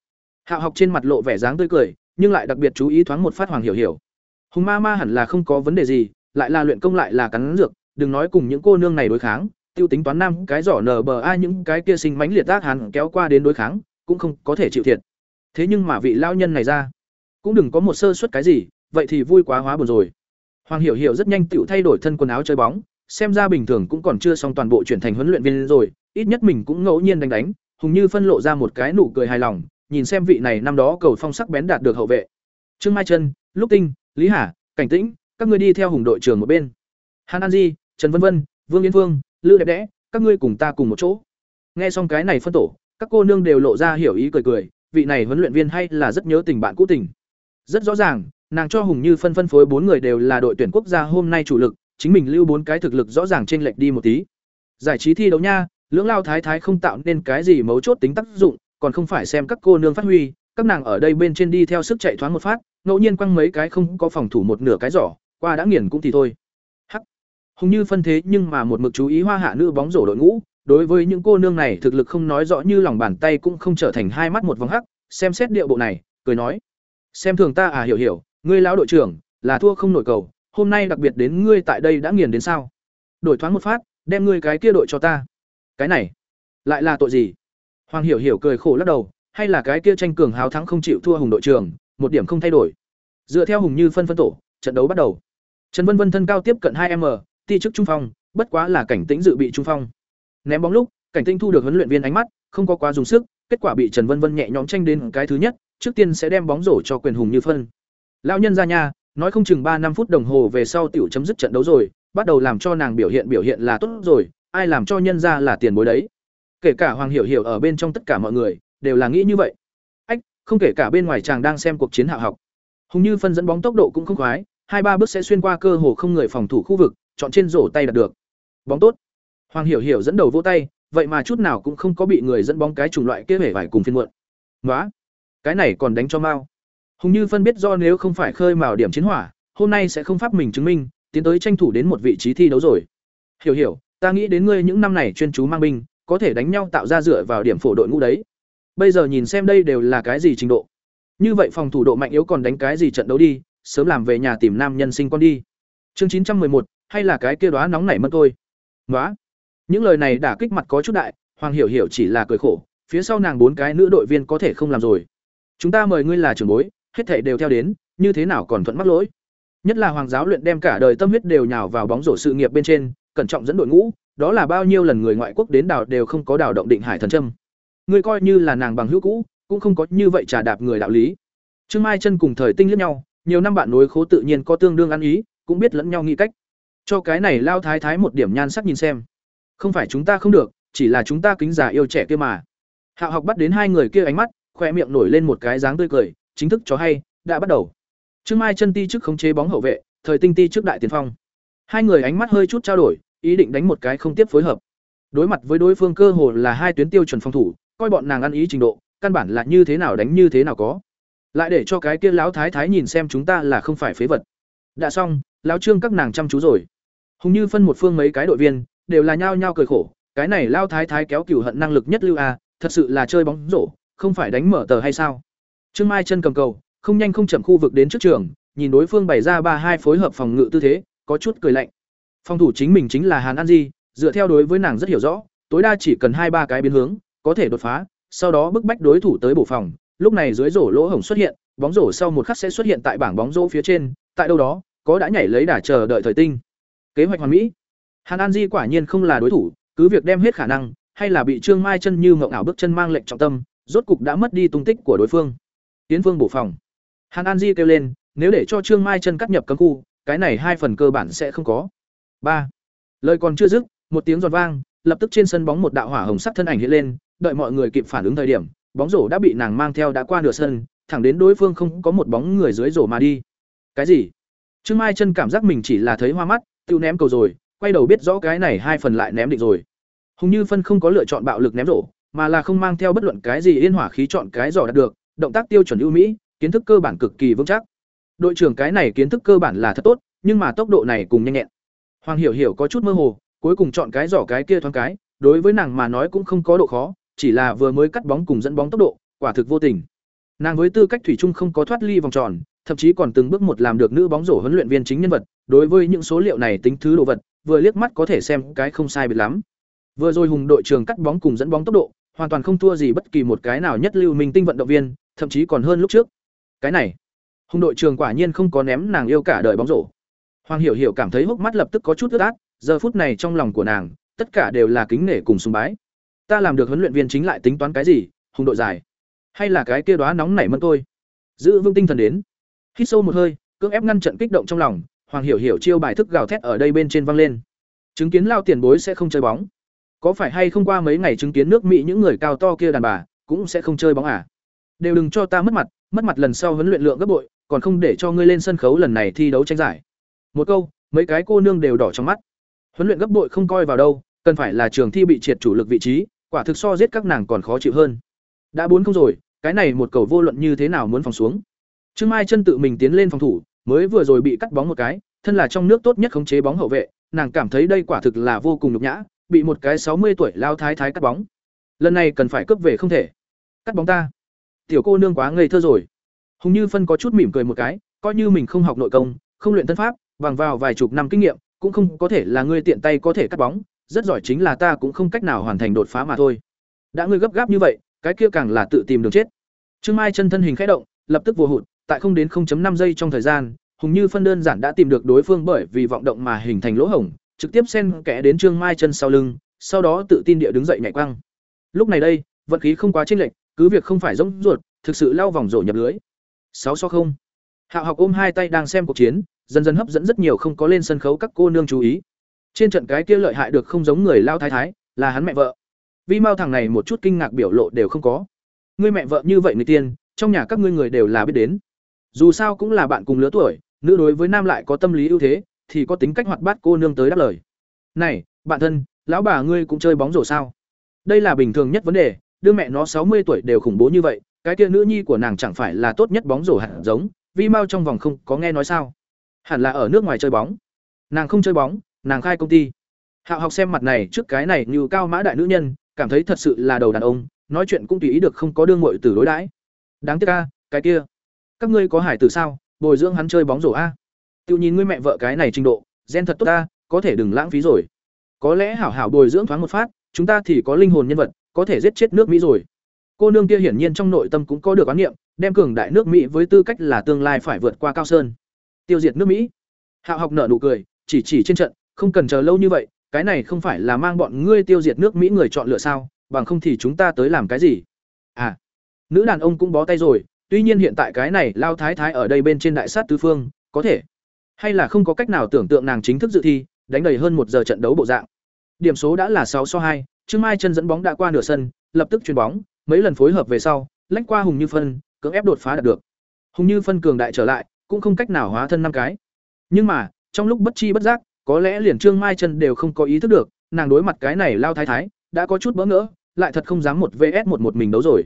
Hạo học trên mặt lộ vẻ dáng tươi cười, nhưng lại đặc biệt chú ý thoáng một phát Hoàng Hiểu Hiểu. Hùng Ma Ma hẳn là không có vấn đề gì, lại là luyện công lại là cắn dược, đừng nói cùng những cô nương này đối kháng, tiêu tính toán nam cái giỏ nở bờ ai những cái kia sinh mãnh liệt tác hắn kéo qua đến đối kháng, cũng không có thể chịu thiệt. Thế nhưng mà vị lao nhân này ra, cũng đừng có một sơ suất cái gì, vậy thì vui quá hóa buồn rồi. Hoàng Hiểu Hiểu rất nhanh tựu thay đổi thân quần áo chơi bóng, xem ra bình thường cũng còn chưa xong toàn bộ chuyển thành huấn luyện viên rồi, ít nhất mình cũng ngẫu nhiên đánh đánh, hùng như phân lộ ra một cái nụ cười hài lòng, nhìn xem vị này năm đó cầu phong sắc bén đạt được hậu vệ. Trương Mai Chân, Lúc Tinh, Lý Hà, Cảnh Tĩnh, các ngươi đi theo hùng đội trưởng một bên. Hàn An Di, Trần Vân Vân, Vương yên Vương, Lữ Đẹp Đẽ, các ngươi cùng ta cùng một chỗ. Nghe xong cái này phân tổ, các cô nương đều lộ ra hiểu ý cười cười, vị này huấn luyện viên hay là rất nhớ tình bạn cũ tình. Rất rõ ràng, nàng cho Hùng Như phân phân phối bốn người đều là đội tuyển quốc gia hôm nay chủ lực, chính mình lưu bốn cái thực lực rõ ràng trên lệch đi một tí. Giải trí thi đấu nha, lưỡng lao thái thái không tạo nên cái gì mấu chốt tính tác dụng, còn không phải xem các cô nương phát huy, các nàng ở đây bên trên đi theo sức chạy thoáng một phát, ngẫu nhiên quăng mấy cái không có phòng thủ một nửa cái giỏ, qua đã nghiền cũng thì thôi. Hắc. Hùng Như phân thế nhưng mà một mực chú ý hoa hạ nữ bóng rổ đội ngũ, đối với những cô nương này thực lực không nói rõ như lòng bàn tay cũng không trở thành hai mắt một vòng hắc, xem xét điệu bộ này, cười nói: "Xem thường ta à hiểu hiểu, ngươi lão đội trưởng, là thua không nổi cầu, hôm nay đặc biệt đến ngươi tại đây đã nghiền đến sao? Đổi thoáng một phát, đem ngươi cái kia đội cho ta." Cái này, lại là tội gì? Hoàng Hiểu Hiểu cười khổ lắc đầu, hay là cái kia tranh cường hào thắng không chịu thua Hùng đội trưởng, một điểm không thay đổi. Dựa theo Hùng Như phân phân tổ, trận đấu bắt đầu. Trần Vân Vân thân cao tiếp cận hai m ti chức trung phong, bất quá là cảnh tĩnh dự bị trung phong. Ném bóng lúc, cảnh tĩnh thu được huấn luyện viên ánh mắt, không có quá dùng sức, kết quả bị Trần Vân Vân nhẹ nhõm tranh đến cái thứ nhất, trước tiên sẽ đem bóng rổ cho quyền Hùng Như phân. Lão nhân ra nha, nói không chừng ba năm phút đồng hồ về sau tiểu chấm dứt trận đấu rồi, bắt đầu làm cho nàng biểu hiện biểu hiện là tốt rồi, ai làm cho nhân ra là tiền bối đấy. Kể cả Hoàng Hiểu Hiểu ở bên trong tất cả mọi người đều là nghĩ như vậy. Không kể cả bên ngoài chàng đang xem cuộc chiến hạ học. Hùng Như phân dẫn bóng tốc độ cũng không khoái, hai ba bước sẽ xuyên qua cơ hồ không người phòng thủ khu vực, chọn trên rổ tay đạt được. Bóng tốt. Hoàng Hiểu Hiểu dẫn đầu vỗ tay, vậy mà chút nào cũng không có bị người dẫn bóng cái chủng loại kia hể vải cùng phiên muộn. nói cái này còn đánh cho mau. Hùng Như phân biết do nếu không phải khơi mào điểm chiến hỏa, hôm nay sẽ không pháp mình chứng minh, tiến tới tranh thủ đến một vị trí thi đấu rồi. Hiểu hiểu, ta nghĩ đến ngươi những năm này chuyên chú mang binh, có thể đánh nhau tạo ra dựa vào điểm phổ đội ngũ đấy. Bây giờ nhìn xem đây đều là cái gì trình độ. Như vậy phòng thủ độ mạnh yếu còn đánh cái gì trận đấu đi, sớm làm về nhà tìm nam nhân sinh con đi. Chương chín trăm một hay là cái kia đó nóng nảy mất tôi. nói Những lời này đã kích mặt có chút đại, Hoàng Hiểu Hiểu chỉ là cười khổ, phía sau nàng bốn cái nữ đội viên có thể không làm rồi. Chúng ta mời ngươi là trưởng bối, hết thảy đều theo đến, như thế nào còn thuận mắc lỗi. Nhất là Hoàng giáo luyện đem cả đời tâm huyết đều nhào vào bóng rổ sự nghiệp bên trên, cẩn trọng dẫn đội ngũ, đó là bao nhiêu lần người ngoại quốc đến đảo đều không có đảo động định hải thần Trâm ngươi coi như là nàng bằng hữu cũ, cũng không có như vậy trả đạp người đạo lý. Trương mai chân cùng thời tinh liếc nhau, nhiều năm bạn nối khố tự nhiên có tương đương ăn ý, cũng biết lẫn nhau nghĩ cách. Cho cái này lao thái thái một điểm nhan sắc nhìn xem. Không phải chúng ta không được, chỉ là chúng ta kính già yêu trẻ kia mà. Hạo học bắt đến hai người kia ánh mắt, khoe miệng nổi lên một cái dáng tươi cười, chính thức cho hay, đã bắt đầu. Trương mai chân ti trước khống chế bóng hậu vệ, thời tinh ti trước đại tiền phong. Hai người ánh mắt hơi chút trao đổi, ý định đánh một cái không tiếp phối hợp. Đối mặt với đối phương cơ hồ là hai tuyến tiêu chuẩn phòng thủ coi bọn nàng ăn ý trình độ, căn bản là như thế nào đánh như thế nào có. Lại để cho cái kia lão thái thái nhìn xem chúng ta là không phải phế vật. Đã xong, lão trương các nàng chăm chú rồi. Hùng như phân một phương mấy cái đội viên, đều là nhao nhao cười khổ, cái này lao thái thái kéo cửu hận năng lực nhất lưu a thật sự là chơi bóng rổ, không phải đánh mở tờ hay sao? Trương mai chân cầm cầu, không nhanh không chậm khu vực đến trước trường, nhìn đối phương bày ra ba hai phối hợp phòng ngự tư thế, có chút cười lạnh. Phòng thủ chính mình chính là hàn an di, dựa theo đối với nàng rất hiểu rõ, tối đa chỉ cần hai ba cái biến hướng có thể đột phá, sau đó bức bách đối thủ tới bổ phòng, lúc này dưới rổ lỗ hổng xuất hiện, bóng rổ sau một khắc sẽ xuất hiện tại bảng bóng rổ phía trên, tại đâu đó, có đã nhảy lấy đà chờ đợi thời tinh. Kế hoạch hoàn mỹ. Hàn an di quả nhiên không là đối thủ, cứ việc đem hết khả năng, hay là bị trương mai chân như ngộng ảo bước chân mang lệnh trọng tâm, rốt cục đã mất đi tung tích của đối phương. Tiến vương bổ phòng. Hàn an di kêu lên, nếu để cho trương mai chân cắt nhập cấm khu, cái này hai phần cơ bản sẽ không có. Ba. Lời còn chưa dứt, một tiếng giòn vang, lập tức trên sân bóng một đạo hỏa hồng sắc thân ảnh hiện lên đợi mọi người kịp phản ứng thời điểm, bóng rổ đã bị nàng mang theo đã qua nửa sân, thẳng đến đối phương không có một bóng người dưới rổ mà đi. Cái gì? Trương mai chân cảm giác mình chỉ là thấy hoa mắt tiêu ném cầu rồi, quay đầu biết rõ cái này hai phần lại ném định rồi. Hùng như phân không có lựa chọn bạo lực ném rổ, mà là không mang theo bất luận cái gì yên hỏa khí chọn cái giỏ đạt được, động tác tiêu chuẩn ưu mỹ, kiến thức cơ bản cực kỳ vững chắc. Đội trưởng cái này kiến thức cơ bản là thật tốt, nhưng mà tốc độ này cùng nhanh nhẹn. Hoàng hiểu hiểu có chút mơ hồ, cuối cùng chọn cái giỏ cái kia thoáng cái, đối với nàng mà nói cũng không có độ khó chỉ là vừa mới cắt bóng cùng dẫn bóng tốc độ, quả thực vô tình. Nàng với tư cách thủy chung không có thoát ly vòng tròn, thậm chí còn từng bước một làm được nữ bóng rổ huấn luyện viên chính nhân vật, đối với những số liệu này tính thứ đồ vật, vừa liếc mắt có thể xem cái không sai biệt lắm. Vừa rồi hùng đội trường cắt bóng cùng dẫn bóng tốc độ, hoàn toàn không thua gì bất kỳ một cái nào nhất lưu minh tinh vận động viên, thậm chí còn hơn lúc trước. Cái này, hùng đội trường quả nhiên không có ném nàng yêu cả đời bóng rổ. Hoàng hiểu hiểu cảm thấy hốc mắt lập tức có chút ướt át, giờ phút này trong lòng của nàng, tất cả đều là kính nể cùng sùng bái ta làm được huấn luyện viên chính lại tính toán cái gì, hùng đội dài hay là cái kia đoá nóng nảy mân tôi. Giữ vững tinh thần đến. Hít sâu một hơi, cưỡng ép ngăn trận kích động trong lòng, hoàng hiểu hiểu chiêu bài thức gào thét ở đây bên trên văng lên. Chứng kiến lao tiền bối sẽ không chơi bóng. Có phải hay không qua mấy ngày chứng kiến nước mỹ những người cao to kia đàn bà, cũng sẽ không chơi bóng à? Đều đừng cho ta mất mặt mất mặt lần sau huấn luyện lượng gấp bội, còn không để cho ngươi lên sân khấu lần này thi đấu tranh giải. Một câu, mấy cái cô nương đều đỏ trong mắt. Huấn luyện gấp bội không coi vào đâu, cần phải là trường thi bị triệt chủ lực vị trí quả thực so giết các nàng còn khó chịu hơn. Đã bốn không rồi, cái này một cầu vô luận như thế nào muốn phòng xuống. Trương mai chân tự mình tiến lên phòng thủ, mới vừa rồi bị cắt bóng một cái, thân là trong nước tốt nhất khống chế bóng hậu vệ, nàng cảm thấy đây quả thực là vô cùng nhục nhã, bị một cái sáu mươi tuổi lao thái thái cắt bóng. Lần này cần phải cướp về không thể. Cắt bóng ta. Tiểu cô nương quá ngây thơ rồi. Hùng như phân có chút mỉm cười một cái, coi như mình không học nội công, không luyện thân pháp, bằng vào vài chục năm kinh nghiệm, cũng không có thể là ngươi tiện tay có thể cắt bóng rất giỏi chính là ta cũng không cách nào hoàn thành đột phá mà thôi. Đã ngươi gấp gáp như vậy, cái kia càng là tự tìm đường chết. Trương mai chân thân hình khẽ động, lập tức vô hụt, tại không đến 0.5 giây trong thời gian, hùng như phân đơn giản đã tìm được đối phương bởi vì vọng động mà hình thành lỗ hổng, trực tiếp xen kẽ đến trương mai chân sau lưng, sau đó tự tin địa đứng dậy nhảy quăng. Lúc này đây, vận khí không quá chênh lệch, cứ việc không phải giống ruột, thực sự lao vòng rổ nhập lưới. Sáu so không. Hạo học ôm hai tay đang xem cuộc chiến, dần dần hấp dẫn rất nhiều không có lên sân khấu các cô nương chú ý trên trận cái kia lợi hại được không giống người lao thái thái, là hắn mẹ vợ. Vi mao thằng này một chút kinh ngạc biểu lộ đều không có. Ngươi mẹ vợ như vậy người tiên, trong nhà các ngươi người đều là biết đến. Dù sao cũng là bạn cùng lứa tuổi, nữ đối với nam lại có tâm lý ưu thế, thì có tính cách hoạt bát cô nương tới đáp lời. Này, bạn thân, lão bà ngươi cũng chơi bóng rổ sao? Đây là bình thường nhất vấn đề đưa mẹ nó sáu mươi tuổi đều khủng bố như vậy, cái kia nữ nhi của nàng chẳng phải là tốt nhất bóng rổ hẳn giống, vi mau trong vòng không có nghe nói sao? Hẳn là ở nước ngoài chơi bóng. Nàng không chơi bóng nàng khai công ty. Hạo học xem mặt này, trước cái này như cao mã đại nữ nhân, cảm thấy thật sự là đầu đàn ông, nói chuyện cũng tùy ý được không có đương ngội từ đối đãi. Đáng tiếc ca cái kia. Các ngươi có hải tử sao? Bồi dưỡng hắn chơi bóng rổ a. Tự nhìn ngươi mẹ vợ cái này trình độ, gen thật tốt ta, có thể đừng lãng phí rồi. Có lẽ hảo hảo bồi dưỡng thoáng một phát, chúng ta thì có linh hồn nhân vật, có thể giết chết nước mỹ rồi. Cô nương kia hiển nhiên trong nội tâm cũng có được quán niệm, đem cường đại nước mỹ với tư cách là tương lai phải vượt qua cao sơn. Tiêu diệt nước mỹ. Hạo học nợ nụ cười, chỉ chỉ trên trận không cần chờ lâu như vậy, cái này không phải là mang bọn ngươi tiêu diệt nước mỹ người chọn lựa sao, bằng không thì chúng ta tới làm cái gì? À nữ đàn ông cũng bó tay rồi, tuy nhiên hiện tại cái này lao thái thái ở đây bên trên đại sát tứ phương, có thể hay là không có cách nào tưởng tượng nàng chính thức dự thi, đánh đầy hơn một giờ trận đấu bộ dạng. Điểm số đã là sáu so hai, trương mai chân dẫn bóng đã qua nửa sân, lập tức chuyền bóng, mấy lần phối hợp về sau, lách qua hùng như phân, cưỡng ép đột phá đạt được. Hùng như phân cường đại trở lại, cũng không cách nào hóa thân năm cái. Nhưng mà, trong lúc bất chi bất giác có lẽ liền trương mai chân đều không có ý thức được, nàng đối mặt cái này lao thái thái, đã có chút bỡ ngỡ, lại thật không dám một vs một một mình đấu rồi.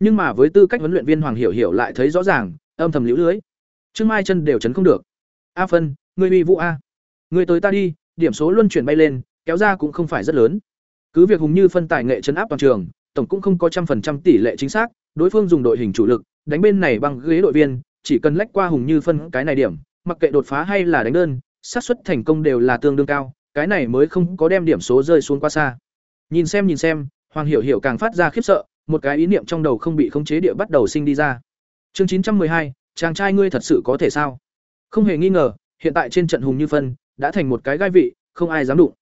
Nhưng mà với tư cách huấn luyện viên hoàng hiểu hiểu lại thấy rõ ràng, âm thầm liễu lưới. Trương mai chân đều chấn không được. A phân, ngươi uy vũ a. Ngươi tới ta đi, điểm số luân chuyển bay lên, kéo ra cũng không phải rất lớn. Cứ việc hùng như phân tài nghệ chấn áp toàn trường, tổng cũng không có trăm phần trăm tỷ lệ chính xác, đối phương dùng đội hình chủ lực, đánh bên này bằng ghế đội viên, chỉ cần lách qua hùng như phân cái này điểm, mặc kệ đột phá hay là đánh đơn xác suất thành công đều là tương đương cao, cái này mới không có đem điểm số rơi xuống quá xa. Nhìn xem nhìn xem, hoàng hiểu hiểu càng phát ra khiếp sợ, một cái ý niệm trong đầu không bị khống chế địa bắt đầu sinh đi ra. Chương chín trăm hai, chàng trai ngươi thật sự có thể sao? Không hề nghi ngờ, hiện tại trên trận hùng như phân, đã thành một cái gai vị, không ai dám đụng.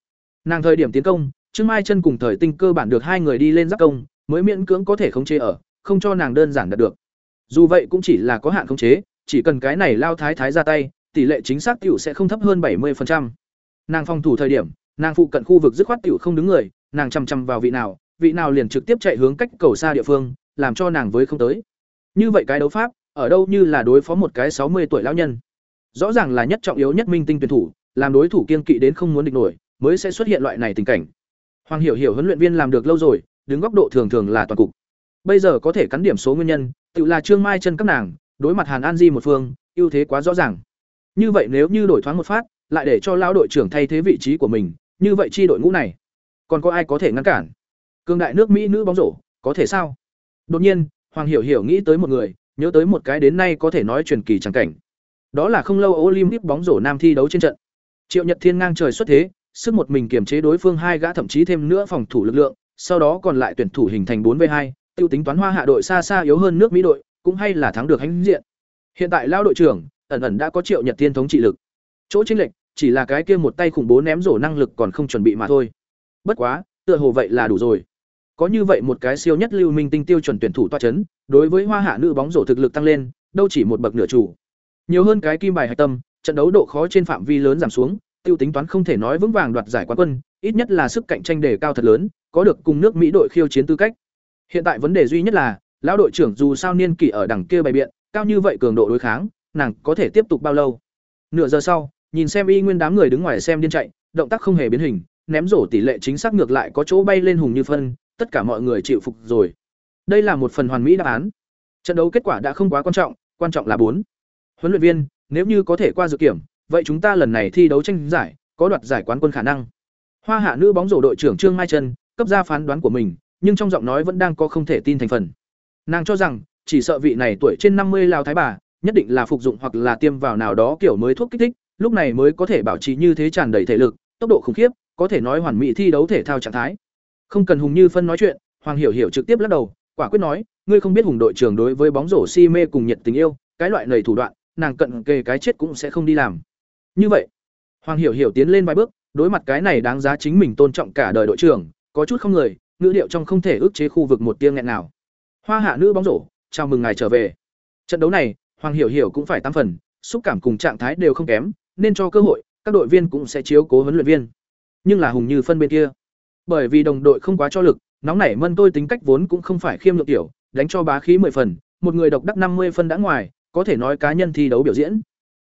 Nàng thời điểm tiến công, trương mai chân cùng thời tinh cơ bản được hai người đi lên giáp công, mới miễn cưỡng có thể khống chế ở, không cho nàng đơn giản đạt được. Dù vậy cũng chỉ là có hạn khống chế, chỉ cần cái này lao thái thái ra tay tỷ lệ chính xác tiểu sẽ không thấp hơn bảy 70%. Nàng phòng thủ thời điểm, nàng phụ cận khu vực dứt khoát tiểu không đứng người, nàng chăm chăm vào vị nào, vị nào liền trực tiếp chạy hướng cách cầu xa địa phương, làm cho nàng với không tới. Như vậy cái đấu pháp, ở đâu như là đối phó một cái sáu mươi tuổi lão nhân. Rõ ràng là nhất trọng yếu nhất minh tinh tuyển thủ, làm đối thủ kiên kỵ đến không muốn địch nổi, mới sẽ xuất hiện loại này tình cảnh. Hoàng Hiểu Hiểu huấn luyện viên làm được lâu rồi, đứng góc độ thường thường là toàn cục. Bây giờ có thể cắn điểm số nguyên nhân, tự là Trương Mai chân các nàng, đối mặt Hàn An Di một phương, ưu thế quá rõ ràng. Như vậy nếu như đổi thoáng một phát, lại để cho lão đội trưởng thay thế vị trí của mình, như vậy chi đội ngũ này, còn có ai có thể ngăn cản? Cương đại nước Mỹ nữ bóng rổ, có thể sao? Đột nhiên, Hoàng Hiểu Hiểu nghĩ tới một người, nhớ tới một cái đến nay có thể nói truyền kỳ chẳng cảnh. Đó là không lâu Olympic bóng rổ nam thi đấu trên trận. Triệu Nhật Thiên ngang trời xuất thế, sức một mình kiểm chế đối phương hai gã thậm chí thêm nữa phòng thủ lực lượng, sau đó còn lại tuyển thủ hình thành 4v2, tiêu tính toán hoa hạ đội xa xa yếu hơn nước Mỹ đội, cũng hay là thắng được hãnh diện. Hiện tại lao đội trưởng, ẩn ẩn đã có triệu nhật thiên thống trị lực. Chỗ chính lệch, chỉ là cái kia một tay khủng bố ném rổ năng lực còn không chuẩn bị mà thôi. Bất quá, tựa hồ vậy là đủ rồi. Có như vậy một cái siêu nhất lưu minh tinh tiêu chuẩn tuyển thủ toa chấn, đối với hoa hạ nữ bóng rổ thực lực tăng lên, đâu chỉ một bậc nửa chủ. Nhiều hơn cái kim bài hạch tâm, trận đấu độ khó trên phạm vi lớn giảm xuống, tiêu tính toán không thể nói vững vàng đoạt giải quán quân, ít nhất là sức cạnh tranh đề cao thật lớn, có được cùng nước mỹ đội khiêu chiến tư cách. Hiện tại vấn đề duy nhất là, lão đội trưởng dù sao niên kỷ ở đằng kia bày biện, cao như vậy cường độ đối kháng nàng có thể tiếp tục bao lâu? Nửa giờ sau, nhìn xem y nguyên đám người đứng ngoài xem điên chạy, động tác không hề biến hình, ném rổ tỷ lệ chính xác ngược lại có chỗ bay lên hùng như phân, tất cả mọi người chịu phục rồi. Đây là một phần hoàn mỹ đáp án. Trận đấu kết quả đã không quá quan trọng quan trọng là bốn. Huấn luyện viên, nếu như có thể qua dự kiểm, vậy chúng ta lần này thi đấu tranh giải, có đoạt giải quán quân khả năng. Hoa hạ nữ bóng rổ đội trưởng trương mai trân, cấp ra phán đoán của mình, nhưng trong giọng nói vẫn đang có không thể tin thành phần. Nàng cho rằng, chỉ sợ vị này tuổi trên năm mươi lao thái bà nhất định là phục dụng hoặc là tiêm vào nào đó kiểu mới thuốc kích thích, lúc này mới có thể bảo trì như thế tràn đầy thể lực, tốc độ khủng khiếp, có thể nói hoàn mỹ thi đấu thể thao trạng thái. Không cần Hùng Như phân nói chuyện, Hoàng Hiểu Hiểu trực tiếp lắc đầu, quả quyết nói, ngươi không biết Hùng đội trưởng đối với bóng rổ si mê cùng nhiệt tình yêu, cái loại lời thủ đoạn, nàng cận kề cái chết cũng sẽ không đi làm. Như vậy, Hoàng Hiểu Hiểu tiến lên vài bước, đối mặt cái này đáng giá chính mình tôn trọng cả đời đội trưởng, có chút không người, ngữ điệu trong không thể ức chế khu vực một tiếng nghẹn nào. Hoa hạ nữ bóng rổ, chào mừng ngài trở về. Trận đấu này, Hoàng Hiểu Hiểu cũng phải tám phần, xúc cảm cùng trạng thái đều không kém, nên cho cơ hội, các đội viên cũng sẽ chiếu cố huấn luyện viên. Nhưng là Hùng Như phân bên kia, bởi vì đồng đội không quá cho lực, nóng nảy mân tôi tính cách vốn cũng không phải khiêm lượng tiểu, đánh cho bá khí mười phần, một người độc đắc năm mươi phân đã ngoài, có thể nói cá nhân thi đấu biểu diễn.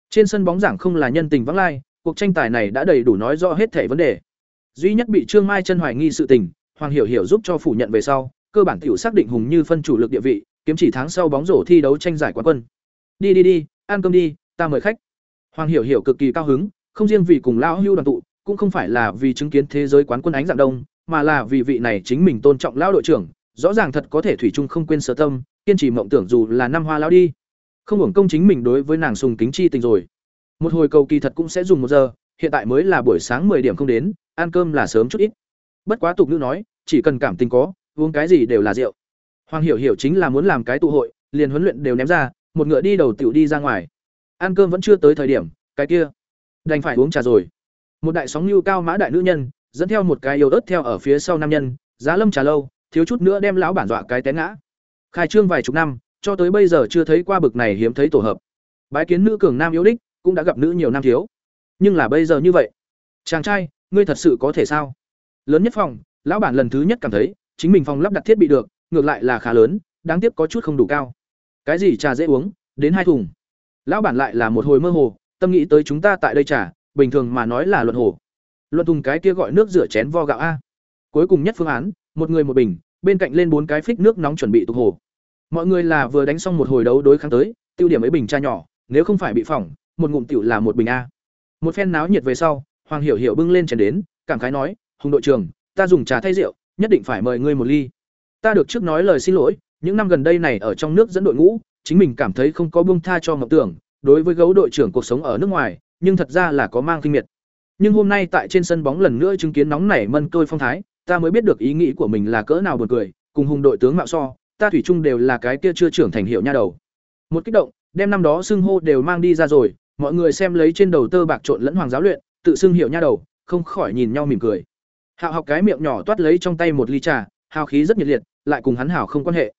Trên sân bóng giảng không là nhân tình vắng lai, cuộc tranh tài này đã đầy đủ nói rõ hết thể vấn đề. Duy nhất bị Trương Mai chân hoài nghi sự tình, Hoàng Hiểu Hiểu giúp cho phủ nhận về sau, cơ bản tiểu xác định Hùng Như phân chủ lực địa vị, kiếm chỉ tháng sau bóng rổ thi đấu tranh giải quán quân đi đi đi, ăn cơm đi, ta mời khách. Hoàng hiểu hiểu cực kỳ cao hứng, không riêng vì cùng lão hưu đoàn tụ, cũng không phải là vì chứng kiến thế giới quán quân ánh dạng đông, mà là vì vị này chính mình tôn trọng lão đội trưởng, rõ ràng thật có thể thủy chung không quên sở tâm, kiên trì mộng tưởng dù là năm hoa lão đi. Không hưởng công chính mình đối với nàng sùng kính chi tình rồi. Một hồi cầu kỳ thật cũng sẽ dùng một giờ, hiện tại mới là buổi sáng 10 điểm không đến, ăn cơm là sớm chút ít. Bất quá tục nữ nói, chỉ cần cảm tình có, uống cái gì đều là rượu. Hoàng hiểu hiểu chính là muốn làm cái tụ hội, liền huấn luyện đều ném ra một ngựa đi đầu tiểu đi ra ngoài. Ăn cơm vẫn chưa tới thời điểm, cái kia đành phải uống trà rồi. Một đại sóng lưu cao mã đại nữ nhân, dẫn theo một cái yêu ớt theo ở phía sau nam nhân, giá lâm trà lâu, thiếu chút nữa đem lão bản dọa cái té ngã. Khai trương vài chục năm, cho tới bây giờ chưa thấy qua bực này hiếm thấy tổ hợp. Bái kiến nữ cường nam yếu đích, cũng đã gặp nữ nhiều nam thiếu. Nhưng là bây giờ như vậy. Chàng trai, ngươi thật sự có thể sao? Lớn nhất phòng, lão bản lần thứ nhất cảm thấy, chính mình phòng lắp đặt thiết bị được, ngược lại là khá lớn, đáng tiếc có chút không đủ cao. Cái gì trà dễ uống, đến hai thùng. Lão bản lại là một hồi mơ hồ, tâm nghĩ tới chúng ta tại đây trà, bình thường mà nói là luận hồ. Luận thùng cái kia gọi nước rửa chén vo gạo a. Cuối cùng nhất phương án, một người một bình, bên cạnh lên bốn cái phích nước nóng chuẩn bị tục hồ. Mọi người là vừa đánh xong một hồi đấu đối kháng tới, tiêu điểm ấy bình trà nhỏ, nếu không phải bị phỏng, một ngụm tiểu là một bình a. Một phen náo nhiệt về sau, Hoàng Hiểu Hiểu bưng lên chén đến, cảm khái nói, "Hùng đội trưởng, ta dùng trà thay rượu, nhất định phải mời ngươi một ly." Ta được trước nói lời xin lỗi, những năm gần đây này ở trong nước dẫn đội ngũ, chính mình cảm thấy không có buông tha cho mộng tưởng, đối với gấu đội trưởng cuộc sống ở nước ngoài, nhưng thật ra là có mang kinh miệt. Nhưng hôm nay tại trên sân bóng lần nữa chứng kiến nóng nảy mân tôi phong thái, ta mới biết được ý nghĩ của mình là cỡ nào buồn cười, cùng hùng đội tướng mạo so, ta thủy chung đều là cái kia chưa trưởng thành hiệu nha đầu. Một kích động, đem năm đó xưng hô đều mang đi ra rồi, mọi người xem lấy trên đầu tơ bạc trộn lẫn hoàng giáo luyện, tự xưng hiệu nha đầu, không khỏi nhìn nhau mỉm cười. Hạo học cái miệng nhỏ toát lấy trong tay một ly trà, hào khí rất nhiệt liệt, lại cùng hắn hảo không quan hệ.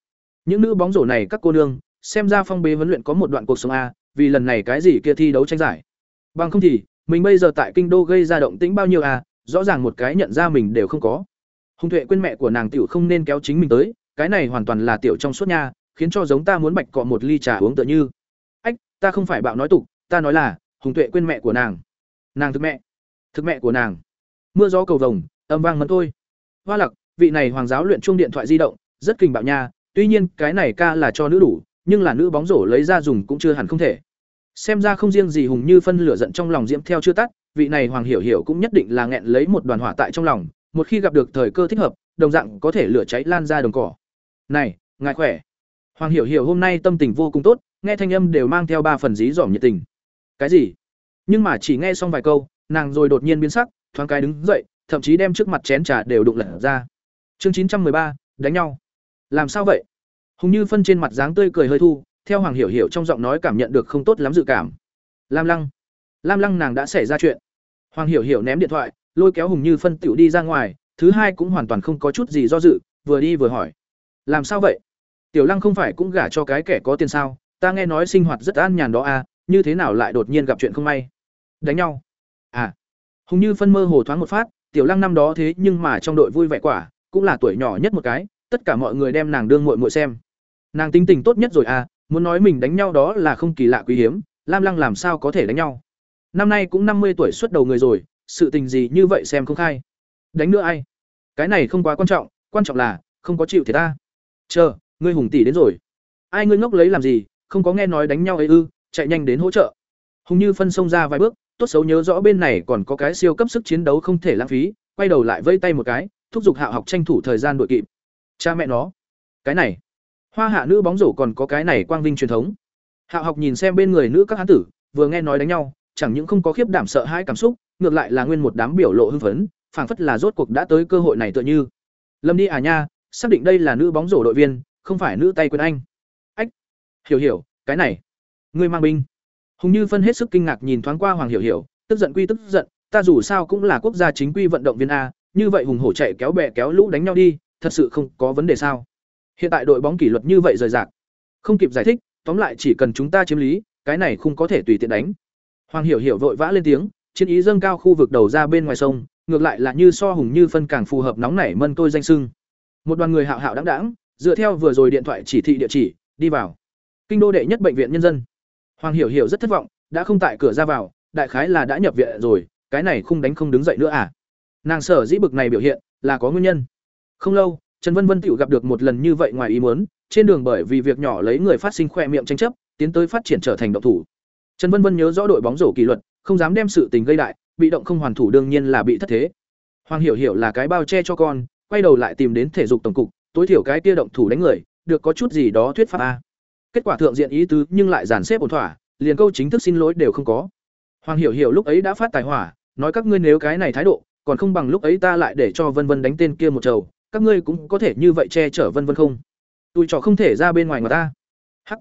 Những nữ bóng rổ này các cô nương, xem ra phong bế huấn luyện có một đoạn cuộc sống a, vì lần này cái gì kia thi đấu tranh giải. Bằng không thì, mình bây giờ tại kinh đô gây ra động tĩnh bao nhiêu a, rõ ràng một cái nhận ra mình đều không có. Hung Tuệ quên mẹ của nàng tiểu không nên kéo chính mình tới, cái này hoàn toàn là tiểu trong suốt nha, khiến cho giống ta muốn bạch cọ một ly trà uống tựa như. Ách, ta không phải bạo nói tục, ta nói là, Hùng Tuệ quên mẹ của nàng. Nàng thực mẹ, thực mẹ của nàng. Mưa gió cầu vồng, âm vang mẫn thôi. Hoa Lặc, vị này hoàng giáo luyện chuông điện thoại di động, rất kinh bạo nha, tuy nhiên cái này ca là cho nữ đủ, nhưng là nữ bóng rổ lấy ra dùng cũng chưa hẳn không thể. Xem ra không riêng gì Hùng Như phân lửa giận trong lòng diễm theo chưa tắt, vị này Hoàng Hiểu Hiểu cũng nhất định là nghẹn lấy một đoàn hỏa tại trong lòng, một khi gặp được thời cơ thích hợp, đồng dạng có thể lửa cháy lan ra đồng cỏ. "Này, ngài khỏe." Hoàng Hiểu Hiểu hôm nay tâm tình vô cùng tốt, nghe thanh âm đều mang theo ba phần dí dỏm nhiệt tình. "Cái gì?" Nhưng mà chỉ nghe xong vài câu, nàng rồi đột nhiên biến sắc, thoáng cái đứng dậy, thậm chí đem trước mặt chén trà đều đụng lật ra. Chương chín trăm ba đánh nhau. Làm sao vậy? Hùng Như phân trên mặt dáng tươi cười hơi thu, theo Hoàng Hiểu Hiểu trong giọng nói cảm nhận được không tốt lắm dự cảm. Lam Lăng, Lam Lăng nàng đã xảy ra chuyện. Hoàng Hiểu Hiểu ném điện thoại, lôi kéo Hùng Như phân tiểu đi ra ngoài, thứ hai cũng hoàn toàn không có chút gì do dự, vừa đi vừa hỏi. Làm sao vậy? Tiểu Lăng không phải cũng gả cho cái kẻ có tiền sao? Ta nghe nói sinh hoạt rất an nhàn đó à, như thế nào lại đột nhiên gặp chuyện không may? Đánh nhau? À. Hùng Như phân mơ hồ thoáng một phát, Tiểu Lăng năm đó thế nhưng mà trong đội vui vẻ quả, cũng là tuổi nhỏ nhất một cái, tất cả mọi người đem nàng đương muội muội xem. Nàng tính tình tốt nhất rồi à, muốn nói mình đánh nhau đó là không kỳ lạ quý hiếm, Lam Lăng làm sao có thể đánh nhau. Năm nay cũng năm mươi tuổi xuất đầu người rồi, sự tình gì như vậy xem không khai. Đánh nữa ai? Cái này không quá quan trọng, quan trọng là không có chịu thiệt ta. Chờ, ngươi hùng tỷ đến rồi. Ai ngươi ngốc lấy làm gì, không có nghe nói đánh nhau ấy ư, chạy nhanh đến hỗ trợ. Hùng Như phân xông ra vài bước, tốt xấu nhớ rõ bên này còn có cái siêu cấp sức chiến đấu không thể lãng phí, quay đầu lại vây tay một cái, thúc giục Hạo học tranh thủ thời gian đội kịp. Cha mẹ nó, cái này, hoa hạ nữ bóng rổ còn có cái này quang vinh truyền thống. Hạo học nhìn xem bên người nữ các hán tử, vừa nghe nói đánh nhau, chẳng những không có khiếp đảm sợ hãi cảm xúc, ngược lại là nguyên một đám biểu lộ hưng phấn, phảng phất là rốt cuộc đã tới cơ hội này tựa như. Lâm đi à nha, xác định đây là nữ bóng rổ đội viên, không phải nữ tay quyền anh. Ách, hiểu hiểu, cái này, ngươi mang binh. Hùng Như phân hết sức kinh ngạc nhìn thoáng qua Hoàng Hiểu Hiểu, tức giận quy tức giận, ta dù sao cũng là quốc gia chính quy vận động viên a, như vậy hùng hổ chạy kéo bè kéo lũ đánh nhau đi, thật sự không có vấn đề sao? Hiện tại đội bóng kỷ luật như vậy rời rạc, không kịp giải thích, tóm lại chỉ cần chúng ta chiếm lý, cái này không có thể tùy tiện đánh. Hoàng Hiểu Hiểu vội vã lên tiếng, chiến ý dâng cao khu vực đầu ra bên ngoài sông, ngược lại là như so hùng như phân càng phù hợp nóng nảy mân tôi danh sưng. Một đoàn người hạo hạo đãng đãng, dựa theo vừa rồi điện thoại chỉ thị địa chỉ, đi vào. Kinh đô đệ nhất bệnh viện nhân dân. Hoàng Hiểu Hiểu rất thất vọng, đã không tại cửa ra vào, đại khái là đã nhập viện rồi, cái này không đánh không đứng dậy nữa à? Nàng sở dĩ bực này biểu hiện, là có nguyên nhân. Không lâu, Trần Vân Vân tự gặp được một lần như vậy ngoài ý muốn, trên đường bởi vì việc nhỏ lấy người phát sinh khoe miệng tranh chấp, tiến tới phát triển trở thành động thủ. Trần Vân Vân nhớ rõ đội bóng rổ kỷ luật, không dám đem sự tình gây đại, bị động không hoàn thủ đương nhiên là bị thất thế. Hoàng Hiểu Hiểu là cái bao che cho con, quay đầu lại tìm đến thể dục tổng cục, tối thiểu cái kia động thủ đánh người, được có chút gì đó thuyết pháp a. Kết quả thượng diện ý tứ nhưng lại giản xếp ổn thỏa, liền câu chính thức xin lỗi đều không có. Hoàng Hiểu Hiểu lúc ấy đã phát tài hỏa, nói các ngươi nếu cái này thái độ, còn không bằng lúc ấy ta lại để cho Vân Vân đánh tên kia một trầu, các ngươi cũng có thể như vậy che chở Vân Vân không? Tôi trò không thể ra bên ngoài mà ta. Hắc.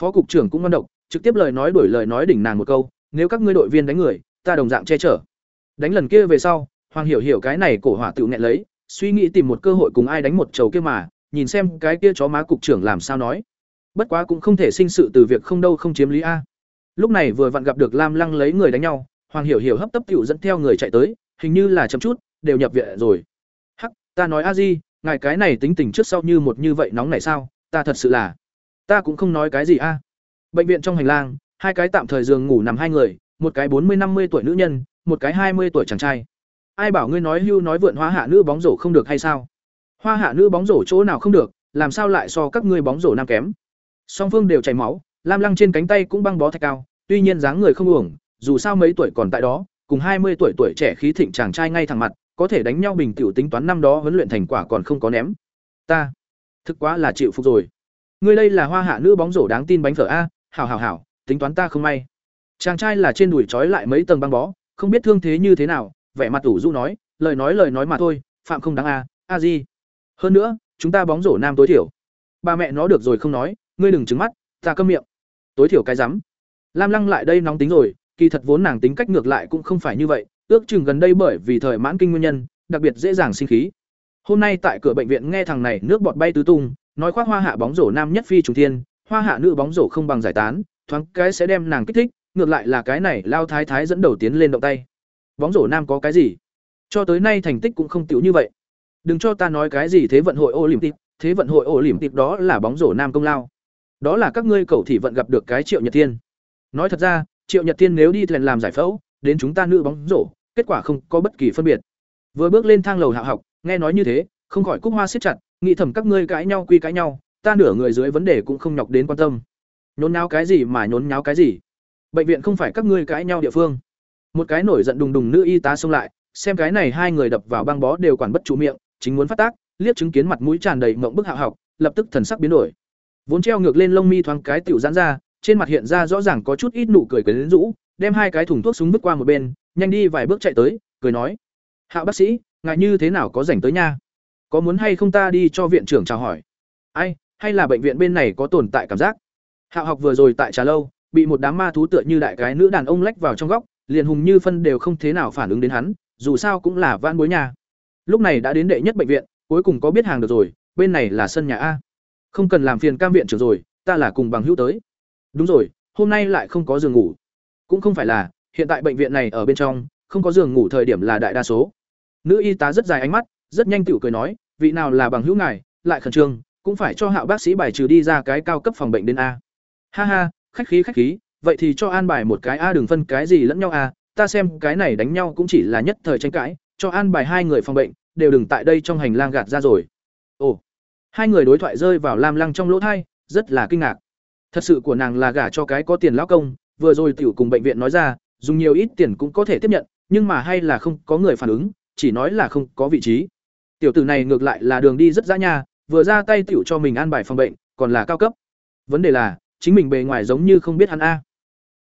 Phó cục trưởng cũng ngon độc, trực tiếp lời nói đổi lời nói đỉnh nàng một câu, nếu các ngươi đội viên đánh người, ta đồng dạng che chở. Đánh lần kia về sau, Hoàng Hiểu Hiểu cái này cổ hỏa tự nghẹn lấy, suy nghĩ tìm một cơ hội cùng ai đánh một trầu kia mà, nhìn xem cái kia chó má cục trưởng làm sao nói. Bất quá cũng không thể sinh sự từ việc không đâu không chiếm lý a. Lúc này vừa vặn gặp được Lam Lăng lấy người đánh nhau, Hoàng Hiểu Hiểu hấp tấp tiểu dẫn theo người chạy tới, hình như là chậm chút, đều nhập viện rồi. Hắc, ta nói a di, ngài cái này tính tình trước sau như một như vậy nóng này sao? Ta thật sự là, ta cũng không nói cái gì a. Bệnh viện trong hành lang, hai cái tạm thời giường ngủ nằm hai người, một cái bốn mươi năm mươi tuổi nữ nhân, một cái hai mươi tuổi chàng trai. Ai bảo ngươi nói hưu nói vượn hoa hạ nữ bóng rổ không được hay sao? Hoa hạ nữ bóng rổ chỗ nào không được, làm sao lại so các ngươi bóng rổ nam kém? Song phương đều chảy máu, Lam Lăng trên cánh tay cũng băng bó thạch cao, tuy nhiên dáng người không uổng, dù sao mấy tuổi còn tại đó, cùng hai mươi tuổi tuổi trẻ khí thịnh chàng trai ngay thẳng mặt, có thể đánh nhau bình tiểu tính toán năm đó huấn luyện thành quả còn không có ném. Ta, thực quá là chịu phục rồi. Ngươi đây là hoa hạ nữ bóng rổ đáng tin bánh phở a, hảo hảo hảo, tính toán ta không may. Chàng trai là trên đùi trói lại mấy tầng băng bó, không biết thương thế như thế nào, vẻ mặt ủ rũ nói, lời nói lời nói mà thôi, phạm không đáng a, a gì. Hơn nữa, chúng ta bóng rổ nam tối thiểu. Ba mẹ nó được rồi không nói, ngươi đừng trừng mắt, ta câm miệng. Tối thiểu cái rắm. Lam Lăng lại đây nóng tính rồi, kỳ thật vốn nàng tính cách ngược lại cũng không phải như vậy, ước chừng gần đây bởi vì thời mãn kinh nguyên nhân, đặc biệt dễ dàng sinh khí. Hôm nay tại cửa bệnh viện nghe thằng này nước bọt bay tứ tung, nói khoác hoa hạ bóng rổ nam nhất phi trùng thiên, hoa hạ nữ bóng rổ không bằng giải tán, thoáng cái sẽ đem nàng kích thích, ngược lại là cái này lao thái thái dẫn đầu tiến lên động tay. Bóng rổ nam có cái gì? Cho tới nay thành tích cũng không tiểu như vậy. Đừng cho ta nói cái gì thế vận hội Olympic, thế vận hội Olympic đó là bóng rổ nam công lao. Đó là các ngươi cầu thị vận gặp được cái Triệu Nhật Thiên. Nói thật ra, Triệu Nhật Thiên nếu đi thuyền làm giải phẫu, đến chúng ta nữ bóng rổ, kết quả không có bất kỳ phân biệt. Vừa bước lên thang lầu hạ học, nghe nói như thế, không khỏi cúc hoa siết chặt, nghĩ thầm các ngươi cãi nhau quy cãi nhau, ta nửa người dưới vấn đề cũng không nhọc đến quan tâm. Nhốn nháo cái gì mà nhốn nháo cái gì? Bệnh viện không phải các ngươi cãi nhau địa phương. Một cái nổi giận đùng đùng nữ y tá xông lại, xem cái này hai người đập vào băng bó đều quản bất trụ miệng, chính muốn phát tác, liếc chứng kiến mặt mũi tràn đầy mộng bức hạ học, lập tức thần sắc biến đổi. Vốn treo ngược lên lông mi thoáng cái tiểu giãn ra, trên mặt hiện ra rõ ràng có chút ít nụ cười quyến rũ, đem hai cái thùng thuốc súng vứt qua một bên, nhanh đi vài bước chạy tới, cười nói: "Hạo bác sĩ, ngài như thế nào có rảnh tới nha? Có muốn hay không ta đi cho viện trưởng chào hỏi? Ai, hay là bệnh viện bên này có tồn tại cảm giác?" Hạo học vừa rồi tại trà lâu, bị một đám ma thú tựa như đại cái nữ đàn ông lách vào trong góc, liền hùng như phân đều không thế nào phản ứng đến hắn, dù sao cũng là van bối nhà. Lúc này đã đến đệ nhất bệnh viện, cuối cùng có biết hàng được rồi, bên này là sân nhà a. Không cần làm phiền cam viện trưởng rồi, ta là cùng bằng hữu tới. Đúng rồi, hôm nay lại không có giường ngủ. Cũng không phải là, hiện tại bệnh viện này ở bên trong, không có giường ngủ thời điểm là đại đa số. Nữ y tá rất dài ánh mắt, rất nhanh tiểu cười nói, vị nào là bằng hữu ngài, lại khẩn trương, cũng phải cho Hạo bác sĩ bài trừ đi ra cái cao cấp phòng bệnh đến a. Ha ha, khách khí khách khí, vậy thì cho an bài một cái a đừng phân cái gì lẫn nhau a, ta xem cái này đánh nhau cũng chỉ là nhất thời tranh cãi, cho an bài hai người phòng bệnh, đều đừng tại đây trong hành lang gạt ra rồi. Ồ. Hai người đối thoại rơi vào Lam Lăng trong lỗ thai, rất là kinh ngạc. Thật sự của nàng là gả cho cái có tiền lão công, vừa rồi tiểu cùng bệnh viện nói ra, dùng nhiều ít tiền cũng có thể tiếp nhận, nhưng mà hay là không có người phản ứng, chỉ nói là không có vị trí. Tiểu tử này ngược lại là đường đi rất dã nha, vừa ra tay tiểu cho mình an bài phòng bệnh, còn là cao cấp. Vấn đề là, chính mình bề ngoài giống như không biết hắn a.